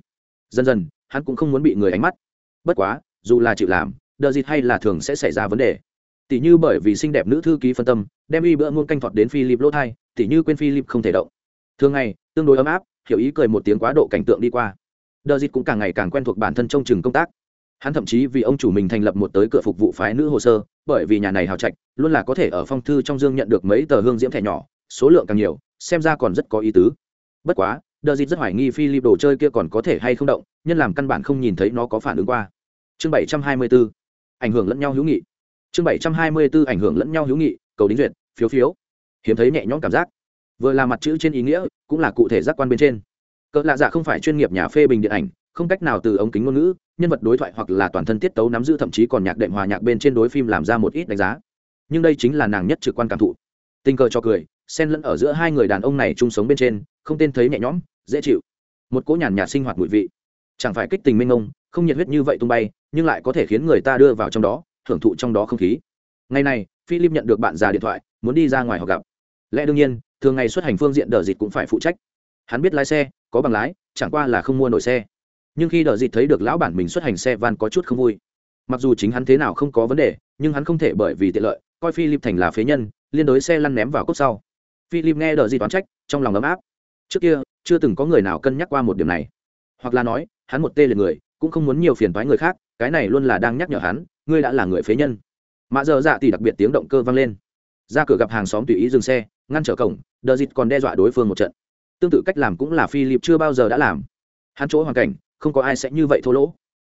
Dần dần hắn cũng không muốn bị người ánh mắt. Bất quá, dù là chịu làm, đờ dịt hay là thường sẽ xảy ra vấn đề. Tỷ như bởi vì xinh đẹp nữ thư ký phân tâm, đem y bữa muôn canh thọt đến philip lỗ thai tỷ như quên philip không thể động. Thường ngày, tương đối ấm áp, hiểu ý cười một tiếng quá độ cảnh tượng đi qua. Đờ dịt cũng càng ngày càng quen thuộc bản thân trong chừng công tác. Hắn thậm chí vì ông chủ mình thành lập một tới cửa phục vụ phái nữ hồ sơ, bởi vì nhà này hào trạch, luôn là có thể ở phong thư trong dương nhận được mấy tờ hương diễm thẻ nhỏ, số lượng càng nhiều, xem ra còn rất có ý tứ. Bất quá đờ dịt rất hoài nghi philip đồ chơi kia còn có thể hay không động, nhân làm căn bản không nhìn thấy nó có phản ứng qua. Chương bảy trăm hai mươi 724 ảnh hưởng lẫn nhau hữu nghị. Chương bảy trăm hai mươi 724 ảnh hưởng lẫn nhau hữu nghị, cầu đính duyệt, phiếu phiếu. Hiếm thấy nhẹ nhõm cảm giác. Vừa là mặt chữ trên ý nghĩa, cũng là cụ thể giác quan bên trên. Cỡ lạ dạ không phải chuyên nghiệp nhà phê bình điện ảnh, không cách nào từ ống kính ngôn ngữ, nhân vật đối thoại hoặc là toàn thân tiết tấu nắm giữ thậm chí còn nhạc đệm hòa nhạc bên trên đối phim làm ra một ít đánh giá. Nhưng đây chính là nàng nhất trực quan cảm thụ. Tình cờ cho cười xen lẫn ở giữa hai người đàn ông này chung sống bên trên, không tên thấy nhẹ nhõm, dễ chịu. Một cỗ nhàn nhạt sinh hoạt mùi vị. Chẳng phải kích tình minh ông không nhiệt huyết như vậy tung bay, nhưng lại có thể khiến người ta đưa vào trong đó thưởng thụ trong đó không khí. Ngày này, philip nhận được bạn già điện thoại, muốn đi ra ngoài họ gặp. Lẽ đương nhiên, thường ngày xuất hành phương diện đờ dịt cũng phải phụ trách. Hắn biết lái xe, có bằng lái, chẳng qua là không mua nổi xe. Nhưng khi đờ dịt thấy được lão bản mình xuất hành xe van có chút không vui. Mặc dù chính hắn thế nào không có vấn đề, nhưng hắn không thể bởi vì tiện lợi, coi philip thành là phế nhân, liên đối xe lăn ném vào cốc sau philip nghe đờ gì toán trách, trong lòng ấm áp. Trước kia, chưa từng có người nào cân nhắc qua một điểm này. Hoặc là nói, hắn một tê liệt người, cũng không muốn nhiều phiền toái người khác, cái này luôn là đang nhắc nhở hắn, ngươi đã là người phế nhân. Mạ giờ dạ thì đặc biệt tiếng động cơ vang lên. Ra cửa gặp hàng xóm tùy ý dừng xe, ngăn trở cổng, đờ dịt còn đe dọa đối phương một trận. Tương tự cách làm cũng là philip chưa bao giờ đã làm. Hắn chỗ hoàn cảnh, không có ai sẽ như vậy thô lỗ.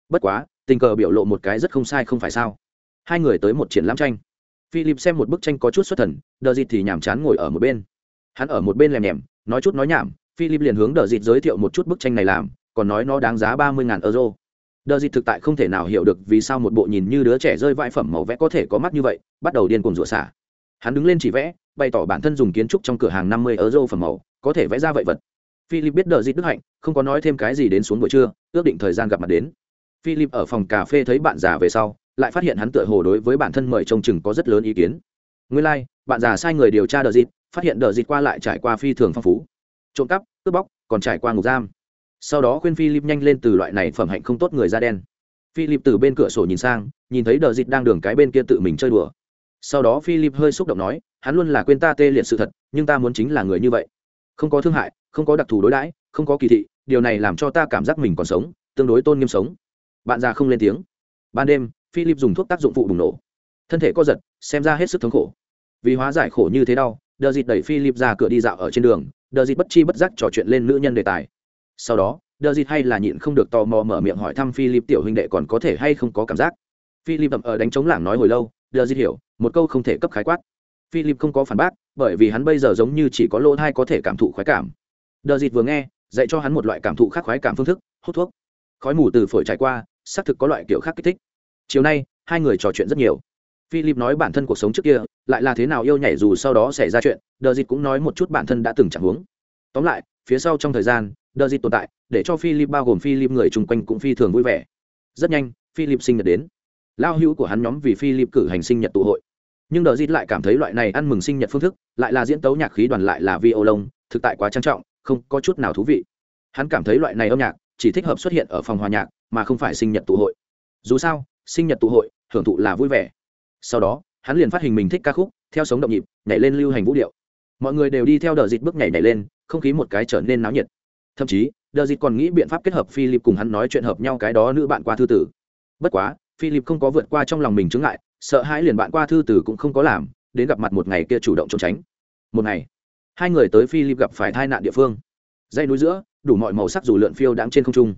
Bất quá, tình cờ biểu lộ một cái rất không sai không phải sao. Hai người tới một triển lãm tranh philip xem một bức tranh có chút xuất thần, đờ dịt thì nhàm chán ngồi ở một bên. Hắn ở một bên lèm nhèm, nói chút nói nhảm, philip liền hướng đờ dịt giới thiệu một chút bức tranh này làm, còn nói nó đáng giá ba mươi euro. Đờ dịt thực tại không thể nào hiểu được vì sao một bộ nhìn như đứa trẻ rơi vãi phẩm màu vẽ có thể có mắt như vậy, bắt đầu điên cuồng rủa xả. Hắn đứng lên chỉ vẽ, bày tỏ bản thân dùng kiến trúc trong cửa hàng năm mươi euro phẩm màu, có thể vẽ ra vậy vật. Philip biết đờ dịt đức hạnh, không có nói thêm cái gì đến xuống buổi trưa, ước định thời gian gặp mặt đến. Philip ở phòng cà phê thấy bạn già về sau lại phát hiện hắn tựa hồ đối với bản thân mời trông chừng có rất lớn ý kiến. Nguyên lai、like, bạn già sai người điều tra đờ dịt phát hiện đờ dịt qua lại trải qua phi thường phong phú. Trộm cắp cướp bóc còn trải qua ngục giam. Sau đó khuyên philip nhanh lên từ loại này phẩm hạnh không tốt người da đen. Philip từ bên cửa sổ nhìn sang nhìn thấy đờ dịt đang đường cái bên kia tự mình chơi đùa. Sau đó philip hơi xúc động nói hắn luôn là quên ta tê liệt sự thật nhưng ta muốn chính là người như vậy. Không có thương hại không có đặc thù đối đãi không có kỳ thị điều này làm cho ta cảm giác mình còn sống tương đối tôn nghiêm sống. Bạn già không lên tiếng. Ban đêm philip dùng thuốc tác dụng phụ bùng nổ. Thân thể co giật, xem ra hết sức thống khổ. Vì hóa giải khổ như thế đau, đờ dịt đẩy philip ra cửa đi dạo ở trên đường, đờ dịt bất chi bất giác trò chuyện lên nữ nhân đề tài. Sau đó, đờ dịt hay là nhịn không được tò mò mở miệng hỏi thăm philip tiểu huynh đệ còn có thể hay không có cảm giác. Philip ậm ở đánh chống lảng nói hồi lâu, đờ dịt hiểu, một câu không thể cấp khái quát. Philip không có phản bác, bởi vì hắn bây giờ giống như chỉ có lỗ thai có thể cảm thụ khoái cảm. Đờ dịt vừa nghe, dạy cho hắn một loại cảm thụ khác khoái cảm phương thức, hút thuốc. Khói mù từ phổi trải qua, xác thực có loại kiểu khác kích thích chiều nay, hai người trò chuyện rất nhiều. Philip nói bản thân cuộc sống trước kia, lại là thế nào yêu nhảy dù sau đó xảy ra chuyện, đờ dịt cũng nói một chút bản thân đã từng chẳng huống. Tóm lại, phía sau trong thời gian, đờ dịt tồn tại, để cho philip bao gồm philip người chung quanh cũng phi thường vui vẻ. Rất nhanh, philip sinh nhật đến. Lao hữu của hắn nhóm vì philip cử hành sinh nhật tụ hội. Nhưng đờ dịt lại cảm thấy loại này ăn mừng sinh nhật phương thức, lại là diễn tấu nhạc khí đoàn lại là vi ô lông thực tại quá trang trọng, không có chút nào thú vị. Hắn cảm thấy loại này âm nhạc chỉ thích hợp xuất hiện ở phòng hòa nhạc, mà không phải sinh nhật tụ hội. Dù sao sinh nhật tụ hội, hưởng thụ là vui vẻ. Sau đó, hắn liền phát hình mình thích ca khúc, theo sống động nhịp, nhảy lên lưu hành vũ điệu. Mọi người đều đi theo đờ dịt bước nhảy nhảy lên, không khí một cái trở nên náo nhiệt. Thậm chí, đờ dịt còn nghĩ biện pháp kết hợp philip cùng hắn nói chuyện hợp nhau cái đó nữ bạn qua thư tử. Bất quá, philip không có vượt qua trong lòng mình chứng ngại, sợ hãi liền bạn qua thư tử cũng không có làm, đến gặp mặt một ngày kia chủ động trốn tránh. Một ngày, hai người tới philip gặp phải tai nạn địa phương. Dây núi giữa, đủ mọi màu sắc dù lượn phiêu đang trên không trung.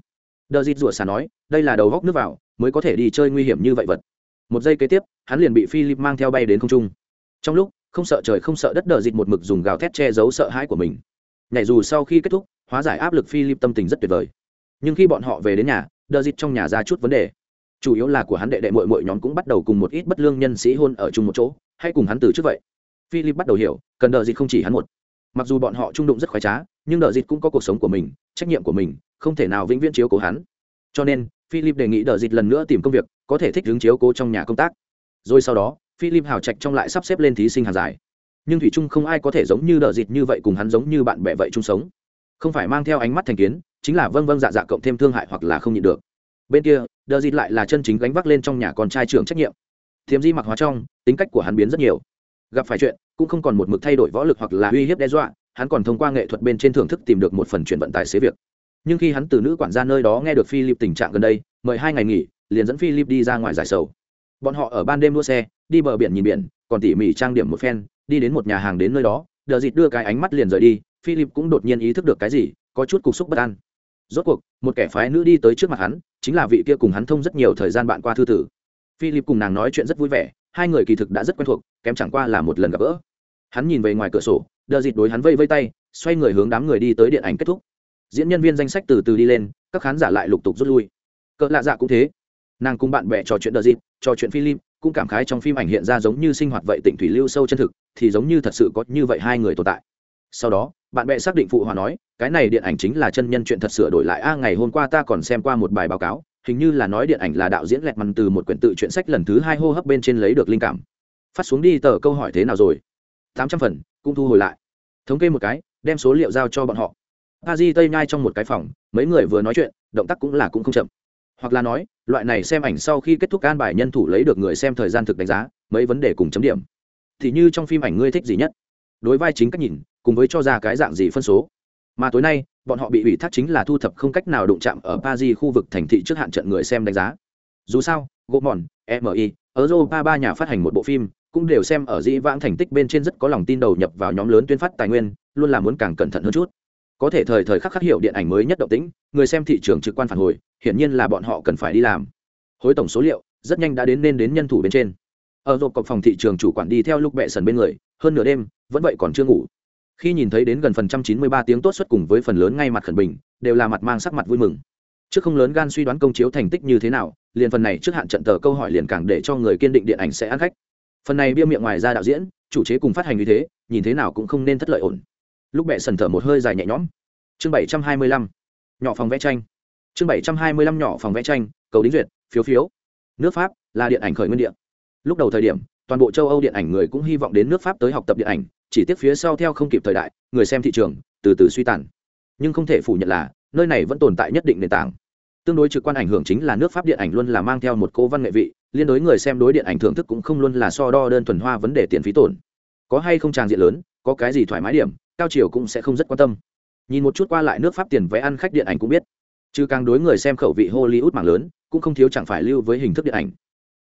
Đờ dịt rủa xà nói, đây là đầu góc nước vào mới có thể đi chơi nguy hiểm như vậy vật. Một giây kế tiếp, hắn liền bị philip mang theo bay đến không trung. Trong lúc, không sợ trời không sợ đất đờ dịt một mực dùng gào thét che giấu sợ hãi của mình. Nhảy dù sau khi kết thúc, hóa giải áp lực philip tâm tình rất tuyệt vời. Nhưng khi bọn họ về đến nhà, đờ dịt trong nhà ra chút vấn đề. Chủ yếu là của hắn đệ đệ mội mội nhóm cũng bắt đầu cùng một ít bất lương nhân sĩ hôn ở chung một chỗ, hay cùng hắn từ trước vậy. Philip bắt đầu hiểu, cần đờ dịt không chỉ hắn một. Mặc dù bọn họ trung đụng rất khoái trá, nhưng đờ dịt cũng có cuộc sống của mình, trách nhiệm của mình, không thể nào vĩnh viễn chiếu cố hắn cho nên, philip đề nghị đờ dịt lần nữa tìm công việc, có thể thích hướng chiếu cố trong nhà công tác. Rồi sau đó, philip hào trạch trong lại sắp xếp lên thí sinh hàng dài. Nhưng thủy trung không ai có thể giống như đờ dịt như vậy cùng hắn giống như bạn bè vậy chung sống. Không phải mang theo ánh mắt thành kiến, chính là vâng vâng dạ dạ cộng thêm thương hại hoặc là không nhịn được. Bên kia, đờ dịt lại là chân chính gánh vác lên trong nhà con trai trưởng trách nhiệm. Thiếm di mặc hóa trong, tính cách của hắn biến rất nhiều. Gặp phải chuyện, cũng không còn một mực thay đổi võ lực hoặc là uy hiếp đe dọa, hắn còn thông qua nghệ thuật bên trên thưởng thức tìm được một phần chuyển vận tài xế việc nhưng khi hắn từ nữ quản gia nơi đó nghe được philip tình trạng gần đây, mời hai ngày nghỉ, liền dẫn philip đi ra ngoài giải sầu. Bọn họ ở ban đêm đua xe, đi bờ biển nhìn biển, còn tỉ mỉ trang điểm một phen, đi đến một nhà hàng đến nơi đó, đờ dịt đưa cái ánh mắt liền rời đi, philip cũng đột nhiên ý thức được cái gì, có chút cục xúc bất an. Rốt cuộc, một kẻ phái nữ đi tới trước mặt hắn, chính là vị kia cùng hắn thông rất nhiều thời gian bạn qua thư tử. Philip cùng nàng nói chuyện rất vui vẻ, hai người kỳ thực đã rất quen thuộc, kém chẳng qua là một lần gặp gỡ. Hắn nhìn về ngoài cửa sổ, đờ dịt đối hắn vây vây tay, xoay người hướng đám người đi tới điện ảnh kết thúc diễn nhân viên danh sách từ từ đi lên, các khán giả lại lục tục rút lui. Cỡ lạ dạ cũng thế. Nàng cùng bạn bè trò chuyện đờ dịp, trò chuyện philip cũng cảm khái trong phim ảnh hiện ra giống như sinh hoạt vậy tỉnh thủy lưu sâu chân thực, thì giống như thật sự có như vậy hai người tồn tại. Sau đó, bạn bè xác định phụ hòa nói, cái này điện ảnh chính là chân nhân chuyện thật sửa đổi lại. A, ngày hôm qua ta còn xem qua một bài báo cáo, hình như là nói điện ảnh là đạo diễn lẹt mằn từ một quyển tự truyện sách lần thứ hai hô hấp bên trên lấy được linh cảm. Phát xuống đi tờ câu hỏi thế nào rồi? Tám trăm phần, cũng thu hồi lại. Thống kê một cái, đem số liệu giao cho bọn họ pa di tây nhai trong một cái phòng, mấy người vừa nói chuyện, động tác cũng là cũng không chậm. Hoặc là nói, loại này xem ảnh sau khi kết thúc an bài nhân thủ lấy được người xem thời gian thực đánh giá, mấy vấn đề cùng chấm điểm. Thì như trong phim ảnh ngươi thích gì nhất? Đối vai chính cách nhìn, cùng với cho ra cái dạng gì phân số? Mà tối nay, bọn họ bị ủy thác chính là thu thập không cách nào đụng chạm ở paris khu vực thành thị trước hạn trận người xem đánh giá. Dù sao gỗ mòn mi europa ba nhà phát hành một bộ phim, cũng đều xem ở dĩ vãng thành tích bên trên rất có lòng tin đầu nhập vào nhóm lớn tuyên phát tài nguyên, luôn là muốn càng cẩn thận hơn chút có thể thời thời khắc khắc hiểu điện ảnh mới nhất động tĩnh, người xem thị trường trực quan phản hồi, hiển nhiên là bọn họ cần phải đi làm. Hối tổng số liệu, rất nhanh đã đến nên đến nhân thủ bên trên. Ở rộp cọc phòng thị trường chủ quản đi theo lúc bệ sần bên người, hơn nửa đêm, vẫn vậy còn chưa ngủ. Khi nhìn thấy đến gần phần trăm chín mươi ba tiếng tốt xuất cùng với phần lớn ngay mặt khẩn bình, đều là mặt mang sắc mặt vui mừng. Trước không lớn gan suy đoán công chiếu thành tích như thế nào, liền phần này trước hạn trận tờ câu hỏi liền càng để cho người kiên định điện ảnh sẽ ăn khách. Phần này bia miệng ngoài ra đạo diễn, chủ chế cùng phát hành như thế, nhìn thế nào cũng không nên thất lợi ổn lúc bệ sần thở một hơi dài nhẹ nhõm. Chương bảy trăm hai mươi lăm, nhỏ phòng vẽ tranh. Chương bảy trăm hai mươi lăm, nhỏ phòng vẽ tranh, cầu đính duyệt, phiếu phiếu. Nước pháp là điện ảnh khởi nguyên điện lúc đầu thời điểm, toàn bộ châu âu điện ảnh người cũng hy vọng đến nước pháp tới học tập điện ảnh, chỉ tiếc phía sau theo không kịp thời đại, người xem thị trường từ từ suy tàn. Nhưng không thể phủ nhận là, nơi này vẫn tồn tại nhất định nền tảng. Tương đối trực quan ảnh hưởng chính là nước pháp điện ảnh luôn là mang theo một cố văn nghệ vị, liên đối người xem đối điện ảnh thưởng thức cũng không luôn là so đo đơn thuần hoa vấn đề tiền phí tổn. Có hay không tràng diện lớn, có cái gì thoải mái điểm cao triều cũng sẽ không rất quan tâm. Nhìn một chút qua lại nước pháp tiền vé ăn khách điện ảnh cũng biết. Chứ càng đối người xem khẩu vị hollywood mạng lớn, cũng không thiếu chẳng phải lưu với hình thức điện ảnh.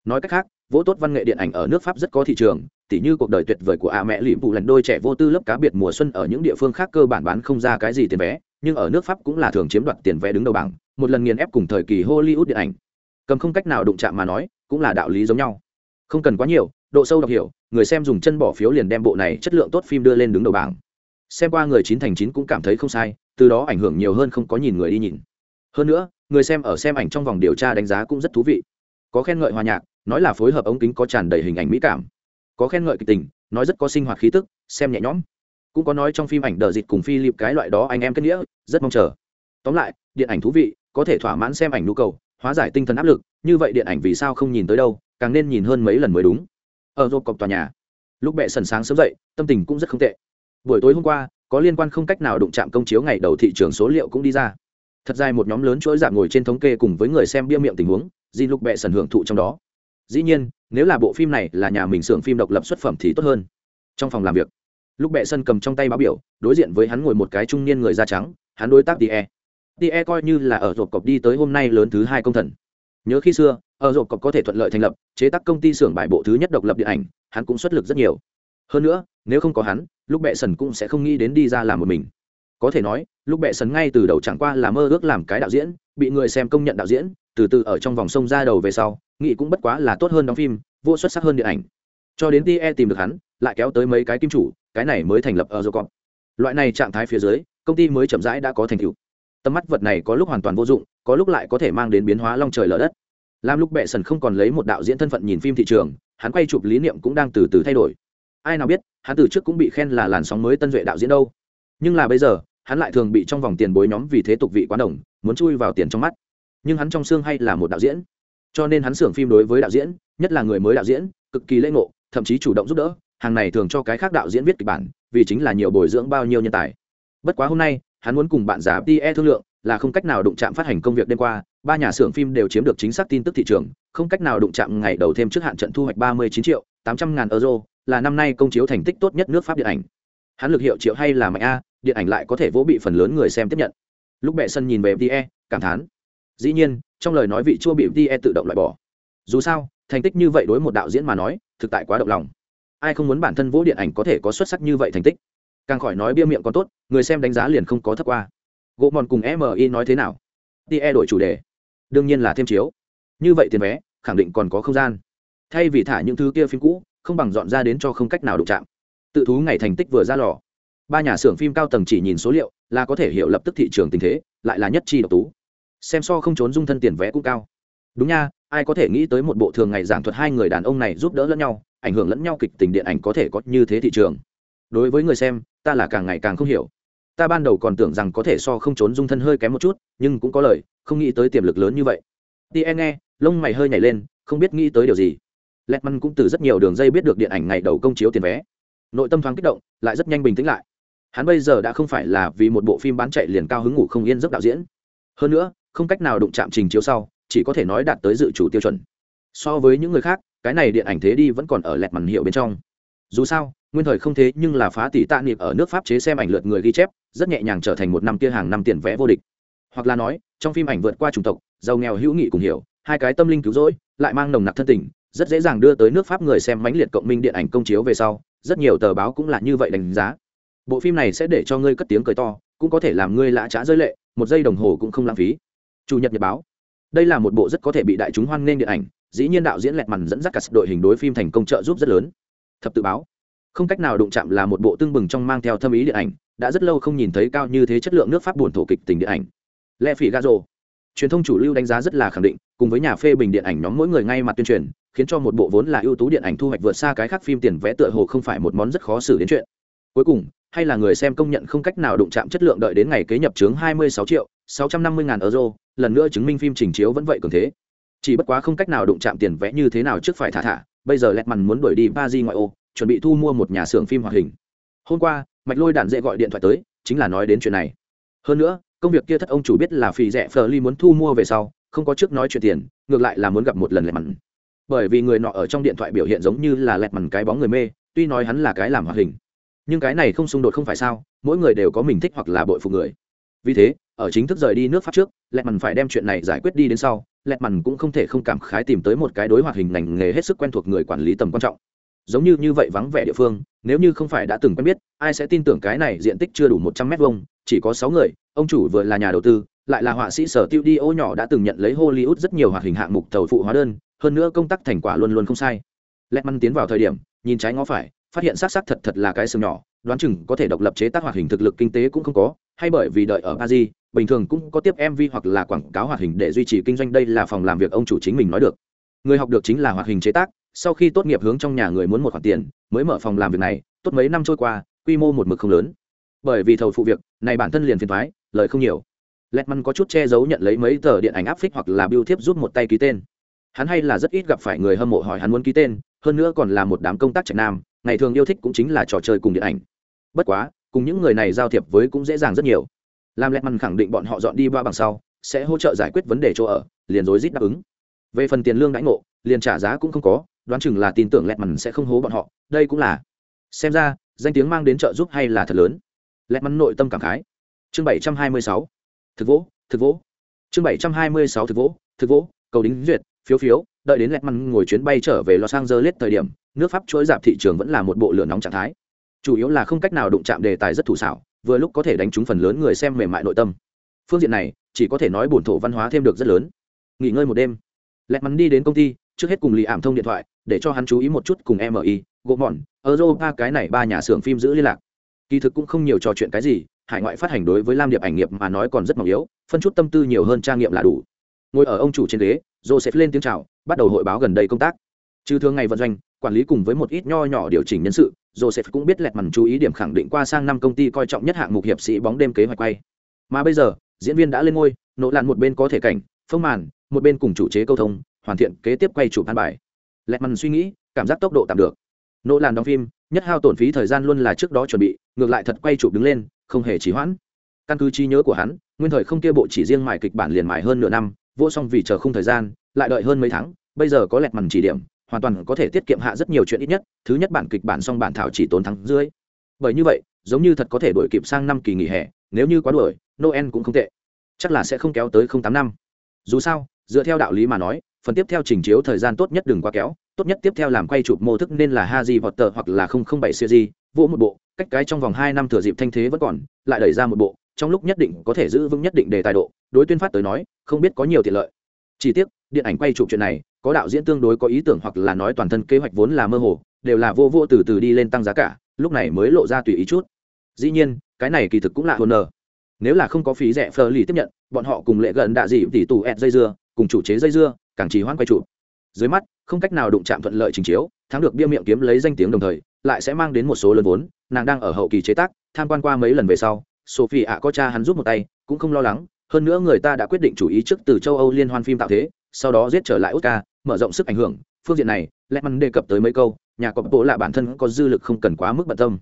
Nói cách khác vỗ tốt văn nghệ điện ảnh ở nước pháp rất có thị trường, tỉ như cuộc đời tuyệt vời của a mẹ lụy vụ lần đôi trẻ vô tư lớp cá biệt mùa xuân ở những địa phương khác cơ bản bán không ra cái gì tiền vé, nhưng ở nước pháp cũng là thường chiếm đoạt tiền vé đứng đầu bảng, một lần nghiền ép cùng thời kỳ hollywood điện ảnh. Cầm không cách nào đụng chạm mà nói, cũng là đạo lý giống nhau. Không cần quá nhiều, độ sâu đọc hiểu, người xem dùng chân bỏ phiếu liền đem bộ này chất lượng tốt phim đưa lên đứng đầu bảng xem qua người chín thành chín cũng cảm thấy không sai, từ đó ảnh hưởng nhiều hơn không có nhìn người đi nhìn. Hơn nữa, người xem ở xem ảnh trong vòng điều tra đánh giá cũng rất thú vị. Có khen ngợi hòa nhạc, nói là phối hợp ống kính có tràn đầy hình ảnh mỹ cảm. Có khen ngợi kịch tình, nói rất có sinh hoạt khí tức, xem nhẹ nhõm. Cũng có nói trong phim ảnh đờ dịt cùng phi lịp cái loại đó anh em kết nghĩa, rất mong chờ. Tóm lại, điện ảnh thú vị, có thể thỏa mãn xem ảnh nhu cầu, hóa giải tinh thần áp lực, như vậy điện ảnh vì sao không nhìn tới đâu, càng nên nhìn hơn mấy lần mới đúng. Ở rộp cọc tòa nhà, lúc bệ sần sáng sớm dậy, tâm tình cũng rất không tệ buổi tối hôm qua, có liên quan không cách nào đụng chạm công chiếu ngày đầu thị trường số liệu cũng đi ra. Thật dài một nhóm lớn chuỗi giảm ngồi trên thống kê cùng với người xem bia miệng tình huống di lục bệ sần hưởng thụ trong đó. Dĩ nhiên, nếu là bộ phim này là nhà mình xưởng phim độc lập xuất phẩm thì tốt hơn. Trong phòng làm việc lúc bệ sân cầm trong tay báo biểu, đối diện với hắn ngồi một cái trung niên người da trắng, hắn đối tác tie. Tie coi như là ở rộp cọc đi tới hôm nay lớn thứ hai công thần. Nhớ khi xưa, ở rộp cọc có thể thuận lợi thành lập, chế tác công ty xưởng bài bộ thứ nhất độc lập điện ảnh, hắn cũng xuất lực rất nhiều. Hơn nữa, nếu không có hắn lúc bệ sần cũng sẽ không nghĩ đến đi ra làm một mình. Có thể nói, lúc bệ sần ngay từ đầu chẳng qua là mơ ước làm cái đạo diễn, bị người xem công nhận đạo diễn, từ từ ở trong vòng sông ra đầu về sau, nghĩ cũng bất quá là tốt hơn đóng phim, vô xuất sắc hơn điện ảnh. Cho đến tie tìm được hắn, lại kéo tới mấy cái kim chủ, cái này mới thành lập ở dô cọp loại này trạng thái phía dưới, công ty mới chậm rãi đã có thành tựu. Tầm mắt vật này có lúc hoàn toàn vô dụng, có lúc lại có thể mang đến biến hóa long trời lở đất. Làm lúc bệ sần không còn lấy một đạo diễn thân phận nhìn phim thị trường, hắn quay chụp lý niệm cũng đang từ từ thay đổi ai nào biết, hắn từ trước cũng bị khen là làn sóng mới tân duệ đạo diễn đâu. Nhưng là bây giờ, hắn lại thường bị trong vòng tiền bối nhóm vì thế tục vị quá đồng, muốn chui vào tiền trong mắt. Nhưng hắn trong xương hay là một đạo diễn. Cho nên hắn xưởng phim đối với đạo diễn, nhất là người mới đạo diễn, cực kỳ lễ ngộ, thậm chí chủ động giúp đỡ. Hàng này thường cho cái khác đạo diễn viết kịch bản, vì chính là nhiều bồi dưỡng bao nhiêu nhân tài. Bất quá hôm nay, hắn muốn cùng bạn giả pe thương lượng, là không cách nào đụng chạm phát hành công việc đêm qua, ba nhà xưởng phim đều chiếm được chính xác tin tức thị trường, không cách nào đụng chạm ngày đầu thêm trước hạn trận thu hoạch ba mươi chín triệu tám trăm ngàn euro là năm nay công chiếu thành tích tốt nhất nước pháp điện ảnh. Hắn lực hiệu triệu hay là mạnh a, điện ảnh lại có thể vỗ bị phần lớn người xem tiếp nhận. Lúc bệ sân nhìn về pe cảm thán. Dĩ nhiên, trong lời nói vị chua bị pe tự động loại bỏ. Dù sao, thành tích như vậy đối một đạo diễn mà nói, thực tại quá động lòng. Ai không muốn bản thân vỗ điện ảnh có thể có xuất sắc như vậy thành tích? Càng khỏi nói bia miệng còn tốt, người xem đánh giá liền không có thấp qua. Gỗ mòn cùng mi nói thế nào? Tie đổi chủ đề. Đương nhiên là thêm chiếu. Như vậy tiền vé, khẳng định còn có không gian. Thay vì thả những thứ kia phim cũ không bằng dọn ra đến cho không cách nào đụng chạm. Tự thú ngày thành tích vừa ra lò. Ba nhà xưởng phim cao tầng chỉ nhìn số liệu, là có thể hiểu lập tức thị trường tình thế, lại là nhất chi độc tú. Xem so không trốn dung thân tiền vé cũng cao. Đúng nha, ai có thể nghĩ tới một bộ thường ngày giảng thuật hai người đàn ông này giúp đỡ lẫn nhau, ảnh hưởng lẫn nhau kịch tình điện ảnh có thể có như thế thị trường. Đối với người xem, ta là càng ngày càng không hiểu. Ta ban đầu còn tưởng rằng có thể so không trốn dung thân hơi kém một chút, nhưng cũng có lời, không nghĩ tới tiềm lực lớn như vậy. Tie nghe, lông mày hơi nhảy lên, không biết nghĩ tới điều gì lẹt măn cũng từ rất nhiều đường dây biết được điện ảnh ngày đầu công chiếu tiền vé. Nội tâm thoáng kích động, lại rất nhanh bình tĩnh lại. Hắn bây giờ đã không phải là vì một bộ phim bán chạy liền cao hứng ngủ không yên giấc đạo diễn. Hơn nữa, không cách nào đụng chạm trình chiếu sau, chỉ có thể nói đạt tới dự chủ tiêu chuẩn. So với những người khác, cái này điện ảnh thế đi vẫn còn ở lẹt màn hiệu bên trong. Dù sao, nguyên thời không thế nhưng là phá tỷ tạ niệm ở nước pháp chế xem ảnh lượt người ghi chép, rất nhẹ nhàng trở thành một năm kia hàng năm tiền vé vô địch. Hoặc là nói, trong phim ảnh vượt qua chủng tộc, giàu nghèo hữu nghị cùng hiểu, hai cái tâm linh cứu rỗi, lại mang nồng nặc thân tình rất dễ dàng đưa tới nước pháp người xem mãnh liệt cộng minh điện ảnh công chiếu về sau, rất nhiều tờ báo cũng là như vậy đánh giá. Bộ phim này sẽ để cho ngươi cất tiếng cười to, cũng có thể làm ngươi lã trá rơi lệ, một giây đồng hồ cũng không lãng phí. Chủ nhật nhật báo. Đây là một bộ rất có thể bị đại chúng hoan nghênh điện ảnh, dĩ nhiên đạo diễn lẹt mằn dẫn dắt cả đội hình đối phim thành công trợ giúp rất lớn. Thập tự báo. Không cách nào đụng chạm là một bộ tương bừng trong mang theo thâm ý điện ảnh, đã rất lâu không nhìn thấy cao như thế chất lượng nước pháp buồn thổ kịch tình điện ảnh. Lệ phỉ gazo truyền thông chủ lưu đánh giá rất là khẳng định, cùng với nhà phê bình điện ảnh nhóm mỗi người ngay mặt tuyên truyền khiến cho một bộ vốn là ưu tú điện ảnh thu hoạch vượt xa cái khác phim tiền vẽ tựa hồ không phải một món rất khó xử đến chuyện. Cuối cùng, hay là người xem công nhận không cách nào đụng chạm chất lượng đợi đến ngày kế nhập trướng 26 triệu 650 ngàn euro, lần nữa chứng minh phim trình chiếu vẫn vậy cường thế. Chỉ bất quá không cách nào đụng chạm tiền vẽ như thế nào trước phải thả thả, bây giờ lẹt mằn muốn đuổi đi ba di ngoại ô, chuẩn bị thu mua một nhà xưởng phim hoạt hình. Hôm qua, mạch lôi đạn dễ gọi điện thoại tới, chính là nói đến chuyện này. Hơn nữa, công việc kia thất ông chủ biết là phì rẻ phờ ly muốn thu mua về sau, không có trước nói chuyện tiền, ngược lại là muốn gặp một lần lẹt mằn bởi vì người nọ ở trong điện thoại biểu hiện giống như là lẹt mằn cái bóng người mê, tuy nói hắn là cái làm hoạt hình. Nhưng cái này không xung đột không phải sao, mỗi người đều có mình thích hoặc là bội phụ người. Vì thế, ở chính thức rời đi nước pháp trước, lẹt mằn phải đem chuyện này giải quyết đi đến sau, lẹt mằn cũng không thể không cảm khái tìm tới một cái đối hoạt hình ngành nghề hết sức quen thuộc người quản lý tầm quan trọng. Giống như như vậy vắng vẻ địa phương, nếu như không phải đã từng quen biết, ai sẽ tin tưởng cái này diện tích chưa đủ một trăm mét vuông, chỉ có sáu người, ông chủ vừa là nhà đầu tư, lại là họa sĩ sở tiêu đi ô nhỏ đã từng nhận lấy hollywood rất nhiều hoạt hình hạng mục thầu phụ hóa đơn hơn nữa công tác thành quả luôn luôn không sai. Lẹt măn tiến vào thời điểm, nhìn trái ngó phải, phát hiện xác xác thật thật là cái xương nhỏ, đoán chừng có thể độc lập chế tác hoạt hình thực lực kinh tế cũng không có, hay bởi vì đợi ở paris, bình thường cũng có tiếp mv hoặc là quảng cáo hoạt hình để duy trì kinh doanh, đây là phòng làm việc ông chủ chính mình nói được. Người học được chính là hoạt hình chế tác, sau khi tốt nghiệp hướng trong nhà người muốn một khoản tiền, mới mở phòng làm việc này, tốt mấy năm trôi qua, quy mô một mực không lớn. Bởi vì thầu phụ việc, này bản thân liền phiền thoái lời không nhiều. Letman có chút che giấu nhận lấy mấy tờ điện ảnh áp phích hoặc là biêu thiếp giúp một tay ký tên hắn hay là rất ít gặp phải người hâm mộ hỏi hắn muốn ký tên, hơn nữa còn là một đám công tác trạch nam, ngày thường yêu thích cũng chính là trò chơi cùng điện ảnh. Bất quá, cùng những người này giao thiệp với cũng dễ dàng rất nhiều. Làm lẹt mằn khẳng định bọn họ dọn đi ba bằng sau, sẽ hỗ trợ giải quyết vấn đề chỗ ở, liền rối rít đáp ứng. Về phần tiền lương đãi ngộ, liền trả giá cũng không có, đoán chừng là tin tưởng lẹt mằn sẽ không hố bọn họ, đây cũng là. Xem ra, danh tiếng mang đến trợ giúp hay là thật lớn? Lẹt mằn nội tâm cảm khái. Chương bảy trăm hai mươi sáu. Thực vỗ thực vỗ. Chương bảy trăm hai mươi sáu, thực vỗ thực vỗ, cầu đính duyệt phiếu phiếu, đợi đến lẹt măn ngồi chuyến bay trở về los angeles thời điểm, nước pháp chuỗi giảm thị trường vẫn là một bộ lửa nóng trạng thái. Chủ yếu là không cách nào đụng chạm đề tài rất thủ xảo, vừa lúc có thể đánh trúng phần lớn người xem mềm mại nội tâm. Phương diện này, chỉ có thể nói bổn thổ văn hóa thêm được rất lớn. Nghỉ ngơi một đêm lẹt mắn đi đến công ty, trước hết cùng lì ảm thông điện thoại, để cho hắn chú ý một chút cùng mi gỗ mòn europa, cái này ba nhà xưởng phim giữ liên lạc. Kỳ thực cũng không nhiều trò chuyện cái gì, hải ngoại phát hành đối với lam điệp ảnh nghiệp mà nói còn rất mỏng yếu, phân chút tâm tư nhiều hơn trang nghiệm là đủ ngồi ở ông chủ trên ghế, joseph lên tiếng chào, bắt đầu hội báo gần đây công tác. Trừ thường ngày vận doanh, quản lý cùng với một ít nho nhỏ điều chỉnh nhân sự, joseph cũng biết lẹt mằn chú ý điểm khẳng định qua sang năm công ty coi trọng nhất hạng mục hiệp sĩ bóng đêm kế hoạch quay. Mà bây giờ, diễn viên đã lên ngôi nỗ lặn một bên có thể cảnh phong màn, một bên cùng chủ chế câu thông, hoàn thiện kế tiếp quay chủ an bài. Lẹt mằn suy nghĩ, cảm giác tốc độ tạm được. Nỗ làn đóng phim, nhất hao tổn phí thời gian luôn là trước đó chuẩn bị, ngược lại thật quay chụp đứng lên, không hề trì hoãn. Căn cứ trí nhớ của hắn, nguyên thời không kia bộ chỉ riêng mài kịch bản liền mài hơn nửa năm vô xong vì chờ không thời gian lại đợi hơn mấy tháng bây giờ có lẹt mằn chỉ điểm hoàn toàn có thể tiết kiệm hạ rất nhiều chuyện ít nhất thứ nhất bản kịch bản xong bản thảo chỉ tốn tháng dưới bởi như vậy giống như thật có thể đổi kịp sang năm kỳ nghỉ hè nếu như quá đuổi noel cũng không tệ. Chắc là sẽ không kéo tới không tám năm. Dù sao dựa theo đạo lý mà nói phần tiếp theo trình chiếu thời gian tốt nhất đừng quá kéo tốt nhất tiếp theo làm quay chụp mô thức nên là Haji Potter hoặc là 007 series, vỗ một bộ, cách cái trong vòng hai năm thừa dịp thanh thế vẫn còn, lại đẩy ra một bộ, trong lúc nhất định có thể giữ vững nhất định đề tài độ, đối tuyên phát tới nói, không biết có nhiều tiện lợi. Chỉ tiếc, điện ảnh quay chụp chuyện này, có đạo diễn tương đối có ý tưởng hoặc là nói toàn thân kế hoạch vốn là mơ hồ, đều là vô vô từ từ đi lên tăng giá cả, lúc này mới lộ ra tùy ý chút. Dĩ nhiên, cái này kỳ thực cũng là nở. Nếu là không có phí rẻ phờ lì tiếp nhận, bọn họ cùng lệ gần đạ dị tỷ tù ẹt dây dưa, cùng chủ chế dây dưa, càng trì hoãn quay chụp. Dưới mắt, không cách nào đụng chạm thuận lợi trình chiếu thắng được bia miệng kiếm lấy danh tiếng đồng thời lại sẽ mang đến một số lớn vốn nàng đang ở hậu kỳ chế tác tham quan qua mấy lần về sau sophie ạ có cha hắn giúp một tay, cũng không lo lắng, hơn nữa người ta đã quyết định chủ ý trước từ châu âu liên hoan phim tạo thế, sau đó giết trở lại oscar, mở rộng sức ảnh hưởng. Phương diện này lẽ mắn đề cập tới mấy câu, nhà cọp bộ là bản thân có dư lực không cần quá mức bận tâm.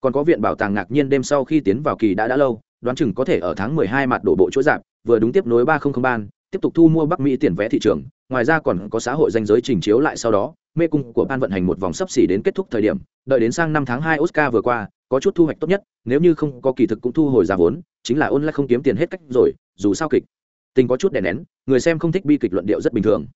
Còn có viện bảo tàng ngạc nhiên đêm sau khi tiến vào kỳ đã đã lâu, đoán chừng có thể ở tháng 12 mặt đổ bộ chuỗi giảm, vừa đúng tiếp nối 300 ban tiếp tục thu mua bắc mỹ tiền vé thị trường ngoài ra còn có xã hội danh giới trình chiếu lại sau đó, mê cung của ban vận hành một vòng sắp xỉ đến kết thúc thời điểm, đợi đến sang năm tháng hai oscar vừa qua, có chút thu hoạch tốt nhất, nếu như không có kỳ thực cũng thu hồi giá vốn, chính là ôn lại không kiếm tiền hết cách rồi, dù sao kịch tình có chút đè nén, người xem không thích bi kịch luận điệu rất bình thường.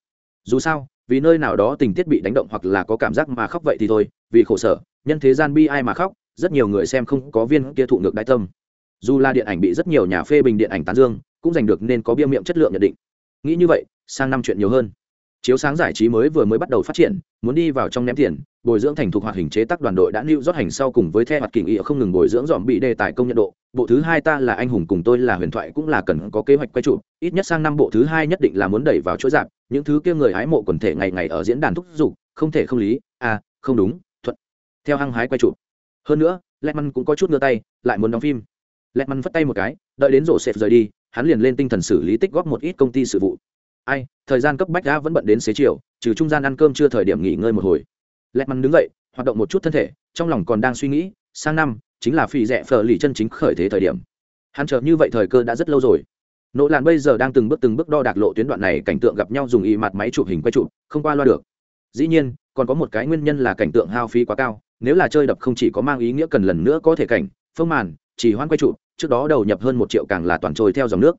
Dù sao, vì nơi nào đó tình tiết bị đánh động hoặc là có cảm giác mà khóc vậy thì thôi, vì khổ sở, nhân thế gian bi ai mà khóc, rất nhiều người xem không có viên kia thụ ngược đại tâm. Dù là điện ảnh bị rất nhiều nhà phê bình điện ảnh tán dương, cũng giành được nên có bia miệng chất lượng nhận định nghĩ như vậy, sang năm chuyện nhiều hơn. Chiếu sáng giải trí mới vừa mới bắt đầu phát triển, muốn đi vào trong ném tiền, bồi dưỡng thành thục hoạt hình chế tác đoàn đội đã lưu rót hành sau cùng với the hoạt kỳ ý không ngừng bồi dưỡng dòm bị đề tài công nhận độ. Bộ thứ hai ta là anh hùng cùng tôi là huyền thoại cũng là cần có kế hoạch quay trụ ít nhất sang năm bộ thứ hai nhất định là muốn đẩy vào chỗ dạp những thứ kia người hái mộ quần thể ngày ngày ở diễn đàn thúc giục, không thể không lý. À không đúng, thuận. Theo hăng hái quay trụ hơn nữa lẹt măn cũng có chút ngơ tay, lại muốn đóng phim. Lẹt măn phất tay một cái, đợi đến rổ xẹp rời đi hắn liền lên tinh thần xử lý tích góp một ít công ty sự vụ. Ai, thời gian cấp bách đã vẫn bận đến xế chiều, trừ trung gian ăn cơm chưa thời điểm nghỉ ngơi một hồi. Lẹt mắn đứng dậy, hoạt động một chút thân thể, trong lòng còn đang suy nghĩ, sang năm, chính là phi rẻ phở lì chân chính khởi thế thời điểm. Hắn chờ như vậy thời cơ đã rất lâu rồi. Nỗ làn bây giờ đang từng bước từng bước đo đạc lộ tuyến đoạn này, cảnh tượng gặp nhau dùng y mặt máy chụp hình quay chụp, không qua loa được. Dĩ nhiên, còn có một cái nguyên nhân là cảnh tượng hao phí quá cao, nếu là chơi đập không chỉ có mang ý nghĩa cần lần nữa có thể cảnh, phông màn, chỉ hoan quay chụp trước đó đầu nhập hơn một triệu càng là toàn trôi theo dòng nước.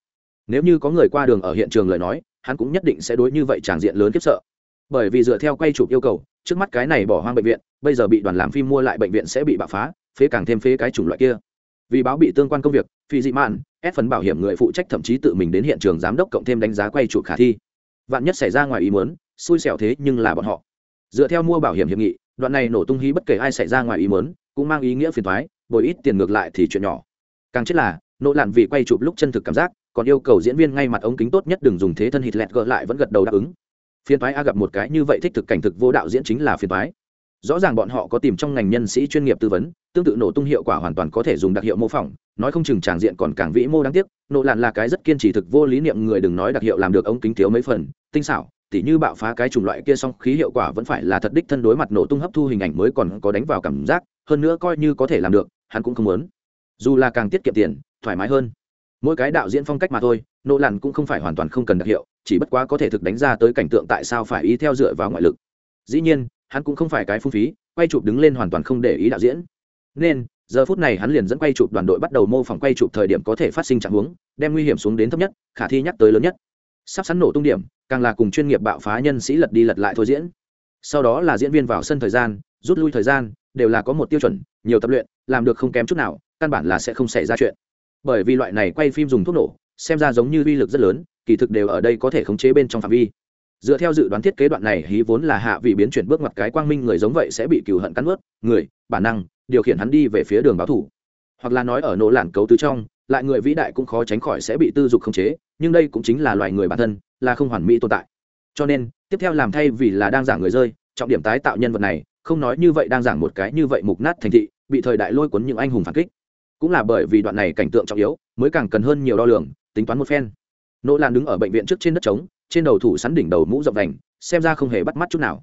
Nếu như có người qua đường ở hiện trường lời nói, hắn cũng nhất định sẽ đối như vậy tràng diện lớn kiếp sợ. Bởi vì dựa theo quay chụp yêu cầu, trước mắt cái này bỏ hoang bệnh viện, bây giờ bị đoàn làm phim mua lại bệnh viện sẽ bị bạo phá, phế càng thêm phế cái chủng loại kia. Vì báo bị tương quan công việc, phi dị mạn, ép phần bảo hiểm người phụ trách thậm chí tự mình đến hiện trường giám đốc cộng thêm đánh giá quay chụp khả thi. Vạn nhất xảy ra ngoài ý muốn, xui xẻo thế nhưng là bọn họ. Dựa theo mua bảo hiểm hiệp nghị, đoạn này nổ tung hí bất kể ai xảy ra ngoài ý muốn, cũng mang ý nghĩa phiền thoái bồi ít tiền ngược lại thì chuyện nhỏ càng chết là, nỗ lặn vì quay chụp lúc chân thực cảm giác, còn yêu cầu diễn viên ngay mặt ống kính tốt nhất đừng dùng thế thân hít lẹt gỡ lại vẫn gật đầu đáp ứng. Phiên thoái a gặp một cái như vậy thích thực cảnh thực vô đạo diễn chính là phiên thoái rõ ràng bọn họ có tìm trong ngành nhân sĩ chuyên nghiệp tư vấn, tương tự nổ tung hiệu quả hoàn toàn có thể dùng đặc hiệu mô phỏng, nói không chừng tràng diện còn càng vĩ mô đáng tiếc nộ lạn là cái rất kiên trì thực vô lý niệm người đừng nói đặc hiệu làm được ống kính thiếu mấy phần, tinh xảo, tỉ như bạo phá cái chủng loại kia song khí hiệu quả vẫn phải là thật đích thân đối mặt nổ tung hấp thu hình ảnh mới còn có đánh vào cảm giác, hơn nữa coi như có thể làm được, hắn cũng không muốn dù là càng tiết kiệm tiền, thoải mái hơn. Mỗi cái đạo diễn phong cách mà thôi, nỗ lặn cũng không phải hoàn toàn không cần đặc hiệu, chỉ bất quá có thể thực đánh ra tới cảnh tượng tại sao phải ý theo dựa vào ngoại lực. Dĩ nhiên, hắn cũng không phải cái phung phí, quay chụp đứng lên hoàn toàn không để ý đạo diễn. Nên, giờ phút này hắn liền dẫn quay chụp đoàn đội bắt đầu mô phỏng quay chụp thời điểm có thể phát sinh trạng huống, đem nguy hiểm xuống đến thấp nhất, khả thi nhắc tới lớn nhất. Sắp sẵn nổ tung điểm, càng là cùng chuyên nghiệp bạo phá nhân sĩ lật đi lật lại thôi diễn. Sau đó là diễn viên vào sân thời gian, rút lui thời gian, đều là có một tiêu chuẩn, nhiều tập luyện, làm được không kém chút nào căn bản là sẽ không xảy ra chuyện. Bởi vì loại này quay phim dùng thuốc nổ, xem ra giống như uy lực rất lớn, kỳ thực đều ở đây có thể khống chế bên trong phạm vi. Dựa theo dự đoán thiết kế đoạn này, hí vốn là hạ vị biến chuyển bước ngoặt cái quang minh người giống vậy sẽ bị cừu hận cắn ướt người, bản năng, điều khiển hắn đi về phía đường báo thủ. Hoặc là nói ở nỗ lản cấu tứ trong, lại người vĩ đại cũng khó tránh khỏi sẽ bị tư dục khống chế, nhưng đây cũng chính là loài người bản thân, là không hoàn mỹ tồn tại. Cho nên, tiếp theo làm thay vì là đang giảng người rơi, trọng điểm tái tạo nhân vật này, không nói như vậy đang giảng một cái như vậy mục nát thành thị, bị thời đại lôi cuốn những anh hùng phản kích cũng là bởi vì đoạn này cảnh tượng trọng yếu, mới càng cần hơn nhiều đo lường, tính toán một phen. Nỗ lan đứng ở bệnh viện trước trên đất trống, trên đầu thủ sắn đỉnh đầu mũ rộng vành, xem ra không hề bắt mắt chút nào.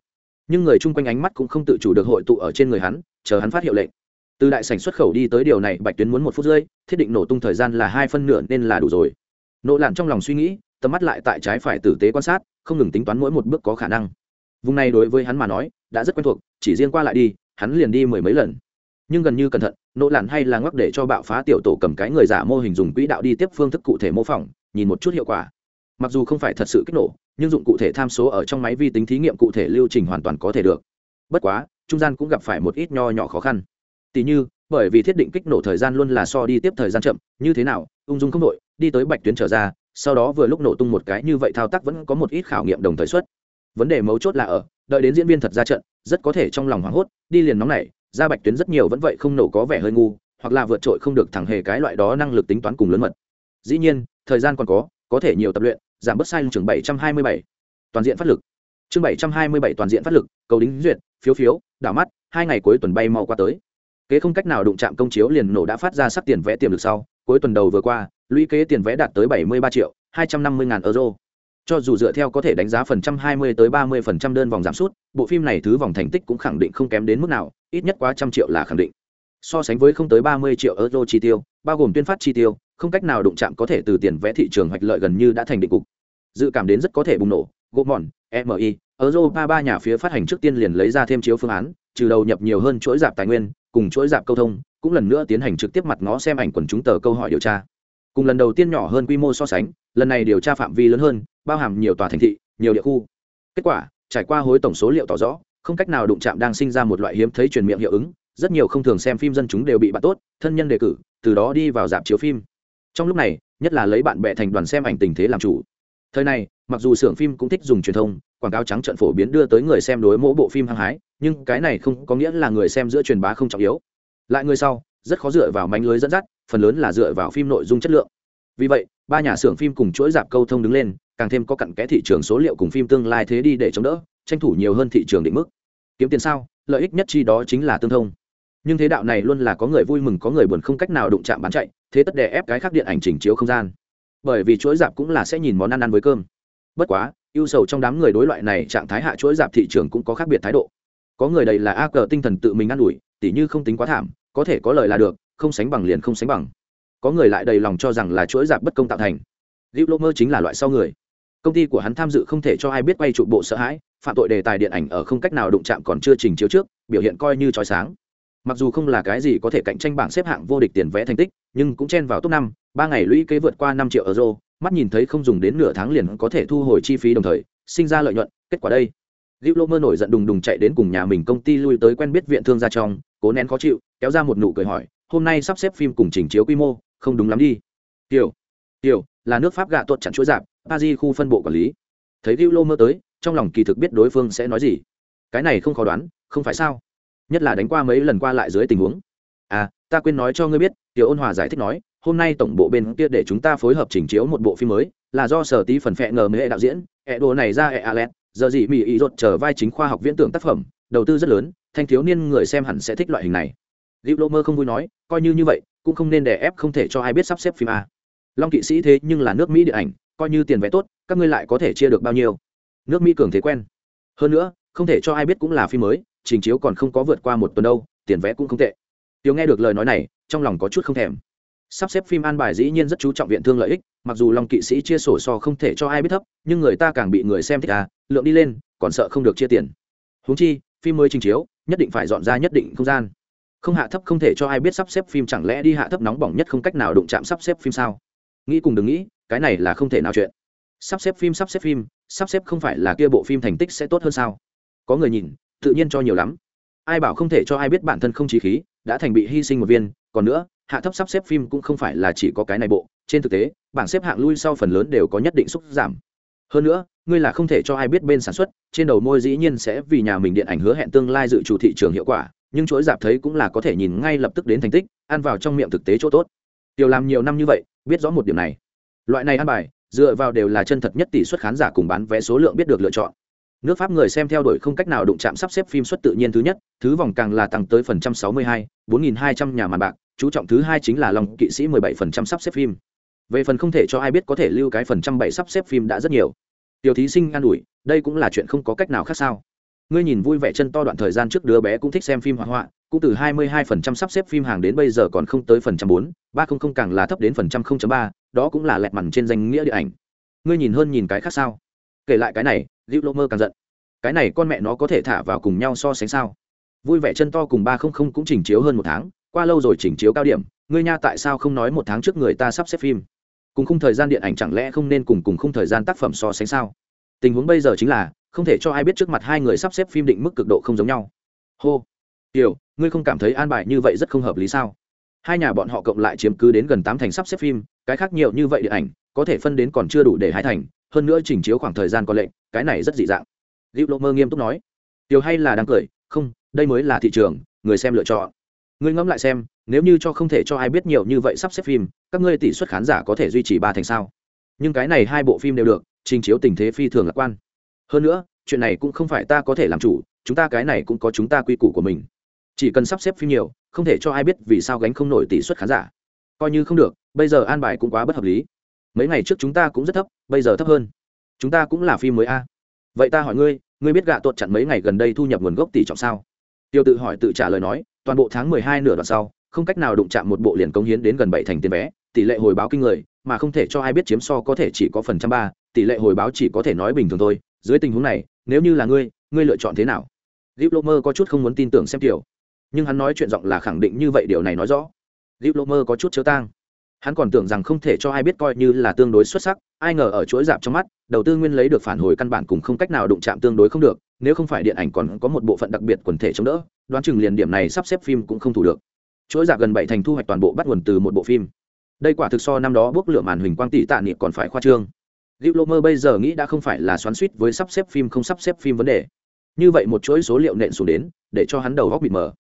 Nhưng người chung quanh ánh mắt cũng không tự chủ được hội tụ ở trên người hắn, chờ hắn phát hiệu lệnh. Từ đại sảnh xuất khẩu đi tới điều này, bạch tuyến muốn một phút rưỡi, thiết định nổ tung thời gian là hai phân nửa nên là đủ rồi. Nỗ lạn trong lòng suy nghĩ, tầm mắt lại tại trái phải tử tế quan sát, không ngừng tính toán mỗi một bước có khả năng. Vùng này đối với hắn mà nói, đã rất quen thuộc, chỉ riêng qua lại đi, hắn liền đi mười mấy lần nhưng gần như cẩn thận nỗ lạn hay là ngóc để cho bạo phá tiểu tổ cầm cái người giả mô hình dùng quỹ đạo đi tiếp phương thức cụ thể mô phỏng nhìn một chút hiệu quả. Mặc dù không phải thật sự kích nổ nhưng dụng cụ thể tham số ở trong máy vi tính thí nghiệm cụ thể lưu trình hoàn toàn có thể được. Bất quá trung gian cũng gặp phải một ít nho nhỏ khó khăn. Tỷ như, bởi vì thiết định kích nổ thời gian luôn là so đi tiếp thời gian chậm, như thế nào, ung dung không đội, đi tới bạch tuyến trở ra, sau đó vừa lúc nổ tung một cái như vậy thao tác vẫn có một ít khảo nghiệm đồng thời xuất. Vấn đề mấu chốt là ở, đợi đến diễn viên thật ra trận, rất có thể trong lòng hoảng hốt, đi liền nóng này, ra bạch tuyến rất nhiều vẫn vậy không nổ có vẻ hơi ngu, hoặc là vượt trội không được thẳng hề cái loại đó năng lực tính toán cùng lớn mật. Dĩ nhiên, thời gian còn có, có thể nhiều tập luyện, giảm bớt sai lầm trường 727. Toàn diện phát lực. Chương 727 toàn diện phát lực, cầu đính duyệt, phiếu phiếu, đảo mắt, hai ngày cuối tuần bay mau qua tới kế không cách nào đụng chạm công chiếu liền nổ đã phát ra sắc tiền vẽ tiềm lực sau cuối tuần đầu vừa qua lũy kế tiền vẽ đạt tới 73 triệu 250 ngàn euro cho dù dựa theo có thể đánh giá phần trăm 20 tới 30 phần trăm đơn vòng giảm sút, bộ phim này thứ vòng thành tích cũng khẳng định không kém đến mức nào, ít nhất quá trăm triệu là khẳng định. So sánh với không tới 30 triệu euro chi tiêu, bao gồm tuyên phát chi tiêu, không cách nào đụng chạm có thể từ tiền vẽ thị trường hoạch lợi gần như đã thành định cục. Dự cảm đến rất có thể bùng nổ gỗ mòn mi Europa ba nhà phía phát hành trước tiên liền lấy ra thêm chiếu phương án, trừ đầu nhập nhiều hơn chuỗi giảm tài nguyên, cùng chuỗi giảm câu thông, cũng lần nữa tiến hành trực tiếp mặt ngó xem ảnh quần chúng tờ câu hỏi điều tra cùng lần đầu tiên nhỏ hơn quy mô so sánh, lần này điều tra phạm vi lớn hơn, bao hàm nhiều tòa thành thị, nhiều địa khu. Kết quả, trải qua hối tổng số liệu tỏ rõ, không cách nào đụng chạm đang sinh ra một loại hiếm thấy truyền miệng hiệu ứng, rất nhiều không thường xem phim dân chúng đều bị bạn tốt, thân nhân đề cử, từ đó đi vào dạp chiếu phim. Trong lúc này, nhất là lấy bạn bè thành đoàn xem ảnh tình thế làm chủ. Thời này, mặc dù xưởng phim cũng thích dùng truyền thông, quảng cáo trắng trận phổ biến đưa tới người xem đối mỗi bộ phim hăng hái, nhưng cái này không có nghĩa là người xem giữa truyền bá không trọng yếu. Lại người sau rất khó dựa vào mánh lưới dẫn dắt, phần lớn là dựa vào phim nội dung chất lượng. Vì vậy, ba nhà xưởng phim cùng chuỗi dạp câu thông đứng lên, càng thêm có cặn kẽ thị trường số liệu cùng phim tương lai thế đi để chống đỡ, tranh thủ nhiều hơn thị trường định mức. Kiếm tiền sao, lợi ích nhất chi đó chính là tương thông. Nhưng thế đạo này luôn là có người vui mừng, có người buồn không cách nào đụng chạm bán chạy, thế tất đè ép cái khác điện ảnh chỉnh chiếu không gian. Bởi vì chuỗi dạp cũng là sẽ nhìn món ăn ăn với cơm. Bất quá, ưu sầu trong đám người đối loại này trạng thái hạ chuỗi dạp thị trường cũng có khác biệt thái độ. Có người đây là a cờ tinh thần tự mình ă n ủi, tỉ như không tính quá thảm có thể có lời là được không sánh bằng liền không sánh bằng có người lại đầy lòng cho rằng là chuỗi dạp bất công tạo thành Liu Lô Mơ chính là loại sau người. Công ty của hắn tham dự không thể cho ai biết quay trụ bộ sợ hãi, phạm tội đề tài điện ảnh ở không cách nào đụng chạm còn chưa trình chiếu trước, biểu hiện coi như chói sáng. Mặc dù không là cái gì có thể cạnh tranh bảng xếp hạng vô địch tiền vẽ thành tích, nhưng cũng chen vào top năm, ba ngày lũy kế vượt qua năm triệu euro, mắt nhìn thấy không dùng đến nửa tháng liền có thể thu hồi chi phí đồng thời, sinh ra lợi nhuận, kết quả đây Diệp Lô Mơ nổi giận đùng đùng chạy đến cùng nhà mình công ty lui tới quen biết viện thương gia trong, cố nén khó chịu, kéo ra một nụ cười hỏi, "Hôm nay sắp xếp phim cùng chỉnh chiếu quy mô, không đúng lắm đi." "Tiểu, tiểu, là nước Pháp gạ tuột chặn chuỗi giảm, Paris khu phân bộ quản lý." Thấy Diệp Lô Mơ tới, trong lòng kỳ thực biết đối phương sẽ nói gì. Cái này không khó đoán, không phải sao? Nhất là đánh qua mấy lần qua lại dưới tình huống. "À, ta quên nói cho ngươi biết." Tiểu Ôn Hòa giải thích nói, "Hôm nay tổng bộ bên kia để chúng ta phối hợp chỉnh chiếu một bộ phim mới, là do sở tí phần phệ ngờ mới đạo diễn, ẹ đồ này ra ẹ alet giờ gì mỹ ý rột chờ vai chính khoa học viễn tưởng tác phẩm đầu tư rất lớn thanh thiếu niên người xem hẳn sẽ thích loại hình này Liễu Lô Mơ không vui nói, coi như như vậy, cũng không nên đè ép không thể cho ai biết sắp xếp phim a. Long kỵ sĩ thế nhưng là nước Mỹ điện ảnh, coi như tiền vé tốt, các ngươi lại có thể chia được bao nhiêu? Nước Mỹ cường thế quen. Hơn nữa, không thể cho ai biết cũng là phim mới, trình chiếu còn không có vượt qua một tuần đâu, tiền vé cũng không tệ. tiếu nghe được lời nói này, trong lòng có chút không thèm sắp xếp phim an bài dĩ nhiên rất chú trọng viện thương lợi ích, mặc dù long kỵ sĩ chia sổ so không thể cho ai biết thấp, nhưng người ta càng bị người xem thích à lượng đi lên, còn sợ không được chia tiền. Húng chi, phim mới trình chiếu, nhất định phải dọn ra nhất định không gian. Không hạ thấp không thể cho ai biết sắp xếp phim chẳng lẽ đi hạ thấp nóng bỏng nhất không cách nào đụng chạm sắp xếp phim sao? Nghĩ cùng đừng nghĩ, cái này là không thể nào chuyện. Sắp xếp phim, sắp xếp phim, sắp xếp không phải là kia bộ phim thành tích sẽ tốt hơn sao? Có người nhìn, tự nhiên cho nhiều lắm. Ai bảo không thể cho ai biết bản thân không trí khí, đã thành bị hy sinh một viên, còn nữa hạ thấp sắp xếp phim cũng không phải là chỉ có cái này bộ, trên thực tế, bảng xếp hạng lui sau phần lớn đều có nhất định xúc giảm. Hơn nữa, ngươi là không thể cho ai biết bên sản xuất, trên đầu môi dĩ nhiên sẽ vì nhà mình điện ảnh hứa hẹn tương lai dự trù thị trường hiệu quả, nhưng chuỗi giảm thấy cũng là có thể nhìn ngay lập tức đến thành tích, ăn vào trong miệng thực tế chỗ tốt. Tiểu làm nhiều năm như vậy, biết rõ một điểm này. Loại này ăn bài, dựa vào đều là chân thật nhất tỷ suất khán giả cùng bán vé số lượng biết được lựa chọn. Nước pháp người xem theo đuổi không cách nào đụng chạm sắp xếp phim suất tự nhiên thứ nhất, thứ vòng càng là tăng tới phần trăm sáu mươi hai, bốn nghìn hai trăm nhà màn bạc chú trọng thứ hai chính là lòng kỵ sĩ mười bảy phần trăm sắp xếp phim. Về phần không thể cho ai biết có thể lưu cái phần trăm bảy sắp xếp phim đã rất nhiều. Tiểu thí sinh an ủi, đây cũng là chuyện không có cách nào khác sao. Ngươi nhìn vui vẻ chân to đoạn thời gian trước đứa bé cũng thích xem phim hoa họa, cũng từ hai mươi hai phần trăm sắp xếp phim hàng đến bây giờ còn không tới phần trăm bốn, ba không không càng là thấp đến phần trăm không chấm ba, đó cũng là lẹt mằn trên danh nghĩa điện ảnh. Ngươi nhìn hơn nhìn cái khác sao? Kể lại cái này lưu lô mơ càng giận. Cái này con mẹ nó có thể thả vào cùng nhau so sánh sao? Vui vẻ chân to cùng ba không không cũng chỉnh chiếu hơn một tháng qua lâu rồi chỉnh chiếu cao điểm ngươi nha tại sao không nói một tháng trước người ta sắp xếp phim? Cùng khung thời gian điện ảnh chẳng lẽ không nên cùng cùng khung thời gian tác phẩm so sánh sao? Tình huống bây giờ chính là không thể cho ai biết trước mặt hai người sắp xếp phim định mức cực độ không giống nhau. Hô. Tiểu ngươi không cảm thấy an bài như vậy rất không hợp lý sao? Hai nhà bọn họ cộng lại chiếm cứ đến gần tám thành sắp xếp phim cái khác nhiều như vậy điện ảnh có thể phân đến còn chưa đủ để hai thành hơn nữa chỉnh chiếu khoảng thời gian có lệnh cái này rất dị dạng. Diệu Lộ Mơ nghiêm túc nói, "Tiểu hay là đang cười, không, đây mới là thị trường, người xem lựa chọn. Ngươi ngẫm lại xem, nếu như cho không thể cho ai biết nhiều như vậy sắp xếp phim, các ngươi tỷ suất khán giả có thể duy trì ba thành sao? Nhưng cái này hai bộ phim đều được, trình chiếu tình thế phi thường lạc quan. Hơn nữa, chuyện này cũng không phải ta có thể làm chủ, chúng ta cái này cũng có chúng ta quy củ của mình. Chỉ cần sắp xếp phim nhiều, không thể cho ai biết vì sao gánh không nổi tỷ suất khán giả. Coi như không được, bây giờ an bài cũng quá bất hợp lý. Mấy ngày trước chúng ta cũng rất thấp, bây giờ thấp hơn. Chúng ta cũng là phim mới a vậy ta hỏi ngươi ngươi biết gạ tuột chặn mấy ngày gần đây thu nhập nguồn gốc tỷ trọng sao tiêu tự hỏi tự trả lời nói toàn bộ tháng mười hai nửa đoạn sau không cách nào đụng chạm một bộ liền công hiến đến gần bảy thành tiền vé tỷ lệ hồi báo kinh người mà không thể cho ai biết chiếm so có thể chỉ có phần trăm ba tỷ lệ hồi báo chỉ có thể nói bình thường thôi. Dưới tình huống này nếu như là ngươi ngươi lựa chọn thế nào? Diplomer có chút không muốn tin tưởng xem tiểu, nhưng hắn nói chuyện giọng là khẳng định như vậy điều này nói rõ. Diplomer có chút chớ tang hắn còn tưởng rằng không thể cho ai biết coi như là tương đối xuất sắc ai ngờ ở chuỗi dạp trong mắt đầu tư nguyên lấy được phản hồi căn bản cùng không cách nào đụng chạm tương đối không được nếu không phải điện ảnh còn có một bộ phận đặc biệt quần thể chống đỡ đoán chừng liền điểm này sắp xếp phim cũng không thủ được chuỗi dạp gần bảy thành thu hoạch toàn bộ bắt nguồn từ một bộ phim đây quả thực so năm đó bước lửa màn huỳnh quang tỷ tạ niệm còn phải khoa trương Diệu Lô Mơ bây giờ nghĩ đã không phải là xoắn suýt với sắp xếp phim không sắp xếp phim vấn đề. Như vậy một chuỗi số liệu nện xuống đến, để cho hắn đầu góc bị mở.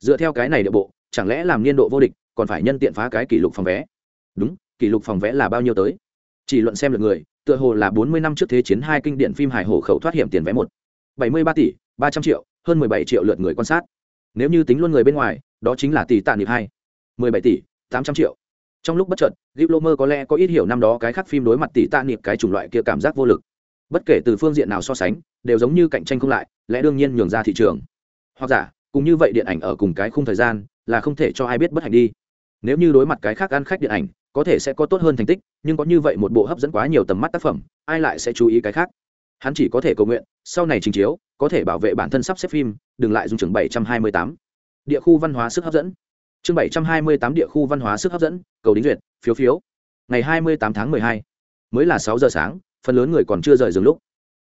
Dựa theo cái này địa bộ, chẳng lẽ làm niên độ vô địch, còn phải nhân tiện phá cái kỷ lục phòng vé đúng, kỷ lục phòng vẽ là bao nhiêu tới? Chỉ luận xem lượt người, tựa hồ là bốn mươi năm trước thế chiến hai kinh điển phim hài hổ khẩu thoát hiểm tiền vé một. Bảy mươi ba tỷ, ba trăm triệu, hơn mười bảy triệu lượt người quan sát. Nếu như tính luôn người bên ngoài, đó chính là tỷ tạ niệm hai. Mười bảy tỷ, tám trăm triệu. Trong lúc bất chợt Diệp Lô Mơ có lẽ có ít hiểu năm đó cái khác phim đối mặt tỷ tạ niệm cái chủng loại kia cảm giác vô lực. Bất kể từ phương diện nào so sánh, đều giống như cạnh tranh không lại, lẽ đương nhiên nhường ra thị trường. Hoặc giả, cùng như vậy điện ảnh ở cùng cái khung thời gian, là không thể cho ai biết bất hạnh đi. Nếu như đối mặt cái khác ăn khách điện ảnh có thể sẽ có tốt hơn thành tích, nhưng có như vậy một bộ hấp dẫn quá nhiều tầm mắt tác phẩm, ai lại sẽ chú ý cái khác? Hắn chỉ có thể cầu nguyện, sau này trình chiếu, có thể bảo vệ bản thân sắp xếp phim, đừng lại dùng chương bảy trăm hai mươi tám. Địa khu văn hóa sức hấp dẫn. Chương bảy trăm hai mươi tám địa khu văn hóa sức hấp dẫn, cầu đính duyệt, phiếu phiếu. Ngày hai mươi tám tháng mười hai, mới là sáu giờ sáng, phần lớn người còn chưa rời giường lúc.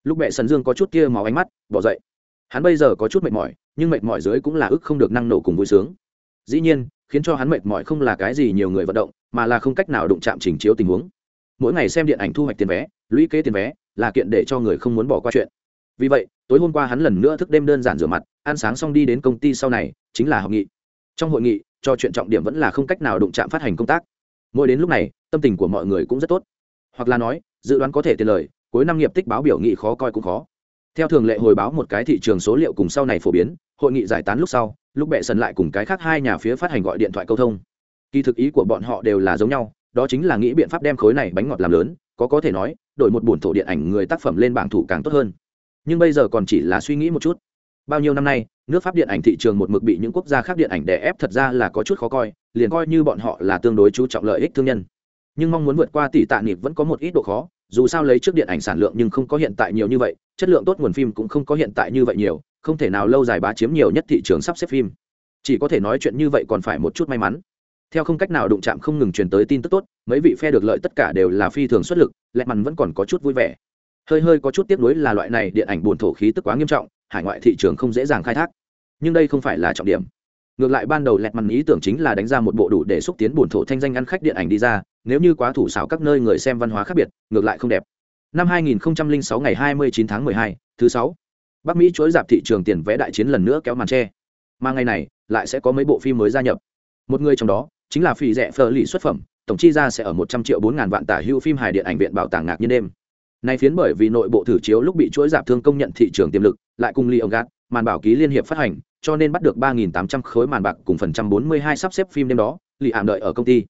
Lúc mẹ sần dương có chút kia máu ánh mắt, bỏ dậy. Hắn bây giờ có chút mệt mỏi, nhưng mệt mỏi dưới cũng là ức không được năng nổ cùng vui sướng. Dĩ nhiên khiến cho hắn mệt mỏi không là cái gì nhiều người vận động, mà là không cách nào đụng chạm trình chiếu tình huống. Mỗi ngày xem điện ảnh thu hoạch tiền vé, lũy kế tiền vé, là kiện để cho người không muốn bỏ qua chuyện. Vì vậy, tối hôm qua hắn lần nữa thức đêm đơn giản rửa mặt, ăn sáng xong đi đến công ty sau này, chính là học nghị. Trong hội nghị cho chuyện trọng điểm vẫn là không cách nào đụng chạm phát hành công tác. Mỗi đến lúc này, tâm tình của mọi người cũng rất tốt. Hoặc là nói, dự đoán có thể tiền lời, cuối năm nghiệp tích báo biểu nghị khó coi cũng khó theo thường lệ hồi báo một cái thị trường số liệu cùng sau này phổ biến, hội nghị giải tán lúc sau, lúc bệ sần lại cùng cái khác hai nhà phía phát hành gọi điện thoại câu thông. Kỳ thực ý của bọn họ đều là giống nhau, đó chính là nghĩ biện pháp đem khối này bánh ngọt làm lớn, có có thể nói, đổi một bổn thổ điện ảnh người tác phẩm lên bảng thủ càng tốt hơn. Nhưng bây giờ còn chỉ là suy nghĩ một chút. Bao nhiêu năm nay, nước pháp điện ảnh thị trường một mực bị những quốc gia khác điện ảnh đè ép thật ra là có chút khó coi, liền coi như bọn họ là tương đối chú trọng lợi ích thương nhân. Nhưng mong muốn vượt qua tỷ tạ nịp vẫn có một ít độ khó dù sao lấy trước điện ảnh sản lượng nhưng không có hiện tại nhiều như vậy, chất lượng tốt nguồn phim cũng không có hiện tại như vậy nhiều, không thể nào lâu dài bá chiếm nhiều nhất thị trường sắp xếp phim. Chỉ có thể nói chuyện như vậy còn phải một chút may mắn. Theo không cách nào đụng chạm không ngừng truyền tới tin tức tốt, mấy vị phe được lợi tất cả đều là phi thường xuất lực lẹ mặn vẫn còn có chút vui vẻ. Hơi hơi có chút tiếc nuối là loại này điện ảnh buồn thổ khí tức quá nghiêm trọng, hải ngoại thị trường không dễ dàng khai thác. Nhưng đây không phải là trọng điểm. Ngược lại ban đầu lẹt mặn ý tưởng chính là đánh ra một bộ đủ để xúc tiến buồn thổ thanh danh ăn khách điện ảnh đi ra nếu như quá thủ xảo các nơi người xem văn hóa khác biệt ngược lại không đẹp. Năm 2006 ngày 29 tháng 12, thứ sáu. Bắc mỹ chuỗi dạp thị trường tiền vẽ đại chiến lần nữa kéo màn tre mà ngày này lại sẽ có mấy bộ phim mới gia nhập. Một người trong đó chính là phì rẻ phờ lì xuất phẩm tổng chi ra sẽ ở một trăm triệu bốn ngàn vạn tả hưu phim hài điện ảnh viện bảo tàng ngạc nhiên đêm. Nay phiến bởi vì nội bộ thử chiếu lúc bị chuỗi giảm thương công nhận thị trường tiềm lực lại cùng ly ông gạt màn bảo ký liên hiệp phát hành cho nên bắt được ba nghìn tám trăm khối màn bạc cùng phần trăm bốn mươi hai sắp xếp phim đêm đó lì ảm đợi ở công ty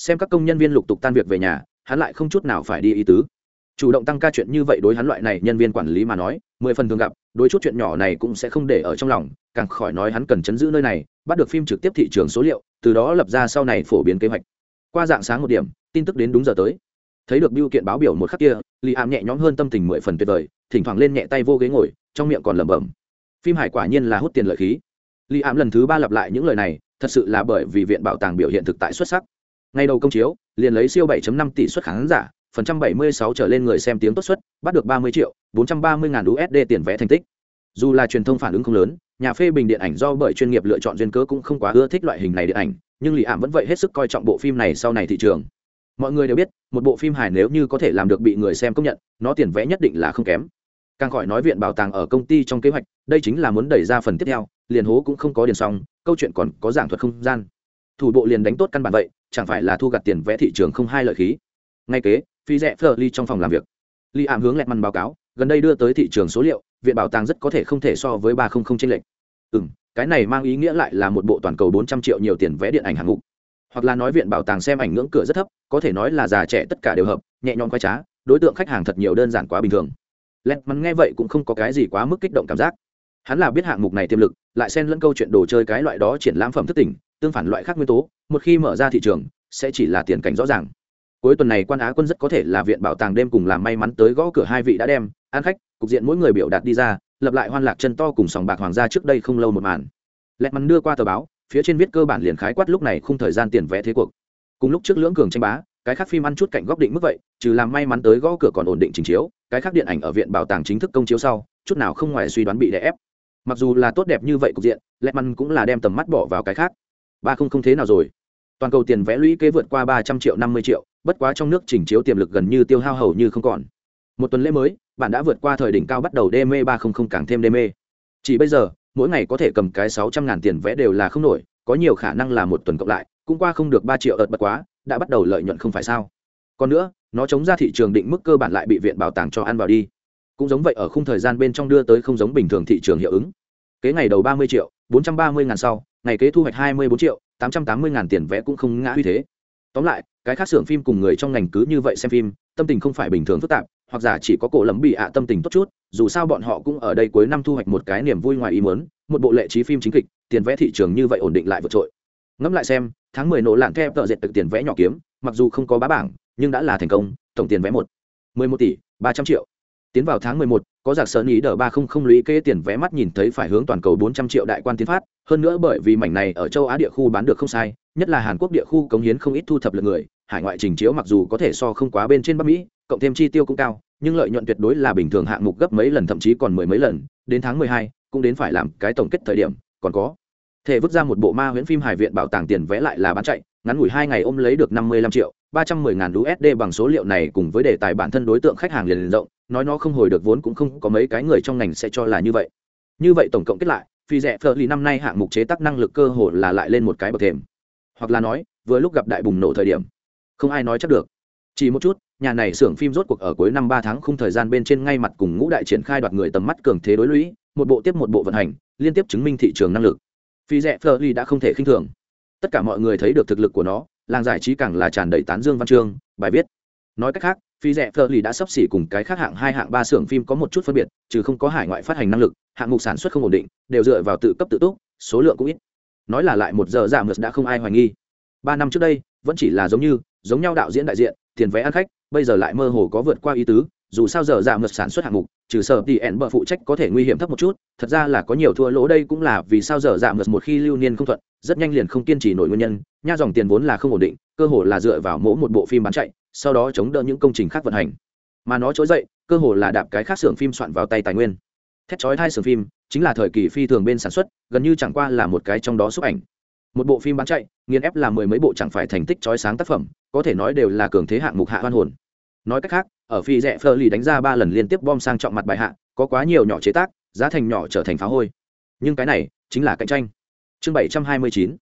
xem các công nhân viên lục tục tan việc về nhà, hắn lại không chút nào phải đi ý tứ. Chủ động tăng ca chuyện như vậy đối hắn loại này nhân viên quản lý mà nói, mười phần thường gặp, đối chút chuyện nhỏ này cũng sẽ không để ở trong lòng, càng khỏi nói hắn cần chấn giữ nơi này, bắt được phim trực tiếp thị trường số liệu, từ đó lập ra sau này phổ biến kế hoạch. Qua dạng sáng một điểm, tin tức đến đúng giờ tới. Thấy được biêu kiện báo biểu một khắc kia lì ảm nhẹ nhõm hơn tâm tình mười phần tuyệt vời, thỉnh thoảng lên nhẹ tay vô ghế ngồi, trong miệng còn lẩm bẩm. Phim hải quả nhiên là hút tiền lợi khí. Lì ảm lần thứ ba lặp lại những lời này, thật sự là bởi vì viện bảo tàng biểu hiện thực tại xuất sắc ngay đầu công chiếu, liền lấy siêu 7.5 tỷ suất khán giả, phần trăm 76 trở lên người xem tiếng tốt suất, bắt được 30 triệu 430 ngàn usd tiền vẽ thành tích. Dù là truyền thông phản ứng không lớn, nhà phê bình điện ảnh do bởi chuyên nghiệp lựa chọn duyên cớ cũng không quá ưa thích loại hình này điện ảnh, nhưng lì ảm vẫn vậy hết sức coi trọng bộ phim này sau này thị trường. Mọi người đều biết, một bộ phim hài nếu như có thể làm được bị người xem công nhận, nó tiền vẽ nhất định là không kém. Càng khỏi nói viện bảo tàng ở công ty trong kế hoạch, đây chính là muốn đẩy ra phần tiếp theo, liền hố cũng không có điền xong, câu chuyện còn có giảng thuật không gian thủ bộ liền đánh tốt căn bản vậy, chẳng phải là thu gặt tiền vẽ thị trường không hai lợi khí. Ngay kế, phi rẽ phờ ly trong phòng làm việc. Ly ảm hướng lẹt măn báo cáo, gần đây đưa tới thị trường số liệu, viện bảo tàng rất có thể không thể so với ba không không tranh lệch. Ừ m cái này mang ý nghĩa lại là một bộ toàn cầu bốn trăm triệu nhiều tiền vẽ điện ảnh hạng mục. Hoặc là nói viện bảo tàng xem ảnh ngưỡng cửa rất thấp, có thể nói là già trẻ tất cả đều hợp, nhẹ nhõm khoai trá, đối tượng khách hàng thật nhiều đơn giản quá bình thường. Lẹt mắn nghe vậy cũng không có cái gì quá mức kích động cảm giác. Hắn là biết hạng mục này tiềm lực, lại xen lẫn câu chuyện đồ chơi cái loại đó triển lãm phẩm thất tỉnh tương phản loại khác nguyên tố, một khi mở ra thị trường, sẽ chỉ là tiền cảnh rõ ràng. Cuối tuần này quan á quân rất có thể là viện bảo tàng đêm cùng làm may mắn tới gõ cửa hai vị đã đem, ăn khách, cục diện mỗi người biểu đạt đi ra, lập lại hoan lạc chân to cùng sòng bạc hoàng gia trước đây không lâu một màn. Lẹt mắn đưa qua tờ báo, phía trên viết cơ bản liền khái quát lúc này không thời gian tiền vẽ thế cuộc. Cùng lúc trước lưỡng cường tranh bá, cái khác phim ăn chút cạnh góc định mức vậy, trừ làm may mắn tới gõ cửa còn ổn định trình chiếu, cái khác điện ảnh ở viện bảo tàng chính thức công chiếu sau, chút nào không ngoài suy đoán bị đè ép. Mặc dù là tốt đẹp như vậy cục diện, lẹt mắn cũng là đem tầm mắt bỏ vào cái khác ba không không thế nào rồi. Toàn cầu tiền vẽ lũy kế vượt qua ba trăm triệu, năm mươi triệu, bất quá trong nước chỉnh chiếu tiềm lực gần như tiêu hao hầu như không còn. Một tuần lễ mới, bạn đã vượt qua thời đỉnh cao bắt đầu đê mê ba không không càng thêm đê mê. Chỉ bây giờ, mỗi ngày có thể cầm cái sáu trăm ngàn tiền vẽ đều là không nổi, có nhiều khả năng là một tuần cộng lại, cũng qua không được ba triệu ợt bật quá, đã bắt đầu lợi nhuận không phải sao. Còn nữa, nó chống ra thị trường định mức cơ bản lại bị viện bảo tàng cho ăn vào đi. Cũng giống vậy ở khung thời gian bên trong đưa tới không giống bình thường thị trường hiệu ứng. Kế ngày đầu ba mươi triệu, bốn trăm ba mươi ngàn sau ngày kế thu hoạch hai mươi bốn triệu, tám trăm tám mươi ngàn tiền vẽ cũng không ngã uy thế. Tóm lại, cái khác xưởng phim cùng người trong ngành cứ như vậy xem phim, tâm tình không phải bình thường phức tạp, hoặc giả chỉ có cổ lấm bị ạ tâm tình tốt chút, dù sao bọn họ cũng ở đây cuối năm thu hoạch một cái niềm vui ngoài ý muốn, một bộ lệ trí phim chính kịch, tiền vẽ thị trường như vậy ổn định lại vượt trội. Ngẫm lại xem, tháng mười nổ lạng theo tợ dệt được tiền vẽ nhỏ kiếm, mặc dù không có bá bảng, nhưng đã là thành công, tổng tiền vẽ một, mười một tỷ, ba trăm triệu. Tiến vào tháng mười một có giặc sơn ý đờ ba không không lũy kê tiền vé mắt nhìn thấy phải hướng toàn cầu bốn trăm triệu đại quan tiến phát, hơn nữa bởi vì mảnh này ở châu á địa khu bán được không sai, nhất là hàn quốc địa khu cống hiến không ít thu thập lượng người, hải ngoại trình chiếu mặc dù có thể so không quá bên trên bắc mỹ, cộng thêm chi tiêu cũng cao, nhưng lợi nhuận tuyệt đối là bình thường hạng mục gấp mấy lần, thậm chí còn mười mấy lần, đến tháng mười hai, cũng đến phải làm cái tổng kết thời điểm, còn có thể vứt ra một bộ ma huyễn phim hải viện bảo tàng tiền vé lại là bán chạy, ngắn ngủi hai ngày ôm lấy được năm mươi lăm triệu ba trăm mười ngàn usd bằng số liệu này cùng với đề tài bản thân đối tượng khách hàng liền rộng nói nó không hồi được vốn cũng không có mấy cái người trong ngành sẽ cho là như vậy. Như vậy tổng cộng kết lại, phi rẻ phở lì năm nay hạng mục chế tác năng lực cơ hồ là lại lên một cái bậc thềm. Hoặc là nói, vừa lúc gặp đại bùng nổ thời điểm, không ai nói chắc được. Chỉ một chút, nhà này xưởng phim rốt cuộc ở cuối năm ba tháng khung thời gian bên trên ngay mặt cùng ngũ đại triển khai đoạt người tầm mắt cường thế đối lũy, một bộ tiếp một bộ vận hành, liên tiếp chứng minh thị trường năng lực. Phi rẻ phở lì đã không thể khinh thường. Tất cả mọi người thấy được thực lực của nó, làng giải trí càng là tràn đầy tán dương văn chương, bài viết nói cách khác, phi rẻ phơ lì đã sắp xỉ cùng cái khác hạng hai, hạng ba xưởng phim có một chút phân biệt, trừ không có hải ngoại phát hành năng lực, hạng mục sản xuất không ổn định, đều dựa vào tự cấp tự túc, số lượng cũng ít. Nói là lại một giờ giảm ngược đã không ai hoài nghi. Ba năm trước đây, vẫn chỉ là giống như, giống nhau đạo diễn đại diện, tiền vé ăn khách, bây giờ lại mơ hồ có vượt qua ý tứ, dù sao giờ giảm ngược sản xuất hạng mục, trừ sở thì ẻn bờ phụ trách có thể nguy hiểm thấp một chút, thật ra là có nhiều thua lỗ đây cũng là vì sao giờ giảm ngược một khi lưu niên không thuận, rất nhanh liền không kiên trì nổi nguyên nhân, nha dòng tiền vốn là không ổn định cơ hồ là dựa vào mỗi một bộ phim bán chạy, sau đó chống đỡ những công trình khác vận hành. Mà nó trỗi dậy, cơ hồ là đạp cái khác xưởng phim soạn vào tay tài nguyên. Thét chói thai xưởng phim, chính là thời kỳ phi thường bên sản xuất, gần như chẳng qua là một cái trong đó xúc ảnh. Một bộ phim bán chạy nghiên ép là mười mấy bộ chẳng phải thành tích chói sáng tác phẩm, có thể nói đều là cường thế hạng mục hạ hoan hồn. Nói cách khác, ở phi rẽ phơ lì đánh ra ba lần liên tiếp bom sang trọng mặt bài hạ, có quá nhiều nhỏ chế tác, giá thành nhỏ trở thành phá hôi. Nhưng cái này chính là cạnh tranh. Chương bảy trăm hai mươi chín.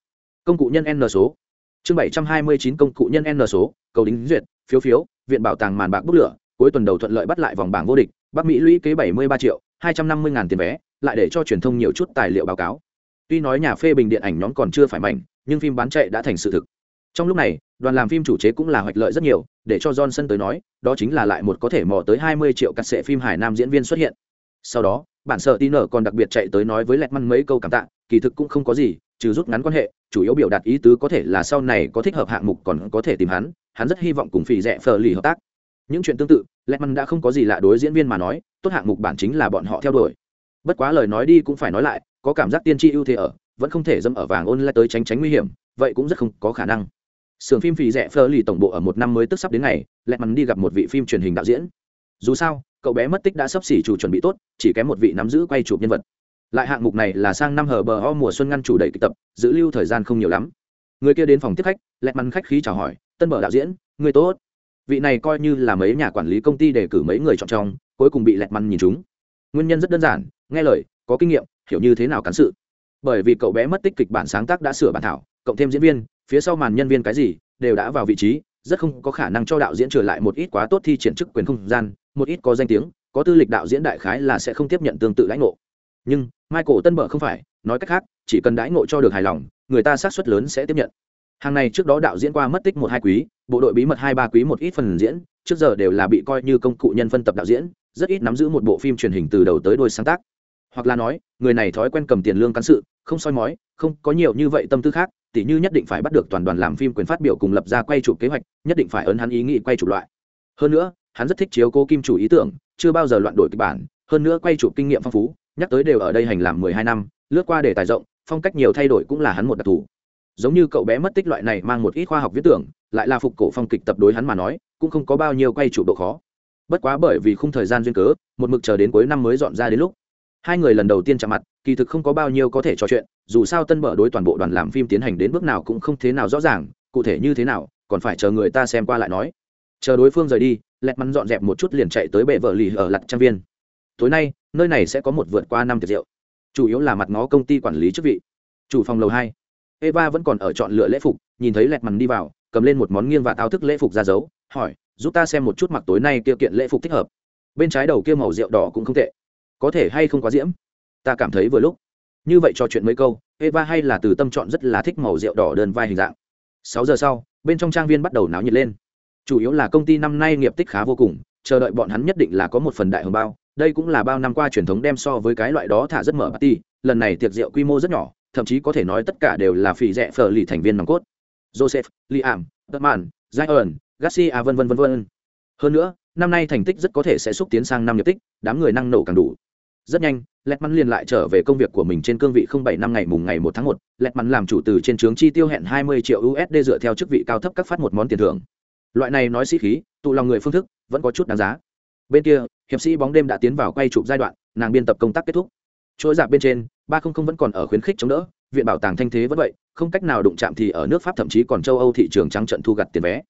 Công cụ nhân n số chương bảy trăm hai mươi chín công cụ nhân n số, cầu đính duyệt, phiếu phiếu, viện bảo tàng màn bạc bút lửa, cuối tuần đầu thuận lợi bắt lại vòng bảng vô địch, bắc mỹ lũy kế bảy mươi ba triệu hai trăm năm mươi ngàn tiền vé, lại để cho truyền thông nhiều chút tài liệu báo cáo. Tuy nói nhà phê bình điện ảnh nhóm còn chưa phải mạnh nhưng phim bán chạy đã thành sự thực. Trong lúc này, đoàn làm phim chủ chế cũng là hoạch lợi rất nhiều, để cho johnson tới nói, đó chính là lại một có thể mò tới hai mươi triệu cắt sệ phim hải nam diễn viên xuất hiện. Sau đó, bản sợ tin nở còn đặc biệt chạy tới nói với lẹt măn mấy câu cảm tạ, kỳ thực cũng không có gì trừ rút ngắn quan hệ, chủ yếu biểu đạt ý tứ có thể là sau này có thích hợp hạng mục còn có thể tìm hắn hắn rất hy vọng cùng phì rẻ phờ lì hợp tác. Những chuyện tương tự lẹt măn đã không có gì lạ đối diễn viên mà nói, tốt hạng mục bản chính là bọn họ theo đuổi. Bất quá lời nói đi cũng phải nói lại, có cảm giác tiên tri ưu thế ở, vẫn không thể dâm ở vàng ôn lại tới tránh tránh nguy hiểm, vậy cũng rất không có khả năng. Sưởng phim phì rẻ phờ lì tổng bộ ở một năm mới tức sắp đến ngày lẹt măn đi gặp một vị phim truyền hình đạo diễn. Dù sao, cậu bé mất tích đã sắp xỉ chủ chuẩn bị tốt, chỉ kém một vị nắm giữ quay chụp nhân vật lại hạng mục này là sang năm hở bờ ho mùa xuân ngăn chủ đầy kịch tập, giữ lưu thời gian không nhiều lắm. Người kia đến phòng tiếp khách, lẹt mắn khách khí chào hỏi, tân bờ đạo diễn, người tốt. Vị này coi như là mấy nhà quản lý công ty đề cử mấy người chọn trong, cuối cùng bị lẹt mắn nhìn chúng nguyên nhân rất đơn giản, nghe lời, có kinh nghiệm, hiểu như thế nào cán sự. Bởi vì cậu bé mất tích kịch bản sáng tác đã sửa bản thảo, cộng thêm diễn viên, phía sau màn nhân viên cái gì, đều đã vào vị trí, rất không có khả năng cho đạo diễn trở lại một ít quá tốt thi triển chức quyền không gian, một ít có danh tiếng, có tư lịch đạo diễn đại khái là sẽ không tiếp nhận tương tự lãnh ngộ nhưng, michael tân bợ không phải, nói cách khác, chỉ cần đãi ngộ cho được hài lòng, người ta xác suất lớn sẽ tiếp nhận. Hàng này trước đó đạo diễn qua mất tích một hai quý, bộ đội bí mật hai ba quý một ít phần diễn, trước giờ đều là bị coi như công cụ nhân phân tập đạo diễn, rất ít nắm giữ một bộ phim truyền hình từ đầu tới đôi sáng tác. Hoặc là nói, người này thói quen cầm tiền lương cán sự, không soi mói, không có nhiều như vậy tâm tư khác, tỉ như nhất định phải bắt được toàn đoàn làm phim quyền phát biểu cùng lập ra quay chụp kế hoạch, nhất định phải ấn hắn ý nghĩ quay chụp loại. Hơn nữa, hắn rất thích chiếu cô kim chủ ý tưởng, chưa bao giờ loạn đổi kịch bản, hơn nữa quay chụp kinh nghiệm phong phú nhắc tới đều ở đây hành làm mười hai năm, lướt qua để tài rộng, phong cách nhiều thay đổi cũng là hắn một đặc thù. Giống như cậu bé mất tích loại này mang một ít khoa học viết tưởng, lại là phục cổ phong kịch tập đối hắn mà nói, cũng không có bao nhiêu quay chủ độ khó. Bất quá bởi vì khung thời gian duyên cớ, một mực chờ đến cuối năm mới dọn ra đến lúc. Hai người lần đầu tiên chạm mặt, kỳ thực không có bao nhiêu có thể trò chuyện, dù sao tân bở đối toàn bộ đoàn làm phim tiến hành đến bước nào cũng không thế nào rõ ràng, cụ thể như thế nào, còn phải chờ người ta xem qua lại nói. Chờ đối phương rời đi, lẹt mắn dọn dẹp một chút liền chạy tới bệ vợ lì ở lặt trang viên tối nay, nơi này sẽ có một vượt qua năm tiệc rượu. Chủ yếu là mặt ngó công ty quản lý chức vị. Chủ phòng lầu hai. Eva vẫn còn ở chọn lựa lễ phục, nhìn thấy lẹt mằn đi vào, cầm lên một món nghiêng và táo thức lễ phục ra giấu. hỏi, giúp ta xem một chút mặc tối nay kia kiện lễ phục thích hợp. Bên trái đầu kia màu rượu đỏ cũng không tệ. Có thể hay không quá diễm? Ta cảm thấy vừa lúc. Như vậy trò chuyện mấy câu, eva hay là từ tâm chọn rất là thích màu rượu đỏ đơn vai hình dạng. Sáu giờ sau, bên trong trang viên bắt đầu náo nhiệt lên. Chủ yếu là công ty năm nay nghiệp tích khá vô cùng, chờ đợi bọn hắn nhất định là có một phần đại hồng bao đây cũng là bao năm qua truyền thống đem so với cái loại đó thả rất mở party lần này tiệc rượu quy mô rất nhỏ thậm chí có thể nói tất cả đều là phỉ rẻ phở lì thành viên nòng cốt. Joseph liam Mạn, zion garcia vân vân vân vân. Hơn nữa năm nay thành tích rất có thể sẽ xúc tiến sang năm nghiệp tích đám người năng nổ càng đủ. Rất nhanh lẹt mắn liền lại trở về công việc của mình trên cương vị không bảy năm ngày mùng ngày một tháng một. Lẹt mắn làm chủ từ trên trướng chi tiêu hẹn hai mươi triệu usd dựa theo chức vị cao thấp các phát một món tiền thưởng. Loại này nói sĩ khí tụ lòng người phương thức vẫn có chút đáng giá bên kia, hiệp sĩ bóng đêm đã tiến vào quay chụp giai đoạn, nàng biên tập công tác kết thúc. Chuỗi dạp bên trên, ba không không vẫn còn ở khuyến khích chống đỡ, viện bảo tàng thanh thế vẫn vậy, không cách nào đụng chạm thì ở nước pháp thậm chí còn châu âu thị trường trắng trận thu gặt tiền vé.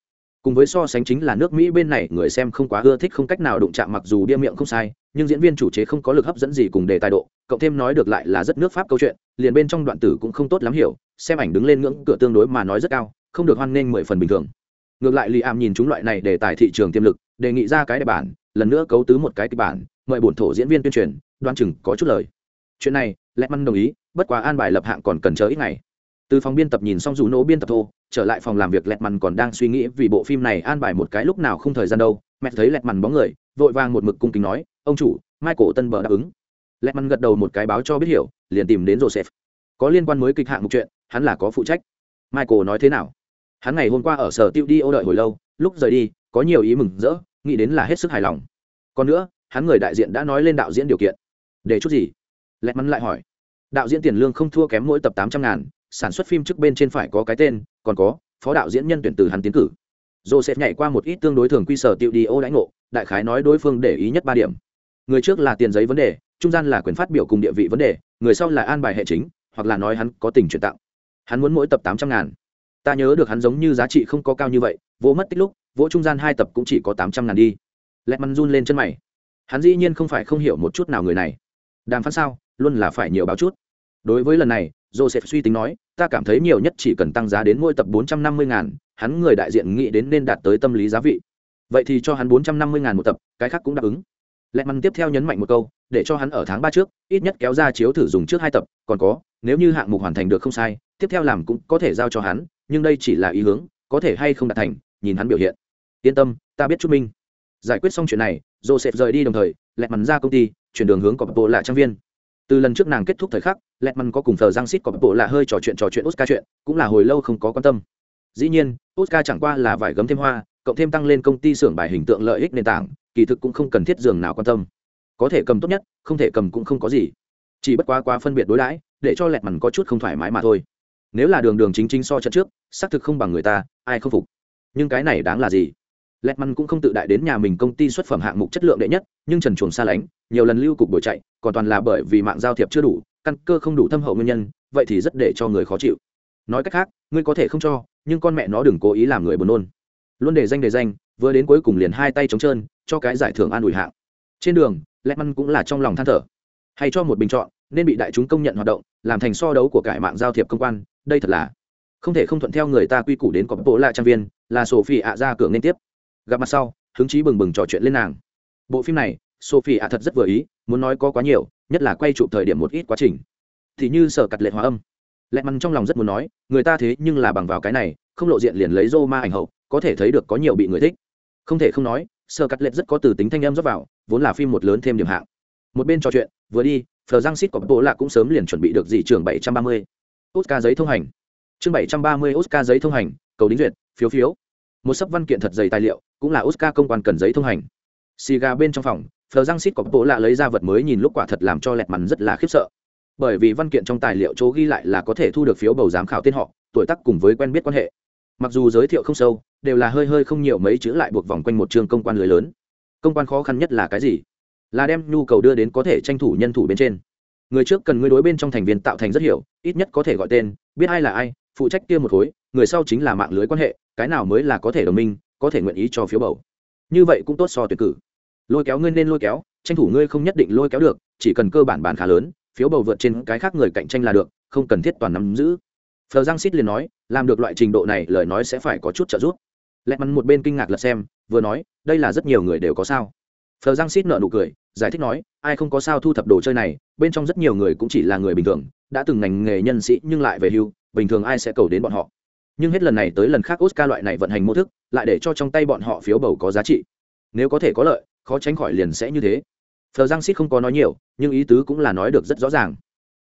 Cùng với so sánh chính là nước mỹ bên này, người xem không quá ưa thích không cách nào đụng chạm mặc dù bia miệng không sai, nhưng diễn viên chủ chế không có lực hấp dẫn gì cùng đề tài độ, cộng thêm nói được lại là rất nước pháp câu chuyện, liền bên trong đoạn tử cũng không tốt lắm hiểu, xem ảnh đứng lên ngưỡng cửa tương đối mà nói rất cao, không được hoan nghênh mười phần bình thường. Ngược lại lì am nhìn chúng loại này để tài thị trường tiềm lực, đề nghị ra cái đề bản lần nữa cấu tứ một cái kịch bản, mời bổn thổ diễn viên tuyên truyền, đoan chừng có chút lời. Chuyện này lẽ măn đồng ý, bất quá an bài lập hạng còn cần chờ ít ngày. Từ phòng biên tập nhìn xong dù nỗ biên tập thô, trở lại phòng làm việc lẹt mằn còn đang suy nghĩ vì bộ phim này an bài một cái lúc nào không thời gian đâu. Mẹ thấy lẹt mằn bóng người, vội vàng một mực cung kính nói, ông chủ, michael tân bờ đáp ứng. Lẹt mằn gật đầu một cái báo cho biết hiểu, liền tìm đến joseph. Có liên quan mới kịch hạng một chuyện, hắn là có phụ trách. Michael nói thế nào? Hắn ngày hôm qua ở sở tiêu đi ô đợi hồi lâu, lúc rời đi, có nhiều ý mừng rỡ nghĩ đến là hết sức hài lòng. Còn nữa, hắn người đại diện đã nói lên đạo diễn điều kiện. Để chút gì? Lẹt mắn lại hỏi. Đạo diễn tiền lương không thua kém mỗi tập tám trăm ngàn, sản xuất phim trước bên trên phải có cái tên, còn có, phó đạo diễn nhân tuyển từ hắn tiến cử. Joseph nhảy qua một ít tương đối thường quy sở tiêu đi ô đánh ngộ, đại khái nói đối phương để ý nhất ba điểm. Người trước là tiền giấy vấn đề, trung gian là quyền phát biểu cùng địa vị vấn đề, người sau là an bài hệ chính, hoặc là nói hắn có tình chuyển tặng. Hắn muốn mỗi tập tám trăm ngàn. Ta nhớ được hắn giống như giá trị không có cao như vậy, vỗ mất tích lúc vỗ trung gian hai tập cũng chỉ có tám trăm ngàn đi. Lẹt mắn run lên chân mày. Hắn dĩ nhiên không phải không hiểu một chút nào người này. Đàm phán sao, luôn là phải nhiều báo chút. Đối với lần này, joseph suy tính nói, ta cảm thấy nhiều nhất chỉ cần tăng giá đến mỗi tập bốn trăm năm mươi ngàn, hắn người đại diện nghĩ đến nên đạt tới tâm lý giá vị. Vậy thì cho hắn bốn trăm năm mươi ngàn một tập, cái khác cũng đáp ứng. Lẹ mắn tiếp theo nhấn mạnh một câu, để cho hắn ở tháng ba trước, ít nhất kéo ra chiếu thử dùng trước hai tập, còn có, nếu như hạng mục hoàn thành được không sai, tiếp theo làm cũng có thể giao cho hắn, nhưng đây chỉ là ý hướng, có thể hay không đạt thành, nhìn hắn biểu hiện yên tâm, ta biết chút minh. Giải quyết xong chuyện này, joseph rời đi đồng thời lẹt mắn ra công ty, chuyển đường hướng cọp bộ lạ trang viên. Từ lần trước nàng kết thúc thời khắc lẹt mắn có cùng thờ giang xít cọp bộ lạ hơi trò chuyện trò chuyện oscar chuyện, cũng là hồi lâu không có quan tâm. Dĩ nhiên, oscar chẳng qua là vải gấm thêm hoa, cộng thêm tăng lên công ty xưởng bài hình tượng lợi ích nền tảng, kỳ thực cũng không cần thiết giường nào quan tâm. Có thể cầm tốt nhất, không thể cầm cũng không có gì. Chỉ bất quá quá phân biệt đối đãi, để cho lẹt mằn có chút không thoải mái mà thôi. Nếu là đường đường chính chính so trận trước, xác thực không bằng người ta, ai không phục. Nhưng cái này đáng là gì? Lẹt cũng không tự đại đến nhà mình công ty xuất phẩm hạng mục chất lượng đệ nhất, nhưng trần chuồng xa lánh, nhiều lần lưu cục đổi chạy, còn toàn là bởi vì mạng giao thiệp chưa đủ, căn cơ không đủ thâm hậu nguyên nhân, vậy thì rất để cho người khó chịu. Nói cách khác, ngươi có thể không cho, nhưng con mẹ nó đừng cố ý làm người buồn nôn. Luôn để danh đề danh, vừa đến cuối cùng liền hai tay trống trơn, cho cái giải thưởng an ủi hạng. Trên đường, Letman măn cũng là trong lòng than thở. Hay cho một bình chọn, nên bị đại chúng công nhận hoạt động, làm thành so đấu của cải mạng giao thiệp công quan, đây thật là không thể không thuận theo người ta quy củ đến có bộ lại trang viên, là sophie ạ ra cửa liên tiếp gặp mặt sau, hứng chí bừng bừng trò chuyện lên nàng. Bộ phim này, sophie ạ thật rất vừa ý, muốn nói có quá nhiều, nhất là quay chụp thời điểm một ít quá trình. Thì như sở cặt lệ hóa âm. Lẹ măn trong lòng rất muốn nói, người ta thế nhưng là bằng vào cái này, không lộ diện liền lấy rô ma ảnh hậu, có thể thấy được có nhiều bị người thích. Không thể không nói, sở cắt lệ rất có từ tính thanh âm rót vào, vốn là phim một lớn thêm điểm hạng. Một bên trò chuyện, vừa đi phờ giang xít của bộ lạ cũng sớm liền chuẩn bị được dị trường bảy trăm ba mươi. Oscar giấy thông hành. Chương bảy trăm ba mươi oscar giấy thông hành, cầu đính duyệt, phiếu phiếu một sấp văn kiện thật dày tài liệu, cũng là oscar công quan cần giấy thông hành. Xì gà bên trong phòng phờ răng xít có bộ lạ lấy ra vật mới nhìn lúc quả thật làm cho lẹt mắn rất là khiếp sợ. Bởi vì văn kiện trong tài liệu chỗ ghi lại là có thể thu được phiếu bầu giám khảo tên họ, tuổi tác cùng với quen biết quan hệ. Mặc dù giới thiệu không sâu, đều là hơi hơi không nhiều mấy chữ lại buộc vòng quanh một trường công quan lưới lớn. Công quan khó khăn nhất là cái gì? Là đem nhu cầu đưa đến có thể tranh thủ nhân thủ bên trên. Người trước cần người đối bên trong thành viên tạo thành rất hiểu, ít nhất có thể gọi tên, biết ai là ai, phụ trách kia một khối, người sau chính là mạng lưới quan hệ cái nào mới là có thể đồng minh, có thể nguyện ý cho phiếu bầu. Như vậy cũng tốt so tuyệt cử. Lôi kéo ngươi nên lôi kéo, tranh thủ ngươi không nhất định lôi kéo được, chỉ cần cơ bản bàn khá lớn, phiếu bầu vượt trên cái khác người cạnh tranh là được, không cần thiết toàn nắm giữ. Phờ giang xít liền nói, làm được loại trình độ này, lời nói sẽ phải có chút trợ giúp. Lẹ mắn một bên kinh ngạc lật xem, vừa nói, đây là rất nhiều người đều có sao. Phờ giang xít nợ nụ cười, giải thích nói, ai không có sao thu thập đồ chơi này, bên trong rất nhiều người cũng chỉ là người bình thường, đã từng ngành nghề nhân sĩ nhưng lại về hưu, bình thường ai sẽ cầu đến bọn họ nhưng hết lần này tới lần khác oscar loại này vận hành mô thức lại để cho trong tay bọn họ phiếu bầu có giá trị. Nếu có thể có lợi, khó tránh khỏi liền sẽ như thế. Thờ giang xít không có nói nhiều, nhưng ý tứ cũng là nói được rất rõ ràng.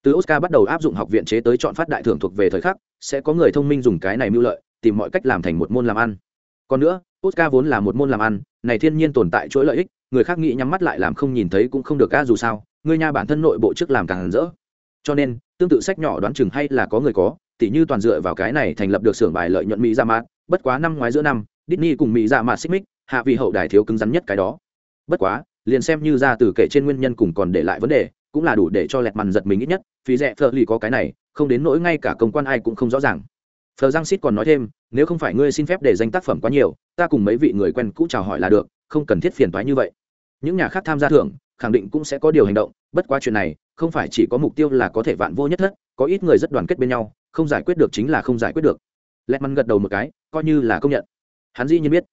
Từ oscar bắt đầu áp dụng học viện chế tới chọn phát đại thưởng thuộc về thời khắc, sẽ có người thông minh dùng cái này mưu lợi, tìm mọi cách làm thành một môn làm ăn. Còn nữa, oscar vốn là một môn làm ăn, này thiên nhiên tồn tại chuỗi lợi ích, người khác nghĩ nhắm mắt lại làm không nhìn thấy cũng không được ca dù sao, người nhà bản thân nội bộ trước làm càng hẳn rỡ. Cho nên, tương tự sách nhỏ đoán chừng hay là có người có tỉ như toàn dựa vào cái này thành lập được xưởng bài lợi nhuận mỹ dạ ra mát bất quá năm ngoái giữa năm, Disney cùng mỹ dạ ra mát xích mích, hạ vị hậu đài thiếu cứng rắn nhất cái đó. Bất quá, liền xem như ra từ kể trên nguyên nhân cùng còn để lại vấn đề, cũng là đủ để cho lẹt mằn giật mình ít nhất, phí rẻ phờ lì có cái này, không đến nỗi ngay cả công quan ai cũng không rõ ràng. Phờ giang xít còn nói thêm, nếu không phải ngươi xin phép để danh tác phẩm quá nhiều, ta cùng mấy vị người quen cũ chào hỏi là được, không cần thiết phiền toái như vậy. Những nhà khác tham gia thưởng khẳng định cũng sẽ có điều hành động, bất qua chuyện này, không phải chỉ có mục tiêu là có thể vạn vô nhất thất, có ít người rất đoàn kết bên nhau, không giải quyết được chính là không giải quyết được. Lẹt mắn gật đầu một cái, coi như là công nhận. Hắn dĩ nhiên biết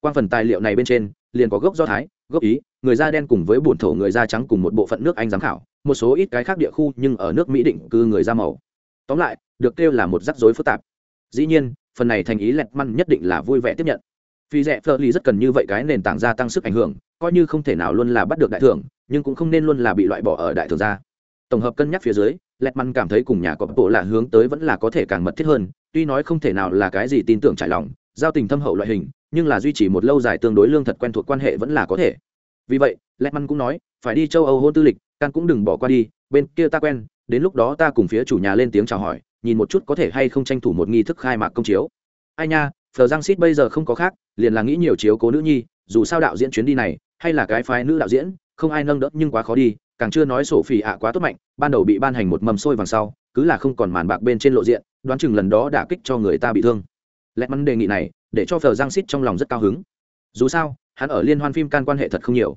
quan phần tài liệu này bên trên, liền có gốc do thái, gốc ý, người da đen cùng với bổn thổ người da trắng cùng một bộ phận nước anh giám khảo, một số ít cái khác địa khu nhưng ở nước mỹ định cư người da màu. Tóm lại, được kêu là một rắc rối phức tạp. Dĩ nhiên, phần này thành ý lẹt măn nhất định là vui vẻ tiếp nhận. Vì rẻ phơ ly rất cần như vậy cái nền tảng gia tăng sức ảnh hưởng coi như không thể nào luôn là bắt được đại thưởng, nhưng cũng không nên luôn là bị loại bỏ ở đại thưởng ra. tổng hợp cân nhắc phía dưới, lẹt măn cảm thấy cùng nhà có bộ là hướng tới vẫn là có thể càng mật thiết hơn, tuy nói không thể nào là cái gì tin tưởng trải lòng, giao tình thâm hậu loại hình, nhưng là duy trì một lâu dài tương đối lương thật quen thuộc quan hệ vẫn là có thể vì vậy, lẹt măn cũng nói, phải đi châu âu hôn tư lịch can cũng đừng bỏ qua đi, bên kia ta quen, đến lúc đó ta cùng phía chủ nhà lên tiếng chào hỏi, nhìn một chút có thể hay không tranh thủ một nghi thức khai mạc công chiếu ai nha phờ giang xít bây giờ không có khác, liền là nghĩ nhiều chiếu cố nữ nhi, dù sao đạo diễn chuyến đi này hay là cái phái nữ đạo diễn, không ai nâng đỡ, nhưng quá khó đi, càng chưa nói sổ phỉ ạ quá tốt mạnh, ban đầu bị ban hành một mầm sôi vàng sau, cứ là không còn màn bạc bên trên lộ diện, đoán chừng lần đó đả kích cho người ta bị thương. Lẽ mắn đề nghị này, để cho phờ giang xít trong lòng rất cao hứng. Dù sao, hắn ở liên hoan phim can quan hệ thật không nhiều.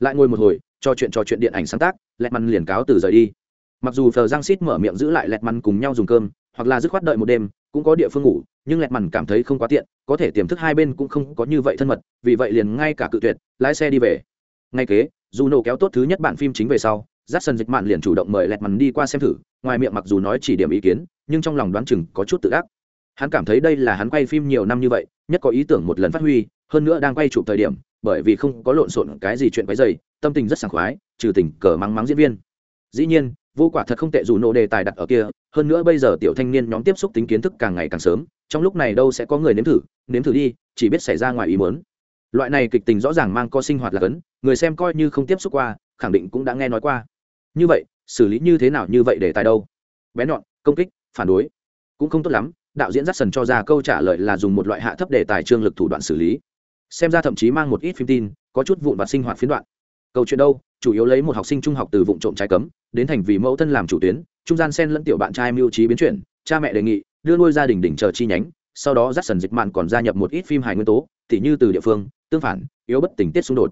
Lại ngồi một hồi cho chuyện trò chuyện điện ảnh sáng tác lẹt măn liền cáo từ rời đi. Mặc dù phờ giang xít mở miệng giữ lại lẹt măn cùng nhau dùng cơm, hoặc là dứt khoát đợi một đêm cũng có địa phương ngủ, nhưng lẹt mằn cảm thấy không quá tiện, có thể tiềm thức hai bên cũng không có như vậy thân mật, vì vậy liền ngay cả cự tuyệt, lái xe đi về. Ngay kế, dù nổ kéo tốt thứ nhất bản phim chính về sau j a c k s o n dịch mạn liền chủ động mời lẹt mằn đi qua xem thử, ngoài miệng mặc dù nói chỉ điểm ý kiến, nhưng trong lòng đoán chừng có chút tự ác. Hắn cảm thấy đây là hắn quay phim nhiều năm như vậy, nhất có ý tưởng một lần phát huy, hơn nữa đang quay chụp thời điểm, bởi vì không có lộn xộn cái gì chuyện quấy dày tâm tình rất sảng khoái, trừ tình cờ mắng mắng diễn viên. Dĩ nhiên vô quả thật không tệ dù nổ đề tài đặt ở kia, hơn nữa bây giờ tiểu thanh niên nhóm tiếp xúc tính kiến thức càng ngày càng sớm, trong lúc này đâu sẽ có người nếm thử nếm thử đi, chỉ biết xảy ra ngoài ý muốn. Loại này kịch tình rõ ràng mang co sinh hoạt là cấn, người xem coi như không tiếp xúc qua, khẳng định cũng đã nghe nói qua. Như vậy, xử lý như thế nào như vậy để tài đâu? Bé nhọn, công kích, phản đối. Cũng không tốt lắm, đạo diễn dắt sần cho ra câu trả lời là dùng một loại hạ thấp đề tài trương lực thủ đoạn xử lý. Xem ra thậm chí mang một ít phim tin, có chút vụn vặt sinh hoạt phiến đoạn. Câu chuyện đâu? Chủ yếu lấy một học sinh trung học từ vụ trộm trái cấm đến thành vì mẫu thân làm chủ tuyến, trung gian sen lẫn tiểu bạn trai mưu trí biến chuyển, cha mẹ đề nghị, đưa nuôi gia đình đỉnh chờ chi nhánh, sau đó dắt sần dịch mạn còn gia nhập một ít phim hài nguyên tố, tỉ như từ địa phương, tương phản, yếu bất tình tiết xung đột.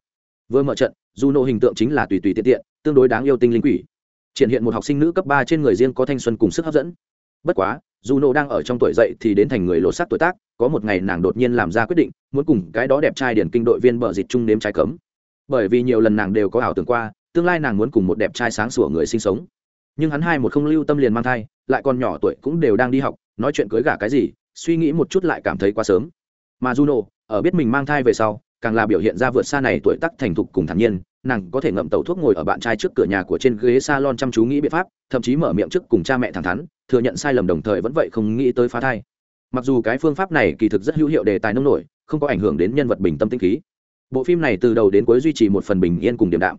Vừa mở trận, dù nộ hình tượng chính là tùy tùy tiện tiện, tương đối đáng yêu tinh linh quỷ. Triển hiện một học sinh nữ cấp ba trên người riêng có thanh xuân cùng sức hấp dẫn. Bất quá, dù nộ đang ở trong tuổi dậy thì đến thành người lột xác tuổi tác, có một ngày nàng đột nhiên làm ra quyết định, muốn cùng cái đó đẹp trai điển kinh đội viên bờ dịch chung nếm trái cấm. Bởi vì nhiều lần nàng đều có ảo tưởng qua tương lai nàng muốn cùng một đẹp trai sáng sủa người sinh sống. Nhưng hắn hai một không lưu tâm liền mang thai, lại còn nhỏ tuổi cũng đều đang đi học, nói chuyện cưới gả cái gì, suy nghĩ một chút lại cảm thấy quá sớm. Mà juno, ở biết mình mang thai về sau, càng là biểu hiện ra vượt xa này tuổi tác thành thục cùng thản nhiên, nàng có thể ngậm tàu thuốc ngồi ở bạn trai trước cửa nhà của trên ghế salon chăm chú nghĩ biện pháp, thậm chí mở miệng trước cùng cha mẹ thẳng thắn, thừa nhận sai lầm đồng thời vẫn vậy không nghĩ tới phá thai. Mặc dù cái phương pháp này kỳ thực rất hữu hiệu đề tài nông nổi, không có ảnh hưởng đến nhân vật bình tâm tinh khí. Bộ phim này từ đầu đến cuối duy trì một phần bình yên cùng điểm đạm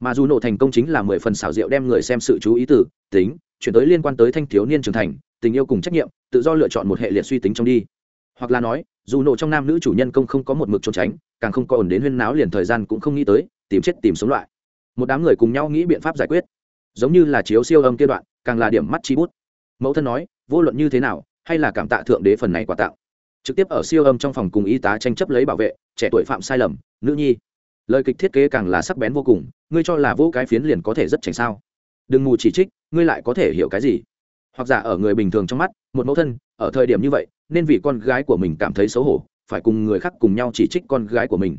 mà dù nổ thành công chính là mười phần xảo diệu đem người xem sự chú ý từ, tính, chuyển tới liên quan tới thanh thiếu niên trưởng thành, tình yêu cùng trách nhiệm, tự do lựa chọn một hệ liệt suy tính trong đi. Hoặc là nói, dù nổ trong nam nữ chủ nhân công không có một mực trốn tránh, càng không có ổn đến huyên náo liền thời gian cũng không nghĩ tới, tìm chết tìm sống loại một đám người cùng nhau nghĩ biện pháp giải quyết. Giống như là chiếu siêu âm kia đoạn, càng là điểm mắt chi bút. Mẫu thân nói, vô luận như thế nào, hay là cảm tạ thượng đế phần này quà tặng. Trực tiếp ở siêu âm trong phòng cùng y tá tranh chấp lấy bảo vệ, trẻ tuổi phạm sai lầm, nữ nhi lời kịch thiết kế càng là sắc bén vô cùng, ngươi cho là vô cái phiến liền có thể rất tránh sao? Đừng mù chỉ trích, ngươi lại có thể hiểu cái gì? Hoặc giả ở người bình thường trong mắt, một mẫu thân, ở thời điểm như vậy, nên vì con gái của mình cảm thấy xấu hổ, phải cùng người khác cùng nhau chỉ trích con gái của mình.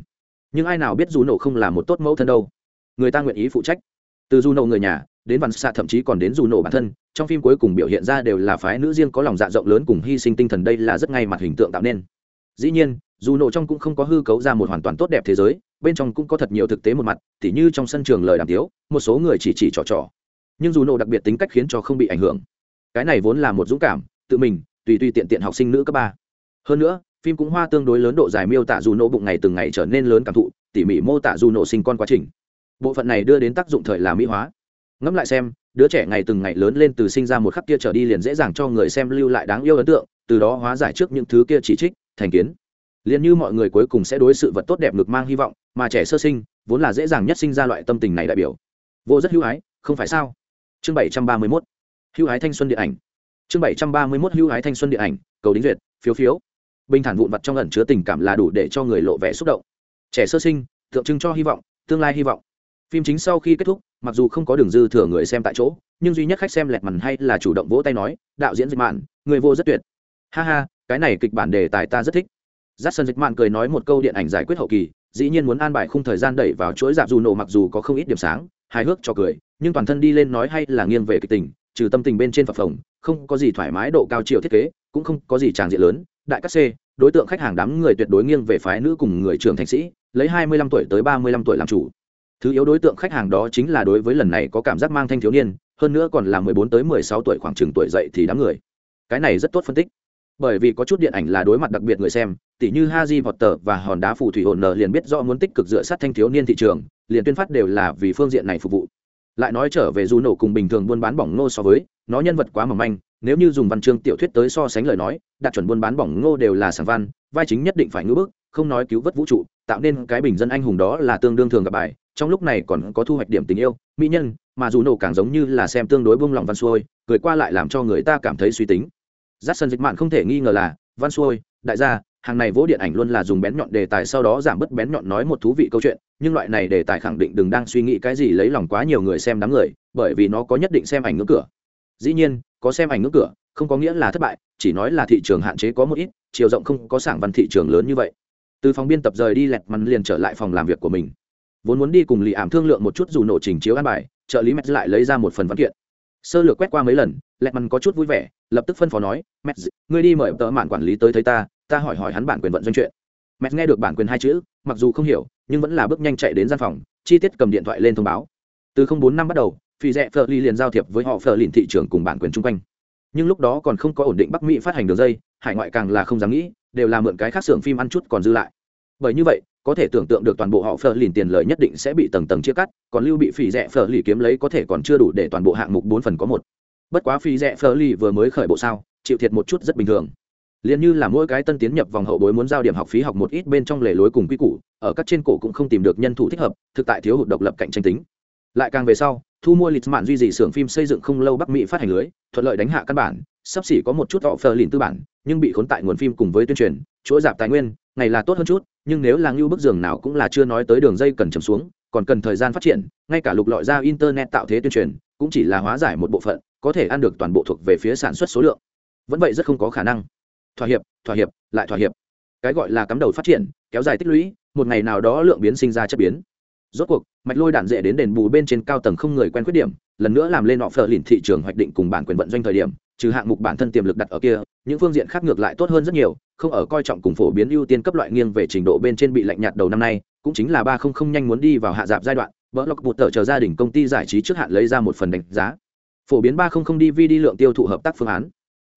Nhưng ai nào biết dù nổ không là một tốt mẫu thân đâu. Người ta nguyện ý phụ trách. Từ dù nổ người nhà, đến văn xạ thậm chí còn đến dù nổ bản thân, trong phim cuối cùng biểu hiện ra đều là phái nữ riêng có lòng dạ rộng lớn cùng hy sinh tinh thần đây là rất ngay mặt hình tượng tạo nên dĩ nhiên, dù nổ trong cũng không có hư cấu ra một hoàn toàn tốt đẹp thế giới, bên trong cũng có thật nhiều thực tế một mặt, tỉ như trong sân trường lời đàm tiếu, một số người chỉ chỉ trò trò. Nhưng dù nổ đặc biệt tính cách khiến cho không bị ảnh hưởng. Cái này vốn là một dũng cảm, tự mình, tùy tùy tiện tiện học sinh nữ cấp ba. Hơn nữa, phim cũng hoa tương đối lớn độ dài miêu tả dù nổ bụng ngày từng ngày trở nên lớn cảm thụ, tỉ mỉ mô tả dù nổ sinh con quá trình. Bộ phận này đưa đến tác dụng thời là mỹ hóa. Ngẫm lại xem, đứa trẻ ngày từng ngày lớn lên từ sinh ra một khắc kia trở đi liền dễ dàng cho người xem lưu lại đáng yêu ấn tượng, từ đó hóa giải trước những thứ kia chỉ trích thành kiến. Liền như mọi người cuối cùng sẽ đối sự vật tốt đẹp ngực mang hy vọng, mà trẻ sơ sinh vốn là dễ dàng nhất sinh ra loại tâm tình này đại biểu. Vô rất hữu ái, không phải sao? Chương bảy trăm ba mươi mốt. Hữu ái thanh xuân điện ảnh. Chương bảy trăm ba mươi mốt hữu ái thanh xuân điện ảnh, cầu đính duyệt, phiếu phiếu. Bình thản vụn vặt trong ẩn chứa tình cảm là đủ để cho người lộ vẻ xúc động. Trẻ sơ sinh, tượng trưng cho hy vọng, tương lai hy vọng. Phim chính sau khi kết thúc, mặc dù không có đường dư thừa người xem tại chỗ, nhưng duy nhất khách xem lẹt mằn hay là chủ động vỗ tay nói, đạo diễn dịch mạn, người vô rất tuyệt. Ha ha cái này kịch bản đề tài ta rất thích. J a c k s o n dịch mạn cười nói một câu điện ảnh giải quyết hậu kỳ, dĩ nhiên muốn an bài khung thời gian đẩy vào chuỗi dạp dù nổ mặc dù có không ít điểm sáng, hài hước cho cười, nhưng toàn thân đi lên nói hay là nghiêng về kịch tình, trừ tâm tình bên trên phập phồng, không có gì thoải mái độ cao chiều thiết kế, cũng không có gì tràng diện lớn. Đại các c, đối tượng khách hàng đám người tuyệt đối nghiêng về phái nữ cùng người trưởng thành sĩ, lấy hai mươi lăm tuổi tới ba mươi lăm tuổi làm chủ. Thứ yếu đối tượng khách hàng đó chính là đối với lần này có cảm giác mang thanh thiếu niên, hơn nữa còn là mười bốn tới mười sáu tuổi khoảng chừng tuổi dậy thì đám người. Cái này rất tốt phân tích bởi vì có chút điện ảnh là đối mặt đặc biệt người xem tỉ như Haji tờ và hòn đá phù thủy hồn nở liền biết rõ muốn tích cực dựa sát thanh thiếu niên thị trường, liền tuyên phát đều là vì phương diện này phục vụ. Lại nói trở về dù nổ cùng bình thường buôn bán bỏng ngô so với, nó nhân vật quá mỏng manh, nếu như dùng văn chương tiểu thuyết tới so sánh lời nói, đạt chuẩn buôn bán bỏng ngô đều là sản văn, vai chính nhất định phải ngữ bức, không nói cứu vớt vũ trụ, tạo nên cái bình dân anh hùng đó là tương đương thường gặp bài, trong lúc này còn có thu hoạch điểm tình yêu, mỹ nhân, mà dù nổ càng giống như là xem tương đối buông lòng văn xuôi, cười qua lại làm cho người ta cảm thấy suy tính. Dát sân dịch mạn không thể nghi ngờ là, văn xuôi, đại gia, hàng này vỗ điện ảnh luôn là dùng bén nhọn đề tài sau đó giảm bớt bén nhọn nói một thú vị câu chuyện nhưng loại này đề tài khẳng định đừng đang suy nghĩ cái gì lấy lòng quá nhiều người xem đám người bởi vì nó có nhất định xem ảnh ngưỡng cửa. Dĩ nhiên có xem ảnh ngưỡng cửa không có nghĩa là thất bại chỉ nói là thị trường hạn chế có một ít chiều rộng không có sảng văn thị trường lớn như vậy. Từ phòng biên tập rời đi lẹt mắn liền trở lại phòng làm việc của mình. Vốn muốn đi cùng Lý ảm thương lượng một chút dù nổ trình chiếu an bài trợ lý mẹt lại lấy ra một phần văn kiện sơ lược quét qua mấy lần lẹt mằn có chút vui vẻ lập tức phân phó nói mẹ, ngươi đi mời tờ mạn quản lý tới thấy ta ta hỏi hỏi hắn bản quyền vận doanh chuyện. Mẹ nghe được bản quyền hai chữ mặc dù không hiểu nhưng vẫn là bước nhanh chạy đến gian phòng chi tiết cầm điện thoại lên thông báo. Từ không bốn năm bắt đầu phi rẽ phờ ly liền giao thiệp với họ phờ lìn thị trường cùng bản quyền chung quanh. Nhưng lúc đó còn không có ổn định bắc mỹ phát hành đường dây hải ngoại càng là không dám nghĩ đều là mượn cái khác xưởng phim ăn chút còn dư lại. Bởi như vậy có thể tưởng tượng được toàn bộ họ phờ lìn tiền lời nhất định sẽ bị tầng tầng chia cắt, còn lưu bị phỉ rẻ phờ lì kiếm lấy có thể còn chưa đủ để toàn bộ hạng mục bốn phần có một. Bất quá phỉ rẻ phờ lì vừa mới khởi bộ sao, chịu thiệt một chút rất bình thường. Liền như là mỗi cái tân tiến nhập vòng hậu bối muốn giao điểm học phí học một ít bên trong lề lối cùng quy củ, ở các trên cổ cũng không tìm được nhân thủ thích hợp, thực tại thiếu hụt độc lập cạnh tranh tính. Lại càng về sau, thu mua lịch mạn duy trì xưởng phim xây dựng không lâu bắc mỹ phát hành lưới, thuận lợi đánh hạ căn bản, sắp xỉ có một chút họ phờ lìn tư bản, nhưng bị khốn tại nguồn phim cùng với tuyên truyền chỗ giảm tài nguyên, ngày là tốt hơn chút, nhưng nếu là ngưu bức giường nào cũng là chưa nói tới đường dây cần chầm xuống, còn cần thời gian phát triển, ngay cả lục lọi ra internet tạo thế tuyên truyền, cũng chỉ là hóa giải một bộ phận, có thể ăn được toàn bộ thuộc về phía sản xuất số lượng. Vẫn vậy rất không có khả năng. Thỏa hiệp thỏa hiệp, lại thỏa hiệp. Cái gọi là cắm đầu phát triển, kéo dài tích lũy, một ngày nào đó lượng biến sinh ra chất biến. Rốt cuộc, mạch lôi đạn dễ đến đền bù bên trên cao tầng không người quen khuyết điểm, lần nữa làm lên họ phờ lìn thị trường hoạch định cùng bản quyền vận doanh thời điểm, trừ hạng mục bản thân tiềm lực đặt ở kia, những phương diện khác ngược lại tốt hơn rất nhiều không ở coi trọng cùng phổ biến ưu tiên cấp loại nghiêng về trình độ bên trên bị lạnh nhạt đầu năm nay, cũng chính là ba không không nhanh muốn đi vào hạ dạp giai đoạn vỡ lọc bụt tờ chờ gia đình công ty giải trí trước hạn lấy ra một phần đánh giá. Phổ biến ba không không đi vi đi lượng tiêu thụ hợp tác phương án.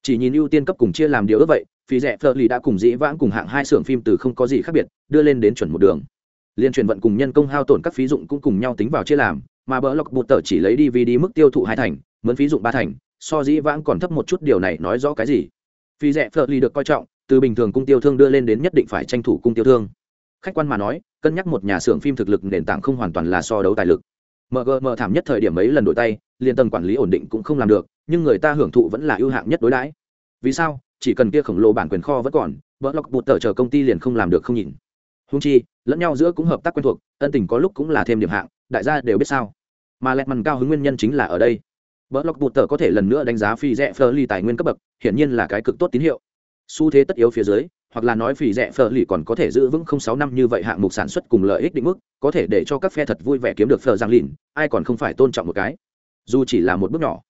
Chỉ nhìn ưu tiên cấp cùng chia làm điều ước vậy, phí rẻ phở lì đã cùng dĩ vãng cùng hạng hai xưởng phim từ không có gì khác biệt, đưa lên đến chuẩn một đường. Liên truyền vận cùng nhân công hao tổn các phí dụng cũng cùng nhau tính vào chia làm, mà bỡ lọc bụt tờ chỉ lấy đi dvd mức tiêu thụ hai thành, mướn phí dụng ba thành, so dĩ vãng còn thấp một chút, điều này nói rõ cái gì? Phí rẻ phở lì được coi trọng từ bình thường cung tiêu thương đưa lên đến nhất định phải tranh thủ cung tiêu thương. Khách quan mà nói, cân nhắc một nhà xưởng phim thực lực nền tảng không hoàn toàn là so đấu tài lực. Mgm thảm nhất thời điểm mấy lần đổi tay liên tầng quản lý ổn định cũng không làm được, nhưng người ta hưởng thụ vẫn là ưu hạng nhất đối đãi. Vì sao? Chỉ cần kia khổng lồ bản quyền kho vẫn còn vợ lọc bụt tờ chờ công ty liền không làm được không nhìn húng chi, lẫn nhau giữa cũng hợp tác quen thuộc, ân tình có lúc cũng là thêm điểm hạng, đại gia đều biết sao. Mà lẹt mằn cao hứng nguyên nhân chính là ở đây. Vợ lọc bụt tờ có thể lần nữa đánh giá phi rẽ phơ ly tài nguyên cấp bậc, hiển nhiên là cái cực tốt tín hiệu xu thế tất yếu phía dưới, hoặc là nói phỉ rẻ phở lì còn có thể giữ vững không sáu năm như vậy hạng mục sản xuất cùng lợi ích định mức, có thể để cho các phe thật vui vẻ kiếm được phở giang lìn, ai còn không phải tôn trọng một cái. Dù chỉ là một bước nhỏ.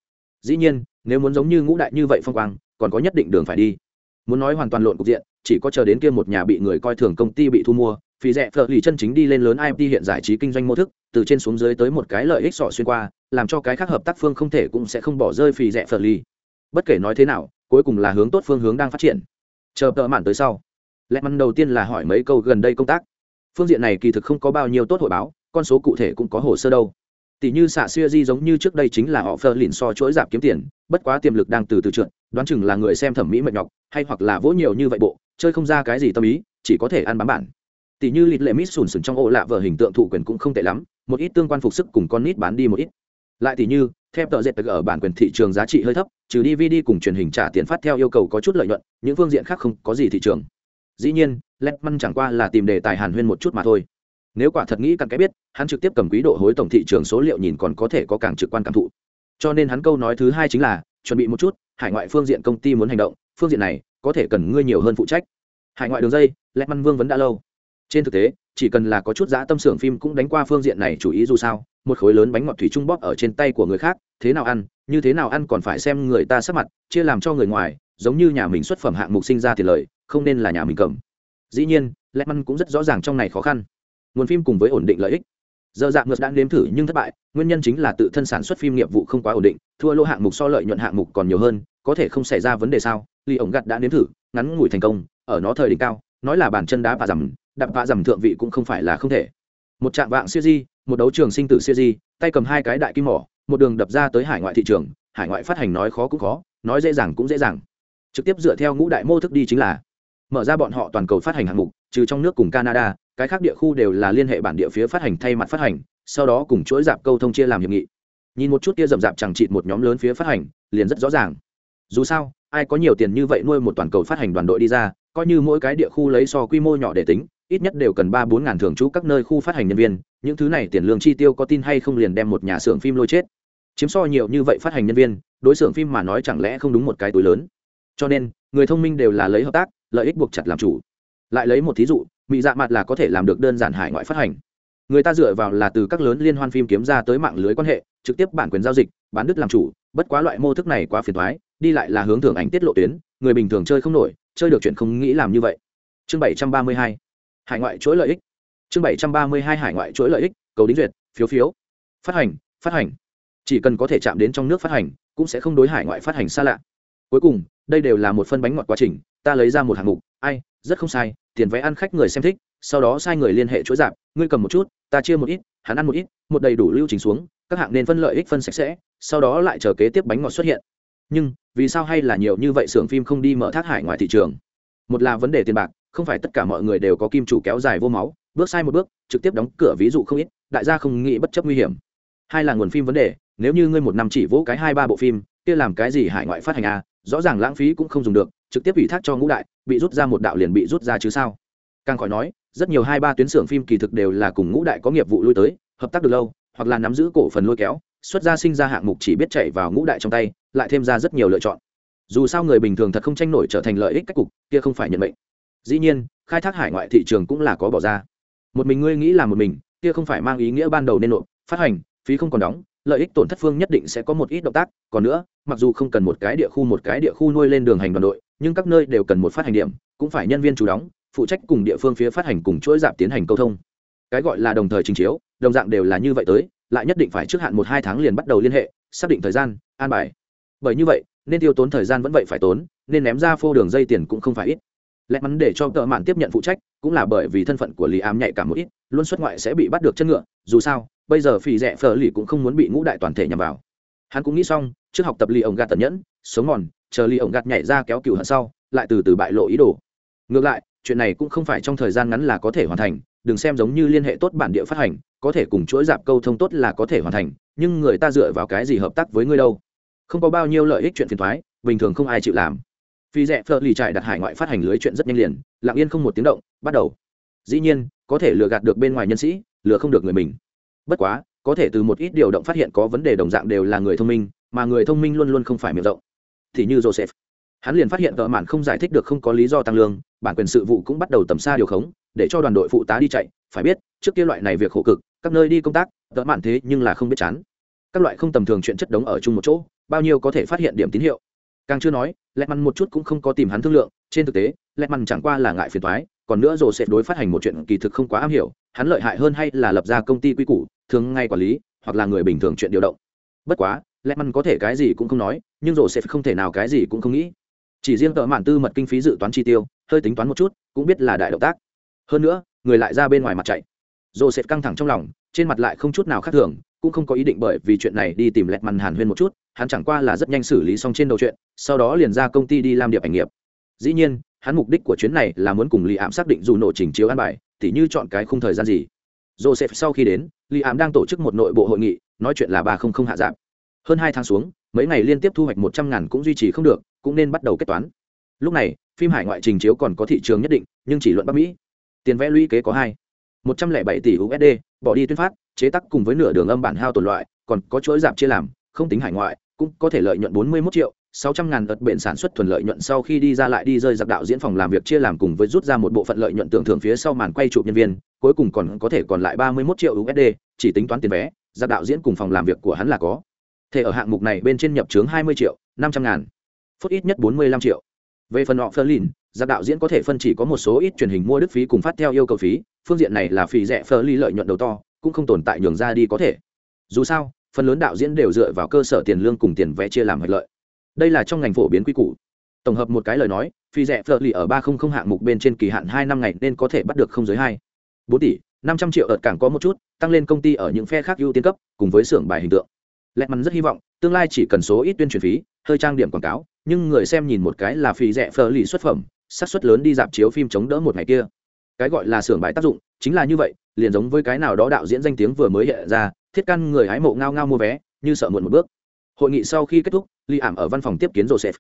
Dĩ nhiên, nếu muốn giống như ngũ đại như vậy phong quang, còn có nhất định đường phải đi. Muốn nói hoàn toàn lộn cục diện, chỉ có chờ đến kia một nhà bị người coi thường công ty bị thu mua phỉ rẻ phở lì chân chính đi lên lớn imt hiện giải trí kinh doanh mô thức, từ trên xuống dưới tới một cái lợi ích sọ xuyên qua, làm cho cái khác hợp tác phương không thể cũng sẽ không bỏ rơi phỉ rẻ phở lì. Bất kể nói thế nào cuối cùng là hướng tốt phương hướng đang phát triển. Chờ tợ mạn tới sau lẹ mắn đầu tiên là hỏi mấy câu gần đây công tác. Phương diện này kỳ thực không có bao nhiêu tốt hội báo, con số cụ thể cũng có hồ sơ đâu. Tỷ như xạ xuya di giống như trước đây chính là họ phơ lìn so chuỗi giảm kiếm tiền, bất quá tiềm lực đang từ từ trượt, đoán chừng là người xem thẩm mỹ mệt nhọc, hay hoặc là vỗ nhiều như vậy bộ, chơi không ra cái gì tâm ý, chỉ có thể ăn bám bản. Tỷ như lịt lệ mít sùn sùn trong ô lạ vở hình tượng thụ quyền cũng không tệ lắm, một ít tương quan phục sức cùng con nít bán đi một ít lại thì như, theo tờ dệt ở bản quyền thị trường giá trị hơi thấp, trừ dvd cùng truyền hình trả tiền phát theo yêu cầu có chút lợi nhuận, những phương diện khác không có gì thị trường. Dĩ nhiên letman chẳng qua là tìm đề tài hàn huyên một chút mà thôi. Nếu quả thật nghĩ cặn cái biết, hắn trực tiếp cầm quý độ hối tổng thị trường số liệu nhìn còn có thể có càng trực quan cảm thụ. Cho nên hắn câu nói thứ hai chính là, chuẩn bị một chút, hải ngoại phương diện công ty muốn hành động, phương diện này, có thể cần ngươi nhiều hơn phụ trách. Hải ngoại đường dây letman vương vấn đã lâu. Trên thực tế, chỉ cần là có chút giã tâm xưởng phim cũng đánh qua phương diện này chủ ý dù sao một khối lớn bánh ngọt thủy trung bóp ở trên tay của người khác, thế nào ăn? Như thế nào ăn còn phải xem người ta sắc mặt, chia làm cho người ngoài, giống như nhà mình xuất phẩm hạng mục sinh ra tiền lợi không nên là nhà mình cầm. Dĩ nhiên lẽ măn cũng rất rõ ràng trong này khó khăn. Nguồn phim cùng với ổn định lợi ích. Giờ dạng ngược đã nếm thử nhưng thất bại, nguyên nhân chính là tự thân sản xuất phim nghiệp vụ không quá ổn định, thua lỗ hạng mục so lợi nhuận hạng mục còn nhiều hơn, có thể không xảy ra vấn đề sao? Ly ổng gặt đã nếm thử, ngắn ngủi thành công, ở nó thời đỉnh cao, nói là bàn chân đá và rằm, đạp và rằm thượng vị cũng không phải là không thể một trạng vạng siêu di, một đấu trường sinh tử siêu di, tay cầm hai cái đại kim mỏ, một đường đập ra tới hải ngoại thị trường, hải ngoại phát hành nói khó cũng khó, nói dễ dàng cũng dễ dàng. Trực tiếp dựa theo ngũ đại mô thức đi chính là mở ra bọn họ toàn cầu phát hành hạng mục, trừ trong nước cùng canada, cái khác địa khu đều là liên hệ bản địa phía phát hành thay mặt phát hành, sau đó cùng chuỗi dạp câu thông chia làm hiệp nghị. Nhìn một chút kia rậm rạp chẳng chịt một nhóm lớn phía phát hành, liền rất rõ ràng. Dù sao, ai có nhiều tiền như vậy nuôi một toàn cầu phát hành đoàn đội đi ra, coi như mỗi cái địa khu lấy so quy mô nhỏ để tính ít nhất đều cần ba bốn ngàn thường trú các nơi khu phát hành nhân viên, những thứ này tiền lương chi tiêu có tin hay không liền đem một nhà xưởng phim lôi chết. Chiếm so nhiều như vậy phát hành nhân viên, đối xưởng phim mà nói chẳng lẽ không đúng một cái túi lớn. Cho nên, người thông minh đều là lấy hợp tác, lợi ích buộc chặt làm chủ. Lại lấy một thí dụ mỹ dạ mặt là có thể làm được đơn giản hải ngoại phát hành. Người ta dựa vào là từ các lớn liên hoan phim kiếm ra tới mạng lưới quan hệ, trực tiếp bản quyền giao dịch, bán đứt làm chủ, bất quá loại mô thức này quá phiền thoái đi lại là hướng thưởng ảnh tiết lộ tuyến, người bình thường chơi không nổi, chơi được chuyện không nghĩ làm như vậy. Chương bảy trăm ba mươi hai hải ngoại chuỗi lợi ích. Chương bảy trăm ba mươi hai hải ngoại chuỗi lợi ích cầu đính duyệt phiếu phiếu. Phát hành phát hành. Chỉ cần có thể chạm đến trong nước phát hành cũng sẽ không đối hải ngoại phát hành xa lạ. Cuối cùng đây đều là một phân bánh ngọt quá trình ta lấy ra một hạng mục. Ai rất không sai tiền vé ăn khách người xem thích sau đó sai người liên hệ chuỗi giảm, ngươi cầm một chút ta chia một ít hắn ăn một ít một đầy đủ lưu trình xuống các hạng nên phân lợi ích phân sạch sẽ sau đó lại chờ kế tiếp bánh ngọt xuất hiện. Nhưng vì sao hay là nhiều như vậy xưởng phim không đi mở thác hải ngoài thị trường? Một là vấn đề tiền bạc không phải tất cả mọi người đều có kim chủ kéo dài vô máu, bước sai một bước, trực tiếp đóng cửa ví dụ không ít, đại gia không nghĩ bất chấp nguy hiểm. Hai là nguồn phim vấn đề, nếu như ngươi một năm chỉ vỗ cái hai ba bộ phim, kia làm cái gì hải ngoại phát hành à rõ ràng lãng phí cũng không dùng được, trực tiếp ủy thác cho ngũ đại, bị rút ra một đạo liền bị rút ra chứ sao? Càng khỏi nói, rất nhiều hai ba tuyến xưởng phim kỳ thực đều là cùng ngũ đại có nghiệp vụ lui tới, hợp tác được lâu, hoặc là nắm giữ cổ phần lôi kéo, xuất ra sinh ra hạng mục chỉ biết chạy vào ngũ đại trong tay, lại thêm ra rất nhiều lựa chọn. Dù sao người bình thường thật không tranh nổi trở thành lợi ích cách cục, kia không phải nhận mệnh dĩ nhiên, khai thác hải ngoại thị trường cũng là có bỏ ra. Một mình ngươi nghĩ là một mình, kia không phải mang ý nghĩa ban đầu nên nộp, phát hành, phí không còn đóng, lợi ích tổn thất phương nhất định sẽ có một ít động tác. Còn nữa, mặc dù không cần một cái địa khu một cái địa khu nuôi lên đường hành đoàn đội, nhưng các nơi đều cần một phát hành điểm, cũng phải nhân viên chủ đóng, phụ trách cùng địa phương phía phát hành cùng chuỗi giảm tiến hành câu thông. Cái gọi là đồng thời trình chiếu, đồng dạng đều là như vậy tới, lại nhất định phải trước hạn một hai tháng liền bắt đầu liên hệ, xác định thời gian, an bài. Bởi như vậy, nên tiêu tốn thời gian vẫn vậy phải tốn, nên ném ra phô đường dây tiền cũng không phải ít lẽ mắn để cho tợ mạn tiếp nhận phụ trách, cũng là bởi vì thân phận của lý ám nhạy cảm một ít, luôn xuất ngoại sẽ bị bắt được chân ngựa, dù sao, bây giờ phì rẻ phở lì cũng không muốn bị ngũ đại toàn thể nhằm vào. Hắn cũng nghĩ xong, trước học tập lì ổng gạt tận nhẫn, sống mòn, chờ lì ổng gạt nhảy ra kéo cựu hận sau, lại từ từ bại lộ ý đồ. Ngược lại, chuyện này cũng không phải trong thời gian ngắn là có thể hoàn thành, đừng xem giống như liên hệ tốt bản địa phát hành, có thể cùng chuỗi dạp câu thông tốt là có thể hoàn thành, nhưng người ta dựa vào cái gì hợp tác với ngươi đâu? Không có bao nhiêu lợi ích chuyện phiền thoái, bình thường không ai chịu làm phi rẽ phở lì trại đặt hải ngoại phát hành lưới chuyện rất nhanh liền, lặng yên không một tiếng động, bắt đầu. Dĩ nhiên, có thể lừa gạt được bên ngoài nhân sĩ, lừa không được người mình. Bất quá, có thể từ một ít điều động phát hiện có vấn đề đồng dạng đều là người thông minh, mà người thông minh luôn luôn không phải miệng rộng. Thì như joseph, hắn liền phát hiện tợ mạn không giải thích được không có lý do tăng lương, bản quyền sự vụ cũng bắt đầu tầm xa điều khống, để cho đoàn đội phụ tá đi chạy. Phải biết, trước kia loại này việc khổ cực, các nơi đi công tác, tợ mạn thế nhưng là không biết chán. Các loại không tầm thường chuyện chất đống ở chung một chỗ, bao nhiêu có thể phát hiện điểm tín hiệu càng chưa nói lẹt măn một chút cũng không có tìm hắn thương lượng, trên thực tế lẹt măn chẳng qua là ngại phiền thoái còn nữa rồi sẽ đối phát hành một chuyện kỳ thực không quá am hiểu, hắn lợi hại hơn hay là lập ra công ty quy củ, thường ngay quản lý, hoặc là người bình thường chuyện điều động. Bất quá lẹt măn có thể cái gì cũng không nói, nhưng rồi sẽ không thể nào cái gì cũng không nghĩ. Chỉ riêng tợ mạn tư mật kinh phí dự toán chi tiêu, hơi tính toán một chút, cũng biết là đại động tác. Hơn nữa, người lại ra bên ngoài mặt chạy. Joseph căng thẳng trong lòng, trên mặt lại không chút nào khác thường, cũng không có ý định bởi vì chuyện này đi tìm lẹt mằn hàn huyên một chút hắn chẳng qua là rất nhanh xử lý xong trên đầu chuyện, sau đó liền ra công ty đi làm điệp ảnh nghiệp. Dĩ nhiên, hắn mục đích của chuyến này là muốn cùng lì ảm xác định dù nổ trình chiếu an bài, tỉ như chọn cái khung thời gian gì. Joseph sau khi đến lì ảm đang tổ chức một nội bộ hội nghị, nói chuyện là bà không không hạ giảm hơn hai tháng xuống, mấy ngày liên tiếp thu hoạch một trăm ngàn cũng duy trì không được, cũng nên bắt đầu kết toán. Lúc này, phim hải ngoại trình chiếu còn có thị trường nhất định, nhưng chỉ luận bắc mỹ. Tiền vẽ lũy kế có hai. một trăm lẻ bảy tỷ usd bỏ đi tuyên phát, chế tác cùng với nửa đường âm bản hao tổn loại, còn có chuỗi giảm chia làm không tính hải ngoại cũng có thể lợi nhuận bốn mươi 41 triệu sáu trăm ngàn ợt bệnh sản xuất thuần lợi nhuận sau khi đi ra lại đi rơi giặc đạo diễn phòng làm việc chia làm cùng với rút ra một bộ phận lợi nhuận tưởng thưởng phía sau màn quay chụp nhân viên cuối cùng còn có thể còn lại ba mươi 31 triệu usd chỉ tính toán tiền vé giặc đạo diễn cùng phòng làm việc của hắn là có. Thể ở hạng mục này bên trên nhập chướng hai mươi triệu năm trăm ngàn phút ít nhất bốn mươi lăm triệu. Về phần họ Ferlin, giặc đạo diễn có thể phân chỉ có một số ít truyền hình mua đức phí cùng phát theo yêu cầu phí phương diện này là phí rẻ Ferlin lợi nhuận đầu to cũng không tồn tại nhường ra đi có thể. Dù sao phần lớn đạo diễn đều dựa vào cơ sở tiền lương cùng tiền vé chia làm hạch lợi. Đây là trong ngành phổ biến quy củ. Tổng hợp một cái lời nói, phi rẻ phở lì ở ba không không hạng mục bên trên kỳ hạn hai năm ngày nên có thể bắt được không giới hai. Bốn tỷ, năm trăm triệu ợt càng có một chút, tăng lên công ty ở những phe khác ưu tiên cấp, cùng với xưởng bài hình tượng. Lẹt mắn rất hy vọng, tương lai chỉ cần số ít tuyên truyền phí, hơi trang điểm quảng cáo, nhưng người xem nhìn một cái là phi rẻ phở lì xuất phẩm, xác suất lớn đi dạp chiếu phim chống đỡ một ngày kia. Cái gọi là xưởng bài tác dụng, chính là như vậy, liền giống với cái nào đó đạo diễn danh tiếng vừa mới hiện ra thiết căn người hái mộ ngao ngao mua vé, như sợ muộn một bước. Hội nghị sau khi kết thúc, ly ảm ở văn phòng tiếp kiến joseph.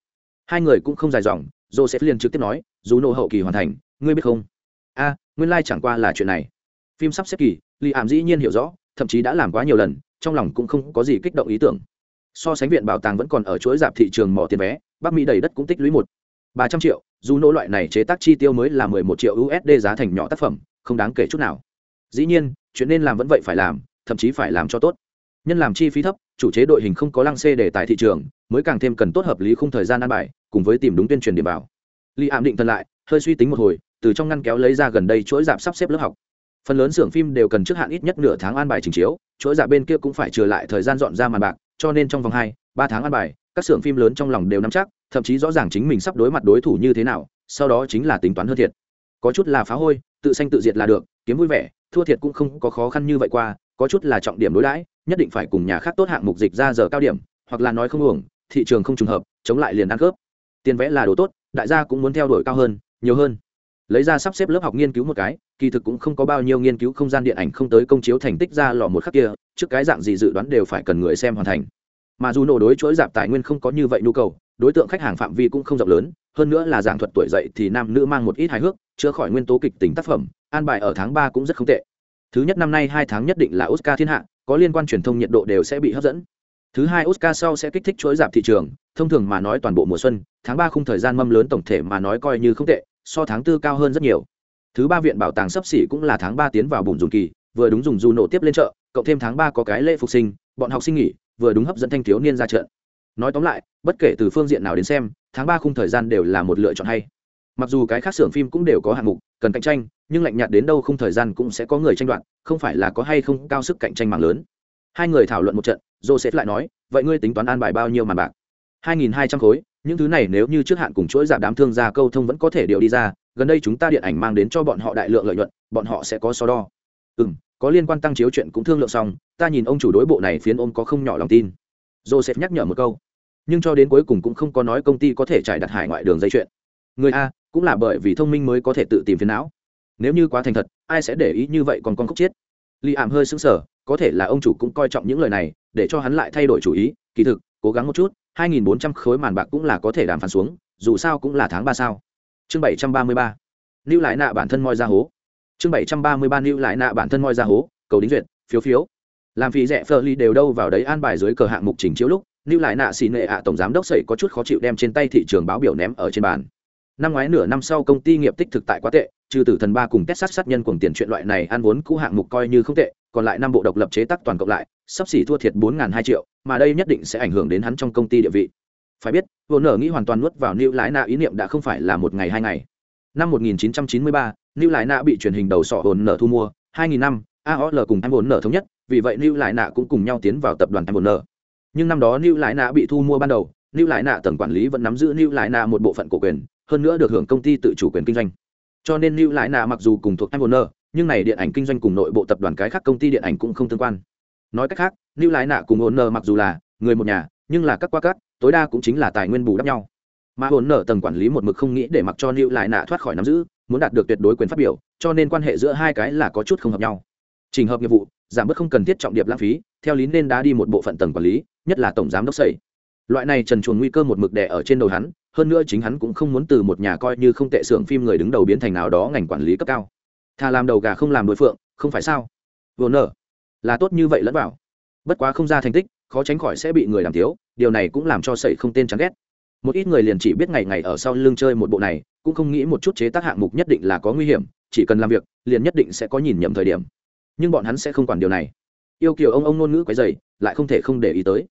Hai người cũng không dài dòng, joseph liền trực tiếp nói, dù nổ hậu kỳ hoàn thành, ngươi biết không? A, nguyên lai chẳng qua là chuyện này. Phim sắp xếp kỳ, ly ảm dĩ nhiên hiểu rõ, thậm chí đã làm quá nhiều lần, trong lòng cũng không có gì kích động ý tưởng. So sánh viện bảo tàng vẫn còn ở chuỗi dạp thị trường mỏ tiền vé, bắc mỹ đầy đất cũng tích lũy một. Ba trăm triệu, dù nỗ loại này chế tác chi tiêu mới là mười một triệu usd giá thành nhỏ tác phẩm, không đáng kể chút nào. Dĩ nhiên, chuyện nên làm vẫn vậy phải làm thậm chí phải làm cho tốt. Nhân làm chi phí thấp, chủ chế đội hình không có lăng xê để tại thị trường, mới càng thêm cần tốt hợp lý khung thời gian ăn bài, cùng với tìm đúng tuyên truyền điểm bảo li ảm định thần lại, hơi suy tính một hồi, từ trong ngăn kéo lấy ra gần đây chuỗi dạp sắp xếp lớp học. Phần lớn xưởng phim đều cần trước hạn ít nhất nửa tháng an bài trình chiếu, chuỗi dạp bên kia cũng phải trừ lại thời gian dọn ra màn bạc, cho nên trong vòng hai, ba tháng an bài, các xưởng phim lớn trong lòng đều nắm chắc, thậm chí rõ ràng chính mình sắp đối mặt đối thủ như thế nào, sau đó chính là tính toán hơn thiệt. Có chút là phá hôi, tự sanh tự diệt là được, kiếm vui vẻ, thua thiệt cũng không có khó khăn như vậy qua có chút là trọng điểm đối đãi, nhất định phải cùng nhà khác tốt hạng mục dịch ra giờ cao điểm, hoặc là nói không uổng, thị trường không trùng hợp, chống lại liền ăn cướp tiền vẽ là đồ tốt, đại gia cũng muốn theo đuổi cao hơn, nhiều hơn. Lấy ra sắp xếp lớp học nghiên cứu một cái, kỳ thực cũng không có bao nhiêu nghiên cứu không gian điện ảnh không tới công chiếu thành tích ra lò một khắc kia, trước cái dạng gì dự đoán đều phải cần người xem hoàn thành. Mà dù nổ đối chuỗi giảm tài nguyên không có như vậy nhu cầu, đối tượng khách hàng phạm vi cũng không rộng lớn, hơn nữa là giảng thuật tuổi dậy thì nam nữ mang một ít hài hước, chữa khỏi nguyên tố kịch tính tác phẩm, an bài ở tháng ba cũng rất không tệ thứ nhất năm nay hai tháng nhất định là oscar thiên hạ, có liên quan truyền thông nhiệt độ đều sẽ bị hấp dẫn. Thứ hai oscar sau sẽ kích thích chuỗi giảm thị trường, thông thường mà nói toàn bộ mùa xuân, tháng ba khung thời gian mâm lớn tổng thể mà nói coi như không tệ, so tháng tư cao hơn rất nhiều. Thứ ba viện bảo tàng sắp xỉ cũng là tháng ba tiến vào bùn dùng kỳ, vừa đúng dùng du nổ tiếp lên chợ, cộng thêm tháng ba có cái lễ phục sinh, bọn học sinh nghỉ, vừa đúng hấp dẫn thanh thiếu niên ra trận nói tóm lại, bất kể từ phương diện nào đến xem, tháng ba khung thời gian đều là một lựa chọn hay. Mặc dù cái khác xưởng phim cũng đều có hạng mục, cần cạnh tranh nhưng lạnh nhạt đến đâu không thời gian cũng sẽ có người tranh đoạt, không phải là có hay không cao sức cạnh tranh mạng lớn. Hai người thảo luận một trận, joseph lại nói, vậy ngươi tính toán an bài bao nhiêu màn bạc? Hai nghìn hai trăm khối, những thứ này nếu như trước hạn cùng chuỗi giảm đám thương gia câu thông vẫn có thể điều đi ra, gần đây chúng ta điện ảnh mang đến cho bọn họ đại lượng lợi nhuận, bọn họ sẽ có so đo. Ừ m có liên quan tăng chiếu chuyện cũng thương lượng xong, ta nhìn ông chủ đối bộ này phiến ôm có không nhỏ lòng tin. Joseph nhắc nhở một câu. Nhưng cho đến cuối cùng cũng không có nói công ty có thể trải đặt hải ngoại đường dây chuyện. Người a, cũng là bởi vì thông minh mới có thể tự tìm phiến não nếu như quá thành thật, ai sẽ để ý như vậy còn con khúc chiết li ảm hơi sững sờ, có thể là ông chủ cũng coi trọng những lời này, để cho hắn lại thay đổi chủ ý, kỳ thực, cố gắng một chút 2.400 khối màn bạc cũng là có thể đàm phán xuống, dù sao cũng là tháng ba sao. Chương 733. lưu lại nạ bản thân moi ra hố. Chương 733 lưu lại nạ bản thân moi ra hố, cầu đính duyệt, phiếu phiếu. Làm phí rẻ phơ ly đều đâu vào đấy an bài dưới cờ hạng mục chỉnh chiếu lúc lưu lại nạ xì nệ ạ tổng giám đốc sẩy có chút khó chịu đem trên tay thị trường báo biểu ném ở trên bàn năm ngoái nửa năm sau công ty nghiệp tích thực tại quá tệ trừ tử thần ba cùng kết sát sát nhân cuồng tiền chuyện loại này ăn vốn cũ hạng mục coi như không tệ còn lại năm bộ độc lập chế tác toàn cộng lại sắp xỉ thua thiệt bốn hai triệu mà đây nhất định sẽ ảnh hưởng đến hắn trong công ty địa vị. Phải biết vô nở nghĩ hoàn toàn nuốt vào lưu lái nạ ý niệm đã không phải là một ngày hai ngày. Năm 1993, lưu lái nạ bị truyền hình đầu sọ hồn nở thu mua 2000 năm aol cùng em hồn nở thống nhất vì vậy lưu lái nạ cũng cùng nhau tiến vào tập đoàn em hồn nở nhưng năm đó lưu lái nạ bị thu mua ban đầu lưu lái nạ tầng quản lý vẫn nắm giữ lưu lái nạ một bộ phận cổ quyền hơn nữa được hưởng công ty tự chủ quyền kinh doanh. Cho nên lưu lại nạ mặc dù cùng thuộc em nhưng này điện ảnh kinh doanh cùng nội bộ tập đoàn cái khác công ty điện ảnh cũng không tương quan. Nói cách khác lưu lại nạ cùng warner mặc dù là người một nhà, nhưng là các qua cắt tối đa cũng chính là tài nguyên bù đắp nhau. Mà hồn nở tầng quản lý một mực không nghĩ để mặc cho lưu lại nạ thoát khỏi nắm giữ, muốn đạt được tuyệt đối quyền phát biểu, cho nên quan hệ giữa hai cái là có chút không hợp nhau. Trình hợp nghiệp vụ, giảm bớt không cần thiết trọng điệp lãng phí, theo lý nên đã đi một bộ phận tầng quản lý, nhất là tổng giám đốc xây loại này trần chuồn nguy cơ một mực đè ở trên đầu hắn, hơn nữa chính hắn cũng không muốn từ một nhà coi như không tệ xưởng phim người đứng đầu biến thành nào đó ngành quản lý cấp cao. Thà làm đầu gà không làm đối phượng, không phải sao? Vừa nở là tốt như vậy lẫn vào. Bất quá không ra thành tích, khó tránh khỏi sẽ bị người làm thiếu, điều này cũng làm cho sậy không tên chán ghét. Một ít người liền chỉ biết ngày ngày ở sau lưng chơi một bộ này, cũng không nghĩ một chút chế tác hạng mục nhất định là có nguy hiểm, chỉ cần làm việc, liền nhất định sẽ có nhìn nhầm thời điểm. Nhưng bọn hắn sẽ không quản điều này. Yêu kiều ông ông ngôn ngữ quấy dày lại không thể không để ý tới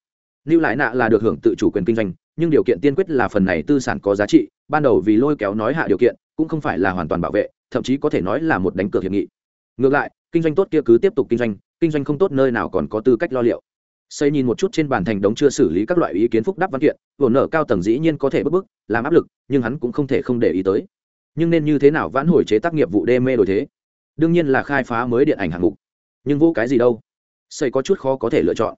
lưu lại nạ là được hưởng tự chủ quyền kinh doanh, nhưng điều kiện tiên quyết là phần này tư sản có giá trị, ban đầu vì lôi kéo nói hạ điều kiện, cũng không phải là hoàn toàn bảo vệ, thậm chí có thể nói là một đánh cược hiệp nghị. Ngược lại, kinh doanh tốt kia cứ tiếp tục kinh doanh kinh doanh không tốt nơi nào còn có tư cách lo liệu. Xây nhìn một chút trên bàn thành đống chưa xử lý các loại ý kiến phúc đáp văn kiện vồn nợ cao tầng dĩ nhiên có thể bức bức, làm áp lực, nhưng hắn cũng không thể không để ý tới. Nhưng nên như thế nào vãn hồi chế tác nghiệp vụ đê mê đổi thế? Đương nhiên là khai phá mới điện ảnh hạng mục. Nhưng vô cái gì đâu. Xây có chút khó có thể lựa chọn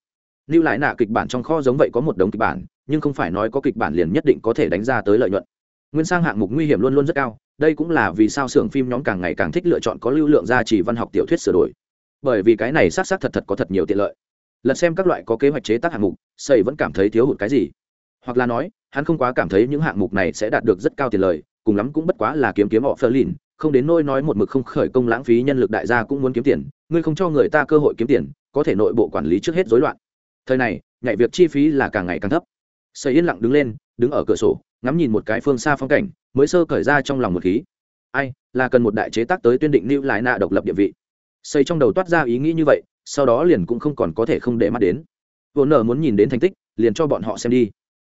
lưu lại nạ kịch bản trong kho giống vậy có một đống kịch bản, nhưng không phải nói có kịch bản liền nhất định có thể đánh ra tới lợi nhuận. Nguyên sang hạng mục nguy hiểm luôn luôn rất cao, đây cũng là vì sao xưởng phim nhóm càng ngày càng thích lựa chọn có lưu lượng gia trì văn học tiểu thuyết sửa đổi. Bởi vì cái này xác xác thật thật có thật nhiều tiện lợi. Lật xem các loại có kế hoạch chế tác hạng mục xây vẫn cảm thấy thiếu hụt cái gì. Hoặc là nói, hắn không quá cảm thấy những hạng mục này sẽ đạt được rất cao tiền lời, cùng lắm cũng bất quá là kiếm kiếm họ phơ lìn, không đến nôi nói một mực không khởi công lãng phí nhân lực đại gia cũng muốn kiếm tiền, ngươi không cho người ta cơ hội kiếm tiền, có thể nội bộ quản lý trước hết rối loạn thời này, nhảy việc chi phí là càng ngày càng thấp. Xây yên lặng đứng lên, đứng ở cửa sổ, ngắm nhìn một cái phương xa phong cảnh, mới sơ cởi ra trong lòng một khí. Ai, là cần một đại chế tác tới tuyên định lưu lại nạ độc lập địa vị. Xây trong đầu toát ra ý nghĩ như vậy, sau đó liền cũng không còn có thể không để mắt đến. Vốn nở muốn nhìn đến thành tích, liền cho bọn họ xem đi.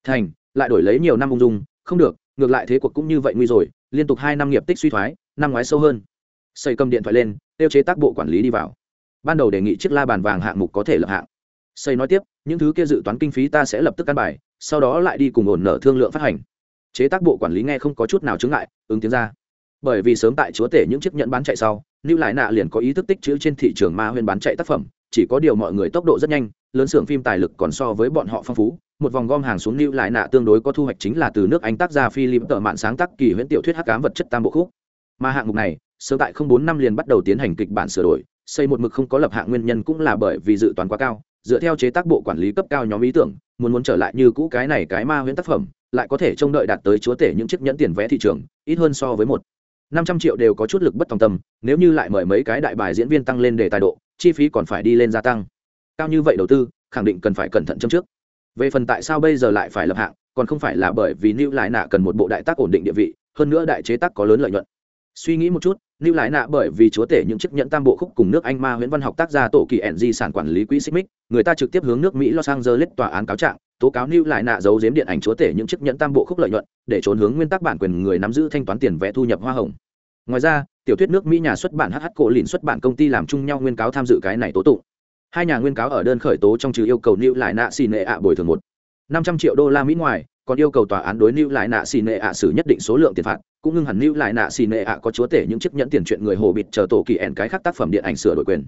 Thành, lại đổi lấy nhiều năm ung dung, không được, ngược lại thế cuộc cũng như vậy nguy rồi, liên tục hai năm nghiệp tích suy thoái, năm ngoái sâu hơn. Xây cầm điện thoại lên, tiêu chế tác bộ quản lý đi vào. Ban đầu đề nghị chiếc la bàn vàng hạng mục có thể lập hạng xây nói tiếp, những thứ kia dự toán kinh phí ta sẽ lập tức căn bài, sau đó lại đi cùng ổn nở thương lượng phát hành. Chế tác bộ quản lý nghe không có chút nào chứng ngại, ứng tiếng ra. Bởi vì sớm tại chúa tể những chiếc nhẫn bán chạy sau lưu lại nạ liền có ý thức tích chữ trên thị trường ma huyên bán chạy tác phẩm, chỉ có điều mọi người tốc độ rất nhanh, lớn xưởng phim tài lực còn so với bọn họ phong phú, một vòng gom hàng xuống lưu lại nạ tương đối có thu hoạch chính là từ nước anh tác gia philip tợ mạn sáng tác kỳ huyễn tiểu thuyết hắc cám vật chất tam bộ khúc. Mà hạng mục này, sớm tại không bốn năm liền bắt đầu tiến hành kịch bản sửa đổi, xây một mực không có lập hạng nguyên nhân cũng là bởi vì dự toán quá cao dựa theo chế tác bộ quản lý cấp cao nhóm ý tưởng, muốn muốn trở lại như cũ cái này cái ma huyễn tác phẩm, lại có thể trông đợi đạt tới chúa tể những chiếc nhẫn tiền vé thị trường, ít hơn so với một. năm trăm triệu đều có chút lực bất tòng tâm, nếu như lại mời mấy cái đại bài diễn viên tăng lên để tài độ, chi phí còn phải đi lên gia tăng. Cao như vậy đầu tư, khẳng định cần phải cẩn thận châm trước. Về phần tại sao bây giờ lại phải lập hạng, còn không phải là bởi vì lưu lại nạ cần một bộ đại tác ổn định địa vị, hơn nữa đại chế tác có lớn lợi nhuận. Suy nghĩ một chút lưu lại nạ bởi vì chúa tể những chiếc nhẫn tam bộ khúc cùng nước anh ma nguyễn văn học tác gia tổ kỳ ẻn di sản quản lý quỹ xích mích người ta trực tiếp hướng nước mỹ los angeles tòa án cáo trạng, tố cáo lưu lại nạ giấu giếm điện ảnh chúa tể những chiếc nhẫn tam bộ khúc lợi nhuận, để trốn hướng nguyên tắc bản quyền người nắm giữ thanh toán tiền vẽ thu nhập hoa hồng. Ngoài ra, tiểu thuyết nước mỹ nhà xuất bản hh cổ lìn xuất bản công ty làm chung nhau nguyên cáo tham dự cái này tố tụng. Hai nhà nguyên cáo ở đơn khởi tố trong trừ yêu cầu lưu lại nạ xì nệ ạ bồi thường một năm trăm triệu đô la mỹ ngoài còn yêu cầu tòa án đối lưu lại nạ xì nệ ạ xử nhất định số lượng tiền phạt, cũng ngưng hẳn lưu lại nạ xì nệ ạ có chúa tể những chiếc nhẫn tiền chuyện người hồ bịt chờ tổ kỳ ẻn cái khác tác phẩm điện ảnh sửa đổi quyền.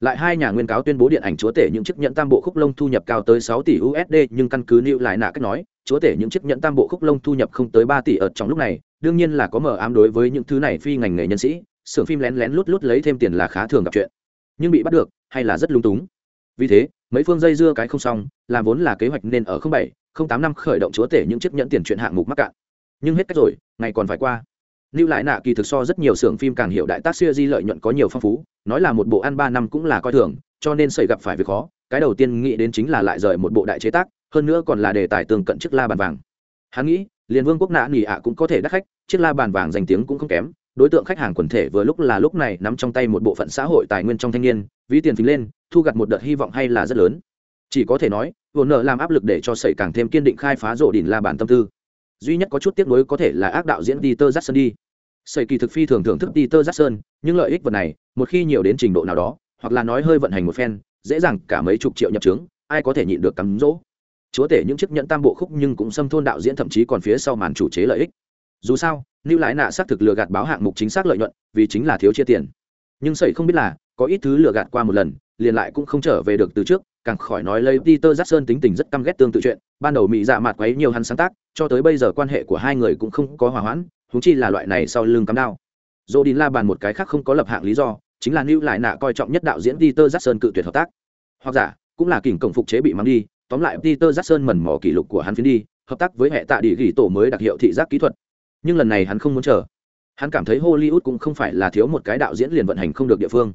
Lại hai nhà nguyên cáo tuyên bố điện ảnh chúa tể những chiếc nhẫn tam bộ khúc lông thu nhập cao tới sáu tỷ usd nhưng căn cứ lưu lại nạ cách nói, chúa tể những chiếc nhẫn tam bộ khúc lông thu nhập không tới ba tỷ ở trong lúc này, đương nhiên là có mờ ám đối với những thứ này phi ngành nghề nhân sĩ, xưởng phim lén lén lút lút lấy thêm tiền là khá thường gặp chuyện. Nhưng bị bắt được, hay là rất lung túng. Vì thế, mấy phương dây dưa cái không xong, làm vốn là kế hoạch nên ở không bảy không tám năm khởi động chúa tể những chiếc nhẫn tiền chuyện hạng mục mắc cạn. Nhưng hết cách rồi, ngày còn phải qua. Lưu lại nạ kỳ thực so rất nhiều xưởng phim càng hiểu đại tác siêu di lợi nhuận có nhiều phong phú, nói là một bộ ăn ba năm cũng là coi thường, cho nên xảy gặp phải việc khó, cái đầu tiên nghĩ đến chính là lại rời một bộ đại chế tác, hơn nữa còn là đề tài tường cận chiếc la bàn vàng. Hắn nghĩ, liền vương quốc nạ nghỉ ạ cũng có thể đắt khách, chiếc la bàn vàng danh tiếng cũng không kém, đối tượng khách hàng quần thể vừa lúc là lúc này nắm trong tay một bộ phận xã hội tài nguyên trong thanh niên, ví tiền phình lên, thu gặt một đợt hy vọng hay là rất lớn. Chỉ có thể nói vốn nợ làm áp lực để cho sẩy càng thêm kiên định khai phá rộ đỉnh la bản tâm tư. Duy nhất có chút tiếc nuối có thể là ác đạo diễn Peter Jackson đi. Sẩy kỳ thực phi thường thưởng thức Peter Jackson, nhưng lợi ích vật này, một khi nhiều đến trình độ nào đó, hoặc là nói hơi vận hành một phen, dễ dàng cả mấy chục triệu nhập trướng, ai có thể nhịn được cắm rỗ. Chúa tể những chiếc nhẫn tam bộ khúc nhưng cũng xâm thôn đạo diễn thậm chí còn phía sau màn chủ chế lợi ích. Dù sao lưu lại nạ xác thực lừa gạt báo hạng mục chính xác lợi nhuận, vì chính là thiếu chia tiền. Nhưng sẩy không biết là, có ít thứ lừa gạt qua một lần, liền lại cũng không trở về được từ trước càng khỏi nói lấy Peter Jackson tính tình rất căm ghét tương tự chuyện, ban đầu mỹ dạ mặt quấy nhiều hắn sáng tác, cho tới bây giờ quan hệ của hai người cũng không có hòa hoãn, huống chi là loại này sau lưng cắm đao. Rodin la bàn một cái khác không có lập hạng lý do, chính là Lưu lại nạ coi trọng nhất đạo diễn Peter Jackson cự tuyệt hợp tác. Hoặc giả, cũng là kỉnh cộng phục chế bị mang đi, tóm lại Peter Jackson mẩn mò kỷ lục của hắn phiến đi, hợp tác với hệ tạ địa gỉ tổ mới đặc hiệu thị giác kỹ thuật. Nhưng lần này hắn không muốn chờ. Hắn cảm thấy Hollywood cũng không phải là thiếu một cái đạo diễn liền vận hành không được địa phương.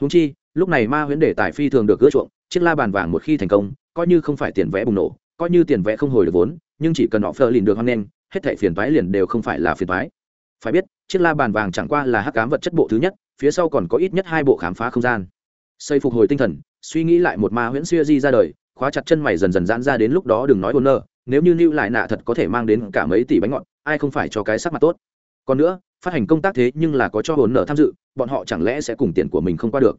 Huống chi, lúc này ma huyễn đề tài phi thường được gỡ chuộng, chiếc la bàn vàng một khi thành công, coi như không phải tiền vẽ bùng nổ, coi như tiền vẽ không hồi được vốn, nhưng chỉ cần họ phờ lìn được hoang lên hết thảy phiền toái liền đều không phải là phiền toái. Phải biết, chiếc la bàn vàng chẳng qua là hắc ám vật chất bộ thứ nhất, phía sau còn có ít nhất hai bộ khám phá không gian. Xây phục hồi tinh thần, suy nghĩ lại một ma huyễn xuya di ra đời, khóa chặt chân mày dần dần giãn ra đến lúc đó đừng nói ôn nơ, nếu như lưu lại nạ thật có thể mang đến cả mấy tỷ bánh ngọt, ai không phải cho cái sắc mặt tốt. Còn nữa, phát hành công tác thế nhưng là có cho hồn nợ tham dự, bọn họ chẳng lẽ sẽ cùng tiền của mình không qua được.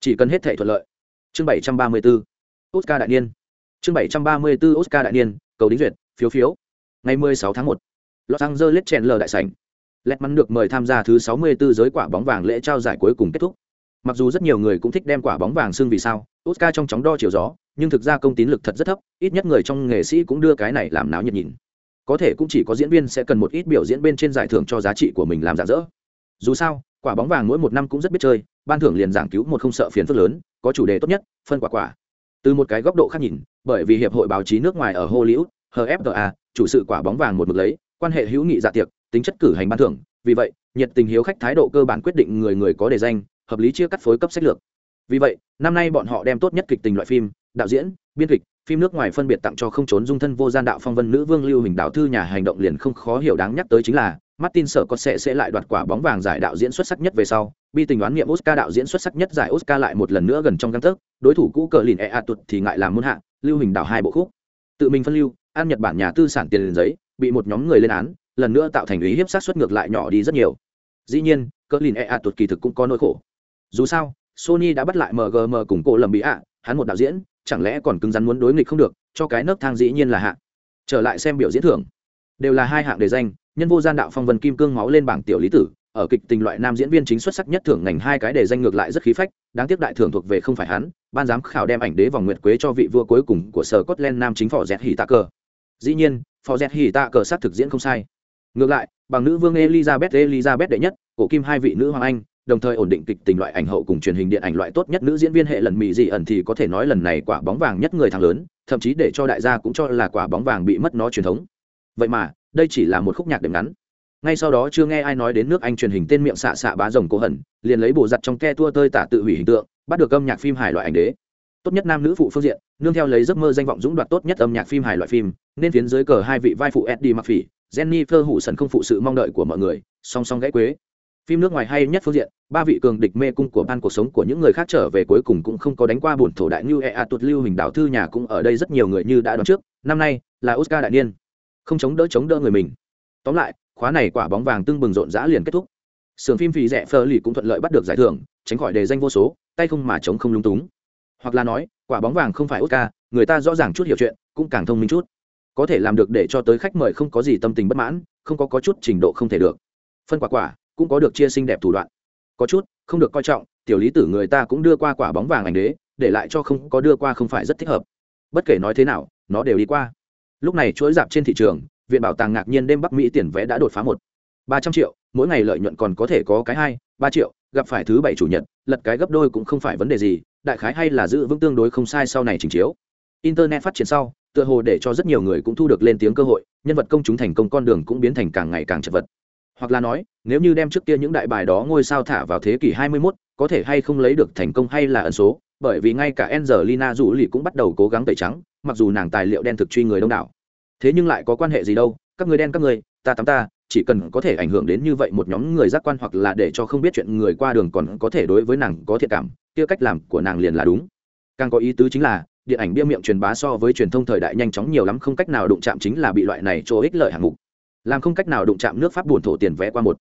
Chỉ cần hết thể thuận lợi chương bảy trăm ba mươi 734 oscar đại niên. Chương bảy trăm ba mươi 734 oscar đại niên, cầu đính duyệt, phiếu phiếu. Ngày mười sáu tháng một, los angeles chandler đại sảnh. Lẹt mắn được mời tham gia thứ sáu mươi 64 giới quả bóng vàng lễ trao giải cuối cùng kết thúc. Mặc dù rất nhiều người cũng thích đem quả bóng vàng xưng vì sao, oscar trong chóng đo chiều gió, nhưng thực ra công tín lực thật rất thấp, ít nhất người trong nghệ sĩ cũng đưa cái này làm náo nhiệt nhìn. Có thể cũng chỉ có diễn viên sẽ cần một ít biểu diễn bên trên giải thưởng cho giá trị của mình làm giả dỡ. Dù sao, quả bóng vàng mỗi một năm cũng rất biết chơi ban thưởng liền giảng cứu một không sợ phiền phức lớn, có chủ đề tốt nhất, phân quả quả. Từ một cái góc độ khác nhìn, bởi vì hiệp hội báo chí nước ngoài ở hollywood hfta chủ sự quả bóng vàng một mực lấy, quan hệ hữu nghị dạ tiệc, tính chất cử hành ban thưởng, vì vậy, nhiệt tình hiếu khách thái độ cơ bản quyết định người người có đề danh, hợp lý chia cắt phối cấp sách lược. Vì vậy, năm nay bọn họ đem tốt nhất kịch tình loại phim, đạo diễn, biên kịch, phim nước ngoài phân biệt tặng cho không trốn dung thân vô gian đạo phong vân nữ vương lưu hình đạo thư nhà hành động liền không khó hiểu đáng nhắc tới chính là Martin sợ có sẽ sẽ lại đoạt quả bóng vàng giải đạo diễn xuất sắc nhất về sau, bi tình đoán nghiệm Oscar đạo diễn xuất sắc nhất giải Oscar lại một lần nữa gần trong gang tấc, đối thủ cũ cờ lìn e a tuột thì ngại làm muôn hạ, lưu hình đạo hai bộ khúc. Tự mình phân lưu, ăn Nhật Bản nhà tư sản tiền lên giấy, bị một nhóm người lên án, lần nữa tạo thành ý hiếp sát suất ngược lại nhỏ đi rất nhiều. Dĩ nhiên, cờ lìn e a tuột kỳ thực cũng có nỗi khổ. Dù sao, Sony đã bắt lại MGM cùng cổ lầm bị ạ, hắn một đạo diễn, chẳng lẽ còn cứng rắn muốn đối nghịch không được, cho cái nấc thang dĩ nhiên là hạ. Trở lại xem biểu diễn thưởng, đều là hai hạng đề danh, nhân vô gian đạo phong vân kim cương máu lên bảng tiểu lý tử, ở kịch tình loại nam diễn viên chính xuất sắc nhất thưởng ngành hai cái đề danh ngược lại rất khí phách, đáng tiếc đại thưởng thuộc về không phải hắn, ban giám khảo đem ảnh đế vòng nguyệt quế cho vị vua cuối cùng của sở scotland nam chính phò dẹt hỉ tạ cờ. Dĩ nhiên, phò dẹt hỉ tạ cờ sát thực diễn không sai. Ngược lại, bằng nữ vương elizabeth elizabeth đệ nhất, cổ kim hai vị nữ hoàng anh, đồng thời ổn định kịch tình loại ảnh hậu cùng truyền hình điện ảnh loại tốt nhất nữ diễn viên hệ lần mỹ dị ẩn thì có thể nói lần này quả bóng vàng nhất người thắng lớn, thậm chí để cho đại gia cũng cho là quả bóng vàng bị mất nó truyền thống. Vậy mà đây chỉ là một khúc nhạc đệm ngắn. Ngay sau đó chưa nghe ai nói đến nước anh truyền hình tên miệng xạ xạ bá rồng cố hẩn, liền lấy bộ giặt trong ke tua tơi tả tự hủy hình tượng, bắt được âm nhạc phim hài loại ảnh đế. Tốt nhất nam nữ phụ phương diện, nương theo lấy giấc mơ danh vọng dũng đoạt tốt nhất âm nhạc phim hài loại phim, nên phiến dưới cờ hai vị vai phụ eddie mặc phỉ jennifer hủ sần không phụ sự mong đợi của mọi người, song song gãy quế. Phim nước ngoài hay nhất phương diện, ba vị cường địch mê cung của ban cuộc sống của những người khác trở về cuối cùng cũng không có đánh qua bổn thổ đại như ea tuột lưu hình đảo thư nhà cũng ở đây rất nhiều người như đã đoán trước. Năm nay là oscar đại niên không chống đỡ chống đỡ người mình. Tóm lại khóa này quả bóng vàng tưng bừng rộn rã liền kết thúc. Sưởng phim phì rẻ phơ lì cũng thuận lợi bắt được giải thưởng tránh khỏi đề danh vô số tay không mà chống không lung túng. Hoặc là nói quả bóng vàng không phải oscar người ta rõ ràng chút hiểu chuyện cũng càng thông minh chút. Có thể làm được để cho tới khách mời không có gì tâm tình bất mãn không có, có chút trình độ không thể được. Phân quả quả cũng có được chia xinh đẹp thủ đoạn. Có chút không được coi trọng tiểu lý tử người ta cũng đưa qua quả bóng vàng ảnh đế để lại cho không có đưa qua không phải rất thích hợp. Bất kể nói thế nào nó đều đi qua lúc này chuỗi dạp trên thị trường viện bảo tàng ngạc nhiên đêm bắc mỹ tiền vé đã đột phá một. Ba trăm triệu mỗi ngày lợi nhuận còn có thể có cái hai ba triệu gặp phải thứ bảy chủ nhật lật cái gấp đôi cũng không phải vấn đề gì đại khái hay là giữ vững tương đối không sai sau này trình chiếu. Internet phát triển sau tựa hồ để cho rất nhiều người cũng thu được lên tiếng cơ hội nhân vật công chúng thành công con đường cũng biến thành càng ngày càng chật vật. Hoặc là nói nếu như đem trước kia những đại bài đó ngôi sao thả vào thế kỷ 21, có thể hay không lấy được thành công hay là ẩn số bởi vì ngay cả Angelina Jolie cũng bắt đầu cố gắng tẩy trắng mặc dù nàng tài liệu đen thực truy người đông đảo. Thế nhưng lại có quan hệ gì đâu, các người đen các người ta tắm ta, chỉ cần có thể ảnh hưởng đến như vậy một nhóm người giác quan hoặc là để cho không biết chuyện người qua đường còn có thể đối với nàng có thiện cảm, kia cách làm của nàng liền là đúng. Càng có ý tứ chính là, điện ảnh bia miệng truyền bá so với truyền thông thời đại nhanh chóng nhiều lắm, không cách nào đụng chạm chính là bị loại này cho ích lợi hạng mục. Làm không cách nào đụng chạm nước pháp buồn thổ tiền vé qua một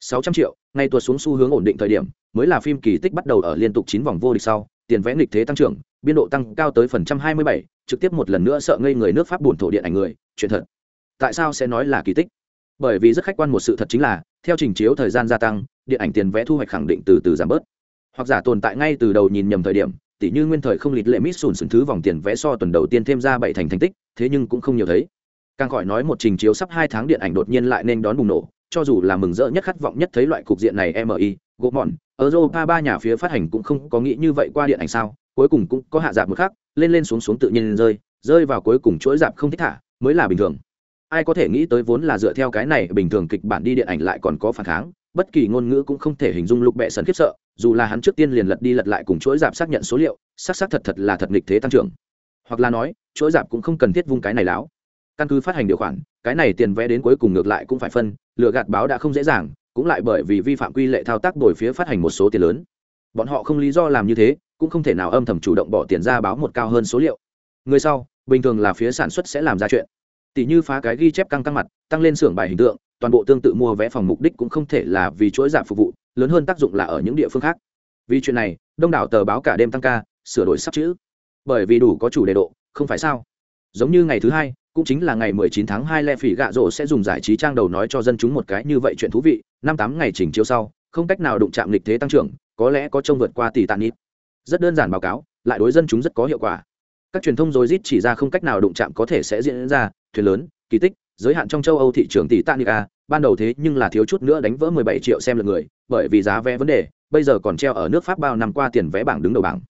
sáu trăm triệu, ngay tuột xuống xu hướng ổn định thời điểm, mới là phim kỳ tích bắt đầu ở liên tục chín vòng vô địch sau, tiền vé nghịch thế tăng trưởng biên độ tăng cao tới phần trăm hai mươi bảy, trực tiếp một lần nữa sợ ngây người nước pháp buồn thổ điện ảnh người, chuyện thật. Tại sao sẽ nói là kỳ tích? Bởi vì rất khách quan một sự thật chính là, theo trình chiếu thời gian gia tăng, điện ảnh tiền vẽ thu hoạch khẳng định từ từ giảm bớt. Hoặc giả tồn tại ngay từ đầu nhìn nhầm thời điểm tỷ như nguyên thời không lịt lệ mít sùn sùn thứ vòng tiền vẽ so tuần đầu tiên thêm ra bảy thành thành tích, thế nhưng cũng không nhiều thấy. Càng khỏi nói một trình chiếu sắp hai tháng điện ảnh đột nhiên lại nên đón bùng nổ, cho dù là mừng rỡ nhất khát vọng nhất thấy loại cục diện này mi gỗ mòn europa ba nhà phía phát hành cũng không có nghĩ như vậy qua điện ảnh sao? Cuối cùng cũng có hạ giảm một khác lên lên xuống xuống tự nhiên rơi rơi vào cuối cùng chuỗi giảm không thích thả, mới là bình thường. Ai có thể nghĩ tới vốn là dựa theo cái này bình thường kịch bản đi điện ảnh lại còn có phản kháng, bất kỳ ngôn ngữ cũng không thể hình dung lục bệ sần khiếp sợ, dù là hắn trước tiên liền lật đi lật lại cùng chuỗi giảm xác nhận số liệu, xác xác thật thật là thật nghịch thế tăng trưởng. Hoặc là nói, chuỗi giảm cũng không cần thiết vung cái này láo. Căn cứ phát hành điều khoản, cái này tiền vẽ đến cuối cùng ngược lại cũng phải phân, lựa gạt báo đã không dễ dàng, cũng lại bởi vì vi phạm quy lệ thao tác đổi phía phát hành một số tiền lớn. Bọn họ không lý do làm như thế cũng không thể nào âm thầm chủ động bỏ tiền ra báo một cao hơn số liệu. Người sau bình thường là phía sản xuất sẽ làm ra chuyện. Tỷ như phá cái ghi chép căng căng mặt tăng lên xưởng bài hình tượng toàn bộ tương tự mua vé phòng mục đích cũng không thể là vì chuỗi giảm phục vụ lớn hơn tác dụng là ở những địa phương khác. Vì chuyện này đông đảo tờ báo cả đêm tăng ca sửa đổi sắp chữ. Bởi vì đủ có chủ đề độ không phải sao? Giống như ngày thứ hai cũng chính là ngày 19 tháng 2 Le Phỉ Gạ Rồ sẽ dùng giải trí trang đầu nói cho dân chúng một cái như vậy chuyện thú vị, năm tám ngày chỉnh chiếu sau, không cách nào đụng chạm lịch thế tăng trưởng, có lẽ có trông vượt qua tỷ tạn ít. Rất đơn giản báo cáo, lại đối dân chúng rất có hiệu quả. Các truyền thông rối rít chỉ ra không cách nào đụng chạm có thể sẽ diễn ra, thuyền lớn, kỳ tích, giới hạn trong châu Âu thị trường tỷ tanica ban đầu thế nhưng là thiếu chút nữa đánh vỡ 17 triệu xem lượt người, bởi vì giá vé vấn đề, bây giờ còn treo ở nước Pháp bao năm qua tiền vé bảng đứng đầu bảng.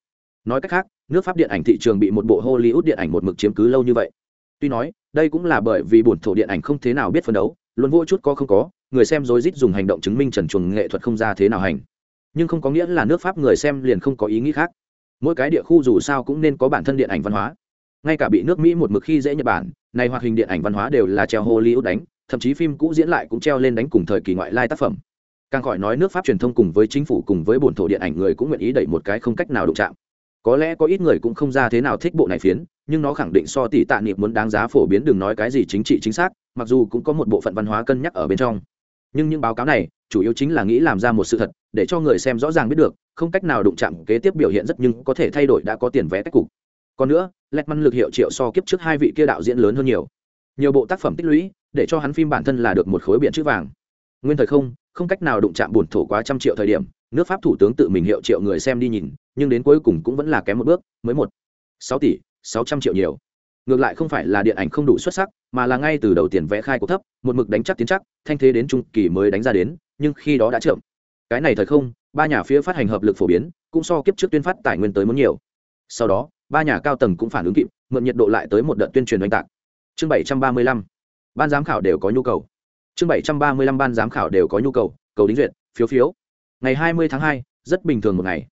Nói cách khác, nước Pháp điện ảnh thị trường bị một bộ Hollywood điện ảnh một mực chiếm cứ lâu như vậy tuy nói đây cũng là bởi vì bổn thổ điện ảnh không thế nào biết phân đấu luôn vô chút có không có người xem rối rít dùng hành động chứng minh trần chuồng nghệ thuật không ra thế nào hành nhưng không có nghĩa là nước pháp người xem liền không có ý nghĩ khác. Mỗi cái địa khu dù sao cũng nên có bản thân điện ảnh văn hóa. Ngay cả bị nước mỹ một mực khi dễ nhật bản, này hoạt hình điện ảnh văn hóa đều là treo hollywood đánh, thậm chí phim cũ diễn lại cũng treo lên đánh cùng thời kỳ ngoại lai tác phẩm. Càng khỏi nói nước pháp truyền thông cùng với chính phủ cùng với bổn thổ điện ảnh người cũng nguyện ý đẩy một cái không cách nào đụng chạm. Có lẽ có ít người cũng không ra thế nào thích bộ này phiến, nhưng nó khẳng định so tỷ tạ niệm muốn đáng giá phổ biến đừng nói cái gì chính trị chính xác, mặc dù cũng có một bộ phận văn hóa cân nhắc ở bên trong. Nhưng những báo cáo này chủ yếu chính là nghĩ làm ra một sự thật, để cho người xem rõ ràng biết được, không cách nào đụng chạm kế tiếp biểu hiện rất nhưng có thể thay đổi đã có tiền vé cách cục. Còn nữa lẹt măn lực hiệu triệu so kiếp trước hai vị kia đạo diễn lớn hơn nhiều. Nhiều bộ tác phẩm tích lũy, để cho hắn phim bản thân là được một khối biển chữ vàng. Nguyên thời không không cách nào đụng chạm bổn thổ quá trăm triệu thời điểm, nước pháp thủ tướng tự mình hiệu triệu người xem đi nhìn, nhưng đến cuối cùng cũng vẫn là kém một bước, mới một. Sáu tỷ, sáu trăm triệu nhiều. Ngược lại không phải là điện ảnh không đủ xuất sắc, mà là ngay từ đầu tiền vẽ khai của thấp, một mực đánh chắc tiến chắc, thanh thế đến trung kỳ mới đánh ra đến nhưng khi đó đã chậm. Cái này thời không, ba nhà phía phát hành hợp lực phổ biến, cũng so kiếp trước tuyên phát tài nguyên tới muốn nhiều. Sau đó, ba nhà cao tầng cũng phản ứng kịp, mượn nhiệt độ lại tới một đợt tuyên truyền oanh tạc. Chương bảy trăm ba mươi lăm, ban giám khảo đều có nhu cầu. Chương bảy trăm ba mươi lăm, ban giám khảo đều có nhu cầu cầu đính duyệt, phiếu phiếu. Ngày hai mươi tháng hai, rất bình thường một ngày.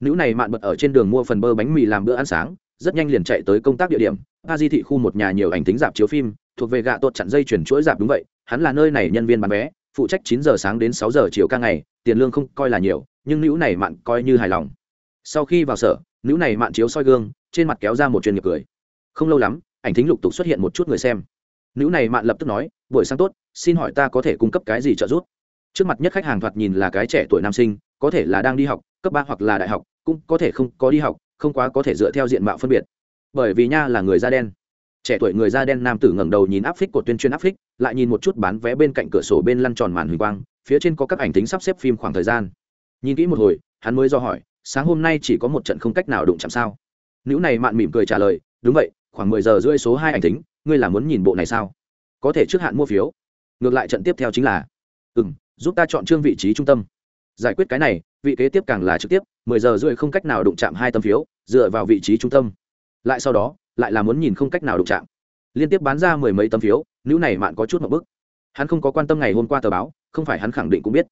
Nữ này mạn bật ở trên đường mua phần bơ bánh mì làm bữa ăn sáng, rất nhanh liền chạy tới công tác địa điểm a di thị khu một nhà nhiều ảnh tính dạp chiếu phim, thuộc về gạ tột chặn dây chuyển chuỗi dạp đúng vậy, hắn là nơi này nhân viên bán vé phụ trách chín giờ sáng đến sáu giờ chiều ca ngày, tiền lương không coi là nhiều, nhưng nữ này mạn coi như hài lòng. Sau khi vào sở, nữ này mạn chiếu soi gương, trên mặt kéo ra một chuyên nghiệp cười. Không lâu lắm, ảnh thính lục tục xuất hiện một chút người xem. Nữ này mạn lập tức nói, buổi sáng tốt, xin hỏi ta có thể cung cấp cái gì trợ giúp? Trước mặt nhất khách hàng thoạt nhìn là cái trẻ tuổi nam sinh, có thể là đang đi học, cấp ba hoặc là đại học, cũng có thể không có đi học, không quá có thể dựa theo diện mạo phân biệt. Bởi vì nha là người da đen trẻ tuổi người da đen nam tử ngẩng đầu nhìn áp phích của tuyên truyền áp phích, lại nhìn một chút bán vé bên cạnh cửa sổ bên lăn tròn màn huỳnh quang, phía trên có các ảnh tính sắp xếp phim khoảng thời gian. Nhìn kỹ một hồi, hắn mới do hỏi, sáng hôm nay chỉ có một trận không cách nào đụng chạm sao? Nữ này mạn mỉm cười trả lời, đúng vậy, khoảng mười giờ rưỡi số hai ảnh tính, ngươi là muốn nhìn bộ này sao? Có thể trước hạn mua phiếu. Ngược lại trận tiếp theo chính là ừ m giúp ta chọn trương vị trí trung tâm. Giải quyết cái này, vị kế tiếp càng là trực tiếp, mười giờ rưỡi không cách nào đụng chạm hai tấm phiếu, dựa vào vị trí trung tâm. Lại sau đó lại là muốn nhìn không cách nào đụng chạm. Liên tiếp bán ra mười mấy tấm phiếu, nữ này mạn có chút một bức. Hắn không có quan tâm ngày hôm qua tờ báo, không phải hắn khẳng định cũng biết.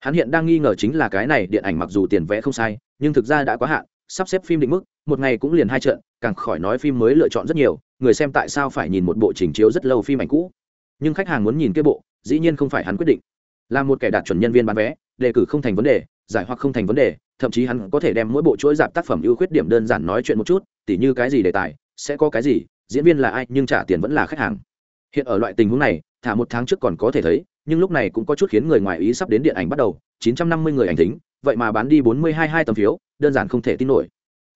Hắn hiện đang nghi ngờ chính là cái này điện ảnh mặc dù tiền vẽ không sai, nhưng thực ra đã quá hạn, sắp xếp phim định mức, một ngày cũng liền hai trận, càng khỏi nói phim mới lựa chọn rất nhiều, người xem tại sao phải nhìn một bộ trình chiếu rất lâu phim ảnh cũ. Nhưng khách hàng muốn nhìn cái bộ, dĩ nhiên không phải hắn quyết định. Là một kẻ đạt chuẩn nhân viên bán vé, đề cử không thành vấn đề, giải hoặc không thành vấn đề, thậm chí hắn có thể đem mỗi bộ chuỗi dạp tác phẩm ưu khuyết điểm đơn giản nói chuyện một chút, tỉ như cái gì đề tài sẽ có cái gì, diễn viên là ai, nhưng trả tiền vẫn là khách hàng. Hiện ở loại tình huống này, thả một tháng trước còn có thể thấy, nhưng lúc này cũng có chút khiến người ngoài ý sắp đến điện ảnh bắt đầu 950 người ảnh tính, vậy mà bán đi 42 tấm phiếu, đơn giản không thể tin nổi.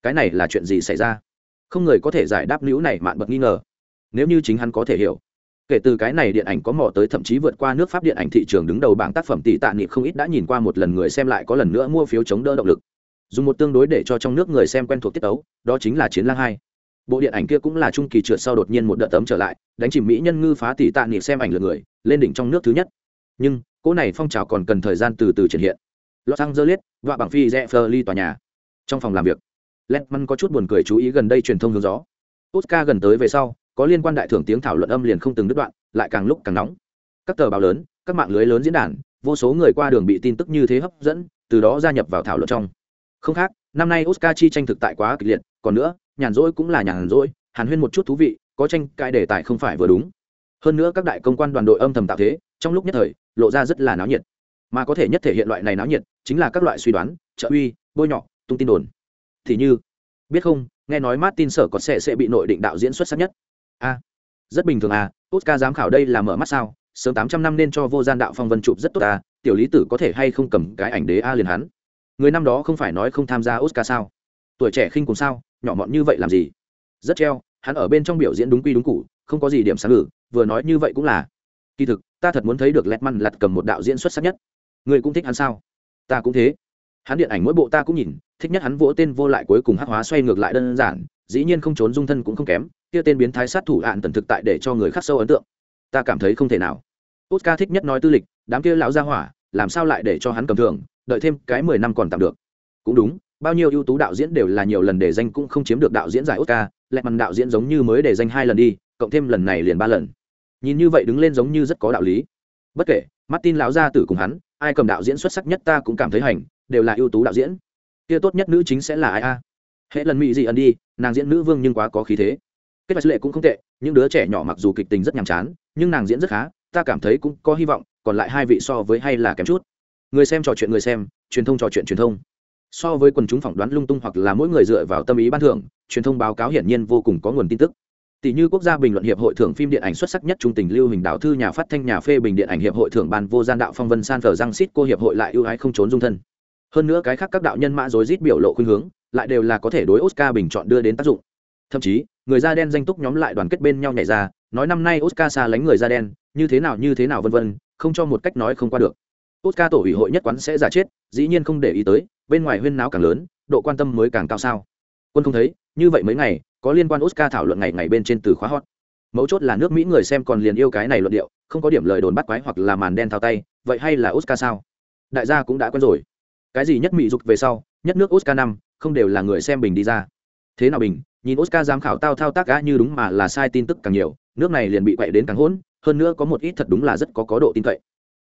Cái này là chuyện gì xảy ra? Không người có thể giải đáp nữ này mạn bật nghi ngờ. Nếu như chính hắn có thể hiểu, kể từ cái này điện ảnh có mò tới thậm chí vượt qua nước pháp điện ảnh thị trường đứng đầu bảng tác phẩm tỷ tạ nghị không ít đã nhìn qua một lần người xem lại có lần nữa mua phiếu chống đỡ động lực. Dùng một tương đối để cho trong nước người xem quen thuộc tiết tấu, đó chính là chiến lang hai bộ điện ảnh kia cũng là trung kỳ trượt sau đột nhiên một đợt tấm trở lại đánh chìm mỹ nhân ngư phá tỷ tạ niệm xem ảnh lượt người lên đỉnh trong nước thứ nhất nhưng cỗ này phong trào còn cần thời gian từ từ triển hiện los angeles và bảng phi rẽ phơ ly tòa nhà trong phòng làm việc Letman có chút buồn cười chú ý gần đây truyền thông hướng gió. Oscar gần tới về sau, có liên quan đại thưởng tiếng thảo luận âm liền không từng đứt đoạn, lại càng lúc càng nóng. Các tờ báo lớn, các mạng lưới lớn diễn đàn, vô số người qua đường bị tin tức như thế hấp dẫn, từ đó gia nhập vào thảo luận trong. Không khác, năm nay Oscar chi tranh thực tại quá kịch liệt, còn nữa, nhàn rỗi cũng là nhàn rỗi, hàn huyên một chút thú vị, có tranh cãi đề tài không phải vừa đúng. Hơn nữa các đại công quan đoàn đội âm thầm tạo thế, trong lúc nhất thời, lộ ra rất là náo nhiệt. Mà có thể nhất thể hiện loại này náo nhiệt, chính là các loại suy đoán, trợ uy, bôi nhọ, tung tin đồn. Thì như biết không nghe nói martin sở có sẽ sẽ bị nội định đạo diễn xuất sắc nhất. A rất bình thường à oscar giám khảo đây là mở mắt sao sớm tám trăm năm nên cho vô gian đạo phong vân chụp rất tốt à tiểu lý tử có thể hay không cầm cái ảnh đế a liền hắn. Người năm đó không phải nói không tham gia oscar sao? Tuổi trẻ khinh cùng sao? Nhỏ mọn như vậy làm gì? Rất treo, hắn ở bên trong biểu diễn đúng quy đúng cụ không có gì điểm sáng ngử vừa nói như vậy cũng là. Kỳ thực, ta thật muốn thấy được lẹt măn lặt cầm một đạo diễn xuất sắc nhất. Người cũng thích hắn sao? Ta cũng thế. Hắn điện ảnh mỗi bộ ta cũng nhìn, thích nhất hắn vỗ tên vô lại cuối cùng hắc hóa xoay ngược lại đơn giản, dĩ nhiên không trốn dung thân cũng không kém, kia tên biến thái sát thủ hạn tần thực tại để cho người khắc sâu ấn tượng. Ta cảm thấy không thể nào. Oscar thích nhất nói tư lịch, đám kia lão gia hỏa, làm sao lại để cho hắn cầm thường đợi thêm cái mười năm còn tạm được. Cũng đúng bao nhiêu ưu tú đạo diễn đều là nhiều lần để danh cũng không chiếm được đạo diễn giải oscar lẹt mặt đạo diễn giống như mới để danh hai lần đi, cộng thêm lần này liền ba lần. Nhìn như vậy đứng lên giống như rất có đạo lý. Bất kể, martin lão gia tử cùng hắn, ai cầm đạo diễn xuất sắc nhất ta cũng cảm thấy hành, đều là ưu tú đạo diễn. Kia tốt nhất nữ chính sẽ là ai a? Hệ lần mỹ dị ẩn đi, nàng diễn nữ vương nhưng quá có khí thế. Kết vạch lệ cũng không tệ, những đứa trẻ nhỏ mặc dù kịch tình rất nhàm chán, nhưng nàng diễn rất khá, ta cảm thấy cũng có hy vọng, còn lại hai vị so với hay là kém chút. Người xem trò chuyện người xem, truyền thông trò chuyện truyền thông so với quần chúng phỏng đoán lung tung hoặc là mỗi người dựa vào tâm ý ban thưởng, truyền thông báo cáo hiển nhiên vô cùng có nguồn tin tức. Tỷ như quốc gia bình luận hiệp hội thưởng phim điện ảnh xuất sắc nhất trung tình lưu hình đạo thư nhà phát thanh nhà phê bình điện ảnh hiệp hội thưởng ban vô gian đạo phong vân san phở răng xít cô hiệp hội lại ưu ái không trốn dung thân. Hơn nữa cái khác các đạo nhân mã rối rít biểu lộ khuynh hướng, lại đều là có thể đối oscar bình chọn đưa đến tác dụng. Thậm chí, người da đen danh túc nhóm lại đoàn kết bên nhau nhảy ra, nói năm nay oscar xa lánh người da đen, như thế nào như thế nào vân vân, không cho một cách nói không qua được. Oscar tổ ủy hội nhất quán sẽ giả chết, dĩ nhiên không để ý tới bên ngoài huyên náo càng lớn, độ quan tâm mới càng cao sao? Quân không thấy, như vậy mấy ngày, có liên quan oscar thảo luận ngày ngày bên trên từ khóa hot. Mấu chốt là nước mỹ người xem còn liền yêu cái này luận điệu, không có điểm lời đồn bắt quái hoặc là màn đen thao tay, vậy hay là oscar sao? Đại gia cũng đã quen rồi. Cái gì nhất mỹ dục về sau, nhất nước oscar năm, không đều là người xem bình đi ra. Thế nào bình, nhìn oscar giám khảo tao thao tác gã như đúng mà là sai tin tức càng nhiều, nước này liền bị quậy đến càng hỗn, hơn nữa có một ít thật đúng là rất có có độ tin cậy.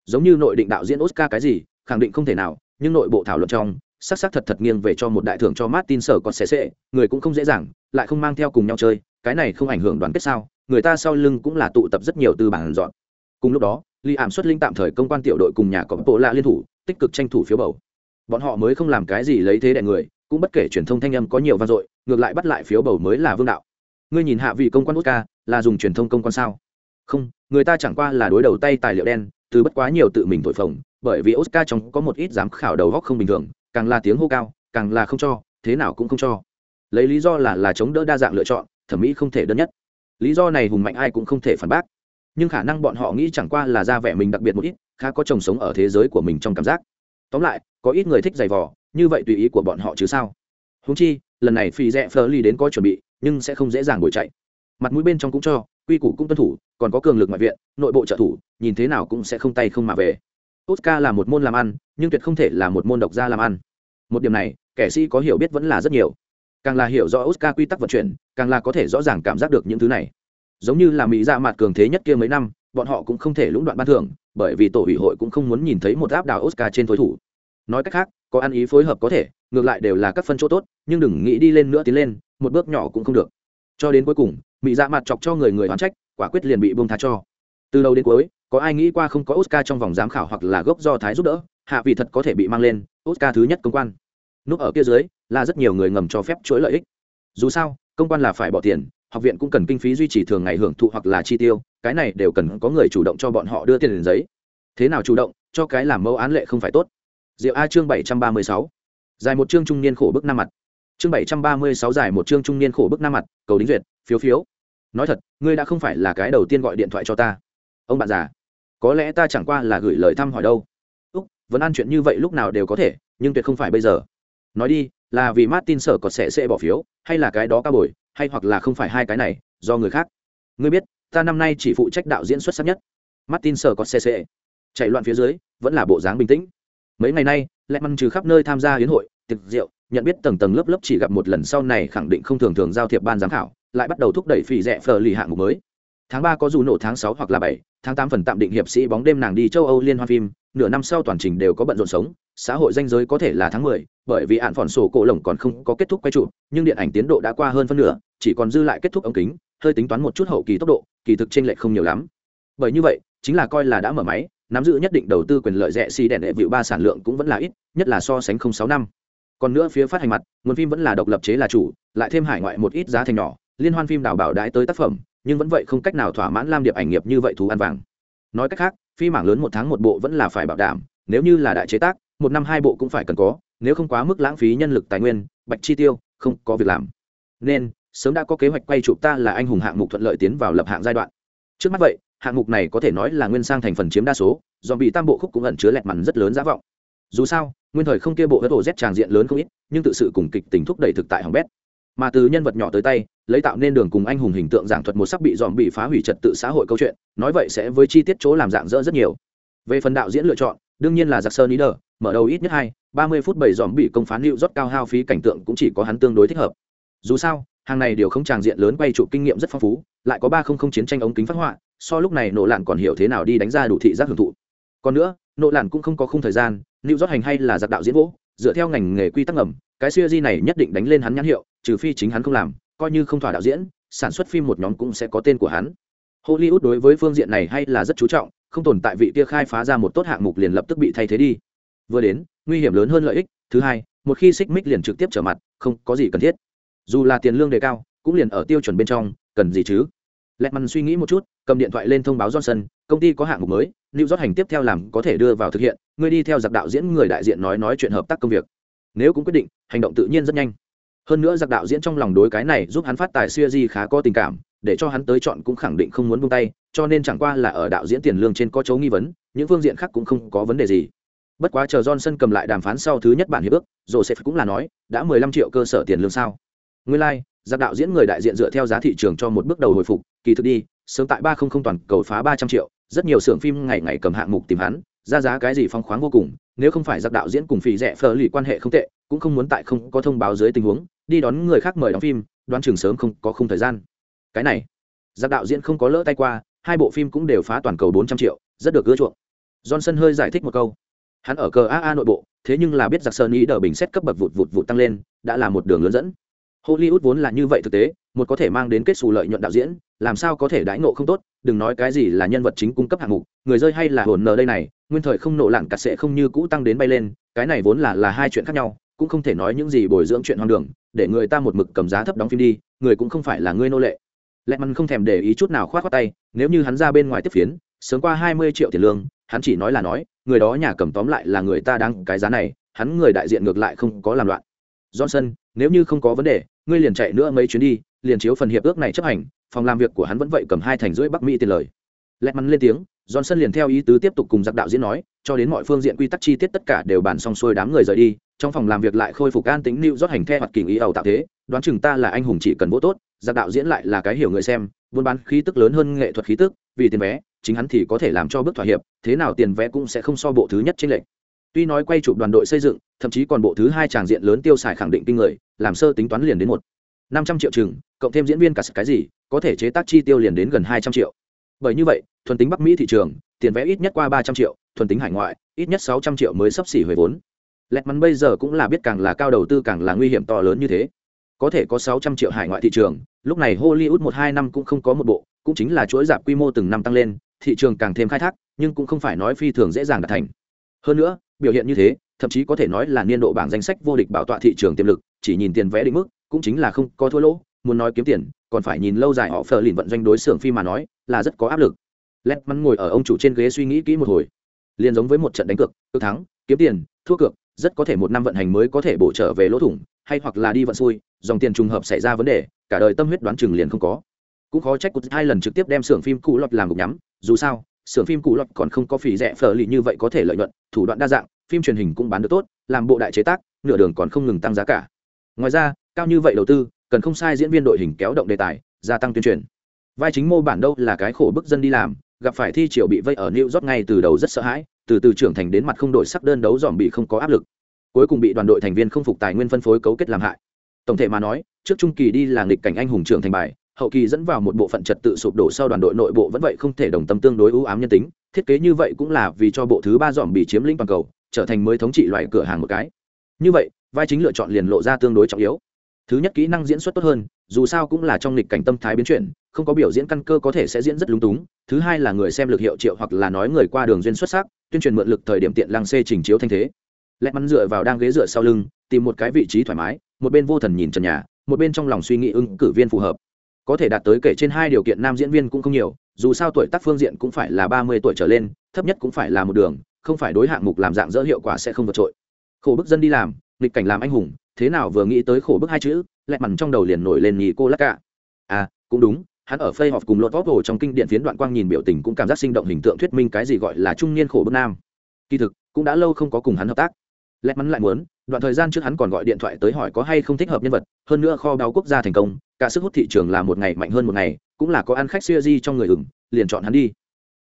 Giống như nội định đạo diễn oscar cái gì, khẳng định không thể nào, nhưng nội bộ thảo luận trong sắc sắc thật thật nghiêng về cho một đại thưởng cho Martin sở còn xẻ xệ, người cũng không dễ dàng, lại không mang theo cùng nhau chơi, cái này không ảnh hưởng đoàn kết sao? Người ta sau lưng cũng là tụ tập rất nhiều tư bản dọn. Cùng lúc đó, Lý Ảm xuất linh tạm thời công quan tiểu đội cùng nhà có bộ lạ liên thủ, tích cực tranh thủ phiếu bầu. Bọn họ mới không làm cái gì lấy thế đè người, cũng bất kể truyền thông thanh âm có nhiều vang dội, ngược lại bắt lại phiếu bầu mới là vương đạo. Ngươi nhìn hạ vị công quan Oscar, là dùng truyền thông công quan sao? Không, người ta chẳng qua là đối đầu tay tài liệu đen, từ bất quá nhiều tự mình thổi phồng, bởi vì Oscar trong có một ít giám khảo đầu góc không bình thường, càng là tiếng hô cao, càng là không cho, thế nào cũng không cho. Lấy lý do là là chống đỡ đa dạng lựa chọn, thẩm mỹ không thể đơn nhất. Lý do này hùng mạnh ai cũng không thể phản bác. Nhưng khả năng bọn họ nghĩ chẳng qua là ra vẻ mình đặc biệt một ít, khá có chồng sống ở thế giới của mình trong cảm giác. Tóm lại, có ít người thích giày vò, như vậy tùy ý của bọn họ chứ sao? Húng chi, lần này phi rẽ phờ ly đến có chuẩn bị, nhưng sẽ không dễ dàng bồi chạy. Mặt mũi bên trong cũng cho, quy củ cũng tuân thủ, còn có cường lực ngoại viện, nội bộ trợ thủ, nhìn thế nào cũng sẽ không tay không mà về oscar là một môn làm ăn, nhưng tuyệt không thể là một môn độc gia làm ăn. Một điểm này, kẻ sĩ có hiểu biết vẫn là rất nhiều. Càng là hiểu rõ oscar quy tắc vận chuyển, càng là có thể rõ ràng cảm giác được những thứ này. Giống như là mỹ dạ mặt cường thế nhất kia mấy năm, bọn họ cũng không thể lũng đoạn ban thưởng, bởi vì tổ ủy hội cũng không muốn nhìn thấy một áp đảo oscar trên thối thủ. Nói cách khác, có ăn ý phối hợp có thể, ngược lại đều là các phân chỗ tốt, nhưng đừng nghĩ đi lên nữa tiến lên, một bước nhỏ cũng không được. Cho đến cuối cùng, mỹ dạ mặt chọc cho người người oán trách, quả quyết liền bị bông tha cho. Từ đầu đến cuối có ai nghĩ qua không có oscar trong vòng giám khảo hoặc là gốc do thái giúp đỡ, hạ vị thật có thể bị mang lên, oscar thứ nhất công quan. Núp ở kia dưới, là rất nhiều người ngầm cho phép chuỗi lợi ích. Dù sao, công quan là phải bỏ tiền, học viện cũng cần kinh phí duy trì thường ngày hưởng thụ hoặc là chi tiêu, cái này đều cần có người chủ động cho bọn họ đưa tiền đến giấy. Thế nào chủ động, cho cái làm mẫu án lệ không phải tốt. Diệu a chương bảy trăm ba mươi sáu. Dài một chương trung niên khổ bức năm mặt. Chương bảy trăm ba mươi sáu dài một chương trung niên khổ bức năm mặt, cầu đính duyệt, phiếu phiếu. Nói thật, ngươi đã không phải là cái đầu tiên gọi điện thoại cho ta. Ông bạn già có lẽ ta chẳng qua là gửi lời thăm hỏi đâu. Úc, vẫn ăn chuyện như vậy lúc nào đều có thể, nhưng tuyệt không phải bây giờ. Nói đi, là vì martin sở có sẽ sẽ bỏ phiếu, hay là cái đó ca bồi, hay hoặc là không phải hai cái này, do người khác. Ngươi biết, ta năm nay chỉ phụ trách đạo diễn xuất sắc nhất. Martin sở có sẽ chạy loạn phía dưới, vẫn là bộ dáng bình tĩnh. Mấy ngày nay lẹ măn trừ khắp nơi tham gia hiến hội, tiệc rượu, nhận biết tầng tầng lớp lớp chỉ gặp một lần sau này khẳng định không thường thường giao thiệp ban giám khảo, lại bắt đầu thúc đẩy phỉ rẻ phờ lì hạng mục mới tháng ba có dù nổ tháng sáu hoặc là bảy, tháng tám phần tạm định hiệp sĩ bóng đêm nàng đi châu âu liên hoan phim, nửa năm sau toàn trình đều có bận rộn sống, xã hội danh giới có thể là tháng mười, bởi vì ạn phòn sổ cổ lồng còn không có kết thúc quay trụ nhưng điện ảnh tiến độ đã qua hơn phân nửa, chỉ còn dư lại kết thúc ống kính, hơi tính toán một chút hậu kỳ tốc độ, kỳ thực trên lệch không nhiều lắm. Bởi như vậy, chính là coi là đã mở máy, nắm giữ nhất định đầu tư quyền lợi rẻ xi đèn đệ vịu ba sản lượng cũng vẫn là ít, nhất là so sánh không sáu năm. Còn nữa phía phát hành mặt, nguồn phim vẫn là độc lập chế là chủ, lại thêm hải ngoại một ít giá thành nhỏ, liên hoan phim đào bảo đãi tới tác phẩm nhưng vẫn vậy không cách nào thỏa mãn lam điệp ảnh nghiệp như vậy thú ăn vàng. Nói cách khác, phi mảng lớn một tháng một bộ vẫn là phải bảo đảm, nếu như là đại chế tác, một năm hai bộ cũng phải cần có, nếu không quá mức lãng phí nhân lực tài nguyên, bạch chi tiêu, không có việc làm. Nên, sớm đã có kế hoạch quay chụp ta là anh hùng hạng mục thuận lợi tiến vào lập hạng giai đoạn. Trước mắt vậy, hạng mục này có thể nói là nguyên sang thành phần chiếm đa số do bị tam bộ khúc cũng ẩn chứa lẹt mặn rất lớn giá vọng. Dù sao, nguyên thời không kia bộ hớt ổ z tràng diện lớn không ít, nhưng tự sự cùng kịch tính thúc đẩy thực tại hỏng bét. Mà từ nhân vật nhỏ tới tay lấy tạo nên đường cùng anh hùng hình tượng giảng thuật một sắc bị dòm bị phá hủy trật tự xã hội câu chuyện, nói vậy sẽ với chi tiết chỗ làm dạng dỡ rất nhiều. Về phần đạo diễn lựa chọn, đương nhiên là giặc sơn ý đờ mở đầu ít nhất hai, ba mươi phút bảy dòm bị công phán liệu rót cao hao phí cảnh tượng cũng chỉ có hắn tương đối thích hợp. Dù sao, hàng này điều không tràng diện lớn quay trụ kinh nghiệm rất phong phú, lại có ba không không chiến tranh ống kính phát họa, so lúc này nộ lạn còn hiểu thế nào đi đánh ra đủ thị giác hưởng thụ. Còn nữa nộ lạn cũng không có khung thời gian liệu rót hành hay là giặc đạo diễn vỗ, dựa theo ngành nghề quy tắc ngầm, cái siêu di này nhất định đánh lên hắn nhãn hiệu, trừ phi chính hắn không làm coi như không thỏa đạo diễn, sản xuất phim một nhóm cũng sẽ có tên của hắn. Hollywood đối với phương diện này hay là rất chú trọng, không tồn tại vị kia khai phá ra một tốt hạng mục liền lập tức bị thay thế đi. Vừa đến, nguy hiểm lớn hơn lợi ích, thứ hai, một khi xích mích liền trực tiếp trở mặt, không có gì cần thiết. Dù là tiền lương đề cao, cũng liền ở tiêu chuẩn bên trong, cần gì chứ? Lẹt mằn suy nghĩ một chút, cầm điện thoại lên thông báo johnson, công ty có hạng mục mới lưu rót hành tiếp theo làm có thể đưa vào thực hiện ngươi đi theo giặc đạo diễn người đại diện nói nói chuyện hợp tác công việc. Nếu cũng quyết định, hành động tự nhiên rất nhanh hơn nữa giặc đạo diễn trong lòng đối cái này giúp hắn phát tài xuya di khá có tình cảm để cho hắn tới chọn cũng khẳng định không muốn buông tay cho nên chẳng qua là ở đạo diễn tiền lương trên có chấu nghi vấn những phương diện khác cũng không có vấn đề gì. Bất quá chờ johnson cầm lại đàm phán sau thứ nhất bản hiệp ước joseph cũng là nói đã mười lăm triệu cơ sở tiền lương sao? Nguyên lai、like, giặc đạo diễn người đại diện dựa theo giá thị trường cho một bước đầu hồi phục kỳ thực đi sớm tại ba không không toàn cầu phá ba trăm triệu rất nhiều xưởng phim ngày ngày cầm hạng mục tìm hắn ra giá cái gì phong khoáng vô cùng nếu không phải giặc đạo diễn cùng phì rẻ phờ lì quan hệ không tệ cũng không muốn tại không có thông báo dưới tình huống, đi đón người khác mời đóng phim, đoán chừng sớm không có không thời gian. Cái này, giặc đạo diễn không có lỡ tay qua, hai bộ phim cũng đều phá toàn cầu bốn trăm triệu, rất được ưa chuộng. Johnson hơi giải thích một câu. Hắn ở cờ aa nội bộ, thế nhưng là biết giặc sơn ý đờ bình xét cấp bậc vụt vụt vụt tăng lên, đã là một đường lớn dẫn. Hollywood vốn là như vậy thực tế, một có thể mang đến kết xù lợi nhuận đạo diễn, làm sao có thể đãi ngộ không tốt, đừng nói cái gì là nhân vật chính cung cấp hạng mục, người rơi hay là hồn nờ đây này, nguyên thời không nộ lặng cắt sẽ không như cũ tăng đến bay lên, cái này vốn là là hai chuyện khác nhau cũng không thể nói những gì bồi dưỡng chuyện hoang đường, để người ta một mực cầm giá thấp đóng phim đi, người cũng không phải là ngươi nô lệ. Lẹ mắn không thèm để ý chút nào khoát khoát tay, nếu như hắn ra bên ngoài tiếp phiến, sớm qua hai mươi triệu tiền lương, hắn chỉ nói là nói, người đó nhà cầm tóm lại là người ta đang cái giá này, hắn người đại diện ngược lại không có làm loạn. Johnson, nếu như không có vấn đề, ngươi liền chạy nữa mấy chuyến đi, liền chiếu phần hiệp ước này chấp hành, phòng làm việc của hắn vẫn vậy cầm hai thành rưỡi bắc mỹ tiền lời. Lẹt mắn lên tiếng johnson liền theo ý tứ tiếp tục cùng giặc đạo diễn nói, cho đến mọi phương diện quy tắc chi tiết tất cả đều bàn xong xuôi đám người rời đi, trong phòng làm việc lại khôi phục an tính lưu rót hành the hoặc kỳ ý ẩu tạo thế, đoán chừng ta là anh hùng chỉ cần vô tốt, giặc đạo diễn lại là cái hiểu người xem, buôn bán khí tức lớn hơn nghệ thuật khí tức, vì tiền vé, chính hắn thì có thể làm cho bước thỏa hiệp, thế nào tiền vé cũng sẽ không so bộ thứ nhất trên lệnh tuy nói quay chụp đoàn đội xây dựng, thậm chí còn bộ thứ hai tràng diện lớn tiêu xài khẳng định kinh người, làm sơ tính toán liền đến một năm trăm triệu chừng, cộng thêm diễn viên cả cái gì, có thể chế tác chi tiêu liền đến gần hai trăm triệu bởi như vậy, thuần tính bắc mỹ thị trường, tiền vé ít nhất qua ba trăm triệu, thuần tính hải ngoại, ít nhất sáu trăm triệu mới sắp xỉ hồi vốn. Lẹt mắn bây giờ cũng là biết càng là cao đầu tư càng là nguy hiểm to lớn như thế. Có thể có sáu trăm triệu hải ngoại thị trường, lúc này hollywood một hai năm cũng không có một bộ, cũng chính là chuỗi giảm quy mô từng năm tăng lên, thị trường càng thêm khai thác, nhưng cũng không phải nói phi thường dễ dàng đạt thành. Hơn nữa, biểu hiện như thế, thậm chí có thể nói là niên độ bảng danh sách vô địch bảo tọa thị trường tiềm lực, chỉ nhìn tiền vẽ định mức, cũng chính là không có thua lỗ, muốn nói kiếm tiền, còn phải nhìn lâu dài họ phờ lìn vận doanh đối xưởng phim mà nói là rất có áp lực. Lẹt mắn ngồi ở ông chủ trên ghế suy nghĩ kỹ một hồi. Liền giống với một trận đánh cược cược thắng, kiếm tiền, thua cược, rất có thể một năm vận hành mới có thể bổ trở về lỗ thủng, hay hoặc là đi vận xui, dòng tiền trùng hợp xảy ra vấn đề, cả đời tâm huyết đoán chừng liền không có. Cũng khó trách cụt hai lần trực tiếp đem xưởng phim cụ lọt làm gục nhắm, dù sao, xưởng phim cụ lọt còn không có phí rẻ phở lì như vậy có thể lợi nhuận, thủ đoạn đa dạng, phim truyền hình cũng bán được tốt, làm bộ đại chế tác, nửa đường còn không ngừng tăng giá cả. Ngoài ra, cao như vậy đầu tư, cần không sai diễn viên đội hình kéo động đề tài, gia tăng tuyên truyền vai chính mô bản đâu là cái khổ bức dân đi làm gặp phải thi triều bị vây ở New York ngay từ đầu rất sợ hãi, từ từ trưởng thành đến mặt không đổi sắc đơn đấu dòm bị không có áp lực. Cuối cùng bị đoàn đội thành viên không phục tài nguyên phân phối cấu kết làm hại. Tổng thể mà nói, trước trung kỳ đi là nghịch cảnh anh hùng trưởng thành bài, hậu kỳ dẫn vào một bộ phận trật tự sụp đổ sau đoàn đội nội bộ vẫn vậy không thể đồng tâm tương đối ưu ám nhân tính, thiết kế như vậy cũng là vì cho bộ thứ ba dòm bị chiếm lĩnh toàn cầu, trở thành mới thống trị loại cửa hàng một cái. Như vậy, vai chính lựa chọn liền lộ ra tương đối trọng yếu. Thứ nhất kỹ năng diễn xuất tốt hơn, dù sao cũng là trong nghịch cảnh tâm thái biến chuyển, không có biểu diễn căn cơ có thể sẽ diễn rất lúng túng. Thứ hai là người xem lực hiệu triệu hoặc là nói người qua đường duyên xuất sắc tuyên truyền mượn lực thời điểm tiện lăng xê trình chiếu thanh thế. Lẽ mắn dựa vào đang ghế dựa sau lưng tìm một cái vị trí thoải mái một bên vô thần nhìn trần nhà một bên trong lòng suy nghĩ ứng cử viên phù hợp. Có thể đạt tới kể trên hai điều kiện nam diễn viên cũng không nhiều dù sao tuổi tác phương diện cũng phải là ba mươi tuổi trở lên thấp nhất cũng phải là một đường không phải đối hạng mục làm dạng dỡ hiệu quả sẽ không vượt trội. Khổ bức dân đi làm nghịch cảnh làm anh hùng thế nào vừa nghĩ tới khổ bức hai chữ, lẹt mằn trong đầu liền nổi lên nhì cô lắc cả à cũng đúng, hắn ở phây họp cùng lột vóc hồ trong kinh điện phiến đoạn quang nhìn biểu tình cũng cảm giác sinh động hình tượng thuyết minh cái gì gọi là trung niên khổ bức nam. Kỳ thực, cũng đã lâu không có cùng hắn hợp tác. Lẹt mắn lại muốn, đoạn thời gian trước hắn còn gọi điện thoại tới hỏi có hay không thích hợp nhân vật, hơn nữa kho báo quốc gia thành công, cả sức hút thị trường là một ngày mạnh hơn một ngày, cũng là có ăn khách xuya di trong người ửng, liền chọn hắn đi.